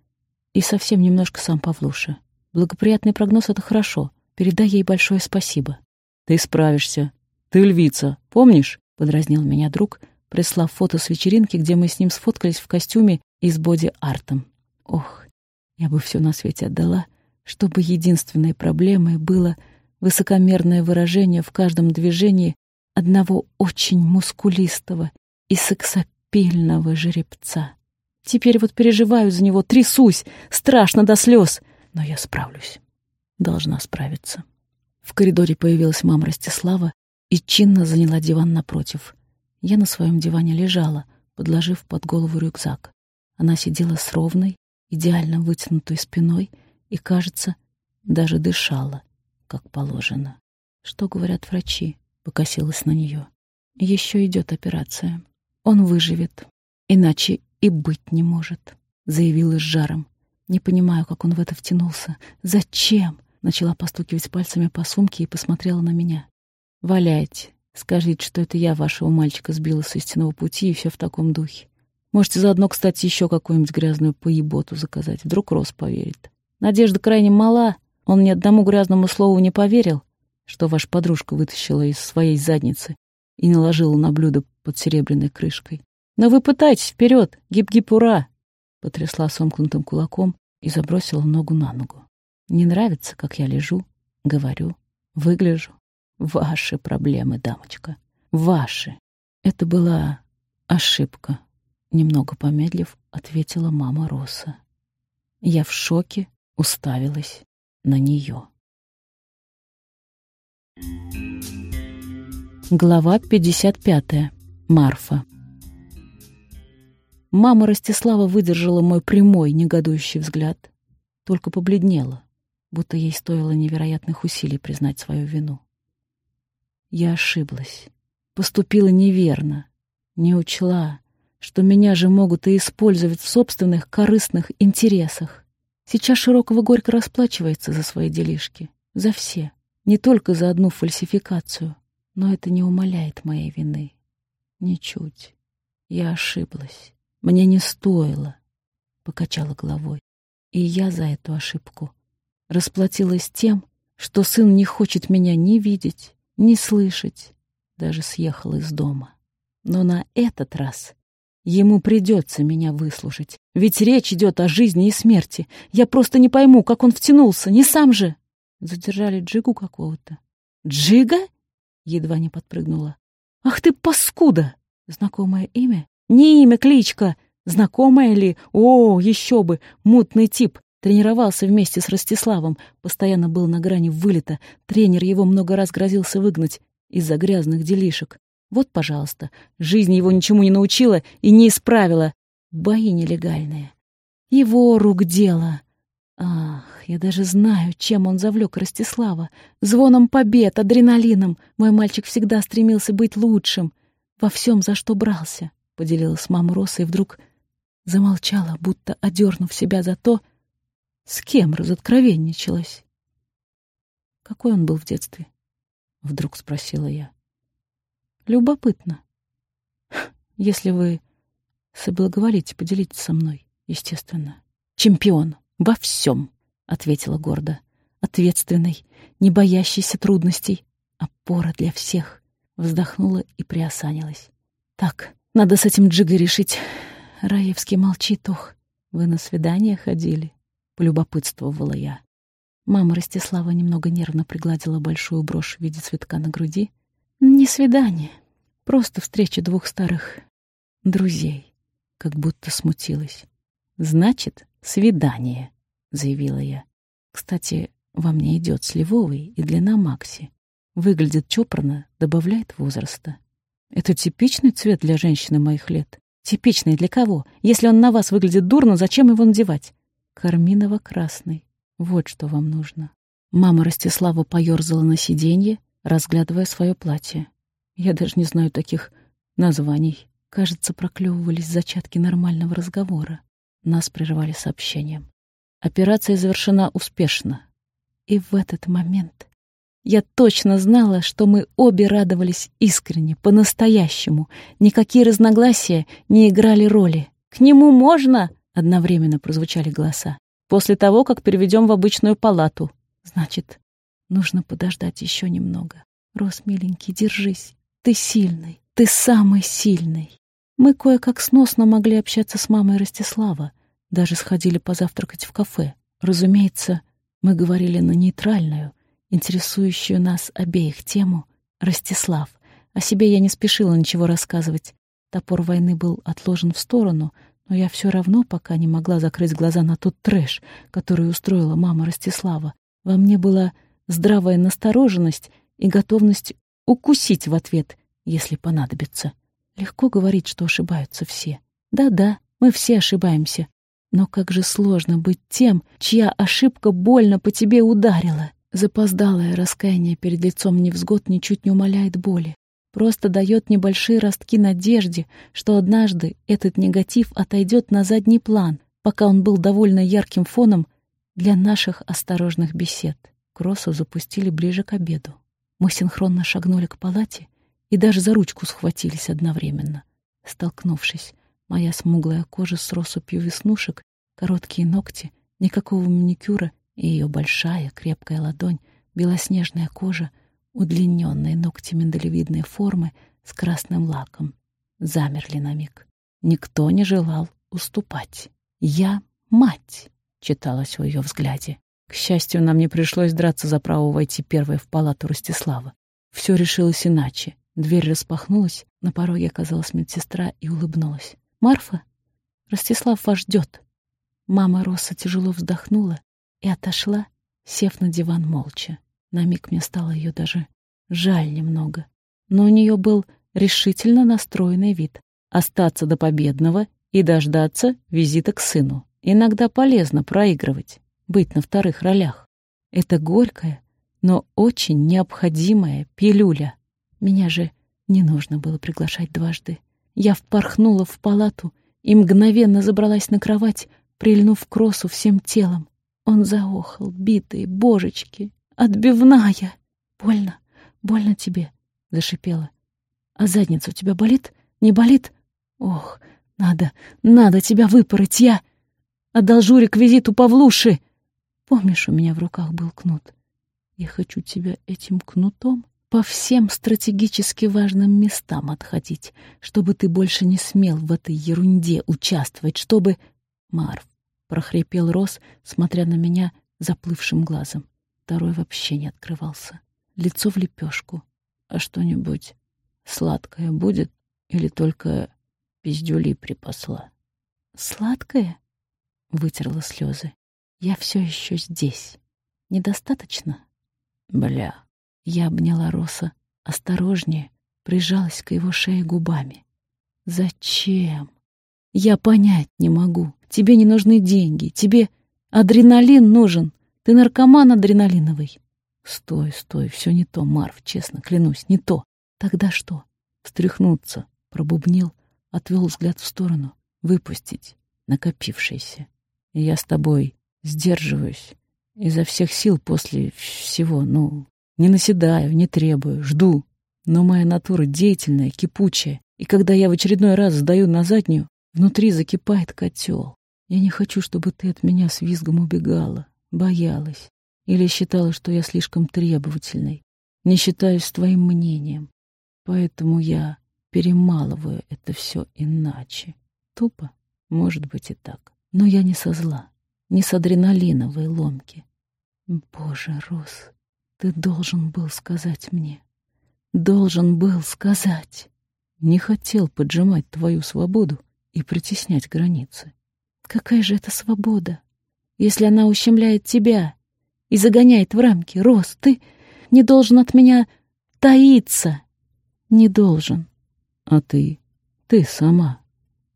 и совсем немножко сам Павлуша. Благоприятный прогноз — это хорошо. Передай ей большое спасибо. Ты справишься. Ты львица, помнишь? Подразнил меня друг, прислав фото с вечеринки, где мы с ним сфоткались в костюме и с боди-артом. Ох, я бы все на свете отдала, чтобы единственной проблемой было высокомерное выражение в каждом движении одного очень мускулистого и сексапильного жеребца. Теперь вот переживаю за него, трясусь, страшно до слез. Но я справлюсь. Должна справиться. В коридоре появилась мама Ростислава и чинно заняла диван напротив. Я на своем диване лежала, подложив под голову рюкзак. Она сидела с ровной, идеально вытянутой спиной и, кажется, даже дышала, как положено. Что говорят врачи? Покосилась на нее. Еще идет операция. Он выживет. Иначе и быть не может, заявила с жаром. Не понимаю, как он в это втянулся. Зачем? Начала постукивать пальцами по сумке и посмотрела на меня. Валяйте. Скажите, что это я вашего мальчика сбила с истинного пути и все в таком духе. Можете заодно, кстати, еще какую-нибудь грязную поеботу заказать. Вдруг Рос поверит. Надежда крайне мала. Он ни одному грязному слову не поверил, что ваша подружка вытащила из своей задницы и наложила на блюдо под серебряной крышкой. Но вы пытайтесь, вперед, гип-гип, ура! Потрясла сомкнутым кулаком и забросила ногу на ногу. Не нравится, как я лежу, говорю, выгляжу. Ваши проблемы, дамочка, ваши. Это была ошибка. Немного помедлив, ответила мама Роса. Я в шоке уставилась на нее. Глава 55. Марфа. Мама Ростислава выдержала мой прямой, негодующий взгляд, только побледнела, будто ей стоило невероятных усилий признать свою вину. Я ошиблась, поступила неверно, не учла, что меня же могут и использовать в собственных корыстных интересах. Сейчас Широкого горько расплачивается за свои делишки, за все, не только за одну фальсификацию, но это не умаляет моей вины. Ничуть. Я ошиблась. Мне не стоило, — покачала головой. И я за эту ошибку расплатилась тем, что сын не хочет меня ни видеть, ни слышать, даже съехал из дома. Но на этот раз ему придется меня выслушать, ведь речь идет о жизни и смерти. Я просто не пойму, как он втянулся, не сам же. Задержали Джигу какого-то. Джига? Едва не подпрыгнула. Ах ты паскуда! Знакомое имя? Не имя, кличка. Знакомая ли? О, еще бы! Мутный тип. Тренировался вместе с Ростиславом. Постоянно был на грани вылета. Тренер его много раз грозился выгнать из-за грязных делишек. Вот, пожалуйста, жизнь его ничему не научила и не исправила. Бои нелегальные. Его рук дело. Ах, я даже знаю, чем он завлек Ростислава. Звоном побед, адреналином. Мой мальчик всегда стремился быть лучшим. Во всем, за что брался поделилась мама Роса и вдруг замолчала, будто одернув себя за то, с кем разоткровенничалась. Какой он был в детстве? Вдруг спросила я. Любопытно. Если вы соблаговолите, поделитесь со мной, естественно. Чемпион во всем, ответила гордо. Ответственный, не боящийся трудностей, опора для всех. Вздохнула и приосанилась. Так, надо с этим Джигой решить. Раевский молчит, ох. Вы на свидание ходили? Полюбопытствовала я. Мама Ростислава немного нервно пригладила большую брошь в виде цветка на груди. Не свидание, просто встреча двух старых друзей. Как будто смутилась. Значит, свидание, заявила я. Кстати, во мне идет сливовый и длина Макси. Выглядит чопорно, добавляет возраста. Это типичный цвет для женщины моих лет. Типичный для кого? Если он на вас выглядит дурно, зачем его надевать? Карминово-красный. Вот что вам нужно. Мама Ростислава поёрзала на сиденье, разглядывая свое платье. Я даже не знаю таких названий. Кажется, проклевывались зачатки нормального разговора. Нас прервали сообщением. Операция завершена успешно. И в этот момент я точно знала, что мы обе радовались искренне, по-настоящему. Никакие разногласия не играли роли. «К нему можно?» — одновременно прозвучали голоса. «После того, как переведем в обычную палату». «Значит, нужно подождать еще немного. Рос, миленький, держись. Ты сильный. Ты самый сильный». Мы кое-как сносно могли общаться с мамой Ростислава. Даже сходили позавтракать в кафе. Разумеется, мы говорили на нейтральную — интересующую нас обеих тему Ростислав. О себе я не спешила ничего рассказывать. Топор войны был отложен в сторону, но я все равно пока не могла закрыть глаза на тот трэш, который устроила мама Ростислава. Во мне была здравая настороженность и готовность укусить в ответ, если понадобится. Легко говорить, что ошибаются все. Да-да, мы все ошибаемся. Но как же сложно быть тем, чья ошибка больно по тебе ударила. Запоздалое раскаяние перед лицом невзгод ничуть не умаляет боли. Просто дает небольшие ростки надежде, что однажды этот негатив отойдет на задний план, пока он был довольно ярким фоном для наших осторожных бесед. Кроссу запустили ближе к обеду. Мы синхронно шагнули к палате и даже за ручку схватились одновременно. Столкнувшись, моя смуглая кожа с россыпью веснушек, короткие ногти, никакого маникюра и ее большая крепкая ладонь, белоснежная кожа, удлиненные ногти миндалевидной формы с красным лаком, замерли на миг. Никто не желал уступать. «Я мать», — читалось в ее взгляде. К счастью, нам не пришлось драться за право войти первой в палату Ростислава. Все решилось иначе. Дверь распахнулась, на пороге оказалась медсестра и улыбнулась. «Марфа, Ростислав вас ждет». Мама Росса тяжело вздохнула и отошла, сев на диван молча. На миг мне стало ее даже жаль немного. Но у нее был решительно настроенный вид. Остаться до победного и дождаться визита к сыну. Иногда полезно проигрывать быть на вторых ролях. Это горькая, но очень необходимая пилюля. Меня же не нужно было приглашать дважды. Я впорхнула в палату и мгновенно забралась на кровать, прильнув к Росу всем телом. Он заохал, битый, божечки, отбивная. «Больно, больно тебе», — зашипела. «А задница у тебя болит? Не болит? Ох, надо, надо тебя выпороть, я...» «Одолжу реквизиту Павлуши!» Помнишь, у меня в руках был кнут? Я хочу тебя этим кнутом по всем стратегически важным местам отходить, чтобы ты больше не смел в этой ерунде участвовать, чтобы... Марв, — прохрипел Рос, смотря на меня заплывшим глазом. Второй вообще не открывался. Лицо в лепешку. А что-нибудь сладкое будет или только пиздюли припасла? Сладкое? Вытерла слезы. Я все еще здесь. Недостаточно? Бля. Я обняла Роса осторожнее, прижалась к его шее губами. Зачем? Я понять не могу. Тебе не нужны деньги. Тебе адреналин нужен. Ты наркоман адреналиновый. Стой, стой, все не то, Марв, честно, клянусь, не то. Тогда что? Встряхнуться, пробубнил, отвел взгляд в сторону. Выпустить накопившееся. Я с тобой Сдерживаюсь. Изо всех сил после всего, ну, не наседаю, не требую, жду. Но моя натура деятельная, кипучая, и когда я в очередной раз сдаю на заднюю, внутри закипает котел. Я не хочу, чтобы ты от меня с визгом убегала, боялась или считала, что я слишком требовательной, не считаюсь с твоим мнением. Поэтому я перемалываю это все иначе. Тупо, может быть и так. Но я не со зла не с адреналиновой ломки. Боже, Рос, ты должен был сказать мне. Должен был сказать. Не хотел поджимать твою свободу и притеснять границы. Какая же это свобода, если она ущемляет тебя и загоняет в рамки? Рос, ты не должен от меня таиться. Не должен. А ты? Ты сама.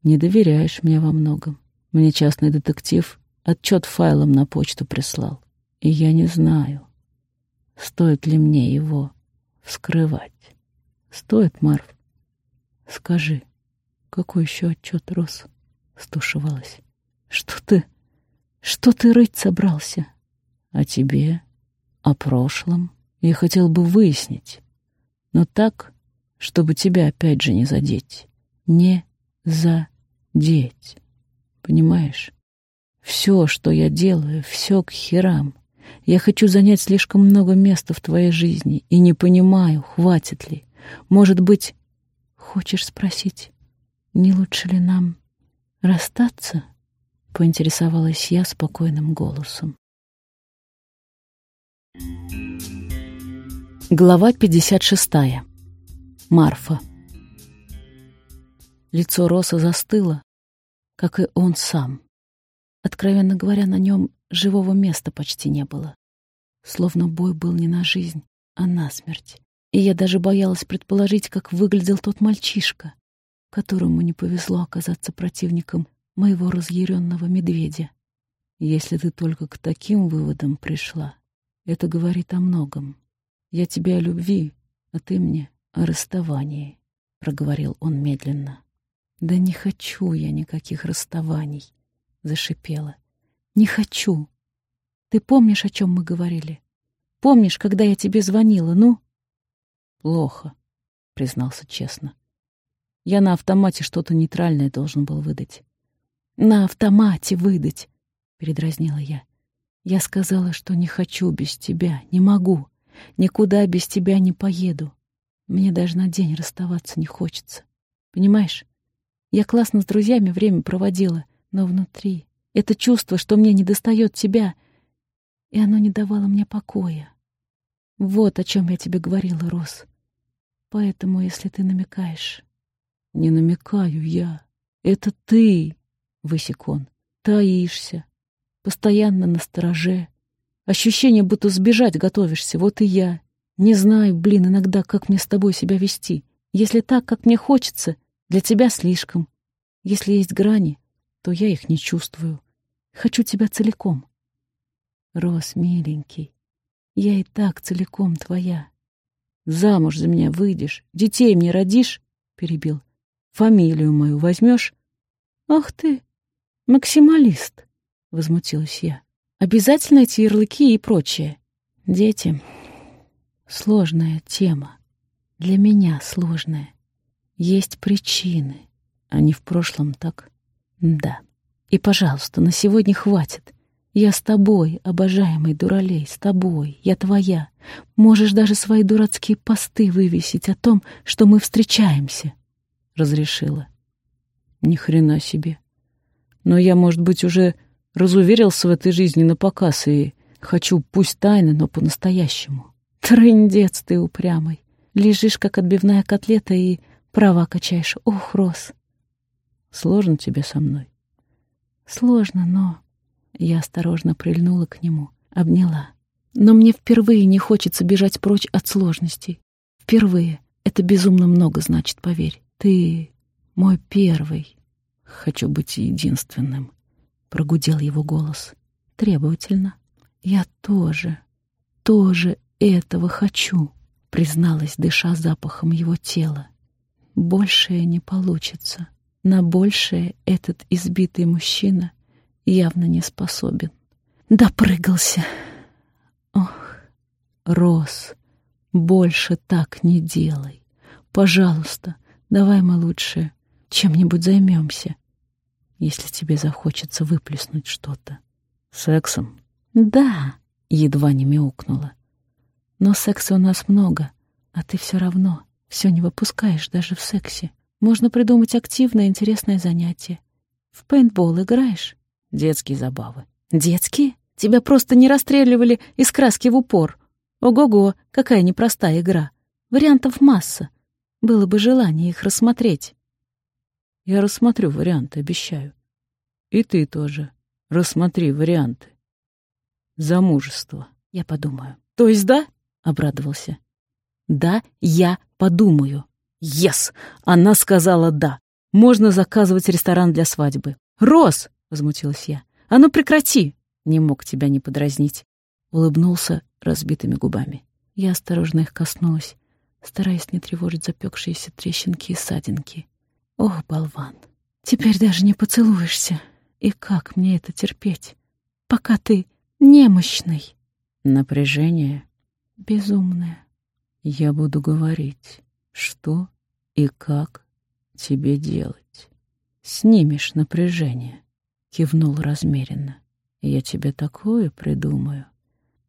Не доверяешь мне во многом. Мне частный детектив Отчет файлом на почту прислал. И я не знаю, стоит ли мне его вскрывать. Стоит, Марф? Скажи, какой еще отчет, Рос? Стушевалась. Что ты, что ты рыть собрался? О тебе, о прошлом. Я хотел бы выяснить, но так, чтобы тебя опять же не задеть. Не задеть. Понимаешь? Все, что я делаю, все к херам. Я хочу занять слишком много места в твоей жизни и не понимаю, хватит ли. Может быть, хочешь спросить, не лучше ли нам расстаться? Поинтересовалась я спокойным голосом. Глава 56. Марфа. Лицо Роса застыло, как и он сам. Откровенно говоря, на нем живого места почти не было. Словно бой был не на жизнь, а на смерть. И я даже боялась предположить, как выглядел тот мальчишка. которому не повезло оказаться противником моего разъяренного медведя. Если ты только к таким выводам пришла, это говорит о многом. Я тебе о любви, а ты мне о расставании, — проговорил он медленно. Да не хочу я никаких расставаний, — зашипела. Не хочу. Ты помнишь, о чем мы говорили? Помнишь, когда я тебе звонила, ну? Плохо, — признался честно. Я на автомате что-то нейтральное должен был выдать. На автомате выдать, передразнила я. Я сказала, что не хочу без тебя, не могу. Никуда без тебя не поеду. Мне даже на день расставаться не хочется. Понимаешь? Я классно с друзьями время проводила, но внутри это чувство, что мне недостает тебя, и оно не давало мне покоя. Вот о чем я тебе говорила, Рос. Поэтому, если ты намекаешь... Не намекаю я. Это ты, — высек он, — таишься, постоянно на стороже. Ощущение, будто сбежать готовишься, вот и я. Не знаю, блин, иногда, как мне с тобой себя вести. Если так, как мне хочется, для тебя слишком. Если есть грани, то я их не чувствую. Хочу тебя целиком. Рос, миленький, я и так целиком твоя. Замуж за меня выйдешь, детей мне родишь, — перебил. Фамилию мою возьмешь? Ах ты, максималист возмутилась я. Обязательно эти ярлыки и прочее. Дети — сложная тема. Для меня сложная. Есть причины. Они в прошлом так? Да. И, пожалуйста, на сегодня хватит. Я с тобой, обожаемый дуралей, с тобой. Я твоя. Можешь даже свои дурацкие посты вывесить о том, что мы встречаемся. Разрешила. Ни хрена себе. Но я, может быть, уже разуверился в этой жизни на показ и хочу пусть тайно, но по-настоящему. Трындец ты упрямый. Лежишь, как отбивная котлета, и права качаешь. Ох, Рос. Сложно тебе со мной? Сложно, но... Я осторожно прильнула к нему, обняла. Но мне впервые не хочется бежать прочь от сложностей. Впервые. Это безумно много значит, поверь. Ты мой первый. Хочу быть единственным прогудел его голос. Требовательно. Я тоже, тоже этого хочу, призналась, дыша запахом его тела. Большее не получится. На большее этот избитый мужчина явно не способен. Допрыгался. Ох, Рос, больше так не делай. Пожалуйста, давай мы лучше чем-нибудь займемся если тебе захочется выплеснуть что-то. Сексом? Да, едва не мяукнула. Но секса у нас много, а ты все равно все не выпускаешь даже в сексе. Можно придумать активное, интересное занятие. В пейнтбол играешь? Детские забавы. Детские? Тебя просто не расстреливали из краски в упор. Ого-го, какая непростая игра. Вариантов масса. Было бы желание их рассмотреть. Я рассмотрю варианты, обещаю. И ты тоже. Рассмотри варианты. Замужество. Я подумаю. То есть да? Обрадовался. Да, я подумаю. Yes! Она сказала да. Можно заказывать ресторан для свадьбы. Рос! Возмутилась я. А ну прекрати! Не мог тебя не подразнить. Улыбнулся разбитыми губами. Я осторожно их коснулась, стараясь не тревожить запекшиеся трещинки и ссадинки. Ох, болван, теперь даже не поцелуешься. И как мне это терпеть, пока ты немощный? Напряжение безумное. Я буду говорить, что и как тебе делать. Снимешь напряжение, кивнул размеренно. Я тебе такое придумаю.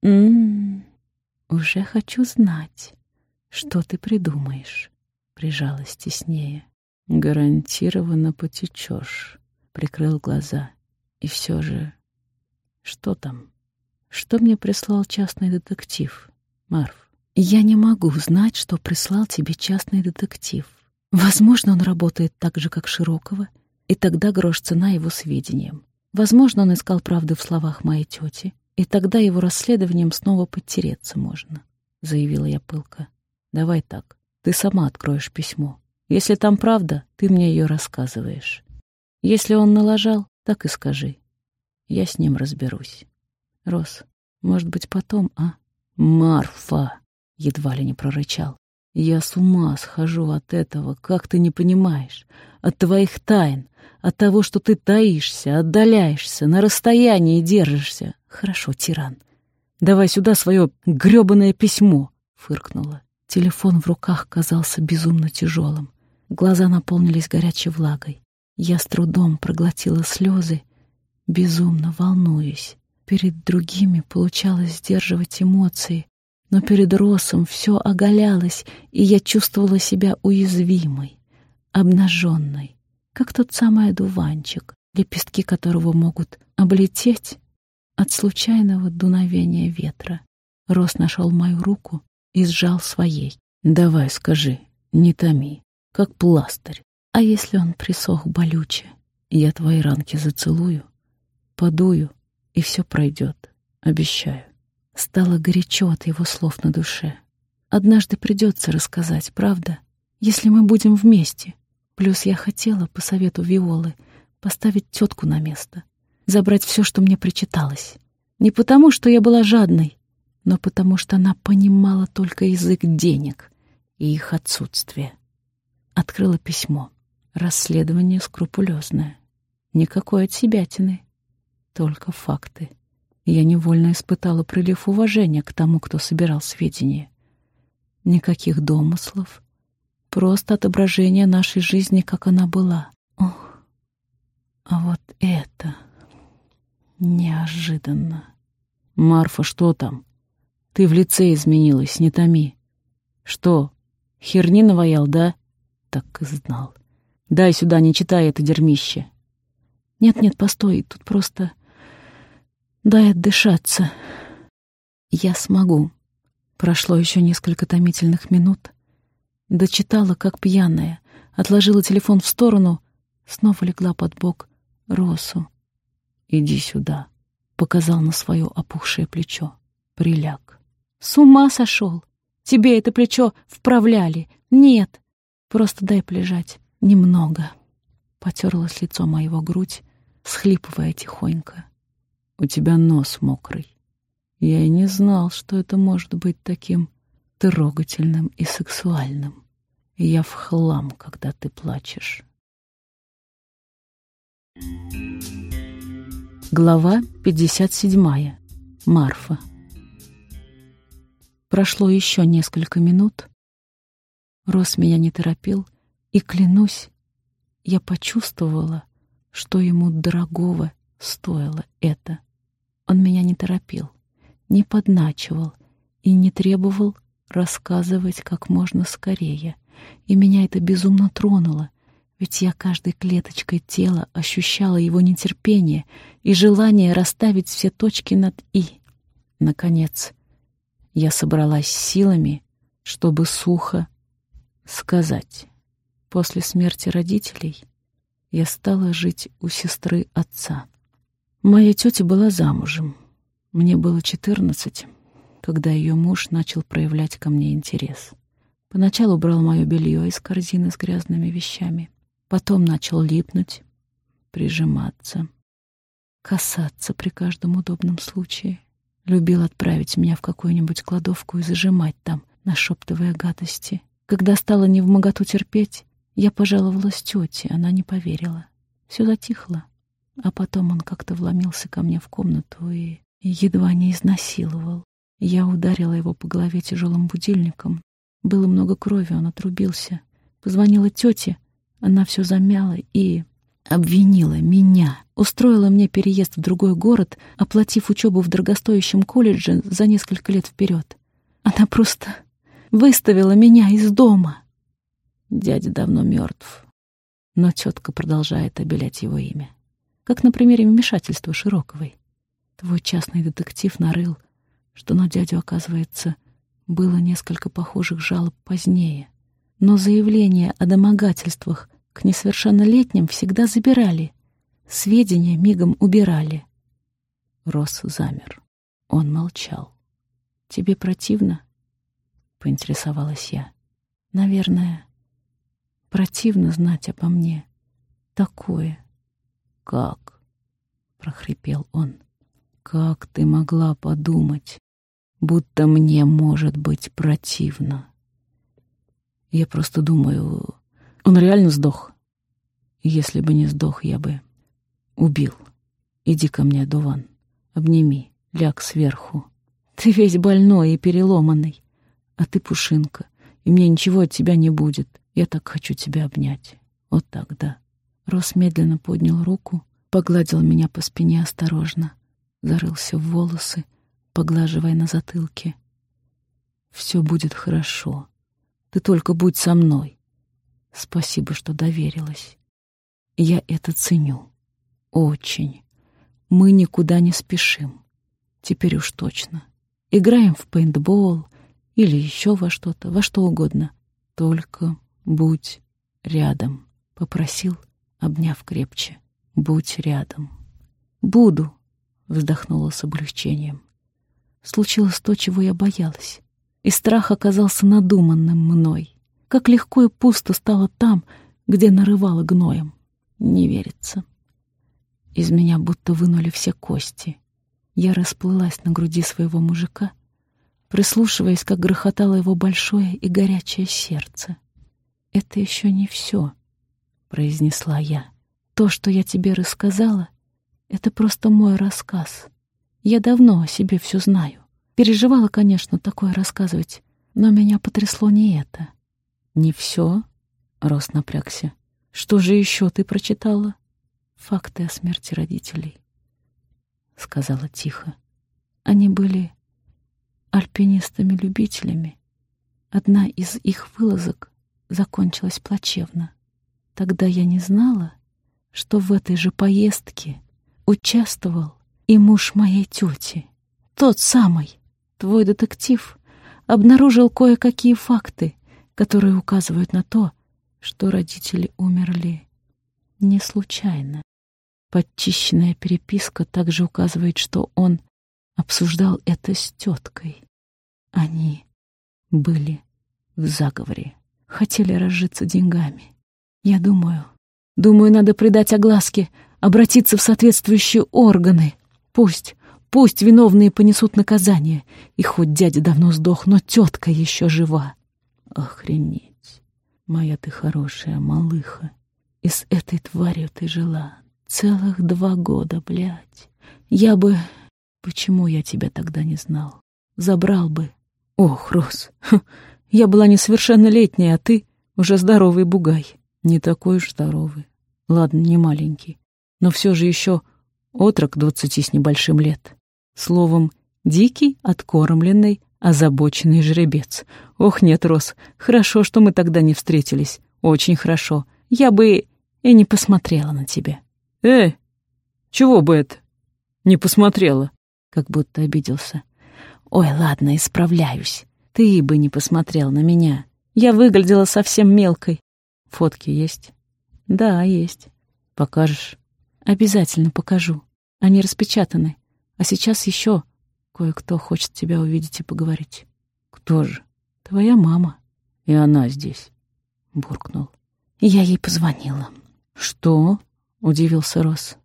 М-м, уже хочу знать, что ты придумаешь. Прижалась теснее. Гарантированно потечешь. Прикрыл глаза. И все же... Что там? Что мне прислал частный детектив, Марф? Я не могу знать, что прислал тебе частный детектив. Возможно, он работает так же, как Широкого, и тогда грош цена его сведениям. Возможно, он искал правды в словах моей тети, и тогда его расследованием снова подтереться можно, — заявила я пылко. Давай так, ты сама откроешь письмо, Если там правда, ты мне ее рассказываешь. Если он налажал, так и скажи. Я с ним разберусь. Рос, может быть, потом, а? Марфа! Едва ли не прорычал. Я с ума схожу от этого, как ты не понимаешь. От твоих тайн, от того, что ты таишься, отдаляешься, на расстоянии держишься. Хорошо, тиран. Давай сюда свое грёбаное письмо, фыркнула. Телефон в руках казался безумно тяжелым. Глаза наполнились горячей влагой. Я с трудом проглотила слезы, безумно волнуюсь. Перед другими получалось сдерживать эмоции, но перед Росом все оголялось, и я чувствовала себя уязвимой, обнаженной, как тот самый одуванчик, лепестки которого могут облететь от случайного дуновения ветра. Рос нашел мою руку и сжал своей. «Давай, скажи, не томи, как пластырь. А если он присох болюче? Я твои ранки зацелую, подую, и все пройдет, обещаю». Стало горячо от его слов на душе. Однажды придется рассказать, правда? Если мы будем вместе. Плюс я хотела, по совету Виолы, поставить тетку на место. Забрать все, что мне причиталось. Не потому, что я была жадной, но потому, что она понимала только язык денег и их отсутствие. Открыла письмо. Расследование скрупулезное. Никакой отсебятины. Только факты я невольно испытала прилив уважения к тому, кто собирал сведения. Никаких домыслов, просто отображение нашей жизни, как она была. Ох, а вот это неожиданно. «Марфа, что там? Ты в лице изменилась, не томи. Что, херни наваял, да?» Так и знал. «Дай сюда, не читай это дерьмище». «Нет-нет, постой, тут просто...» Дай отдышаться. Я смогу. Прошло еще несколько томительных минут. Дочитала, как пьяная, отложила телефон в сторону, снова легла под бок Росу. «Иди сюда», — показал на свое опухшее плечо. «Приляг». «С ума сошел! Тебе это плечо вправляли. Нет, просто дай полежать. Немного». Потерлась лицо моего грудь, схлипывая тихонько. У тебя нос мокрый. Я и не знал, что это может быть таким трогательным и сексуальным. Я в хлам, когда ты плачешь. Глава 57. Марфа. Прошло еще несколько минут. Рос меня не торопил, и, клянусь, я почувствовала, что ему дорогого стоило это. Он меня не торопил, не подначивал и не требовал рассказывать как можно скорее. И меня это безумно тронуло, ведь я каждой клеточкой тела ощущала его нетерпение и желание расставить все точки над «и». Наконец, я собралась силами, чтобы сухо сказать. После смерти родителей я стала жить у сестры отца. Моя тетя была замужем. Мне было четырнадцать, когда ее муж начал проявлять ко мне интерес. Поначалу брал мое белье из корзины с грязными вещами. Потом начал липнуть, прижиматься, касаться при каждом удобном случае. Любил отправить меня в какую-нибудь кладовку и зажимать там, нашептывая гадости. Когда стало невмоготу терпеть, я пожаловалась тете, она не поверила. Все затихло. А потом он как-то вломился ко мне в комнату и едва не изнасиловал. Я ударила его по голове тяжелым будильником. Было много крови, он отрубился. Позвонила тете, она все замяла и обвинила меня. Устроила мне переезд в другой город, оплатив учебу в дорогостоящем колледже за несколько лет вперед. Она просто выставила меня из дома. Дядя давно мертв, но тетка продолжает обелять его имя как на примере вмешательства Широковой. Твой частный детектив нарыл, что на дядю, оказывается, было несколько похожих жалоб позднее. Но заявления о домогательствах к несовершеннолетним всегда забирали, сведения мигом убирали. Рос замер. Он молчал. «Тебе противно?» — поинтересовалась я. «Наверное, Противно знать обо мне. Такое. «Как?» — прохрипел он. «Как ты могла подумать, будто мне может быть противно?» Я просто думаю, он реально сдох. Если бы не сдох, я бы убил. Иди ко мне, Дуван, обними, ляг сверху. Ты весь больной и переломанный, а ты пушинка, и мне ничего от тебя не будет. Я так хочу тебя обнять. Вот так, да. Рос медленно поднял руку, погладил меня по спине осторожно, зарылся в волосы, поглаживая на затылке. Все будет хорошо. Ты только будь со мной. Спасибо, что доверилась. Я это ценю. Очень. Мы никуда не спешим. Теперь уж точно. Играем в пейнтбол или еще во что-то, во что угодно. Только будь рядом, — попросил, обняв крепче. Будь рядом. Буду, — вздохнула с облегчением. Случилось то, чего я боялась. И страх оказался надуманным мной. Как легко и пусто стало там, где нарывало гноем. Не верится. Из меня будто вынули все кости. Я расплылась на груди своего мужика, прислушиваясь, как грохотало его большое и горячее сердце. «Это еще не все», — произнесла я. «То, что я тебе рассказала, это просто мой рассказ. Я давно о себе все знаю. Переживала, конечно, такое рассказывать, но меня потрясло не это». «Не все?» — Рос напрягся. «Что же еще ты прочитала?» «Факты о смерти родителей», — сказала тихо. «Они были альпинистами-любителями. Одна из их вылазок закончилась плачевно. Тогда я не знала, что в этой же поездке участвовал и муж моей тети. Тот самый, твой детектив, обнаружил кое-какие факты, которые указывают на то, что родители умерли не случайно. Подчищенная переписка также указывает, что он обсуждал это с теткой. Они были в заговоре, хотели разжиться деньгами. Я думаю, думаю, надо придать огласке, обратиться в соответствующие органы. Пусть, пусть виновные понесут наказание. И хоть дядя давно сдох, но тетка еще жива. Охренеть, моя ты хорошая малыха. И с этой тварью ты жила целых два года, блядь. Я бы... Почему я тебя тогда не знал? Забрал бы, Ох, Рос, я была несовершеннолетняя, а ты уже здоровый бугай. Не такой уж здоровый. Ладно, не маленький, но все же еще отрок двадцати с небольшим лет. Словом, дикий, откормленный, озабоченный жеребец. Ох, нет, Рос, хорошо, что мы тогда не встретились. Очень хорошо. Я бы и не посмотрела на тебя. Э, чего бы это? Не посмотрела, как будто обиделся. Ой, ладно, исправляюсь. Ты бы не посмотрел на меня. Я выглядела совсем мелкой. Фотки есть? Да, есть. Покажешь? Обязательно покажу. Они распечатаны. А сейчас еще кое-кто хочет тебя увидеть и поговорить. Кто же? Твоя мама. И она здесь. Буркнул. я ей позвонила. Что? Удивился Рос.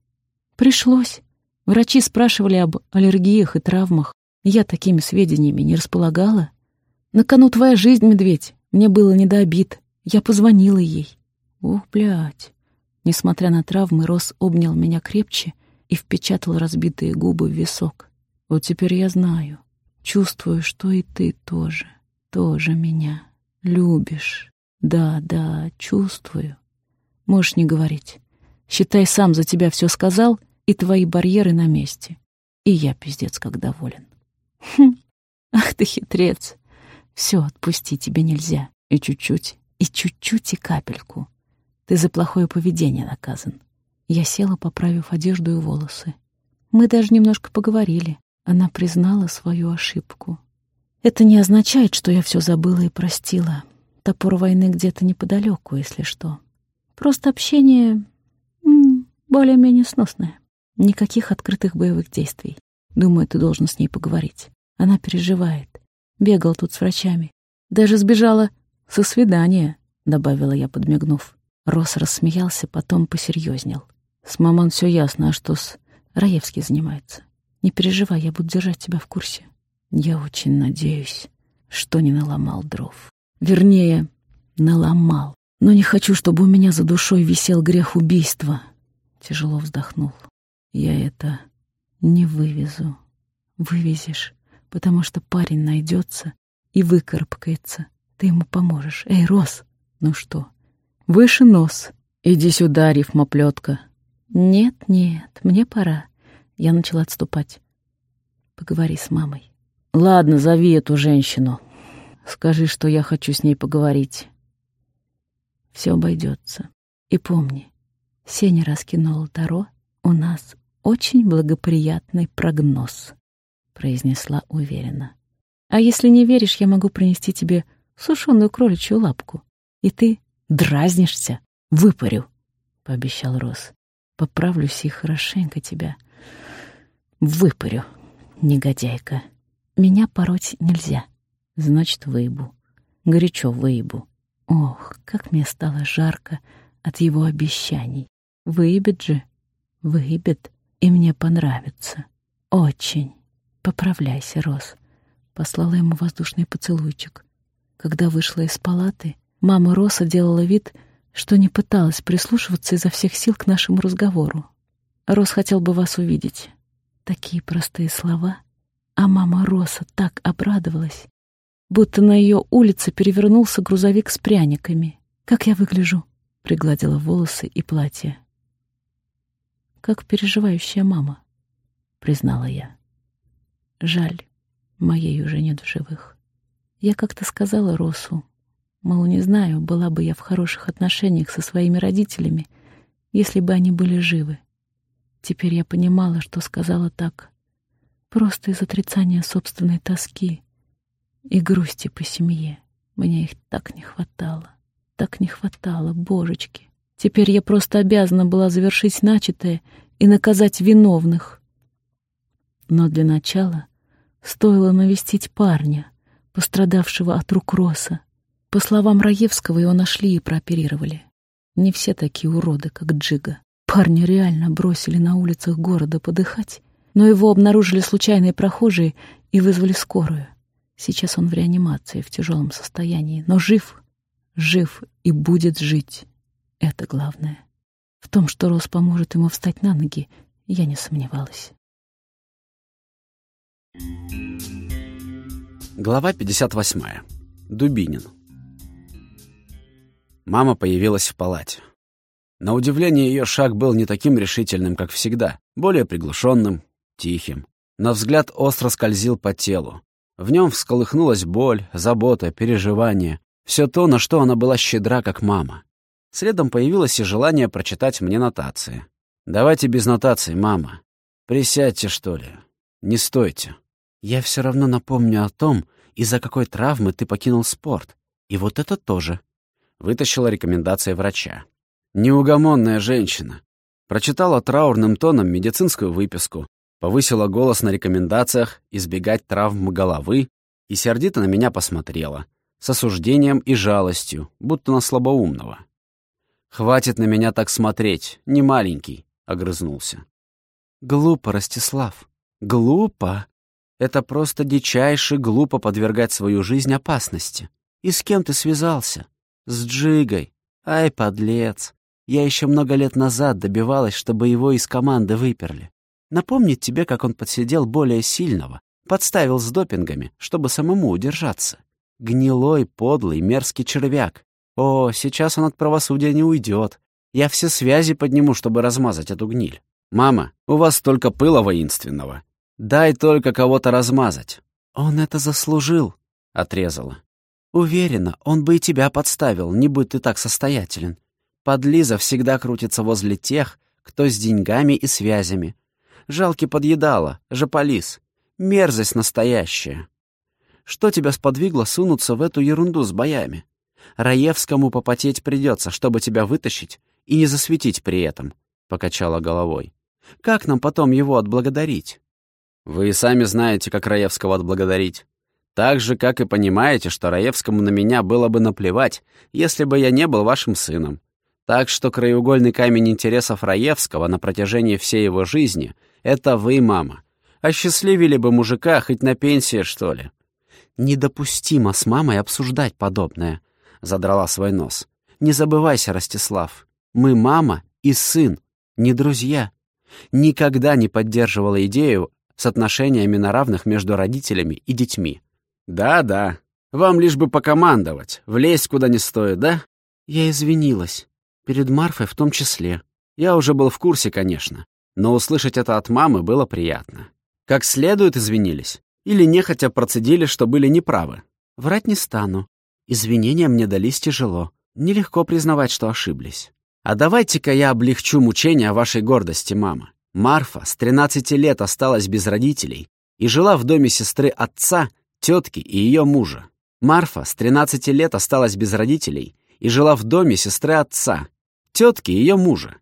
Пришлось. Врачи спрашивали об аллергиях и травмах. Я такими сведениями не располагала. На кону твоя жизнь, медведь. Мне было не до обид. Я позвонила ей. Ух, блядь. Несмотря на травмы, Рос обнял меня крепче и впечатал разбитые губы в висок. Вот теперь я знаю. Чувствую, что и ты тоже. Тоже меня любишь. Да, да, чувствую. Можешь не говорить. Считай, сам за тебя все сказал, и твои барьеры на месте. И я пиздец как доволен. Хм, ах ты хитрец. Все, отпусти, тебе нельзя. И чуть-чуть, и чуть-чуть, и капельку. Ты за плохое поведение наказан. Я села, поправив одежду и волосы. Мы даже немножко поговорили. Она признала свою ошибку. Это не означает, что я все забыла и простила. Топор войны где-то неподалеку, если что. Просто общение более-менее сносное. Никаких открытых боевых действий. Думаю, ты должен с ней поговорить. Она переживает. Бегал тут с врачами. Даже сбежала со свидания. добавила я, подмигнув. Рос рассмеялся, потом посерьезнел. С маман все ясно, а что с... Раевский занимается. Не переживай, я буду держать тебя в курсе. Я очень надеюсь, что не наломал дров. Вернее, наломал. Но не хочу, чтобы у меня за душой висел грех убийства. Тяжело вздохнул. Я это не вывезу. Вывезешь, потому что парень найдется и выкарабкается. Ты ему поможешь. Эй, Рос, ну что? Выше нос. Иди сюда, рифмоплетка. Нет, нет, мне пора. Я начала отступать. Поговори с мамой. Ладно, зови эту женщину. Скажи, что я хочу с ней поговорить. Все обойдется. И помни, Сеня раскинула Таро, у нас очень благоприятный прогноз, произнесла уверенно. А если не веришь, я могу принести тебе сушеную кроличью лапку, и ты дразнишься, выпарю, пообещал Рос. Поправлюсь и хорошенько тебя выпарю, негодяйка. Меня пороть нельзя, значит, выебу. Горячо выебу. Ох, как мне стало жарко от его обещаний. Выебет же, выебет, и мне понравится. Очень. Поправляйся, Рос. Послала ему воздушный поцелуйчик. Когда вышла из палаты, мама Роса делала вид, что не пыталась прислушиваться изо всех сил к нашему разговору. Рос хотел бы вас увидеть. Такие простые слова. А мама Роса так обрадовалась, будто на ее улице перевернулся грузовик с пряниками. «Как я выгляжу?» — пригладила волосы и платье. «Как переживающая мама», — признала я. «Жаль, моей уже нет в живых. Я как-то сказала Росу, мол, не знаю, была бы я в хороших отношениях со своими родителями, если бы они были живы. Теперь я понимала, что сказала так, просто из отрицания собственной тоски и грусти по семье. Мне их так не хватало, так не хватало, божечки. Теперь я просто обязана была завершить начатое и наказать виновных. Но для начала стоило навестить парня, пострадавшего от рук Роса. По словам Раевского, его нашли и прооперировали. Не все такие уроды, как Джига. Парня реально бросили на улицах города подыхать, но его обнаружили случайные прохожие и вызвали скорую. Сейчас он в реанимации, в тяжелом состоянии, но жив, жив и будет жить. Это главное. В том, что Рос поможет ему встать на ноги, я не сомневалась. Глава 58. Дубинин. Мама появилась в палате. На удивление, ее шаг был не таким решительным, как всегда, более приглушенным, тихим. На взгляд остро скользил по телу. В нем всколыхнулась боль, забота, переживание. Все то, на что она была щедра, как мама. Следом появилось и желание прочитать мне нотации. «Давайте без нотаций, мама. Присядьте, что ли. Не стойте. Я все равно напомню о том, из-за какой травмы ты покинул спорт. И вот это тоже». Вытащила рекомендация врача. Неугомонная женщина. Прочитала траурным тоном медицинскую выписку, повысила голос на рекомендациях избегать травм головы и сердито на меня посмотрела, с осуждением и жалостью, будто на слабоумного. «Хватит на меня так смотреть, не маленький», — огрызнулся. «Глупо, Ростислав, глупо. Это просто дичайше глупо подвергать свою жизнь опасности. И с кем ты связался? С Джигой. Ай, подлец. Я еще много лет назад добивалась, чтобы его из команды выперли. Напомнить тебе, как он подсидел более сильного, подставил с допингами, чтобы самому удержаться. Гнилой, подлый, мерзкий червяк. О, сейчас он от правосудия не уйдет. Я все связи подниму, чтобы размазать эту гниль. Мама, у вас столько пыла воинственного. Дай только кого-то размазать. Он это заслужил, — отрезала. Уверена, он бы и тебя подставил, не будь ты так состоятелен. Подлиза всегда крутится возле тех, кто с деньгами и связями. Жалки подъедала, жополис. Мерзость настоящая. Что тебя сподвигло сунуться в эту ерунду с боями? Раевскому попотеть придется, чтобы тебя вытащить и не засветить при этом, — покачала головой. Как нам потом его отблагодарить? Вы и сами знаете, как Раевского отблагодарить. Так же, как и понимаете, что Раевскому на меня было бы наплевать, если бы я не был вашим сыном. Так что краеугольный камень интересов Раевского на протяжении всей его жизни — это вы, мама. Осчастливили бы мужика хоть на пенсии, что ли. «Недопустимо с мамой обсуждать подобное», — задрала свой нос. «Не забывайся, Ростислав. Мы мама и сын, не друзья. Никогда не поддерживала идею с отношениями на равных между родителями и детьми. «Да-да, вам лишь бы покомандовать, влезть куда не стоит, да?» Я извинилась. Перед Марфой в том числе. Я уже был в курсе, конечно, но услышать это от мамы было приятно. Как следует извинились? Или нехотя процедили, что были неправы? Врать не стану. Извинения мне дались тяжело. Нелегко признавать, что ошиблись. А давайте-ка я облегчу мучения вашей гордости, мама. Марфа с 13 лет осталась без родителей и жила в доме сестры отца, тетки и ее мужа. Марфа с 13 лет осталась без родителей и жила в доме сестры отца, тетки и ее мужа.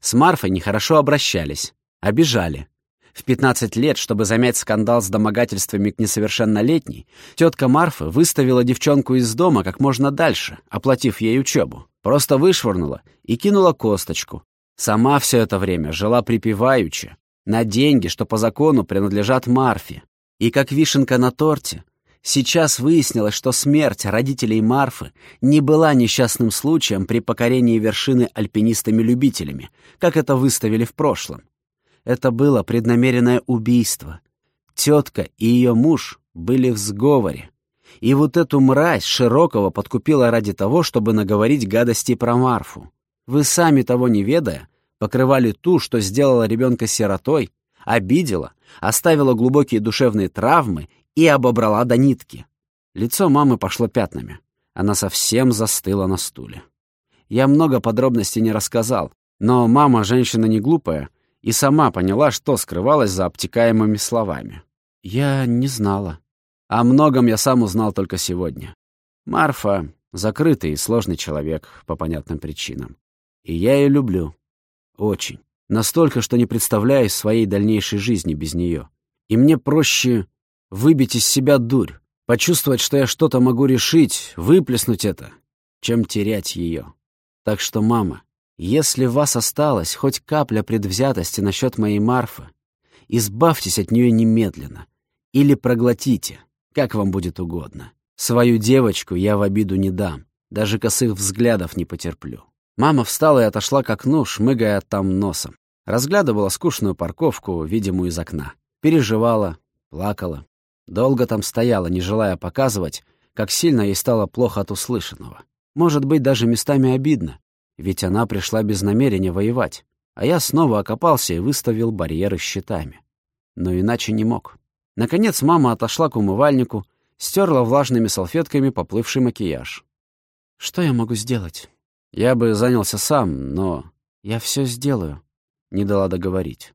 С Марфой нехорошо обращались, обижали. В 15 лет, чтобы замять скандал с домогательствами к несовершеннолетней, тетка Марфы выставила девчонку из дома как можно дальше, оплатив ей учебу. Просто вышвырнула и кинула косточку, Сама все это время жила припеваючи, на деньги, что по закону принадлежат Марфе. И как вишенка на торте, сейчас выяснилось, что смерть родителей Марфы не была несчастным случаем при покорении вершины альпинистами-любителями, как это выставили в прошлом. Это было преднамеренное убийство. Тетка и ее муж были в сговоре. И вот эту мразь Широкого подкупила ради того, чтобы наговорить гадости про Марфу. Вы сами того не ведая, покрывали ту, что сделала ребенка сиротой, обидела, оставила глубокие душевные травмы и обобрала до нитки. Лицо мамы пошло пятнами. Она совсем застыла на стуле. Я много подробностей не рассказал, но мама женщина не глупая и сама поняла, что скрывалось за обтекаемыми словами. Я не знала. О многом я сам узнал только сегодня. Марфа — закрытый и сложный человек по понятным причинам. И я ее люблю. Очень. Настолько, что не представляю своей дальнейшей жизни без нее. И мне проще выбить из себя дурь, почувствовать, что я что-то могу решить, выплеснуть это, чем терять ее. Так что, мама, если в вас осталась хоть капля предвзятости насчет моей Марфы, избавьтесь от нее немедленно. Или проглотите, как вам будет угодно. Свою девочку я в обиду не дам, даже косых взглядов не потерплю. Мама встала и отошла к окну, шмыгая там носом. Разглядывала скучную парковку, видимую из окна. Переживала, плакала. Долго там стояла, не желая показывать, как сильно ей стало плохо от услышанного. Может быть, даже местами обидно, ведь она пришла без намерения воевать. А я снова окопался и выставил барьеры щитами. Но иначе не мог. Наконец мама отошла к умывальнику, стерла влажными салфетками поплывший макияж. «Что я могу сделать?» Я бы занялся сам, но я все сделаю. Не дала договорить.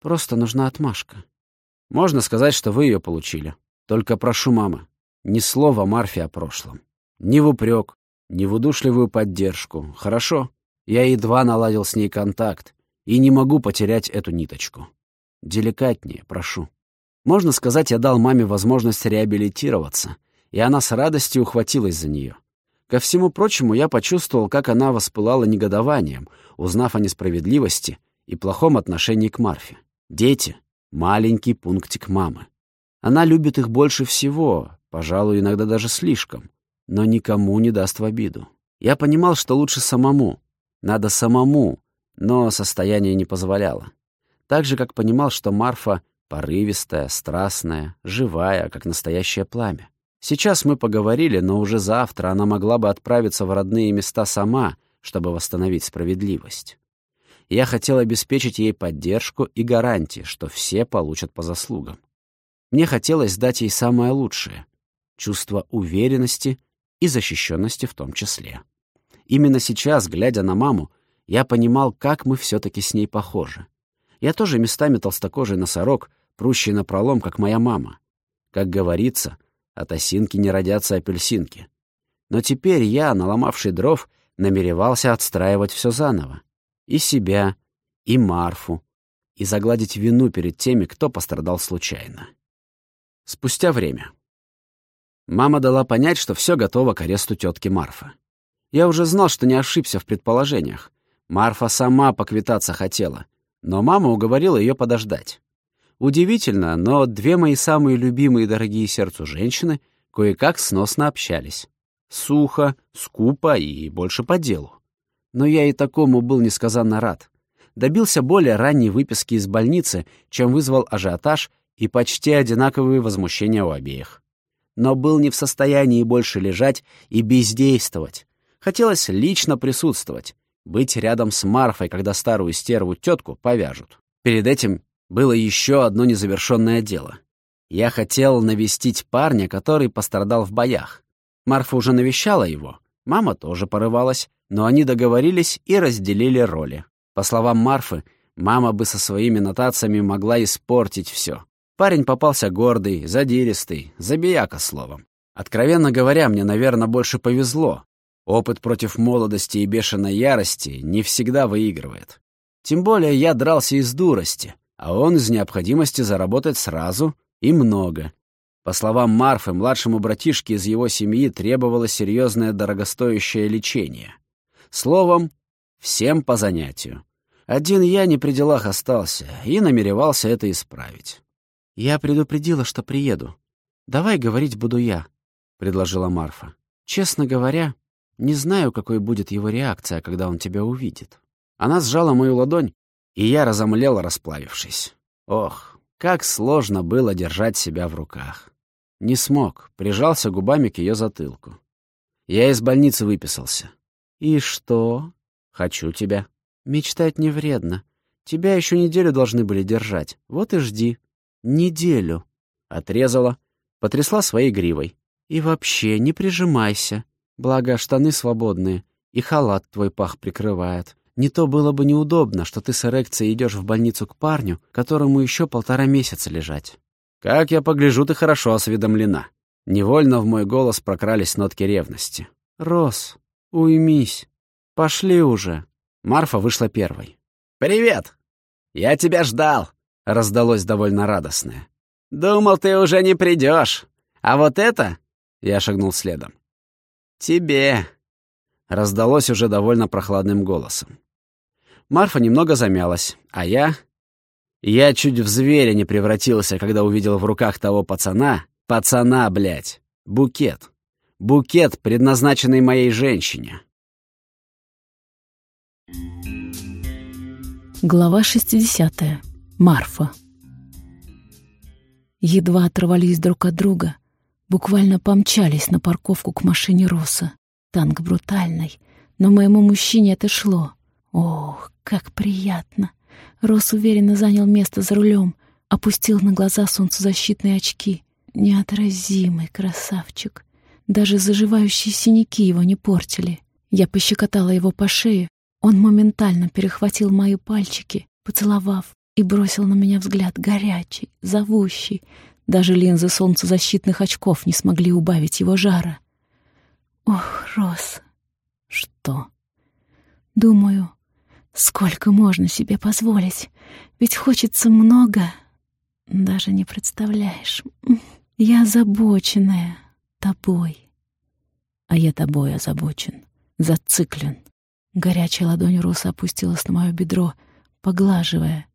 Просто нужна отмашка. Можно сказать, что вы ее получили. Только прошу, мама, ни слова Марфе о прошлом. Ни в упрек, ни в удушливую поддержку. Хорошо? Я едва наладил с ней контакт и не могу потерять эту ниточку. Деликатнее, прошу. Можно сказать, я дал маме возможность реабилитироваться, и она с радостью ухватилась за нее. Ко всему прочему, я почувствовал, как она воспылала негодованием, узнав о несправедливости и плохом отношении к Марфе. Дети — маленький пунктик мамы. Она любит их больше всего, пожалуй, иногда даже слишком, но никому не даст в обиду. Я понимал, что лучше самому. Надо самому, но состояние не позволяло. Так же, как понимал, что Марфа порывистая, страстная, живая, как настоящее пламя. Сейчас мы поговорили, но уже завтра она могла бы отправиться в родные места сама, чтобы восстановить справедливость. Я хотел обеспечить ей поддержку и гарантии, что все получат по заслугам. Мне хотелось дать ей самое лучшее — чувство уверенности и защищенности в том числе. Именно сейчас, глядя на маму, я понимал, как мы все-таки с ней похожи. Я тоже местами толстокожий носорог, прущий напролом, как моя мама. Как говорится — от осинки не родятся апельсинки. Но теперь я, наломавший дров, намеревался отстраивать все заново. И себя, и Марфу, и загладить вину перед теми, кто пострадал случайно. Спустя время. Мама дала понять, что все готово к аресту тетки Марфы. Я уже знал, что не ошибся в предположениях. Марфа сама поквитаться хотела, но мама уговорила ее подождать. Удивительно, но две мои самые любимые и дорогие сердцу женщины кое-как сносно общались. Сухо, скупо и больше по делу. Но я и такому был несказанно рад. Добился более ранней выписки из больницы, чем вызвал ажиотаж и почти одинаковые возмущения у обеих. Но был не в состоянии больше лежать и бездействовать. Хотелось лично присутствовать, быть рядом с Марфой, когда старую стерву тетку повяжут. Перед этим было еще одно незавершенное дело. Я хотел навестить парня, который пострадал в боях. Марфа уже навещала его, мама тоже порывалась, но они договорились и разделили роли. По словам Марфы, мама бы со своими нотациями могла испортить все. Парень попался гордый, задиристый, забияка словом. Откровенно говоря, мне, наверное, больше повезло. Опыт против молодости и бешеной ярости не всегда выигрывает. Тем более я дрался из дурости, а он из необходимости заработать сразу и много. По словам Марфы, младшему братишке из его семьи требовалось серьезное дорогостоящее лечение. Словом, всем по занятию. Один я не при делах остался и намеревался это исправить. «Я предупредила, что приеду. Давай говорить буду я», — предложила Марфа. «Честно говоря, не знаю, какой будет его реакция, когда он тебя увидит. Она сжала мою ладонь, и я разомлел, расплавившись. Ох, как сложно было держать себя в руках. Не смог, прижался губами к ее затылку. Я из больницы выписался. «И что?» «Хочу тебя». «Мечтать не вредно. Тебя еще неделю должны были держать. Вот и жди». «Неделю». Отрезала, потрясла своей гривой. «И вообще не прижимайся. Благо, штаны свободные, и халат твой пах прикрывает. Не то было бы неудобно, что ты с эрекцией идешь в больницу к парню, которому еще полтора месяца лежать. Как я погляжу, ты хорошо осведомлена. Невольно в мой голос прокрались нотки ревности. Рос, уймись. Пошли уже. Марфа вышла первой. «Привет! Я тебя ждал!» — раздалось довольно радостное. «Думал, ты уже не придешь. А вот это...» — я шагнул следом. «Тебе!» — раздалось уже довольно прохладным голосом. Марфа немного замялась, а я... Я чуть в зверя не превратился, когда увидел в руках того пацана... Пацана, блядь! Букет. Букет, предназначенный моей женщине. Глава 60. Марфа. Едва оторвались друг от друга, буквально помчались на парковку к машине Роса. Танк брутальный, но моему мужчине это шло. Ох, как приятно! Рос уверенно занял место за рулем, опустил на глаза солнцезащитные очки. Неотразимый красавчик. Даже заживающие синяки его не портили. Я пощекотала его по шее. Он моментально перехватил мои пальчики, поцеловав, и бросил на меня взгляд горячий, зовущий, даже линзы солнцезащитных очков не смогли убавить его жара. Ох, Рос, что? Думаю, сколько можно себе позволить? Ведь хочется много. Даже не представляешь. Я озабоченная тобой. А я тобой озабочен, зациклен. Горячая ладонь Роса опустилась на мое бедро, поглаживая,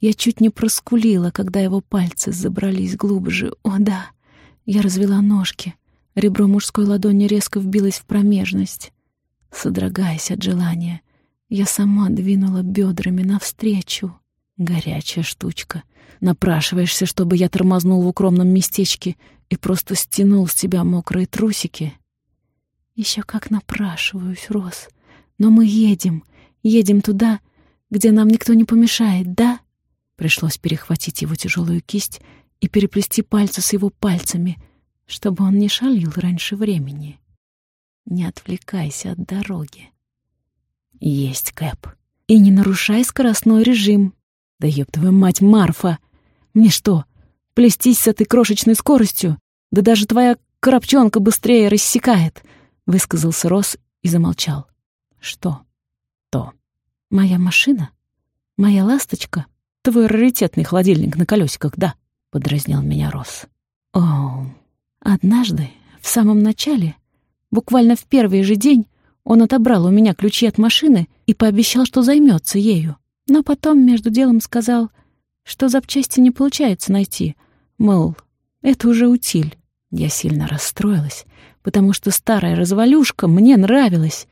я чуть не проскулила, когда его пальцы забрались глубже. О, да! Я развела ножки. Ребро мужской ладони резко вбилось в промежность. Содрогаясь от желания, я сама двинула бедрами навстречу. Горячая штучка. Напрашиваешься, чтобы я тормознул в укромном местечке и просто стянул с тебя мокрые трусики. Еще как напрашиваюсь, Рос. Но мы едем, едем туда, где нам никто не помешает, да? Пришлось перехватить его тяжелую кисть и переплести пальцы с его пальцами, чтобы он не шалил раньше времени. Не отвлекайся от дороги. Есть, Кэп. И не нарушай скоростной режим. Да ёб твою мать, Марфа! Мне что, плестись с этой крошечной скоростью? Да даже твоя коробчонка быстрее рассекает, — высказался Рос и замолчал. Что? То. Моя машина? Моя ласточка? Твой раритетный холодильник на колесиках, да?» — подразнил меня Рос. «О, Однажды, в самом начале, буквально в первый же день, он отобрал у меня ключи от машины и пообещал, что займется ею. Но потом между делом сказал, что запчасти не получается найти. Мол, это уже утиль. Я сильно расстроилась, потому что старая развалюшка мне нравилась.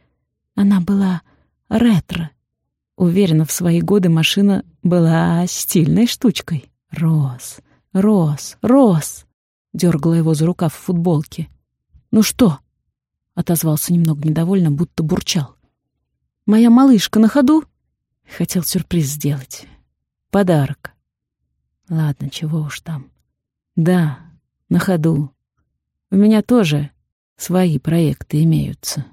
Она была ретро. Уверена, в свои годы машина была стильной штучкой. Рос, Рос, Рос! Дергала его за рукав в футболке. «Ну что?» — отозвался немного недовольно, будто бурчал. «Моя малышка на ходу?» Хотел сюрприз сделать. Подарок. Ладно, чего уж там. Да, на ходу. У меня тоже свои проекты имеются.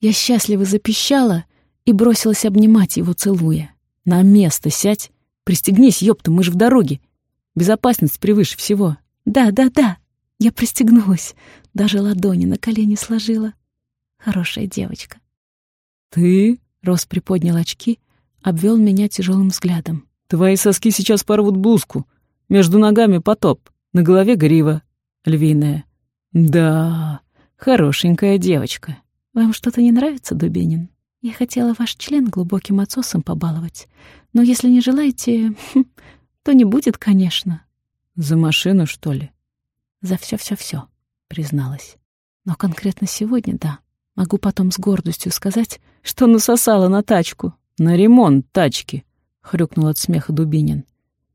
Я счастливо запищала и бросилась обнимать его, целуя. «На место сядь! Пристегнись, ёпта, мы же в дороге! Безопасность превыше всего!» «Да, да, да!» Я пристегнулась, даже ладони на колени сложила. Хорошая девочка. «Ты?» — Рос приподнял очки, обвел меня тяжелым взглядом. «Твои соски сейчас порвут блузку. Между ногами потоп, на голове грива львиная. Да, хорошенькая девочка». «Вам что-то не нравится, Дубинин? Я хотела ваш член глубоким отсосом побаловать. Но если не желаете, хм, то не будет, конечно». «За машину, что ли?» «За все-все-все», — призналась. «Но конкретно сегодня, да. Могу потом с гордостью сказать, что насосала на тачку». «На ремонт тачки», — хрюкнул от смеха Дубинин.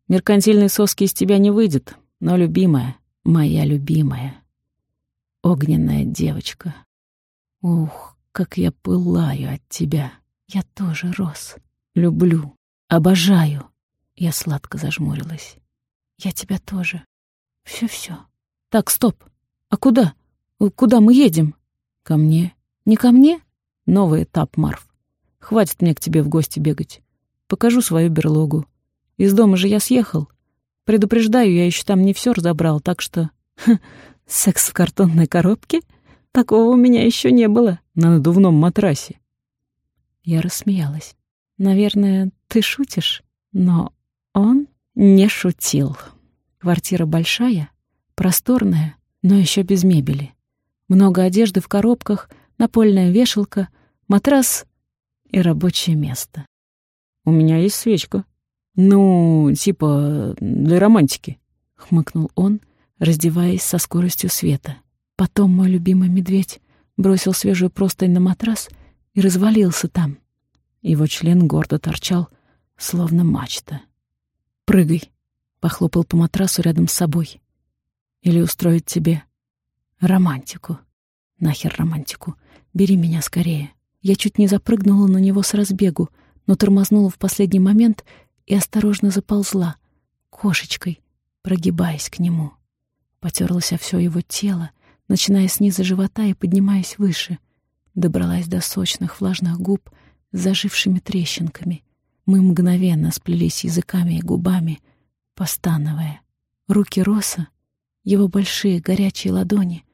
«Меркантильной соски из тебя не выйдет, но любимая, моя любимая, огненная девочка, Ух, как я пылаю от тебя. Я тоже, Рос. Люблю, обожаю. Я сладко зажмурилась. Я тебя тоже. Все-все. Так, стоп. А куда? Куда мы едем? Ко мне. Не ко мне? Новый этап, Марф. Хватит мне к тебе в гости бегать. Покажу свою берлогу. Из дома же я съехал. Предупреждаю, я еще там не все разобрал, так что... секс в картонной коробке? Такого у меня еще не было на надувном матрасе. Я рассмеялась. Наверное, ты шутишь, но он не шутил. Квартира большая, просторная, но еще без мебели. Много одежды в коробках, напольная вешалка, матрас и рабочее место. «У меня есть свечка. Ну, типа для романтики», — хмыкнул он, раздеваясь со скоростью света. Потом мой любимый медведь бросил свежую простынь на матрас и развалился там. Его член гордо торчал, словно мачта. «Прыгай!» — похлопал по матрасу рядом с собой. «Или устроить тебе романтику. Нахер романтику. Бери меня скорее». Я чуть не запрыгнула на него с разбегу, но тормознула в последний момент и осторожно заползла, кошечкой, прогибаясь к нему. Потерлась о все его тело, начиная с низа живота и поднимаясь выше. Добралась до сочных влажных губ с зажившими трещинками. Мы мгновенно сплелись языками и губами, постановая. Руки Роса, его большие горячие ладони,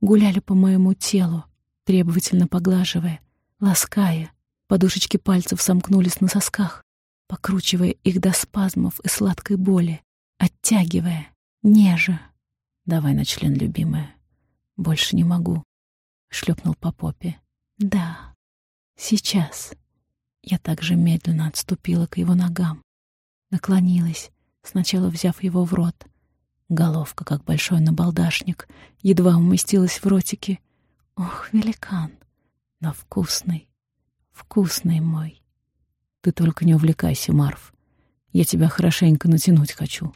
гуляли по моему телу, требовательно поглаживая, лаская. Подушечки пальцев сомкнулись на сосках, покручивая их до спазмов и сладкой боли, оттягивая, нежа. «Давай на член, любимая». Больше не могу. Шлепнул по попе. Да, сейчас. Я также медленно отступила к его ногам. Наклонилась, сначала взяв его в рот. Головка, как большой набалдашник, едва уместилась в ротике. Ох, великан! Но вкусный, вкусный мой. Ты только не увлекайся, Марф. Я тебя хорошенько натянуть хочу.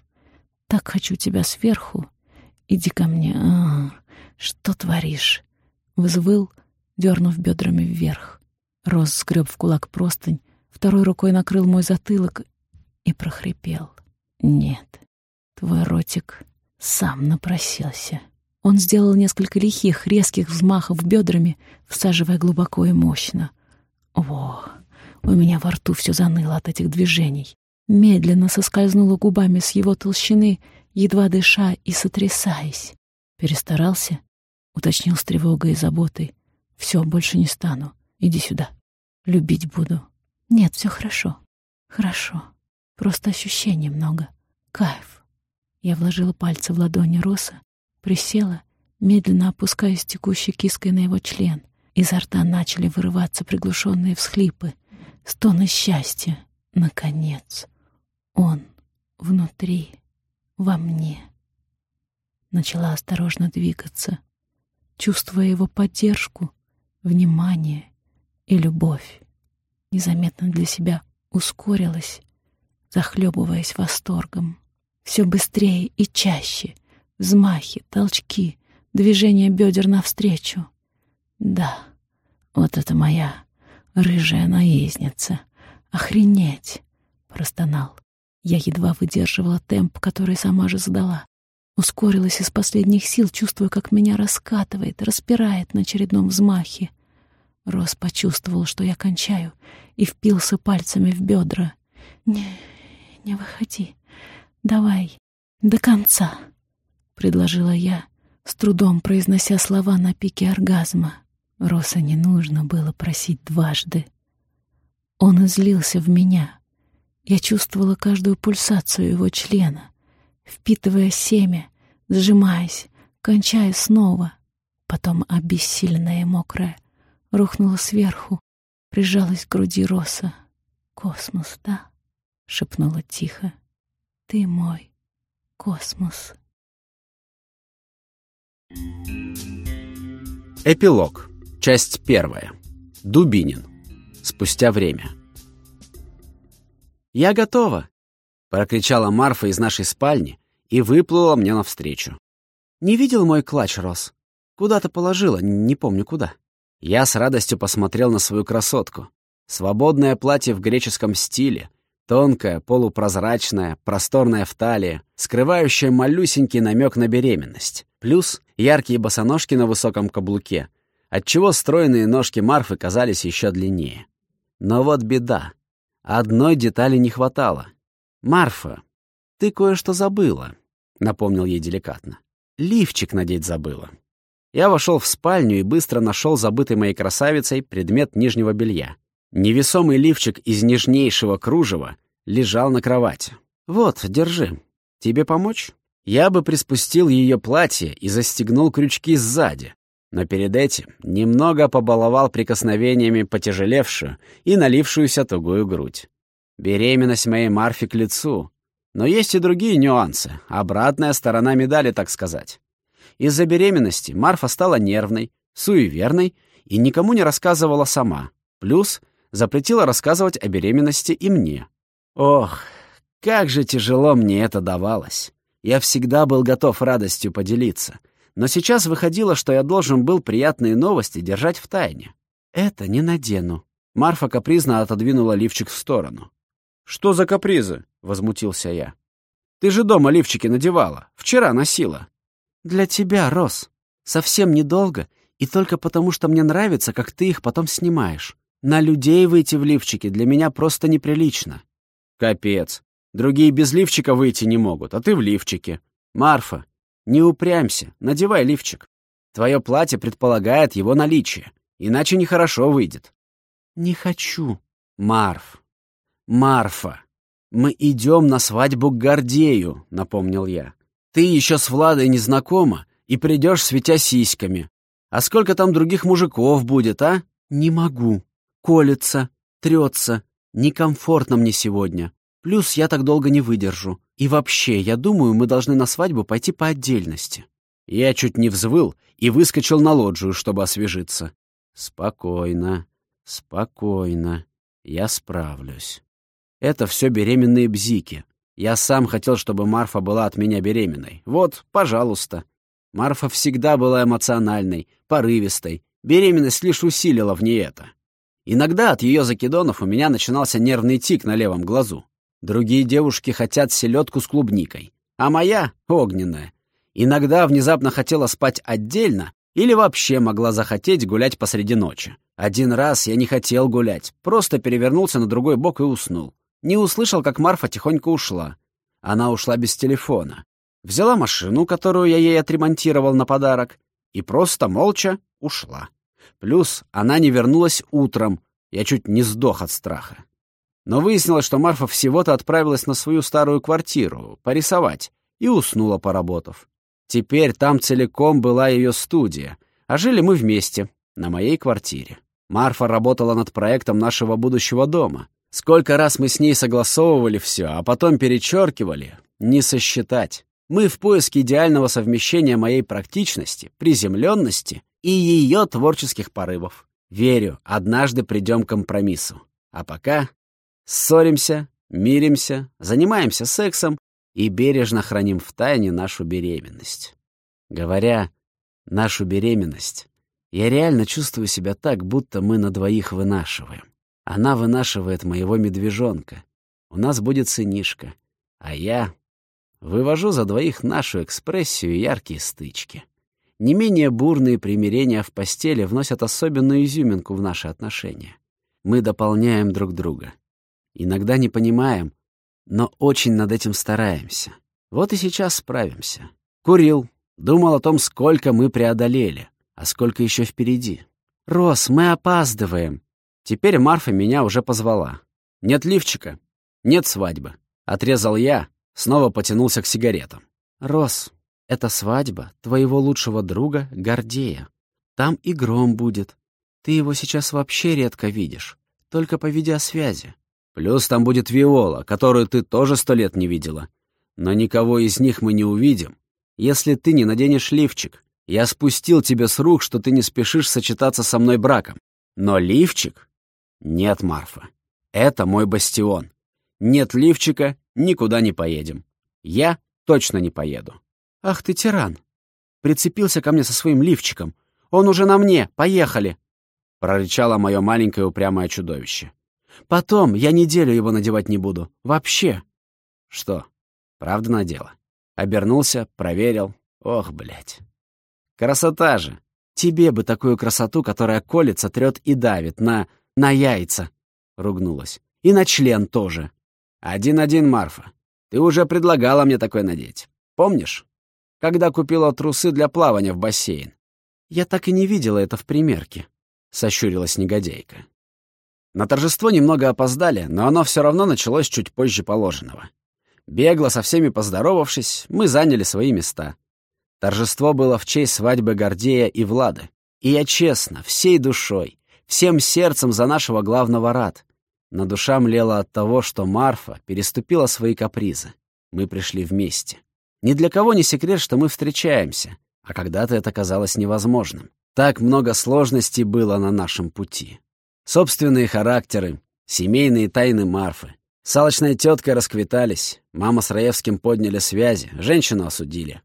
Так хочу тебя сверху. Иди ко мне. А. «Что творишь?» — взвыл, дернув бедрами вверх. Рос скреб в кулак простынь, второй рукой накрыл мой затылок и прохрипел. «Нет, твой ротик сам напросился». Он сделал несколько лихих, резких взмахов бедрами, всаживая глубоко и мощно. О, у меня во рту все заныло от этих движений. Медленно соскользнула губами с его толщины, едва дыша и сотрясаясь. Перестарался? Уточнил с тревогой и заботой. Все, больше не стану. Иди сюда. Любить буду. Нет, все хорошо. Хорошо. Просто ощущений много. Кайф. Я вложила пальцы в ладони Роса, присела медленно опускаясь текущей киской на его член. Изо рта начали вырываться приглушенные всхлипы, стоны счастья. Наконец, он внутри, во мне. Начала осторожно двигаться, чувствуя его поддержку, внимание и любовь. Незаметно для себя ускорилась, захлебываясь восторгом. Все быстрее и чаще. Взмахи, толчки, движение бедер навстречу. Да, вот это моя рыжая наездница. Охренеть! Простонал. Я едва выдерживала темп, который сама же задала. Ускорилась из последних сил, чувствуя, как меня раскатывает, распирает на очередном взмахе. Рос почувствовал, что я кончаю, и впился пальцами в бедра. «Не, не выходи. Давай, до конца», — предложила я, с трудом произнося слова на пике оргазма. Роса не нужно было просить дважды. Он излился в меня. Я чувствовала каждую пульсацию его члена, впитывая семя, сжимаясь, кончая снова, потом обессиленная и мокрая, рухнула сверху, прижалась к груди Роса. «Космос, да?» — шепнула тихо. «Ты мой космос». Эпилог. Часть первая. Дубинин. Спустя время. «Я готова!» — прокричала Марфа из нашей спальни и выплыла мне навстречу. «Не видел мой клатч, Рос? Куда-то положила, не помню куда». Я с радостью посмотрел на свою красотку. Свободное платье в греческом стиле, тонкое, полупрозрачное, просторное в талии, скрывающее малюсенький намек на беременность. Плюс яркие босоножки на высоком каблуке, отчего стройные ножки Марфы казались еще длиннее. Но вот беда. Одной детали не хватало. «Марфа, ты кое-что забыла», — напомнил ей деликатно. «Лифчик надеть забыла». Я вошел в спальню и быстро нашел забытый моей красавицей предмет нижнего белья. Невесомый лифчик из нежнейшего кружева лежал на кровати. «Вот, держи. Тебе помочь?» Я бы приспустил ее платье и застегнул крючки сзади, но перед этим немного побаловал прикосновениями потяжелевшую и налившуюся тугую грудь. Беременность моей Марфи к лицу. Но есть и другие нюансы, обратная сторона медали, так сказать. Из-за беременности Марфа стала нервной, суеверной и никому не рассказывала сама. Плюс запретила рассказывать о беременности и мне. Ох, как же тяжело мне это давалось. Я всегда был готов радостью поделиться. Но сейчас выходило, что я должен был приятные новости держать в тайне. Это не надену. Марфа капризно отодвинула лифчик в сторону. «Что за капризы?» — возмутился я. «Ты же дома лифчики надевала. Вчера носила». «Для тебя, Рос. Совсем недолго, и только потому, что мне нравится, как ты их потом снимаешь. На людей выйти в лифчике для меня просто неприлично». «Капец. Другие без лифчика выйти не могут, а ты в лифчике. Марфа, не упрямься, надевай лифчик. Твое платье предполагает его наличие, иначе нехорошо выйдет». «Не хочу». «Марф, Марфа, мы идем на свадьбу к Гордею», — напомнил я. Ты еще с Владой не знакома и придешь, светя сиськами. А сколько там других мужиков будет, а? Не могу. Колется, трется. Некомфортно мне сегодня. Плюс я так долго не выдержу. И вообще, я думаю, мы должны на свадьбу пойти по отдельности. Я чуть не взвыл и выскочил на лоджию, чтобы освежиться. Спокойно, спокойно. Я справлюсь. Это все беременные бзики. Я сам хотел, чтобы Марфа была от меня беременной. Вот, пожалуйста. Марфа всегда была эмоциональной, порывистой. Беременность лишь усилила в ней это. Иногда от ее закидонов у меня начинался нервный тик на левом глазу. Другие девушки хотят селедку с клубникой, а моя — огненная. Иногда внезапно хотела спать отдельно или вообще могла захотеть гулять посреди ночи. Один раз я не хотел гулять, просто перевернулся на другой бок и уснул. Не услышал, как Марфа тихонько ушла. Она ушла без телефона. Взяла машину, которую я ей отремонтировал на подарок, и просто молча ушла. Плюс она не вернулась утром. Я чуть не сдох от страха. Но выяснилось, что Марфа всего-то отправилась на свою старую квартиру порисовать и уснула, поработав. Теперь там целиком была ее студия, а жили мы вместе, на моей квартире. Марфа работала над проектом нашего будущего дома. Сколько раз мы с ней согласовывали все, а потом перечеркивали, не сосчитать. Мы в поиске идеального совмещения моей практичности, приземленности и ее творческих порывов. Верю, однажды придем к компромиссу. А пока ссоримся, миримся, занимаемся сексом и бережно храним в тайне нашу беременность. Говоря «нашу беременность», я реально чувствую себя так, будто мы на двоих вынашиваем. Она вынашивает моего медвежонка. У нас будет сынишка. А я вывожу за двоих нашу экспрессию и яркие стычки. Не менее бурные примирения в постели вносят особенную изюминку в наши отношения. Мы дополняем друг друга. Иногда не понимаем, но очень над этим стараемся. Вот и сейчас справимся. Курил, думал о том, сколько мы преодолели, а сколько еще впереди. «Рос, мы опаздываем!» Теперь Марфа меня уже позвала. «Нет лифчика, нет свадьбы». Отрезал я, снова потянулся к сигаретам. «Рос, это свадьба твоего лучшего друга Гордея. Там и гром будет. Ты его сейчас вообще редко видишь, только по видеосвязи. Плюс там будет Виола, которую ты тоже сто лет не видела. Но никого из них мы не увидим, если ты не наденешь лифчик. Я спустил тебе с рук, что ты не спешишь сочетаться со мной браком. Но лифчик? Нет, Марфа. Это мой бастион. Нет лифчика, никуда не поедем. Я точно не поеду. Ах ты тиран. Прицепился ко мне со своим лифчиком. Он уже на мне. Поехали. Прорычало мое маленькое упрямое чудовище. Потом я неделю его надевать не буду. Вообще. Что, правда надела? Обернулся, проверил. Ох, блядь. Красота же. Тебе бы такую красоту, которая колется, трет и давит на... на яйца. Ругнулась. И на член тоже. Один-один, Марфа. Ты уже предлагала мне такое надеть. Помнишь? Когда купила трусы для плавания в бассейн. Я так и не видела это в примерке. Сощурилась негодяйка. На торжество немного опоздали, но оно все равно началось чуть позже положенного. Бегло, со всеми поздоровавшись, мы заняли свои места. Торжество было в честь свадьбы Гордея и Влады. И я честно, всей душой, всем сердцем за нашего главного рад. На душа млела от того, что Марфа переступила свои капризы. Мы пришли вместе. Ни для кого не секрет, что мы встречаемся, а когда-то это казалось невозможным. Так много сложностей было на нашем пути. Собственные характеры, семейные тайны Марфы. Салочная тетка расквитались, мама с Раевским подняли связи, женщину осудили.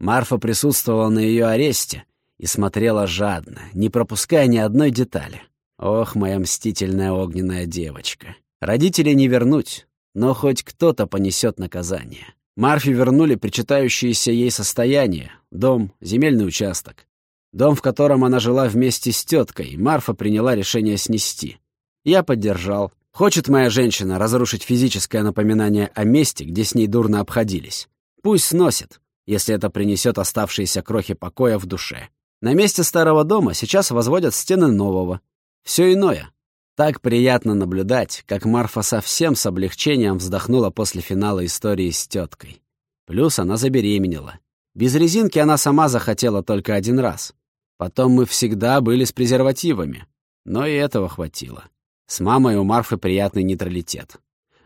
Марфа присутствовала на ее аресте и смотрела жадно, не пропуская ни одной детали. Ох, моя мстительная огненная девочка. Родителей не вернуть, но хоть кто-то понесет наказание. Марфе вернули причитающееся ей состояние, дом, земельный участок. Дом, в котором она жила вместе с теткой, Марфа приняла решение снести. Я поддержал. Хочет моя женщина разрушить физическое напоминание о месте, где с ней дурно обходились. Пусть сносит, если это принесет оставшиеся крохи покоя в душе. На месте старого дома сейчас возводят стены нового. Все иное. Так приятно наблюдать, как Марфа совсем с облегчением вздохнула после финала истории с теткой. Плюс она забеременела. Без резинки она сама захотела только один раз. Потом мы всегда были с презервативами. Но и этого хватило. С мамой у Марфы приятный нейтралитет.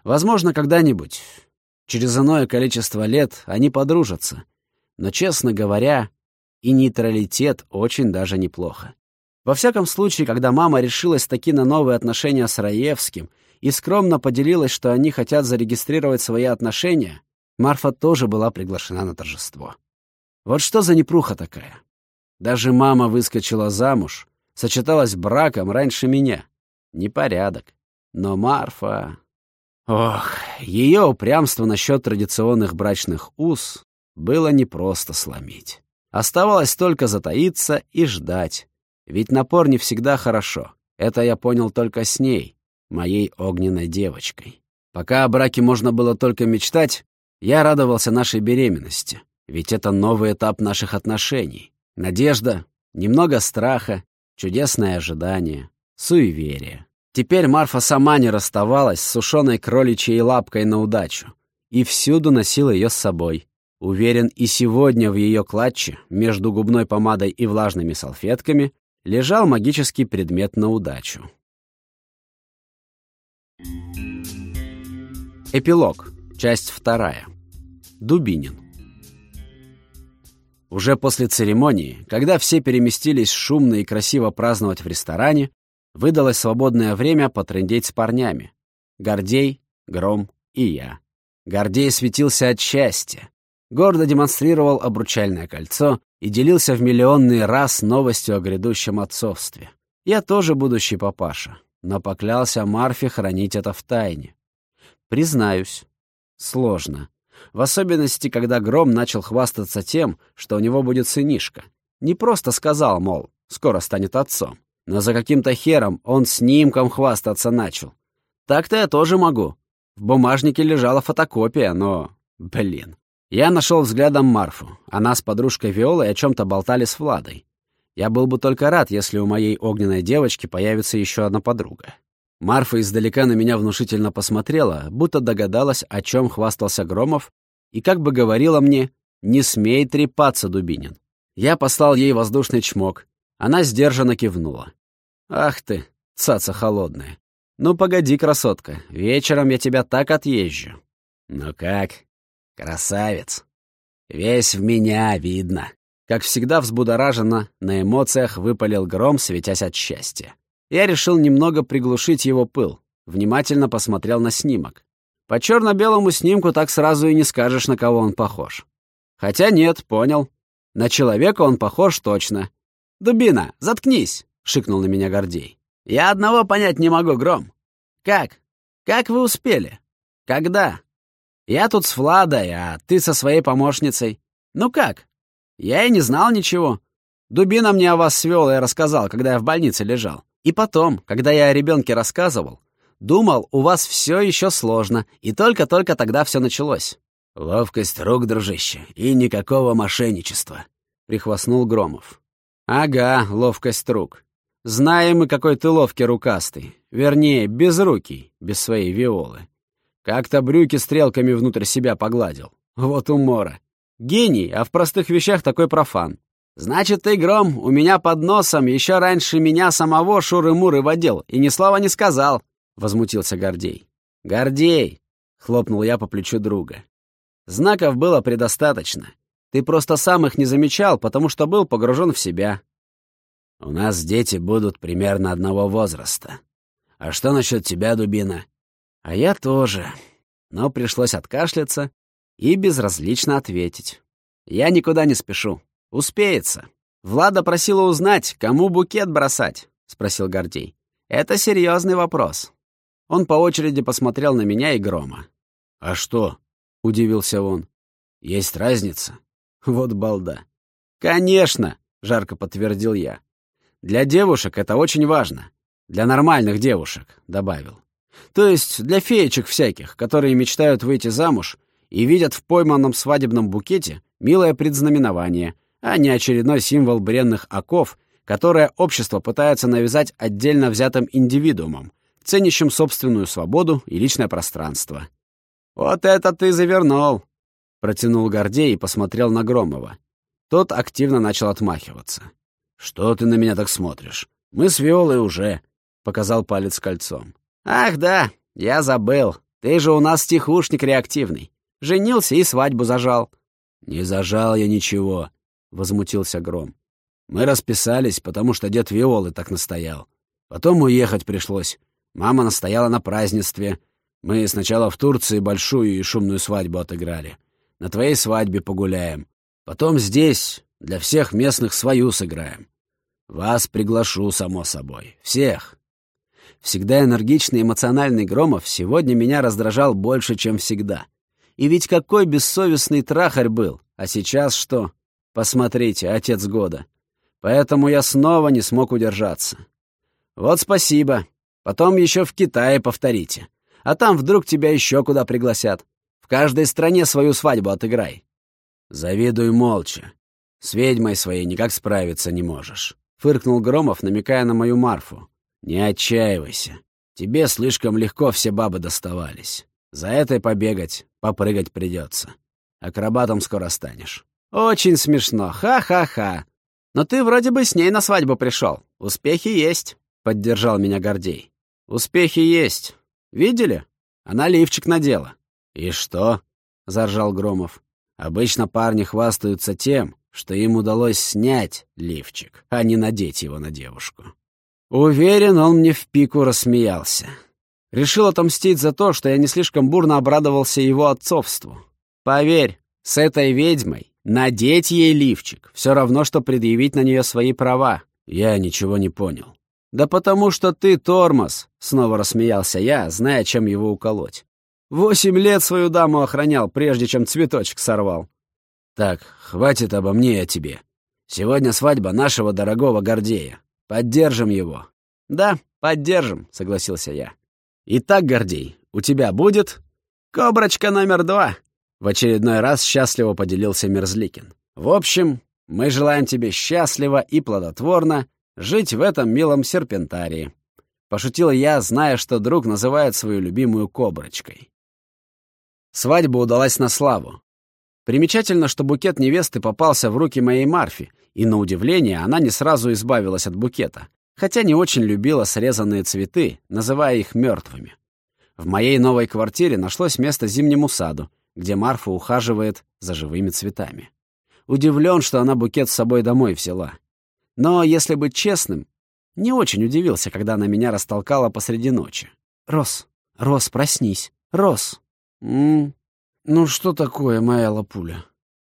Возможно, когда-нибудь, через иное количество лет, они подружатся. Но, честно говоря, и нейтралитет очень даже неплохо. Во всяком случае, когда мама решилась таки на новые отношения с Раевским и скромно поделилась, что они хотят зарегистрировать свои отношения, Марфа тоже была приглашена на торжество. Вот что за непруха такая? Даже мама выскочила замуж, сочеталась браком раньше меня. Непорядок. Но Марфа... Ох, ее упрямство насчет традиционных брачных уз было непросто сломить. Оставалось только затаиться и ждать. Ведь напор не всегда хорошо. Это я понял только с ней, моей огненной девочкой. Пока о браке можно было только мечтать, я радовался нашей беременности. Ведь это новый этап наших отношений. Надежда, немного страха, чудесное ожидание, суеверие. Теперь Марфа сама не расставалась с сушеной кроличьей лапкой на удачу и всюду носила ее с собой. Уверен, и сегодня в ее клатче, между губной помадой и влажными салфетками, лежал магический предмет на удачу. Эпилог. Часть вторая. Дубинин. Уже после церемонии, когда все переместились шумно и красиво праздновать в ресторане, выдалось свободное время потрындеть с парнями. Гордей, Гром и я. Гордей светился от счастья. Гордо демонстрировал обручальное кольцо и делился в миллионный раз новостью о грядущем отцовстве. Я тоже будущий папаша, но поклялся Марфе хранить это в тайне. Признаюсь, сложно. В особенности, когда Гром начал хвастаться тем, что у него будет сынишка. Не просто сказал, мол, скоро станет отцом, но за каким-то хером он снимком хвастаться начал. Так-то я тоже могу. В бумажнике лежала фотокопия, но... Блин. Я нашел взглядом Марфу. Она с подружкой Виолой о чем-то болтали с Владой. Я был бы только рад, если у моей огненной девочки появится еще одна подруга. Марфа издалека на меня внушительно посмотрела, будто догадалась, о чем хвастался Громов, и как бы говорила мне «Не смей трепаться, Дубинин». Я послал ей воздушный чмок. Она сдержанно кивнула. «Ах ты, цаца холодная. Ну погоди, красотка, вечером я тебя так отъезжу». «Ну как, красавец? Весь в меня видно». Как всегда взбудораженно, на эмоциях выпалил гром, светясь от счастья. Я решил немного приглушить его пыл, внимательно посмотрел на снимок. По черно-белому снимку так сразу и не скажешь, на кого он похож. Хотя нет, понял. На человека он похож точно. «Дубина, заткнись!» — шикнул на меня Гордей. «Я одного понять не могу, Гром. Как? Как вы успели? Когда? Я тут с Владой, а ты со своей помощницей. Ну как? Я и не знал ничего. Дубина мне о вас свел и рассказал, когда я в больнице лежал. И потом, когда я о ребенке рассказывал, Думал, у вас все еще сложно, и только-только тогда все началось». «Ловкость рук, дружище, и никакого мошенничества», — прихвастнул Громов. «Ага, ловкость рук. Знаем мы, какой ты ловкий рукастый. Вернее, безрукий, без своей виолы. Как-то брюки стрелками внутрь себя погладил. Вот умора. Гений, а в простых вещах такой профан. Значит, ты, Гром, у меня под носом еще раньше меня самого шуры-муры водил и ни слова не сказал. — возмутился Гордей. «Гордей!» — хлопнул я по плечу друга. «Знаков было предостаточно. Ты просто сам их не замечал, потому что был погружен в себя». «У нас дети будут примерно одного возраста. А что насчет тебя, Дубина?» «А я тоже». Но пришлось откашляться и безразлично ответить. «Я никуда не спешу. Успеется. Влада просила узнать, кому букет бросать», — спросил Гордей. «Это серьезный вопрос. Он по очереди посмотрел на меня и Грома. «А что?» — удивился он. «Есть разница?» Вот балда. «Конечно!» — жарко подтвердил я. «Для девушек это очень важно. Для нормальных девушек», — добавил. «То есть для феечек всяких, которые мечтают выйти замуж и видят в пойманном свадебном букете милое предзнаменование, а не очередной символ бренных оков, которое общество пытается навязать отдельно взятым индивидуумам, ценящим собственную свободу и личное пространство. «Вот это ты завернул!» — протянул Гордей и посмотрел на Громова. Тот активно начал отмахиваться. «Что ты на меня так смотришь? Мы с Виолой уже...» — показал палец кольцом. «Ах да, я забыл. Ты же у нас тихушник реактивный. Женился и свадьбу зажал». «Не зажал я ничего», — возмутился Гром. «Мы расписались, потому что дед Виолы так настоял. Потом уехать пришлось. Мама настояла на празднестве. Мы сначала в Турции большую и шумную свадьбу отыграли. На твоей свадьбе погуляем. Потом здесь для всех местных свою сыграем. Вас приглашу, само собой. Всех. Всегда энергичный эмоциональный Громов сегодня меня раздражал больше, чем всегда. И ведь какой бессовестный трахарь был. А сейчас что? Посмотрите, отец года. Поэтому я снова не смог удержаться. Вот спасибо. Потом еще в Китае повторите. А там вдруг тебя еще куда пригласят. В каждой стране свою свадьбу отыграй. Завидуй молча. С ведьмой своей никак справиться не можешь. Фыркнул Громов, намекая на мою Марфу. Не отчаивайся. Тебе слишком легко все бабы доставались. За это побегать, попрыгать придется. Акробатом скоро станешь. Очень смешно, ха-ха-ха. Но ты вроде бы с ней на свадьбу пришел. Успехи есть, — поддержал меня Гордей. Успехи есть. Видели? Она лифчик надела. И что? — заржал Громов. Обычно парни хвастаются тем, что им удалось снять лифчик, а не надеть его на девушку. Уверен, он мне в пику рассмеялся. Решил отомстить за то, что я не слишком бурно обрадовался его отцовству. Поверь, с этой ведьмой надеть ей лифчик все равно, что предъявить на нее свои права. Я ничего не понял. «Да потому что ты тормоз», — снова рассмеялся я, зная, чем его уколоть. «Восемь лет свою даму охранял, прежде чем цветочек сорвал». «Так, хватит обо мне и о тебе. Сегодня свадьба нашего дорогого Гордея. Поддержим его». «Да, поддержим», — согласился я. «Итак, Гордей, у тебя будет...» «Коброчка номер два», — в очередной раз счастливо поделился Мерзликин. «В общем, мы желаем тебе счастливо и плодотворно жить в этом милом серпентарии». Пошутил я, зная, что друг называет свою любимую коброчкой. Свадьба удалась на славу. Примечательно, что букет невесты попался в руки моей Марфи, и, на удивление, она не сразу избавилась от букета хотя не очень любила срезанные цветы, называя их мертвыми. В моей новой квартире нашлось место зимнему саду, где Марфа ухаживает за живыми цветами. Удивлен, что она букет с собой домой взяла. Но, если быть честным, не очень удивился, когда она меня растолкала посреди ночи. «Рос, Рос, проснись! Рос!» «М -м, «Ну что такое, моя лапуля?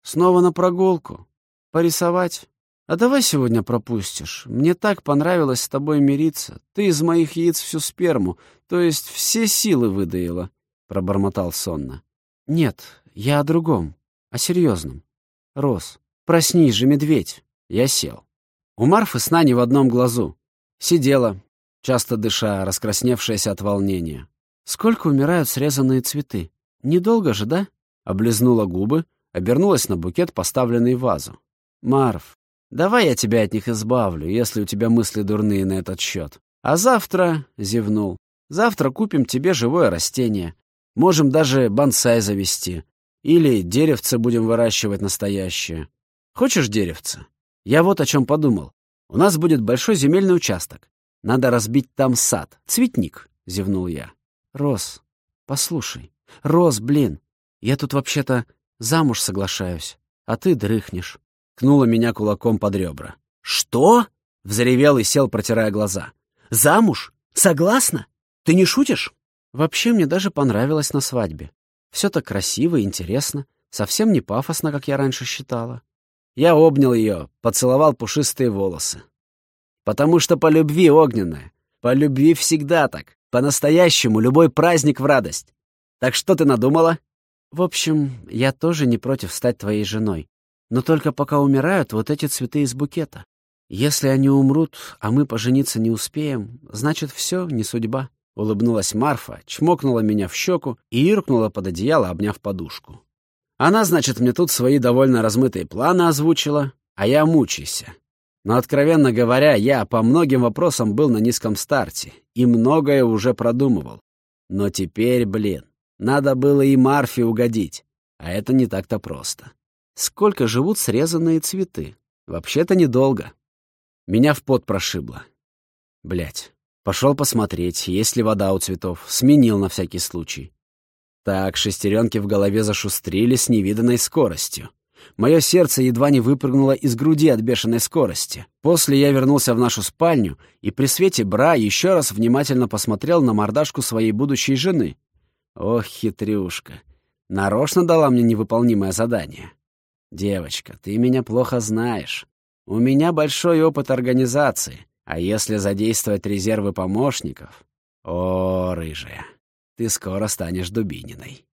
Снова на прогулку? Порисовать?» «А давай сегодня пропустишь. Мне так понравилось с тобой мириться. Ты из моих яиц всю сперму, то есть все силы выдаила», — пробормотал сонно. «Нет, я о другом, о серьезном. Рос, проснись же, медведь!» Я сел. У Марфы сна не в одном глазу. Сидела, часто дыша, раскрасневшаяся от волнения. «Сколько умирают срезанные цветы? Недолго же, да?» Облизнула губы, обернулась на букет, поставленный в вазу. «Марф, Давай я тебя от них избавлю, если у тебя мысли дурные на этот счет. А завтра, — зевнул, — завтра купим тебе живое растение. Можем даже бонсай завести. Или деревце будем выращивать настоящее. Хочешь деревце? Я вот о чем подумал. У нас будет большой земельный участок. Надо разбить там сад. Цветник, — зевнул я. Рос, послушай. Рос, блин, я тут вообще-то замуж соглашаюсь, а ты дрыхнешь ткнула меня кулаком под ребра. «Что?» — взревел и сел, протирая глаза. «Замуж? Согласна? Ты не шутишь?» Вообще мне даже понравилось на свадьбе. Все так красиво и интересно, совсем не пафосно, как я раньше считала. Я обнял ее, поцеловал пушистые волосы. Потому что по любви огненная, по любви всегда так, по-настоящему любой праздник в радость. Так что ты надумала? В общем, я тоже не против стать твоей женой. Но только пока умирают вот эти цветы из букета. Если они умрут, а мы пожениться не успеем, значит, все не судьба. Улыбнулась Марфа, чмокнула меня в щеку и иркнула под одеяло, обняв подушку. Она, значит, мне тут свои довольно размытые планы озвучила, а я мучайся. Но, откровенно говоря, я по многим вопросам был на низком старте и многое уже продумывал. Но теперь, блин, надо было и Марфе угодить, а это не так-то просто. Сколько живут срезанные цветы? Вообще-то недолго. Меня в пот прошибло. Блять. Пошел посмотреть, есть ли вода у цветов. Сменил на всякий случай. Так, шестеренки в голове зашустрили с невиданной скоростью. Мое сердце едва не выпрыгнуло из груди от бешеной скорости. После я вернулся в нашу спальню и при свете бра еще раз внимательно посмотрел на мордашку своей будущей жены. Ох, хитрюшка. Нарочно дала мне невыполнимое задание. «Девочка, ты меня плохо знаешь. У меня большой опыт организации, а если задействовать резервы помощников... О, рыжая, ты скоро станешь Дубининой».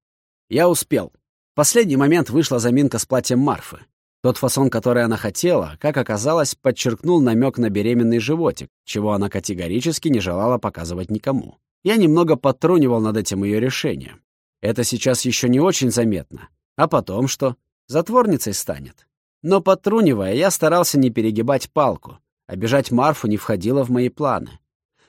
Я успел. В последний момент вышла заминка с платьем Марфы. Тот фасон, который она хотела, как оказалось, подчеркнул намек на беременный животик, чего она категорически не желала показывать никому. Я немного подтрунивал над этим ее решением. Это сейчас еще не очень заметно. А потом что? затворницей станет. Но, подтрунивая, я старался не перегибать палку. Обижать Марфу не входило в мои планы.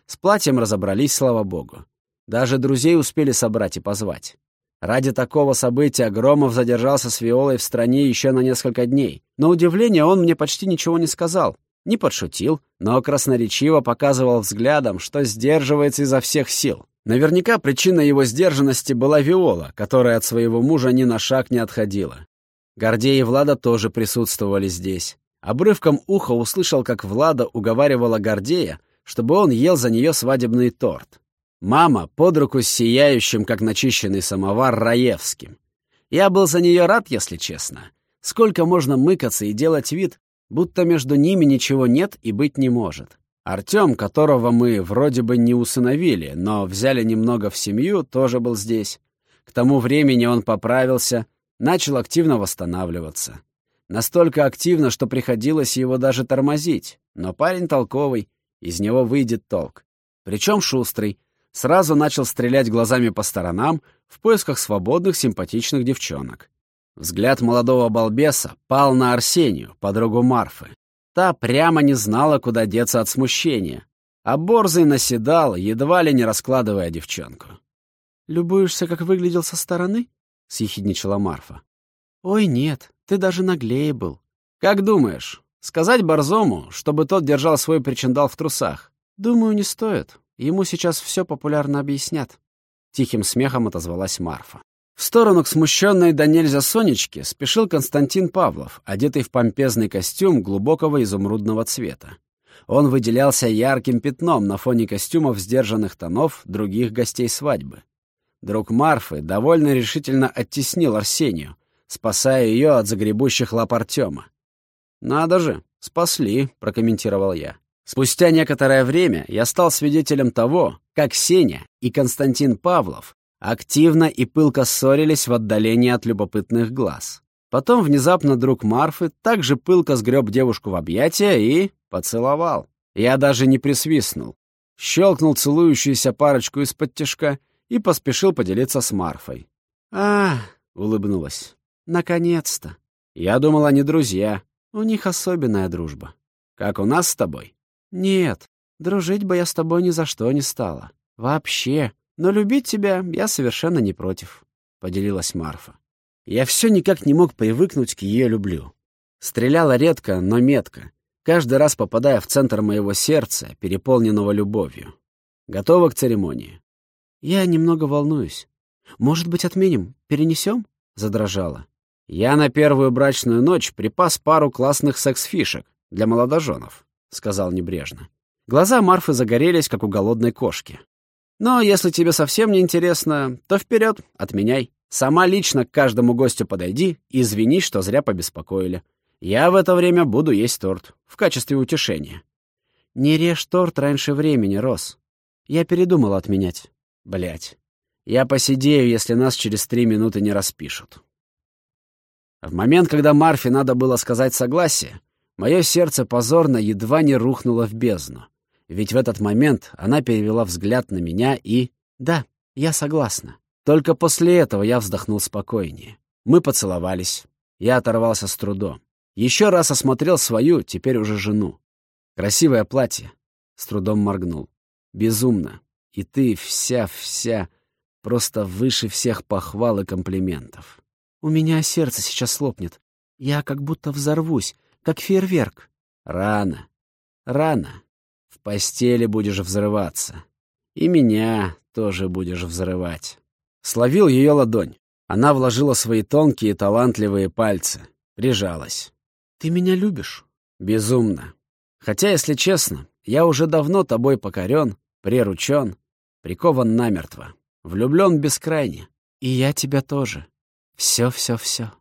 С платьем разобрались, слава богу. Даже друзей успели собрать и позвать. Ради такого события Громов задержался с Виолой в стране еще на несколько дней. На удивление он мне почти ничего не сказал. Не подшутил, но красноречиво показывал взглядом, что сдерживается изо всех сил. Наверняка причиной его сдержанности была Виола, которая от своего мужа ни на шаг не отходила. Гордей и Влада тоже присутствовали здесь. Обрывком уха услышал, как Влада уговаривала Гордея, чтобы он ел за нее свадебный торт. Мама под руку с сияющим, как начищенный самовар, Раевским. Я был за нее рад, если честно. Сколько можно мыкаться и делать вид, будто между ними ничего нет и быть не может. Артем, которого мы вроде бы не усыновили, но взяли немного в семью, тоже был здесь. К тому времени он поправился, начал активно восстанавливаться. Настолько активно, что приходилось его даже тормозить. Но парень толковый, из него выйдет толк. Причем шустрый. Сразу начал стрелять глазами по сторонам в поисках свободных симпатичных девчонок. Взгляд молодого балбеса пал на Арсению, подругу Марфы. Та прямо не знала, куда деться от смущения. А Борзый наседал, едва ли не раскладывая девчонку. «Любуешься, как выглядел со стороны?» — съехидничала Марфа. «Ой, нет, ты даже наглее был. Как думаешь, сказать Борзому, чтобы тот держал свой причиндал в трусах? Думаю, не стоит. Ему сейчас все популярно объяснят. Тихим смехом отозвалась Марфа. В сторону к смущенной до нельзя Сонечке спешил Константин Павлов, одетый в помпезный костюм глубокого изумрудного цвета. Он выделялся ярким пятном на фоне костюмов сдержанных тонов других гостей свадьбы. Друг Марфы довольно решительно оттеснил Арсению, спасая ее от загребущих лап Артема. «Надо же, спасли», — прокомментировал я. Спустя некоторое время я стал свидетелем того, как Сеня и Константин Павлов активно и пылко ссорились в отдалении от любопытных глаз. Потом внезапно друг Марфы также пылко сгреб девушку в объятия и поцеловал. Я даже не присвистнул. Щелкнул целующуюся парочку из-под тяжка и поспешил поделиться с Марфой. «А, — улыбнулась, Наконец-то. Я думал, они друзья. У них особенная дружба. Как у нас с тобой? Нет, дружить бы я с тобой ни за что не стала. Вообще. Но любить тебя я совершенно не против, — поделилась Марфа. Я все никак не мог привыкнуть к ее люблю. Стреляла редко, но метко, каждый раз попадая в центр моего сердца, переполненного любовью. Готова к церемонии? Я немного волнуюсь. Может быть, отменим? Перенесем? Задрожала. «Я на первую брачную ночь припас пару классных секс-фишек для молодоженов», — сказал небрежно. Глаза Марфы загорелись, как у голодной кошки. «Но если тебе совсем не интересно, то вперед, отменяй. Сама лично к каждому гостю подойди и извини, что зря побеспокоили. Я в это время буду есть торт, в качестве утешения». «Не режь торт раньше времени, Рос. Я передумала отменять». Блять. Я посидею, если нас через три минуты не распишут. В момент, когда Марфе надо было сказать согласие, мое сердце позорно едва не рухнуло в бездну. Ведь в этот момент она перевела взгляд на меня и... Да, я согласна. Только после этого я вздохнул спокойнее. Мы поцеловались. Я оторвался с трудом. Еще раз осмотрел свою, теперь уже жену. Красивое платье. С трудом моргнул. Безумно. И ты вся-вся просто выше всех похвал и комплиментов. У меня сердце сейчас лопнет. Я как будто взорвусь, как фейерверк. Рано, рано. В постели будешь взрываться. И меня тоже будешь взрывать. Словил ее ладонь. Она вложила свои тонкие талантливые пальцы. Прижалась. «Ты меня любишь?» «Безумно. Хотя, если честно, я уже давно тобой покорен, приручен, прикован намертво, влюблен бескрайне. И я тебя тоже. Все-все-все.